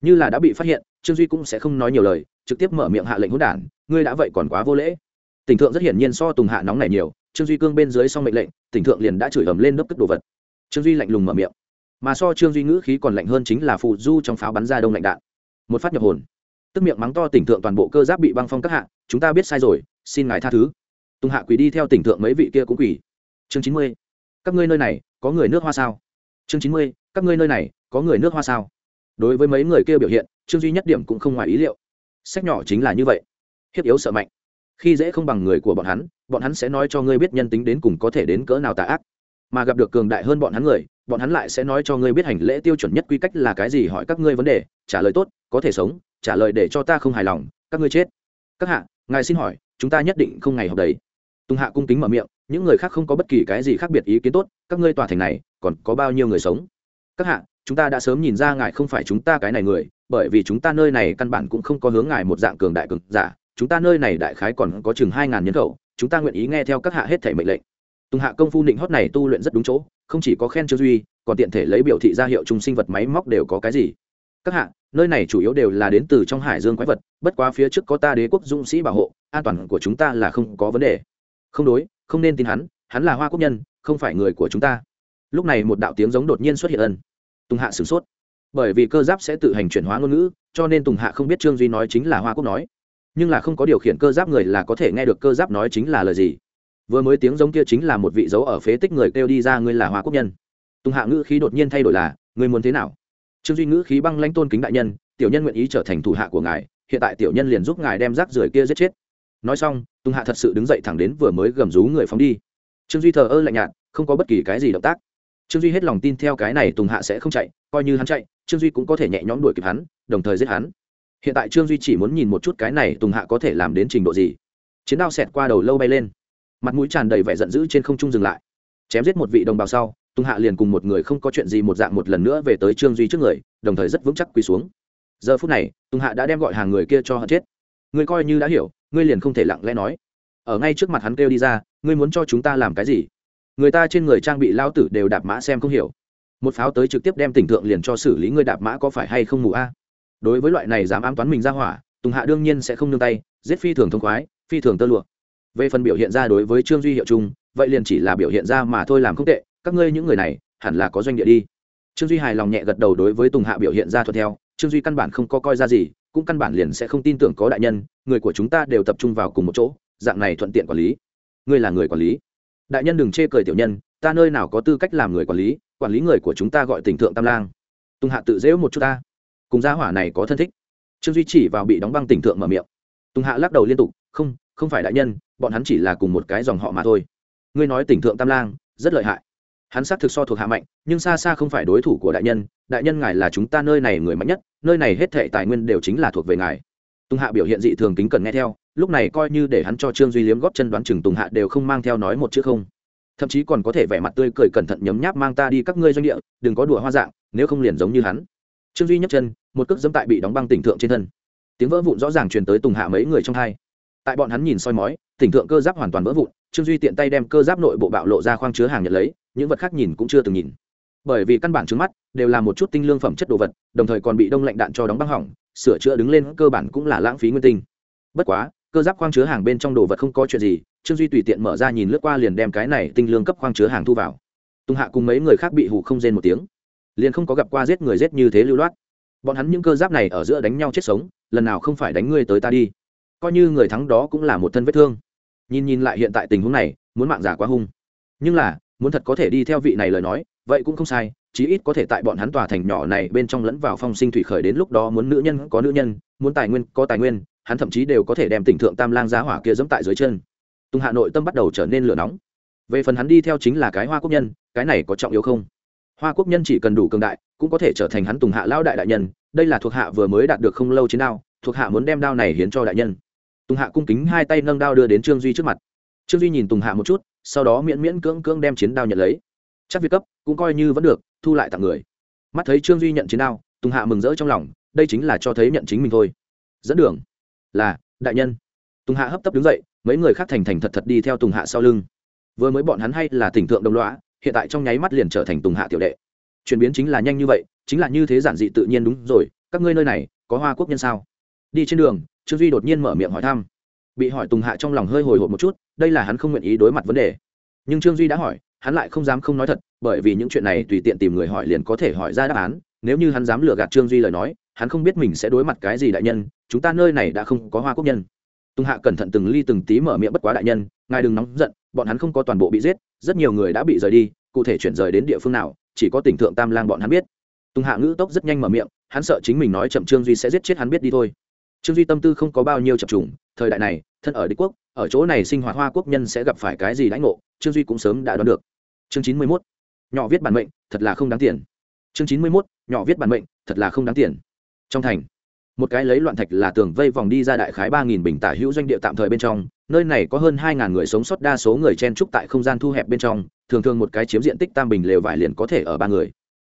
Như là đã bị phát hiện, trương duy cũng sẽ không nói nhiều lời, trực tiếp mở miệng hạ lệnh hỗn đản, ngươi đã vậy còn quá vô lễ tỉnh thượng rất hiển nhiên so tùng hạ nóng này nhiều, trương duy cương bên dưới xong mệnh lệnh, tỉnh thượng liền đã chửi ầm lên đốc cất đồ vật. Trương duy lạnh lùng mở miệng. Mà so trương duy ngữ khí còn lạnh hơn chính là phù du trong pháo bắn ra đông lạnh đạn. Một phát nhập hồn. Tức miệng mắng to tỉnh thượng toàn bộ cơ giáp bị băng phong các hạ, chúng ta biết sai rồi, xin ngài tha thứ. Tùng hạ quỳ đi theo tỉnh thượng mấy vị kia cũng quỳ. Chương chín mươi. Các ngươi nơi này, có người nước hoa sao? Chương chín mươi. Các ngươi nơi này, có người nước hoa sao? Đối với mấy người kia biểu hiện, trương duy nhất điểm cũng không ngoài ý liệu. Sách nhỏ chính là như vậy. Hiếp yếu sợ mạnh khi dễ không bằng người của bọn hắn bọn hắn sẽ nói cho ngươi biết nhân tính đến cùng có thể đến cỡ nào tà ác. Mà gặp được cường đại hơn bọn hắn người, bọn hắn lại sẽ nói cho ngươi biết hành lễ tiêu chuẩn nhất quy cách là cái gì, hỏi các ngươi vấn đề, trả lời tốt, có thể sống, trả lời để cho ta không hài lòng, các ngươi chết. Các hạ, ngài xin hỏi, chúng ta nhất định không ngày học đấy. Tùng hạ cung kính mở miệng, những người khác không có bất kỳ cái gì khác biệt ý kiến tốt, các ngươi tòa thành này, còn có bao nhiêu người sống? Các hạ, chúng ta đã sớm nhìn ra ngài không phải chúng ta cái này người, bởi vì chúng ta nơi này căn bản cũng không có hướng ngài một dạng cường đại cường giả chúng ta nơi này đại khái còn có chừng hai ngàn nhân khẩu, chúng ta nguyện ý nghe theo các hạ hết thể mệnh lệnh. Tùng hạ công phu định hót này tu luyện rất đúng chỗ, không chỉ có khen chưa duy, còn tiện thể lấy biểu thị ra hiệu chung sinh vật máy móc đều có cái gì. Các hạ, nơi này chủ yếu đều là đến từ trong hải dương quái vật, bất quá phía trước có ta đế quốc dũng sĩ bảo hộ, an toàn của chúng ta là không có vấn đề. Không đối, không nên tin hắn hắn là hoa quốc nhân, không phải người của chúng ta. Lúc này một đạo tiếng giống đột nhiên xuất hiện ân. Tùng hạ sửng sốt. Bởi vì cơ giáp sẽ tự hành chuyển hóa ngôn ngữ, cho nên tùng hạ không biết trương duy nói chính là hoa quốc nói nhưng là không có điều khiển cơ giáp người là có thể nghe được cơ giáp nói chính là lời gì. Vừa mới tiếng giống kia chính là một vị dấu ở phế tích người kêu đi ra ngươi là hoa quốc nhân. Tùng hạ ngữ khí đột nhiên thay đổi là, ngươi muốn thế nào? Trương duy ngữ khí băng lãnh tôn kính đại nhân, tiểu nhân nguyện ý trở thành thủ hạ của ngài, hiện tại tiểu nhân liền giúp ngài đem rác rưởi kia giết chết. Nói xong, tùng hạ thật sự đứng dậy thẳng đến vừa mới gầm rú người phóng đi. Trương duy thờ ơ lạnh nhạt, không có bất kỳ cái gì động tác. Trương duy hết lòng tin theo cái này tùng hạ sẽ không chạy, coi như hắn chạy, trương duy cũng có thể nhẹ nhõm đuổi kịp hắn, đồng thời giết hắn hiện tại trương duy chỉ muốn nhìn một chút cái này tùng hạ có thể làm đến trình độ gì. Chiến đao xẹt qua đầu lâu bay lên. Mặt mũi tràn đầy vẻ giận dữ trên không trung dừng lại. Chém giết một vị đồng bào sau, tùng hạ liền cùng một người không có chuyện gì một dạng một lần nữa về tới trương duy trước người, đồng thời rất vững chắc quỳ xuống. Giờ phút này, tùng hạ đã đem gọi hàng người kia cho họ chết. Ngươi coi như đã hiểu, ngươi liền không thể lặng lẽ nói. Ở ngay trước mặt hắn kêu đi ra, ngươi muốn cho chúng ta làm cái gì? Người ta trên người trang bị lao tử đều đạp mã xem không hiểu. Một pháo tới trực tiếp đem tỉnh thượng liền cho xử lý ngươi đạp mã có phải hay không mù a? Đối với loại này dám ám toán mình ra hỏa, tùng hạ đương nhiên sẽ không nương tay, giết phi thường thông khoái, phi thường tơ lụa. Về phần biểu hiện ra đối với trương duy hiệu chung vậy liền chỉ là biểu hiện ra mà thôi làm không tệ, các ngươi những người này, hẳn là có doanh địa đi. Trương duy hài lòng nhẹ gật đầu đối với tùng hạ biểu hiện ra thuận theo, trương duy căn bản không có coi ra gì, cũng căn bản liền sẽ không tin tưởng có đại nhân, người của chúng ta đều tập trung vào cùng một chỗ, dạng này thuận tiện quản lý. Ngươi là người quản lý. Đại nhân đừng chê cười tiểu nhân, ta nơi nào có tư cách làm người quản lý quản lý người của chúng ta gọi tình thượng tam lang. Tùng hạ tự dễu một chút ta cùng gia hỏa này có thân thích. Trương duy chỉ vào bị đóng băng tỉnh thượng mở miệng. Tùng hạ lắc đầu liên tục, không không phải đại nhân, bọn hắn chỉ là cùng một cái dòng họ mà thôi. Ngươi nói tỉnh thượng tam lang, rất lợi hại. Hắn xác thực so thuộc hạ mạnh, nhưng xa xa không phải đối thủ của đại nhân đại nhân ngài là chúng ta nơi này người mạnh nhất, nơi này hết thệ tài nguyên đều chính là thuộc về ngài. Tùng hạ biểu hiện dị thường kính cần nghe theo, lúc này coi như để hắn cho trương duy liếm góp chân đoán chừng tùng hạ đều không mang theo nói một chữ không. Thậm chí còn có thể vẻ mặt tươi cười cẩn thận nhấm nháp mang ta đi các ngươi doanh địa, đừng có đùa hoa dạng, nếu không liền giống như hắn. Trương duy nhấc chân một cước dẫm tại bị đóng băng tỉnh thượng trên thân. Tiếng vỡ vụn rõ ràng truyền tới tùng hạ mấy người trong hai. Tại bọn hắn nhìn soi mói, tỉnh thượng cơ giáp hoàn toàn vỡ vụn, trương duy tiện tay đem cơ giáp nội bộ bạo lộ ra khoang chứa hàng nhận lấy, những vật khác nhìn cũng chưa từng nhìn. Bởi vì căn bản trước mắt đều là một chút tinh lương phẩm chất đồ vật, đồng thời còn bị đông lạnh đạn cho đóng băng hỏng, sửa chữa đứng lên cơ bản cũng là lãng phí nguyên tinh. Bất quá, cơ giáp khoang chứa hàng bên trong đồ vật không có chuyện gì, trương duy tùy tiện mở ra nhìn lướt qua liền đem cái này tinh lương cấp khoang chứa hàng thu vào. Tùng hạ cùng mấy người khác bị hủ không rên một tiếng. Liền không có gặp qua giết người giết như thế lưu loát bọn hắn những cơ giáp này ở giữa đánh nhau chết sống, lần nào không phải đánh ngươi tới ta đi. Coi như người thắng đó cũng là một thân vết thương. Nhìn nhìn lại hiện tại tình huống này, muốn mạng giả quá hung. Nhưng là, muốn thật có thể đi theo vị này lời nói, vậy cũng không sai, chí ít có thể tại bọn hắn tòa thành nhỏ này bên trong lẫn vào phong sinh thủy khởi đến lúc đó muốn nữ nhân có nữ nhân, muốn tài nguyên có tài nguyên, hắn thậm chí đều có thể đem tỉnh thượng tam lang giá hỏa kia dẫm tại dưới chân. Tùng hạ nội tâm bắt đầu trở nên lửa nóng. Về phần hắn đi theo chính là cái hoa quốc nhân, cái này có trọng yếu không? Hoa quốc nhân chỉ cần đủ cường đại, cũng có thể trở thành hắn tùng hạ lao đại đại nhân, đây là thuộc hạ vừa mới đạt được không lâu chiến đao, thuộc hạ muốn đem đao này hiến cho đại nhân. Tùng hạ cung kính hai tay nâng đao đưa đến trương duy trước mặt. Trương duy nhìn tùng hạ một chút, sau đó miễn miễn cưỡng cưỡng đem chiến đao nhận lấy. Chắc việc cấp, cũng coi như vẫn được, thu lại tặng người. Mắt thấy trương duy nhận chiến đao, tùng hạ mừng rỡ trong lòng, đây chính là cho thấy nhận chính mình thôi. Dẫn đường, là, đại nhân. Tùng hạ hấp tấp đứng dậy, mấy người khác thành thành thật thật đi theo tùng hạ sau lưng. Vừa mới bọn hắn hay là tỉnh thượng đồng loã hiện tại trong nháy mắt liền trở thành tùng hạ tiểu đệ. Chuyển biến chính là nhanh như vậy, chính là như thế giản dị tự nhiên đúng rồi, các ngươi nơi này, có hoa quốc nhân sao? Đi trên đường, trương duy đột nhiên mở miệng hỏi thăm. Bị hỏi tùng hạ trong lòng hơi hồi hộp một chút, đây là hắn không nguyện ý đối mặt vấn đề. Nhưng trương duy đã hỏi, hắn lại không dám không nói thật, bởi vì những chuyện này tùy tiện tìm người hỏi liền có thể hỏi ra đáp án, nếu như hắn dám lừa gạt trương duy lời nói, hắn không biết mình sẽ đối mặt cái gì đại nhân, chúng ta nơi này đã không có hoa quốc nhân. Tùng hạ cẩn thận từng ly từng tí mở miệng bất quá đại nhân, ngài đừng nóng giận, bọn hắn không có toàn bộ bị giết rất nhiều người đã bị rời đi, cụ thể chuyển rời đến địa phương nào, chỉ có tỉnh thượng tam lang bọn hắn biết. Tùng hạ ngữ tốc rất nhanh mở miệng, hắn sợ chính mình nói chậm trương duy sẽ giết chết hắn biết đi thôi. Trương duy tâm tư không có bao nhiêu chập trùng, thời đại này, thân ở đế quốc, ở chỗ này sinh hoạt hoa quốc nhân sẽ gặp phải cái gì lãnh ngộ, trương duy cũng sớm đã đoán được. Chương chín mươi mốt, nhỏ viết bản mệnh, thật là không đáng tiền. Chương chín mươi mốt, nhỏ viết bản mệnh, thật là không đáng tiền. Trong thành một cái lấy loạn thạch là tường vây vòng đi ra đại khái ba nghìn bình tả hữu doanh địa tạm thời bên trong, nơi này có hơn hai ngàn người sống sót, đa số người chen trúc tại không gian thu hẹp bên trong, thường thường một cái chiếm diện tích tam bình lều vải liền có thể ở ba người.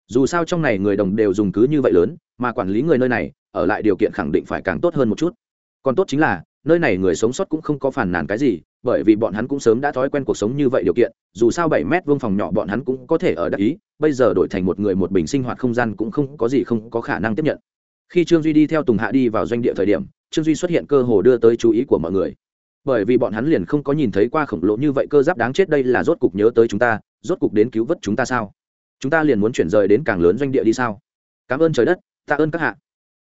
Dù sao trong này người đồng đều dùng cứ như vậy lớn, mà quản lý người nơi này, ở lại điều kiện khẳng định phải càng tốt hơn một chút. Còn tốt chính là, nơi này người sống sót cũng không có phản nàn cái gì, bởi vì bọn hắn cũng sớm đã thói quen cuộc sống như vậy điều kiện, dù sao bảy mét vuông phòng nhỏ bọn hắn cũng có thể ở đắc ý, bây giờ đổi thành một người một bình sinh hoạt không gian cũng không có gì không có khả năng tiếp nhận khi trương duy đi theo tùng hạ đi vào doanh địa thời điểm, trương duy xuất hiện cơ hồ đưa tới chú ý của mọi người. Bởi vì bọn hắn liền không có nhìn thấy qua khổng lồ như vậy cơ giáp đáng chết đây là rốt cục nhớ tới chúng ta, rốt cục đến cứu vớt chúng ta sao? Chúng ta liền muốn chuyển rời đến càng lớn doanh địa đi sao? Cảm ơn trời đất, tạ ơn các hạ.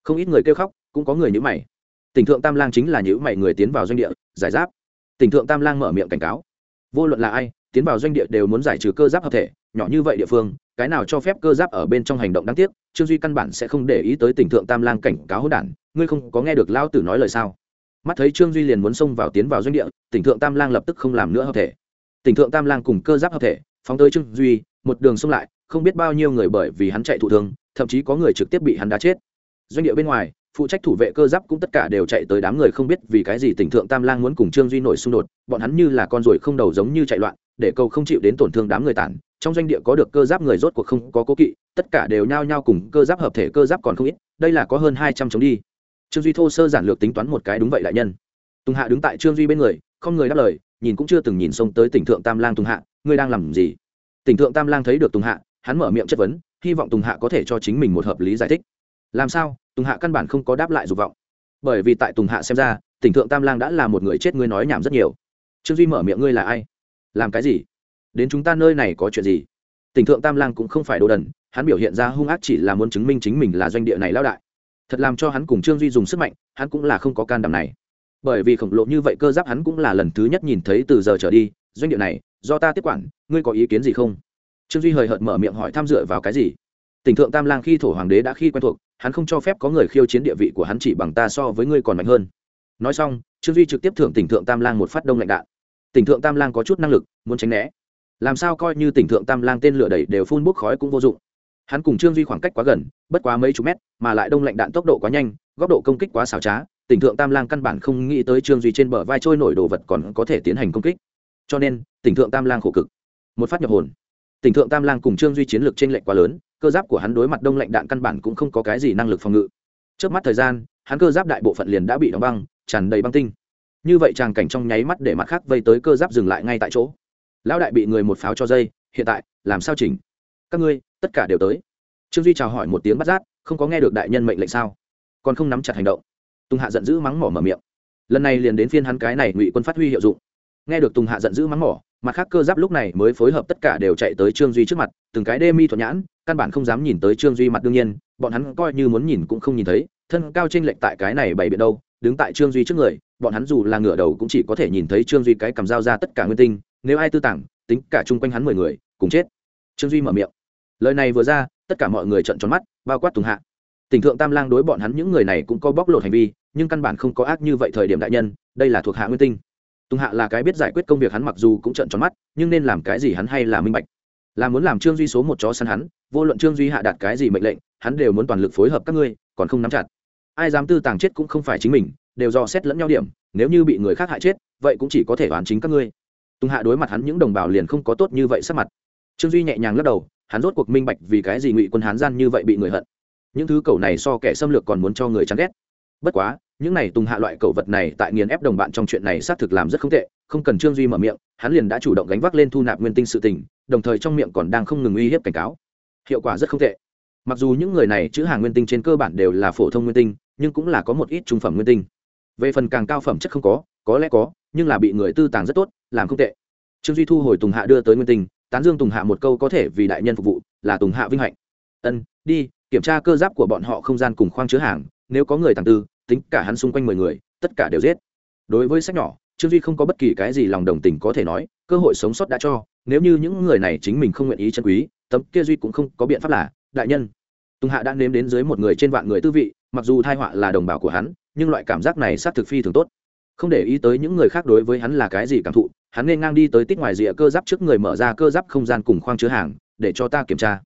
Không ít người kêu khóc, cũng có người nhữ mày. Tỉnh thượng tam lang chính là nhữ mày người tiến vào doanh địa, giải giáp. Tỉnh thượng tam lang mở miệng cảnh cáo. Vô luận là ai tiến vào doanh địa đều muốn giải trừ cơ giáp hợp thể, nhỏ như vậy địa phương, cái nào cho phép cơ giáp ở bên trong hành động đáng tiếc, trương duy căn bản sẽ không để ý tới tỉnh thượng tam lang cảnh cáo hỗn đản, ngươi không có nghe được lao tử nói lời sao? Mắt thấy trương duy liền muốn xông vào tiến vào doanh địa tỉnh thượng tam lang lập tức không làm nữa hợp thể. Tỉnh thượng tam lang cùng cơ giáp hợp thể, phóng tới trương duy, một đường xông lại, không biết bao nhiêu người bởi vì hắn chạy thụ thương, thậm chí có người trực tiếp bị hắn đá chết. Doanh địa bên ngoài, phụ trách thủ vệ cơ giáp cũng tất cả đều chạy tới đám người không biết vì cái gì tỉnh thượng tam lang muốn cùng trương duy nổi xung đột, bọn hắn như là con ruồi không đầu giống như chạy loạn để cầu không chịu đến tổn thương đám người tản. Trong doanh địa có được cơ giáp người rốt cuộc không có cố kỵ, tất cả đều nhao nhao cùng cơ giáp hợp thể cơ giáp còn không ít, đây là có hơn hai trăm chống đi. Trương duy thô sơ giản lược tính toán một cái đúng vậy đại nhân. Tùng hạ đứng tại trương duy bên người, không người đáp lời, nhìn cũng chưa từng nhìn xông tới tỉnh thượng tam lang tùng hạ, ngươi đang làm gì? Tỉnh thượng tam lang thấy được tùng hạ, hắn mở miệng chất vấn, hy vọng tùng hạ có thể cho chính mình một hợp lý giải thích. Làm sao? Tùng hạ căn bản không có đáp lại dục vọng. Bởi vì tại tùng hạ xem ra, tỉnh thượng tam lang đã là một người chết ngươi nói nhảm rất nhiều. Trương duy mở miệng, ngươi là ai? Làm cái gì? Đến chúng ta nơi này có chuyện gì? Tỉnh thượng tam lang cũng không phải đồ đần, hắn biểu hiện ra hung ác chỉ là muốn chứng minh chính mình là doanh địa này lao đại. Thật làm cho hắn cùng trương duy dùng sức mạnh, hắn cũng là không có can đảm này. Bởi vì khổng lồ như vậy cơ giáp hắn cũng là lần thứ nhất nhìn thấy từ giờ trở đi, doanh địa này, do ta tiếp quản, ngươi có ý kiến gì không? Trương duy hời hợt mở miệng hỏi tham dựa vào cái gì? Tỉnh thượng tam lang khi thổ hoàng đế đã khi quen thuộc, hắn không cho phép có người khiêu chiến địa vị của hắn chỉ bằng ta so với ngươi còn mạnh hơn. Nói xong, trương duy trực tiếp thưởng tỉnh thượng tam lang một phát đông lạnh đạn tỉnh thượng tam lang có chút năng lực, muốn tránh né. Làm sao coi như tỉnh thượng tam lang tên lửa đẩy đều phun bốc khói cũng vô dụng. Hắn cùng trương duy khoảng cách quá gần, bất quá mấy chục mét, mà lại đông lạnh đạn tốc độ quá nhanh, góc độ công kích quá xảo trá, tỉnh thượng tam lang căn bản không nghĩ tới trương duy trên bờ vai trôi nổi đồ vật còn có thể tiến hành công kích. Cho nên, tỉnh thượng tam lang khổ cực. Một phát nhập hồn. Tỉnh thượng tam lang cùng trương duy chiến lược trên lệch quá lớn, cơ giáp của hắn đối mặt đông lạnh đạn căn bản cũng không có cái gì năng lực phòng ngự. Trước mắt thời gian, hắn cơ giáp đại bộ phận liền đã bị đóng băng, tràn đầy băng tinh như vậy tràng cảnh trong nháy mắt để mặt khác vây tới cơ giáp dừng lại ngay tại chỗ. Lão đại bị người một pháo cho dây, hiện tại, làm sao chỉnh? Các ngươi, tất cả đều tới. Trương duy chào hỏi một tiếng bắt giác không có nghe được đại nhân mệnh lệnh sao? Còn không nắm chặt hành động. Tùng hạ giận dữ mắng mỏ mở miệng. Lần này liền đến phiên hắn cái này ngụy quân phát huy hiệu dụng. Nghe được tùng hạ giận dữ mắng mỏ, mặt khác cơ giáp lúc này mới phối hợp tất cả đều chạy tới trương duy trước mặt, từng cái đê mi thuận nhãn, căn bản không dám nhìn tới trương duy mặt đương nhiên, bọn hắn coi như muốn nhìn cũng không nhìn thấy, thân cao trên lệch tại cái này bày biện đâu đứng tại trương duy trước người, bọn hắn dù là ngửa đầu cũng chỉ có thể nhìn thấy trương duy cái cầm dao ra tất cả nguyên tinh, nếu ai tư tảng, tính cả chung quanh hắn mười người, cùng chết. Trương duy mở miệng. Lời này vừa ra, tất cả mọi người trợn tròn mắt, bao quát tùng hạ. Tỉnh thượng tam lang đối bọn hắn những người này cũng có bóc lột hành vi, nhưng căn bản không có ác như vậy thời điểm đại nhân, đây là thuộc hạ nguyên tinh. Tùng hạ là cái biết giải quyết công việc hắn mặc dù cũng trợn tròn mắt, nhưng nên làm cái gì hắn hay là minh bạch. Là muốn làm trương duy số một chó săn hắn, vô luận trương duy hạ đạt cái gì mệnh lệnh, hắn đều muốn toàn lực phối hợp các ngươi, còn không nắm chặt ai dám tư tàng chết cũng không phải chính mình, đều do xét lẫn nhau điểm, nếu như bị người khác hại chết, vậy cũng chỉ có thể đoán chính các ngươi. Tùng hạ đối mặt hắn những đồng bào liền không có tốt như vậy sắc mặt. Trương duy nhẹ nhàng lắc đầu, hắn rốt cuộc minh bạch vì cái gì ngụy quân hán gian như vậy bị người hận. Những thứ cầu này so kẻ xâm lược còn muốn cho người chán ghét. Bất quá, những này tùng hạ loại cầu vật này tại nghiền ép đồng bạn trong chuyện này xác thực làm rất không tệ, không cần trương duy mở miệng, hắn liền đã chủ động gánh vác lên thu nạp nguyên tinh sự tình, đồng thời trong miệng còn đang không ngừng uy hiếp cảnh cáo. Hiệu quả rất không tệ. Mặc dù những người này chữ hàng nguyên tinh trên cơ bản đều là phổ thông nguyên tinh nhưng cũng là có một ít trung phẩm nguyên tinh. Về phần càng cao phẩm chất không có có lẽ có, nhưng là bị người tư tàng rất tốt, làm không tệ. Trương duy thu hồi tùng hạ đưa tới nguyên tinh, tán dương tùng hạ một câu có thể vì đại nhân phục vụ, là tùng hạ vinh hạnh. Ân, đi, kiểm tra cơ giáp của bọn họ không gian cùng khoang chứa hàng, nếu có người tàng tư, tính cả hắn xung quanh mười người, tất cả đều giết. Đối với sách nhỏ, trương duy không có bất kỳ cái gì lòng đồng tình có thể nói, cơ hội sống sót đã cho, nếu như những người này chính mình không nguyện ý chân quý, tấm kia duy cũng không có biện pháp là, đại nhân. Tùng hạ đã nếm đến dưới một người trên vạn người tư vị mặc dù thai họa là đồng bào của hắn, nhưng loại cảm giác này xác thực phi thường tốt. Không để ý tới những người khác đối với hắn là cái gì cảm thụ, hắn nên ngang đi tới tít ngoài rìa cơ giáp trước người mở ra cơ giáp không gian cùng khoang chứa hàng, để cho ta kiểm tra.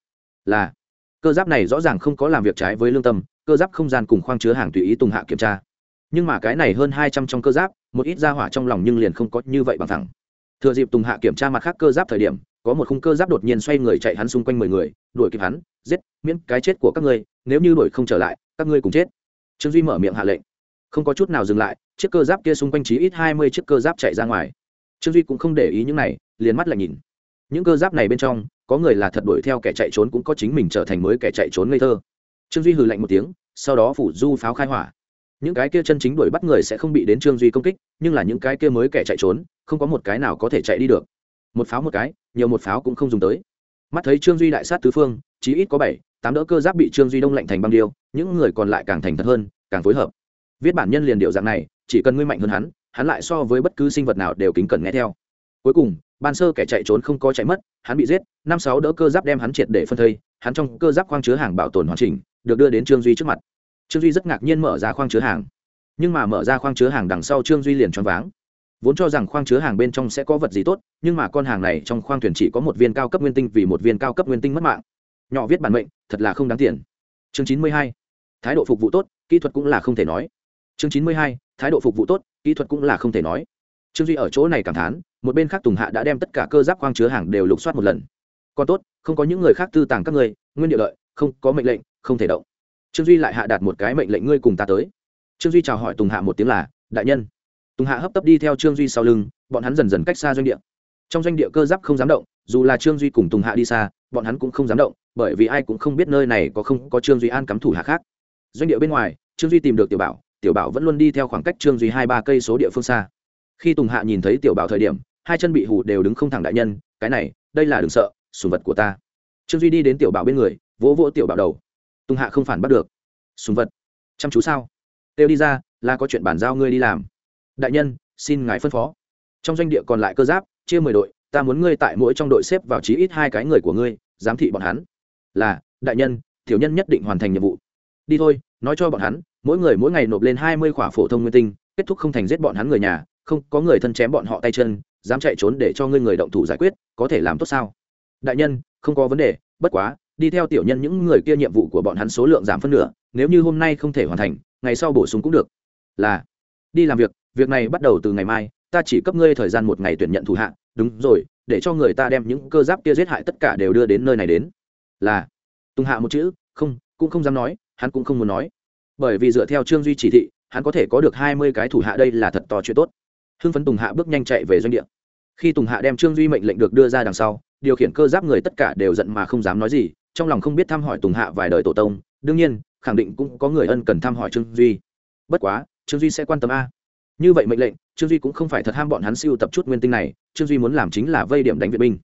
Là, cơ giáp này rõ ràng không có làm việc trái với lương tâm, cơ giáp không gian cùng khoang chứa hàng tùy ý tùng hạ kiểm tra. Nhưng mà cái này hơn hai trăm trong cơ giáp, một ít ra hỏa trong lòng nhưng liền không có như vậy bằng thẳng. Thừa dịp tùng hạ kiểm tra mặt khác cơ giáp thời điểm, có một khung cơ giáp đột nhiên xoay người chạy hắn xung quanh mười người, đuổi kịp hắn, giết, miễn cái chết của các ngươi, nếu như đuổi không trở lại các ngươi cùng chết. Trương duy mở miệng hạ lệnh. Không có chút nào dừng lại, chiếc cơ giáp kia xung quanh chí ít hai mươi chiếc cơ giáp chạy ra ngoài. Trương duy cũng không để ý những này, liền mắt lại nhìn. Những cơ giáp này bên trong, có người là thật đuổi theo kẻ chạy trốn cũng có chính mình trở thành mới kẻ chạy trốn ngây thơ. Trương duy hừ lạnh một tiếng, sau đó phủ du pháo khai hỏa. Những cái kia chân chính đuổi bắt người sẽ không bị đến trương duy công kích, nhưng là những cái kia mới kẻ chạy trốn, không có một cái nào có thể chạy đi được. Một pháo một cái, nhiều một pháo cũng không dùng tới. Mắt thấy trương duy đại sát tứ phương, chí ít có bảy tám đỡ cơ giáp bị trương duy đông lạnh thành băng điêu, những người còn lại càng thành thật hơn, càng phối hợp. Viết bản nhân liền điệu dạng này, chỉ cần ngươi mạnh hơn hắn hắn lại so với bất cứ sinh vật nào đều kính cẩn nghe theo. Cuối cùng, ban sơ kẻ chạy trốn không có chạy mất, hắn bị giết, năm sáu đỡ cơ giáp đem hắn triệt để phân thây, hắn trong cơ giáp khoang chứa hàng bảo tồn hoàn chỉnh, được đưa đến trương duy trước mặt. Trương duy rất ngạc nhiên mở ra khoang chứa hàng. Nhưng mà mở ra khoang chứa hàng đằng sau trương duy liền choáng váng. Vốn cho rằng khoang chứa hàng bên trong sẽ có vật gì tốt, nhưng mà con hàng này trong khoang thuyền chỉ có một viên cao cấp nguyên tinh vì một viên cao cấp nguyên tinh mất mạng nhỏ viết bản mệnh, thật là không đáng tiền. Chương chín mươi hai, thái độ phục vụ tốt, kỹ thuật cũng là không thể nói. Chương chín mươi hai, thái độ phục vụ tốt, kỹ thuật cũng là không thể nói. Trương duy ở chỗ này cảm thán, một bên khác tùng hạ đã đem tất cả cơ giáp khoang chứa hàng đều lục soát một lần. Còn tốt, không có những người khác tư tàng các ngươi, nguyên địa lợi, không có mệnh lệnh, không thể động. Trương duy lại hạ đạt một cái mệnh lệnh ngươi cùng ta tới. Trương duy chào hỏi tùng hạ một tiếng là, đại nhân. Tùng hạ hấp tấp đi theo trương duy sau lưng, bọn hắn dần dần cách xa doanh địa trong doanh địa cơ giáp không dám động, dù là trương duy cùng tùng hạ đi xa, bọn hắn cũng không dám động, bởi vì ai cũng không biết nơi này có không có trương duy an cắm thủ hạ khác. Doanh địa bên ngoài, trương duy tìm được tiểu bảo tiểu bảo vẫn luôn đi theo khoảng cách trương duy hai ba cây số địa phương xa. Khi tùng hạ nhìn thấy tiểu bảo thời điểm, hai chân bị hủ đều đứng không thẳng đại nhân, cái này, đây là đừng sợ, sùng vật của ta. Trương duy đi đến tiểu bảo bên người, vỗ vỗ tiểu bảo đầu. Tùng hạ không phản bắt được. Sùng vật, chăm chú sao? Têu đi ra, là có chuyện bàn giao ngươi đi làm. Đại nhân, xin ngài phân phó. Trong doanh địa còn lại cơ giáp chia mười đội, ta muốn ngươi tại mỗi trong đội xếp vào chí ít hai cái người của ngươi, giám thị bọn hắn. Là, đại nhân, tiểu nhân nhất định hoàn thành nhiệm vụ. Đi thôi, nói cho bọn hắn, mỗi người mỗi ngày nộp lên hai mươi khỏa phổ thông nguyên tinh, kết thúc không thành giết bọn hắn người nhà, không, có người thân chém bọn họ tay chân, dám chạy trốn để cho ngươi người động thủ giải quyết, có thể làm tốt sao? Đại nhân, không có vấn đề, bất quá, đi theo tiểu nhân những người kia nhiệm vụ của bọn hắn số lượng giảm phân nửa, nếu như hôm nay không thể hoàn thành, ngày sau bổ sung cũng được. Là, đi làm việc việc này bắt đầu từ ngày mai ta chỉ cấp ngươi thời gian một ngày tuyển nhận thủ hạ, đúng rồi, để cho người ta đem những cơ giáp kia giết hại tất cả đều đưa đến nơi này đến. Là. Tùng hạ một chữ, không, cũng không dám nói, hắn cũng không muốn nói. Bởi vì dựa theo trương duy chỉ thị, hắn có thể có được hai mươi cái thủ hạ đây là thật to chuyện tốt. Hưng phấn tùng hạ bước nhanh chạy về doanh địa. Khi tùng hạ đem trương duy mệnh lệnh được đưa ra đằng sau, điều khiển cơ giáp người tất cả đều giận mà không dám nói gì, trong lòng không biết thăm hỏi tùng hạ vài đời tổ tông. Đương nhiên, khẳng định cũng có người ân cần thăm hỏi trương duy. Bất quá trương duy sẽ quan tâm a như vậy mệnh lệnh, trương duy cũng không phải thật ham bọn hắn siêu tập chút nguyên tinh này, trương duy muốn làm chính là vây điểm đánh viện binh.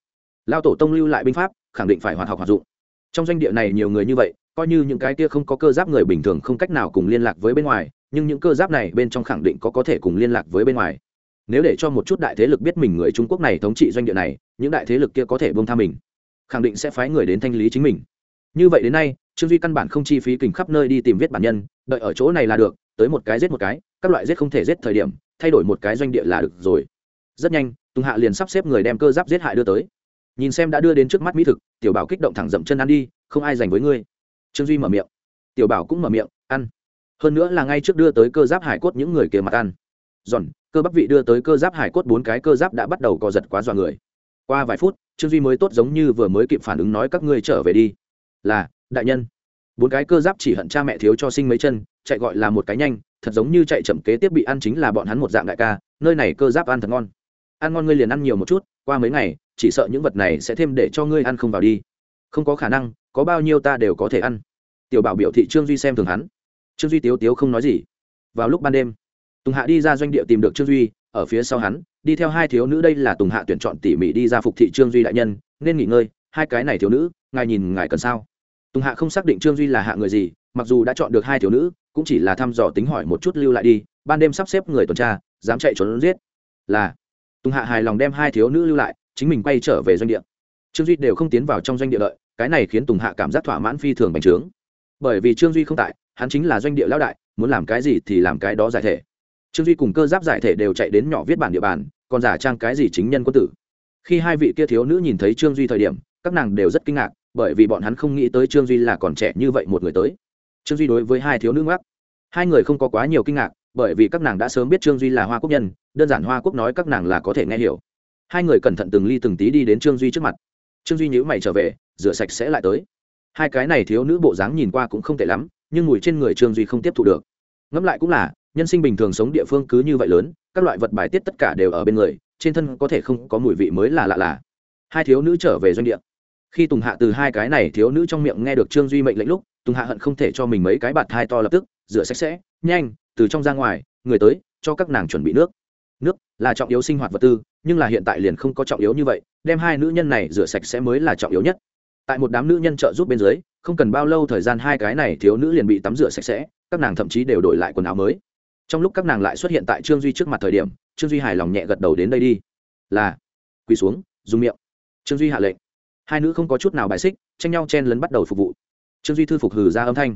Lao tổ tông lưu lại binh pháp, khẳng định phải hoạt học hoạt dụng. Trong doanh địa này nhiều người như vậy, coi như những cái kia không có cơ giáp người bình thường không cách nào cùng liên lạc với bên ngoài, nhưng những cơ giáp này bên trong khẳng định có có thể cùng liên lạc với bên ngoài. Nếu để cho một chút đại thế lực biết mình người trung quốc này thống trị doanh địa này, những đại thế lực kia có thể bông tha mình, khẳng định sẽ phái người đến thanh lý chính mình. Như vậy đến nay, trương duy căn bản không chi phí kình khắp nơi đi tìm viết bản nhân, đợi ở chỗ này là được, tới một cái giết một cái các loại giết không thể giết thời điểm, thay đổi một cái doanh địa là được rồi. Rất nhanh, tùng hạ liền sắp xếp người đem cơ giáp giết hại đưa tới. Nhìn xem đã đưa đến trước mắt mỹ thực, tiểu bảo kích động thẳng dậm chân ăn đi, không ai dành với ngươi. Trương duy mở miệng. Tiểu bảo cũng mở miệng, ăn. Hơn nữa là ngay trước đưa tới cơ giáp hải cốt những người kia mặt ăn. Giòn, cơ bắp vị đưa tới cơ giáp hải cốt bốn cái cơ giáp đã bắt đầu co giật quá dọa người. Qua vài phút, trương duy mới tốt giống như vừa mới kịp phản ứng nói các ngươi trở về đi. Là, đại nhân. Bốn cái cơ giáp chỉ hận cha mẹ thiếu cho sinh mấy chân chạy gọi là một cái nhanh, thật giống như chạy chậm kế tiếp bị ăn chính là bọn hắn một dạng đại ca, nơi này cơ giáp ăn thật ngon. Ăn ngon ngươi liền ăn nhiều một chút, qua mấy ngày, chỉ sợ những vật này sẽ thêm để cho ngươi ăn không vào đi. Không có khả năng, có bao nhiêu ta đều có thể ăn. Tiểu bảo biểu thị trương duy xem thường hắn. Trương duy tiếu tiếu không nói gì. Vào lúc ban đêm, tùng hạ đi ra doanh địa tìm được trương duy, ở phía sau hắn, đi theo hai thiếu nữ, đây là tùng hạ tuyển chọn tỉ mỉ đi ra phục thị trương duy đại nhân, nên nghỉ ngơi, hai cái này thiếu nữ, ngài nhìn ngài cần sao? Tùng hạ không xác định trương duy là hạ người gì, mặc dù đã chọn được hai thiếu nữ cũng chỉ là thăm dò tính hỏi một chút lưu lại đi, ban đêm sắp xếp người tuần tra, dám chạy trốn giết. Là, tùng hạ hài lòng đem hai thiếu nữ lưu lại, chính mình quay trở về doanh địa. Trương duy đều không tiến vào trong doanh địa lợi cái này khiến tùng hạ cảm giác thỏa mãn phi thường bành trướng. Bởi vì trương duy không tại, hắn chính là doanh địa lão đại, muốn làm cái gì thì làm cái đó giải thể. Trương duy cùng cơ giáp giải thể đều chạy đến nhỏ viết bản địa bàn, còn giả trang cái gì chính nhân quân tử. Khi hai vị kia thiếu nữ nhìn thấy trương duy thời điểm, các nàng đều rất kinh ngạc, bởi vì bọn hắn không nghĩ tới trương duy là còn trẻ như vậy một người tới trương duy đối với hai thiếu nữ ngoắc. Hai người không có quá nhiều kinh ngạc, bởi vì các nàng đã sớm biết trương duy là hoa quốc nhân, đơn giản hoa quốc nói các nàng là có thể nghe hiểu. Hai người cẩn thận từng ly từng tí đi đến trương duy trước mặt. Trương duy nhữ mày trở về, rửa sạch sẽ lại tới. Hai cái này thiếu nữ bộ dáng nhìn qua cũng không tệ lắm, nhưng mùi trên người trương duy không tiếp thu được. Ngẫm lại cũng là, nhân sinh bình thường sống địa phương cứ như vậy lớn, các loại vật bài tiết tất cả đều ở bên người, trên thân có thể không có mùi vị mới là lạ lạ. Hai thiếu nữ trở về doanh địa. Khi tùng hạ từ hai cái này thiếu nữ trong miệng nghe được trương duy mệnh lệnh lúc tùng hạ hận không thể cho mình mấy cái bạt thai to lập tức, rửa sạch sẽ, nhanh, từ trong ra ngoài, người tới, cho các nàng chuẩn bị nước. Nước là trọng yếu sinh hoạt vật tư, nhưng là hiện tại liền không có trọng yếu như vậy, đem hai nữ nhân này rửa sạch sẽ mới là trọng yếu nhất. Tại một đám nữ nhân trợ giúp bên dưới, không cần bao lâu thời gian hai cái này thiếu nữ liền bị tắm rửa sạch sẽ, các nàng thậm chí đều đổi lại quần áo mới. Trong lúc các nàng lại xuất hiện tại trương duy trước mặt thời điểm, trương duy hài lòng nhẹ gật đầu đến đây đi. Là, quỳ xuống, dùng miệng. Trương duy hạ lệnh. Hai nữ không có chút nào bài xích, tranh nhau chen lấn bắt đầu phục vụ trương duy thư phục hừ ra âm thanh.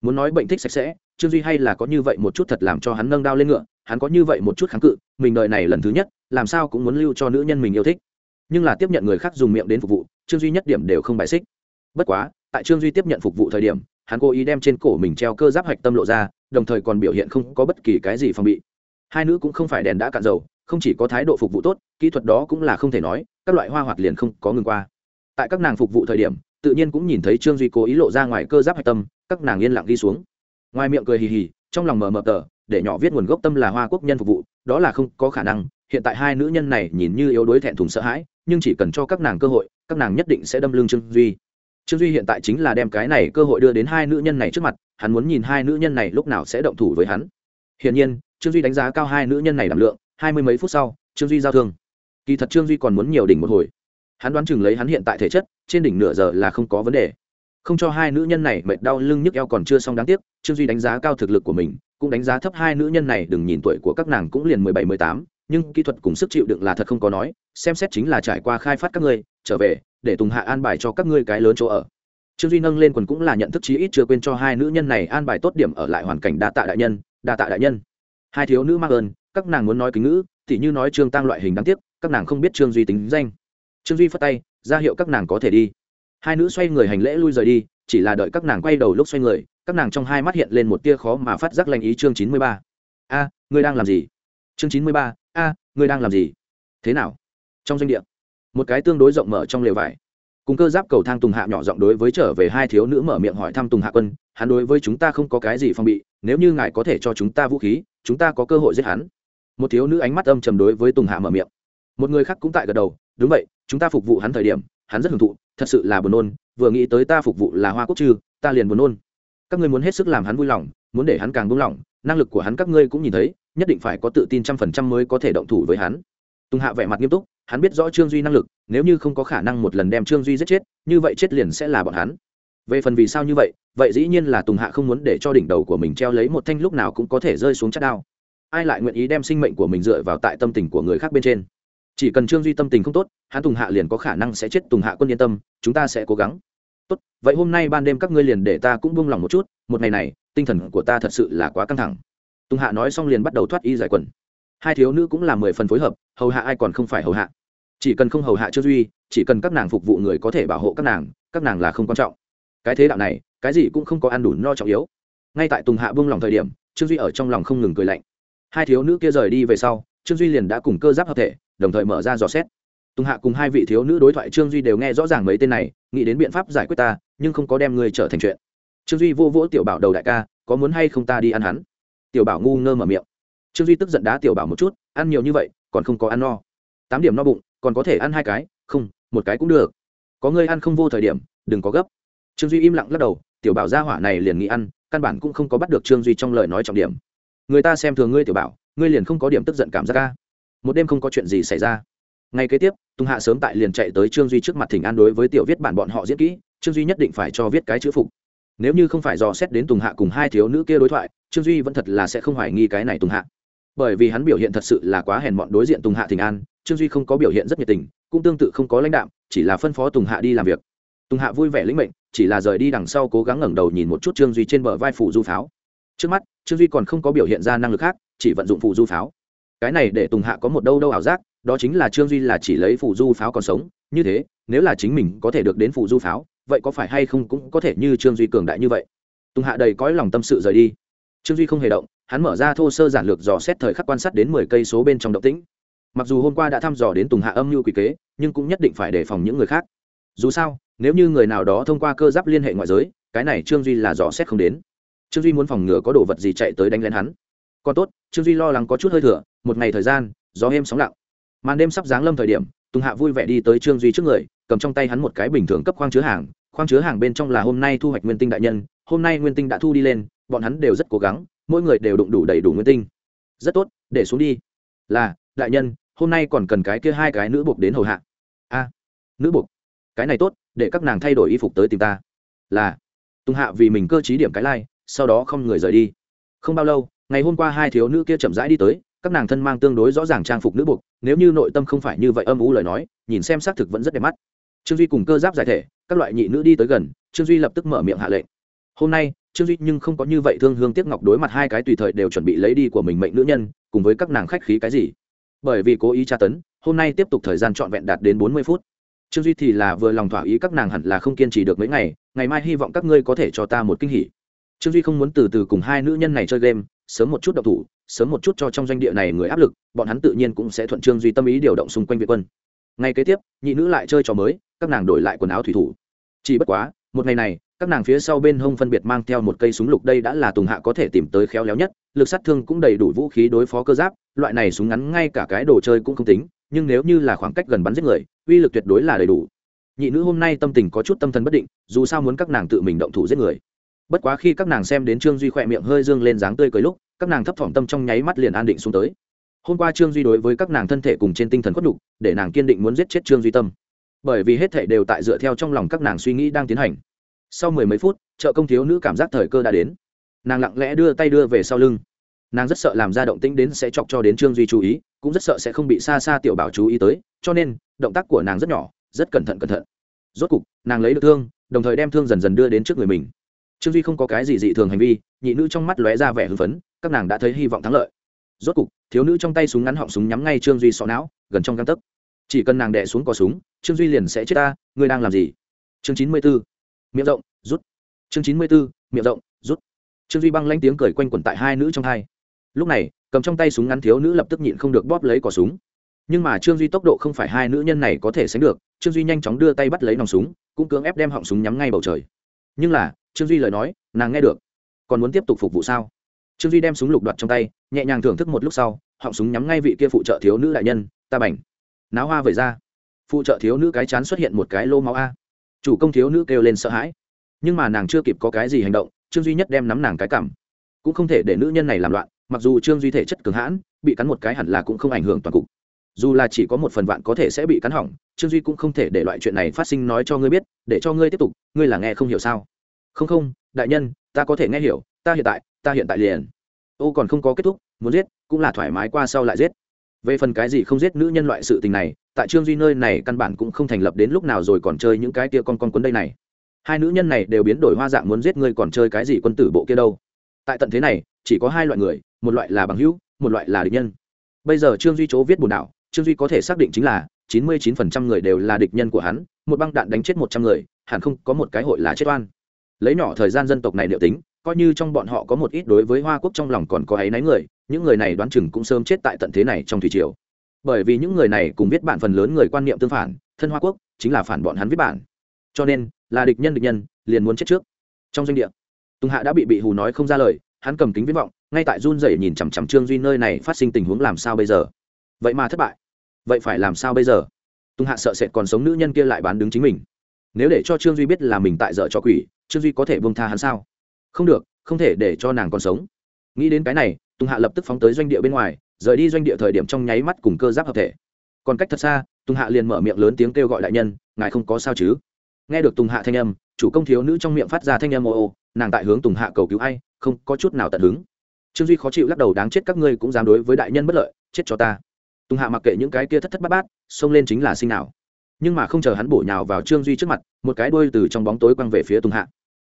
Muốn nói bệnh thích sạch sẽ, trương duy hay là có như vậy một chút thật làm cho hắn nâng đao lên ngựa, hắn có như vậy một chút kháng cự, mình đợi này lần thứ nhất, làm sao cũng muốn lưu cho nữ nhân mình yêu thích. Nhưng là tiếp nhận người khác dùng miệng đến phục vụ, trương duy nhất điểm đều không bài xích. Bất quá, tại trương duy tiếp nhận phục vụ thời điểm, hắn cố ý đem trên cổ mình treo cơ giáp hạch tâm lộ ra, đồng thời còn biểu hiện không có bất kỳ cái gì phòng bị. Hai nữ cũng không phải đèn đã cạn dầu, không chỉ có thái độ phục vụ tốt, kỹ thuật đó cũng là không thể nói, các loại hoa hoạt liền không có ngừng qua. Tại các nàng phục vụ thời điểm tự nhiên cũng nhìn thấy trương duy cố ý lộ ra ngoài cơ giáp hạch tâm, các nàng yên lặng đi xuống. Ngoài miệng cười hì hì, trong lòng mờ mờ tờ, để nhỏ viết nguồn gốc tâm là hoa quốc nhân phục vụ, đó là không có khả năng, hiện tại hai nữ nhân này nhìn như yếu đuối thẹn thùng sợ hãi, nhưng chỉ cần cho các nàng cơ hội, các nàng nhất định sẽ đâm lương trương duy. Trương duy hiện tại chính là đem cái này cơ hội đưa đến hai nữ nhân này trước mặt, hắn muốn nhìn hai nữ nhân này lúc nào sẽ động thủ với hắn. Hiển nhiên, trương duy đánh giá cao hai nữ nhân này đảm lượng, hai mươi mấy phút sau, trương duy giao thương. Kỳ thật trương duy còn muốn nhiều đỉnh một hồi hắn đoán chừng lấy hắn hiện tại thể chất, trên đỉnh nửa giờ là không có vấn đề. Không cho hai nữ nhân này mệt đau lưng nhức eo còn chưa xong đáng tiếc, trương duy đánh giá cao thực lực của mình, cũng đánh giá thấp hai nữ nhân này, đừng nhìn tuổi của các nàng cũng liền mười bảy, mười tám, nhưng kỹ thuật cùng sức chịu đựng là thật không có nói, xem xét chính là trải qua khai phát các ngươi, trở về, để tùng hạ an bài cho các ngươi cái lớn chỗ ở. Trương duy nâng lên quần cũng là nhận thức chí ít chưa quên cho hai nữ nhân này an bài tốt điểm ở lại hoàn cảnh đa tạ đại nhân, đa tạ đại nhân. Hai thiếu nữ mắc ơn, các nàng muốn nói kính ngữ thì như nói trương tăng loại hình đáng tiếc, các nàng không biết trương duy tính danh trương duy phất tay ra hiệu các nàng có thể đi hai nữ xoay người hành lễ lui rời đi chỉ là đợi các nàng quay đầu lúc xoay người các nàng trong hai mắt hiện lên một tia khó mà phát giác lanh ý chương chín mươi ba a ngươi đang làm gì chương chín mươi ba a ngươi đang làm gì thế nào trong doanh địa một cái tương đối rộng mở trong lều vải cùng cơ giáp cầu thang tùng hạ nhỏ giọng đối với trở về hai thiếu nữ mở miệng hỏi thăm tùng hạ quân hắn đối với chúng ta không có cái gì phong bị nếu như ngài có thể cho chúng ta vũ khí chúng ta có cơ hội giết hắn một thiếu nữ ánh mắt âm trầm đối với tùng hạ mở miệng một người khác cũng tại gật đầu đúng vậy, chúng ta phục vụ hắn thời điểm, hắn rất hưởng thụ, thật sự là buồn nôn, vừa nghĩ tới ta phục vụ là hoa quốc trừ ta liền buồn nôn. Các ngươi muốn hết sức làm hắn vui lòng, muốn để hắn càng buông lỏng, năng lực của hắn các ngươi cũng nhìn thấy, nhất định phải có tự tin trăm phần trăm mới có thể động thủ với hắn. Tùng hạ vẻ mặt nghiêm túc, hắn biết rõ trương duy năng lực, nếu như không có khả năng một lần đem trương duy giết chết, như vậy chết liền sẽ là bọn hắn. Về phần vì sao như vậy vậy dĩ nhiên là tùng hạ không muốn để cho đỉnh đầu của mình treo lấy một thanh lúc nào cũng có thể rơi xuống chất đao. Ai lại nguyện ý đem sinh mệnh của mình dựa vào tại tâm tình của người khác bên trên? Chỉ cần trương duy tâm tình không tốt, hắn tùng hạ liền có khả năng sẽ chết, tùng hạ quân yên tâm, chúng ta sẽ cố gắng. Tốt, vậy hôm nay ban đêm các ngươi liền để ta cũng buông lòng một chút, một ngày này, tinh thần của ta thật sự là quá căng thẳng. Tùng hạ nói xong liền bắt đầu thoát y giải quần. Hai thiếu nữ cũng là mười phần phối hợp, hầu hạ ai còn không phải hầu hạ. Chỉ cần không hầu hạ trương duy, chỉ cần các nàng phục vụ người có thể bảo hộ các nàng các nàng là không quan trọng. Cái thế đạo này, cái gì cũng không có ăn đủ no trọng yếu. Ngay tại tùng hạ buông lòng thời điểm, trương duy ở trong lòng không ngừng cười lạnh. Hai thiếu nữ kia rời đi về sau, trương duy liền đã cùng cơ giáp hợp thể đồng thời mở ra dò xét. Tùng hạ cùng hai vị thiếu nữ đối thoại trương duy đều nghe rõ ràng mấy tên này, nghĩ đến biện pháp giải quyết ta, nhưng không có đem người trở thành chuyện. Trương duy vô vỗ tiểu bảo đầu đại ca, có muốn hay không ta đi ăn hắn? Tiểu bảo ngu ngơ mở miệng. Trương duy tức giận đá tiểu bảo một chút, ăn nhiều như vậy, còn không có ăn no. Tám điểm no bụng, còn có thể ăn hai cái, không, một cái cũng được. Có người ăn không vô thời điểm, đừng có gấp. Trương duy im lặng lắc đầu, tiểu bảo gia hỏa này liền nghĩ ăn, căn bản cũng không có bắt được trương duy trong lời nói trọng điểm. Người ta xem thường ngươi tiểu bảo, ngươi liền không có điểm tức giận cảm giác ca một đêm không có chuyện gì xảy ra. Ngay kế tiếp tùng hạ sớm tại liền chạy tới trương duy trước mặt thỉnh an đối với tiểu viết bản bọn họ diễn kỹ trương duy nhất định phải cho viết cái chữ phục. Nếu như không phải dò xét đến tùng hạ cùng hai thiếu nữ kia đối thoại trương duy vẫn thật là sẽ không hoài nghi cái này tùng hạ. Bởi vì hắn biểu hiện thật sự là quá hèn mọn đối diện tùng hạ thỉnh an trương duy không có biểu hiện rất nhiệt tình cũng tương tự không có lãnh đạm, chỉ là phân phó tùng hạ đi làm việc. Tùng hạ vui vẻ lĩnh mệnh chỉ là rời đi đằng sau cố gắng ngẩng đầu nhìn một chút trương duy trên bờ vai phủ du pháo. Trước mắt trương duy còn không có biểu hiện ra năng lực khác chỉ vận dụng phủ du pháo cái này để tùng hạ có một đâu đâu ảo giác, đó chính là trương duy là chỉ lấy phủ du pháo còn sống. Như thế, nếu là chính mình có thể được đến phủ du pháo, vậy có phải hay không cũng có thể như trương duy cường đại như vậy? Tùng hạ đầy cõi lòng tâm sự rời đi. Trương duy không hề động, hắn mở ra thô sơ giản lược dò xét thời khắc quan sát đến mười cây số bên trong động tĩnh. Mặc dù hôm qua đã thăm dò đến tùng hạ âm mưu quỷ kế, nhưng cũng nhất định phải đề phòng những người khác. Dù sao, nếu như người nào đó thông qua cơ giáp liên hệ ngoại giới, cái này trương duy là dò xét không đến. Trương duy muốn phòng ngừa có đồ vật gì chạy tới đánh lén hắn. Còn tốt, trương duy lo lắng có chút hơi thừa một ngày thời gian gió êm sóng lặng. Màn đêm sắp giáng lâm thời điểm tùng hạ vui vẻ đi tới trương duy trước người cầm trong tay hắn một cái bình thường cấp khoang chứa hàng. Khoang chứa hàng bên trong là hôm nay thu hoạch nguyên tinh đại nhân hôm nay nguyên tinh đã thu đi lên bọn hắn đều rất cố gắng mỗi người đều đụng đủ đầy đủ nguyên tinh. Rất tốt để xuống đi. Là đại nhân hôm nay còn cần cái kia hai cái nữ buộc đến hầu hạ. A nữ buộc cái này tốt để các nàng thay đổi y phục tới tìm ta. Là. Tùng hạ vì mình cơ t điểm cái lai、like, sau đó không người rời đi. Không bao lâu ngày hôm qua hai thiếu nữ kia chậm rãi đi tới các nàng thân mang tương đối rõ ràng trang phục nữ buộc, nếu như nội tâm không phải như vậy âm u lời nói, nhìn xem xác thực vẫn rất đẹp mắt. Trương duy cùng cơ giáp giải thể, các loại nhị nữ đi tới gần, trương duy lập tức mở miệng hạ lệnh. Hôm nay, trương duy nhưng không có như vậy thương hương tiếc ngọc đối mặt hai cái tùy thời đều chuẩn bị lấy đi của mình mệnh nữ nhân, cùng với các nàng khách khí cái gì. Bởi vì cố ý tra tấn, hôm nay tiếp tục thời gian trọn vẹn đạt đến bốn mươi phút. Trương duy thì là vừa lòng thỏa ý các nàng hẳn là không kiên trì được mấy ngày ngày mai hy vọng các ngươi có thể cho ta một kinh hỉ. Trương duy không muốn từ từ cùng hai nữ nhân này chơi game, sớm một chút độc thủ sớm một chút cho trong doanh địa này người áp lực, bọn hắn tự nhiên cũng sẽ thuận trương duy tâm ý điều động xung quanh việt quân. Ngay kế tiếp, nhị nữ lại chơi trò mới, các nàng đổi lại quần áo thủy thủ. Chỉ bất quá, một ngày này, các nàng phía sau bên hông phân biệt mang theo một cây súng lục đây đã là tùng hạ có thể tìm tới khéo léo nhất, lực sát thương cũng đầy đủ vũ khí đối phó cơ giáp, loại này súng ngắn ngay cả cái đồ chơi cũng không tính, nhưng nếu như là khoảng cách gần bắn giết người, uy lực tuyệt đối là đầy đủ. Nhị nữ hôm nay tâm tình có chút tâm thần bất định, dù sao muốn các nàng tự mình động thủ giết người. Bất quá khi các nàng xem đến trương duy khỏe miệng hơi dương lên dáng tươi cười lúc các nàng thấp thỏm tâm trong nháy mắt liền an định xuống tới. Hôm qua trương duy đối với các nàng thân thể cùng trên tinh thần khuất đục để nàng kiên định muốn giết chết trương duy tâm. Bởi vì hết thể đều tại dựa theo trong lòng các nàng suy nghĩ đang tiến hành. Sau mười mấy phút, chợ công thiếu nữ cảm giác thời cơ đã đến. Nàng lặng lẽ đưa tay đưa về sau lưng. Nàng rất sợ làm ra động tĩnh đến sẽ chọc cho đến trương duy chú ý, cũng rất sợ sẽ không bị xa xa tiểu bảo chú ý tới, cho nên, động tác của nàng rất nhỏ, rất cẩn thận cẩn thận. Rốt cục, nàng lấy được thương, đồng thời đem thương dần dần đưa đến trước người mình trương duy không có cái gì dị thường hành vi nhị nữ trong mắt lóe ra vẻ hưng phấn các nàng đã thấy hy vọng thắng lợi rốt cục thiếu nữ trong tay súng ngắn họng súng nhắm ngay trương duy sọ não gần trong găng tấc chỉ cần nàng đẻ xuống cò súng trương duy liền sẽ chết ta ngươi đang làm gì chương chín mươi b ố miệng rộng rút chương chín mươi b ố miệng rộng rút trương duy băng lanh tiếng cười quanh quẩn tại hai nữ trong hai lúc này cầm trong tay súng ngắn thiếu nữ lập tức nhịn không được bóp lấy cò súng nhưng mà trương duy tốc độ không phải hai nữ nhân này có thể sánh được trương duy nhanh chóng đưa tay bắt lấy nòng súng cũng cưỡng ép đem họng súng nhắm ngay bầu trời nhưng là trương duy lời nói, nàng nghe được. Còn muốn tiếp tục phục vụ sao? Trương duy đem súng lục đoạt trong tay, nhẹ nhàng thưởng thức một lúc sau, họng súng nhắm ngay vị kia phụ trợ thiếu nữ đại nhân, ta bảnh. Náo hoa vẩy ra. Phụ trợ thiếu nữ cái chán xuất hiện một cái lô máu a. Chủ công thiếu nữ kêu lên sợ hãi. Nhưng mà nàng chưa kịp có cái gì hành động, trương duy nhất đem nắm nàng cái cảm cũng không thể để nữ nhân này làm loạn, mặc dù trương duy thể chất cường hãn, bị cắn một cái hẳn là cũng không ảnh hưởng toàn cục. Dù là chỉ có một phần vạn có thể sẽ bị cắn hỏng, trương duy cũng không thể để loại chuyện này phát sinh nói cho ngươi biết, để cho ngươi tiếp tục, ngươi là nghe không hiểu sao? Không không, đại nhân, ta có thể nghe hiểu, ta hiện tại, ta hiện tại liền. Ô còn không có kết thúc, muốn giết, cũng là thoải mái qua sau lại giết. Về phần cái gì không giết nữ nhân loại sự tình này, tại trương duy nơi này căn bản cũng không thành lập đến lúc nào rồi còn chơi những cái tia con con quấn đây này. Hai nữ nhân này đều biến đổi hoa dạng muốn giết ngươi còn chơi cái gì quân tử bộ kia đâu. Tại tận thế này, chỉ có hai loại người, một loại là bằng hữu, một loại là địch nhân. Bây giờ trương duy chỗ viết bùn đảo, trương duy có thể xác định chính là chín mươi chín phần trăm người đều là địch nhân của hắn, một băng đạn đánh chết một trăm người, hẳn không có một cái hội là chết oan lấy nhỏ thời gian dân tộc này liệu tính, coi như trong bọn họ có một ít đối với hoa quốc trong lòng còn có ấy náy người, những người này đoán chừng cũng sớm chết tại tận thế này trong thủy triều. Bởi vì những người này cùng viết bản phần lớn người quan niệm tương phản, thân hoa quốc chính là phản bọn hắn viết bản. Cho nên, là địch nhân địch nhân, liền muốn chết trước. Trong doanh địa, tùng hạ đã bị bị hù nói không ra lời, hắn cầm kính viễn vọng, ngay tại run rẩy nhìn chằm chằm trương duy nơi này phát sinh tình huống làm sao bây giờ. Vậy mà thất bại. Vậy phải làm sao bây giờ? Tùng hạ sợ sệt còn sống nữ nhân kia lại bán đứng chính mình nếu để cho trương duy biết là mình tại dợ cho quỷ, trương duy có thể bông tha hắn sao? Không được, không thể để cho nàng còn sống. Nghĩ đến cái này, tùng hạ lập tức phóng tới doanh địa bên ngoài, rời đi doanh địa thời điểm trong nháy mắt cùng cơ giáp hợp thể. Còn cách thật xa, tùng hạ liền mở miệng lớn tiếng kêu gọi đại nhân, ngài không có sao chứ? Nghe được tùng hạ thanh âm, chủ công thiếu nữ trong miệng phát ra thanh âm ô ô, nàng tại hướng tùng hạ cầu cứu ai, không có chút nào tận hứng. Trương duy khó chịu lắc đầu, đáng chết các ngươi cũng dám đối với đại nhân bất lợi, chết cho ta. Tùng hạ mặc kệ những cái kia thất thất bát bát, xông lên chính là sinh nào nhưng mà không chờ hắn bổ nhào vào trương duy trước mặt một cái đuôi từ trong bóng tối quăng về phía tùng hạ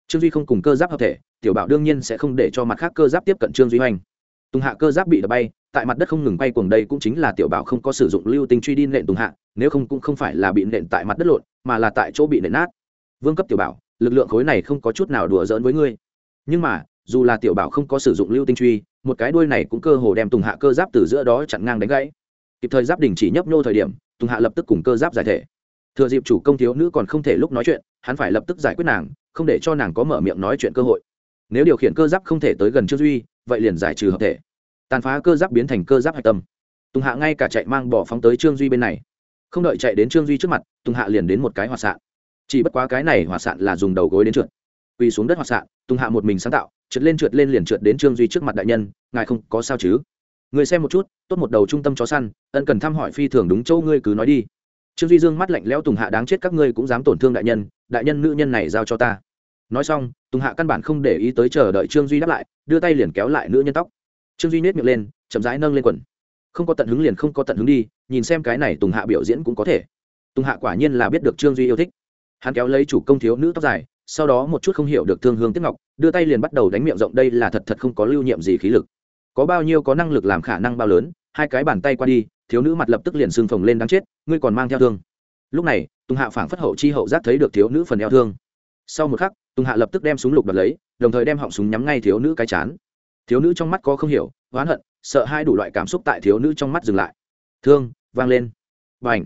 trương duy không cùng cơ giáp hợp thể tiểu bảo đương nhiên sẽ không để cho mặt khác cơ giáp tiếp cận trương duy hoành tùng hạ cơ giáp bị đập bay tại mặt đất không ngừng bay cuồng đây cũng chính là tiểu bảo không có sử dụng lưu tinh truy đi nện tùng hạ nếu không cũng không phải là bị nện tại mặt đất lộn mà là tại chỗ bị nện nát vương cấp tiểu bảo lực lượng khối này không có chút nào đùa giỡn với ngươi nhưng mà dù là tiểu bảo không có sử dụng lưu tinh truy một cái đuôi này cũng cơ hồ đem tùng hạ cơ giáp từ giữa đó chặn ngang đánh gãy kịp thời giáp đình chỉ nhấp nhô thời điểm tùng hạ lập tức cùng cơ giáp giải thể thừa dịp chủ công thiếu nữ còn không thể lúc nói chuyện, hắn phải lập tức giải quyết nàng, không để cho nàng có mở miệng nói chuyện cơ hội. Nếu điều khiển cơ giáp không thể tới gần trương duy, vậy liền giải trừ hợp thể. Tàn phá cơ giáp biến thành cơ giáp hạch tâm. Tùng hạ ngay cả chạy mang bỏ phóng tới trương duy bên này. Không đợi chạy đến trương duy trước mặt, tùng hạ liền đến một cái hoạt sạn. Chỉ bất quá cái này hoạt sạn là dùng đầu gối đến trượt. Quỳ xuống đất hoạt sạn, tùng hạ một mình sáng tạo, trượt lên trượt lên liền trượt đến trương duy trước mặt đại nhân, ngài không có sao chứ? Người xem một chút, tốt một đầu trung tâm chó săn, ân cần thăm hỏi phi thường đúng châu ngươi cứ nói đi trương duy dương mắt lạnh lẽo tùng hạ đáng chết các ngươi cũng dám tổn thương đại nhân đại nhân nữ nhân này giao cho ta nói xong tùng hạ căn bản không để ý tới chờ đợi trương duy đáp lại đưa tay liền kéo lại nữ nhân tóc trương duy nết miệng lên chậm rãi nâng lên quần không có tận hứng liền không có tận hứng đi nhìn xem cái này tùng hạ biểu diễn cũng có thể tùng hạ quả nhiên là biết được trương duy yêu thích hắn kéo lấy chủ công thiếu nữ tóc dài sau đó một chút không hiểu được thương hương tiếp ngọc đưa tay liền bắt đầu đánh miệng rộng đây là thật thật không có lưu nhiệm gì khí lực có bao nhiêu có năng lực làm khả năng bao lớn hai cái bàn tay qua đi thiếu nữ mặt lập tức liền sưng phồng lên đáng chết, ngươi còn mang theo thương. Lúc này, tùng hạ phảng phất hậu chi hậu giác thấy được thiếu nữ phần eo thương. Sau một khắc, tùng hạ lập tức đem súng lục đoạt lấy, đồng thời đem họng súng nhắm ngay thiếu nữ cái chán. Thiếu nữ trong mắt có không hiểu, oán hận, sợ hai đủ loại cảm xúc tại thiếu nữ trong mắt dừng lại. Thương, vang lên. Và h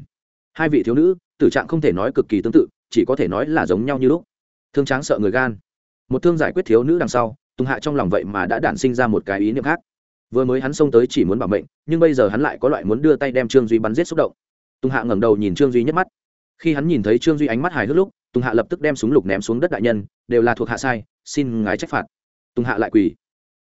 hai vị thiếu nữ, tử trạng không thể nói cực kỳ tương tự, chỉ có thể nói là giống nhau như lúc. Thương tráng sợ người gan. Một thương giải quyết thiếu nữ đằng sau, tùng hạ trong lòng vậy mà đã đản sinh ra một cái ý niệm khác vừa mới hắn xông tới chỉ muốn bảo mệnh, nhưng bây giờ hắn lại có loại muốn đưa tay đem trương duy bắn giết xúc động. Tùng hạ ngẩng đầu nhìn trương duy nhất mắt. Khi hắn nhìn thấy trương duy ánh mắt hài hước lúc, tùng hạ lập tức đem súng lục ném xuống đất đại nhân, đều là thuộc hạ sai, xin ngái trách phạt. Tùng hạ lại quỳ.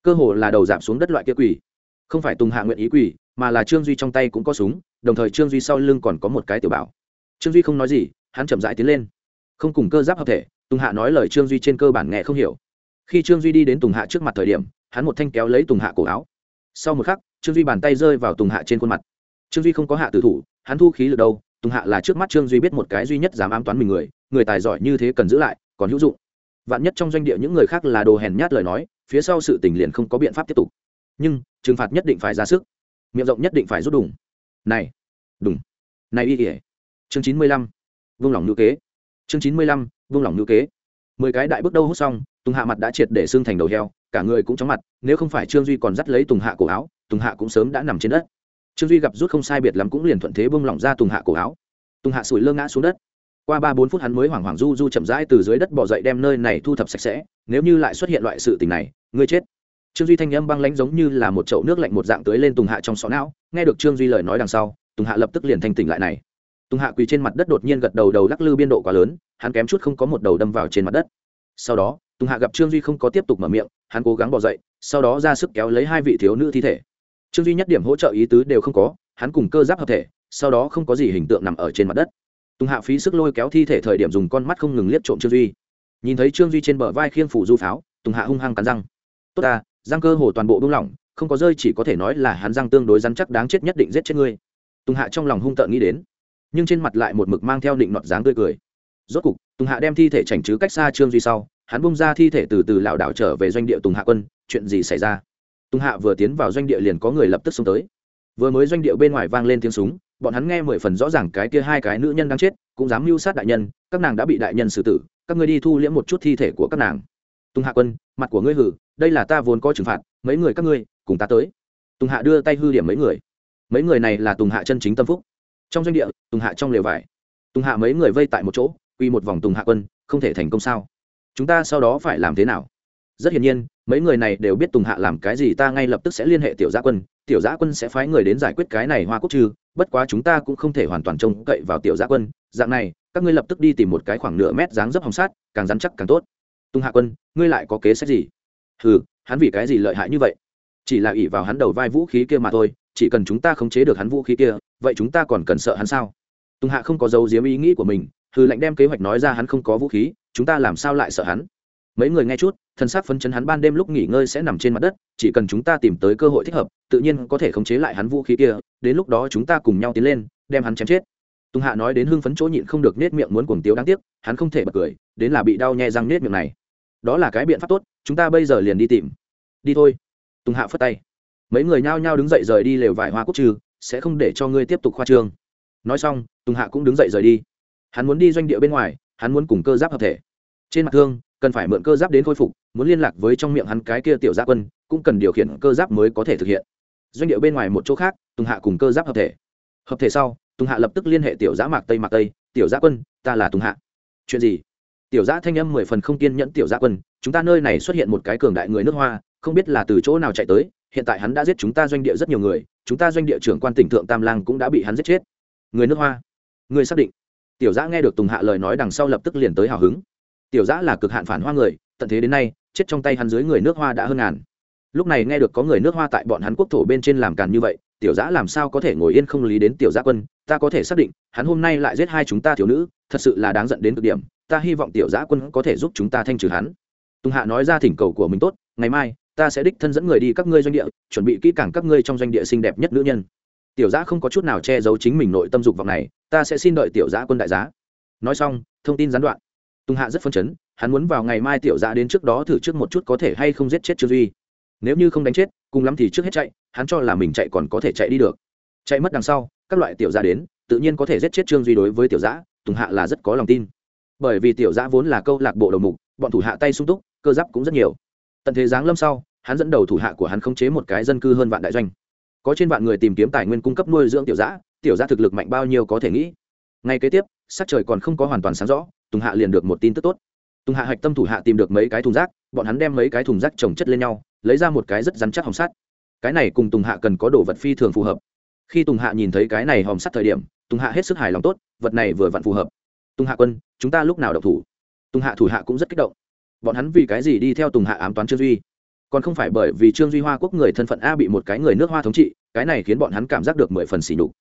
Cơ hồ là đầu giảm xuống đất loại kia quỳ. Không phải tùng hạ nguyện ý quỳ, mà là trương duy trong tay cũng có súng, đồng thời trương duy sau lưng còn có một cái tiểu bảo. Trương duy không nói gì, hắn chậm rãi tiến lên. Không cùng cơ giáp hợp thể, tùng hạ nói lời trương duy trên cơ bản nghe không hiểu. Khi trương duy đi đến tùng hạ trước mặt thời điểm, hắn một thanh kéo lấy tùng hạ cổ áo sau một khắc, trương duy bàn tay rơi vào tùng hạ trên khuôn mặt. Trương duy không có hạ tử thủ, hắn thu khí lực đâu, tùng hạ là trước mắt trương duy biết một cái duy nhất dám ám toán mình người người tài giỏi như thế cần giữ lại, còn hữu dụng. Vạn nhất trong doanh địa những người khác là đồ hèn nhát lời nói, phía sau sự tình liền không có biện pháp tiếp tục. Nhưng, trừng phạt nhất định phải ra sức. Miệng rộng nhất định phải rút đủng này đúng này y ỉa chương chín mươi lăm, vung lòng nữ kế. Chương chín mươi lăm, vung lòng nữ kế mười cái đại bước đâu hút xong, tùng hạ mặt đã triệt để xương thành đầu heo, cả người cũng chóng mặt, nếu không phải trương duy còn dắt lấy tùng hạ cổ áo, tùng hạ cũng sớm đã nằm trên đất. Trương duy gặp rút không sai biệt lắm cũng liền thuận thế bông lỏng ra tùng hạ cổ áo. Tùng hạ sủi lơ ngã xuống đất. Qua ba bốn phút hắn mới hoảng hoảng du du chậm rãi từ dưới đất bỏ dậy đem nơi này thu thập sạch sẽ, nếu như lại xuất hiện loại sự tình này, ngươi chết. Trương duy thanh âm băng lãnh giống như là một chậu nước lạnh một dạng tưới lên tùng hạ trong sọ não, nghe được trương duy lời nói đằng sau, tùng hạ lập tức liền thanh tỉnh lại này tùng hạ quỳ trên mặt đất đột nhiên gật đầu đầu lắc lư biên độ quá lớn hắn kém chút không có một đầu đâm vào trên mặt đất. Sau đó tùng hạ gặp trương duy không có tiếp tục mở miệng hắn cố gắng bỏ dậy sau đó ra sức kéo lấy hai vị thiếu nữ thi thể. Trương duy nhất điểm hỗ trợ ý tứ đều không có hắn cùng cơ giáp hợp thể sau đó không có gì hình tượng nằm ở trên mặt đất. Tùng hạ phí sức lôi kéo thi thể thời điểm dùng con mắt không ngừng liếc trộm trương duy. Nhìn thấy trương duy trên bờ vai khiêng phủ du pháo tùng hạ hung hăng cắn răng. Tốt à, răng cơ hồ toàn bộ buông lỏng không có rơi chỉ có thể nói là hắn răng tương đối rắn chắc đáng chết nhất định giết chết ngươi. Tùng hạ trong lòng hung tợn nghĩ đến nhưng trên mặt lại một mực mang theo định nọt dáng tươi cười. Rốt cục, tùng hạ đem thi thể chảnh chứ cách xa trương duy sau, hắn bung ra thi thể từ từ lảo đảo trở về doanh địa tùng hạ quân, chuyện gì xảy ra? Tùng hạ vừa tiến vào doanh địa liền có người lập tức xông tới. Vừa mới doanh địa bên ngoài vang lên tiếng súng, bọn hắn nghe mười phần rõ ràng cái kia hai cái nữ nhân đang chết, cũng dám mưu sát đại nhân, các nàng đã bị đại nhân xử tử, các ngươi đi thu liễm một chút thi thể của các nàng. Tùng hạ quân, mặt của ngươi hử, đây là ta vốn có trừng phạt, mấy người các ngươi, cùng ta tới. Tùng hạ đưa tay hư điểm mấy người. Mấy người này là tùng hạ chân chính tâm phúc trong doanh địa, tùng hạ trong lều vải. Tùng hạ mấy người vây tại một chỗ, quy một vòng tùng hạ quân, không thể thành công sao? Chúng ta sau đó phải làm thế nào? Rất hiển nhiên, mấy người này đều biết tùng hạ làm cái gì, ta ngay lập tức sẽ liên hệ tiểu gia quân. Tiểu gia quân sẽ phái người đến giải quyết cái này hoa quốc trừ, bất quá chúng ta cũng không thể hoàn toàn trông cậy vào tiểu gia quân. Dạng này, các ngươi lập tức đi tìm một cái khoảng nửa mét dáng dấp hồng sát, càng rắn chắc càng tốt. Tùng hạ quân, ngươi lại có kế sách gì? Ừ hắn vì cái gì lợi hại như vậy? Chỉ là ỷ vào hắn đầu vai vũ khí kia mà thôi chỉ cần chúng ta khống chế được hắn vũ khí kia, vậy chúng ta còn cần sợ hắn sao? Tùng hạ không có dấu diếm ý nghĩ của mình hừ lệnh đem kế hoạch nói ra hắn không có vũ khí, chúng ta làm sao lại sợ hắn? Mấy người nghe chút thân xác phấn chấn hắn ban đêm lúc nghỉ ngơi sẽ nằm trên mặt đất, chỉ cần chúng ta tìm tới cơ hội thích hợp, tự nhiên có thể khống chế lại hắn vũ khí kia, đến lúc đó chúng ta cùng nhau tiến lên, đem hắn chém chết. Tùng hạ nói đến hưng phấn chỗ nhịn không được nết miệng muốn cuồng tiếu đáng tiếc, hắn không thể bật cười, đến là bị đau nhè răng nết miệng này. Đó là cái biện pháp tốt, chúng ta bây giờ liền đi tìm. Đi thôi. Tùng hạ phất tay mấy người nhao nhao đứng dậy rời đi lều vải hoa quốc trừ, sẽ không để cho ngươi tiếp tục khoa trương. Nói xong, tùng hạ cũng đứng dậy rời đi. Hắn muốn đi doanh địa bên ngoài, hắn muốn cùng cơ giáp hợp thể. Trên mặt thương, cần phải mượn cơ giáp đến khôi phục, muốn liên lạc với trong miệng hắn cái kia tiểu gia quân, cũng cần điều khiển cơ giáp mới có thể thực hiện. Doanh địa bên ngoài một chỗ khác, tùng hạ cùng cơ giáp hợp thể. Hợp thể sau, tùng hạ lập tức liên hệ tiểu giã mạc tây mạc tây, tiểu giã quân, ta là tùng hạ. Chuyện gì? Tiểu giã thanh âm mười phần không kiên nhẫn, tiểu giã quân, chúng ta nơi này xuất hiện một cái cường đại người nước hoa, không biết là từ chỗ nào chạy tới hiện tại hắn đã giết chúng ta doanh địa rất nhiều người, chúng ta doanh địa trưởng quan tỉnh thượng tam lang cũng đã bị hắn giết chết. Người nước hoa, người xác định. Tiểu giã nghe được tùng hạ lời nói đằng sau lập tức liền tới hào hứng. Tiểu giã là cực hạn phản hoa người, tận thế đến nay, chết trong tay hắn dưới người nước hoa đã hơn ngàn. Lúc này nghe được có người nước hoa tại bọn hắn quốc thổ bên trên làm càn như vậy, tiểu giã làm sao có thể ngồi yên không lý đến tiểu giã quân, ta có thể xác định, hắn hôm nay lại giết hai chúng ta thiếu nữ, thật sự là đáng giận đến cực điểm, ta hy vọng tiểu giã quân có thể giúp chúng ta thanh trừ hắn. Tùng hạ nói ra thỉnh cầu của mình tốt, ngày mai ta sẽ đích thân dẫn người đi các ngươi doanh địa, chuẩn bị kỹ càng các ngươi trong doanh địa xinh đẹp nhất nữ nhân. Tiểu giã không có chút nào che giấu chính mình nội tâm dục vọng này, ta sẽ xin đợi tiểu giã quân đại giá. Nói xong, thông tin gián đoạn. Tùng hạ rất phân chấn, hắn muốn vào ngày mai tiểu giã đến trước đó thử trước một chút có thể hay không giết chết trương duy. Nếu như không đánh chết, cùng lắm thì trước hết chạy, hắn cho là mình chạy còn có thể chạy đi được. Chạy mất đằng sau, các loại tiểu giã đến, tự nhiên có thể giết chết trương duy đối với tiểu giã, tùng hạ là rất có lòng tin. Bởi vì tiểu giã vốn là câu lạc bộ đầu mục, bọn thủ hạ tay sung túc, cơ giáp cũng rất nhiều. Tận thế giáng lâm sau hắn dẫn đầu thủ hạ của hắn khống chế một cái dân cư hơn vạn đại doanh. Có trên vạn người tìm kiếm tài nguyên cung cấp nuôi dưỡng tiểu giã tiểu giã thực lực mạnh bao nhiêu có thể nghĩ. Ngay kế tiếp, sắc trời còn không có hoàn toàn sáng rõ, tùng hạ liền được một tin tức tốt. Tùng hạ hạch tâm thủ hạ tìm được mấy cái thùng rác, bọn hắn đem mấy cái thùng rác trồng chất lên nhau, lấy ra một cái rất rắn chắc hồng sắt. Cái này cùng tùng hạ cần có đồ vật phi thường phù hợp. Khi tùng hạ nhìn thấy cái này hòm sắt thời điểm, tùng hạ hết sức hài lòng tốt, vật này vừa vặn phù hợp. Tùng hạ quân, chúng ta lúc nào độc thủ? Tùng hạ thủ hạ cũng rất kích động. Bọn hắn vì cái gì đi theo tùng hạ ám toán trương duy? Còn không phải bởi vì trương duy hoa quốc người thân phận a bị một cái người nước hoa thống trị, cái này khiến bọn hắn cảm giác được mười phần xỉ nhục.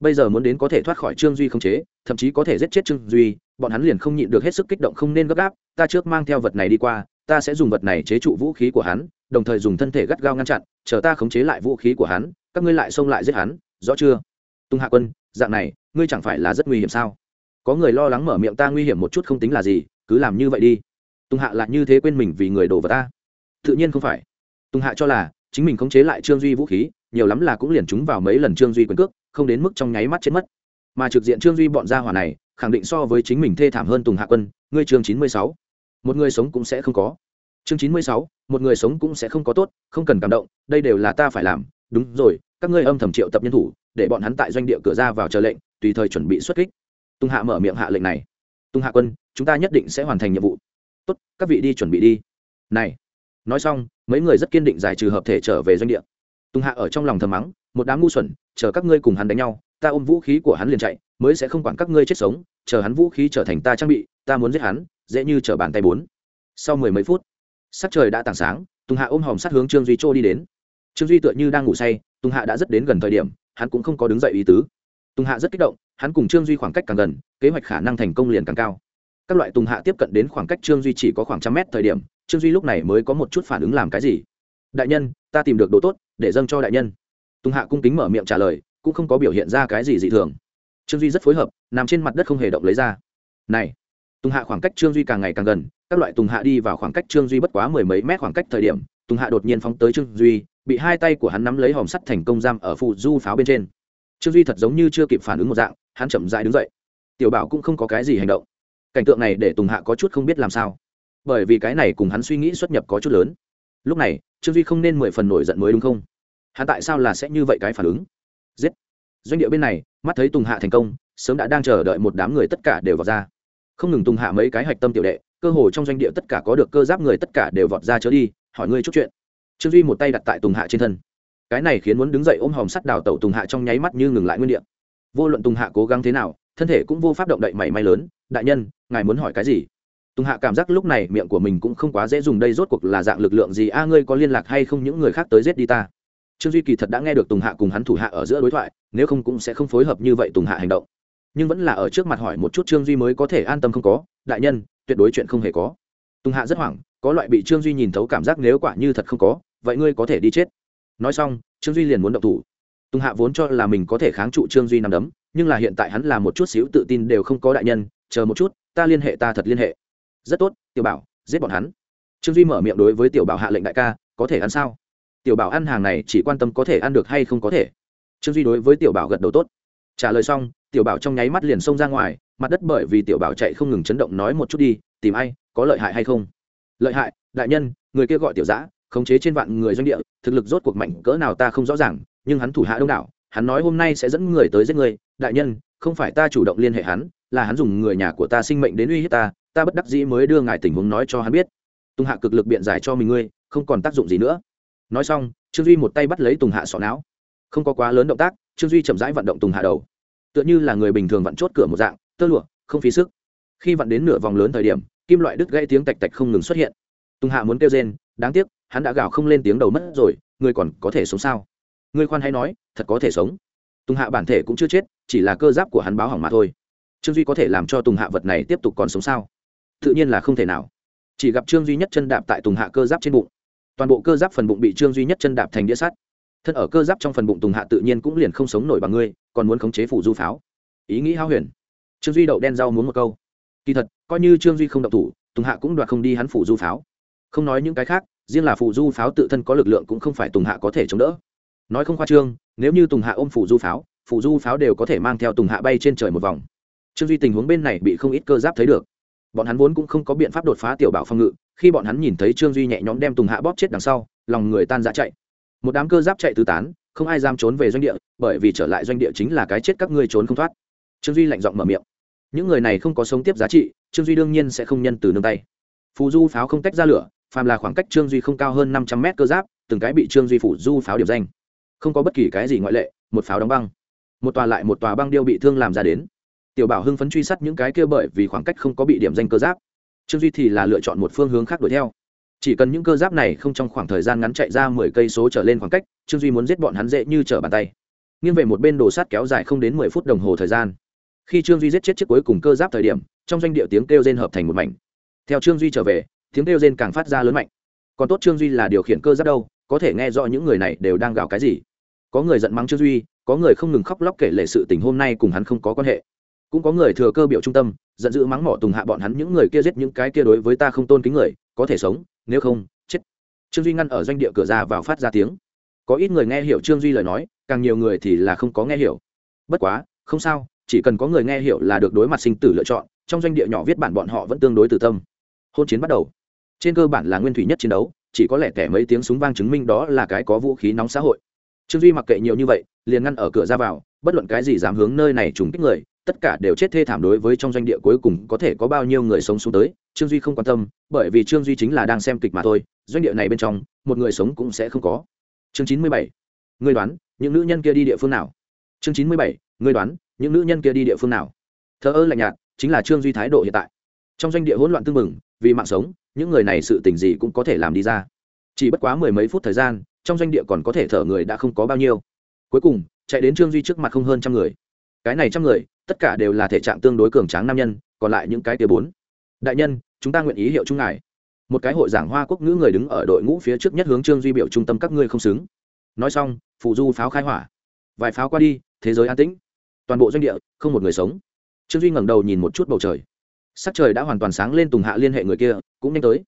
Bây giờ muốn đến có thể thoát khỏi trương duy không chế, thậm chí có thể giết chết trương duy, bọn hắn liền không nhịn được hết sức kích động không nên gấp gáp, ta trước mang theo vật này đi qua, ta sẽ dùng vật này chế trụ vũ khí của hắn, đồng thời dùng thân thể gắt gao ngăn chặn, chờ ta khống chế lại vũ khí của hắn, các ngươi lại xông lại giết hắn, rõ chưa? Tung hạ quân, dạng này, ngươi chẳng phải là rất nguy hiểm sao? Có người lo lắng mở miệng ta nguy hiểm một chút không tính là gì, cứ làm như vậy đi. Tung hạ lại như thế quên mình vì người đồ vật ta tự nhiên không phải. Tung hạ cho là, chính mình khống chế lại trương duy vũ khí, nhiều lắm là cũng liền chúng vào mấy lần trương duy quyền cước, không đến mức trong nháy mắt chết mất. Mà trực diện trương duy bọn gia hỏa này, khẳng định so với chính mình thê thảm hơn tùng hạ quân, ngươi chương chín mươi sáu. Một người sống cũng sẽ không có. Chương chín mươi sáu, một người sống cũng sẽ không có tốt, không cần cảm động, đây đều là ta phải làm. Đúng rồi, các ngươi âm thầm triệu tập nhân thủ, để bọn hắn tại doanh địa cửa ra vào chờ lệnh, tùy thời chuẩn bị xuất kích. Tùng hạ mở miệng hạ lệnh này. Tùng hạ quân, chúng ta nhất định sẽ hoàn thành nhiệm vụ. Tốt, các vị đi chuẩn bị đi. Này nói xong, mấy người rất kiên định giải trừ hợp thể trở về doanh địa. Tùng hạ ở trong lòng thầm mắng, một đám ngu xuẩn, chờ các ngươi cùng hắn đánh nhau, ta ôm vũ khí của hắn liền chạy, mới sẽ không quản các ngươi chết sống, chờ hắn vũ khí trở thành ta trang bị, ta muốn giết hắn, dễ như trở bàn tay bốn. Sau mười mấy phút, sắc trời đã tảng sáng tùng hạ ôm hòm sát hướng trương duy trô đi đến. Trương duy tựa như đang ngủ say tùng hạ đã rất đến gần thời điểm, hắn cũng không có đứng dậy ý tứ. Tùng hạ rất kích động, hắn cùng trương duy khoảng cách càng gần, kế hoạch khả năng thành công liền càng cao các loại tùng hạ tiếp cận đến khoảng cách trương duy chỉ có khoảng trăm mét thời điểm, trương duy lúc này mới có một chút phản ứng làm cái gì. Đại nhân, ta tìm được đồ tốt, để dâng cho đại nhân. Tùng hạ cung kính mở miệng trả lời, cũng không có biểu hiện ra cái gì dị thường. Trương duy rất phối hợp, nằm trên mặt đất không hề động lấy ra. Này. Tùng hạ khoảng cách trương duy càng ngày càng gần, các loại tùng hạ đi vào khoảng cách trương duy bất quá mười mấy mét khoảng cách thời điểm, tùng hạ đột nhiên phóng tới trương duy, bị hai tay của hắn nắm lấy hòm sắt thành công giam ở phụ du pháo bên trên. Trương duy thật giống như chưa kịp phản ứng một dạng, hắn chậm dại đứng dậy. Tiểu bảo cũng không có cái gì hành động cảnh tượng này để tùng hạ có chút không biết làm sao. Bởi vì cái này cùng hắn suy nghĩ xuất nhập có chút lớn. Lúc này, trương duy không nên mười phần nổi giận mới đúng không? Hắn tại sao là sẽ như vậy cái phản ứng? Giết! Doanh địa bên này, mắt thấy tùng hạ thành công, sớm đã đang chờ đợi một đám người tất cả đều vào ra. Không ngừng tùng hạ mấy cái hạch tâm tiểu đệ, cơ hồ trong doanh địa tất cả có được cơ giáp người tất cả đều vọt ra chớ đi, hỏi ngươi chút chuyện. Trương duy một tay đặt tại tùng hạ trên thân. Cái này khiến muốn đứng dậy ôm hòm sắt đào tẩu tùng hạ trong nháy mắt như ngừng lại nguyên địa. vô luận tùng hạ cố gắng thế nào, thân thể cũng vô pháp động đậy mảy may lớn. Đại nhân ngài muốn hỏi cái gì? Tùng hạ cảm giác lúc này miệng của mình cũng không quá dễ dùng đây rốt cuộc là dạng lực lượng gì? A, ngươi có liên lạc hay không những người khác tới giết đi ta? Trương duy kỳ thật đã nghe được tùng hạ cùng hắn thủ hạ ở giữa đối thoại, nếu không cũng sẽ không phối hợp như vậy tùng hạ hành động. Nhưng vẫn là ở trước mặt hỏi một chút trương duy mới có thể an tâm không có. Đại nhân, tuyệt đối chuyện không hề có. Tùng hạ rất hoảng, có loại bị trương duy nhìn thấu cảm giác nếu quả như thật không có, vậy ngươi có thể đi chết. Nói xong, trương duy liền muốn động thủ. Tùng hạ vốn cho là mình có thể kháng trụ trương duy nằm đấm, nhưng là hiện tại hắn là một chút xíu tự tin đều không có đại nhân, chờ một chút ta liên hệ ta thật liên hệ. Rất tốt, tiểu bảo, giết bọn hắn. Trương duy mở miệng đối với tiểu bảo hạ lệnh đại ca, có thể ăn sao? Tiểu bảo ăn hàng này chỉ quan tâm có thể ăn được hay không có thể. Trương duy đối với tiểu bảo gật đầu tốt. Trả lời xong, tiểu bảo trong nháy mắt liền xông ra ngoài, mặt đất bởi vì tiểu bảo chạy không ngừng chấn động nói một chút đi, tìm ai, có lợi hại hay không? Lợi hại, đại nhân, người kia gọi tiểu giã, khống chế trên vạn người doanh địa, thực lực rốt cuộc mạnh cỡ nào ta không rõ ràng, nhưng hắn thủ hạ đông đảo, hắn nói hôm nay sẽ dẫn người tới giết người. Đại nhân, không phải ta chủ động liên hệ hắn là hắn dùng người nhà của ta sinh mệnh đến uy hiếp ta ta bất đắc dĩ mới đưa ngài tình huống nói cho hắn biết. Tùng hạ cực lực biện giải cho mình ngươi, không còn tác dụng gì nữa. Nói xong, trương duy một tay bắt lấy tùng hạ sọ não. Không có quá lớn động tác, trương duy chậm rãi vận động tùng hạ đầu. Tựa như là người bình thường vặn chốt cửa một dạng, tơ lụa, không phí sức. Khi vặn đến nửa vòng lớn thời điểm, kim loại đứt gãy tiếng tạch tạch không ngừng xuất hiện. Tùng hạ muốn kêu rên, đáng tiếc, hắn đã gào không lên tiếng đầu mất rồi, ngươi còn có thể sống sao? Ngươi khoan hay nói, thật có thể sống. Tùng hạ bản thể cũng chưa chết, chỉ là cơ giáp của hắn báo hỏng mà thôi trương duy có thể làm cho tùng hạ vật này tiếp tục còn sống sao tự nhiên là không thể nào chỉ gặp trương duy nhất chân đạp tại tùng hạ cơ giáp trên bụng toàn bộ cơ giáp phần bụng bị trương duy nhất chân đạp thành đĩa sắt thân ở cơ giáp trong phần bụng tùng hạ tự nhiên cũng liền không sống nổi bằng ngươi còn muốn khống chế phủ du pháo ý nghĩ hao huyền trương duy đậu đen rau muốn một câu kỳ thật coi như trương duy không đậu thủ tùng hạ cũng đoạt không đi hắn phủ du pháo không nói những cái khác riêng là phủ du pháo tự thân có lực lượng cũng không phải tùng hạ có thể chống đỡ nói không khoa trương nếu như tùng hạ ôm phủ du pháo phủ du pháo đều có thể mang theo tùng hạ bay trên trời một vòng trương duy tình huống bên này bị không ít cơ giáp thấy được. Bọn hắn vốn cũng không có biện pháp đột phá tiểu bảo phong ngự, khi bọn hắn nhìn thấy trương duy nhẹ nhõm đem tùng hạ bóp chết đằng sau, lòng người tan ra chạy. Một đám cơ giáp chạy tứ tán, không ai dám trốn về doanh địa, bởi vì trở lại doanh địa chính là cái chết các ngươi trốn không thoát. Trương duy lạnh giọng mở miệng. Những người này không có sống tiếp giá trị, trương duy đương nhiên sẽ không nhân từ nương tay. Phù du pháo không tách ra lửa, phàm là khoảng cách trương duy không cao hơn năm trăm mét cơ giáp, từng cái bị trương duy phủ du pháo điểm danh. Không có bất kỳ cái gì ngoại lệ, một pháo đóng băng. Một tòa lại một tòa băng điêu bị thương làm ra đến tiểu bảo hưng phấn truy sát những cái kia bởi vì khoảng cách không có bị điểm danh cơ giáp. Trương duy thì là lựa chọn một phương hướng khác đuổi theo. Chỉ cần những cơ giáp này không trong khoảng thời gian ngắn chạy ra mười cây số trở lên khoảng cách, trương duy muốn giết bọn hắn dễ như trở bàn tay. Nghiêng về một bên đồ sát kéo dài không đến mười phút đồng hồ thời gian. Khi trương duy giết chết chiếc cuối cùng cơ giáp thời điểm, trong doanh địa tiếng kêu rên hợp thành một mảnh. Theo trương duy trở về, tiếng kêu rên càng phát ra lớn mạnh. Còn tốt trương duy là điều khiển cơ giáp đâu, có thể nghe rõ những người này đều đang gào cái gì. Có người giận mắng trương duy, có người không ngừng khóc lóc kể lệ sự tình hôm nay cùng hắn không có quan hệ cũng có người thừa cơ biểu trung tâm, giận dữ mắng mỏ tùng hạ bọn hắn những người kia giết những cái kia đối với ta không tôn kính người, có thể sống, nếu không, chết. Trương duy ngăn ở doanh địa cửa ra vào phát ra tiếng. Có ít người nghe hiểu trương duy lời nói, càng nhiều người thì là không có nghe hiểu. Bất quá, không sao, chỉ cần có người nghe hiểu là được đối mặt sinh tử lựa chọn, trong doanh địa nhỏ viết bản bọn họ vẫn tương đối từ tâm. Hôn chiến bắt đầu. Trên cơ bản là nguyên thủy nhất chiến đấu, chỉ có lẽ kẻ mấy tiếng súng vang chứng minh đó là cái có vũ khí nóng xã hội. Trương duy mặc kệ nhiều như vậy, liền ngăn ở cửa ra vào, bất luận cái gì dám hướng nơi này trùng kích người tất cả đều chết thê thảm đối với trong doanh địa cuối cùng có thể có bao nhiêu người sống xuống tới, trương duy không quan tâm, bởi vì trương duy chính là đang xem kịch mà thôi, doanh địa này bên trong, một người sống cũng sẽ không có. Chương chín mươi bảy người đoán, những nữ nhân kia đi địa phương nào? Chương chín mươi bảy người đoán, những nữ nhân kia đi địa phương nào? Thờ ơ lạnh nhạt, chính là trương duy thái độ hiện tại. Trong doanh địa hỗn loạn tưng mừng vì mạng sống, những người này sự tình gì cũng có thể làm đi ra. Chỉ bất quá mười mấy phút thời gian, trong doanh địa còn có thể thở người đã không có bao nhiêu. Cuối cùng, chạy đến trương duy trước mặt không hơn trăm người. Cái này trăm người tất cả đều là thể trạng tương đối cường tráng nam nhân, còn lại những cái tia bốn. Đại nhân, chúng ta nguyện ý hiệu chung ngài. Một cái hội giảng hoa quốc ngữ người đứng ở đội ngũ phía trước nhất hướng trương duy biểu trung tâm các ngươi không xứng. Nói xong, phụ du pháo khai hỏa. Vài pháo qua đi, thế giới an tĩnh. Toàn bộ doanh địa, không một người sống. Trương duy ngẩng đầu nhìn một chút bầu trời. Sắc trời đã hoàn toàn sáng lên tùng hạ liên hệ người kia, cũng nhanh tới.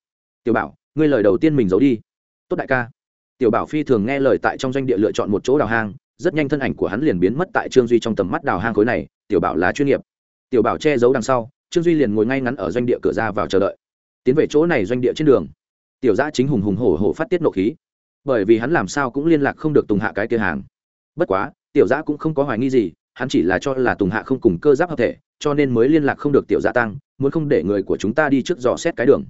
Tiểu bảo, ngươi lời đầu tiên mình giấu đi. Tốt đại ca. Tiểu bảo phi thường nghe lời tại trong doanh địa lựa chọn một chỗ đào hang, rất nhanh thân ảnh của hắn liền biến mất tại trương duy trong tầm mắt đào hang khối này tiểu bảo là chuyên nghiệp. Tiểu bảo che giấu đằng sau, trương duy liền ngồi ngay ngắn ở doanh địa cửa ra vào chờ đợi. Tiến về chỗ này doanh địa trên đường. Tiểu giã chính hùng hùng hổ hổ phát tiết nộ khí. Bởi vì hắn làm sao cũng liên lạc không được tùng hạ cái kia hàng. Bất quá, tiểu giã cũng không có hoài nghi gì, hắn chỉ là cho là tùng hạ không cùng cơ giáp hợp thể, cho nên mới liên lạc không được tiểu giã tăng, muốn không để người của chúng ta đi trước dò xét cái đường.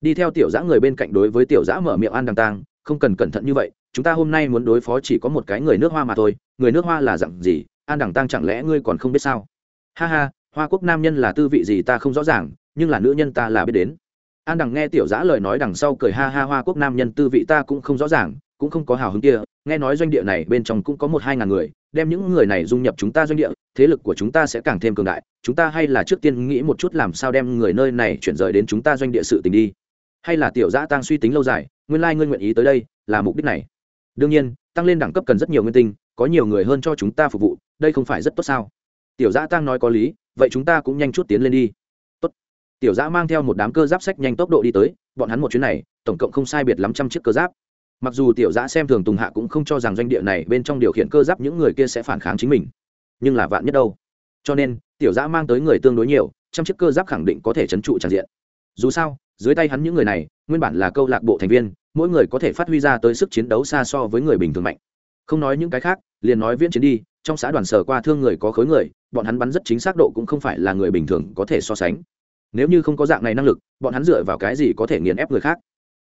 Đi theo tiểu giã người bên cạnh đối với tiểu giã mở miệng ăn đằng tang, không cần cẩn thận như vậy, chúng ta hôm nay muốn đối phó chỉ có một cái người nước hoa mà thôi, người nước hoa là dặn gì an đẳng tăng chẳng lẽ ngươi còn không biết sao? Ha ha, hoa quốc nam nhân là tư vị gì ta không rõ ràng, nhưng là nữ nhân ta là biết đến. An đằng nghe tiểu giã lời nói đằng sau cười ha ha, hoa quốc nam nhân tư vị ta cũng không rõ ràng, cũng không có hào hứng kia. Nghe nói doanh địa này bên trong cũng có một hai ngàn người, đem những người này dung nhập chúng ta doanh địa, thế lực của chúng ta sẽ càng thêm cường đại. Chúng ta hay là trước tiên nghĩ một chút làm sao đem người nơi này chuyển rời đến chúng ta doanh địa sự tình đi. Hay là tiểu giã tăng suy tính lâu dài, nguyên lai ngươi nguyện ý tới đây, là mục đích này. Đương nhiên, tăng lên đẳng cấp cần rất nhiều nguyên tinh có nhiều người hơn cho chúng ta phục vụ, đây không phải rất tốt sao? Tiểu dã tăng nói có lý, vậy chúng ta cũng nhanh chút tiến lên đi. Tốt. tiểu dã mang theo một đám cơ giáp sách nhanh tốc độ đi tới, bọn hắn một chuyến này, tổng cộng không sai biệt lắm trăm chiếc cơ giáp. Mặc dù tiểu dã xem thường tùng hạ cũng không cho rằng doanh địa này bên trong điều khiển cơ giáp những người kia sẽ phản kháng chính mình. Nhưng là vạn nhất đâu? Cho nên, tiểu dã mang tới người tương đối nhiều, trăm chiếc cơ giáp khẳng định có thể trấn trụ tràn diện. Dù sao, dưới tay hắn những người này, nguyên bản là câu lạc bộ thành viên, mỗi người có thể phát huy ra tới sức chiến đấu xa so với người bình thường mạnh không nói những cái khác, liền nói viễn chiến đi, trong xã đoàn sở qua thương người có khối người, bọn hắn bắn rất chính xác độ cũng không phải là người bình thường có thể so sánh. Nếu như không có dạng này năng lực, bọn hắn dựa vào cái gì có thể nghiền ép người khác?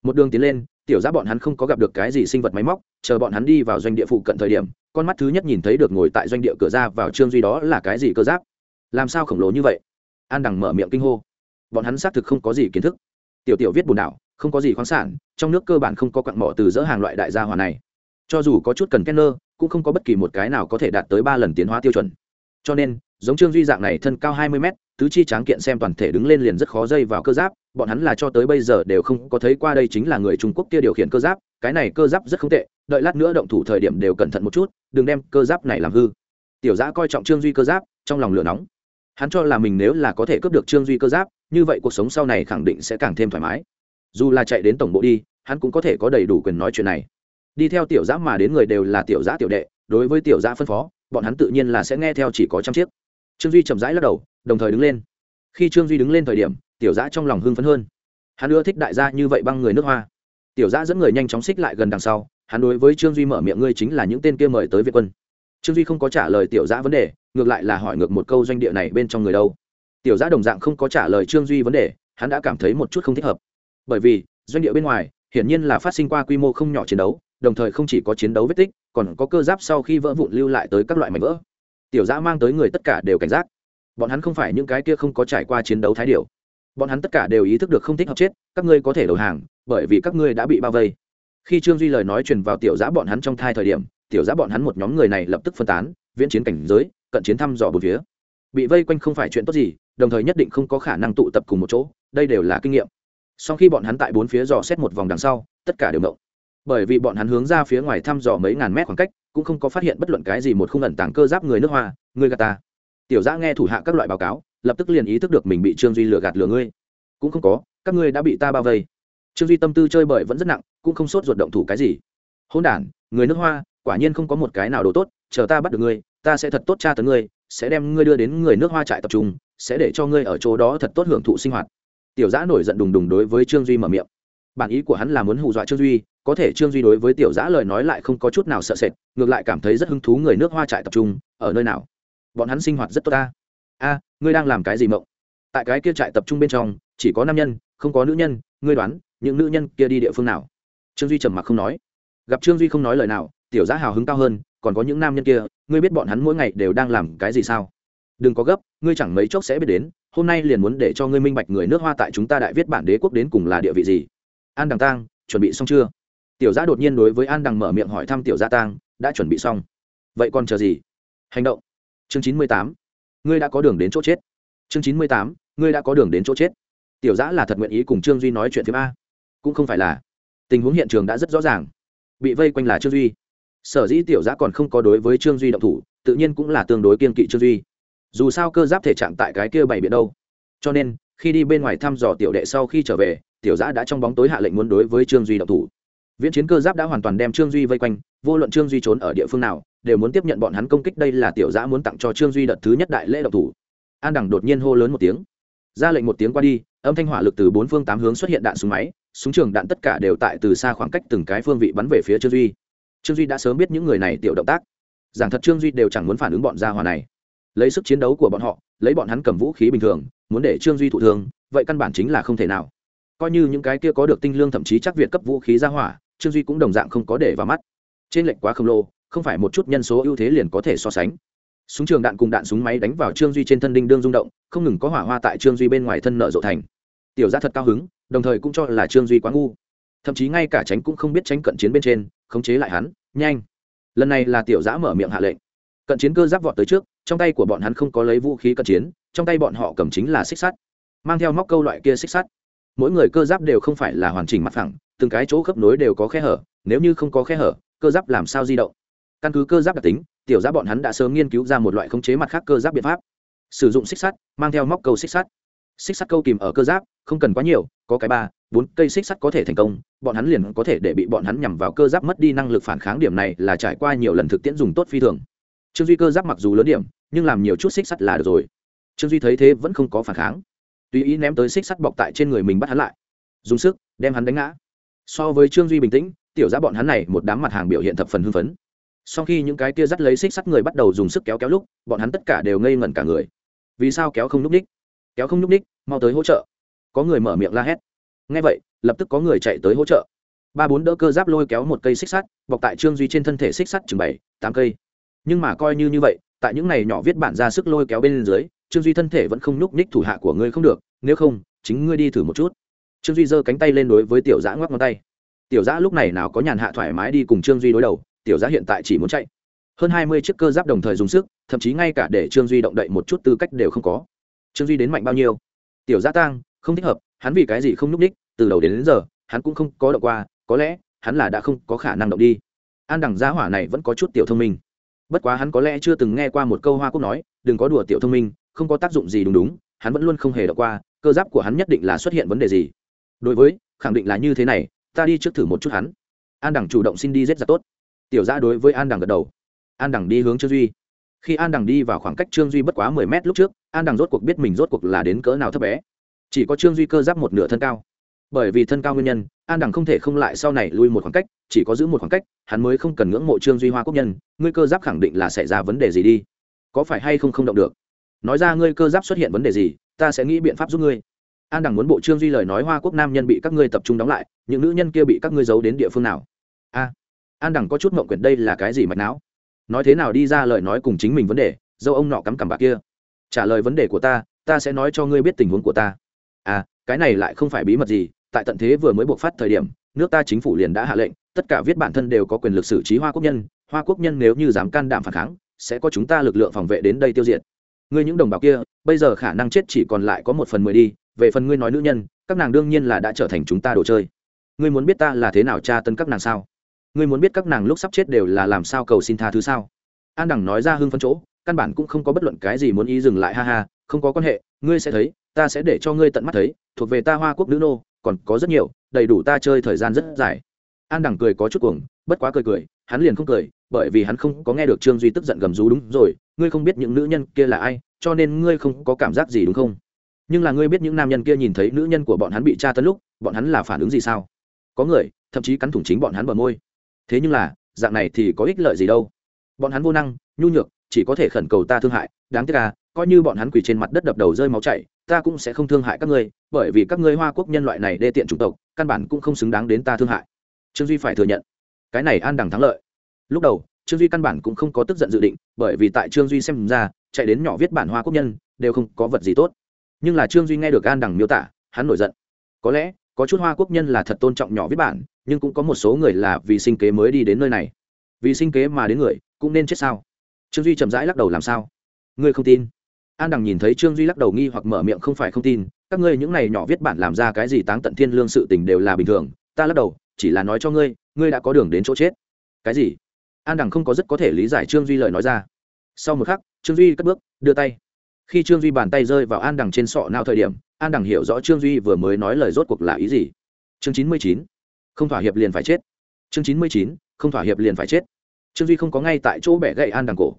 Một đường tiến lên, tiểu giáp bọn hắn không có gặp được cái gì sinh vật máy móc, chờ bọn hắn đi vào doanh địa phụ cận thời điểm, con mắt thứ nhất nhìn thấy được ngồi tại doanh địa cửa ra vào trương duy đó là cái gì cơ giáp? Làm sao khổng lồ như vậy? An đằng mở miệng kinh hô. Bọn hắn xác thực không có gì kiến thức. Tiểu tiểu viết bùn đảo, không có gì khoáng sản, trong nước cơ bản không có quặng mỏ từ dỡ hàng loại đại gia hòa này cho dù có chút cần kenner, cũng không có bất kỳ một cái nào có thể đạt tới ba lần tiến hóa tiêu chuẩn. Cho nên, giống trương duy dạng này thân cao hai mươi mét, tứ chi tráng kiện xem toàn thể đứng lên liền rất khó dây vào cơ giáp, bọn hắn là cho tới bây giờ đều không có thấy qua đây chính là người trung quốc kia điều khiển cơ giáp, cái này cơ giáp rất không tệ, đợi lát nữa động thủ thời điểm đều cẩn thận một chút, đừng đem cơ giáp này làm hư. Tiểu giã coi trọng trương duy cơ giáp, trong lòng lửa nóng. Hắn cho là mình nếu là có thể cướp được trương duy cơ giáp, như vậy cuộc sống sau này khẳng định sẽ càng thêm thoải mái. Dù là chạy đến tổng bộ đi, hắn cũng có thể có đầy đủ quyền nói chuyện này đi theo tiểu giã mà đến người đều là tiểu giã tiểu đệ, đối với tiểu giã phân phó, bọn hắn tự nhiên là sẽ nghe theo chỉ có trăm chiếc. Trương duy chậm rãi lắc đầu, đồng thời đứng lên. Khi trương duy đứng lên thời điểm, tiểu giã trong lòng hưng phấn hơn. Hắn ưa thích đại gia như vậy băng người nước hoa. Tiểu giã dẫn người nhanh chóng xích lại gần đằng sau, hắn đối với trương duy mở miệng, ngươi chính là những tên kia mời tới việt quân. Trương duy không có trả lời tiểu giã vấn đề, ngược lại là hỏi ngược một câu doanh địa này bên trong người đâu. Tiểu giã đồng dạng không có trả lời trương duy vấn đề, hắn đã cảm thấy một chút không thích hợp. Bởi vì, doanh địa bên ngoài, hiển nhiên là phát sinh qua quy mô không nhỏ chiến đấu đồng thời không chỉ có chiến đấu vết tích, còn có cơ giáp sau khi vỡ vụn lưu lại tới các loại mảnh vỡ. Tiểu giã mang tới người tất cả đều cảnh giác. Bọn hắn không phải những cái kia không có trải qua chiến đấu thái điều bọn hắn tất cả đều ý thức được không thích hợp chết, các ngươi có thể đầu hàng, bởi vì các ngươi đã bị bao vây. Khi trương duy lời nói truyền vào tiểu giã bọn hắn trong thai thời điểm, tiểu giã bọn hắn một nhóm người này lập tức phân tán, viễn chiến cảnh giới, cận chiến thăm dò bốn phía. Bị vây quanh không phải chuyện tốt gì, đồng thời nhất định không có khả năng tụ tập cùng một chỗ, đây đều là kinh nghiệm. Sau khi bọn hắn tại bốn phía dò xét một vòng đằng sau, tất cả đều động bởi vì bọn hắn hướng ra phía ngoài thăm dò mấy ngàn mét khoảng cách, cũng không có phát hiện bất luận cái gì một khung ẩn tàng cơ giáp người nước hoa, người gạt ta tiểu giã nghe thủ hạ các loại báo cáo, lập tức liền ý thức được mình bị trương duy lừa gạt lừa ngươi. Cũng không có, các ngươi đã bị ta bao vây. Trương duy tâm tư chơi bời vẫn rất nặng, cũng không sốt ruột động thủ cái gì. Hôn đ người nước hoa, quả nhiên không có một cái nào đồ tốt, chờ ta bắt được ngươi, ta sẽ thật tốt tra tấn ngươi, sẽ đem ngươi đưa đến người nước hoa trại tập trung, sẽ để cho ngươi ở chỗ đó thật tốt hưởng thụ sinh hoạt. Tiểu giã nổi giận đùng đùng đối với trương duy mở miệng. Bản ý của hắn là muốn hù dọa trương duy có thể trương duy đối với tiểu giã lời nói lại không có chút nào sợ sệt, ngược lại cảm thấy rất hứng thú người nước hoa trại tập trung, ở nơi nào? Bọn hắn sinh hoạt rất tốt ta. A, ngươi đang làm cái gì mộng? Tại cái kia trại tập trung bên trong, chỉ có nam nhân, không có nữ nhân, ngươi đoán, những nữ nhân kia đi địa phương nào? Trương duy trầm mặc không nói. Gặp trương duy không nói lời nào, tiểu giã hào hứng cao hơn, còn có những nam nhân kia, ngươi biết bọn hắn mỗi ngày đều đang làm cái gì sao? Đừng có gấp, ngươi chẳng mấy chốc sẽ biết đến, hôm nay liền muốn để cho ngươi minh bạch người nước hoa tại chúng ta đại viết bản đế quốc đến cùng là địa vị gì. An đằng tang, chuẩn bị xong chưa? Tiểu giã đột nhiên đối với an đằng mở miệng hỏi thăm tiểu gia tang, đã chuẩn bị xong. Vậy còn chờ gì? Hành động. Chương chín mươi tám. Ngươi đã có đường đến chỗ chết. Chương chín mươi tám. Ngươi đã có đường đến chỗ chết. Tiểu giã là thật nguyện ý cùng trương duy nói chuyện thứ a. Cũng không phải là. Tình huống hiện trường đã rất rõ ràng. Bị vây quanh là trương duy. Sở dĩ tiểu giã còn không có đối với trương duy động thủ, tự nhiên cũng là tương đối kiên kỵ trương duy. Dù sao cơ giáp thể trạng tại cái kia bảy biện đâu. Cho nên, khi đi bên ngoài thăm dò tiểu đệ sau khi trở về, tiểu giã đã trong bóng tối hạ lệnh muốn đối với trương duy động thủ viễn chiến cơ giáp đã hoàn toàn đem trương duy vây quanh, vô luận trương duy trốn ở địa phương nào, đều muốn tiếp nhận bọn hắn công kích. Đây là tiểu giã muốn tặng cho trương duy đợt thứ nhất đại lễ động thủ. An đẳng đột nhiên hô lớn một tiếng. Ra lệnh một tiếng qua đi, âm thanh hỏa lực từ bốn phương tám hướng xuất hiện đạn súng máy, súng trường đạn tất cả đều tại từ xa khoảng cách từng cái phương vị bắn về phía trương duy. Trương duy đã sớm biết những người này tiểu động tác. Giảng thật trương duy đều chẳng muốn phản ứng bọn gia hòa này. Lấy sức chiến đấu của bọn họ, lấy bọn hắn cầm vũ khí bình thường, muốn để trương duy thụ thương, vậy căn bản chính là không thể nào. Coi như những cái kia có được tinh lương thậm chí chắc việt cấp vũ khí ra hỏa trương duy cũng đồng dạng không có để vào mắt trên lệnh quá khổng lồ không phải một chút nhân số ưu thế liền có thể so sánh súng trường đạn cùng đạn súng máy đánh vào trương duy trên thân đinh đương rung động không ngừng có hỏa hoa tại trương duy bên ngoài thân nợ rộ thành tiểu ra thật cao hứng đồng thời cũng cho là trương duy quá ngu thậm chí ngay cả tránh cũng không biết tránh cận chiến bên trên khống chế lại hắn nhanh lần này là tiểu giã mở miệng hạ lệnh cận chiến cơ giáp vọt tới trước trong tay của bọn hắn không có lấy vũ khí cận chiến trong tay bọn họ cầm chính là xích sắt mang theo móc câu loại kia xích sắt mỗi người cơ giáp đều không phải là hoàn chỉnh mặt phẳng từng cái chỗ khớp nối đều có khe hở, nếu như không có khe hở, cơ giáp làm sao di động? Căn cứ cơ giáp đặc tính, tiểu giáp bọn hắn đã sớm nghiên cứu ra một loại khống chế mặt khác cơ giáp biện pháp. Sử dụng xích sắt, mang theo móc câu xích sắt. Xích sắt câu kìm ở cơ giáp, không cần quá nhiều, có cái ba, bốn cây xích sắt có thể thành công, bọn hắn liền có thể để bị bọn hắn nhằm vào cơ giáp mất đi năng lực phản kháng điểm này là trải qua nhiều lần thực tiễn dùng tốt phi thường. Trương duy cơ giáp mặc dù lớn điểm, nhưng làm nhiều chút xích sắt là được rồi. Trương duy thấy thế vẫn không có phản kháng. Tùy ý ném tới xích sắt bọc tại trên người mình bắt hắn lại. Dùng sức, đem hắn đánh ngã so với trương duy bình tĩnh, tiểu ra bọn hắn này một đám mặt hàng biểu hiện thập phần hưng phấn. Sau khi những cái kia dắt lấy xích sắt người bắt đầu dùng sức kéo kéo lúc, bọn hắn tất cả đều ngây ngẩn cả người. Vì sao kéo không n ú c ních kéo không n ú c ních mau tới hỗ trợ. Có người mở miệng la hét. Ngay vậy, lập tức có người chạy tới hỗ trợ. Ba bốn đỡ cơ giáp lôi kéo một cây xích sắt, bọc tại trương duy trên thân thể xích sắt chừng bảy, tám cây. Nhưng mà coi như như vậy, tại những này nhỏ viết bản ra sức lôi kéo bên dưới, trương duy thân thể vẫn không nhúc ních thủ hạ của ngươi không được, nếu không, chính ngươi đi thử một chút trương duy giơ cánh tay lên đối với tiểu giã ngoắc ngón tay. Tiểu giã lúc này nào có nhàn hạ thoải mái đi cùng trương duy đối đầu tiểu giã hiện tại chỉ muốn chạy. Hơn hai mươi chiếc cơ giáp đồng thời dùng sức thậm chí ngay cả để trương duy động đậy một chút tư cách đều không có. Trương duy đến mạnh bao nhiêu? Tiểu giã tang không thích hợp hắn vì cái gì không nhúc ních từ đầu đến, đến giờ hắn cũng không có động qua có lẽ hắn là đã không có khả năng động đi. An đẳng giá hỏa này vẫn có chút tiểu thông minh. Bất quá hắn có lẽ chưa từng nghe qua một câu hoa cúc nói đừng có đùa tiểu thông minh không có tác dụng gì đúng đúng hắn vẫn luôn không hề đọc qua cơ giáp của hắn nhất định là xuất hiện vấn đề gì đối với, khẳng định là như thế này, ta đi trước thử một chút hắn. An đẳng chủ động xin đi rất ra tốt. Tiểu ra đối với an đẳng gật đầu. An đẳng đi hướng trương duy. Khi an đẳng đi vào khoảng cách trương duy bất quá mười mét lúc trước, an đẳng rốt cuộc biết mình rốt cuộc là đến cỡ nào thấp bé. Chỉ có trương duy cơ giáp một nửa thân cao. Bởi vì thân cao nguyên nhân, an đẳng không thể không lại sau này lui một khoảng cách, chỉ có giữ một khoảng cách, hắn mới không cần ngưỡng mộ trương duy hoa quốc nhân, ngươi cơ giáp khẳng định là xảy ra vấn đề gì đi? Có phải hay không không động được? Nói ra ngươi cơ giáp xuất hiện vấn đề gì, ta sẽ nghĩ biện pháp giúp ngươi an đằng muốn bộ trương duy lời nói hoa quốc nam nhân bị các ngươi tập trung đóng lại, những nữ nhân kia bị các ngươi giấu đến địa phương nào? A, an đằng có chút mộng quyển đây là cái gì mạch não? Nói thế nào đi ra lời nói cùng chính mình vấn đề, dâu ông nọ cắm cằm bạc kia. Trả lời vấn đề của ta ta sẽ nói cho ngươi biết tình huống của ta. À cái này lại không phải bí mật gì, tại tận thế vừa mới buộc phát thời điểm, nước ta chính phủ liền đã hạ lệnh, tất cả viết bản thân đều có quyền lực xử trí hoa quốc nhân, hoa quốc nhân nếu như dám can đảm phản kháng, sẽ có chúng ta lực lượng phòng vệ đến đây tiêu diệt. Ngươi những đồng bào kia, bây giờ khả năng chết chỉ còn lại có một phần mười đi về phần ngươi nói nữ nhân, các nàng đương nhiên là đã trở thành chúng ta đồ chơi. Ngươi muốn biết ta là thế nào tra tấn các nàng sao? Ngươi muốn biết các nàng lúc sắp chết đều là làm sao cầu xin tha thứ sao? An đẳng nói ra hưng phân chỗ, căn bản cũng không có bất luận cái gì muốn ý dừng lại, ha ha, không có quan hệ, ngươi sẽ thấy, ta sẽ để cho ngươi tận mắt thấy, thuộc về ta hoa quốc nữ nô, còn có rất nhiều, đầy đủ ta chơi thời gian rất dài. An đẳng cười có chút cuồng, bất quá cười cười, hắn liền không cười, bởi vì hắn không có nghe được trương duy tức giận gầm rú, đúng rồi, ngươi không biết những nữ nhân kia là ai, cho nên ngươi không có cảm giác gì, đúng không? Nhưng là ngươi biết những nam nhân kia nhìn thấy nữ nhân của bọn hắn bị tra tấn lúc, bọn hắn là phản ứng gì sao? Có người, thậm chí cắn thủng chính bọn hắn bờ môi. Thế nhưng là, dạng này thì có ích lợi gì đâu? Bọn hắn vô năng, nhu nhược, chỉ có thể khẩn cầu ta thương hại. Đáng tiếc là coi như bọn hắn quỳ trên mặt đất đập đầu rơi máu chảy, ta cũng sẽ không thương hại các ngươi, bởi vì các ngươi hoa quốc nhân loại này đê tiện chủng tộc, căn bản cũng không xứng đáng đến ta thương hại. Trương duy phải thừa nhận, cái này an đằng thắng lợi. Lúc đầu, trương duy căn bản cũng không có tức giận dự định, bởi vì tại trương duy xem ra, chạy đến nhỏ viết bản hoa quốc nhân, đều không có vật gì tốt nhưng là trương duy nghe được an đằng miêu tả, hắn nổi giận. Có lẽ, có chút hoa quốc nhân là thật tôn trọng nhỏ viết bản, nhưng cũng có một số người là vì sinh kế mới đi đến nơi này. Vì sinh kế mà đến người, cũng nên chết sao? Trương duy chậm rãi lắc đầu làm sao? Ngươi không tin. An đằng nhìn thấy trương duy lắc đầu nghi hoặc mở miệng, không phải không tin, các ngươi những này nhỏ viết bản làm ra cái gì táng tận thiên lương sự tình đều là bình thường, ta lắc đầu, chỉ là nói cho ngươi ngươi đã có đường đến chỗ chết. Cái gì? An đằng không có rất có thể lý giải trương duy lời nói ra. Sau một khắc, trương duy cất bước, đưa tay khi trương duy bàn tay rơi vào an đằng trên sọ nào thời điểm, an đằng hiểu rõ trương duy vừa mới nói lời rốt cuộc là ý gì. Chương chín mươi chín, không thỏa hiệp liền phải chết. Chương chín mươi chín, không thỏa hiệp liền phải chết. Trương duy không có ngay tại chỗ bẻ gậy an đằng cổ.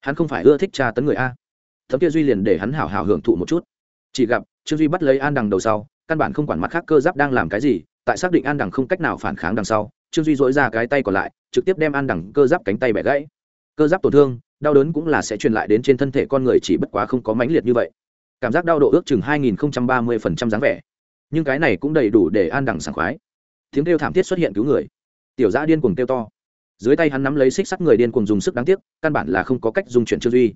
Hắn không phải ưa thích tra tấn người a. Thấm kia duy liền để hắn hảo hảo hưởng thụ một chút. Chỉ gặp, trương duy bắt lấy an đằng đầu sau, căn bản không quản mặt khác cơ giáp đang làm cái gì, tại xác định an đằng không cách nào phản kháng đằng sau, trương duy dỗi ra cái tay còn lại, trực tiếp đem an đằng cơ giáp cánh tay bẻ gãy. Cơ giáp tổn thương đau đớn cũng là sẽ truyền lại đến trên thân thể con người chỉ bất quá không có mãnh liệt như vậy. Cảm giác đau độ ước chừng 2030% dáng vẻ. Nhưng cái này cũng đầy đủ để an đẳng sảng khoái. Tiếng kêu thảm thiết xuất hiện cứu người. Tiểu giã điên cuồng kêu to. Dưới tay hắn nắm lấy xích sắt người điên cuồng dùng sức đáng tiếc, căn bản là không có cách dung chuyển trương duy.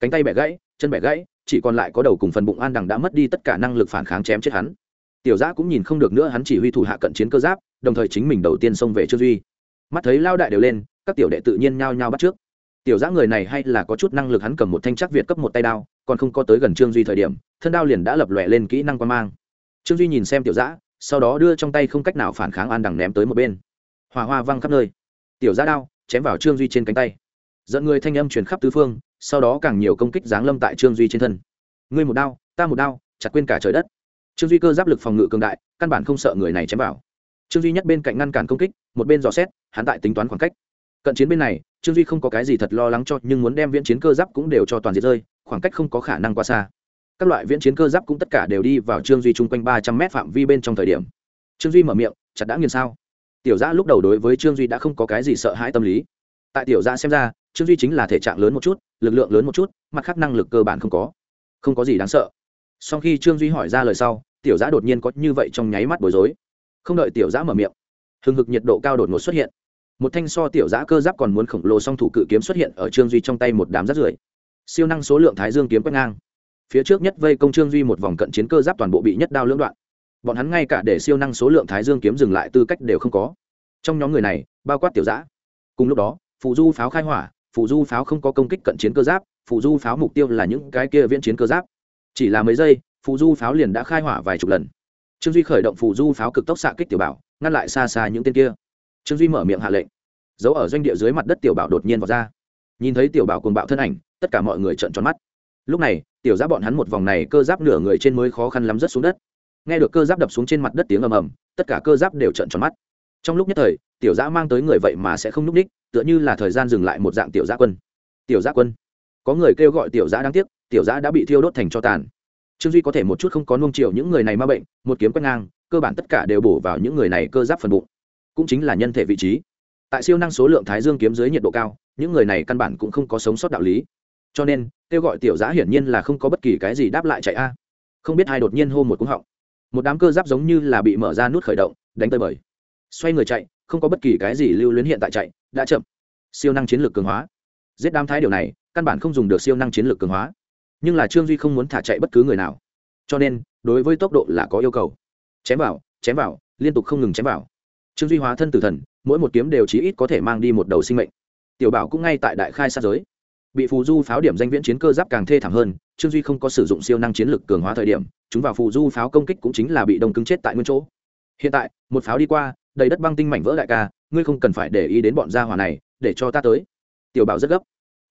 Cánh tay bẻ gãy, chân bẻ gãy, chỉ còn lại có đầu cùng phần bụng an đằng đã mất đi tất cả năng lực phản kháng chém chết hắn. Tiểu giã cũng nhìn không được nữa, hắn chỉ huy thủ hạ cận chiến cơ giáp, đồng thời chính mình đầu tiên xông về trương duy. Mắt thấy lao đại đều lên, các tiểu đệ tự nhiên nhao nhao bắt trước tiểu giã người này hay là có chút năng lực hắn cầm một thanh chắc việt cấp một tay đao, còn không có tới gần trương duy thời điểm, thân đao liền đã lập lòe lên kỹ năng quan mang. Trương duy nhìn xem tiểu giã, sau đó đưa trong tay không cách nào phản kháng an đằng ném tới một bên. Hòa hoa văng khắp nơi. Tiểu giã đao chém vào trương duy trên cánh tay. Dẫn người thanh âm truyền khắp tứ phương, sau đó càng nhiều công kích giáng lâm tại trương duy trên thân. Ngươi một đao, ta một đao, chặt quên cả trời đất. Trương duy cơ giáp lực phòng ngự cường đại, căn bản không sợ người này chém vào. Trương duy nhất bên cạnh ngăn cản công kích, một bên dò xét, hắn tại tính toán khoảng cách cận chiến bên này, trương duy không có cái gì thật lo lắng cho, nhưng muốn đem viễn chiến cơ giáp cũng đều cho toàn diệt rơi, khoảng cách không có khả năng quá xa. Các loại viễn chiến cơ giáp cũng tất cả đều đi vào trương duy chung quanh ba trăm mét phạm vi bên trong thời điểm. Trương duy mở miệng, chặt đã nghiền sao? Tiểu giã lúc đầu đối với trương duy đã không có cái gì sợ hãi tâm lý. Tại tiểu giã xem ra, trương duy chính là thể trạng lớn một chút, lực lượng lớn một chút, mặt khác năng lực cơ bản không có. Không có gì đáng sợ. Sau khi trương duy hỏi ra lời sau, tiểu giã đột nhiên có như vậy trong nháy mắt bối rối. Không đợi tiểu giã mở miệng, hừng hực nhiệt độ cao đột ngột xuất hiện một thanh so tiểu giã cơ giáp còn muốn khổng lồ song thủ cự kiếm xuất hiện ở trương duy trong tay một đám rác rưởi siêu năng số lượng thái dương kiếm quét ngang phía trước nhất vây công trương duy một vòng cận chiến cơ giáp toàn bộ bị nhất đao lưỡng đoạn bọn hắn ngay cả để siêu năng số lượng thái dương kiếm dừng lại tư cách đều không có trong nhóm người này bao quát tiểu giã cùng lúc đó phụ du pháo khai hỏa phụ du pháo không có công kích cận chiến cơ giáp phụ du pháo mục tiêu là những cái kia viễn chiến cơ giáp chỉ là mấy giây phụ du pháo liền đã khai hỏa vài chục lần trương duy khởi động phụ du pháo cực tốc xạ kích tiểu bảo ngăn lại xa xa những tên kia trương duy mở miệng hạ lệnh giấu ở doanh địa dưới mặt đất tiểu bảo đột nhiên vào ra nhìn thấy tiểu bảo cùng bạo thân ảnh tất cả mọi người trợn tròn mắt lúc này tiểu giáp bọn hắn một vòng này cơ giáp nửa người trên mới khó khăn lắm rớt xuống đất nghe được cơ giáp đập xuống trên mặt đất tiếng ầm ầm tất cả cơ giáp đều trợn tròn mắt trong lúc nhất thời tiểu giã mang tới người vậy mà sẽ không núp đích tựa như là thời gian dừng lại một dạng tiểu giã quân tiểu giã quân có người kêu gọi tiểu giã đáng tiếc tiểu giã đã bị thiêu đốt thành cho tàn trương duy có thể một chút không có nung chiều những người này ma bệnh một kiếm quét ngang cơ bản tất cả đều bổ vào những người này cơ giáp phần bụng cũng chính là nhân thể vị trí. Tại siêu năng số lượng thái dương kiếm dưới nhiệt độ cao, những người này căn bản cũng không có sống sót đạo lý. Cho nên, kêu gọi tiểu giã hiển nhiên là không có bất kỳ cái gì đáp lại chạy a. Không biết ai đột nhiên hô một cúng họng. Một đám cơ giáp giống như là bị mở ra nút khởi động, đánh tơi bời. Xoay người chạy, không có bất kỳ cái gì lưu luyến hiện tại chạy, đã chậm. Siêu năng chiến lược cường hóa. Giết đám thái điều này, căn bản không dùng được siêu năng chiến lược cường hóa. Nhưng là trương duy không muốn thả chạy bất cứ người nào. Cho nên, đối với tốc độ là có yêu cầu. Chém vào chém vào, liên tục không ngừng chém vào trương duy hóa thân tử thần, mỗi một kiếm đều chí ít có thể mang đi một đầu sinh mệnh. Tiểu bảo cũng ngay tại đại khai sát giới. Bị phù du pháo điểm danh viễn chiến cơ giáp càng thê thảm hơn, trương duy không có sử dụng siêu năng chiến lược cường hóa thời điểm, chúng vào phù du pháo công kích cũng chính là bị đông cứng chết tại nguyên chỗ. Hiện tại, một pháo đi qua, đầy đất băng tinh mảnh vỡ đại ca, ngươi không cần phải để ý đến bọn gia hỏa này, để cho ta tới. Tiểu bảo rất gấp.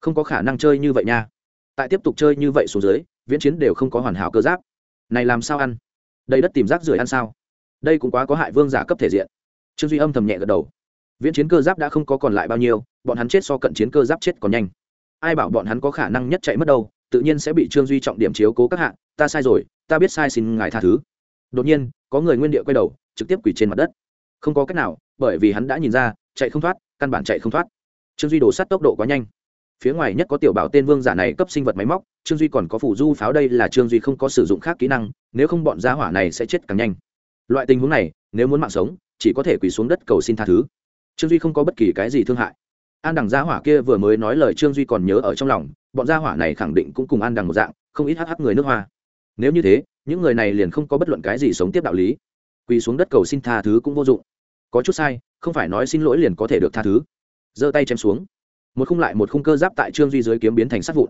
Không có khả năng chơi như vậy nha. Tại tiếp tục chơi như vậy xuống dưới, viễn chiến đều không có hoàn hảo cơ giáp. Này làm sao ăn? Đầy đất tìm rác rưởi ăn sao? Đây cũng quá có hại vương giả cấp thể diện trương duy âm thầm nhẹ gật đầu viễn chiến cơ giáp đã không có còn lại bao nhiêu bọn hắn chết so cận chiến cơ giáp chết còn nhanh ai bảo bọn hắn có khả năng nhất chạy mất đâu tự nhiên sẽ bị trương duy trọng điểm chiếu cố các hạng ta sai rồi ta biết sai xin ngài tha thứ đột nhiên có người nguyên địa quay đầu trực tiếp quỳ trên mặt đất không có cách nào bởi vì hắn đã nhìn ra chạy không thoát căn bản chạy không thoát trương duy đổ sát tốc độ quá nhanh phía ngoài nhất có tiểu bảo tên vương giả này cấp sinh vật máy móc trương duy còn có phủ du pháo đây là trương duy không có sử dụng khác kỹ năng nếu không bọn gia hỏa này sẽ chết càng nhanh loại tình huống này nếu muốn mạng sống chỉ có thể quỳ xuống đất cầu xin tha thứ. Trương duy không có bất kỳ cái gì thương hại. An đằng gia hỏa kia vừa mới nói lời trương duy còn nhớ ở trong lòng, bọn gia hỏa này khẳng định cũng cùng an đằng một dạng, không ít hắc hắc người nước hoa. Nếu như thế, những người này liền không có bất luận cái gì sống tiếp đạo lý. Quỳ xuống đất cầu xin tha thứ cũng vô dụng. Có chút sai, không phải nói xin lỗi liền có thể được tha thứ. Giơ tay chém xuống. Một khung lại một khung cơ giáp tại trương duy dưới kiếm biến thành sát vụn.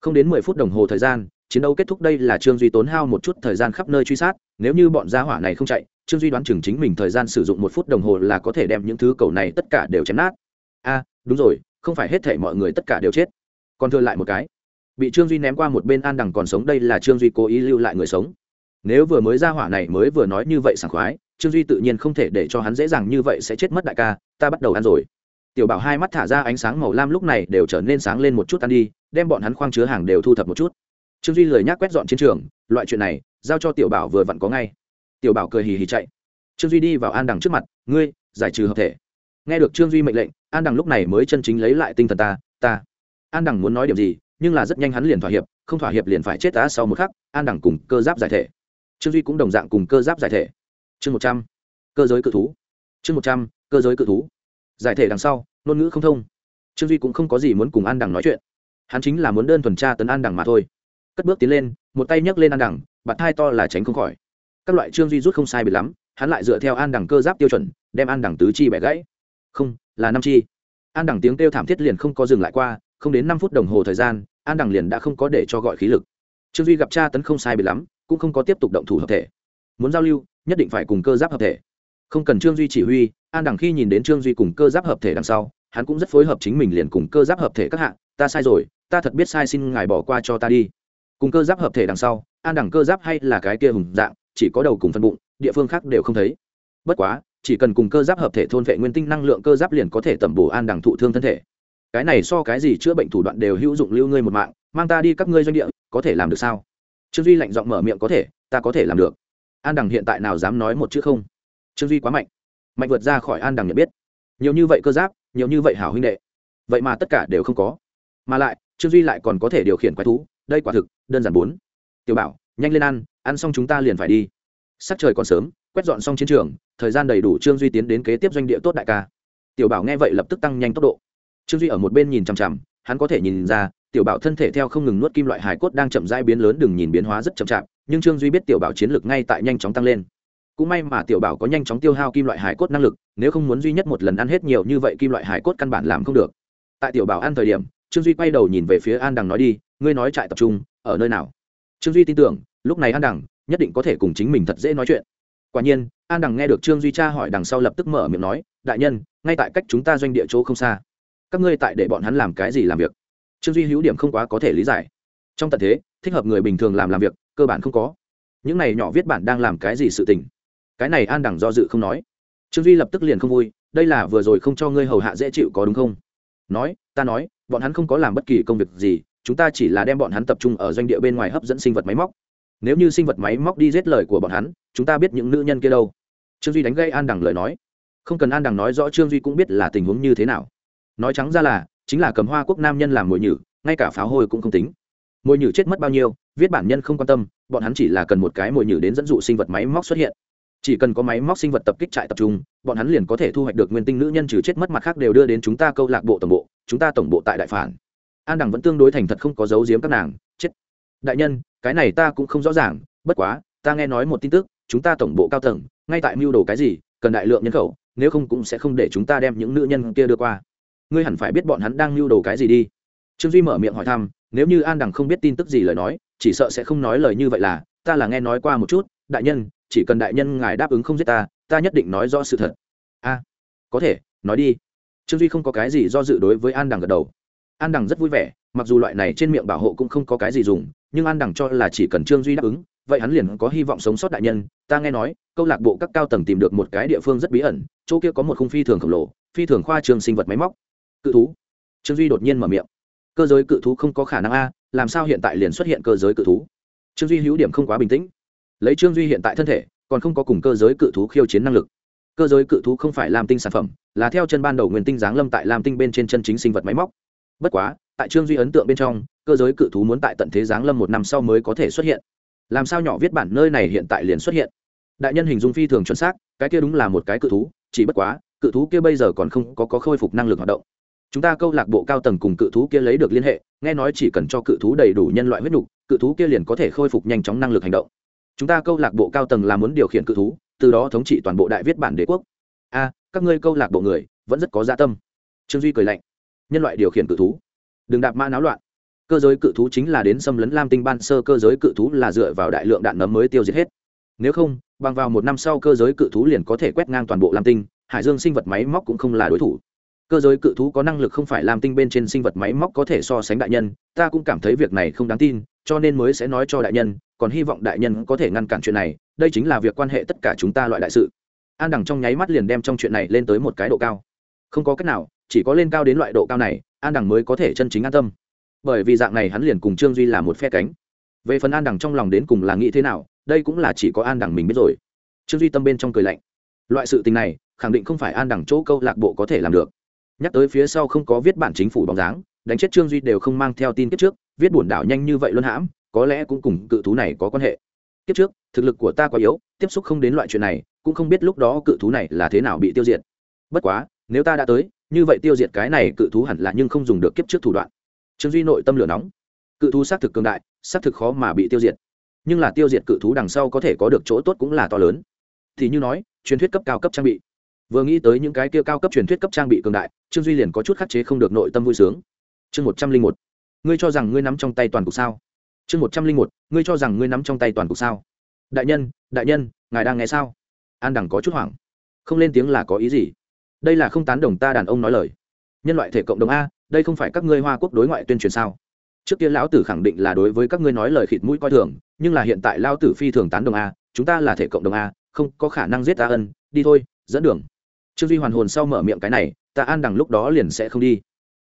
Không đến mười phút đồng hồ thời gian, chiến đấu kết thúc đây là trương duy tốn hao một chút thời gian khắp nơi truy sát, nếu như bọn gia hỏa này không chạy trương duy đoán chừng chính mình thời gian sử dụng một phút đồng hồ là có thể đem những thứ cầu này tất cả đều chém nát. A, đúng rồi, không phải hết thể mọi người tất cả đều chết. Còn thừa lại một cái. Bị trương duy ném qua một bên an đằng còn sống đây là trương duy cố ý lưu lại người sống. Nếu vừa mới ra hỏa này mới vừa nói như vậy sảng khoái, trương duy tự nhiên không thể để cho hắn dễ dàng như vậy sẽ chết mất đại ca, ta bắt đầu ăn rồi. Tiểu bảo hai mắt thả ra ánh sáng màu lam lúc này đều trở nên sáng lên một chút ăn đi, đem bọn hắn khoang chứa hàng đều thu thập một chút. Trương duy lười nhác quét dọn chiến trường, loại chuyện này giao cho tiểu bảo vừa vặn có ngay tiểu bảo cười hì hì chạy. Trương duy đi vào an đằng trước mặt, ngươi, giải trừ hợp thể. Nghe được trương duy mệnh lệnh, an đằng lúc này mới chân chính lấy lại tinh thần ta ta. An đằng muốn nói điểm gì, nhưng là rất nhanh hắn liền thỏa hiệp, không thỏa hiệp liền phải chết ta sau một khắc, an đằng cùng cơ giáp giải thể. Trương duy cũng đồng dạng cùng cơ giáp giải thể. Chương một trăm, cơ giới cự thú. Chương một trăm, cơ giới cự thú. Giải thể đằng sau, ngôn ngữ không thông. Trương duy cũng không có gì muốn cùng an đằng nói chuyện. Hắn chính là muốn đơn thuần tra tấn an đằng mà thôi. Cất bước tiến lên, một tay nhấc lên an đằng, bạt thai to là tránh không khỏi các loại trương duy rút không sai bị lắm, hắn lại dựa theo an đẳng cơ giáp tiêu chuẩn, đem an đẳng tứ chi bẻ gãy. Không, là năm chi. An đẳng tiếng kêu thảm thiết liền không có dừng lại qua, không đến năm phút đồng hồ thời gian, an đẳng liền đã không có để cho gọi khí lực. Trương duy gặp cha tấn không sai bị lắm, cũng không có tiếp tục động thủ hợp thể. Muốn giao lưu, nhất định phải cùng cơ giáp hợp thể. Không cần trương duy chỉ huy, an đẳng khi nhìn đến trương duy cùng cơ giáp hợp thể đằng sau, hắn cũng rất phối hợp chính mình liền cùng cơ giáp hợp thể các hạng ta sai rồi, ta thật biết sai xin ngài bỏ qua cho ta đi. Cùng cơ giáp hợp thể đằng sau, an đẳng cơ giáp hay là cái kia hùng dạng chỉ có đầu cùng phân bụng, địa phương khác đều không thấy. Bất quá, chỉ cần cùng cơ giáp hợp thể thôn vệ nguyên tinh năng lượng, cơ giáp liền có thể tẩm bổ an đằng thụ thương thân thể. Cái này so cái gì chữa bệnh thủ đoạn đều hữu dụng lưu ngươi một mạng, mang ta đi các ngươi doanh địa, có thể làm được sao? Trương duy lạnh giọng mở miệng có thể, ta có thể làm được. An đằng hiện tại nào dám nói một chữ không? Trương duy quá mạnh. Mạnh vượt ra khỏi an đằng nhận biết. Nhiều như vậy cơ giáp, nhiều như vậy hảo huynh đệ. Vậy mà tất cả đều không có. Mà lại, trương duy lại còn có thể điều khiển quái thú, đây quả thực đơn giản bốn. Tiểu bảo nhanh lên ăn ăn xong chúng ta liền phải đi. Sắc trời còn sớm, quét dọn xong chiến trường, thời gian đầy đủ trương duy tiến đến kế tiếp doanh địa tốt đại ca. Tiểu bảo nghe vậy lập tức tăng nhanh tốc độ. Trương duy ở một bên nhìn chằm chằm, hắn có thể nhìn ra, tiểu bảo thân thể theo không ngừng nuốt kim loại hải cốt đang chậm rãi biến lớn đừng nhìn biến hóa rất chậm chạp, nhưng trương duy biết tiểu bảo chiến lược ngay tại nhanh chóng tăng lên. Cũng may mà tiểu bảo có nhanh chóng tiêu hao kim loại hải cốt năng lực, nếu không muốn duy nhất một lần ăn hết nhiều như vậy kim loại hải cốt căn bản làm không được. Tại tiểu bảo ăn thời điểm, trương duy quay đầu nhìn về phía an đằng nói đi, ngươi nói trại tập trung, ở nơi nào? Trương duy tin tưởng, lúc này an đằng nhất định có thể cùng chính mình thật dễ nói chuyện. Quả nhiên, an đằng nghe được trương duy cha hỏi đằng sau lập tức mở miệng nói, đại nhân, ngay tại cách chúng ta doanh địa chỗ không xa. Các ngươi tại để bọn hắn làm cái gì làm việc? Trương duy hữu điểm không quá có thể lý giải. Trong tận thế, thích hợp người bình thường làm làm việc, cơ bản không có. Những này nhỏ viết bản đang làm cái gì sự tình? Cái này an đẳng do dự không nói. Trương duy lập tức liền không vui, đây là vừa rồi không cho ngươi hầu hạ dễ chịu có đúng không? Nói, ta nói, bọn hắn không có làm bất kỳ công việc gì chúng ta chỉ là đem bọn hắn tập trung ở doanh địa bên ngoài hấp dẫn sinh vật máy móc. Nếu như sinh vật máy móc đi giết lời của bọn hắn, chúng ta biết những nữ nhân kia đâu. Trương duy đánh gây an đằng lời nói. Không cần an đằng nói rõ, trương duy cũng biết là tình huống như thế nào. Nói trắng ra là, chính là cầm hoa quốc nam nhân làm mồi nhử, ngay cả pháo hôi cũng không tính. Mồi nhử chết mất bao nhiêu, viết bản nhân không quan tâm, bọn hắn chỉ là cần một cái mồi nhử đến dẫn dụ sinh vật máy móc xuất hiện. Chỉ cần có máy móc sinh vật tập kích trại tập trung, bọn hắn liền có thể thu hoạch được nguyên tinh nữ nhân trừ chết mất mặt khác đều đưa đến chúng ta câu lạc bộ tổng bộ, chúng ta tổng bộ tại đại phản an đằng vẫn tương đối thành thật không có giấu giếm các nàng. Chết. Đại nhân, cái này ta cũng không rõ ràng, bất quá, ta nghe nói một tin tức, chúng ta tổng bộ cao tầng, ngay tại mưu đồ cái gì, cần đại lượng nhân khẩu, nếu không cũng sẽ không để chúng ta đem những nữ nhân kia đưa qua. Ngươi hẳn phải biết bọn hắn đang mưu đồ cái gì đi. Trương duy mở miệng hỏi thăm, nếu như an đằng không biết tin tức gì lời nói, chỉ sợ sẽ không nói lời như vậy là, ta là nghe nói qua một chút, đại nhân, chỉ cần đại nhân ngài đáp ứng không giết ta ta nhất định nói rõ sự thật. A, có thể, nói đi. Trương duy không có cái gì do dự đối với an đằng gật đầu an đằng rất vui vẻ, mặc dù loại này trên miệng bảo hộ cũng không có cái gì dùng, nhưng an đằng cho là chỉ cần trương duy đáp ứng, vậy hắn liền có hy vọng sống sót đại nhân. Ta nghe nói, câu lạc bộ các cao tầng tìm được một cái địa phương rất bí ẩn, chỗ kia có một khung phi thường khổng lồ, phi thường khoa trường sinh vật máy móc. Cự thú. Trương duy đột nhiên mở miệng. Cơ giới cự thú không có khả năng a, làm sao hiện tại liền xuất hiện cơ giới cự thú? Trương duy hữu điểm không quá bình tĩnh. Lấy trương duy hiện tại thân thể, còn không có cùng cơ giới cự thú khiêu chiến năng lực. Cơ giới cự thú không phải làm tinh sản phẩm, là theo chân ban đầu nguyên tinh giáng lâm tại làm tinh bên trên chân chính sinh vật máy móc bất quá tại trương duy ấn tượng bên trong cơ giới cự thú muốn tại tận thế giáng lâm một năm sau mới có thể xuất hiện. Làm sao nhỏ viết bản nơi này hiện tại liền xuất hiện? Đại nhân hình dung phi thường chuẩn xác cái kia đúng là một cái cự thú chỉ bất quá cự thú kia bây giờ còn không có, có khôi phục năng lực hoạt động. Chúng ta câu lạc bộ cao tầng cùng cự thú kia lấy được liên hệ nghe nói chỉ cần cho cự thú đầy đủ nhân loại huyết nhục cự thú kia liền có thể khôi phục nhanh chóng năng lực hành động. Chúng ta câu lạc bộ cao tầng là muốn điều khiển cự thú từ đó thống trị toàn bộ đại viết bản đế quốc. A các ngươi câu lạc bộ người vẫn rất có gia dạ tâm. Trương duy cười lạnh nhân loại điều khiển cự thú. Đừng đạp mã náo loạn. Cơ giới cự thú chính là đến xâm lấn lam tinh ban sơ, cơ giới cự thú là dựa vào đại lượng đạn nấm mới tiêu diệt hết. Nếu không, bằng vào một năm sau cơ giới cự thú liền có thể quét ngang toàn bộ lam tinh, hải dương sinh vật máy móc cũng không là đối thủ. Cơ giới cự thú có năng lực không phải lam tinh bên trên sinh vật máy móc có thể so sánh đại nhân, ta cũng cảm thấy việc này không đáng tin, cho nên mới sẽ nói cho đại nhân, còn hy vọng đại nhân có thể ngăn cản chuyện này, đây chính là việc quan hệ tất cả chúng ta loại đại sự. An đằng trong nháy mắt liền đem trong chuyện này lên tới một cái độ cao. Không có cách nào chỉ có lên cao đến loại độ cao này, an đằng mới có thể chân chính an tâm. Bởi vì dạng này hắn liền cùng trương duy là một phe cánh. Về phần an đằng trong lòng đến cùng là nghĩ thế nào, đây cũng là chỉ có an đằng mình biết rồi. Trương duy tâm bên trong cười lạnh. Loại sự tình này, khẳng định không phải an đằng chỗ câu lạc bộ có thể làm được. Nhắc tới phía sau không có viết bản chính phủ bóng dáng, đánh chết trương duy đều không mang theo tin kiếp trước, viết bổn đảo nhanh như vậy luân hãm, có lẽ cũng cùng cự thú này có quan hệ. Kiếp trước, thực lực của ta quá yếu, tiếp xúc không đến loại chuyện này, cũng không biết lúc đó cự thú này là thế nào bị tiêu diệt. Bất quá nếu ta đã tới, như vậy tiêu diệt cái này cự thú hẳn là nhưng không dùng được kiếp trước thủ đoạn. Trương duy nội tâm lửa nóng. Cự thú xác thực cường đại, xác thực khó mà bị tiêu diệt. Nhưng là tiêu diệt cự thú đằng sau có thể có được chỗ tốt cũng là to lớn. Thì như nói, truyền thuyết cấp cao cấp trang bị. Vừa nghĩ tới những cái kia cao cấp truyền thuyết cấp trang bị cường đại, trương duy liền có chút khắc chế không được nội tâm vui sướng. Chương một trăm linh một. Ngươi cho rằng ngươi nắm trong tay toàn cục sao? Chương một trăm linh một. Ngươi cho rằng ngươi nắm trong tay toàn cục sao? Đại nhân đại nhân, ngài đang nghe sao? An đằng có chút hoảng. Không lên tiếng là có ý gì? Đây là không tán đồng ta đàn ông nói lời. Nhân loại thể cộng đồng a, đây không phải các ngươi hoa quốc đối ngoại tuyên truyền sao? Trước kia lão tử khẳng định là đối với các ngươi nói lời khịt mũi coi thường, nhưng là hiện tại lão tử phi thường tán đồng a, chúng ta là thể cộng đồng a, không có khả năng giết ta ân, đi thôi, dẫn đường. Trương duy hoàn hồn sau mở miệng cái này, ta an đằng lúc đó liền sẽ không đi.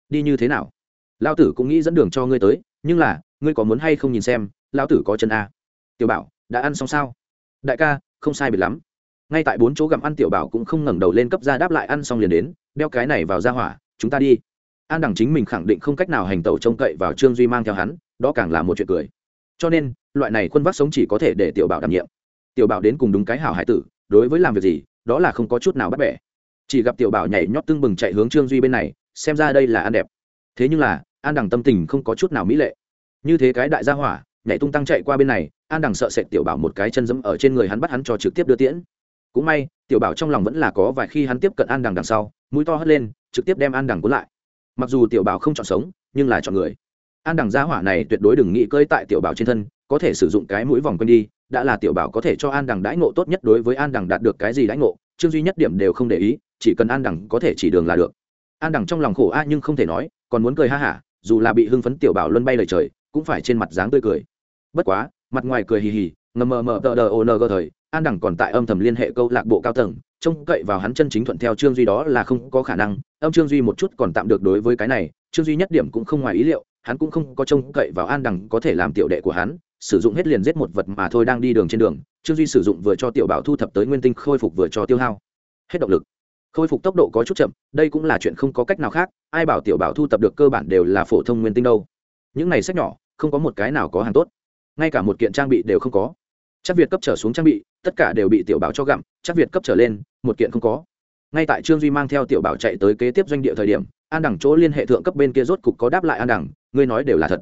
Đi như thế nào? Lão tử cũng nghĩ dẫn đường cho ngươi tới, nhưng là, ngươi có muốn hay không nhìn xem, lão tử có chân a. Tiểu bảo, đã ăn xong sao? Đại ca, không sai biệt lắm ngay tại bốn chỗ gặm ăn tiểu bảo cũng không ngẩng đầu lên cấp ra đáp lại ăn xong liền đến, đeo cái này vào ra hỏa, chúng ta đi. An đẳng chính mình khẳng định không cách nào hành tẩu trông cậy vào trương duy mang theo hắn, đó càng là một chuyện cười. Cho nên, loại này khuôn vác sống chỉ có thể để tiểu bảo đảm nhiệm. Tiểu bảo đến cùng đúng cái hảo hải tử, đối với làm việc gì, đó là không có chút nào bắt bẻ. Chỉ gặp tiểu bảo nhảy nhót tưng bừng chạy hướng trương duy bên này, xem ra đây là ăn đẹp. Thế nhưng là, an đẳng tâm tình không có chút nào mỹ lệ. Như thế cái đại gia hỏa, nhảy tung tăng chạy qua bên này, an đẳng sợ sệt tiểu bảo một cái chân dẫm ở trên người hắn bắt hắn cho trực tiếp đưa tiễn cũng may, tiểu bảo trong lòng vẫn là có vài khi hắn tiếp cận an đằng đằng sau, mũi to hất lên, trực tiếp đem an đằng cuốn lại. Mặc dù tiểu bảo không chọn sống, nhưng là chọn người. An đằng gia hỏa này tuyệt đối đừng nghĩ cơi tại tiểu bảo trên thân, có thể sử dụng cái mũi vòng quanh đi, đã là tiểu bảo có thể cho an đằng đãi ngộ tốt nhất đối với an đằng đạt được cái gì đãi ngộ, chương duy nhất điểm đều không để ý, chỉ cần an đằng có thể chỉ đường là được. An đằng trong lòng khổ a nhưng không thể nói, còn muốn cười ha hả, dù là bị hưng phấn tiểu bảo luân bay lời trời, cũng phải trên mặt dáng tươi cười. Bất quá, mặt ngoài cười hì hì, ngầm mờ mờ tờ đờ ô nờ gờ thời an đẳng còn tại âm thầm liên hệ câu lạc bộ cao tầng, trông cậy vào hắn chân chính thuận theo trương duy đó là không có khả năng. Âm trương duy một chút còn tạm được đối với cái này, trương duy nhất điểm cũng không ngoài ý liệu, hắn cũng không có trông cậy vào an đẳng có thể làm tiểu đệ của hắn, sử dụng hết liền giết một vật mà thôi đang đi đường trên đường. Trương duy sử dụng vừa cho tiểu bảo thu thập tới nguyên tinh, khôi phục vừa cho tiêu hao. Hết động lực. Khôi phục tốc độ có chút chậm, đây cũng là chuyện không có cách nào khác, ai bảo tiểu bảo thu thập được cơ bản đều là phổ thông nguyên tinh đâu. Những này sách nhỏ, không có một cái nào có hàng tốt. Ngay cả một kiện trang bị đều không có chắc việt cấp trở xuống trang bị, tất cả đều bị tiểu bảo cho gặm, chắc việt cấp trở lên, một kiện không có. Ngay tại trương duy mang theo tiểu bảo chạy tới kế tiếp doanh địa thời điểm, an đẳng chỗ liên hệ thượng cấp bên kia rốt cục có đáp lại an đẳng ngươi nói đều là thật.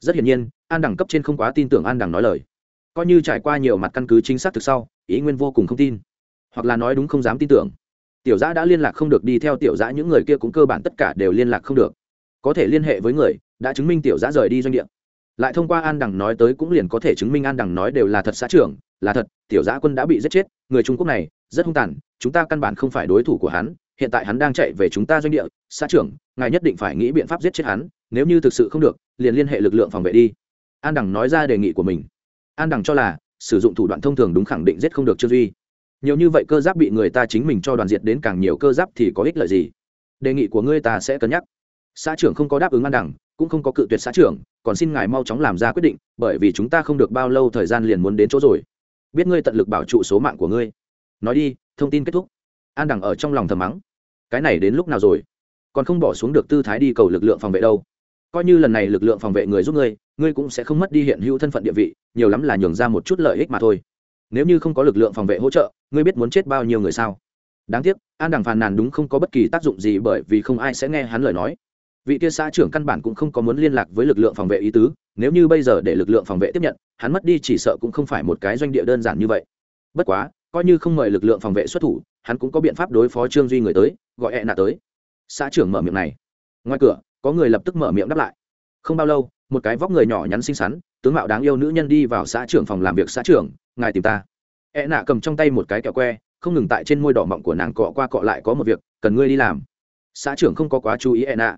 Rất hiển nhiên, an đẳng cấp trên không quá tin tưởng an đẳng nói lời. Coi như trải qua nhiều mặt căn cứ chính xác thực sau, ý nguyên vô cùng không tin. Hoặc là nói đúng không dám tin tưởng. Tiểu giã đã liên lạc không được đi theo tiểu giã, những người kia cũng cơ bản tất cả đều liên lạc không được. Có thể liên hệ với người, đã chứng minh tiểu giã rời đi doanh địa lại thông qua an đằng nói tới cũng liền có thể chứng minh an đằng nói đều là thật xã trưởng, là thật, tiểu giã quân đã bị giết chết, người trung quốc này, rất hung tàn, chúng ta căn bản không phải đối thủ của hắn, hiện tại hắn đang chạy về chúng ta doanh địa, xã trưởng, ngài nhất định phải nghĩ biện pháp giết chết hắn, nếu như thực sự không được, liền liên hệ lực lượng phòng vệ đi. An đằng nói ra đề nghị của mình. An đằng cho là, sử dụng thủ đoạn thông thường đúng khẳng định giết không được trương duy. Nhiều như vậy cơ giáp bị người ta chính mình cho đoàn diệt đến càng nhiều cơ giáp thì có ích lợi gì? Đề nghị của ngươi ta sẽ cân nhắc. Xã trưởng không có đáp ứng an đằng cũng không có cự tuyệt xã trưởng, còn xin ngài mau chóng làm ra quyết định, bởi vì chúng ta không được bao lâu thời gian liền muốn đến chỗ rồi. Biết ngươi tận lực bảo trụ số mạng của ngươi. Nói đi, thông tin kết thúc. An đằng ở trong lòng thầm mắng. Cái này đến lúc nào rồi? Còn không bỏ xuống được tư thái đi cầu lực lượng phòng vệ đâu. Coi như lần này lực lượng phòng vệ người giúp ngươi ngươi cũng sẽ không mất đi hiện hữu thân phận địa vị, nhiều lắm là nhường ra một chút lợi ích mà thôi. Nếu như không có lực lượng phòng vệ hỗ trợ, ngươi biết muốn chết bao nhiêu người sao? Đáng tiếc, an đằng phàn nàn đúng không có bất kỳ tác dụng gì bởi vì không ai sẽ nghe hắn lời nói vị kia xã trưởng căn bản cũng không có muốn liên lạc với lực lượng phòng vệ ý tứ, nếu như bây giờ để lực lượng phòng vệ tiếp nhận, hắn mất đi chỉ sợ cũng không phải một cái doanh địa đơn giản như vậy. Bất quá, coi như không mời lực lượng phòng vệ xuất thủ, hắn cũng có biện pháp đối phó trương duy người tới, gọi e nạ tới. Xã trưởng mở miệng này. Ngoài cửa, có người lập tức mở miệng đáp lại. Không bao lâu, một cái vóc người nhỏ nhắn xinh xắn, tướng mạo đáng yêu nữ nhân đi vào xã trưởng phòng làm việc. Xã trưởng, ngài tìm ta. E nạ cầm trong tay một cái kẹo que, không ngừng tại trên môi đỏ mọng của nàng cọ qua cọ lại có một việc, cần ngươi đi làm. Xã trưởng không có quá chú ý e nạ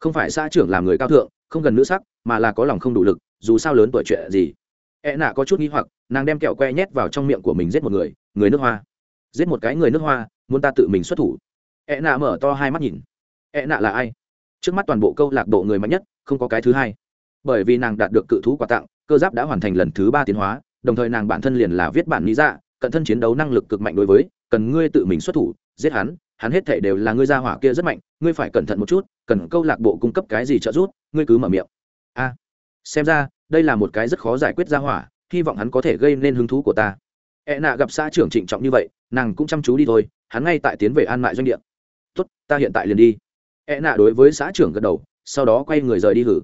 không phải xã trưởng làm người cao thượng, không gần nữ sắc, mà là có lòng không đủ lực, dù sao lớn tuổi chuyện gì. E nạ có chút nghĩ hoặc, nàng đem kẹo que nhét vào trong miệng của mình giết một người người nước hoa. Giết một cái người nước hoa, muốn ta tự mình xuất thủ. E nạ mở to hai mắt nhìn. E nạ là ai? Trước mắt toàn bộ câu lạc bộ người mạnh nhất, không có cái thứ hai. Bởi vì nàng đạt được cự thú quà tặng, cơ giáp đã hoàn thành lần thứ ba tiến hóa, đồng thời nàng bản thân liền là viết bản lý dạ cận thân chiến đấu năng lực cực mạnh đối với, cần ngươi tự mình xuất thủ, giết hắn hắn hết thể đều là ngươi gia hỏa kia rất mạnh, ngươi phải cẩn thận một chút, cần câu lạc bộ cung cấp cái gì trợ giúp, ngươi cứ mở miệng. A, xem ra, đây là một cái rất khó giải quyết gia hỏa, hy vọng hắn có thể gây nên hứng thú của ta. E nạ gặp xã trưởng trịnh trọng như vậy, nàng cũng chăm chú đi thôi, hắn ngay tại tiến về an mại doanh địa. Tốt, ta hiện tại liền đi. E nạ đối với xã trưởng gật đầu, sau đó quay người rời đi hử.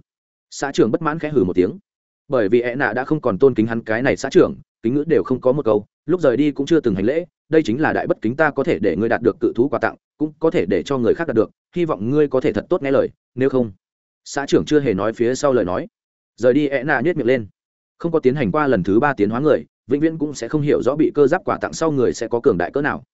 Xã trưởng bất mãn khẽ hử một tiếng. Bởi vì e nạ đã không còn tôn kính hắn cái này xã trưởng, kính ngữ đều không có một câu lúc rời đi cũng chưa từng hành lễ đây chính là đại bất kính ta có thể để ngươi đạt được cự thú quà tặng cũng có thể để cho người khác đạt được hy vọng ngươi có thể thật tốt nghe lời nếu không. Xã trưởng chưa hề nói phía sau lời nói. Rời đi e nạ nhét miệng lên. Không có tiến hành qua lần thứ ba tiến hóa người vĩnh viễn cũng sẽ không hiểu rõ bị cơ giáp quà tặng sau người sẽ có cường đại cỡ nào.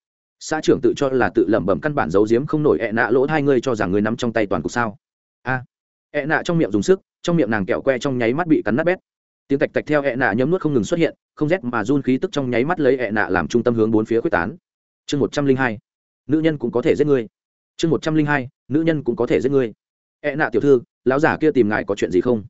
Xã trưởng tự cho là tự lẩm bẩm căn bản giấu giếm không nổi ẹ nạ lỗ hai ngươi cho rằng ngươi nắm trong tay toàn cục sao? A. À, ẹ nạ trong miệng dùng sức trong miệng nàng kẹo que trong nháy mắt bị cắn nát bét tiếng tạch tạch theo hẹ nạ nhấm nuốt không ngừng xuất hiện, không rét mà run khí tức trong nháy mắt lấy hẹ nạ làm trung tâm hướng bốn phía quyết tán. Chương một trăm linh hai, nữ nhân cũng có thể giết ngươi. Chương một trăm linh hai, nữ nhân cũng có thể giết ngươi. Hẹ nạ tiểu thư, lão giả kia tìm ngài có chuyện gì không?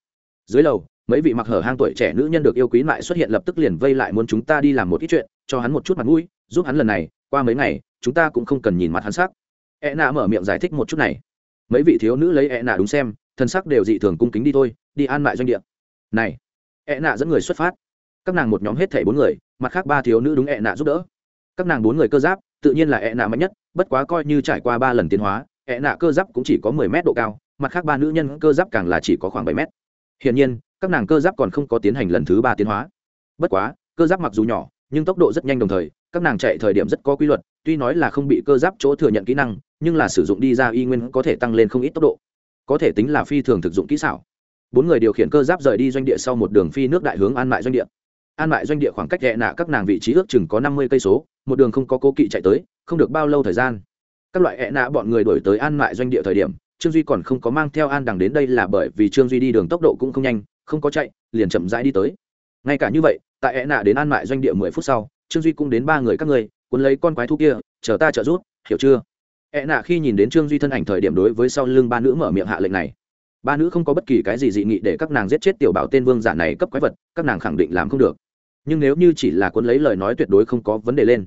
Dưới lầu, mấy vị mặc hở hang tuổi trẻ nữ nhân được yêu quý lại xuất hiện lập tức liền vây lại muốn chúng ta đi làm một ít chuyện, cho hắn một chút mặt mũi, giúp hắn lần này, qua mấy ngày, chúng ta cũng không cần nhìn mặt hắn sắc. E nạ mở miệng giải thích một chút này. Mấy vị thiếu nữ lấy e nạ đúng xem, thân sắc đều dị thường cung kính đi thôi, đi an mại doanh địa. Này e nạ dẫn người xuất phát. Các nàng một nhóm hết thảy bốn người, mặt khác ba thiếu nữ đúng e nạ giúp đỡ. Các nàng bốn người cơ giáp, tự nhiên là e nạ mạnh nhất, bất quá coi như trải qua ba lần tiến hóa e nạ cơ giáp cũng chỉ có mười mét độ cao, mặt khác ba nữ nhân cơ giáp càng là chỉ có khoảng bảy mét. Hiển nhiên, các nàng cơ giáp còn không có tiến hành lần thứ ba tiến hóa. Bất quá, cơ giáp mặc dù nhỏ, nhưng tốc độ rất nhanh đồng thời, các nàng chạy thời điểm rất có quy luật, tuy nói là không bị cơ giáp chỗ thừa nhận kỹ năng, nhưng là sử dụng đi ra y nguyên có thể tăng lên không ít tốc độ. Có thể tính là phi thường thực dụng kỹ xảo bốn người điều khiển cơ giáp rời đi doanh địa sau một đường phi nước đại hướng an mại doanh địa. An mại doanh địa khoảng cách nhẹ nạ các nàng vị trí ước chừng có năm mươi cây số, một đường không có cố kỵ chạy tới, không được bao lâu thời gian. Các loại hẹ nạ bọn người đổi tới an mại doanh địa thời điểm, trương duy còn không có mang theo an đằng đến đây là bởi vì trương duy đi đường tốc độ cũng không nhanh, không có chạy, liền chậm rãi đi tới. Ngay cả như vậy, tại hẹ nạ đến an mại doanh địa mười phút sau, trương duy cũng đến ba người các người cuốn lấy con quái thú kia, chờ ta trợ giúp, hiểu chưa? Hẹ nạ khi nhìn đến trương duy thân ảnh thời điểm đối với sau lưng ba nữ mở miệng hạ lệnh này ba nữ không có bất kỳ cái gì dị nghị để các nàng giết chết tiểu bảo tên vương giả này cấp quái vật, các nàng khẳng định làm không được. Nhưng nếu như chỉ là cuốn lấy lời nói tuyệt đối không có vấn đề lên.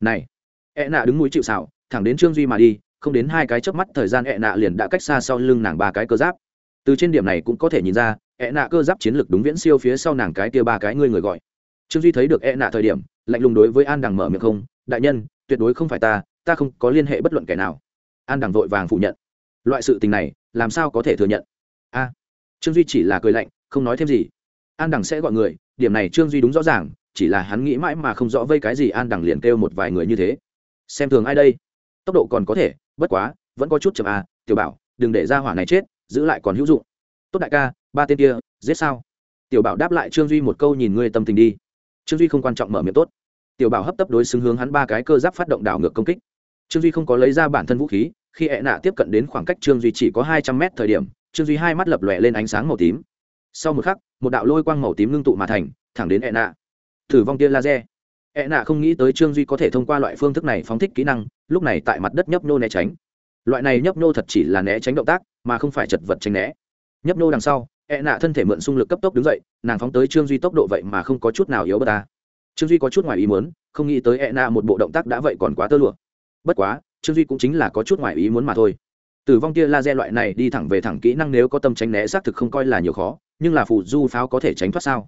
Này ẹ nạ đứng mũi chịu xảo thẳng đến trương duy mà đi, không đến hai cái chớp mắt, thời gian ẹ nạ liền đã cách xa sau lưng nàng ba cái cơ giáp. Từ trên điểm này cũng có thể nhìn ra ẹ nạ cơ giáp chiến lược đúng viễn siêu phía sau nàng cái kia ba cái ngươi người gọi. Trương duy thấy được ẹ nạ thời điểm, lạnh lùng đối với an đằng mở miệng không, đại nhân, tuyệt đối không phải ta ta không có liên hệ bất luận kẻ nào. An đằng vội vàng phủ nhận. Loại sự tình này, làm sao có thể thừa nhận? A, trương duy chỉ là cười lạnh, không nói thêm gì. An đằng sẽ gọi người, điểm này trương duy đúng rõ ràng, chỉ là hắn nghĩ mãi mà không rõ vây cái gì an đằng liền kêu một vài người như thế. Xem thường ai đây? Tốc độ còn có thể, bất quá, vẫn có chút chậm à tiểu bảo, đừng để ra hỏa này chết, giữ lại còn hữu dụng. Tốt đại ca, ba tên kia, giết sao? Tiểu bảo đáp lại trương duy một câu nhìn ngươi tâm tình đi. Trương duy không quan trọng mở miệng tốt. Tiểu bảo hấp tấp đối xứng hướng hắn ba cái cơ giáp phát động đảo ngược công kích. Trương duy không có lấy ra bản thân vũ khí, khi ẹ nạ tiếp cận đến khoảng cách trương duy chỉ có hai trăm mét thời điểm trương duy hai mắt lập lòe lên ánh sáng màu tím sau một khắc một đạo lôi quang màu tím ngưng tụ mà thành thẳng đến ẹ nạ thử vong tia laser ẹ nạ không nghĩ tới trương duy có thể thông qua loại phương thức này phóng thích kỹ năng lúc này tại mặt đất nhấp nhô né tránh loại này nhấp nhô thật chỉ là né tránh động tác mà không phải chật vật tránh né nhấp nhô đằng sau ẹ nạ thân thể mượn xung lực cấp tốc đứng dậy nàng phóng tới trương duy tốc độ vậy mà không có chút nào yếu bờ ta trương duy có chút ngoài ý muốn không nghĩ tới ẹ nạ một bộ động tác đã vậy còn quá tơ lụa bất quá trương duy cũng chính là có chút ngoài ý muốn mà thôi tử vong tia laser loại này đi thẳng về thẳng kỹ năng nếu có tâm tránh né xác thực không coi là nhiều khó, nhưng là phủ du pháo có thể tránh thoát sao?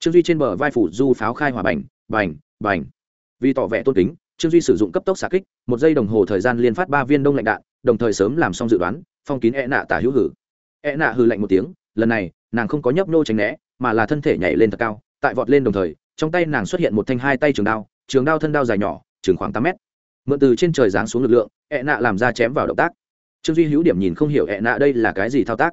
Trương duy trên bờ vai phủ du pháo khai hỏa bành bành bành. Vì tỏ vẻ tôn kính, trương duy sử dụng cấp tốc xạ kích, một giây đồng hồ thời gian liên phát ba viên đông lạnh đạn, đồng thời sớm làm xong dự đoán, phong kín e nạ tả hữu hử. E nạ hư lạnh một tiếng, lần này, nàng không có nhấp nô tránh né, mà là thân thể nhảy lên thật cao, tại vọt lên đồng thời, trong tay nàng xuất hiện một thanh hai tay trường đao trường đao thân đao dài nhỏ, chừng khoảng tám mét. Mượn từ trên trời giáng xuống lực lượng e nạ làm ra chém vào động tác trương duy hữu điểm nhìn không hiểu ẹ nạ đây là cái gì thao tác.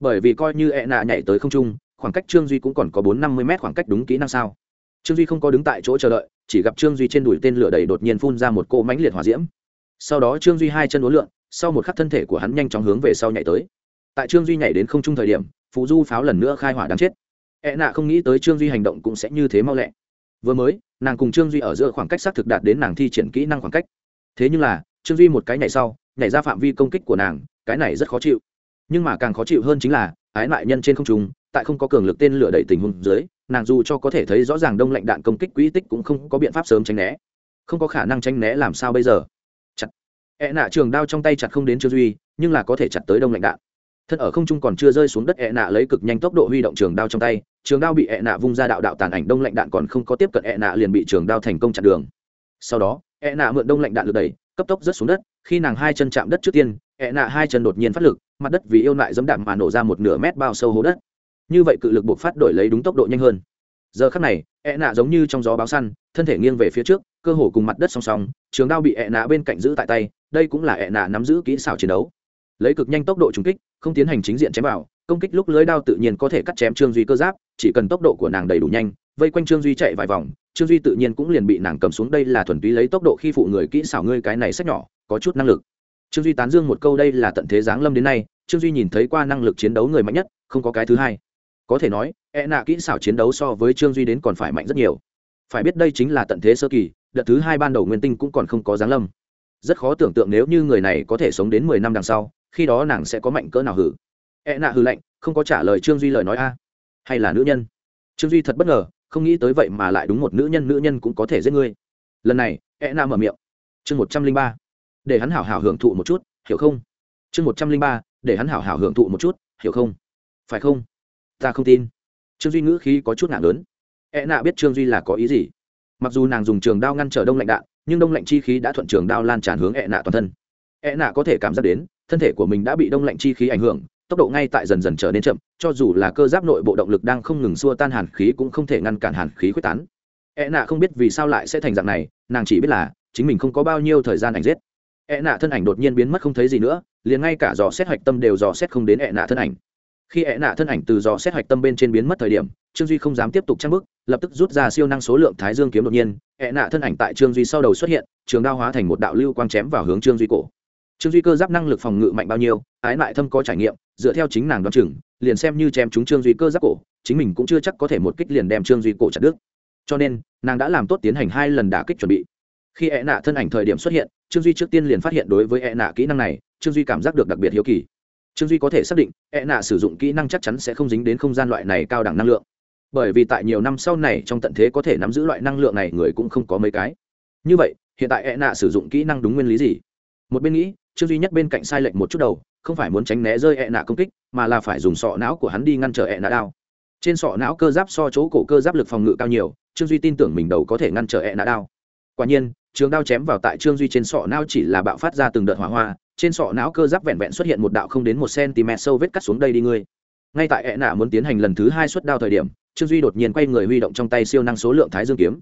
Bởi vì coi như ẹ nạ nhảy tới không trung, khoảng cách trương duy cũng còn có bốn năm mươi mét khoảng cách đúng kỹ năng sao. Trương duy không có đứng tại chỗ chờ đợi, chỉ gặp trương duy trên đùi tên lửa đầy đột nhiên phun ra một cỗ mánh liệt hỏa diễm. Sau đó trương duy hai chân uốn lượn, sau một khắc thân thể của hắn nhanh chóng hướng về sau nhảy tới. Tại trương duy nhảy đến không trung thời điểm phụ du pháo lần nữa khai hỏa đáng chết. Ẹ nạ không nghĩ tới trương duy hành động cũng sẽ như thế mau lẹ. Vừa mới, nàng cùng trương duy ở giữa khoảng cách xác thực đạt đến nàng thi triển kỹ năng khoảng cách. Thế nhưng là, trương duy một cái nhảy sau nhảy ra phạm vi công kích của nàng, cái này rất khó chịu. Nhưng mà càng khó chịu hơn chính là, ái nại nhân trên không trung, tại không có cường lực tên lửa đẩy tình huống dưới, nàng dù cho có thể thấy rõ ràng đông lạnh đạn công kích quỹ tích cũng không có biện pháp sớm tránh né. Không có khả năng tránh né làm sao bây giờ? Chặt. Ẹ nạ trường đao trong tay chặt không đến chưa duy, nhưng là có thể chặt tới đông lạnh đạn. Thân ở không trung còn chưa rơi xuống đất ẹ nạ lấy cực nhanh tốc độ huy động trường đao trong tay, trường đao bị ẹ nạ vung ra đạo đạo tàn ảnh đông lạnh đạn còn không có tiếp cận ẹ nạ liền bị trường đao thành công chặn đường. Sau đó ẹ nạ mượn đông lạnh đạn được đẩy cấp tốc rớt xuống đất, khi nàng hai chân chạm đất trước tiên, ẹ nạ hai chân đột nhiên phát lực, mặt đất vì yêu lại dẫm đạp mà nổ ra một nửa mét bao sâu hố đất. Như vậy cự lực buộc phát đổi lấy đúng tốc độ nhanh hơn. Giờ khắc này, ẹ nạ giống như trong gió báo săn, thân thể nghiêng về phía trước, cơ hồ cùng mặt đất song song, trường đao bị ẹ nạ bên cạnh giữ tại tay, đây cũng là ẹ nạ nắm giữ kỹ xảo chiến đấu. Lấy cực nhanh tốc độ trúng kích, không tiến hành chính diện chém vào, công kích lúc lưới đao tự nhiên có thể cắt chém trương duy cơ giáp, chỉ cần tốc độ của nàng đầy đủ nhanh vây quanh trương duy chạy vài vòng, trương duy tự nhiên cũng liền bị nàng cầm xuống, đây là thuần túy lấy tốc độ khi phụ người kỹ xảo ngươi cái này sách nhỏ, có chút năng lực. Trương duy tán dương một câu, đây là tận thế giáng lâm đến nay, trương duy nhìn thấy qua năng lực chiến đấu người mạnh nhất, không có cái thứ hai. Có thể nói e nạ kỹ xảo chiến đấu so với trương duy đến còn phải mạnh rất nhiều. Phải biết đây chính là tận thế sơ kỳ, đợt thứ hai ban đầu nguyên tinh cũng còn không có giáng lâm. Rất khó tưởng tượng nếu như người này có thể sống đến mười năm đằng sau, khi đó nàng sẽ có mạnh cỡ nào hử. E nạ hư lạnh, không có trả lời trương duy lời nói a. Hay là nữ nhân? Trương duy thật bất ngờ không nghĩ tới vậy mà lại đúng một nữ nhân nữ nhân cũng có thể giết ngươi. Lần này e Na mở miệng. Chương một trăm linh ba. Để hắn hảo hảo hưởng thụ một chút, hiểu không? Chương một trăm linh ba, để hắn hảo hảo hưởng thụ một chút, hiểu không? Phải không? Ta không tin. Trương duy ngữ khí có chút nặng lớn. E nạ biết trương duy là có ý gì. Mặc dù nàng dùng trường đao ngăn trở đông lạnh đạn, nhưng đông lạnh chi khí đã thuận trường đao lan tràn hướng e nạ toàn thân. E nạ có thể cảm giác đến, thân thể của mình đã bị đông lạnh chi khí ảnh hưởng tốc độ ngay tại dần dần trở nên chậm, cho dù là cơ giáp nội bộ động lực đang không ngừng xua tan hàn khí cũng không thể ngăn cản hàn khí quyết tán. E nạ không biết vì sao lại sẽ thành dạng này, nàng chỉ biết là chính mình không có bao nhiêu thời gian ảnh giết. E nạ thân ảnh đột nhiên biến mất không thấy gì nữa, liền ngay cả dò xét hoạch tâm đều dò xét không đến e nạ thân ảnh. Khi e nạ thân ảnh từ dò xét hoạch tâm bên trên biến mất thời điểm, trương duy không dám tiếp tục trang bức lập tức rút ra siêu năng số lượng thái dương kiếm đột nhiên. E nạ thân ảnh tại trương duy sau đầu xuất hiện, trường đao hóa thành một đạo lưu quang chém vào hướng trương duy cổ trương duy cơ giáp năng lực phòng ngự mạnh bao nhiêu, ái lại thâm có trải nghiệm, dựa theo chính nàng đoán chừng, liền xem như chém chúng trương duy cơ giáp cổ, chính mình cũng chưa chắc có thể một kích liền đem trương duy cổ chặt đứt. Cho nên, nàng đã làm tốt tiến hành hai lần đả kích chuẩn bị. Khi e nạ thân ảnh thời điểm xuất hiện, trương duy trước tiên liền phát hiện đối với e nạ kỹ năng này, trương duy cảm giác được đặc biệt hiếu kỳ. Trương duy có thể xác định e nạ sử dụng kỹ năng chắc chắn sẽ không dính đến không gian loại này cao đẳng năng lượng. Bởi vì tại nhiều năm sau này trong tận thế có thể nắm giữ loại năng lượng này người cũng không có mấy cái. Như vậy, hiện tại e nạ sử dụng kỹ năng đúng nguyên lý gì? Một bên nghĩ trương duy nhất bên cạnh sai lệch một chút đầu, không phải muốn tránh né rơi ẹ nạ công kích, mà là phải dùng sọ não của hắn đi ngăn trở ẹ nạ đao. Trên sọ não cơ giáp so chỗ cổ cơ giáp lực phòng ngự cao nhiều, trương duy tin tưởng mình đầu có thể ngăn trở ẹ nạ đao. Quả nhiên, trường đao chém vào tại trương duy trên sọ não chỉ là bạo phát ra từng đợt hỏa hoa, trên sọ não cơ giáp vẹn vẹn xuất hiện một đạo không đến một cm sâu vết cắt xuống đây đi ngươi. Ngay tại ẹ nạ muốn tiến hành lần thứ hai suất đao thời điểm, trương duy đột nhiên quay người huy động trong tay siêu năng số lượng thái dương kiếm.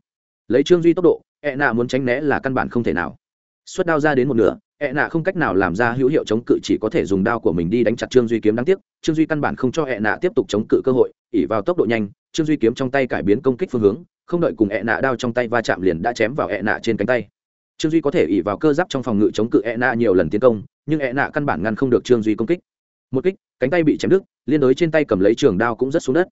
Lấy trương duy tốc độ, ẹ nạ muốn tránh né là căn bản không thể nào. Suất đao ra đến một nửa ẹ nạ không cách nào làm ra hữu hiệu chống cự, chỉ có thể dùng đao của mình đi đánh chặt trương duy kiếm đáng tiếc. Trương duy căn bản không cho ẹ nạ tiếp tục chống cự cơ hội ỉ vào tốc độ nhanh, trương duy kiếm trong tay cải biến công kích phương hướng, không đợi cùng ẹ nạ đao trong tay va chạm liền đã chém vào ẹ nạ trên cánh tay. Trương duy có thể ỉ vào cơ giáp trong phòng ngự chống cự ẹ nạ nhiều lần tiến công, nhưng ẹ nạ căn bản ngăn không được trương duy công kích. Một kích, cánh tay bị chém đứt, liên đối trên tay cầm lấy trường đao cũng rất xuống đất.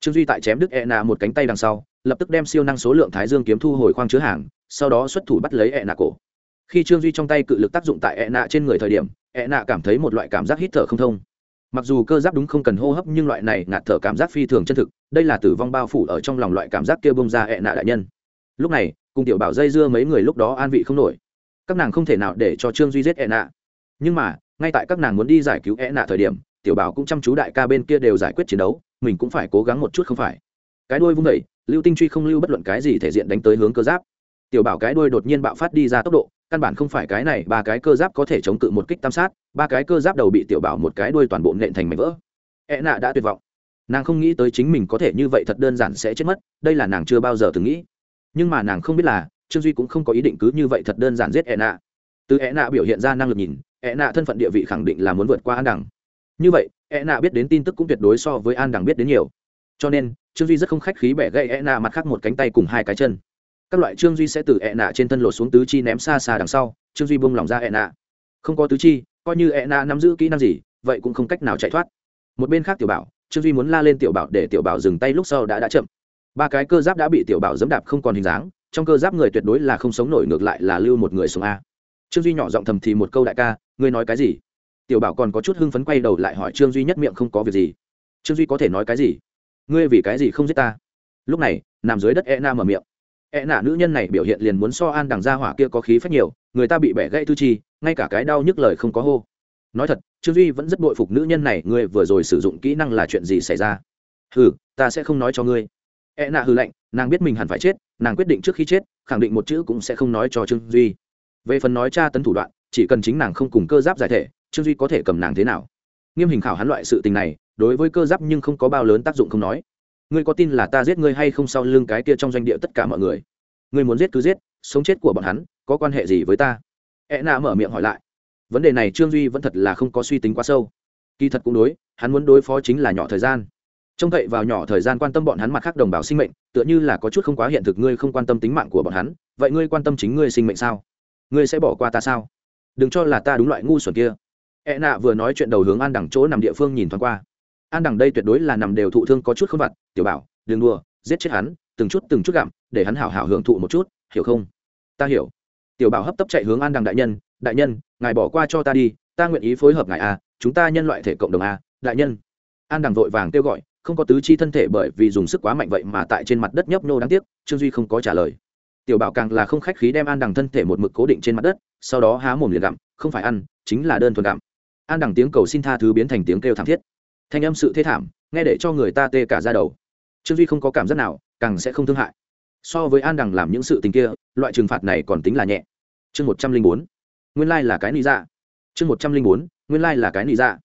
Trương duy tại chém đứt ẹ nạ một cánh tay đằng sau, lập tức đem siêu năng số lượng thái dương kiếm thu hồi khoang chứa hàng, sau đó xuất thủ bắt lấy ẹ nạ cổ khi trương duy trong tay cự lực tác dụng tại ẹ nạ trên người thời điểm ẹ nạ cảm thấy một loại cảm giác hít thở không thông. Mặc dù cơ giáp đúng không cần hô hấp nhưng loại này ngạt thở cảm giác phi thường chân thực, đây là tử vong bao phủ ở trong lòng loại cảm giác kia bông ra ẹ nạ đại nhân. Lúc này, cùng tiểu bảo dây dưa mấy người lúc đó an vị không nổi. Các nàng không thể nào để cho trương duy giết ẹ nạ. Nhưng mà, ngay tại các nàng muốn đi giải cứu ẹ nạ thời điểm, tiểu bảo cũng chăm chú đại ca bên kia đều giải quyết chiến đấu, mình cũng phải cố gắng một chút không phải. Cái đuôi vung đẩy lưu tinh truy không lưu bất luận cái gì thể diện đánh tới hướng cơ giáp. Tiểu bảo cái đuôi đột nhiên bạo phát đi ra tốc độ căn bản không phải cái này, ba cái cơ giáp có thể chống cự một kích tam sát, ba cái cơ giáp đầu bị tiểu bảo một cái đuôi toàn bộ nện thành mảnh vỡ. E nạ đã tuyệt vọng. Nàng không nghĩ tới chính mình có thể như vậy thật đơn giản sẽ chết mất, đây là nàng chưa bao giờ từng nghĩ. Nhưng mà nàng không biết là, trương duy cũng không có ý định cứ như vậy thật đơn giản giết e nạ từ e nạ biểu hiện ra năng lực nhìn e nạ thân phận địa vị khẳng định là muốn vượt qua an đẳng như vậy e nạ biết đến tin tức cũng tuyệt đối so với an đẳng biết đến nhiều. Cho nên, trương duy rất không khách khí bẻ gây e nạ mặt khác một cánh tay cùng hai cái chân các loại trương duy sẽ từ e nạ trên thân lột xuống tứ chi ném xa xa đằng sau, trương duy bung lỏng ra e nạ. Không có tứ chi, coi như e nạ nắm giữ kỹ năng gì, vậy cũng không cách nào chạy thoát. Một bên khác tiểu bảo, trương duy muốn la lên tiểu bảo để tiểu bảo dừng tay lúc sau đã đã chậm. Ba cái cơ giáp đã bị tiểu bảo dẫm đạp không còn hình dáng, trong cơ giáp người tuyệt đối là không sống nổi, ngược lại là lưu một người xuống a. Trương duy nhỏ giọng thầm thì một câu đại ca, ngươi nói cái gì? Tiểu bảo còn có chút hưng phấn quay đầu lại hỏi trương duy nhất miệng không có việc gì. Trương duy có thể nói cái gì? Ngươi vì cái gì không giết ta? Lúc này, nằm dưới đất e na mở miệng e nạ nữ nhân này biểu hiện liền muốn so an đằng ra hỏa kia có khí phách nhiều, người ta bị bẻ gãy tư chi, ngay cả cái đau nhức lời không có hô. Nói thật, trương duy vẫn rất bội phục nữ nhân này ngươi vừa rồi sử dụng kỹ năng là chuyện gì xảy ra? Hừ, ta sẽ không nói cho ngươi. E nạ hừ lạnh, nàng biết mình hẳn phải chết, nàng quyết định trước khi chết, khẳng định một chữ cũng sẽ không nói cho trương duy. Về phần nói tra tấn thủ đoạn, chỉ cần chính nàng không cùng cơ giáp giải thể, trương duy có thể cầm nàng thế nào? Nghiêm hình khảo hắn loại sự tình này, đối với cơ giáp nhưng không có bao lớn tác dụng không nói ngươi có tin là ta giết ngươi hay không sau lưng cái kia trong doanh địa tất cả mọi người? Ngươi muốn giết cứ giết, sống chết của bọn hắn, có quan hệ gì với ta? E nạ mở miệng hỏi lại. Vấn đề này trương duy vẫn thật là không có suy tính quá sâu. Kỳ thật cũng đối, hắn muốn đối phó chính là nhỏ thời gian. Trông cậy vào nhỏ thời gian quan tâm bọn hắn mặt khác đồng bào sinh mệnh, tựa như là có chút không quá hiện thực ngươi không quan tâm tính mạng của bọn hắn, vậy ngươi quan tâm chính ngươi sinh mệnh sao? Ngươi sẽ bỏ qua ta sao? Đừng cho là ta đúng loại ngu xuẩn kia. E nạ vừa nói chuyện đầu hướng an đẳng chỗ nằm địa phương nhìn thoáng qua. An đẳng đây tuyệt đối là nằm đều thụ thương có chút không vặt tiểu bảo, đừng đùa, giết chết hắn, từng chút từng chút gặm, để hắn hảo hảo hưởng thụ một chút, hiểu không? Ta hiểu. Tiểu bảo hấp tấp chạy hướng an đằng đại nhân đại nhân, ngài bỏ qua cho ta đi, ta nguyện ý phối hợp ngài a, chúng ta nhân loại thể cộng đồng a, đại nhân. An đằng vội vàng kêu gọi, không có tứ chi thân thể bởi vì dùng sức quá mạnh vậy mà tại trên mặt đất nhấp nhô đáng tiếc, trương duy không có trả lời. Tiểu bảo càng là không khách khí đem an đằng thân thể một mực cố định trên mặt đất, sau đó há mồm liền gặm, không phải ăn, chính là đơn thuần gặm. An đằng tiếng cầu xin tha thứ biến thành tiếng kêu thảm thiết. Thanh âm sự thế thảm, nghe để cho người ta tê cả ra đầu trương duy không có cảm giác nào càng sẽ không thương hại so với an đằng làm những sự tình kia loại trừng phạt này còn tính là nhẹ chương một trăm linh bốn nguyên lai là cái nị dạ chương một trăm linh bốn nguyên lai là cái nị dạ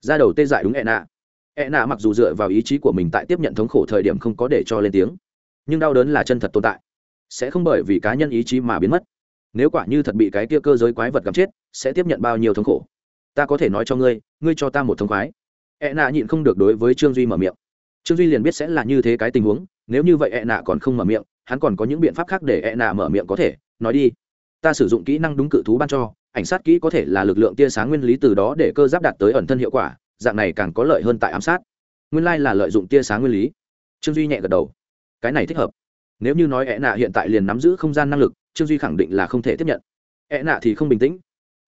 ra đầu tê dại đúng ẹ nạ ẹ nạ mặc dù dựa vào ý chí của mình tại tiếp nhận thống khổ thời điểm không có để cho lên tiếng nhưng đau đớn là chân thật tồn tại sẽ không bởi vì cá nhân ý chí mà biến mất nếu quả như thật bị cái kia cơ giới quái vật gắm chết sẽ tiếp nhận bao nhiêu thống khổ ta có thể nói cho ngươi ngươi cho ta một thống khoái ẹ nạ nhịn không được đối với trương duy mở miệng trương duy liền biết sẽ là như thế cái tình huống, nếu như vậy ẹ nạ còn không mở miệng, hắn còn có những biện pháp khác để ẹ nạ mở miệng có thể. Nói đi, ta sử dụng kỹ năng đúng cự thú ban cho, ảnh sát kỹ có thể là lực lượng tia sáng nguyên lý từ đó để cơ giáp đạt tới ẩn thân hiệu quả, dạng này càng có lợi hơn tại ám sát. Nguyên lai、like、là lợi dụng tia sáng nguyên lý. Trương duy nhẹ gật đầu. Cái này thích hợp. Nếu như nói ẹ nạ hiện tại liền nắm giữ không gian năng lực, trương duy khẳng định là không thể tiếp nhận. Ẹ nạ thì không bình tĩnh.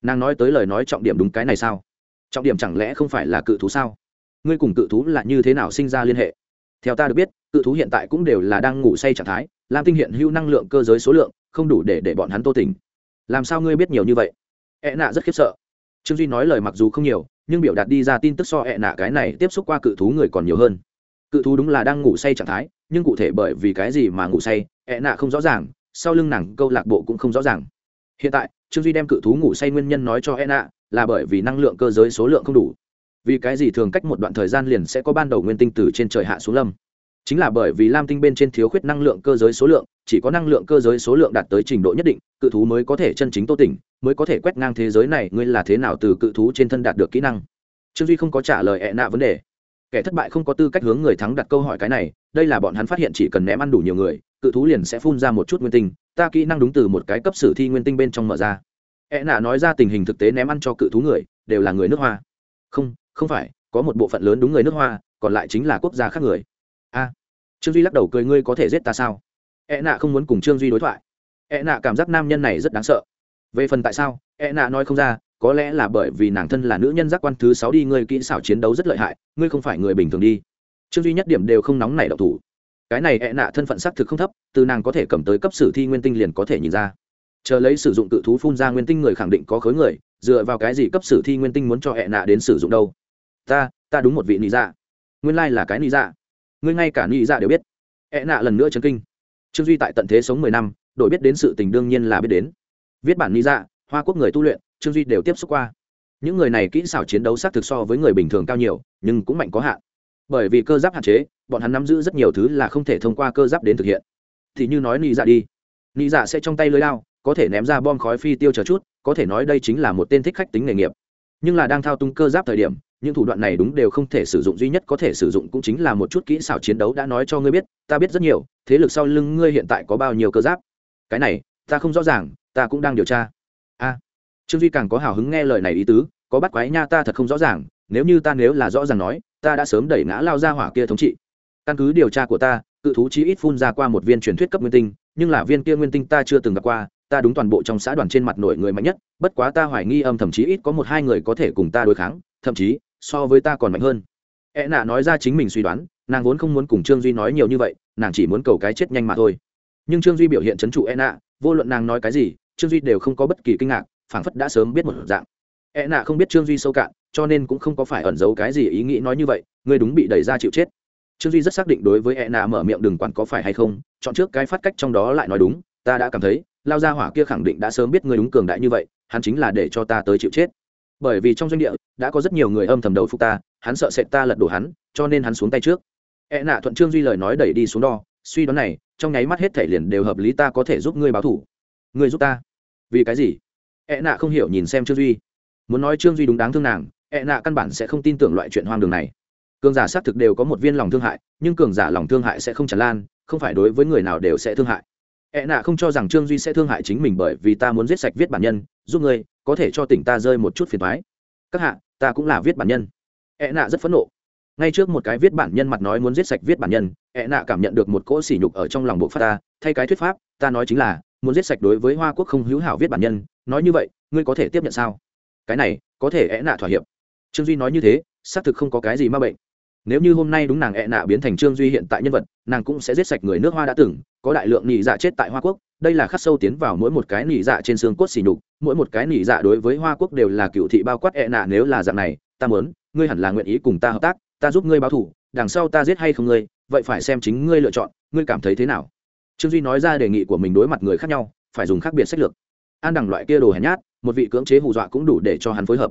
Nàng nói tới lời nói trọng điểm đúng cái này sao? Trọng điểm chẳng lẽ không phải là cự thú sao? Ngươi cùng cự thú là như thế nào sinh ra liên hệ? Theo ta được biết, cự thú hiện tại cũng đều là đang ngủ say trạng thái, lam tinh hiện hữu năng lượng cơ giới số lượng, không đủ để để bọn hắn tô tình làm sao ngươi biết nhiều như vậy? E ẹ nạ rất khiếp sợ. Trương duy nói lời mặc dù không nhiều, nhưng biểu đạt đi ra tin tức so e ẹ nạ cái này tiếp xúc qua cự thú người còn nhiều hơn. Cự thú đúng là đang ngủ say trạng thái, nhưng cụ thể bởi vì cái gì mà ngủ say e ẹ nạ không rõ ràng, sau lưng nàng câu lạc bộ cũng không rõ ràng. Hiện tại, trương duy đem cự thú ngủ say nguyên nhân nói cho ẹ nạ là bởi vì năng lượng cơ giới số lượng không đủ vì cái gì thường cách một đoạn thời gian liền sẽ có ban đầu nguyên tinh từ trên trời hạ xuống lâm? Chính là bởi vì lam tinh bên trên thiếu khuyết năng lượng cơ giới số lượng, chỉ có năng lượng cơ giới số lượng đạt tới trình độ nhất định, cự thú mới có thể chân chính tô tỉnh, mới có thể quét ngang thế giới này, ngươi là thế nào từ cự thú trên thân đạt được kỹ năng? Trương duy không có trả lời ẹ nạ vấn đề. Kẻ thất bại không có tư cách hướng người thắng đặt câu hỏi cái này, đây là bọn hắn phát hiện chỉ cần ném ăn đủ nhiều người, cự thú liền sẽ phun ra một chút nguyên tinh, ta kỹ năng đúng từ một cái cấp sử thi nguyên tinh bên trong mở ra. Ẹ nạ nói ra tình hình thực tế ném ăn cho cự thú người, đều là người nước hoa. Không không phải, có một bộ phận lớn đúng người nước hoa, còn lại chính là quốc gia khác người. A, trương duy lắc đầu cười, ngươi có thể giết ta sao? E nạ không muốn cùng trương duy đối thoại. E nạ cảm giác nam nhân này rất đáng sợ. Về phần tại sao e nạ nói không ra, có lẽ là bởi vì nàng thân là nữ nhân giác quan thứ sáu đi, ngươi kỹ xảo chiến đấu rất lợi hại, ngươi không phải người bình thường đi. Trương duy nhất điểm đều không nóng nảy độc thủ. Cái này e nạ thân phận xác thực không thấp, từ nàng có thể cầm tới cấp sử thi nguyên tinh liền có thể nhìn ra. Chờ lấy sử dụng tự thú phun ra nguyên tinh người khẳng định có khối người, dựa vào cái gì cấp sử thi nguyên tinh muốn cho E nạ đến sử dụng đâu? Ta ta đúng một vị nị dạ. Nguyên lai là cái nị dạ. Ngươi ngay cả nị dạ đều biết. Ẹ nạ lần nữa chấn kinh. Trương duy tại tận thế sống mười năm, đổi biết đến sự tình đương nhiên là biết đến. Viết bản nị dạ hoa quốc người tu luyện, trương duy đều tiếp xúc qua. Những người này kỹ xảo chiến đấu xác thực so với người bình thường cao nhiều, nhưng cũng mạnh có hạn. Bởi vì cơ giáp hạn chế, bọn hắn nắm giữ rất nhiều thứ là không thể thông qua cơ giáp đến thực hiện. Thì như nói nị dạ đi. Nị dạ sẽ trong tay lưới lao có thể ném ra bom khói phi tiêu chờ chút, có thể nói đây chính là một tên thích khách tính nghề nghiệp. Nhưng là đang thao túng cơ giáp thời điểm những thủ đoạn này đúng đều không thể sử dụng, duy nhất có thể sử dụng cũng chính là một chút kỹ xảo chiến đấu đã nói cho ngươi biết, ta biết rất nhiều, thế lực sau lưng ngươi hiện tại có bao nhiêu cơ giáp? Cái này, ta không rõ ràng, ta cũng đang điều tra. A, trương duy càng có hào hứng nghe lời này ý tứ, có bắt quái nha ta thật không rõ ràng, nếu như ta nếu là rõ ràng nói, ta đã sớm đẩy ngã lao ra hỏa kia thống trị. Căn cứ điều tra của ta, cự thú chí ít phun ra qua một viên truyền thuyết cấp nguyên tinh, nhưng là viên kia nguyên tinh ta chưa từng gặp qua, ta đúng toàn bộ trong xã đoàn trên mặt nổi người mạnh nhất, bất quá ta hoài nghi âm thậm chí ít có một hai người có thể cùng ta đối kháng, thậm chí so với ta còn mạnh hơn. E nạ nói ra chính mình suy đoán, nàng vốn không muốn cùng trương duy nói nhiều như vậy, nàng chỉ muốn cầu cái chết nhanh mà thôi. Nhưng trương duy biểu hiện c trụ e nạ, vô luận nàng nói cái gì, trương duy đều không có bất kỳ kinh ngạc, phảng phất đã sớm biết một dạng. E nạ không biết trương duy sâu cạn, cho nên cũng không có phải ẩn giấu cái gì ý nghĩ nói như vậy, ngươi đúng bị đẩy ra chịu chết. Trương duy rất xác định đối với e nạ mở miệng đừng quản có phải hay không, chọn trước cái phát cách trong đó lại nói đúng, ta đã cảm thấy, lao gia hỏa kia khẳng định đã sớm biết ngươi đúng cường đại như vậy, hắn chính là để cho ta tới chịu chết bởi vì trong doanh địa đã có rất nhiều người âm thầm đầu phục ta hắn sợ sệt ta lật đổ hắn cho nên hắn xuống tay trước. E nạ thuận trương duy lời nói đẩy đi xuống đo suy đoán này trong nháy mắt hết thể liền đều hợp lý ta có thể giúp ngươi báo thủ. Ngươi giúp ta? Vì cái gì? E nạ không hiểu nhìn xem trương duy. Muốn nói trương duy đúng đáng thương nàng e nạ căn bản sẽ không tin tưởng loại chuyện hoang đường này. Cường giả xác thực đều có một viên lòng thương hại nhưng cường giả lòng thương hại sẽ không tràn lan không phải đối với người nào đều sẽ thương hại. E nạ không cho rằng Trương Duy sẽ thương hại chính mình bởi vì ta muốn giết sạch viết bản nhân, giúp ngươi, có thể cho tỉnh ta rơi một chút phiền toái. Các hạ, ta cũng là viết bản nhân. E nạ rất phẫn nộ. Ngay trước một cái viết bản nhân mặt nói muốn giết sạch viết bản nhân, E nạ cảm nhận được một cỗ sỉ nhục ở trong lòng bộ phát ta, thay cái thuyết pháp, ta nói chính là muốn giết sạch đối với Hoa Quốc không hữu hảo viết bản nhân, nói như vậy, ngươi có thể tiếp nhận sao? Cái này, có thể E nạ thỏa hiệp. Trương Duy nói như thế, xác thực không có cái gì ma bệnh nếu như hôm nay đúng nàng ẹ nạ biến thành trương duy hiện tại nhân vật nàng cũng sẽ giết sạch người nước hoa đã từng có đại lượng nỉ dạ chết tại hoa quốc đây là khắc sâu tiến vào mỗi một cái nỉ dạ trên xương cốt xỉ nhục, mỗi một cái nỉ dạ đối với hoa quốc đều là cựu thị bao quát ẹ nạ nếu là dạng này, ta muốn, ngươi hẳn là nguyện ý cùng ta hợp tác, ta giúp ngươi báo thủ đằng sau ta giết hay không ngươi, vậy phải xem chính ngươi lựa chọn, ngươi cảm thấy thế nào. Trương duy nói ra đề nghị của mình đối mặt người khác nhau, phải dùng khác biệt sách lược. An đẳng loại kia đồ hèn nhát, một vị cưỡng chế hù dọa cũng đủ để cho hắn phối hợp.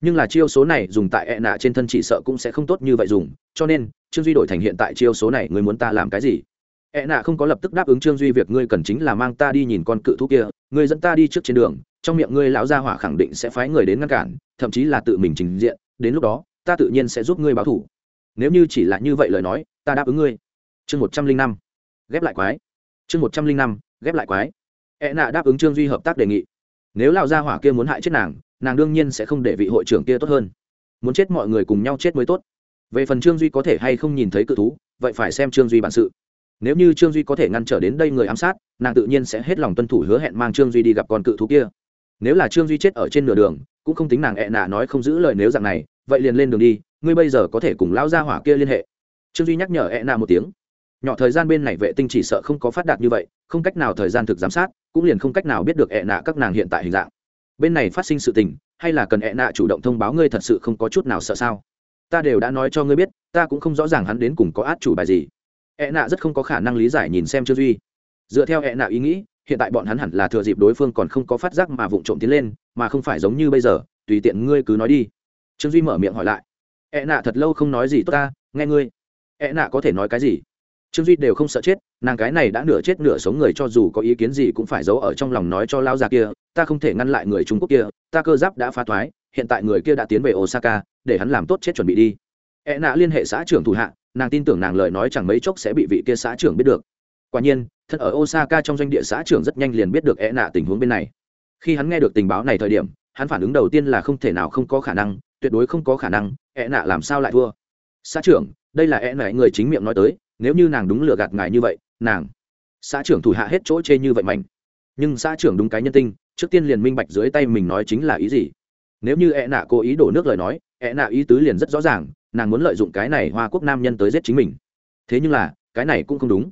Nhưng là chiêu số này dùng tại e nạ trên thân chỉ sợ cũng sẽ không tốt như vậy dùng, cho nên trương duy đổi thành hiện tại chiêu số này, ngươi muốn ta làm cái gì? E nạ không có lập tức đáp ứng trương duy việc ngươi cần chính là mang ta đi nhìn con cự thú kia, ngươi dẫn ta đi trước trên đường, trong miệng ngươi lão gia hỏa khẳng định sẽ phái người đến ngăn cản, thậm chí là tự mình trình diện, đến lúc đó, ta tự nhiên sẽ giúp ngươi báo thủ. Nếu như chỉ là như vậy lời nói, ta đáp ứng ngươi. Chương một trăm linh năm, ghép lại quái. Chương một trăm linh năm, ghép lại quái. E nạ đáp ứng trương duy hợp tác đề nghị. Nếu lão gia hỏa kia muốn hại chết nàng nàng đương nhiên sẽ không để vị hội trưởng kia tốt hơn. Muốn chết mọi người cùng nhau chết mới tốt. Về phần trương duy có thể hay không nhìn thấy cự thú, vậy phải xem trương duy bản sự nếu như trương duy có thể ngăn trở đến đây người ám sát, nàng tự nhiên sẽ hết lòng tuân thủ hứa hẹn mang trương duy đi gặp con cự thú kia. Nếu là trương duy chết ở trên nửa đường, cũng không tính nàng ẹ nạ nói không giữ lời nếu dạng này, vậy liền lên đường đi, ngươi bây giờ có thể cùng lão gia hỏa kia liên hệ. Trương duy nhắc nhở ẹ nạ một tiếng. Nhỏ thời gian bên này vệ tinh chỉ sợ không có phát đạt như vậy, không cách nào thời gian thực giám sát, cũng liền không cách nào biết được ẹ nạ các nàng hiện tại hình dạng. Bên này phát sinh sự tình, hay là cần ẹ nạ chủ động thông báo ngươi thật sự không có chút nào sợ sao? Ta đều đã nói cho ngươi biết, ta cũng không rõ ràng hắn đến cùng có át chủ bài gì. E ẹ nạ rất không có khả năng lý giải nhìn xem trương duy. Dựa theo e ẹ nạ ý nghĩ, hiện tại bọn hắn hẳn là thừa dịp đối phương còn không có phát giác mà vụng trộm tiến lên, mà không phải giống như bây giờ, tùy tiện ngươi cứ nói đi. Trương duy mở miệng hỏi lại. E ẹ nạ thật lâu không nói gì tốt ta, nghe ngươi. Ẹ nạ có thể nói cái gì? Trương duy đều không sợ chết, nàng cái này đã nửa chết nửa sống người cho dù có ý kiến gì cũng phải giấu ở trong lòng nói cho lao già kia, ta không thể ngăn lại người trung quốc kia, ta cơ giáp đã phá thoái, hiện tại người kia đã tiến về osaka, để hắn làm tốt chết chuẩn bị đi. E nạ liên hệ xã trưởng thủ hạ nàng tin tưởng nàng lời nói chẳng mấy chốc sẽ bị vị kia xã trưởng biết được. Quả nhiên thân ở osaka trong doanh địa xã trưởng rất nhanh liền biết được e nạ tình huống bên này. Khi hắn nghe được tình báo này thời điểm, hắn phản ứng đầu tiên là không thể nào không có khả năng, tuyệt đối không có khả năng e nạ làm sao lại thua? Xã trưởng, đây là e nạ người chính miệng nói tới, nếu như nàng đúng lừa gạt ngài như vậy, nàng, xã trưởng thủ hạ hết chỗ chê như vậy mạnh nhưng xã trưởng đúng cái nhân tinh, trước tiên liền minh bạch dưới tay mình nói chính là ý gì. Nếu như e nạ cố ý đổ nước lời nói e nạ ý tứ liền rất rõ ràng nàng muốn lợi dụng cái này hoa quốc nam nhân tới giết chính mình. Thế nhưng là, cái này cũng không đúng.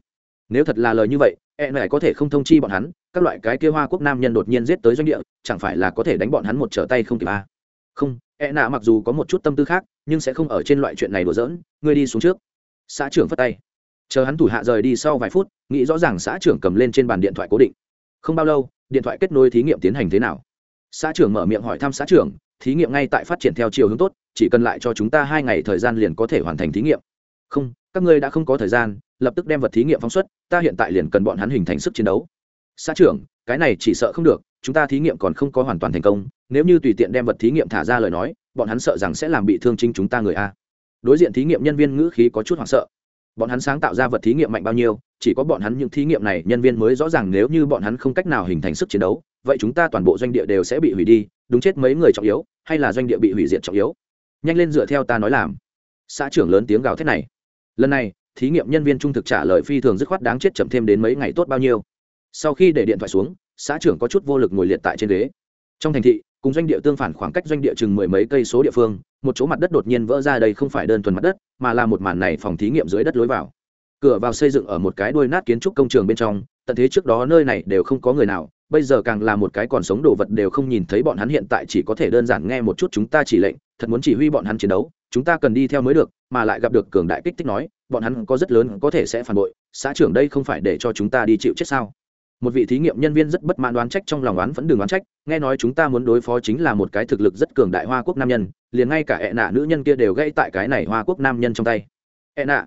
Nếu thật là lời như vậy e nạ có thể không thông chi bọn hắn, các loại cái kia hoa quốc nam nhân đột nhiên giết tới doanh địa, chẳng phải là có thể đánh bọn hắn một trở tay không kịp à. không e nạ mặc dù có một chút tâm tư khác, nhưng sẽ không ở trên loại chuyện này đùa giỡn, ngươi đi xuống trước. Xã trưởng phất tay. Chờ hắn thủ hạ rời đi sau vài phút, nghĩ rõ ràng xã trưởng cầm lên trên bàn điện thoại cố định. Không bao lâu, điện thoại kết nối thí nghiệm tiến hành thế nào? Xã trưởng mở miệng hỏi thăm xã trưởng, thí nghiệm ngay tại phát triển theo chiều hướng tốt chỉ cần lại cho chúng ta hai ngày thời gian liền có thể hoàn thành thí nghiệm. Không, các ngươi đã không có thời gian, lập tức đem vật thí nghiệm phóng xuất, ta hiện tại liền cần bọn hắn hình thành sức chiến đấu. Xã trưởng, cái này chỉ sợ không được, chúng ta thí nghiệm còn không có hoàn toàn thành công, nếu như tùy tiện đem vật thí nghiệm thả ra lời nói, bọn hắn sợ rằng sẽ làm bị thương chính chúng ta người a. Đối diện thí nghiệm nhân viên ngữ khí có chút hoảng sợ. Bọn hắn sáng tạo ra vật thí nghiệm mạnh bao nhiêu, chỉ có bọn hắn những thí nghiệm này nhân viên mới rõ ràng nếu như bọn hắn không cách nào hình thành sức chiến đấu, vậy chúng ta toàn bộ doanh địa đều sẽ bị hủy đi, đúng chết mấy người trọng yếu, hay là doanh địa bị hủy diệt trọng yếu? Nhanh lên dựa theo ta nói làm. Xã trưởng lớn tiếng gào thét này. Lần này, thí nghiệm nhân viên trung thực trả lời phi thường dứt khoát đáng chết chậm thêm đến mấy ngày tốt bao nhiêu. Sau khi để điện thoại xuống, xã trưởng có chút vô lực ngồi liệt tại trên ghế. Trong thành thị, cùng doanh địa tương phản khoảng cách doanh địa chừng mười mấy cây số địa phương, một chỗ mặt đất đột nhiên vỡ ra đây không phải đơn thuần mặt đất, mà là một màn này phòng thí nghiệm dưới đất lối vào. Cửa vào xây dựng ở một cái đuôi nát kiến trúc công trường bên trong, tận thế trước đó nơi này đều không có người nào bây giờ càng là một cái còn sống đồ vật đều không nhìn thấy bọn hắn hiện tại, chỉ có thể đơn giản nghe một chút chúng ta chỉ lệnh, thật muốn chỉ huy bọn hắn chiến đấu, chúng ta cần đi theo mới được, mà lại gặp được cường đại kích thích nói, bọn hắn có rất lớn có thể sẽ phản bội, xã trưởng đây không phải để cho chúng ta đi chịu chết sao? Một vị thí nghiệm nhân viên rất bất mãn đoán trách trong lòng oán vẫn đừng đoán trách, nghe nói chúng ta muốn đối phó chính là một cái thực lực rất cường đại hoa quốc nam nhân, liền ngay cả ẹ nạ nữ nhân kia đều gây tại cái này hoa quốc nam nhân trong tay. Ẹ nạ,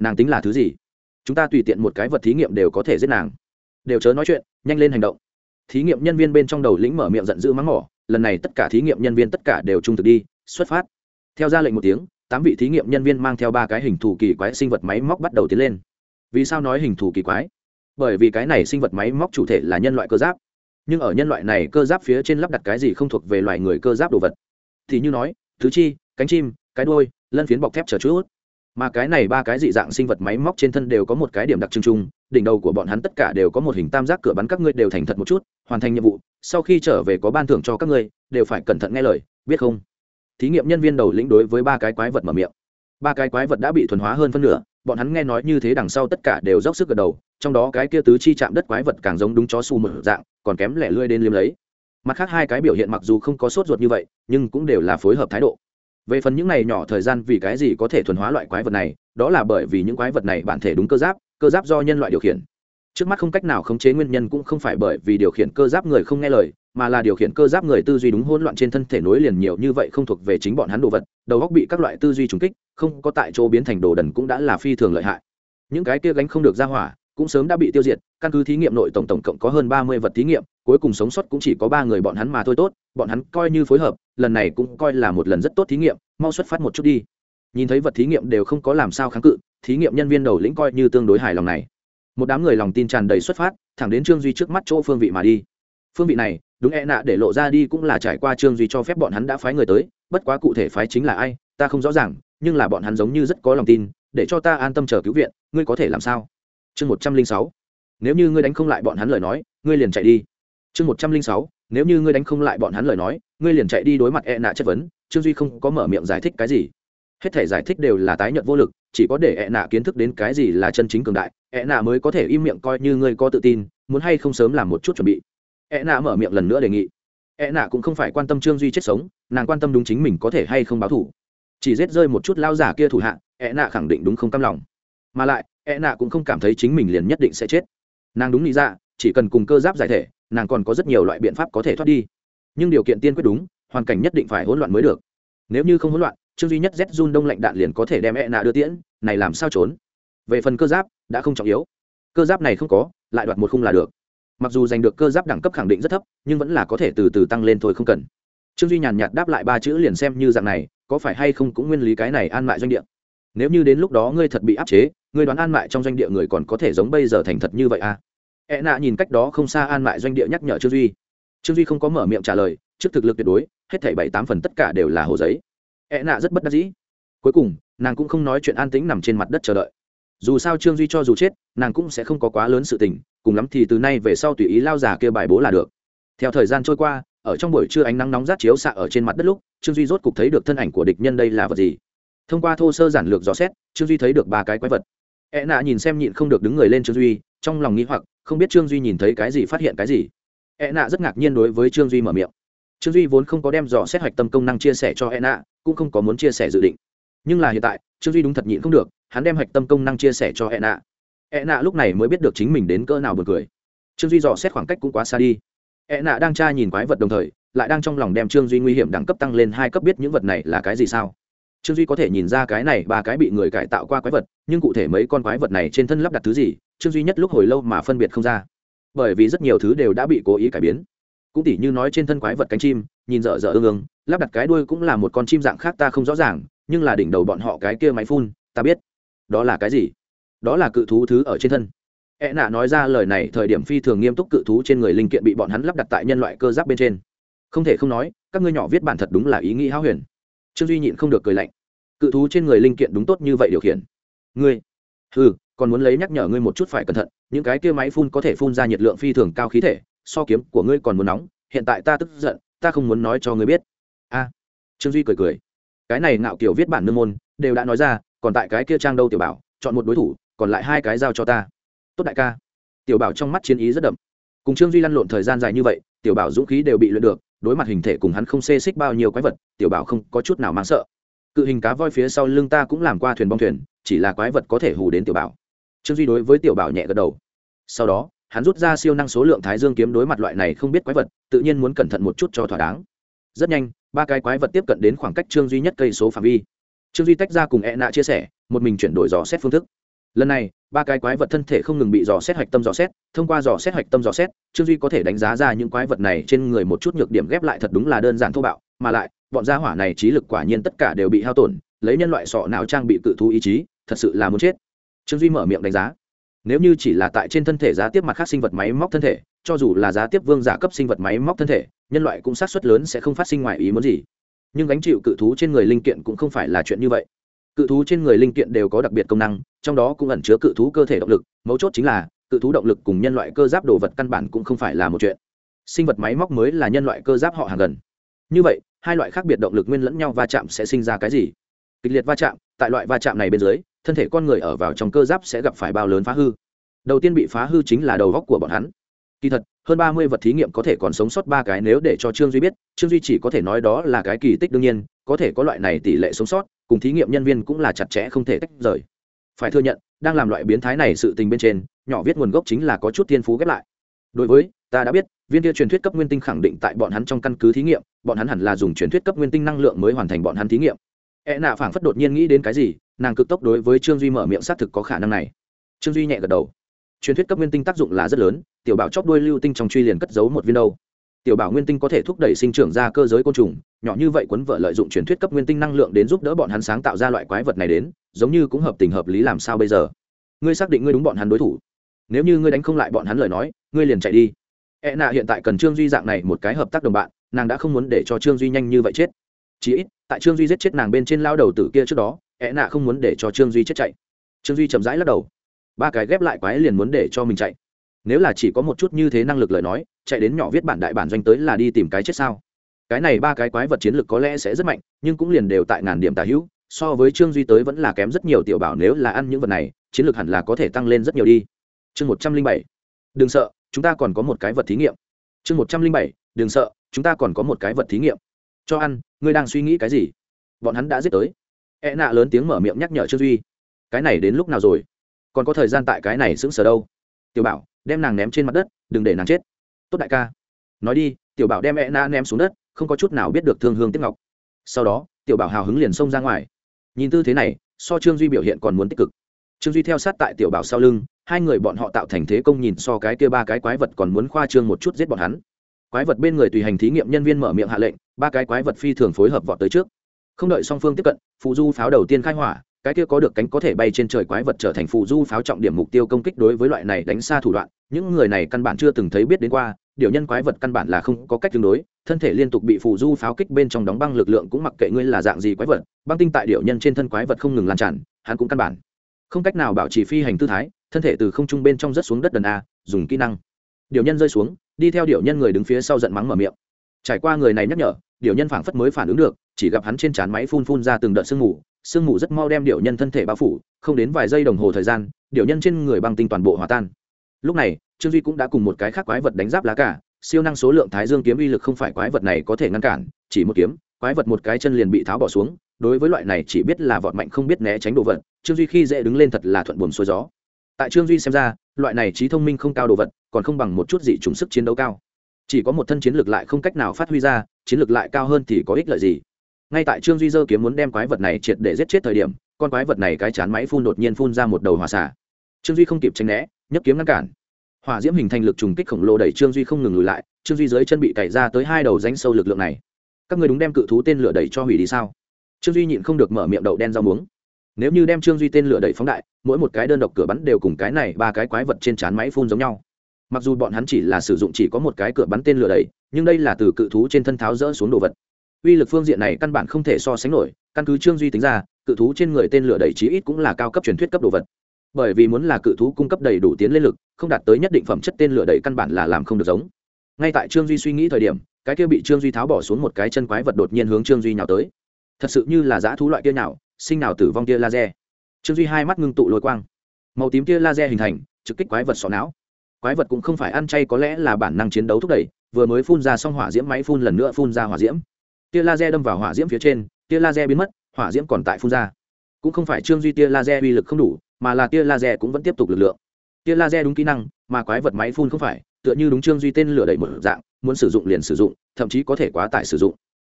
nàng tính là thứ gì? Chúng ta tùy tiện một cái vật thí nghiệm đều có thể giết nàng. Đều chớ nói chuyện, nhanh lên hành động thí nghiệm nhân viên bên trong đầu lĩnh mở miệng giận dữ mắng mỏ, lần này tất cả thí nghiệm nhân viên tất cả đều trung thực đi, xuất phát. Theo ra lệnh một tiếng, tám vị thí nghiệm nhân viên mang theo ba cái hình thù kỳ quái sinh vật máy móc bắt đầu tiến lên. Vì sao nói hình thù kỳ quái? Bởi vì cái này sinh vật máy móc chủ thể là nhân loại cơ giáp. Nhưng ở nhân loại này cơ giáp phía trên lắp đặt cái gì không thuộc về loài người cơ giáp đồ vật? Thì như nói thứ chi, cánh chim, cái đôi lân phiến bọc thép chờ chút. Mà cái này ba cái dị dạng sinh vật máy móc trên thân đều có một cái điểm đặc trưng chung đỉnh đầu của bọn hắn tất cả đều có một hình tam giác cửa bắn các ngươi đều thành thật một chút, hoàn thành nhiệm vụ, sau khi trở về có ban thưởng cho các ngươi, đều phải cẩn thận nghe lời, biết không? Thí nghiệm nhân viên đầu lĩnh đối với ba cái quái vật mở miệng. Ba cái quái vật đã bị thuần hóa hơn phân nửa, bọn hắn nghe nói như thế đằng sau tất cả đều dốc sức gật đầu, trong đó cái kia tứ chi chạm đất quái vật càng giống đúng chó xù một dạng, còn kém lẻ lươi đến liếm lấy. Mặt khác hai cái biểu hiện mặc dù không có sốt ruột như vậy, nhưng cũng đều là phối hợp thái độ. Về phần những này nhỏ thời gian vì cái gì có thể thuần hóa loại quái vật này, đó là bởi vì những quái vật này bản thể đúng cơ giáp cơ giáp do nhân loại điều khiển. Trước mắt không cách nào khống chế nguyên nhân cũng không phải bởi vì điều khiển cơ giáp người không nghe lời, mà là điều khiển cơ giáp người tư duy đúng hỗn loạn trên thân thể nối liền nhiều như vậy không thuộc về chính bọn hắn đồ vật, đầu góc bị các loại tư duy trùng kích, không có tại chỗ biến thành đồ đần cũng đã là phi thường lợi hại. Những cái kia gánh không được ra hỏa, cũng sớm đã bị tiêu diệt, căn cứ thí nghiệm nội tổng tổng cộng có hơn ba mươi vật thí nghiệm, cuối cùng sống sót cũng chỉ có ba người bọn hắn mà thôi tốt, bọn hắn coi như phối hợp, lần này cũng coi là một lần rất tốt thí nghiệm, mau xuất phát một chút đi. Nhìn thấy vật thí nghiệm đều không có làm sao kháng cự thí nghiệm nhân viên đầu lĩnh coi như tương đối hài lòng này. Một đám người lòng tin tràn đầy xuất phát, thẳng đến trương duy trước mắt chỗ phương vị mà đi. Phương vị này, đúng e nạ để lộ ra đi cũng là trải qua trương duy cho phép bọn hắn đã phái người tới, bất quá cụ thể phái chính là ai, ta không rõ ràng, nhưng là bọn hắn giống như rất có lòng tin, để cho ta an tâm chờ cứu viện, ngươi có thể làm sao? Chương một trăm linh sáu. Nếu như ngươi đánh không lại bọn hắn lời nói, ngươi liền chạy đi. Chương một trăm linh sáu. Nếu như ngươi đánh không lại bọn hắn lời nói, ngươi liền chạy đi đối mặt e nạ chất vấn, trương duy không có mở miệng giải thích cái gì hết thể giải thích đều là tái nhận vô lực, chỉ có để e nạ kiến thức đến cái gì là chân chính cường đại e nạ mới có thể im miệng coi như ngươi có tự tin, muốn hay không sớm làm một chút chuẩn bị. E nạ mở miệng lần nữa đề nghị. E nạ cũng không phải quan tâm trương duy chết sống, nàng quan tâm đúng chính mình có thể hay không báo thủ chỉ rết rơi một chút lao giả kia thủ hạ e nạ khẳng định đúng không cam lòng. Mà lại e nạ cũng không cảm thấy chính mình liền nhất định sẽ chết. Nàng đúng nghĩ ra, chỉ cần cùng cơ giáp giải thể, nàng còn có rất nhiều loại biện pháp có thể thoát đi. Nhưng điều kiện tiên quyết đúng, hoàn cảnh nhất định phải hỗn loạn mới được. Nếu như không hỗn loạn chương duy nhất z run đông lạnh đạn liền có thể đem e nạ đưa tiễn, này làm sao trốn? Về phần cơ giáp, đã không trọng yếu. Cơ giáp này không có, lại đoạt một khung là được. Mặc dù giành được cơ giáp đẳng cấp khẳng định rất thấp, nhưng vẫn là có thể từ từ tăng lên thôi không cần. Trương duy nhàn nhạt đáp lại ba chữ liền xem như dạng này, có phải hay không cũng nguyên lý cái này an mại doanh địa. Nếu như đến lúc đó ngươi thật bị áp chế, ngươi đoán an mại trong doanh địa người còn có thể giống bây giờ thành thật như vậy à? E nạ nhìn cách đó không xa an mại doanh địa nhắc nhở trương duy. Trương duy không có mở miệng trả lời, trước thực lực tuyệt đối, hết thảy bảy tám phần tất cả đều là hồ giấy e nạ rất bất đắc dĩ. Cuối cùng, nàng cũng không nói chuyện an tĩnh nằm trên mặt đất chờ đợi. Dù sao trương duy cho dù chết, nàng cũng sẽ không có quá lớn sự tình, cùng lắm thì từ nay về sau tùy ý lao già kia bài bố là được. Theo thời gian trôi qua, ở trong buổi trưa ánh nắng nóng rát chiếu xạ ở trên mặt đất lúc, trương duy rốt cục thấy được thân ảnh của địch nhân đây là vật gì. Thông qua thô sơ giản lược dò xét, trương duy thấy được ba cái quái vật. E nạ nhìn xem nhịn không được đứng người lên trương duy, trong lòng nghĩ hoặc, không biết trương duy nhìn thấy cái gì phát hiện cái gì. E nạ rất ngạc nhiên đối với trương duy mở miệng trương duy vốn không có đem dò xét hoạch tâm công năng chia sẻ cho e nạ cũng không có muốn chia sẻ dự định. Nhưng là hiện tại, trương duy đúng thật nhịn không được, hắn đem hoạch tâm công năng chia sẻ cho e nạ e nạ lúc này mới biết được chính mình đến cỡ nào bật cười. Trương duy dò xét khoảng cách cũng quá xa đi. E nạ đang tra nhìn quái vật đồng thời, lại đang trong lòng đem trương duy nguy hiểm đẳng cấp tăng lên hai cấp biết những vật này là cái gì sao. Trương duy có thể nhìn ra cái này ba cái bị người cải tạo qua quái vật, nhưng cụ thể mấy con quái vật này trên thân lắp đặt thứ gì, trương duy nhất lúc hồi lâu mà phân biệt không ra. Bởi vì rất nhiều thứ đều đã bị cố ý cải biến cũng tỉ như nói trên thân quái vật cánh chim, nhìn dở dở ương ương, lắp đặt cái đuôi cũng là một con chim dạng khác ta không rõ ràng, nhưng là đỉnh đầu bọn họ cái kia máy phun, ta biết. Đó là cái gì? Đó là cự thú thứ ở trên thân. E nạ nói ra lời này thời điểm phi thường nghiêm túc cự thú trên người linh kiện bị bọn hắn lắp đặt tại nhân loại cơ giáp bên trên. Không thể không nói, các ngươi nhỏ viết bản thật đúng là ý nghĩ háo huyền. Trương duy nhịn không được cười lạnh. Cự thú trên người linh kiện đúng tốt như vậy điều khiển. Ngươi? Ừ còn muốn lấy nhắc nhở ngươi một chút phải cẩn thận, những cái kia máy phun có thể phun ra nhiệt lượng phi thường cao khí thể so kiếm của ngươi còn muốn nóng, hiện tại ta tức giận, ta không muốn nói cho ngươi biết. A. Trương duy cười cười. Cái này ngạo kiểu viết bản nương môn, đều đã nói ra, còn tại cái kia trang đâu tiểu bảo, chọn một đối thủ, còn lại hai cái giao cho ta. Tốt đại ca. Tiểu bảo trong mắt chiến ý rất đậm. Cùng trương duy lăn lộn thời gian dài như vậy, tiểu bảo dũng khí đều bị luyện được, đối mặt hình thể cùng hắn không xê xích bao nhiêu quái vật, tiểu bảo không có chút nào mang sợ. Cự hình cá voi phía sau lưng ta cũng làm qua thuyền bong thuyền, chỉ là quái vật có thể hù đến tiểu bảo. Trương duy đối với tiểu bảo nhẹ gật đầu. Sau đó hắn rút ra siêu năng số lượng thái dương kiếm đối mặt loại này không biết quái vật, tự nhiên muốn cẩn thận một chút cho thỏa đáng. Rất nhanh, ba cái quái vật tiếp cận đến khoảng cách trương duy nhất cây số phạm vi. Trương duy tách ra cùng e nạ chia sẻ, một mình chuyển đổi dò xét phương thức. Lần này, ba cái quái vật thân thể không ngừng bị dò xét hạch tâm dò xét, thông qua dò xét hạch tâm dò xét, trương duy có thể đánh giá ra những quái vật này trên người một chút nhược điểm ghép lại thật đúng là đơn giản thô bạo, mà lại, bọn gia hỏa này trí lực quả nhiên tất cả đều bị hao tổn, lấy nhân loại sọ não trang bị cự thú ý chí, thật sự là muốn chết. Trương duy mở miệng đánh giá nếu như chỉ là tại trên thân thể giá tiếp mặt khác sinh vật máy móc thân thể, cho dù là giá tiếp vương giả cấp sinh vật máy móc thân thể, nhân loại cũng sát xuất lớn sẽ không phát sinh ngoài ý muốn gì. Nhưng gánh chịu cự thú trên người linh kiện cũng không phải là chuyện như vậy. Cự thú trên người linh kiện đều có đặc biệt công năng, trong đó cũng ẩn chứa cự thú cơ thể động lực, mấu chốt chính là, cự thú động lực cùng nhân loại cơ giáp đồ vật căn bản cũng không phải là một chuyện. Sinh vật máy móc mới là nhân loại cơ giáp họ hàng gần. Như vậy, hai loại khác biệt động lực nguyên lẫn nhau va chạm sẽ sinh ra cái gì? Kịch liệt va chạm, tại loại va chạm này bên dưới thân thể con người ở vào trong cơ giáp sẽ gặp phải bao lớn phá hư. Đầu tiên bị phá hư chính là đầu góc của bọn hắn. Kỳ thật, hơn ba mươi vật thí nghiệm có thể còn sống sót ba cái nếu để cho trương duy biết, trương duy chỉ có thể nói đó là cái kỳ tích đương nhiên, có thể có loại này tỷ lệ sống sót, cùng thí nghiệm nhân viên cũng là chặt chẽ không thể tách rời. Phải thừa nhận, đang làm loại biến thái này sự tình bên trên, nhỏ viết nguồn gốc chính là có chút thiên phú ghép lại. Đối với, ta đã biết, viên kia truyền thuyết cấp nguyên tinh khẳng định tại bọn hắn trong căn cứ thí nghiệm, bọn hắn hẳn là dùng truyền thuyết cấp nguyên tinh năng lượng mới hoàn thành bọn hắn thí nghiệm. E nạ phảng phất đột nhiên nghĩ đến cái gì nàng cực tốc đối với trương duy mở miệng xác thực có khả năng này trương duy nhẹ gật đầu truyền thuyết cấp nguyên tinh tác dụng là rất lớn tiểu bảo chóc đuôi lưu tinh trong truy liền cất giấu một viên đâu tiểu bảo nguyên tinh có thể thúc đẩy sinh trưởng ra cơ giới côn trùng nhỏ như vậy quấn vợ lợi dụng truyền thuyết cấp nguyên tinh năng lượng đến giúp đỡ bọn hắn sáng tạo ra loại quái vật này đến giống như cũng hợp tình hợp lý làm sao bây giờ ngươi xác định ngươi đúng bọn hắn đối thủ nếu như ngươi đánh không lại bọn hắn lời nói ngươi liền chạy đi e nạ hiện tại cần trương duy dạng này một cái hợp tác đồng bạn nàng đã không muốn để cho trương duy nhanh như vậy chết chỉ ít tại trương duy giết chết nàng bên trên lao đầu tử kia trước đó e nạ không muốn để cho trương duy chết chạy. trương duy chậm rãi lắc đầu. ba cái ghép lại quái liền muốn để cho mình chạy. nếu là chỉ có một chút như thế năng lực lời nói, chạy đến nhỏ viết bản đại bản doanh tới là đi tìm cái chết sao? cái này ba cái quái vật chiến lược có lẽ sẽ rất mạnh, nhưng cũng liền đều tại ngàn điểm tả hữu, so với trương duy tới vẫn là kém rất nhiều tiểu bảo nếu là ăn những vật này, chiến lược hẳn là có thể tăng lên rất nhiều đi. chương một trăm linh bảy, đừng sợ, chúng ta còn có một cái vật thí nghiệm. chương một trăm linh bảy, đừng sợ, chúng ta còn có một cái vật thí nghiệm. cho ăn, ngươi đang suy nghĩ cái gì? bọn hắn đã giết tới e nạ lớn tiếng mở miệng nhắc nhở trương duy. Cái này đến lúc nào rồi? Còn có thời gian tại cái này sững sờ đâu? Tiểu bảo, đem nàng ném trên mặt đất, đừng để nàng chết. Tốt đại ca. Nói đi, tiểu bảo đem e nạ ném xuống đất, không có chút nào biết được thương hương tiếp ngọc. Sau đó, tiểu bảo hào hứng liền xông ra ngoài. Nhìn tư thế này, so trương duy biểu hiện còn muốn tích cực. Trương duy theo sát tại tiểu bảo sau lưng, hai người bọn họ tạo thành thế công nhìn so cái kia ba cái quái vật còn muốn khoa trương một chút giết bọn hắn. Quái vật bên người tùy hành thí nghiệm nhân viên mở miệng hạ lệnh, ba cái quái vật phi thường phối hợp vọt tới trước không đợi song phương tiếp cận, phù du pháo đầu tiên khai hỏa, cái kia có được cánh có thể bay trên trời quái vật trở thành phù du pháo trọng điểm mục tiêu công kích đối với loại này đánh xa thủ đoạn, những người này căn bản chưa từng thấy biết đến qua, điều nhân quái vật căn bản là không có cách tương đối, thân thể liên tục bị phù du pháo kích bên trong đóng băng lực lượng cũng mặc kệ ngươi là dạng gì quái vật, băng tinh tại điều nhân trên thân quái vật không ngừng lan tràn, hắn cũng căn bản không cách nào bảo trì phi hành tư thái, thân thể từ không trung bên trong rất xuống đất đần a, dùng kỹ năng. Điều nhân rơi xuống, đi theo điều nhân người đứng phía sau giận mắng mở miệng. Trải qua người này nhắc nhở, điều nhân phảng phất mới phản ứng được chỉ gặp hắn trên trán máy phun phun ra từng đợt sương mù sương mù rất mau đem điệu nhân thân thể bao phủ, không đến vài giây đồng hồ thời gian điệu nhân trên người băng tinh toàn bộ hòa tan. Lúc này, trương duy cũng đã cùng một cái khác quái vật đánh giáp lá cả siêu năng số lượng thái dương kiếm uy lực không phải quái vật này có thể ngăn cản, chỉ một kiếm, quái vật một cái chân liền bị tháo bỏ xuống, đối với loại này chỉ biết là vọt mạnh không biết né tránh đồ vật, trương duy khi dễ đứng lên thật là thuận buồm xuôi gió. Tại trương duy xem ra, loại này trí thông minh không cao đồ vật, còn không bằng một chút gì trùng sức chiến đấu cao. Chỉ có một thân chiến lược lại không cách nào phát huy ra, chiến lược lại cao hơn thì có ích lợi gì? Ngay tại trương duy dơ kiếm muốn đem quái vật này triệt để giết chết thời điểm, con quái vật này cái chán máy phun đột nhiên phun ra một đầu hỏa xả trương duy không kịp tranh né, nhấc kiếm ngăn cản. Hỏa diễm hình thành lực trùng kích khổng lồ đẩy trương duy không ngừng lùi lại, trương duy dưới chân bị cày ra tới hai đầu danh sâu lực lượng này. Các người đúng đem cự thú tên lửa đẩy cho hủy đi sao? Trương duy nhịn không được mở miệng đậu đen rau muống. Nếu như đem trương duy tên lửa đẩy phóng đại, mỗi một cái đơn độc cửa bắn đều cùng cái này ba cái quái vật trên trán máy phun giống nhau. Mặc dù bọn hắn chỉ là sử dụng chỉ có một cái cửa bắn tên lửa đẩy, nhưng đây là từ cự thú trên thân tháo rỡ xuống đồ vật uy lực phương diện này căn bản không thể so sánh nổi, căn cứ trương duy tính ra, cự thú trên người tên lửa đẩy chí ít cũng là cao cấp truyền thuyết cấp đồ vật. Bởi vì muốn là cự thú cung cấp đầy đủ tiến lên lực, không đạt tới nhất định phẩm chất tên lửa đẩy căn bản là làm không được giống. Ngay tại trương duy suy nghĩ thời điểm, cái kia bị trương duy tháo bỏ xuống một cái chân quái vật đột nhiên hướng trương duy nhào tới. Thật sự như là dã thú loại kia nào sinh nào tử vong kia laser. Trương duy hai mắt ngưng tụ lôi quang. Màu tím kia laser hình thành, trực kích quái vật sọ não. Quái vật cũng không phải ăn chay có lẽ là bản năng chiến đấu thúc đẩy, vừa mới phun ra xong hỏa diễm máy phun lần nữa phun ra hỏa diễm tia laser đâm vào hỏa diễm phía trên, tia laser biến mất, hỏa diễm còn tại phun ra. Cũng không phải trương duy tia laser uy lực không đủ, mà là tia laser cũng vẫn tiếp tục lực lượng. Tia laser đúng kỹ năng, mà quái vật máy phun không phải, tựa như đúng trương duy tên lửa đẩy một dạng, muốn sử dụng liền sử dụng, thậm chí có thể quá tải sử dụng.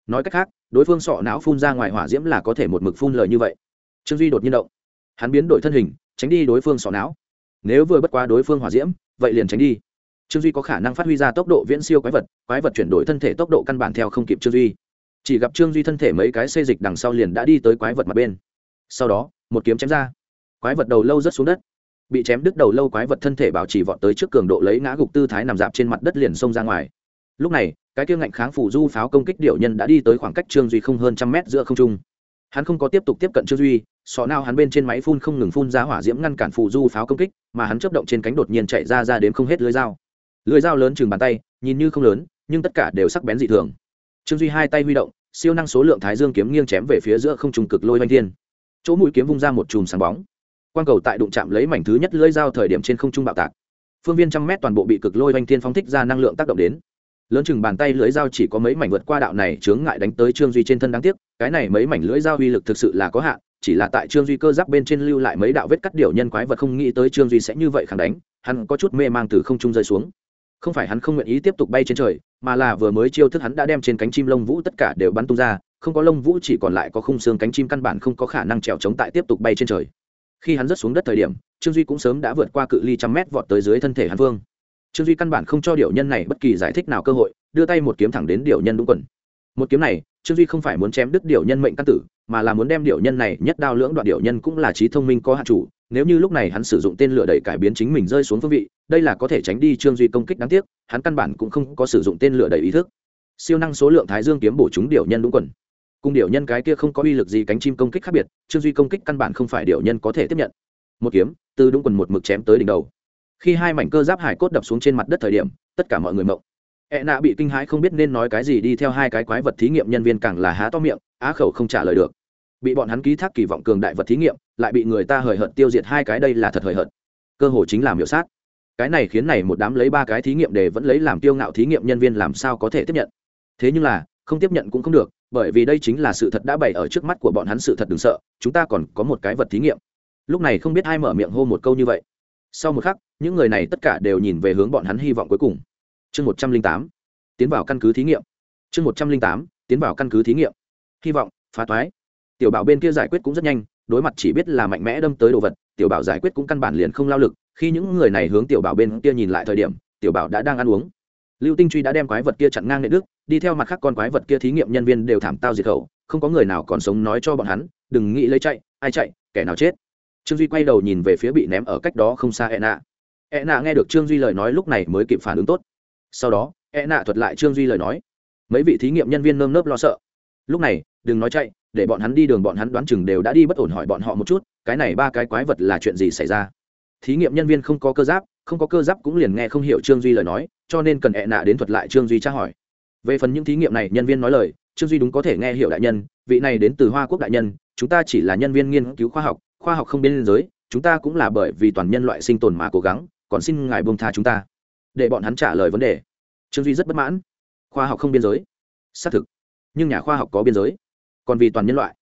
Nói cách khác, đối phương sọ não phun ra ngoài hỏa diễm là có thể một mực phun lời như vậy. Trương duy đột nhiên động. Hắn biến đổi thân hình, tránh đi đối phương sọ não. Nếu vừa bất quá đối phương hỏa diễm, vậy liền tránh đi. Trương duy có khả năng phát huy ra tốc độ viễn siêu quái vật quái vật chuyển đổi thân thể tốc độ căn bản theo không kịp trương duy chỉ gặp trương duy thân thể mấy cái xê dịch đằng sau liền đã đi tới quái vật mặt bên sau đó một kiếm chém ra quái vật đầu lâu rớt xuống đất bị chém đứt đầu lâu quái vật thân thể bảo trì vọt tới trước cường độ lấy ngã gục tư thái nằm dạp trên mặt đất liền xông ra ngoài lúc này cái kia ngạnh kháng phủ du pháo công kích điệu nhân đã đi tới khoảng cách trương duy không hơn trăm mét giữa không trung hắn không có tiếp tục tiếp cận trương duy sọ nào hắn bên trên máy phun không ngừng phun ra hỏa diễm ngăn cản phủ du pháo công kích mà hắn chấp động trên cánh đột nhiên chạy ra ra đến không hết lưới dao lưới dao lớn chừng bàn tay nhìn như không lớn nhưng tất cả đều sắc bén dị thường trương duy hai tay huy động siêu năng số lượng thái dương kiếm nghiêng chém về phía giữa không trùng cực lôi oanh thiên chỗ mũi kiếm vung ra một chùm sáng bóng quang cầu tại đụng chạm lấy mảnh thứ nhất lưỡi dao thời điểm trên không trung bạo tạc phương viên trăm mét toàn bộ bị cực lôi oanh thiên phóng thích ra năng lượng tác động đến lớn chừng bàn tay lưỡi dao chỉ có mấy mảnh vượt qua đạo này chướng ngại đánh tới trương duy trên thân đáng tiếc cái này mấy mảnh lưỡi dao uy lực thực sự là có hạn chỉ là tại trương duy cơ giáp bên trên lưu lại mấy đạo vết cắt điều nhân quái vật không nghĩ tới trương duy sẽ như vậy khẳng đánh hắn có chút mê mang từ không trung rơi xuống không phải hắn không nguyện ý tiếp tục bay trên trời, mà là vừa mới chiêu thức hắn đã đem trên cánh chim lông vũ tất cả đều bắn tung ra, không có lông vũ chỉ còn lại có khung xương cánh chim căn bản không có khả năng trèo chống tại tiếp tục bay trên trời. Khi hắn rớt xuống đất thời điểm, trương duy cũng sớm đã vượt qua cự ly trăm mét vọt tới dưới thân thể hắn vương. Trương duy căn bản không cho điệu nhân này bất kỳ giải thích nào cơ hội, đưa tay một kiếm thẳng đến điệu nhân đúng quần. Một kiếm này, trương duy không phải muốn chém đứt điệu nhân mệnh căn tử, mà là muốn đem điệu nhân này nhất đao lưỡng đoạn điệu nhân cũng là trí thông minh có hạ chủ nếu như lúc này hắn sử dụng tên lửa đẩy cải biến chính mình rơi xuống phương vị, đây là có thể tránh đi trương duy công kích đáng tiếc, hắn căn bản cũng không có sử dụng tên lửa đẩy ý thức. Siêu năng số lượng thái dương kiếm bổ chúng điều nhân đúng quần. Cùng điều nhân cái kia không có uy lực gì cánh chim công kích khác biệt, trương duy công kích căn bản không phải điều nhân có thể tiếp nhận. Một kiếm, từ đúng quần một mực chém tới đỉnh đầu. Khi hai mảnh cơ giáp hải cốt đập xuống trên mặt đất thời điểm, tất cả mọi người mộng. Ẹ e nạ bị kinh hãi không biết nên nói cái gì đi theo hai cái quái vật thí nghiệm nhân viên càng là há to miệng, á khẩu không trả lời được bị bọn hắn ký thác kỳ vọng cường đại vật thí nghiệm, lại bị người ta hời hợt tiêu diệt hai cái đây là thật hời hợt. Cơ hồ chính là miểu sát. Cái này khiến này một đám lấy ba cái thí nghiệm để vẫn lấy làm tiêu ngạo thí nghiệm nhân viên làm sao có thể tiếp nhận? Thế nhưng là, không tiếp nhận cũng không được, bởi vì đây chính là sự thật đã bày ở trước mắt của bọn hắn sự thật đừng sợ, chúng ta còn có một cái vật thí nghiệm. Lúc này không biết ai mở miệng hô một câu như vậy. Sau một khắc, những người này tất cả đều nhìn về hướng bọn hắn hy vọng cuối cùng. Chương một trăm linh tám, tiến vào căn cứ thí nghiệm. Chương một trăm linh tám, tiến vào căn cứ thí nghiệm. Hy vọng, phá toái tiểu bảo bên kia giải quyết cũng rất nhanh, đối mặt chỉ biết là mạnh mẽ đâm tới đồ vật, tiểu bảo giải quyết cũng căn bản liền không lao lực. Khi những người này hướng tiểu bảo bên kia nhìn lại thời điểm, tiểu bảo đã đang ăn uống. Lưu tinh truy đã đem quái vật kia chặn ngang nệ đức, đi theo mặt khác con quái vật kia thí nghiệm nhân viên đều thảm tao diệt khẩu, không có người nào còn sống nói cho bọn hắn, đừng nghĩ lấy chạy, ai chạy, kẻ nào chết. Trương duy quay đầu nhìn về phía bị ném ở cách đó không xa e nạ e nạ nghe được trương duy lời nói lúc này mới kịp phản ứng tốt. Sau đó e nạ thuật lại trương duy lời nói. Mấy vị thí nghiệm nhân viên nơm nớp lo sợ. Lúc này đừng nói chạy, để bọn hắn đi đường bọn hắn đoán chừng đều đã đi bất ổn hỏi bọn họ một chút, cái này ba cái quái vật là chuyện gì xảy ra? Thí nghiệm nhân viên không có cơ giáp, không có cơ giáp cũng liền nghe không hiểu trương duy lời nói, cho nên cần hẹ nạ đến thuật lại trương duy tra hỏi. Về phần những thí nghiệm này, nhân viên nói lời, trương duy đúng có thể nghe hiểu đại nhân, vị này đến từ hoa quốc đại nhân, chúng ta chỉ là nhân viên nghiên cứu khoa học khoa học không biên giới, chúng ta cũng là bởi vì toàn nhân loại sinh tồn mà cố gắng, còn xin ngài buông tha chúng ta. Để bọn hắn trả lời vấn đề. Trương duy rất bất mãn. Khoa học không biên giới. Xác thực. Nhưng nhà khoa học có biên giới còn vì toàn nhân loại.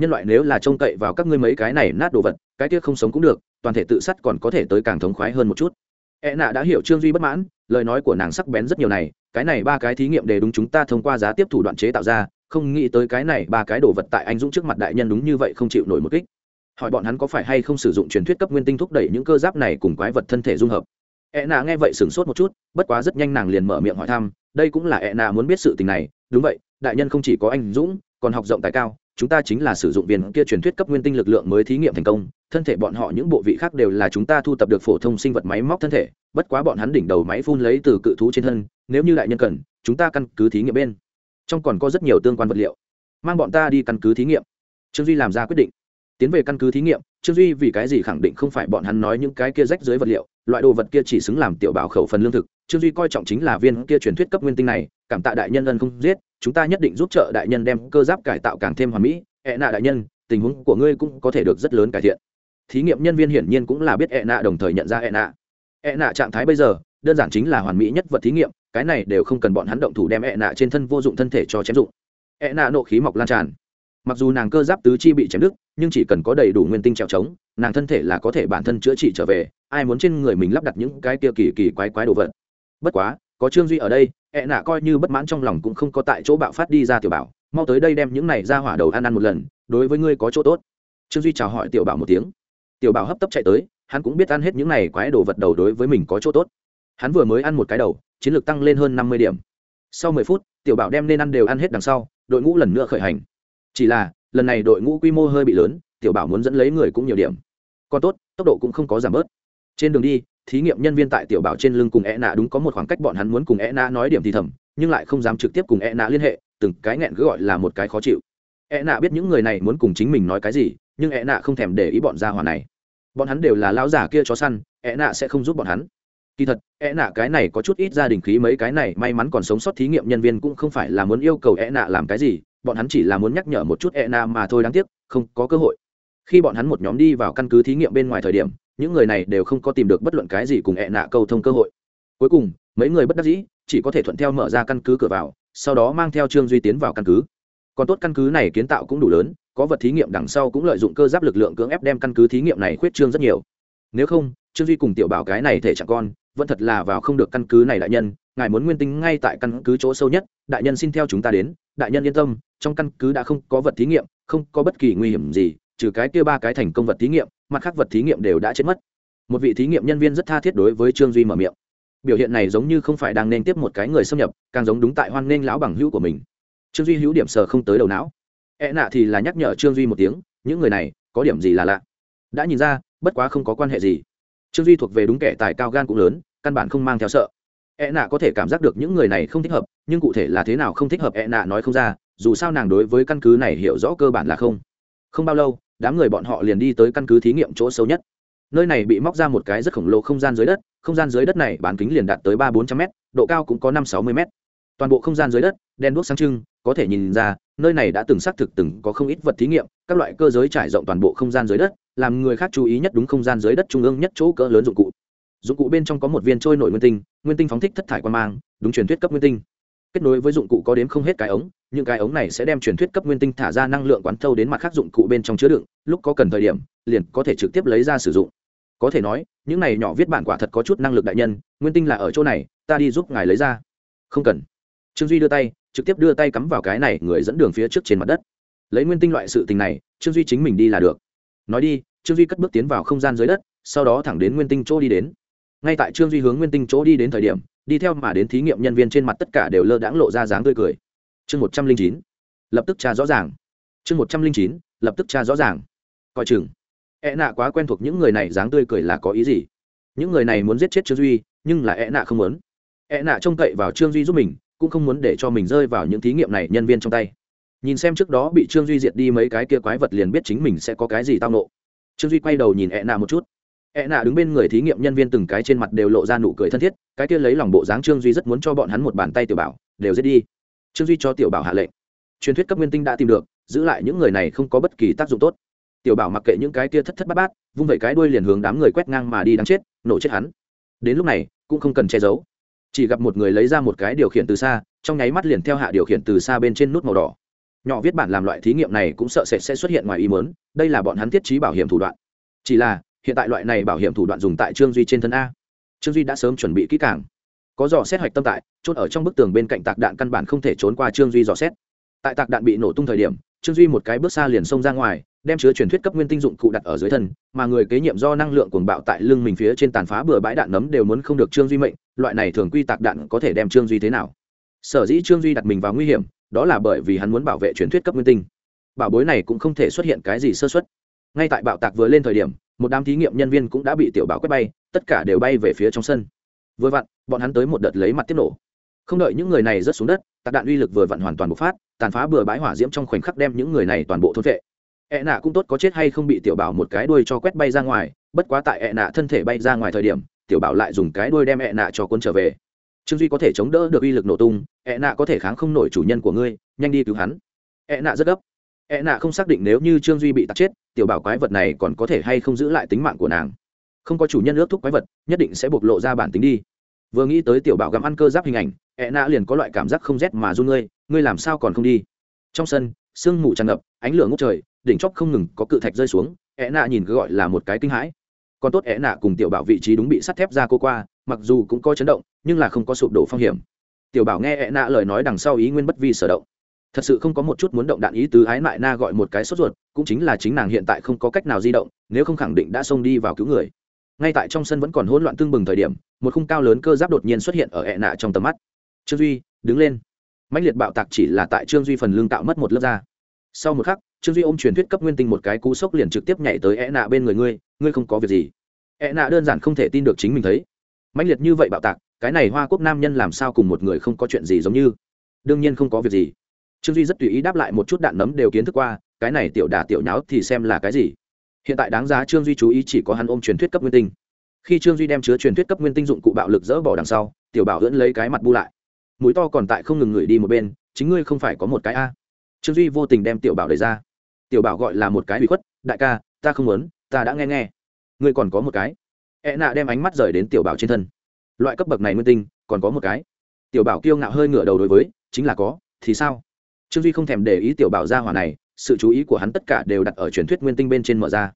Nhân loại nếu là trông cậy vào các ngươi mấy cái này nát đồ vật, cái kia không sống cũng được, toàn thể tự sát còn có thể tới càng thống khoái hơn một chút. E nạ đã hiểu trương duy bất mãn, lời nói của nàng sắc bén rất nhiều này, cái này ba cái thí nghiệm để đúng chúng ta thông qua giá tiếp thủ đoạn chế tạo ra, không nghĩ tới cái này ba cái đồ vật tại anh dũng trước mặt đại nhân đúng như vậy không chịu nổi một kích. Hỏi bọn hắn có phải hay không sử dụng truyền thuyết cấp nguyên tinh thúc đẩy những cơ giáp này cùng quái vật thân thể dung hợp. E nạ nghe vậy sửng sốt một chút, bất quá rất nhanh nàng liền mở miệng hỏi thăm, đây cũng là e nạ muốn biết sự tình này, đúng vậy, đại nhân không chỉ có anh dũng còn học rộng tài cao, chúng ta chính là sử dụng viên kia truyền thuyết cấp nguyên tinh lực lượng mới thí nghiệm thành công, thân thể bọn họ những bộ vị khác đều là chúng ta thu tập được phổ thông sinh vật máy móc thân thể, bất quá bọn hắn đỉnh đầu máy phun lấy từ cự thú trên thân, nếu như đại nhân cần, chúng ta căn cứ thí nghiệm bên. Trong còn có rất nhiều tương quan vật liệu. Mang bọn ta đi căn cứ thí nghiệm. Trương duy làm ra quyết định. Tiến về căn cứ thí nghiệm, trương duy vì cái gì khẳng định không phải bọn hắn nói những cái kia rách dưới vật liệu, loại đồ vật kia chỉ xứng làm tiểu bảo khẩu phần lương thực. Trương duy coi trọng chính là viên kia truyền thuyết cấp nguyên tinh này, cảm tạ đại nhân ân không giết chúng ta nhất định giúp trợ đại nhân đem cơ giáp cải tạo càng thêm hoàn mỹ. E ẹ nạ đại nhân, tình huống của ngươi cũng có thể được rất lớn cải thiện. Thí nghiệm nhân viên hiển nhiên cũng là biết e ẹ nạ đồng thời nhận ra ẹ nạ ẹ nạ trạng thái bây giờ, đơn giản chính là hoàn mỹ nhất vật thí nghiệm, cái này đều không cần bọn hắn động thủ đem e ẹ nạ trên thân vô dụng thân thể cho chém dụng. Ẹ nạ nộ khí mọc lan tràn. Mặc dù nàng cơ giáp tứ chi bị chém đứt, nhưng chỉ cần có đầy đủ nguyên tinh trèo trống, nàng thân thể là có thể bản thân chữa trị trở về, ai muốn trên người mình lắp đặt những cái kia kỳ kỳ quái quái đồ vật. Bất quá, có trương duy ở đây ẹ nạ coi như bất mãn trong lòng cũng không có tại chỗ bạo phát đi ra tiểu bảo, mau tới đây đem những này ra hỏa đầu ăn ăn một lần, đối với ngươi có chỗ tốt. Trương duy chào hỏi tiểu bảo một tiếng. Tiểu bảo hấp tấp chạy tới, hắn cũng biết ăn hết những này quái đồ vật đầu đối với mình có chỗ tốt. Hắn vừa mới ăn một cái đầu, chiến lược tăng lên hơn năm mươi điểm. Sau mười phút, tiểu bảo đem nên ăn đều ăn hết đằng sau, đội ngũ lần nữa khởi hành. Chỉ là, lần này đội ngũ quy mô hơi bị lớn, tiểu bảo muốn dẫn lấy người cũng nhiều điểm. Còn tốt, tốc độ cũng không có giảm bớt. Trên đường đi thí nghiệm nhân viên tại tiểu bảo trên lưng cùng e nạ đúng có một khoảng cách bọn hắn muốn cùng e nạ nói điểm thì thầm, nhưng lại không dám trực tiếp cùng e nạ liên hệ, từng cái nghẹn cứ gọi là một cái khó chịu. E nạ biết những người này muốn cùng chính mình nói cái gì, nhưng e nạ không thèm để ý bọn gia hỏa này. Bọn hắn đều là lão giả kia chó săn e nạ sẽ không giúp bọn hắn. Kỳ thật e nạ cái này có chút ít gia đình khí mấy cái này, may mắn còn sống sót thí nghiệm nhân viên cũng không phải là muốn yêu cầu e nạ làm cái gì, bọn hắn chỉ là muốn nhắc nhở một chút e nạ mà thôi, đáng tiếc, không có cơ hội. Khi bọn hắn một nhóm đi vào căn cứ thí nghiệm bên ngoài thời điểm những người này đều không có tìm được bất luận cái gì cùng e nạ câu thông cơ hội. Cuối cùng, mấy người bất đắc dĩ, chỉ có thể thuận theo mở ra căn cứ cửa vào, sau đó mang theo trương duy tiến vào căn cứ. Còn tốt căn cứ này kiến tạo cũng đủ lớn, có vật thí nghiệm đằng sau cũng lợi dụng cơ giáp lực lượng cưỡng ép đem căn cứ thí nghiệm này khuyết trương rất nhiều. Nếu không, trương duy cùng tiểu bảo cái này thể chẳng con, vẫn thật là vào không được căn cứ này đại nhân, ngài muốn nguyên tính ngay tại căn cứ chỗ sâu nhất, đại nhân xin theo chúng ta đến, đại nhân yên tâm, trong căn cứ đã không có vật thí nghiệm, không có bất kỳ nguy hiểm gì, trừ cái kia ba cái thành công vật thí nghiệm mặt khác vật thí nghiệm đều đã chết mất. Một vị thí nghiệm nhân viên rất tha thiết đối với trương duy mở miệng. Biểu hiện này giống như không phải đang nên tiếp một cái người xâm nhập, càng giống đúng tại hoan nghênh lão bằng hữu của mình. Trương duy hữu điểm sờ không tới đầu não. E nạ thì là nhắc nhở trương duy một tiếng, những người này, có điểm gì là lạ. Đã nhìn ra, bất quá không có quan hệ gì. Trương duy thuộc về đúng kẻ tài cao gan cũng lớn, căn bản không mang theo sợ. E nạ có thể cảm giác được những người này không thích hợp, nhưng cụ thể là thế nào không thích hợp e nạ nói không ra, dù sao nàng đối với căn cứ này hiểu rõ cơ bản là không. Không bao lâu đám người bọn họ liền đi tới căn cứ thí nghiệm chỗ sâu nhất. Nơi này bị móc ra một cái rất khổng lồ không gian dưới đất, không gian dưới đất này bán kính liền đạt tới ba bốn trăm m độ cao cũng có năm sáu mươi m toàn bộ không gian dưới đất, đen đuốc sáng trưng, có thể nhìn ra, nơi này đã từng xác thực từng có không ít vật thí nghiệm, các loại cơ giới trải rộng toàn bộ không gian dưới đất, làm người khác chú ý nhất đúng không gian dưới đất trung ương nhất chỗ cỡ lớn dụng cụ. Dụng cụ bên trong có một viên trôi nổi nguyên tinh nguyên tinh phóng thích thất thải quan mang, đúng truyền thuyết cấp nguyên tinh kết nối với dụng cụ có đến không hết cái ống, những cái ống này sẽ đem truyền thuyết cấp nguyên tinh thả ra năng lượng quán thâu đến mặt khác dụng cụ bên trong chứa đựng, lúc có cần thời điểm, liền có thể trực tiếp lấy ra sử dụng. Có thể nói, những này nhỏ viết bản quả thật có chút năng lực đại nhân, nguyên tinh là ở chỗ này, ta đi giúp ngài lấy ra. Không cần. Trương duy đưa tay, trực tiếp đưa tay cắm vào cái này người dẫn đường phía trước trên mặt đất. Lấy nguyên tinh loại sự tình này, trương duy chính mình đi là được. Nói đi, trương duy cất bước tiến vào không gian dưới đất, sau đó thẳng đến nguyên tinh chỗ đi đến. Ngay tại trương duy hướng nguyên tinh chỗ đi đến thời điểm đi theo mà đến thí nghiệm nhân viên trên mặt tất cả đều lơ đãng lộ ra dáng tươi cười. Chương một trăm linh chín, lập tức tra rõ ràng. Chương một trăm linh chín, lập tức tra rõ ràng. Coi chừng. E nạ quá quen thuộc những người này dáng tươi cười là có ý gì? Những người này muốn giết chết trương duy, nhưng là e nạ không muốn. E nạ trông cậy vào trương duy giúp mình, cũng không muốn để cho mình rơi vào những thí nghiệm này nhân viên trong tay. Nhìn xem trước đó bị trương duy diệt đi mấy cái kia quái vật liền biết chính mình sẽ có cái gì tao nộ trương duy quay đầu nhìn e nạ một chút e nạ đứng bên người thí nghiệm nhân viên từng cái trên mặt đều lộ ra nụ cười thân thiết, cái kia lấy lòng bộ dáng trương duy rất muốn cho bọn hắn một bàn tay tiểu bảo, đều giết đi. Trương duy cho tiểu bảo hạ lệnh. Truyền thuyết cấp nguyên tinh đã tìm được, giữ lại những người này không có bất kỳ tác dụng tốt. Tiểu bảo mặc kệ những cái kia thất thất bát bát, vung vẩy cái đuôi liền hướng đám người quét ngang mà đi đáng chết, nổ chết hắn. Đến lúc này, cũng không cần che giấu. Chỉ gặp một người lấy ra một cái điều khiển từ xa, trong nháy mắt liền theo hạ điều khiển từ xa bên trên nút màu đỏ. Nhỏ viết bản làm loại thí nghiệm này cũng sợ sẽ sẽ xuất hiện ngoài ý mớn đây là bọn hắn thiết trí bảo hiểm thủ đoạn. Chỉ là hiện tại loại này bảo hiểm thủ đoạn dùng tại trương duy trên thân a. Trương duy đã sớm chuẩn bị kỹ càng. Có dò xét hoạch tâm tại, chốt ở trong bức tường bên cạnh tạc đạn căn bản không thể trốn qua trương duy dò xét. Tại tạc đạn bị nổ tung thời điểm, trương duy một cái bước xa liền xông ra ngoài, đem chứa truyền thuyết cấp nguyên tinh dụng cụ đặt ở dưới thân, mà người kế nhiệm do năng lượng cuồng bạo tại lưng mình phía trên tàn phá bừa bãi đạn nấm đều muốn không được trương duy mệnh, loại này thường quy tạc đạn có thể đem trương duy thế nào? Sở dĩ trương duy đặt mình vào nguy hiểm, đó là bởi vì hắn muốn bảo vệ truyền thuyết cấp nguyên tinh. Bảo bối này cũng không thể xuất hiện cái gì sơ xuất ngay tại bạo tạc vừa lên thời điểm một đám thí nghiệm nhân viên cũng đã bị tiểu bảo quét bay, tất cả đều bay về phía trong sân. Vừa vặn, bọn hắn tới một đợt lấy mặt tiếp nổ. Không đợi những người này rớt xuống đất, tạc đạn uy lực vừa vặn hoàn toàn bộc phát, tàn phá bừa bãi hỏa diễm trong khoảnh khắc đem những người này toàn bộ thôn vệ ẹ e nạ cũng tốt có chết hay không bị tiểu bảo một cái đuôi cho quét bay ra ngoài, bất quá tại ẹ nạ thân thể bay ra ngoài thời điểm, tiểu bảo lại dùng cái đuôi đem ẹ nạ cho quân trở về. Trương duy có thể chống đỡ được uy lực nổ tung ẹ nạ có thể kháng không nổi chủ nhân của ngươi, nhanh đi cứu hắn. Ẹ nạ rất gấp. E nạ không xác định nếu như trương duy bị tắt chết, tiểu bảo quái vật này còn có thể hay không giữ lại tính mạng của nàng. Không có chủ nhân ước thúc quái vật, nhất định sẽ bộc lộ ra bản tính đi. Vừa nghĩ tới tiểu bảo gặm ăn cơ giáp hình ảnh E nạ liền có loại cảm giác không rét mà run ngươi ngươi làm sao còn không đi? Trong sân, sương mù tràn ngập, ánh lửa ngốc trời, đỉnh chóp không ngừng có cự thạch rơi xuống E nạ nhìn cứ gọi là một cái kinh hãi. Còn tốt E nạ cùng tiểu bảo vị trí đúng bị sắt thép ra cô qua, mặc dù cũng có chấn động, nhưng là không có sụp đổ phong hiểm. Tiểu bảo nghe E nạ lời nói đằng sau ý nguyên bất vi sở động thật sự không có một chút muốn động đạn ý tứ ái mại na gọi một cái sốt ruột, cũng chính là chính nàng hiện tại không có cách nào di động, nếu không khẳng định đã xông đi vào cứu người. Ngay tại trong sân vẫn còn hỗn loạn tương bừng thời điểm, một khung cao lớn cơ giáp đột nhiên xuất hiện ở ẹ nạ trong tầm mắt. Trương duy, đứng lên. Mạnh liệt bạo tạc chỉ là tại trương duy phần lương tạo mất một lớp da. Sau một khắc, trương duy ôm truyền thuyết cấp nguyên tinh một cái cú sốc liền trực tiếp nhảy tới ẹ nạ bên người ngươi ngươi không có việc gì. Ẹ nạ đơn giản không thể tin được chính mình thấy. Mạnh liệt như vậy bạo tạc, cái này hoa quốc nam nhân làm sao cùng một người không có chuyện gì giống như? Đương nhiên không có việc gì trương duy rất tùy ý đáp lại một chút đạn nấm đều kiến thức qua cái này tiểu đà tiểu nháo thì xem là cái gì hiện tại đáng giá trương duy chú ý chỉ có hắn ôm truyền thuyết cấp nguyên tinh khi trương duy đem chứa truyền thuyết cấp nguyên tinh dụng cụ bạo lực dỡ bỏ đằng sau tiểu bảo dẫn lấy cái mặt bu lại mũi to còn tại không ngừng ngửi đi một bên chính ngươi không phải có một cái a trương duy vô tình đem tiểu bảo đẩy ra tiểu bảo gọi là một cái bị khuất đại ca ta không muốn ta đã nghe nghe ngươi còn có một cái e nạ đem ánh mắt rời đến tiểu bảo trên thân loại cấp bậc này nguyên tinh còn có một cái tiểu bảo kiêu ngạo hơi ngửa đầu đối với chính là có thì sao trương duy không thèm để ý tiểu bảo gia hỏa này, sự chú ý của hắn tất cả đều đặt ở truyền thuyết nguyên tinh bên trên mở ra.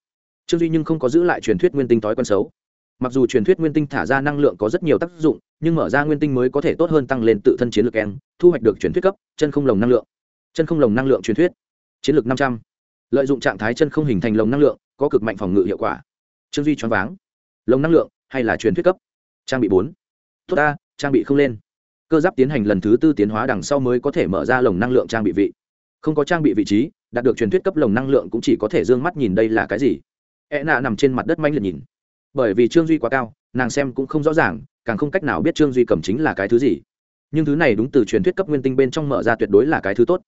Trương duy nhưng không có giữ lại truyền thuyết nguyên tinh thói quen xấu. Mặc dù truyền thuyết nguyên tinh thả ra năng lượng có rất nhiều tác dụng, nhưng mở ra nguyên tinh mới có thể tốt hơn tăng lên tự thân chiến lược en thu hoạch được truyền thuyết cấp, chân không lồng năng lượng. Chân không lồng năng lượng truyền thuyết. Chiến lược năm trăm. L ợ i dụng trạng thái chân không hình thành lồng năng lượng, có cực mạnh phòng ngự hiệu quả. Trương duy choáng váng. Lồng năng lượng, hay là truyền thuyết cấp? Trang bị bốn. Tốt ta, trang bị không lên cơ giáp tiến hành lần thứ tư tiến hóa đằng sau mới có thể mở ra lồng năng lượng trang bị vị. Không có trang bị vị trí, đạt được truyền thuyết cấp lồng năng lượng cũng chỉ có thể d ư ơ n g mắt nhìn đây là cái gì. E nạ nằm trên mặt đất manh liệt nhìn. Bởi vì trương duy quá cao, nàng xem cũng không rõ ràng, càng không cách nào biết trương duy cầm chính là cái thứ gì. Nhưng thứ này đúng từ truyền thuyết cấp nguyên tinh bên trong mở ra tuyệt đối là cái thứ tốt.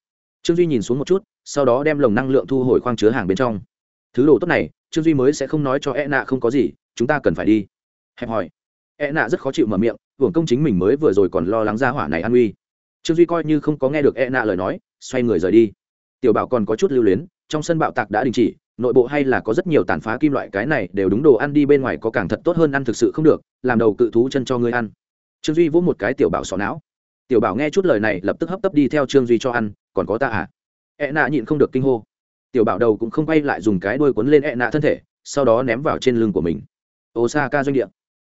Trương duy nhìn xuống một chút, sau đó đem lồng năng lượng thu hồi khoang chứa hàng bên trong. Thứ đồ tốt này, trương duy mới sẽ không nói cho e nạ không có gì, chúng ta cần phải đi. Hẹp hỏi. E nạ rất khó chịu mở miệng hưởng công chính mình mới vừa rồi còn lo lắng ra hỏa này an uy trương duy coi như không có nghe được e nạ lời nói, xoay người rời đi. Tiểu bảo còn có chút lưu luyến, trong sân bạo tạc đã đình chỉ, nội bộ hay là có rất nhiều tàn phá kim loại, cái này đều đúng đồ ăn đi bên ngoài có càng thật tốt hơn ăn thực sự không được, làm đầu cự thú chân cho ngươi ăn. Trương duy vỗ một cái tiểu bảo xỏ não. Tiểu bảo nghe chút lời này, lập tức hấp tấp đi theo trương duy cho ăn, còn có ta à? E nạ nhịn không được kinh hô. Tiểu bảo đầu cũng không quay lại dùng cái đuôi cuốn lên e nạ thân thể, sau đó ném vào trên lưng của mình. Osaka doanh địa.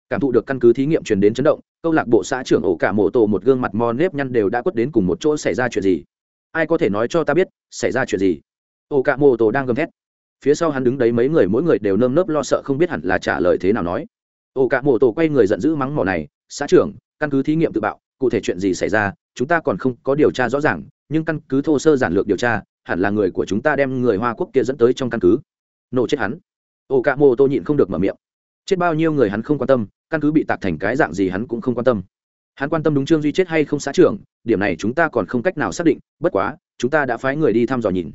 Cảm thụ được căn cứ thí nghiệm truyền đến chấn động câu lạc bộ xã trưởng ổ cả mộ tổ một gương mặt mò nếp nhăn đều đã quất đến cùng một chỗ xảy ra chuyện gì? Ai có thể nói cho ta biết, xảy ra chuyện gì? Ổ cả mộ tổ đang gầm thét. Phía sau hắn đứng đấy mấy người, mỗi người đều nơm nớp lo sợ không biết hẳn là trả lời thế nào nói. Ổ cả mộ tổ quay người giận dữ mắng mỏ này, xã trưởng, căn cứ thí nghiệm tự bạo, cụ thể chuyện gì xảy ra, chúng ta còn không có điều tra rõ ràng, nhưng căn cứ thô sơ giản lược điều tra, hẳn là người của chúng ta đem người hoa quốc kia dẫn tới trong căn cứ. Nổ chết hắn. Ổ cả mộ tổ nhịn không được mở miệng. Chết bao nhiêu người hắn không quan tâm căn cứ bị tạc thành cái dạng gì hắn cũng không quan tâm. Hắn quan tâm đúng trương duy chết hay không xã trưởng, điểm này chúng ta còn không cách nào xác định, bất quá, chúng ta đã phái người đi thăm dò nhìn.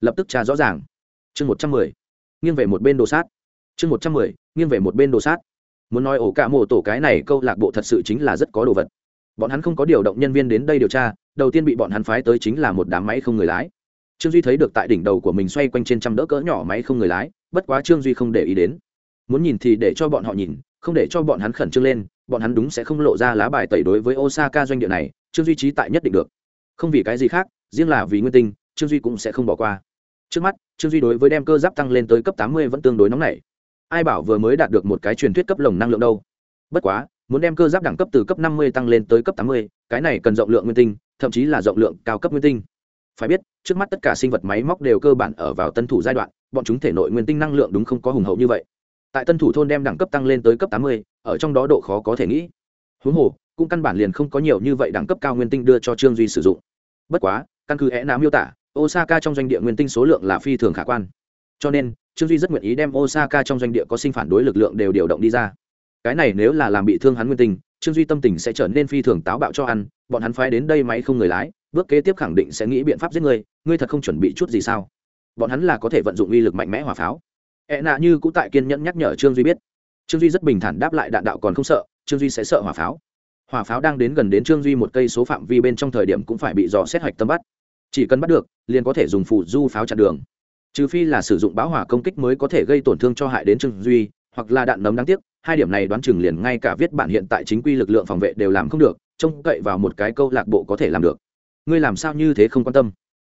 Lập tức tra rõ ràng. Chương một trăm mười. Nghiêng về một bên đồ sát. Chương một trăm mười, nghiêng về một bên đồ sát. Muốn nói ổ cả mộ tổ cái này câu lạc bộ thật sự chính là rất có đồ vật. Bọn hắn không có điều động nhân viên đến đây điều tra, đầu tiên bị bọn hắn phái tới chính là một đám máy không người lái. Trương duy thấy được tại đỉnh đầu của mình xoay quanh trên trăm đỡ cỡ nhỏ máy không người lái, bất quá trương duy không để ý đến. Muốn nhìn thì để cho bọn họ nhìn không để cho bọn hắn khẩn trương lên, bọn hắn đúng sẽ không lộ ra lá bài tẩy đối với osaka doanh địa này, trương duy trí tại nhất định được. Không vì cái gì khác, riêng là vì nguyên tinh, trương duy cũng sẽ không bỏ qua. Trước mắt, trương duy đối với đem cơ giáp tăng lên tới cấp tám mươi vẫn tương đối nóng nảy. Ai bảo vừa mới đạt được một cái truyền thuyết cấp lồng năng lượng đâu. Bất quá, muốn đem cơ giáp đẳng cấp từ cấp năm mươi tăng lên tới cấp tám mươi, cái này cần rộng lượng nguyên tinh, thậm chí là rộng lượng cao cấp nguyên tinh. Phải biết, trước mắt tất cả sinh vật máy móc đều cơ bản ở vào tân thủ giai đoạn, bọn chúng thể nội nguyên tinh năng lượng đúng không có hùng hậu như vậy tại tân thủ thôn đem đẳng cấp tăng lên tới cấp tám mươi ở trong đó độ khó có thể nghĩ. Huống hồ cũng căn bản liền không có nhiều như vậy đẳng cấp cao nguyên tinh đưa cho trương duy sử dụng. Bất quá căn cứ é nám miêu tả osaka trong doanh địa nguyên tinh số lượng là phi thường khả quan. Cho nên trương duy rất nguyện ý đem osaka trong doanh địa có sinh phản đối lực lượng đều điều động đi ra. Cái này nếu là làm bị thương hắn nguyên tinh trương duy tâm tình sẽ trở nên phi thường táo bạo cho ăn bọn hắn phái đến đây máy không người lái bước kế tiếp khẳng định sẽ nghĩ biện pháp giết người, ngươi thật không chuẩn bị chút gì sao? Bọn hắn là có thể vận dụng uy lực mạnh mẽ hỏa pháo. E ẹ nạ như cũng tại kiên nhẫn nhắc nhở trương duy biết. Trương duy rất bình thản đáp lại đạn đạo còn không sợ, trương duy sẽ sợ hỏa pháo. Hỏa pháo đang đến gần đến trương duy một cây số phạm vi bên trong thời điểm cũng phải bị dò xét hạch tâm bắt. Chỉ cần bắt được, liền có thể dùng phụ du pháo chặn đường. Trừ phi là sử dụng báo hỏa công kích mới có thể gây tổn thương cho hại đến trương duy, hoặc là đạn nấm đáng tiếc, hai điểm này đoán chừng liền ngay cả viết bản hiện tại chính quy lực lượng phòng vệ đều làm không được, trông cậy vào một cái câu lạc bộ có thể làm được. Ngươi làm sao như thế không quan tâm?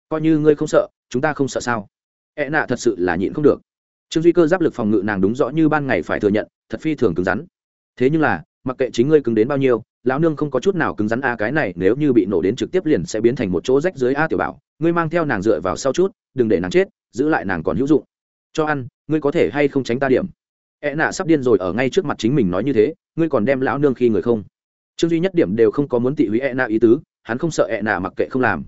Coi như ngươi không sợ, chúng ta không sợ sao? E ẹ nạ thật sự là nhịn không được trương duy cơ giáp lực phòng ngự nàng đúng rõ như ban ngày phải thừa nhận, thật phi thường cứng rắn. Thế nhưng là, mặc kệ chính ngươi cứng đến bao nhiêu, lão nương không có chút nào cứng rắn a, cái này nếu như bị nổ đến trực tiếp liền sẽ biến thành một chỗ rách dưới a tiểu bảo. Ngươi mang theo nàng dựa vào sau chút, đừng để nàng chết, giữ lại nàng còn hữu dụng. Cho ăn, ngươi có thể hay không tránh ta điểm? Ẹ nạ sắp điên rồi ở ngay trước mặt chính mình nói như thế, ngươi còn đem lão nương khi người không? Trương duy nhất điểm đều không có muốn tị húy ẹ e nạ ý tứ, hắn không sợ ẹ nạ mặc kệ không làm.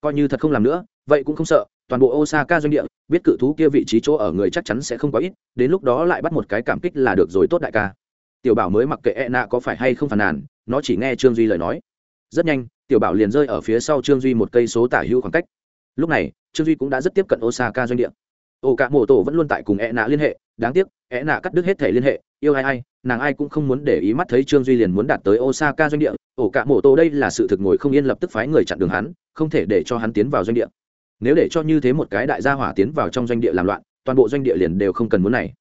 Coi như thật không làm nữa, vậy cũng không sợ toàn bộ osaka doanh địa, biết cự thú kia vị trí chỗ ở người chắc chắn sẽ không có ít, đến lúc đó lại bắt một cái cảm kích là được rồi tốt đại ca. Tiểu bảo mới mặc kệ E nạ có phải hay không phàn nàn, nó chỉ nghe trương duy lời nói. Rất nhanh, tiểu bảo liền rơi ở phía sau trương duy một cây số tả hữu khoảng cách. Lúc này, trương duy cũng đã rất tiếp cận osaka doanh địa. Ổ cả mộ tổ vẫn luôn tại cùng E nạ liên hệ, đáng tiếc E nạ cắt đứt hết thể liên hệ, yêu ai ai, nàng ai cũng không muốn để ý mắt thấy trương duy liền muốn đạt tới osaka doanh địa. Ổ cả mộ tổ đây là sự thực ngồi không yên lập tức phái người chặn đường hắn, không thể để cho hắn tiến vào doanh địa nếu để cho như thế một cái đại gia hỏa tiến vào trong doanh địa làm loạn, toàn bộ doanh địa liền đều không cần muốn này.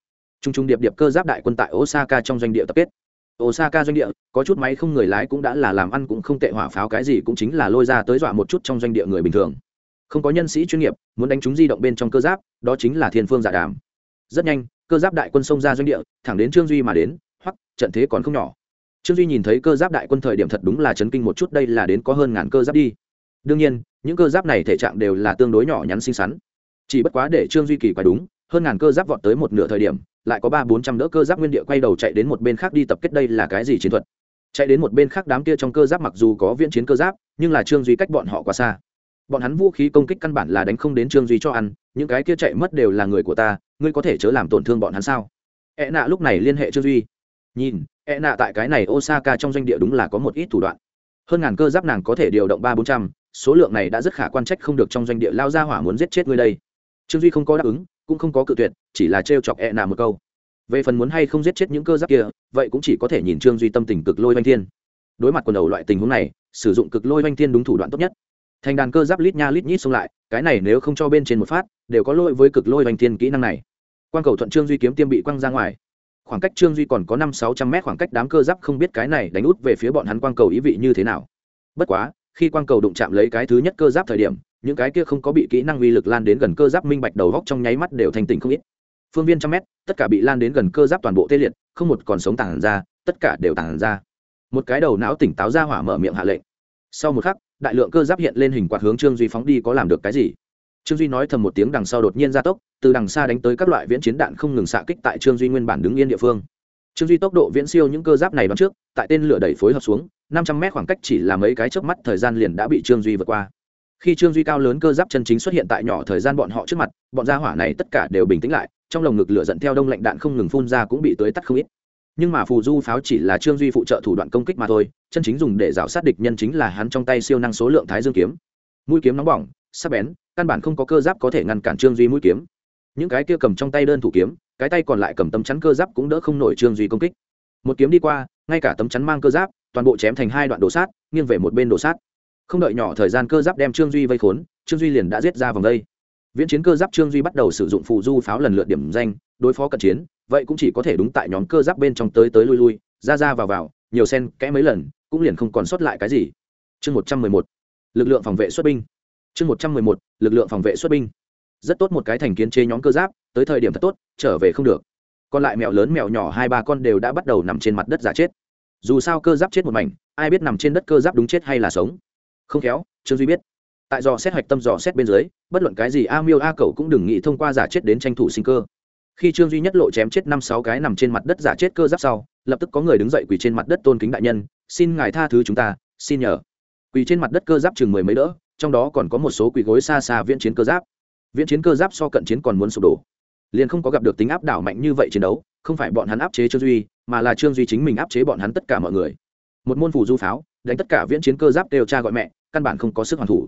T r u n g t r u n g điệp điệp cơ giáp đại quân tại osaka trong doanh địa tập kết. Osaka doanh địa, có chút máy không người lái cũng đã là làm ăn cũng không tệ hỏa pháo cái gì cũng chính là lôi ra tới dọa một chút trong doanh địa người bình thường. Không có nhân sĩ chuyên nghiệp, muốn đánh chúng di động bên trong cơ giáp, đó chính là thiên phương giả đàm. Rất nhanh, cơ giáp đại quân xông ra doanh địa, thẳng đến trương duy mà đến hoặc trận thế còn không nhỏ. Trương duy nhìn thấy cơ giáp đại quân thời điểm thật đúng là chấn kinh một chút, đây là đến có hơn ngàn cơ giáp đi. Đương nhiên những cơ giáp này thể trạng đều là tương đối nhỏ nhắn xinh xắn. Chỉ bất quá để trương duy kỳ quái đúng, hơn ngàn cơ giáp vọt tới một nửa thời điểm, lại có ba bốn trăm đỡ cơ giáp nguyên địa quay đầu chạy đến một bên khác đi tập kết đây là cái gì chiến thuật. Chạy đến một bên khác đám kia trong cơ giáp mặc dù có viễn chiến cơ giáp, nhưng là trương duy cách bọn họ quá xa. Bọn hắn vũ khí công kích căn bản là đánh không đến trương duy cho ăn, những cái kia chạy mất đều là người của ta, ngươi có thể chớ làm tổn thương bọn hắn sao? E nạ lúc này liên hệ trương duy. Nhìn e nạ tại cái này osaka trong doanh địa đúng là có một ít thủ đoạn. Hơn ngàn cơ giáp nàng có thể điều động ba bốn trăm số lượng này đã rất khả quan trách không được trong doanh địa lao ra hỏa muốn giết chết ngươi đây. Trương duy không có đáp ứng, cũng không có cự tuyệt, chỉ là trêu chọc e nà một câu. Về phần muốn hay không giết chết những cơ giáp kia, vậy cũng chỉ có thể nhìn trương duy tâm tình cực lôi oanh thiên. Đối mặt quần đầu loại tình huống này, sử dụng cực lôi oanh thiên đúng thủ đoạn tốt nhất. Thành đàn cơ giáp lít nha lít nhít xông lại, cái này nếu không cho bên trên một phát, đều có lỗi với cực lôi oanh thiên kỹ năng này. Quang cầu thuận trương duy kiếm tiêm bị quăng ra ngoài. Khoảng cách trương duy còn có năm sáu trăm mét khoảng cách đám cơ giáp không biết cái này đánh út về phía bọn hắn quang cầu ý vị như thế nào. Bất quá khi quang cầu đụng chạm lấy cái thứ nhất cơ giáp thời điểm, những cái kia không có bị kỹ năng uy lực lan đến gần cơ giáp minh bạch đầu góc trong nháy mắt đều thành tỉnh không ít. Phương viên trăm mét, tất cả bị lan đến gần cơ giáp toàn bộ tê liệt, không một còn sống tàn ra, tất cả đều tàn ra. Một cái đầu não tỉnh táo ra hỏa mở miệng hạ lệnh. Sau một khắc, đại lượng cơ giáp hiện lên hình quạt hướng trương duy phóng đi có làm được cái gì? Trương duy nói thầm một tiếng đằng sau đột nhiên gia tốc, từ đằng xa đánh tới các loại viễn chiến đạn không ngừng xạ kích tại trương duy nguyên bản đứng yên địa phương trương duy tốc độ viễn siêu những cơ giáp này đón trước, tại tên lửa đẩy phối hợp xuống, năm trăm mét khoảng cách chỉ là mấy cái chớp mắt thời gian liền đã bị trương duy vượt qua. Khi trương duy cao lớn cơ giáp chân chính xuất hiện tại nhỏ thời gian bọn họ trước mặt, bọn gia hỏa này tất cả đều bình tĩnh lại, trong lồng ngực lửa dẫn theo đông lạnh đạn không ngừng phun ra cũng bị tưới tắt không ít. Nhưng mà phù du pháo chỉ là trương duy phụ trợ thủ đoạn công kích mà thôi, chân chính dùng để rào sát địch nhân chính là hắn trong tay siêu năng số lượng thái dương kiếm. Mũi kiếm nóng bỏng, sắc bén, căn bản không có cơ giáp có thể ngăn cản trương duy mũi kiếm những cái kia cầm trong tay đơn thủ kiếm, cái tay còn lại cầm tấm chắn cơ giáp cũng đỡ không nổi trương duy công kích. Một kiếm đi qua, ngay cả tấm chắn mang cơ giáp, toàn bộ chém thành hai đoạn đồ sát, nghiêng về một bên đồ sát. Không đợi nhỏ thời gian cơ giáp đem trương duy vây khốn, trương duy liền đã giết ra vòng đây. Viễn chiến cơ giáp trương duy bắt đầu sử dụng phụ du pháo lần lượt điểm danh, đối phó cận chiến, vậy cũng chỉ có thể đúng tại nhóm cơ giáp bên trong tới tới lui lui, ra ra vào vào, nhiều sen kẽ mấy lần, cũng liền không còn sót lại cái gì. Chương một trăm mười một, lực lượng phòng vệ xuất binh. Chương một trăm mười một, lực lượng phòng vệ xuất binh rất tốt một cái thành kiến chế nhóm cơ giáp, tới thời điểm thật tốt, trở về không được. Còn lại mèo lớn mèo nhỏ hai ba con đều đã bắt đầu nằm trên mặt đất giả chết. Dù sao cơ giáp chết một mảnh, ai biết nằm trên đất cơ giáp đúng chết hay là sống. Không khéo, trương duy biết. Tại dò xét hoạch tâm dò xét bên dưới, bất luận cái gì a miêu a cậu cũng đừng nghĩ thông qua giả chết đến tranh thủ sinh cơ. Khi trương duy nhất lộ chém chết năm sáu cái nằm trên mặt đất giả chết cơ giáp sau, lập tức có người đứng dậy quỳ trên mặt đất tôn kính đại nhân, xin ngài tha thứ chúng ta, xin nhờ. Quỳ trên mặt đất cơ giáp chừng mười mấy đỡ, trong đó còn có một số quỳ gối xa xa viễn chiến cơ giáp viễn chiến cơ giáp so cận chiến còn muốn sụp đổ. Liền không có gặp được tính áp đảo mạnh như vậy chiến đấu, không phải bọn hắn áp chế trương duy, mà là trương duy chính mình áp chế bọn hắn tất cả mọi người. Một môn phủ du pháo, đánh tất cả viễn chiến cơ giáp đều cha gọi mẹ, căn bản không có sức hoàn thủ.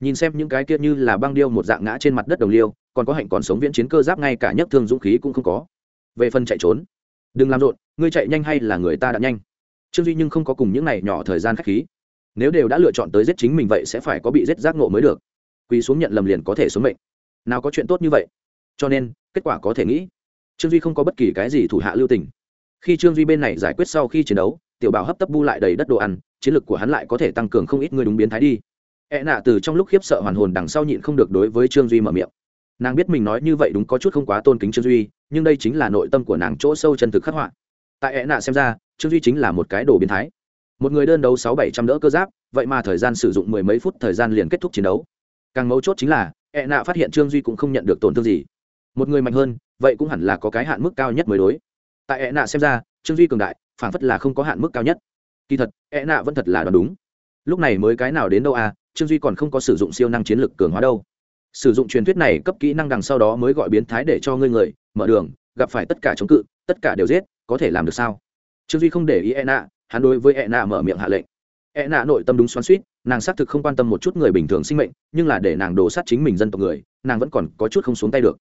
Nhìn xem những cái kia như là băng điêu một dạng ngã trên mặt đất đồng liêu, còn có hạnh còn sống viễn chiến cơ giáp ngay cả nhất thương dũng khí cũng không có. Về phần chạy trốn, đừng làm rộn, ngươi chạy nhanh hay là người ta đã nhanh. Trương duy nhưng không có cùng những này nhỏ thời gian khắc khí. Nếu đều đã lựa chọn tới giết chính mình vậy sẽ phải có bị giết giác ngộ mới được. Quỳ xuống nhận lầm liền có thể xuống mệnh nào có chuyện tốt như vậy? Cho nên, kết quả có thể nghĩ, trương duy không có bất kỳ cái gì thủ hạ lưu tình. Khi trương duy bên này giải quyết sau khi chiến đấu, tiểu bảo hấp tấp bu lại đầy đất đồ ăn, chiến lược của hắn lại có thể tăng cường không ít người đúng biến thái đi. E nạ từ trong lúc khiếp sợ hoàn hồn đằng sau nhịn không được đối với trương duy mở miệng. Nàng biết mình nói như vậy đúng có chút không quá tôn kính trương duy, nhưng đây chính là nội tâm của nàng chỗ sâu chân thực khắc họa. Tại e nạ xem ra, trương duy chính là một cái đồ biến thái. Một người đơn đấu sáu bảy trăm đỡ cơ giáp, vậy mà thời gian sử dụng mười mấy phút thời gian liền kết thúc chiến đấu. Càng mấu chốt chính là e nạ phát hiện trương duy cũng không nhận được tổn thương gì. Một người mạnh hơn, vậy cũng hẳn là có cái hạn mức cao nhất mới đối. Tại e nạ xem ra, trương duy cường đại, phản phất là không có hạn mức cao nhất. Kỳ thật e nạ vẫn thật là đoán đúng. Lúc này mới cái nào đến đâu à trương duy còn không có sử dụng siêu năng chiến lược cường hóa đâu. Sử dụng truyền thuyết này cấp kỹ năng đằng sau đó mới gọi biến thái để cho ngươi người, mở đường, gặp phải tất cả chống cự, tất cả đều giết, có thể làm được sao? Trương duy không để ý e nạ hắn đối với e nạ mở miệng hạ lệnh e nạ nội tâm đúng xoắn suýt nàng xác thực không quan tâm một chút người bình thường sinh mệnh, nhưng là để nàng đổ sát chính mình dân tộc người, nàng vẫn còn có chút không xuống tay được.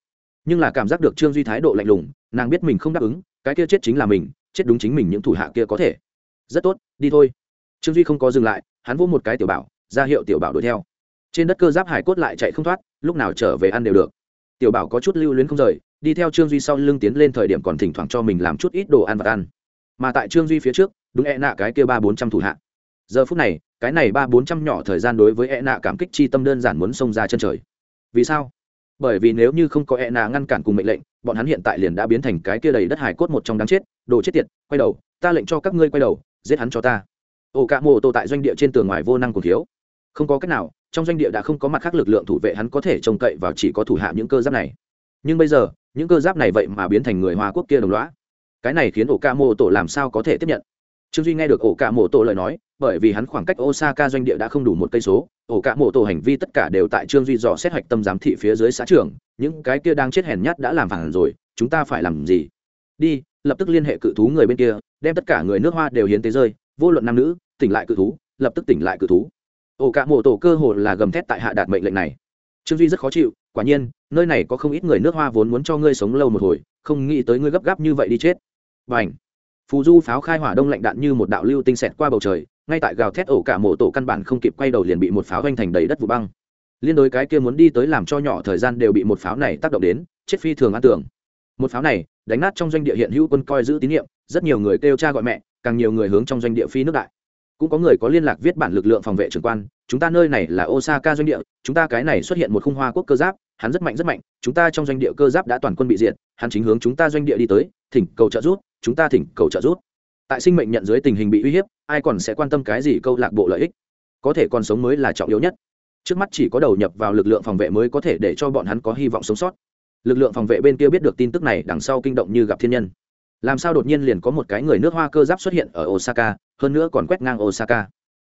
Nhưng là cảm giác được trương duy thái độ lạnh lùng, nàng biết mình không đáp ứng, cái kia chết chính là mình, chết đúng chính mình những thủ hạ kia có thể. Rất tốt, đi thôi. Trương duy không có dừng lại, hắn vỗ một cái tiểu bảo, ra hiệu tiểu bảo đuổi theo. Trên đất cơ giáp hải cốt lại chạy không thoát, lúc nào trở về ăn đều được. Tiểu bảo có chút lưu luyến không rời, đi theo trương duy sau lưng tiến lên thời điểm còn thỉnh thoảng cho mình làm chút ít đồ ăn vật ăn. Mà tại trương duy phía trước, đúng e nạ cái kia ba bốn trăm thủ hạ giờ phút này, cái này ba bốn trăm nhỏ thời gian đối với e nạ cảm kích chi tâm đơn giản muốn xông ra chân trời. Vì sao? Bởi vì nếu như không có e nạ ngăn cản cùng mệnh lệnh, bọn hắn hiện tại liền đã biến thành cái kia đầy đất hải cốt một trong đáng chết. Đồ chết tiệt, quay đầu, ta lệnh cho các ngươi quay đầu, giết hắn cho ta. Ổ cả mô tô tại doanh địa trên tường ngoài vô năng còn thiếu. Không có cách nào, trong doanh địa đã không có mặt khác lực lượng thủ vệ hắn có thể trông cậy vào chỉ có thủ hạ những cơ giáp này. Nhưng bây giờ, những cơ giáp này vậy mà biến thành người hoa quốc kia đồng loá cái này khiến ổ ca mô tổ làm sao có thể tiếp nhận? Trương duy nghe được ổ ca mô tổ lời nói bởi vì hắn khoảng cách osaka doanh địa đã không đủ một cây số, ổ cả mộ tổ hành vi tất cả đều tại trương duy dò xét hoạch tâm giám thị phía dưới xã trưởng, những cái kia đang chết hèn nhát đã làm phản rồi, chúng ta phải làm gì? Đi, lập tức liên hệ cự thú người bên kia, đem tất cả người nước hoa đều hiến tế rơi, vô luận nam nữ, tỉnh lại cự thú, lập tức tỉnh lại cự thú. Ổ cả mộ tổ cơ hồ là gầm thét tại hạ đạt mệnh lệnh này. Trương duy rất khó chịu, quả nhiên, nơi này có không ít người nước hoa vốn muốn cho ngươi sống lâu một hồi, không nghĩ tới ngươi gấp gáp như vậy đi chết. Bành! phù du pháo khai hỏa đông lạnh đạn như một đạo lưu tinh xẹt qua bầu trời ngay tại gào thét ổ cả mộ tổ căn bản không kịp quay đầu liền bị một pháo vanh thành đầy đất vụ băng. Liên đối cái kia muốn đi tới làm cho nhỏ thời gian đều bị một pháo này tác động đến, chết phi thường an tưởng. Một pháo này, đánh nát trong doanh địa hiện hữu quân coi giữ tín nhiệm, rất nhiều người kêu cha gọi mẹ, càng nhiều người hướng trong doanh địa phi nước đại. Cũng có người có liên lạc viết bản lực lượng phòng vệ trưởng quan, chúng ta nơi này là osaka doanh địa, chúng ta cái này xuất hiện một khung hoa quốc cơ giáp, hắn rất mạnh rất mạnh, chúng ta trong doanh địa cơ giáp đã toàn quân bị diệt, hắn chính hướng chúng ta doanh địa đi tới, thỉnh cầu trợ rút chúng ta thỉnh cầu trợ rút tại sinh mệnh nhận dưới tình hình bị uy hiếp, ai còn sẽ quan tâm cái gì câu lạc bộ lợi ích? Có thể còn sống mới là trọng yếu nhất. Trước mắt chỉ có đầu nhập vào lực lượng phòng vệ mới có thể để cho bọn hắn có hy vọng sống sót. Lực lượng phòng vệ bên kia biết được tin tức này, đằng sau kinh động như gặp thiên nhân. Làm sao đột nhiên liền có một cái người nước hoa cơ giáp xuất hiện ở osaka, hơn nữa còn quét ngang osaka.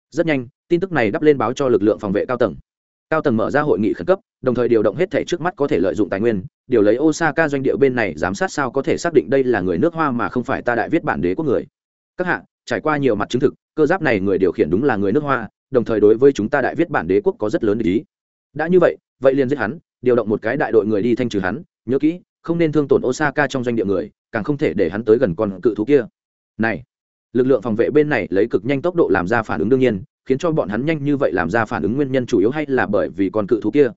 Rất nhanh, tin tức này đắp lên báo cho lực lượng phòng vệ cao tầng. Cao tầng mở ra hội nghị khẩn cấp, đồng thời điều động hết thể trước mắt có thể lợi dụng tài nguyên, điều lấy osaka doanh địa bên này giám sát sao có thể xác định đây là người nước hoa mà không phải ta đại viết bản đế của người các hạ, trải qua nhiều mặt chứng thực, cơ giáp này người điều khiển đúng là người nước hoa, đồng thời đối với chúng ta đại viết bản đế quốc có rất lớn ý. Đã như vậy vậy liền giết hắn, điều động một cái đại đội người đi thanh trừ hắn, nhớ kỹ, không nên thương tổn osaka trong doanh địa người, càng không thể để hắn tới gần con cự thú kia. Này, lực lượng phòng vệ bên này lấy cực nhanh tốc độ làm ra phản ứng đương nhiên, khiến cho bọn hắn nhanh như vậy làm ra phản ứng nguyên nhân chủ yếu hay là bởi vì con cự thú kia.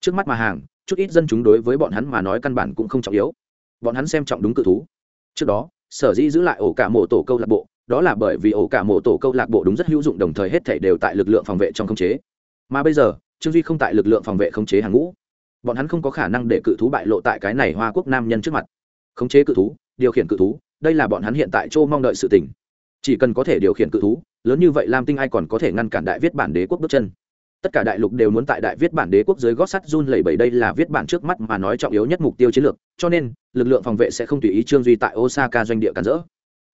Trước mắt mà hàng, chút ít dân chúng đối với bọn hắn mà nói căn bản cũng không trọng yếu. Bọn hắn xem trọng đúng cự thú. Trước đó sở dĩ giữ lại ổ cả mộ tổ câu lạc bộ, đó là bởi vì ổ cả mộ tổ câu lạc bộ đúng rất hữu dụng, đồng thời hết thể đều tại lực lượng phòng vệ trong khống chế. Mà bây giờ, trương duy không tại lực lượng phòng vệ khống chế hàng ngũ. Bọn hắn không có khả năng để cự thú bại lộ tại cái này hoa quốc nam nhân trước mặt. Khống chế cự thú, điều khiển cự thú, đây là bọn hắn hiện tại châu mong đợi sự tình. Chỉ cần có thể điều khiển cự thú, lớn như vậy lam tinh ai còn có thể ngăn cản đại viết bản đế quốc bước chân tất cả đại lục đều muốn tại đại viết bản đế quốc dưới gót sắt run lẩy bẩy đây là viết bản trước mắt mà nói trọng yếu nhất mục tiêu chiến lược, cho nên, lực lượng phòng vệ sẽ không tùy ý trương duy tại osaka doanh địa cản rỡ.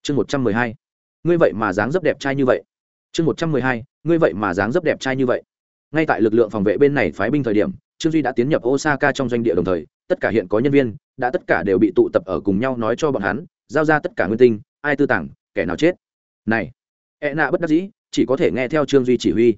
Chương một trăm mười hai. Ngươi vậy mà dáng dấp đẹp trai như vậy. Chương một trăm mười hai. Ngươi vậy mà dáng dấp đẹp trai như vậy. Ngay tại lực lượng phòng vệ bên này phái binh thời điểm, trương duy đã tiến nhập osaka trong doanh địa đồng thời, tất cả hiện có nhân viên, đã tất cả đều bị tụ tập ở cùng nhau nói cho bọn hắn, giao ra tất cả nguyên tinh, ai tư tảng kẻ nào chết. Này e nạ bất đắc dĩ, chỉ có thể nghe theo trương duy chỉ huy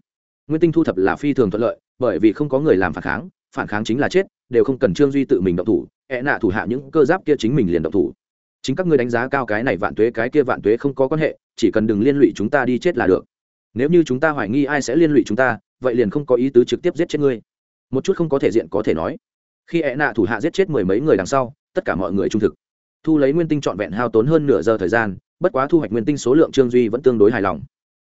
nguyên tinh thu thập là phi thường thuận lợi, bởi vì không có người làm phản kháng phản kháng chính là chết, đều không cần trương duy tự mình động thủ e nạ thủ hạ những cơ giáp kia chính mình liền động thủ. Chính các ngươi đánh giá cao cái này vạn tuế, cái kia vạn tuế không có quan hệ, chỉ cần đừng liên lụy chúng ta đi chết là được. Nếu như chúng ta hoài nghi ai sẽ liên lụy chúng ta, vậy liền không có ý tứ trực tiếp giết chết ngươi. Một chút không có thể diện có thể nói. Khi ẹ nạ thủ hạ giết chết mười mấy người đằng sau, tất cả mọi người trung thực. Thu lấy nguyên tinh trọn vẹn hao tốn hơn nửa giờ thời gian, bất quá thu hoạch nguyên tinh số lượng trương duy vẫn tương đối hài lòng.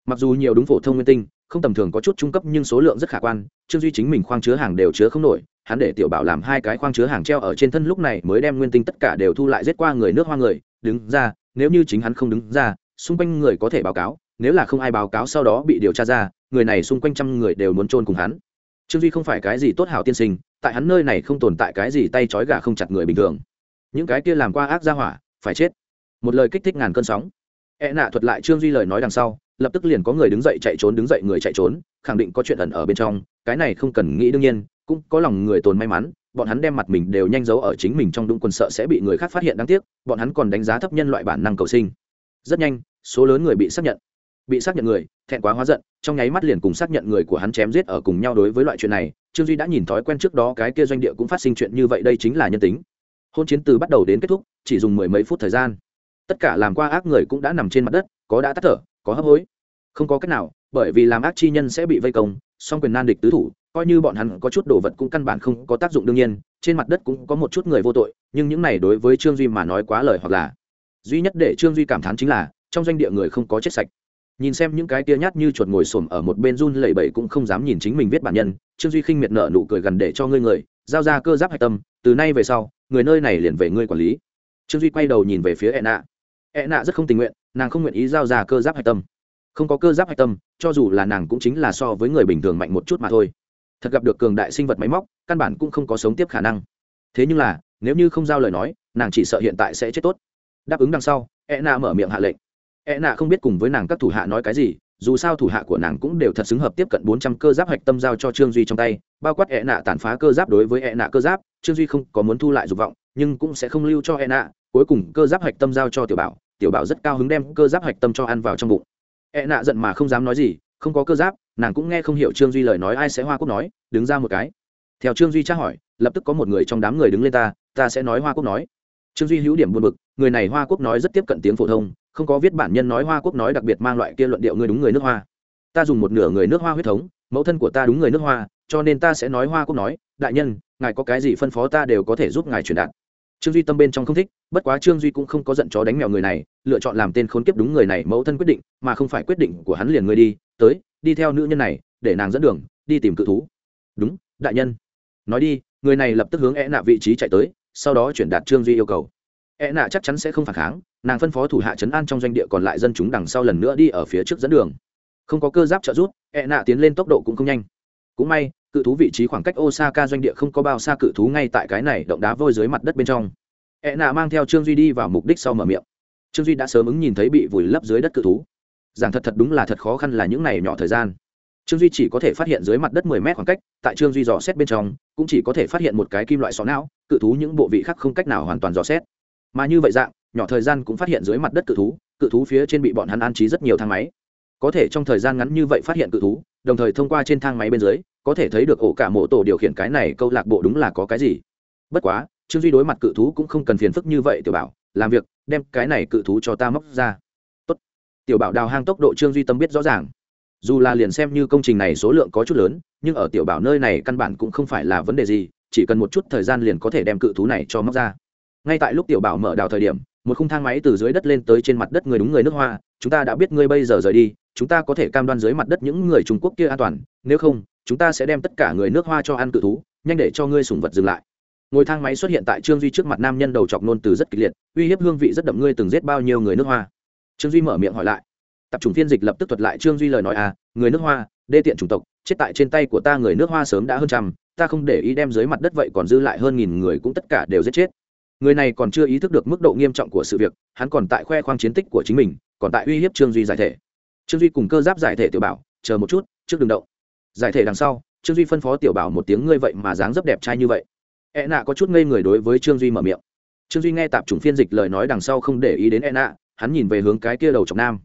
Mặc dù nhiều đúng phổ thông nguyên tinh không tầm thường có chút trung cấp nhưng số lượng rất khả quan, trương duy chính mình khoang chứa hàng đều chứa không nổi, hắn để tiểu bảo làm hai cái khoang chứa hàng treo ở trên thân lúc này mới đem nguyên tinh tất cả đều thu lại giết qua người nước hoa người, đứng ra, nếu như chính hắn không đứng ra, xung quanh người có thể báo cáo, nếu là không ai báo cáo sau đó bị điều tra ra, người này xung quanh trăm người đều muốn trôn cùng hắn. Trương duy không phải cái gì tốt hảo tiên sinh, tại hắn nơi này không tồn tại cái gì tay trói gà không chặt người bình thường. Những cái kia làm qua ác ra hỏa, phải chết. Một lời kích thích ngàn cơn sóng. E nạ thuật lại trương duy lời nói đằng sau lập tức liền có người đứng dậy chạy trốn, đứng dậy người chạy trốn, khẳng định có chuyện ẩn ở bên trong, cái này không cần nghĩ đương nhiên, cũng có lòng người tồn may mắn, bọn hắn đem mặt mình đều nhanh giấu ở chính mình trong đúng quần sợ sẽ bị người khác phát hiện đáng tiếc, bọn hắn còn đánh giá thấp nhân loại bản năng cầu sinh. Rất nhanh, số lớn người bị xác nhận, bị xác nhận người, thẹn quá hóa giận, trong nháy mắt liền cùng xác nhận người của hắn chém giết ở cùng nhau đối với loại chuyện này, trương duy đã nhìn thói quen trước đó cái kia doanh địa cũng phát sinh chuyện như vậy, đây chính là nhân tính. Hôn chiến từ bắt đầu đến kết thúc, chỉ dùng mười mấy phút thời gian. Tất cả làm qua ác người cũng đã nằm trên mặt đất, có đã tắt thở có hấp hối. Không có cách nào, bởi vì làm ác chi nhân sẽ bị vây công, song quyền nan địch tứ thủ, coi như bọn hắn có chút đồ vật cũng căn bản không có tác dụng đương nhiên, trên mặt đất cũng có một chút người vô tội, nhưng những này đối với trương duy mà nói quá lời hoặc là. Duy nhất để trương duy cảm thán chính là, trong doanh địa người không có chết sạch. Nhìn xem những cái tia nhát như chuột ngồi xổm ở một bên run lẩy bẩy cũng không dám nhìn chính mình viết bản nhân, trương duy khinh miệt nợ nụ cười gần để cho ngươi người, giao ra cơ giáp hạch tâm, từ nay về sau, người nơi này liền về ngươi quản lý. Trương duy quay đầu nhìn về phía e nạ e nạ rất không tình nguyện nàng không nguyện ý giao ra cơ giáp hạch tâm. Không có cơ giáp hạch tâm, cho dù là nàng cũng chính là so với người bình thường mạnh một chút mà thôi. Thật gặp được cường đại sinh vật máy móc, căn bản cũng không có sống tiếp khả năng. Thế nhưng là, nếu như không giao lời nói, nàng chỉ sợ hiện tại sẽ chết tốt. Đáp ứng đằng sau e nạ mở miệng hạ lệnh. E nạ không biết cùng với nàng các thủ hạ nói cái gì, dù sao thủ hạ của nàng cũng đều thật xứng hợp tiếp cận bốn trăm cơ giáp hạch tâm giao cho trương duy trong tay, bao quát e nạ tàn phá cơ giáp đối với e nạ cơ giáp, trương duy không có muốn thu lại dục vọng, nhưng cũng sẽ không lưu cho e nạ cuối cùng cơ giáp hạch tâm giao cho tiểu bảo tiểu bảo rất cao hứng đem cơ giáp hạch tâm cho ăn vào trong bụng. E nạ giận mà không dám nói gì, không có cơ giáp, nàng cũng nghe không hiểu trương duy lời nói ai sẽ hoa quốc nói, đứng ra một cái. Theo trương duy tra hỏi, lập tức có một người trong đám người đứng lên ta ta sẽ nói hoa quốc nói. Trương duy hữu điểm buồn bực, người này hoa quốc nói rất tiếp cận tiếng phổ thông, không có viết bản nhân nói hoa quốc nói đặc biệt mang loại kia luận điệu người đúng người nước hoa. Ta dùng một nửa người nước hoa huyết thống, mẫu thân của ta đúng người nước hoa, cho nên ta sẽ nói hoa quốc nói. Đại nhân, ngài có cái gì phân phó ta đều có thể giúp ngài truyền đạt trương duy tâm bên trong không thích, bất quá trương duy cũng không có giận chó đánh mèo người này, lựa chọn làm tên khốn kiếp đúng người này mẫu thân quyết định, mà không phải quyết định của hắn liền người đi, tới, đi theo nữ nhân này, để nàng dẫn đường, đi tìm cự thú. Đúng, đại nhân. Nói đi, người này lập tức hướng e nạ vị trí chạy tới, sau đó chuyển đạt trương duy yêu cầu. E nạ chắc chắn sẽ không phản kháng, nàng phân phó thủ hạ trấn an trong doanh địa còn lại dân chúng đằng sau lần nữa đi ở phía trước dẫn đường. Không có cơ giáp trợ giúp e nạ tiến lên tốc độ cũng không nhanh. Cũng may cự thú vị trí khoảng cách osaka doanh địa không có bao xa cự thú ngay tại cái này động đá vôi dưới mặt đất bên trong. E nạ mang theo trương duy đi vào mục đích sau mở miệng. Trương duy đã sớm ứng nhìn thấy bị vùi lấp dưới đất cự thú. Giảng thật thật đúng là thật khó khăn là những này nhỏ thời gian. Trương duy chỉ có thể phát hiện dưới mặt đất mười mét khoảng cách, tại trương duy dò xét bên trong, cũng chỉ có thể phát hiện một cái kim loại xó não, cự thú những bộ vị khác không cách nào hoàn toàn dò xét. Mà như vậy dạng, nhỏ thời gian cũng phát hiện dưới mặt đất cự thú cự thú phía trên bị bọn hắn an trí rất nhiều thang máy. Có thể trong thời gian ngắn như vậy phát hiện cự thú đồng thời thông qua trên thang máy bên dưới, có thể thấy được ổ cả mộ tổ điều khiển cái này câu lạc bộ đúng là có cái gì. Bất quá, trương duy đối mặt cự thú cũng không cần phiền phức như vậy, tiểu bảo, làm việc, đem cái này cự thú cho ta móc ra. Tốt. tiểu bảo đào hang tốc độ trương duy tâm biết rõ ràng. Dù là liền xem như công trình này số lượng có chút lớn, nhưng ở tiểu bảo nơi này căn bản cũng không phải là vấn đề gì, chỉ cần một chút thời gian liền có thể đem cự thú này cho móc ra. Ngay tại lúc tiểu bảo mở đào thời điểm, một khung thang máy từ dưới đất lên tới trên mặt đất người đúng người nước hoa, chúng ta đã biết ngươi bây giờ rời đi chúng ta có thể cam đoan dưới mặt đất những người trung quốc kia an toàn, nếu không, chúng ta sẽ đem tất cả người nước hoa cho ăn cự thú, nhanh để cho ngươi sùng vật dừng lại. Ngồi thang máy xuất hiện tại trương duy trước mặt nam nhân đầu chọc nôn từ rất kịch liệt, uy hiếp hương vị rất đậm, ngươi từng giết bao nhiêu người nước hoa? Trương duy mở miệng hỏi lại. Tập trung phiên dịch lập tức thuật lại trương duy lời nói à người nước hoa, đê tiện chủng tộc, chết tại trên tay của ta người nước hoa sớm đã hơn trăm, ta không để ý đem dưới mặt đất vậy còn dư lại hơn nghìn người cũng tất cả đều giết chết. Người này còn chưa ý thức được mức độ nghiêm trọng của sự việc, hắn còn tại khoe khoang chiến tích của chính mình, còn tại uy hiếp trương duy giải thể trương duy cùng cơ giáp giải thể tiểu bảo, chờ một chút, trước đường động. Giải thể đằng sau, trương duy phân phó tiểu bảo một tiếng, ngươi vậy mà dáng rất đẹp trai như vậy. E nạ có chút ngây người đối với trương duy mở miệng. Trương duy nghe tạp chủng phiên dịch lời nói đằng sau không để ý đến e nạ hắn nhìn về hướng cái kia đầu chọc nam.